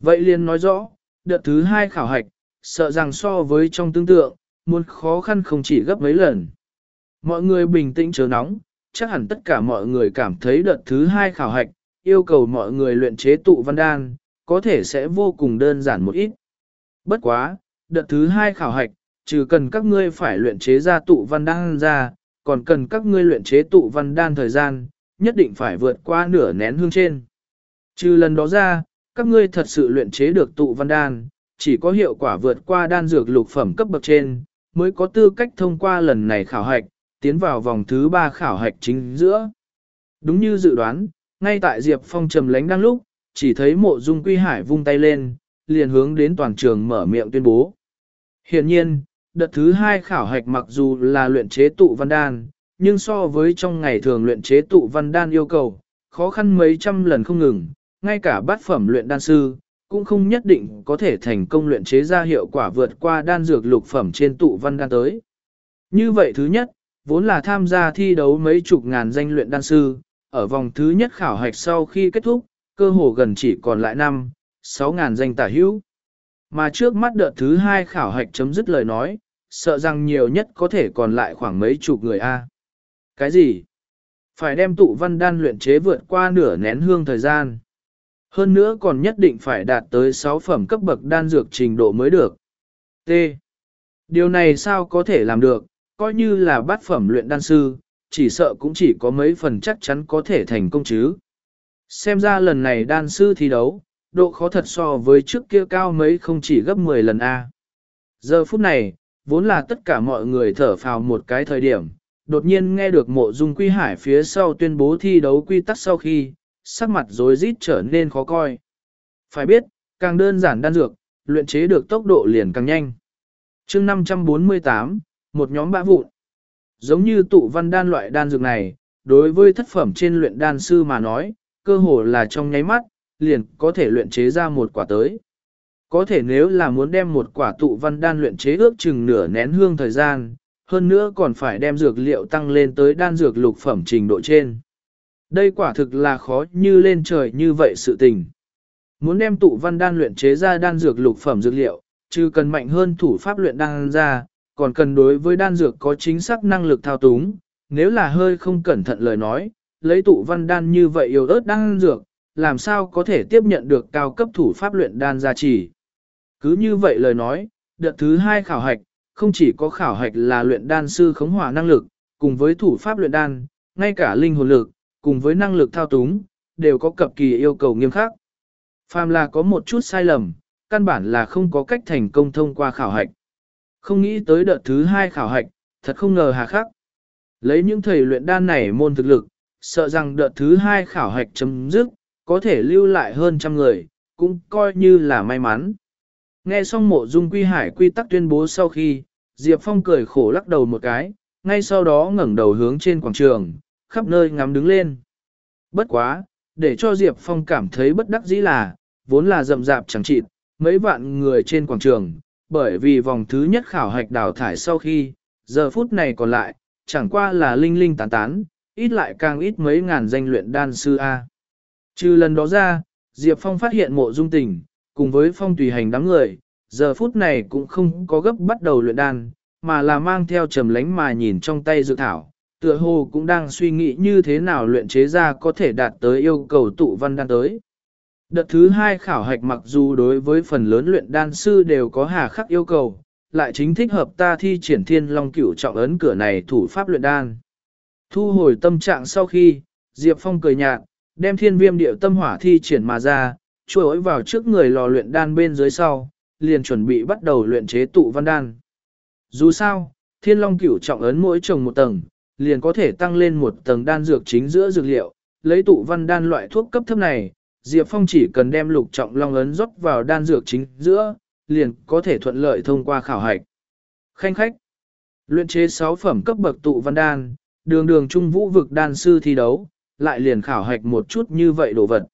Vậy liền nói rõ, đợt thứ hai khảo hạch, sợ rằng so với trong tương tượng, muốn khó khăn không chỉ gấp mấy lần. Mọi người bình tĩnh chớ nóng, chắc hẳn tất cả mọi người cảm thấy đợt thứ hai khảo hạch, yêu cầu mọi người luyện chế tụ văn đan, có thể sẽ vô cùng đơn giản một ít. Bất quá, đợt thứ hai khảo hạch, trừ cần các ngươi phải luyện chế ra tụ văn đan ra, còn cần các ngươi luyện chế tụ văn đan thời gian, nhất định phải vượt qua nửa nén hương trên. Trừ lần đó ra, các ngươi thật sự luyện chế được tụ văn đan, chỉ có hiệu quả vượt qua đan dược lục phẩm cấp bậc trên, mới có tư cách thông qua lần này khảo hạch, tiến vào vòng thứ ba khảo hạch chính giữa. Đúng như dự đoán, ngay tại Diệp Phong trầm lánh đang lúc, chỉ thấy mộ dung quy hải vung tay lên, liền hướng đến toàn trường mở miệng tuyên bố. Hiện nhiên, đợt thứ hai khảo hạch mặc dù là luyện chế tụ văn đan, nhưng so với trong ngày thường luyện chế tụ văn đan yêu cầu, khó khăn mấy trăm lần không ngừng, ngay cả bát phẩm luyện đan sư, cũng không nhất định có thể thành công luyện chế ra hiệu quả vượt qua đan dược lục phẩm trên tụ văn đan tới. Như vậy thứ nhất, vốn là tham gia thi đấu mấy chục ngàn danh luyện đan sư, ở vòng thứ nhất khảo hạch sau khi kết thúc, cơ hồ gần chỉ còn lại 5, 6 ngàn danh tả hữu. Mà trước mắt đợt thứ hai khảo hạch chấm dứt lời nói, sợ rằng nhiều nhất có thể còn lại khoảng mấy chục người A. Cái gì? Phải đem tụ văn đan luyện chế vượt qua nửa nén hương thời gian. Hơn nữa còn nhất định phải đạt tới 6 phẩm cấp bậc đan dược trình độ mới được. T. Điều này sao có thể làm được, coi như là bát phẩm luyện đan sư, chỉ sợ cũng chỉ có mấy phần chắc chắn có thể thành công chứ. Xem ra lần này đan sư thi đấu, độ khó thật so với trước kia cao mấy không chỉ gấp 10 lần A. Giờ phút này, vốn là tất cả mọi người thở phào một cái thời điểm, đột nhiên nghe được mộ dung quy hải phía sau tuyên bố thi đấu quy tắc sau khi, sắc mặt rối rít trở nên khó coi. Phải biết, càng đơn giản đan dược, luyện chế được tốc độ liền càng nhanh. chương 548, một nhóm bã vụn. Giống như tụ văn đan loại đan dược này, đối với thất phẩm trên luyện đan sư mà nói, cơ hồ là trong nháy mắt, liền có thể luyện chế ra một quả tới. Có thể nếu là muốn đem một quả tụ văn đan luyện chế ước chừng nửa nén hương thời gian, hơn nữa còn phải đem dược liệu tăng lên tới đan dược lục phẩm trình độ trên. Đây quả thực là khó như lên trời như vậy sự tình. Muốn đem tụ văn đan luyện chế ra đan dược lục phẩm dược liệu, chứ cần mạnh hơn thủ pháp luyện đan ra, còn cần đối với đan dược có chính xác năng lực thao túng, nếu là hơi không cẩn thận lời nói, lấy tụ văn đan như vậy yếu ớt đan dược, làm sao có thể tiếp nhận được cao cấp thủ pháp luyện đan gia trì. Cứ như vậy lời nói, đợt thứ hai khảo hạch, không chỉ có khảo hạch là luyện đan sư khống hỏa năng lực, cùng với thủ pháp luyện đan, ngay cả linh hồn lực, cùng với năng lực thao túng, đều có cập kỳ yêu cầu nghiêm khắc. Phàm là có một chút sai lầm, căn bản là không có cách thành công thông qua khảo hạch. Không nghĩ tới đợt thứ hai khảo hạch, thật không ngờ hà khắc. Lấy những thầy luyện đan này môn thực lực, sợ rằng đợt thứ hai khảo hạch chấm dứt, có thể lưu lại hơn trăm người, cũng coi như là may mắn. Nghe xong mộ dung quy hải quy tắc tuyên bố sau khi, Diệp Phong cười khổ lắc đầu một cái, ngay sau đó ngẩng đầu hướng trên quảng trường, khắp nơi ngắm đứng lên. Bất quá, để cho Diệp Phong cảm thấy bất đắc dĩ là, vốn là rậm rạp chẳng chịt, mấy vạn người trên quảng trường, bởi vì vòng thứ nhất khảo hạch đào thải sau khi, giờ phút này còn lại, chẳng qua là linh linh tán tán, ít lại càng ít mấy ngàn danh luyện đan sư A. Trừ lần đó ra, Diệp Phong phát hiện mộ dung tình, cùng với phong tùy hành đám người, giờ phút này cũng không có gấp bắt đầu luyện đan, mà là mang theo trầm lánh mà nhìn trong tay dự thảo, tựa hồ cũng đang suy nghĩ như thế nào luyện chế ra có thể đạt tới yêu cầu tụ văn đan tới. Đợt thứ hai khảo hạch mặc dù đối với phần lớn luyện đan sư đều có hà khắc yêu cầu, lại chính thích hợp ta thi triển thiên long cửu trọng ấn cửa này thủ pháp luyện đan. Thu hồi tâm trạng sau khi, Diệp Phong cười nhạt, đem thiên viêm điệu tâm hỏa thi triển mà ra, chuỗi vào trước người lò luyện đan bên dưới sau, liền chuẩn bị bắt đầu luyện chế tụ văn đan. Dù sao, thiên long cửu trọng ấn mỗi trồng một tầng, liền có thể tăng lên một tầng đan dược chính giữa dược liệu, lấy tụ văn đan loại thuốc cấp thấp này, Diệp Phong chỉ cần đem lục trọng long ấn rót vào đan dược chính giữa, liền có thể thuận lợi thông qua khảo hạch. Khanh khách. Luyện chế 6 phẩm cấp bậc tụ văn đan, đường đường trung vũ vực đan sư thi đấu, lại liền khảo hạch một chút như vậy đồ vật.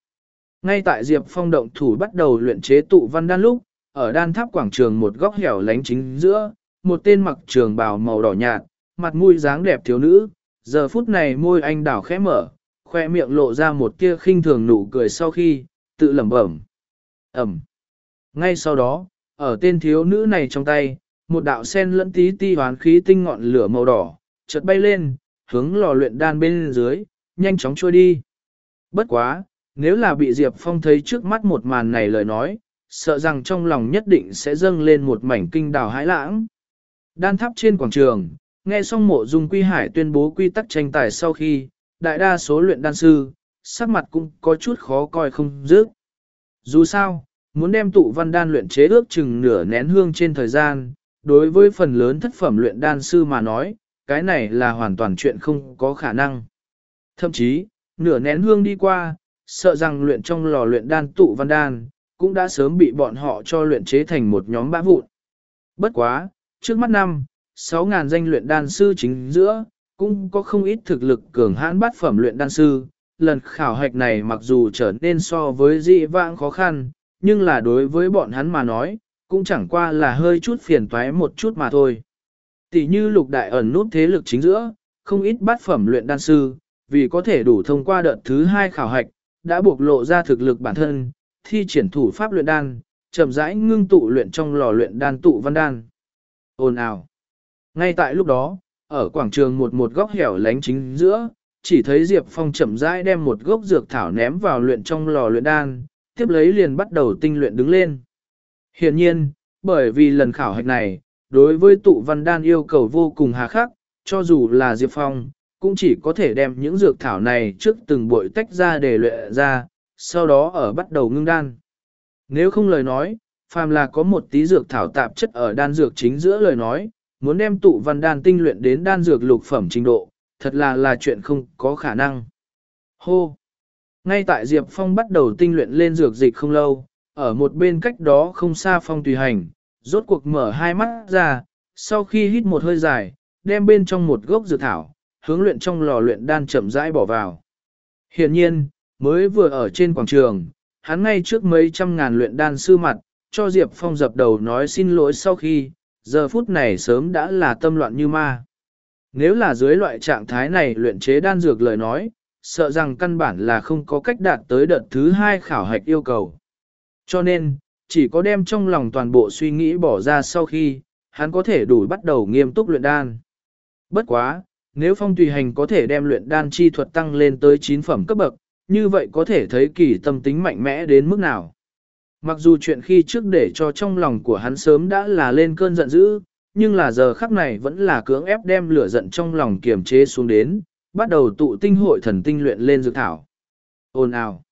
Ngay tại Diệp Phong động thủ bắt đầu luyện chế tụ văn đan lúc, ở đan tháp quảng trường một góc hẻo lánh chính giữa, một tên mặc trường bào màu đỏ nhạt, mặt mũi dáng đẹp thiếu nữ, giờ phút này môi anh đảo khẽ mở, khoe miệng lộ ra một tia khinh thường nụ cười sau khi, tự lẩm bẩm. Ẩm. Ngay sau đó, ở tên thiếu nữ này trong tay, một đạo sen lẫn tí ti hoán khí tinh ngọn lửa màu đỏ, chợt bay lên, hướng lò luyện đan bên dưới, nhanh chóng trôi đi. Bất quá, nếu là bị Diệp Phong thấy trước mắt một màn này lời nói, sợ rằng trong lòng nhất định sẽ dâng lên một mảnh kinh đào hãi lãng. Đan tháp trên quảng trường, nghe xong mộ dung quy hải tuyên bố quy tắc tranh tài sau khi, đại đa số luyện đan sư, sắc mặt cũng có chút khó coi không dứt. Dù sao, muốn đem tụ văn đan luyện chế ước chừng nửa nén hương trên thời gian, đối với phần lớn thất phẩm luyện đan sư mà nói, cái này là hoàn toàn chuyện không có khả năng. Thậm chí, nửa nén hương đi qua, sợ rằng luyện trong lò luyện đan tụ văn đan, cũng đã sớm bị bọn họ cho luyện chế thành một nhóm bã vụn. Bất quá, trước mắt năm, 6.000 danh luyện đan sư chính giữa, cũng có không ít thực lực cường hãn bát phẩm luyện đan sư. Lần khảo hạch này mặc dù trở nên so với dị vãng khó khăn, nhưng là đối với bọn hắn mà nói, cũng chẳng qua là hơi chút phiền toái một chút mà thôi. Tỷ như lục đại ẩn nút thế lực chính giữa, không ít bát phẩm luyện đan sư, vì có thể đủ thông qua đợt thứ hai khảo hạch, đã buộc lộ ra thực lực bản thân, thi triển thủ pháp luyện đan, chậm rãi ngưng tụ luyện trong lò luyện đan tụ văn đan. Ồn ào. Ngay tại lúc đó, ở quảng trường một một góc hẻo lánh chính giữa, chỉ thấy Diệp Phong chậm rãi đem một gốc dược thảo ném vào luyện trong lò luyện đan, tiếp lấy liền bắt đầu tinh luyện đứng lên. hiển nhiên, bởi vì lần khảo hạch này, đối với tụ văn đan yêu cầu vô cùng hà khắc, cho dù là Diệp Phong, cũng chỉ có thể đem những dược thảo này trước từng bội tách ra để luyện ra, sau đó ở bắt đầu ngưng đan. Nếu không lời nói, phàm là có một tí dược thảo tạp chất ở đan dược chính giữa lời nói, muốn đem tụ văn đan tinh luyện đến đan dược lục phẩm trình độ, thật là là chuyện không có khả năng. Hô! Ngay tại Diệp Phong bắt đầu tinh luyện lên dược dịch không lâu, ở một bên cách đó không xa Phong tùy hành, rốt cuộc mở hai mắt ra, sau khi hít một hơi dài, đem bên trong một gốc dược thảo, hướng luyện trong lò luyện đan chậm rãi bỏ vào. Hiển nhiên, mới vừa ở trên quảng trường, hắn ngay trước mấy trăm ngàn luyện đan sư mặt, cho Diệp Phong dập đầu nói xin lỗi sau khi, giờ phút này sớm đã là tâm loạn như ma. Nếu là dưới loại trạng thái này luyện chế đan dược lời nói, sợ rằng căn bản là không có cách đạt tới đợt thứ hai khảo hạch yêu cầu. Cho nên, chỉ có đem trong lòng toàn bộ suy nghĩ bỏ ra sau khi, hắn có thể đủ bắt đầu nghiêm túc luyện đan. Bất quá, nếu phong tùy hành có thể đem luyện đan chi thuật tăng lên tới 9 phẩm cấp bậc, như vậy có thể thấy kỳ tâm tính mạnh mẽ đến mức nào. Mặc dù chuyện khi trước để cho trong lòng của hắn sớm đã là lên cơn giận dữ, nhưng là giờ khắc này vẫn là cưỡng ép đem lửa giận trong lòng kiềm chế xuống đến, bắt đầu tụ tinh hội thần tinh luyện lên dược thảo. Ồn ào.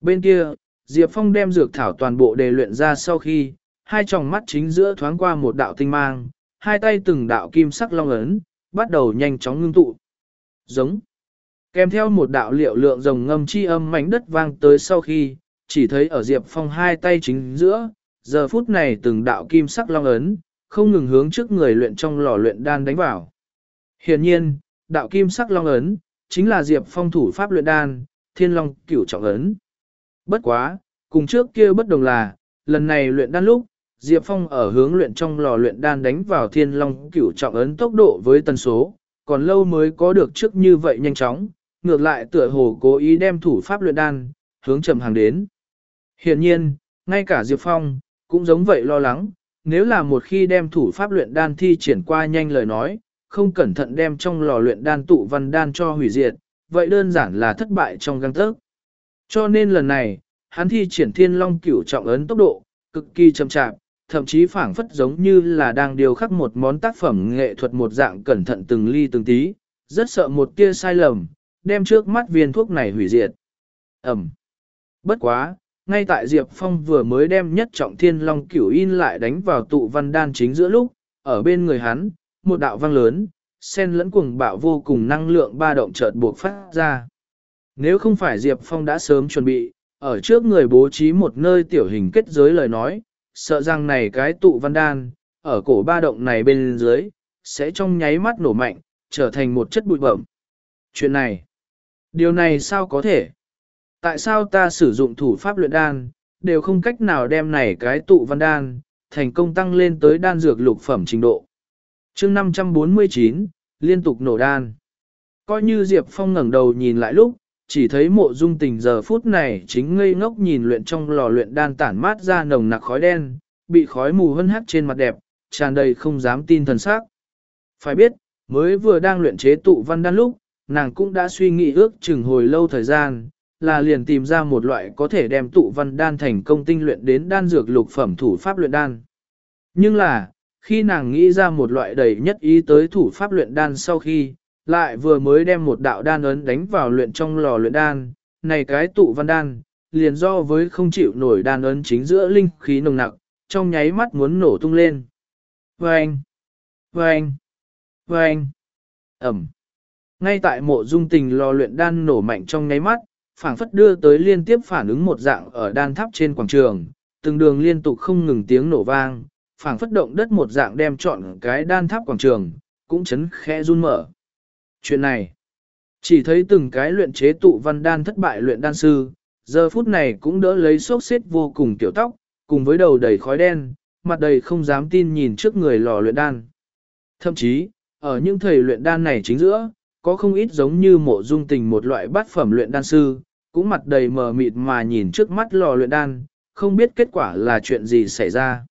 Bên kia, Diệp Phong đem dược thảo toàn bộ đề luyện ra sau khi, hai tròng mắt chính giữa thoáng qua một đạo tinh mang, hai tay từng đạo kim sắc long ấn, bắt đầu nhanh chóng ngưng tụ. Giống. Kèm theo một đạo liệu lượng rồng ngâm chi âm mảnh đất vang tới sau khi, chỉ thấy ở Diệp Phong hai tay chính giữa, giờ phút này từng đạo kim sắc long ấn, không ngừng hướng trước người luyện trong lò luyện đan đánh vào. Hiển nhiên, đạo kim sắc long ấn, chính là Diệp Phong thủ pháp luyện đan, thiên long cửu trọng ấn. Bất quá, cùng trước kia bất đồng là, lần này luyện đan lúc, Diệp Phong ở hướng luyện trong lò luyện đan đánh vào thiên long cửu trọng ấn tốc độ với tần số, còn lâu mới có được trước như vậy nhanh chóng, ngược lại tựa hồ cố ý đem thủ pháp luyện đan, hướng chậm hàng đến. Hiện nhiên, ngay cả Diệp Phong, cũng giống vậy lo lắng, nếu là một khi đem thủ pháp luyện đan thi triển qua nhanh lời nói, không cẩn thận đem trong lò luyện đan tụ văn đan cho hủy diệt, vậy đơn giản là thất bại trong găng tớc. Cho nên lần này, hắn thi triển thiên long cửu trọng ấn tốc độ, cực kỳ chậm chạp, thậm chí phảng phất giống như là đang điều khắc một món tác phẩm nghệ thuật một dạng cẩn thận từng ly từng tí, rất sợ một tia sai lầm, đem trước mắt viên thuốc này hủy diệt. Ẩm. Bất quá, ngay tại Diệp Phong vừa mới đem nhất trọng thiên long cửu in lại đánh vào tụ văn đan chính giữa lúc, ở bên người hắn, một đạo vang lớn, sen lẫn cuồng bạo vô cùng năng lượng ba động chợt buộc phát ra. Nếu không phải Diệp Phong đã sớm chuẩn bị, ở trước người bố trí một nơi tiểu hình kết giới lời nói, sợ rằng này cái tụ văn đan, ở cổ ba động này bên dưới, sẽ trong nháy mắt nổ mạnh, trở thành một chất bụi bẩm. Chuyện này, điều này sao có thể? Tại sao ta sử dụng thủ pháp luyện đan, đều không cách nào đem này cái tụ văn đan, thành công tăng lên tới đan dược lục phẩm trình độ. chương 549, liên tục nổ đan. Coi như Diệp Phong ngẩng đầu nhìn lại lúc, chỉ thấy mộ dung tình giờ phút này chính ngây ngốc nhìn luyện trong lò luyện đan tản mát ra nồng nặc khói đen, bị khói mù hân hắt trên mặt đẹp, tràn đầy không dám tin thần sắc. Phải biết, mới vừa đang luyện chế tụ văn đan lúc, nàng cũng đã suy nghĩ ước chừng hồi lâu thời gian, là liền tìm ra một loại có thể đem tụ văn đan thành công tinh luyện đến đan dược lục phẩm thủ pháp luyện đan. Nhưng là, khi nàng nghĩ ra một loại đầy nhất ý tới thủ pháp luyện đan sau khi, lại vừa mới đem một đạo đan ấn đánh vào luyện trong lò luyện đan, này cái tụ văn đan, liền do với không chịu nổi đan ấn chính giữa linh khí nồng nặc, trong nháy mắt muốn nổ tung lên. Vâng! Vâng! Vâng! Ẩm! Ngay tại mộ dung tình lò luyện đan nổ mạnh trong nháy mắt, phảng phất đưa tới liên tiếp phản ứng một dạng ở đan tháp trên quảng trường, từng đường liên tục không ngừng tiếng nổ vang, phảng phất động đất một dạng đem trọn cái đan tháp quảng trường, cũng chấn khẽ run mở. Chuyện này, chỉ thấy từng cái luyện chế tụ văn đan thất bại luyện đan sư, giờ phút này cũng đỡ lấy sốc xếp vô cùng tiểu tóc, cùng với đầu đầy khói đen, mặt đầy không dám tin nhìn trước người lò luyện đan. Thậm chí, ở những thầy luyện đan này chính giữa, có không ít giống như mộ dung tình một loại bát phẩm luyện đan sư, cũng mặt đầy mờ mịt mà nhìn trước mắt lò luyện đan, không biết kết quả là chuyện gì xảy ra.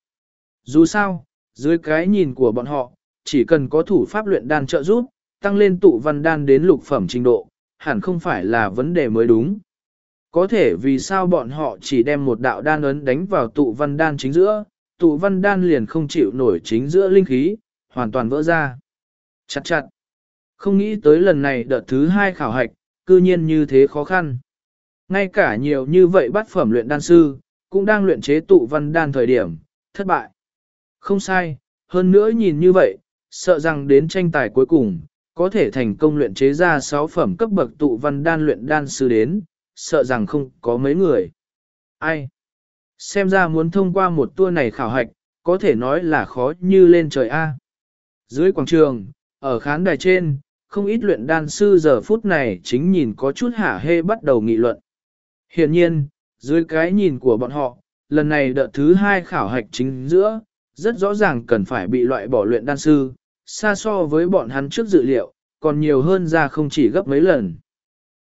Dù sao, dưới cái nhìn của bọn họ, chỉ cần có thủ pháp luyện đan trợ giúp, tăng lên tụ văn đan đến lục phẩm trình độ, hẳn không phải là vấn đề mới đúng. Có thể vì sao bọn họ chỉ đem một đạo đan ấn đánh vào tụ văn đan chính giữa, tụ văn đan liền không chịu nổi chính giữa linh khí, hoàn toàn vỡ ra. Chặt chặt. Không nghĩ tới lần này đợt thứ hai khảo hạch, cư nhiên như thế khó khăn. Ngay cả nhiều như vậy bắt phẩm luyện đan sư, cũng đang luyện chế tụ văn đan thời điểm, thất bại. Không sai, hơn nữa nhìn như vậy, sợ rằng đến tranh tài cuối cùng, có thể thành công luyện chế ra 6 phẩm cấp bậc tụ văn đan luyện đan sư đến, sợ rằng không có mấy người. Ai? Xem ra muốn thông qua một tour này khảo hạch, có thể nói là khó như lên trời A. Dưới quảng trường, ở khán đài trên, không ít luyện đan sư giờ phút này chính nhìn có chút hả hê bắt đầu nghị luận. Hiện nhiên, dưới cái nhìn của bọn họ, lần này đợt thứ hai khảo hạch chính giữa, rất rõ ràng cần phải bị loại bỏ luyện đan sư, xa so với bọn hắn trước dự liệu, còn nhiều hơn ra không chỉ gấp mấy lần.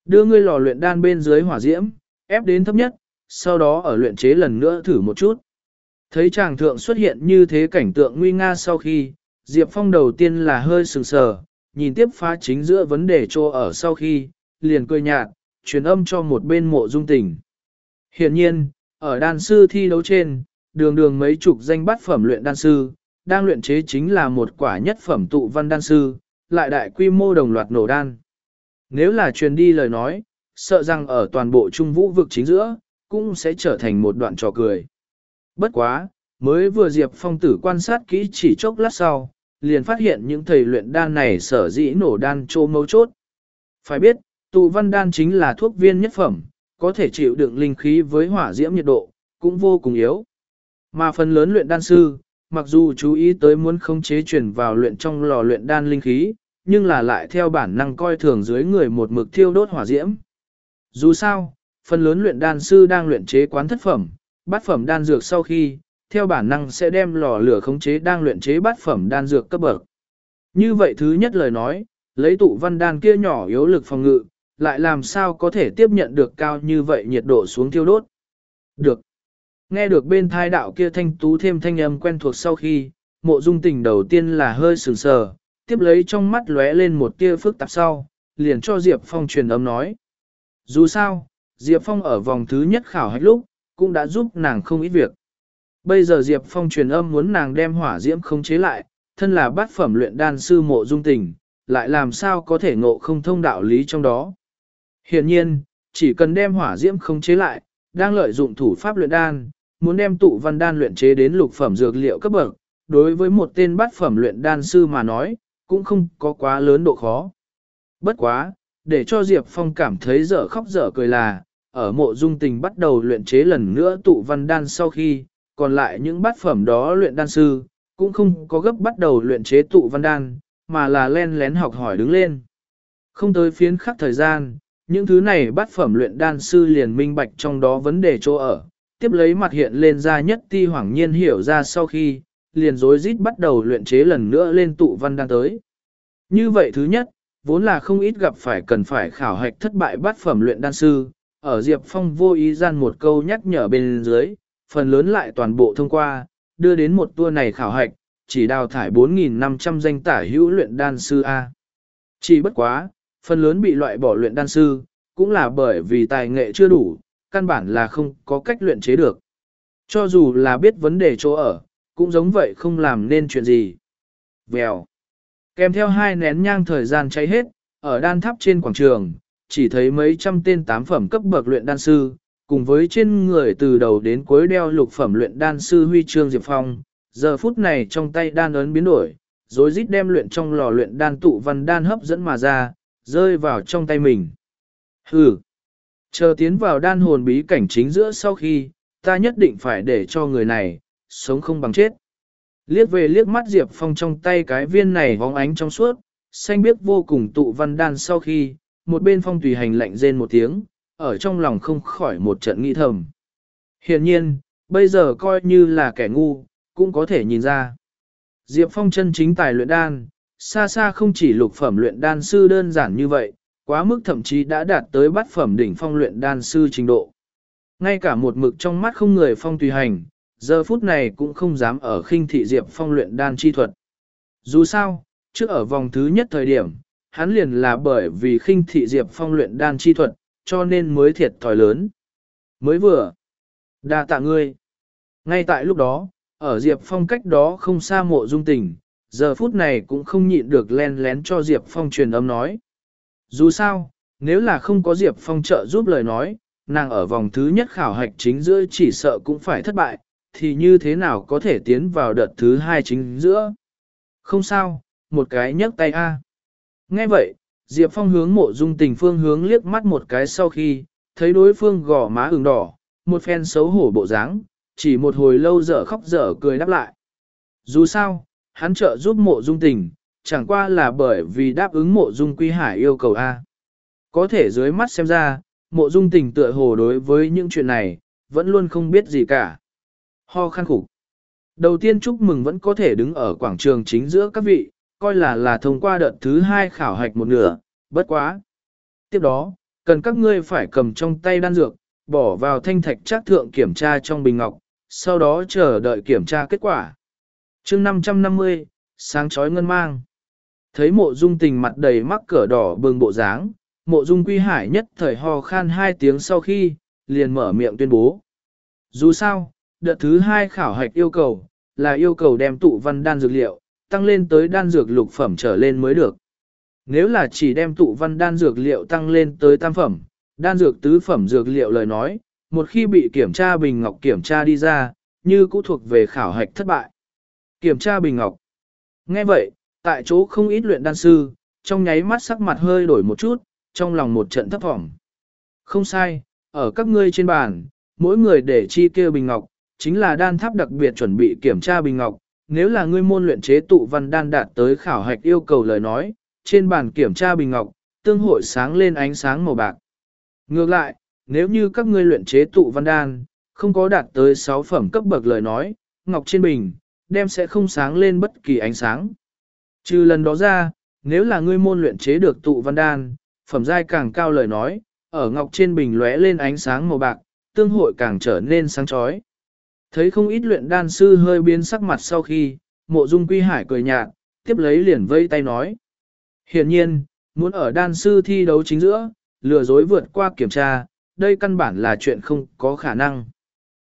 Đưa ngươi lò luyện đan bên dưới hỏa diễm, ép đến thấp nhất, sau đó ở luyện chế lần nữa thử một chút. Thấy chàng thượng xuất hiện như thế cảnh tượng nguy nga sau khi, Diệp Phong đầu tiên là hơi sừng sờ, nhìn tiếp phá chính giữa vấn đề trô ở sau khi, liền cười nhạt, truyền âm cho một bên mộ dung tình. Hiện nhiên, ở đan sư thi đấu trên, đường đường mấy chục danh bát phẩm luyện đan sư, đang luyện chế chính là một quả nhất phẩm tụ văn đan sư, lại đại quy mô đồng loạt nổ đan. Nếu là truyền đi lời nói, sợ rằng ở toàn bộ trung vũ vực chính giữa, cũng sẽ trở thành một đoạn trò cười. Bất quá, mới vừa Diệp Phong tử quan sát kỹ chỉ chốc lát sau, liền phát hiện những thầy luyện đan này sở dĩ nổ đan trô mấu chốt. Phải biết, tụ văn đan chính là thuốc viên nhất phẩm, có thể chịu đựng linh khí với hỏa diễm nhiệt độ, cũng vô cùng yếu. Mà phần lớn luyện đan sư, mặc dù chú ý tới muốn khống chế chuyển vào luyện trong lò luyện đan linh khí, nhưng là lại theo bản năng coi thường dưới người một mực thiêu đốt hỏa diễm. Dù sao, phần lớn luyện đan sư đang luyện chế quán thất phẩm, bát phẩm đan dược sau khi, theo bản năng sẽ đem lò lửa khống chế đang luyện chế bát phẩm đan dược cấp bậc. Như vậy thứ nhất lời nói, lấy tụ văn đan kia nhỏ yếu lực phòng ngự, lại làm sao có thể tiếp nhận được cao như vậy nhiệt độ xuống thiêu đốt. Được. Nghe được bên thai đạo kia thanh tú thêm thanh âm quen thuộc sau khi, mộ dung tình đầu tiên là hơi sừng sờ, tiếp lấy trong mắt lóe lên một tia phức tạp sau, liền cho Diệp Phong truyền âm nói. Dù sao, Diệp Phong ở vòng thứ nhất khảo hạch lúc, cũng đã giúp nàng không ít việc. Bây giờ Diệp Phong truyền âm muốn nàng đem hỏa diễm không chế lại, thân là bát phẩm luyện đan sư mộ dung tình, lại làm sao có thể ngộ không thông đạo lý trong đó. Hiện nhiên, chỉ cần đem hỏa diễm không chế lại, đang lợi dụng thủ pháp luyện đan, muốn đem tụ văn đan luyện chế đến lục phẩm dược liệu cấp bậc, đối với một tên bát phẩm luyện đan sư mà nói, cũng không có quá lớn độ khó. Bất quá, để cho Diệp Phong cảm thấy dở khóc dở cười là, ở mộ dung tình bắt đầu luyện chế lần nữa tụ văn đan sau khi, còn lại những bát phẩm đó luyện đan sư, cũng không có gấp bắt đầu luyện chế tụ văn đan, mà là len lén học hỏi đứng lên. Không tới phiến khắc thời gian, những thứ này bát phẩm luyện đan sư liền minh bạch trong đó vấn đề chỗ ở, tiếp lấy mặt hiện lên ra nhất ti hoảng nhiên hiểu ra sau khi, liền rối rít bắt đầu luyện chế lần nữa lên tụ văn đan tới. Như vậy thứ nhất, vốn là không ít gặp phải cần phải khảo hạch thất bại bắt phẩm luyện đan sư, ở Diệp Phong vô ý gian một câu nhắc nhở bên dưới, phần lớn lại toàn bộ thông qua, đưa đến một tour này khảo hạch, chỉ đào thải 4.500 danh tả hữu luyện đan sư A. Chỉ bất quá, phần lớn bị loại bỏ luyện đan sư, cũng là bởi vì tài nghệ chưa đủ, căn bản là không có cách luyện chế được. Cho dù là biết vấn đề chỗ ở, cũng giống vậy không làm nên chuyện gì. Vèo. Kèm theo hai nén nhang thời gian cháy hết, ở đan tháp trên quảng trường, chỉ thấy mấy trăm tên tám phẩm cấp bậc luyện đan sư, cùng với trên người từ đầu đến cuối đeo lục phẩm luyện đan sư huy chương Diệp Phong, giờ phút này trong tay đan ấn biến đổi, rồi rít đem luyện trong lò luyện đan tụ văn đan hấp dẫn mà ra, rơi vào trong tay mình. Hừ! Chờ tiến vào đan hồn bí cảnh chính giữa sau khi, ta nhất định phải để cho người này, sống không bằng chết. Liếc về liếc mắt Diệp Phong trong tay cái viên này vóng ánh trong suốt, xanh biếc vô cùng tụ văn đan sau khi, một bên phong tùy hành lạnh rên một tiếng, ở trong lòng không khỏi một trận nghĩ thầm. Hiện nhiên, bây giờ coi như là kẻ ngu, cũng có thể nhìn ra. Diệp Phong chân chính tài luyện đan, xa xa không chỉ lục phẩm luyện đan sư đơn giản như vậy, quá mức thậm chí đã đạt tới bát phẩm đỉnh phong luyện đan sư trình độ. Ngay cả một mực trong mắt không người phong tùy hành, giờ phút này cũng không dám ở khinh thị Diệp Phong luyện đan chi thuật. Dù sao, trước ở vòng thứ nhất thời điểm, hắn liền là bởi vì khinh thị Diệp Phong luyện đan chi thuật, cho nên mới thiệt thòi lớn. Mới vừa, đa tạ ngươi. Ngay tại lúc đó, ở Diệp Phong cách đó không xa mộ dung tình, giờ phút này cũng không nhịn được len lén cho Diệp Phong truyền âm nói. Dù sao, nếu là không có Diệp Phong trợ giúp lời nói, nàng ở vòng thứ nhất khảo hạch chính giữa chỉ sợ cũng phải thất bại, thì như thế nào có thể tiến vào đợt thứ hai chính giữa? Không sao, một cái nhấc tay A. Nghe vậy, Diệp Phong hướng mộ dung tình phương hướng liếc mắt một cái sau khi, thấy đối phương gò má ửng đỏ, một phen xấu hổ bộ dáng, chỉ một hồi lâu dở khóc dở cười đáp lại. Dù sao, hắn trợ giúp mộ dung tình, chẳng qua là bởi vì đáp ứng mộ dung quy hải yêu cầu A. Có thể dưới mắt xem ra, mộ dung tình tựa hồ đối với những chuyện này, vẫn luôn không biết gì cả. Ho khăn khủng. Đầu tiên chúc mừng vẫn có thể đứng ở quảng trường chính giữa các vị, coi là là thông qua đợt thứ hai khảo hạch một nửa, bất quá. Tiếp đó, cần các ngươi phải cầm trong tay đan dược, bỏ vào thanh thạch trác thượng kiểm tra trong bình ngọc, sau đó chờ đợi kiểm tra kết quả. chương 550, sáng chói ngân mang. Thấy mộ dung tình mặt đầy mắc cỡ đỏ bừng bộ dáng, mộ dung quy hải nhất thời ho khan hai tiếng sau khi, liền mở miệng tuyên bố. Dù sao, đợt thứ hai khảo hạch yêu cầu, là yêu cầu đem tụ văn đan dược liệu, tăng lên tới đan dược lục phẩm trở lên mới được. Nếu là chỉ đem tụ văn đan dược liệu tăng lên tới tam phẩm, đan dược tứ phẩm dược liệu lời nói, một khi bị kiểm tra bình ngọc kiểm tra đi ra, như cũ thuộc về khảo hạch thất bại. Kiểm tra bình ngọc. Nghe vậy, tại chỗ không ít luyện đan sư, trong nháy mắt sắc mặt hơi đổi một chút, trong lòng một trận thấp thỏm. Không sai, ở các ngươi trên bàn, mỗi người để chi kêu bình ngọc, chính là đan tháp đặc biệt chuẩn bị kiểm tra bình ngọc. Nếu là ngươi môn luyện chế tụ văn đan đạt tới khảo hạch yêu cầu lời nói, trên bàn kiểm tra bình ngọc, tương hội sáng lên ánh sáng màu bạc. Ngược lại, nếu như các ngươi luyện chế tụ văn đan, không có đạt tới 6 phẩm cấp bậc lời nói, ngọc trên bình, đem sẽ không sáng lên bất kỳ ánh sáng. Trừ lần đó ra, nếu là ngươi môn luyện chế được tụ văn đan, phẩm giai càng cao lời nói, ở ngọc trên bình lóe lên ánh sáng màu bạc, tương hội càng trở nên sáng chói. Thấy không ít luyện đan sư hơi biến sắc mặt sau khi, mộ dung quy hải cười nhạt, tiếp lấy liền vây tay nói. Hiện nhiên, muốn ở đan sư thi đấu chính giữa, lừa dối vượt qua kiểm tra, đây căn bản là chuyện không có khả năng.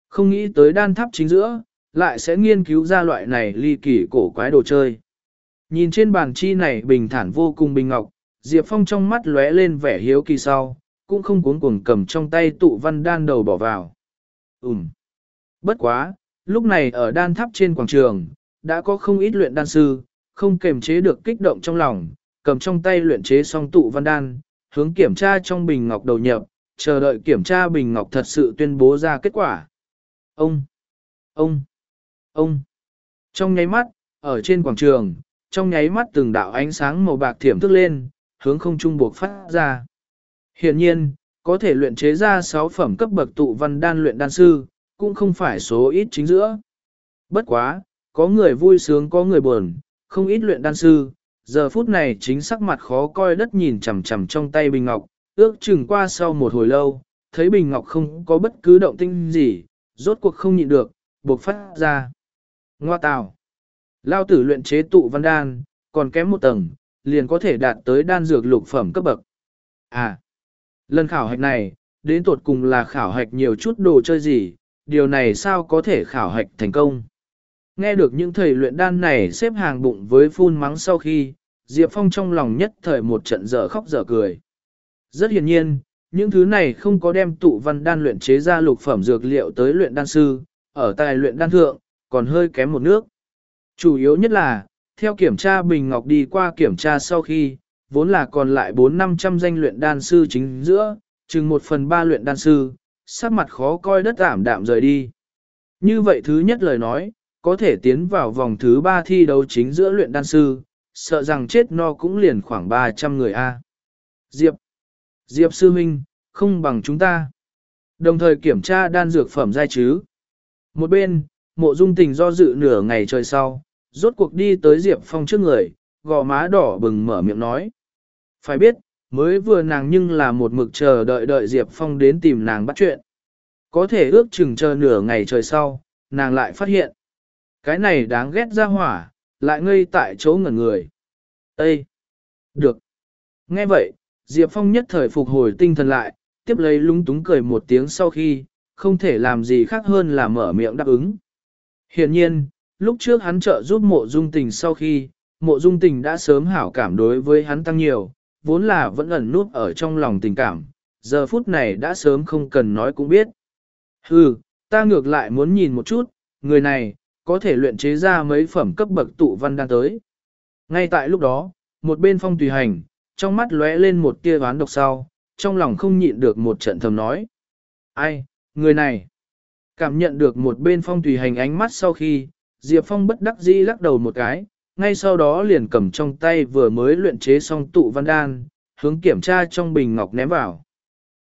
Không nghĩ tới đan tháp chính giữa, lại sẽ nghiên cứu ra loại này ly kỳ cổ quái đồ chơi. Nhìn trên bàn chi này bình thản vô cùng bình ngọc, Diệp Phong trong mắt lóe lên vẻ hiếu kỳ sau, cũng không cuốn cuồng cầm trong tay tụ văn đan đầu bỏ vào. Ừm. Bất quá, lúc này ở đan tháp trên quảng trường, đã có không ít luyện đan sư, không kềm chế được kích động trong lòng, cầm trong tay luyện chế xong tụ văn đan, hướng kiểm tra trong bình ngọc đầu nhập, chờ đợi kiểm tra bình ngọc thật sự tuyên bố ra kết quả. Ông! Ông! Ông! Trong nháy mắt, ở trên quảng trường, trong nháy mắt từng đạo ánh sáng màu bạc thiểm thức lên, hướng không trung buộc phát ra. Hiện nhiên, có thể luyện chế ra 6 phẩm cấp bậc tụ văn đan luyện đan sư, cũng không phải số ít chính giữa. Bất quá, có người vui sướng có người buồn, không ít luyện đan sư, giờ phút này chính sắc mặt khó coi đất nhìn chằm chằm trong tay bình ngọc, ước chừng qua sau một hồi lâu, thấy bình ngọc không có bất cứ động tinh gì, rốt cuộc không nhịn được, buộc phát ra. Ngoa tào. Lao tử luyện chế tụ văn đan, còn kém một tầng, liền có thể đạt tới đan dược lục phẩm cấp bậc. À, lần khảo hạch này, đến tột cùng là khảo hạch nhiều chút đồ chơi gì, điều này sao có thể khảo hạch thành công. Nghe được những thầy luyện đan này xếp hàng bụng với phun mắng sau khi, Diệp Phong trong lòng nhất thời một trận dở khóc dở cười. Rất hiển nhiên, những thứ này không có đem tụ văn đan luyện chế ra lục phẩm dược liệu tới luyện đan sư, ở tài luyện đan thượng, còn hơi kém một nước. Chủ yếu nhất là, theo kiểm tra Bình Ngọc đi qua kiểm tra sau khi, vốn là còn lại 4-500 danh luyện đan sư chính giữa, chừng 1 phần 3 luyện đan sư, sắc mặt khó coi đất ảm đạm rời đi. Như vậy thứ nhất lời nói, có thể tiến vào vòng thứ 3 thi đấu chính giữa luyện đan sư, sợ rằng chết no cũng liền khoảng 300 người A. Diệp, Diệp Sư Minh, không bằng chúng ta. Đồng thời kiểm tra đan dược phẩm giai chứ. Một bên, mộ dung tình do dự nửa ngày trời sau, rốt cuộc đi tới Diệp Phong trước người, gò má đỏ bừng mở miệng nói. Phải biết, mới vừa nàng nhưng là một mực chờ đợi đợi Diệp Phong đến tìm nàng bắt chuyện. Có thể ước chừng chờ nửa ngày trời sau, nàng lại phát hiện. Cái này đáng ghét ra hỏa, lại ngây tại chỗ ngẩn người. Ê! Được! Nghe vậy, Diệp Phong nhất thời phục hồi tinh thần lại, tiếp lấy lúng túng cười một tiếng sau khi, không thể làm gì khác hơn là mở miệng đáp ứng. Hiện nhiên, lúc trước hắn trợ giúp mộ dung tình sau khi, mộ dung tình đã sớm hảo cảm đối với hắn tăng nhiều, vốn là vẫn ẩn nút ở trong lòng tình cảm, giờ phút này đã sớm không cần nói cũng biết. Hừ, ta ngược lại muốn nhìn một chút, người này, có thể luyện chế ra mấy phẩm cấp bậc tụ văn đan tới. Ngay tại lúc đó, một bên phong tùy hành, trong mắt lóe lên một tia ván độc sau, trong lòng không nhịn được một trận thầm nói. Ai, người này? Cảm nhận được một bên phong tùy hành ánh mắt sau khi, Diệp Phong bất đắc dĩ lắc đầu một cái, ngay sau đó liền cầm trong tay vừa mới luyện chế xong tụ văn đan, hướng kiểm tra trong bình ngọc ném vào.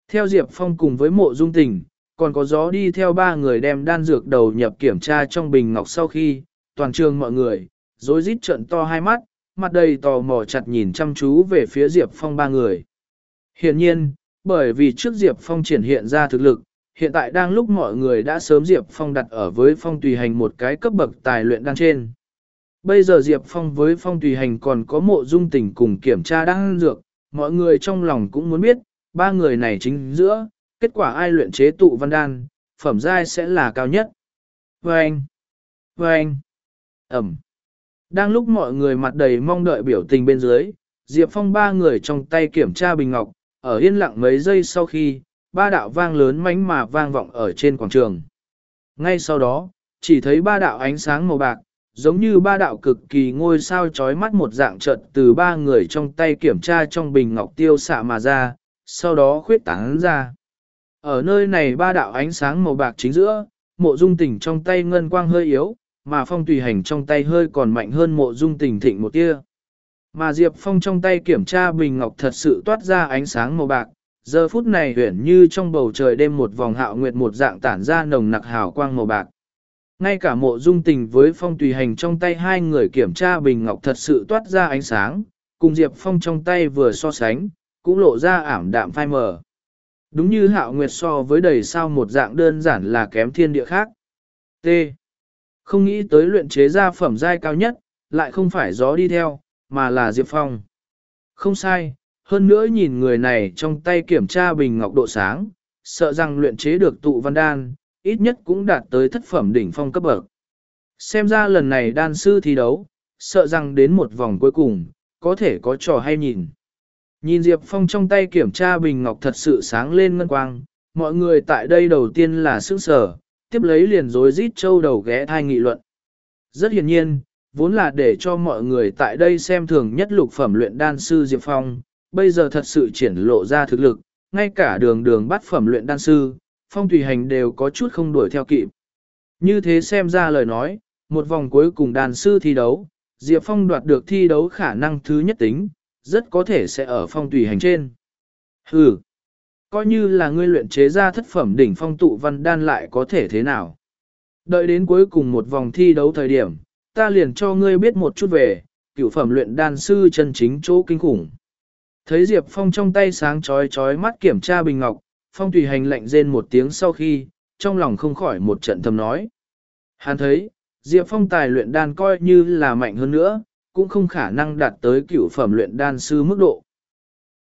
Theo Diệp Phong cùng với mộ dung tình, còn có gió đi theo ba người đem đan dược đầu nhập kiểm tra trong bình ngọc sau khi, toàn trường mọi người, rối rít trận to hai mắt, mặt đầy tò mò chặt nhìn chăm chú về phía Diệp Phong ba người. Hiện nhiên, bởi vì trước Diệp Phong triển hiện ra thực lực, hiện tại đang lúc mọi người đã sớm Diệp Phong đặt ở với Phong tùy hành một cái cấp bậc tài luyện đan trên. Bây giờ Diệp Phong với Phong tùy hành còn có mộ dung tình cùng kiểm tra đan dược, mọi người trong lòng cũng muốn biết, ba người này chính giữa, kết quả ai luyện chế tụ văn đan, phẩm giai sẽ là cao nhất. Vâng! Vâng! Ẩm! Đang lúc mọi người mặt đầy mong đợi biểu tình bên dưới, Diệp Phong ba người trong tay kiểm tra bình ngọc, ở yên lặng mấy giây sau khi, ba đạo vang lớn mánh mà vang vọng ở trên quảng trường. Ngay sau đó, chỉ thấy ba đạo ánh sáng màu bạc, giống như ba đạo cực kỳ ngôi sao chói mắt một dạng trận từ ba người trong tay kiểm tra trong bình ngọc tiêu xạ mà ra, sau đó khuyết tán ra. Ở nơi này ba đạo ánh sáng màu bạc chính giữa, mộ dung tình trong tay ngân quang hơi yếu, mà phong tùy hành trong tay hơi còn mạnh hơn mộ dung tình thịnh một tia. Mà Diệp Phong trong tay kiểm tra bình ngọc thật sự toát ra ánh sáng màu bạc, giờ phút này huyển như trong bầu trời đêm một vòng hạo nguyệt một dạng tản ra nồng nặc hào quang màu bạc. Ngay cả mộ dung tình với phong tùy hành trong tay hai người kiểm tra bình ngọc thật sự toát ra ánh sáng, cùng Diệp Phong trong tay vừa so sánh, cũng lộ ra ảm đạm phai mờ. Đúng như hạo nguyệt so với đầy sao một dạng đơn giản là kém thiên địa khác. T. Không nghĩ tới luyện chế ra phẩm giai cao nhất, lại không phải gió đi theo, mà là Diệp Phong. Không sai, hơn nữa nhìn người này trong tay kiểm tra bình ngọc độ sáng, sợ rằng luyện chế được tụ văn đan, ít nhất cũng đạt tới thất phẩm đỉnh phong cấp bậc. Xem ra lần này đan sư thi đấu, sợ rằng đến một vòng cuối cùng, có thể có trò hay nhìn. Nhìn Diệp Phong trong tay kiểm tra bình ngọc thật sự sáng lên ngân quang, mọi người tại đây đầu tiên là sức sở, tiếp lấy liền rối rít châu đầu ghé thai nghị luận. Rất hiển nhiên, vốn là để cho mọi người tại đây xem thường nhất lục phẩm luyện đan sư Diệp Phong, bây giờ thật sự triển lộ ra thực lực, ngay cả đường đường bắt phẩm luyện đan sư, Phong Thủy Hành đều có chút không đuổi theo kịp. Như thế xem ra lời nói, một vòng cuối cùng đàn sư thi đấu, Diệp Phong đoạt được thi đấu khả năng thứ nhất tính, rất có thể sẽ ở phong tùy hành trên. Hừ, coi như là ngươi luyện chế ra thất phẩm đỉnh phong tụ văn đan lại có thể thế nào. Đợi đến cuối cùng một vòng thi đấu thời điểm, ta liền cho ngươi biết một chút về, cửu phẩm luyện đan sư chân chính chỗ kinh khủng. Thấy Diệp Phong trong tay sáng chói chói mắt kiểm tra bình ngọc, Phong tùy hành lệnh rên một tiếng sau khi, trong lòng không khỏi một trận thầm nói. Hắn thấy, Diệp Phong tài luyện đan coi như là mạnh hơn nữa, cũng không khả năng đạt tới cửu phẩm luyện đan sư mức độ.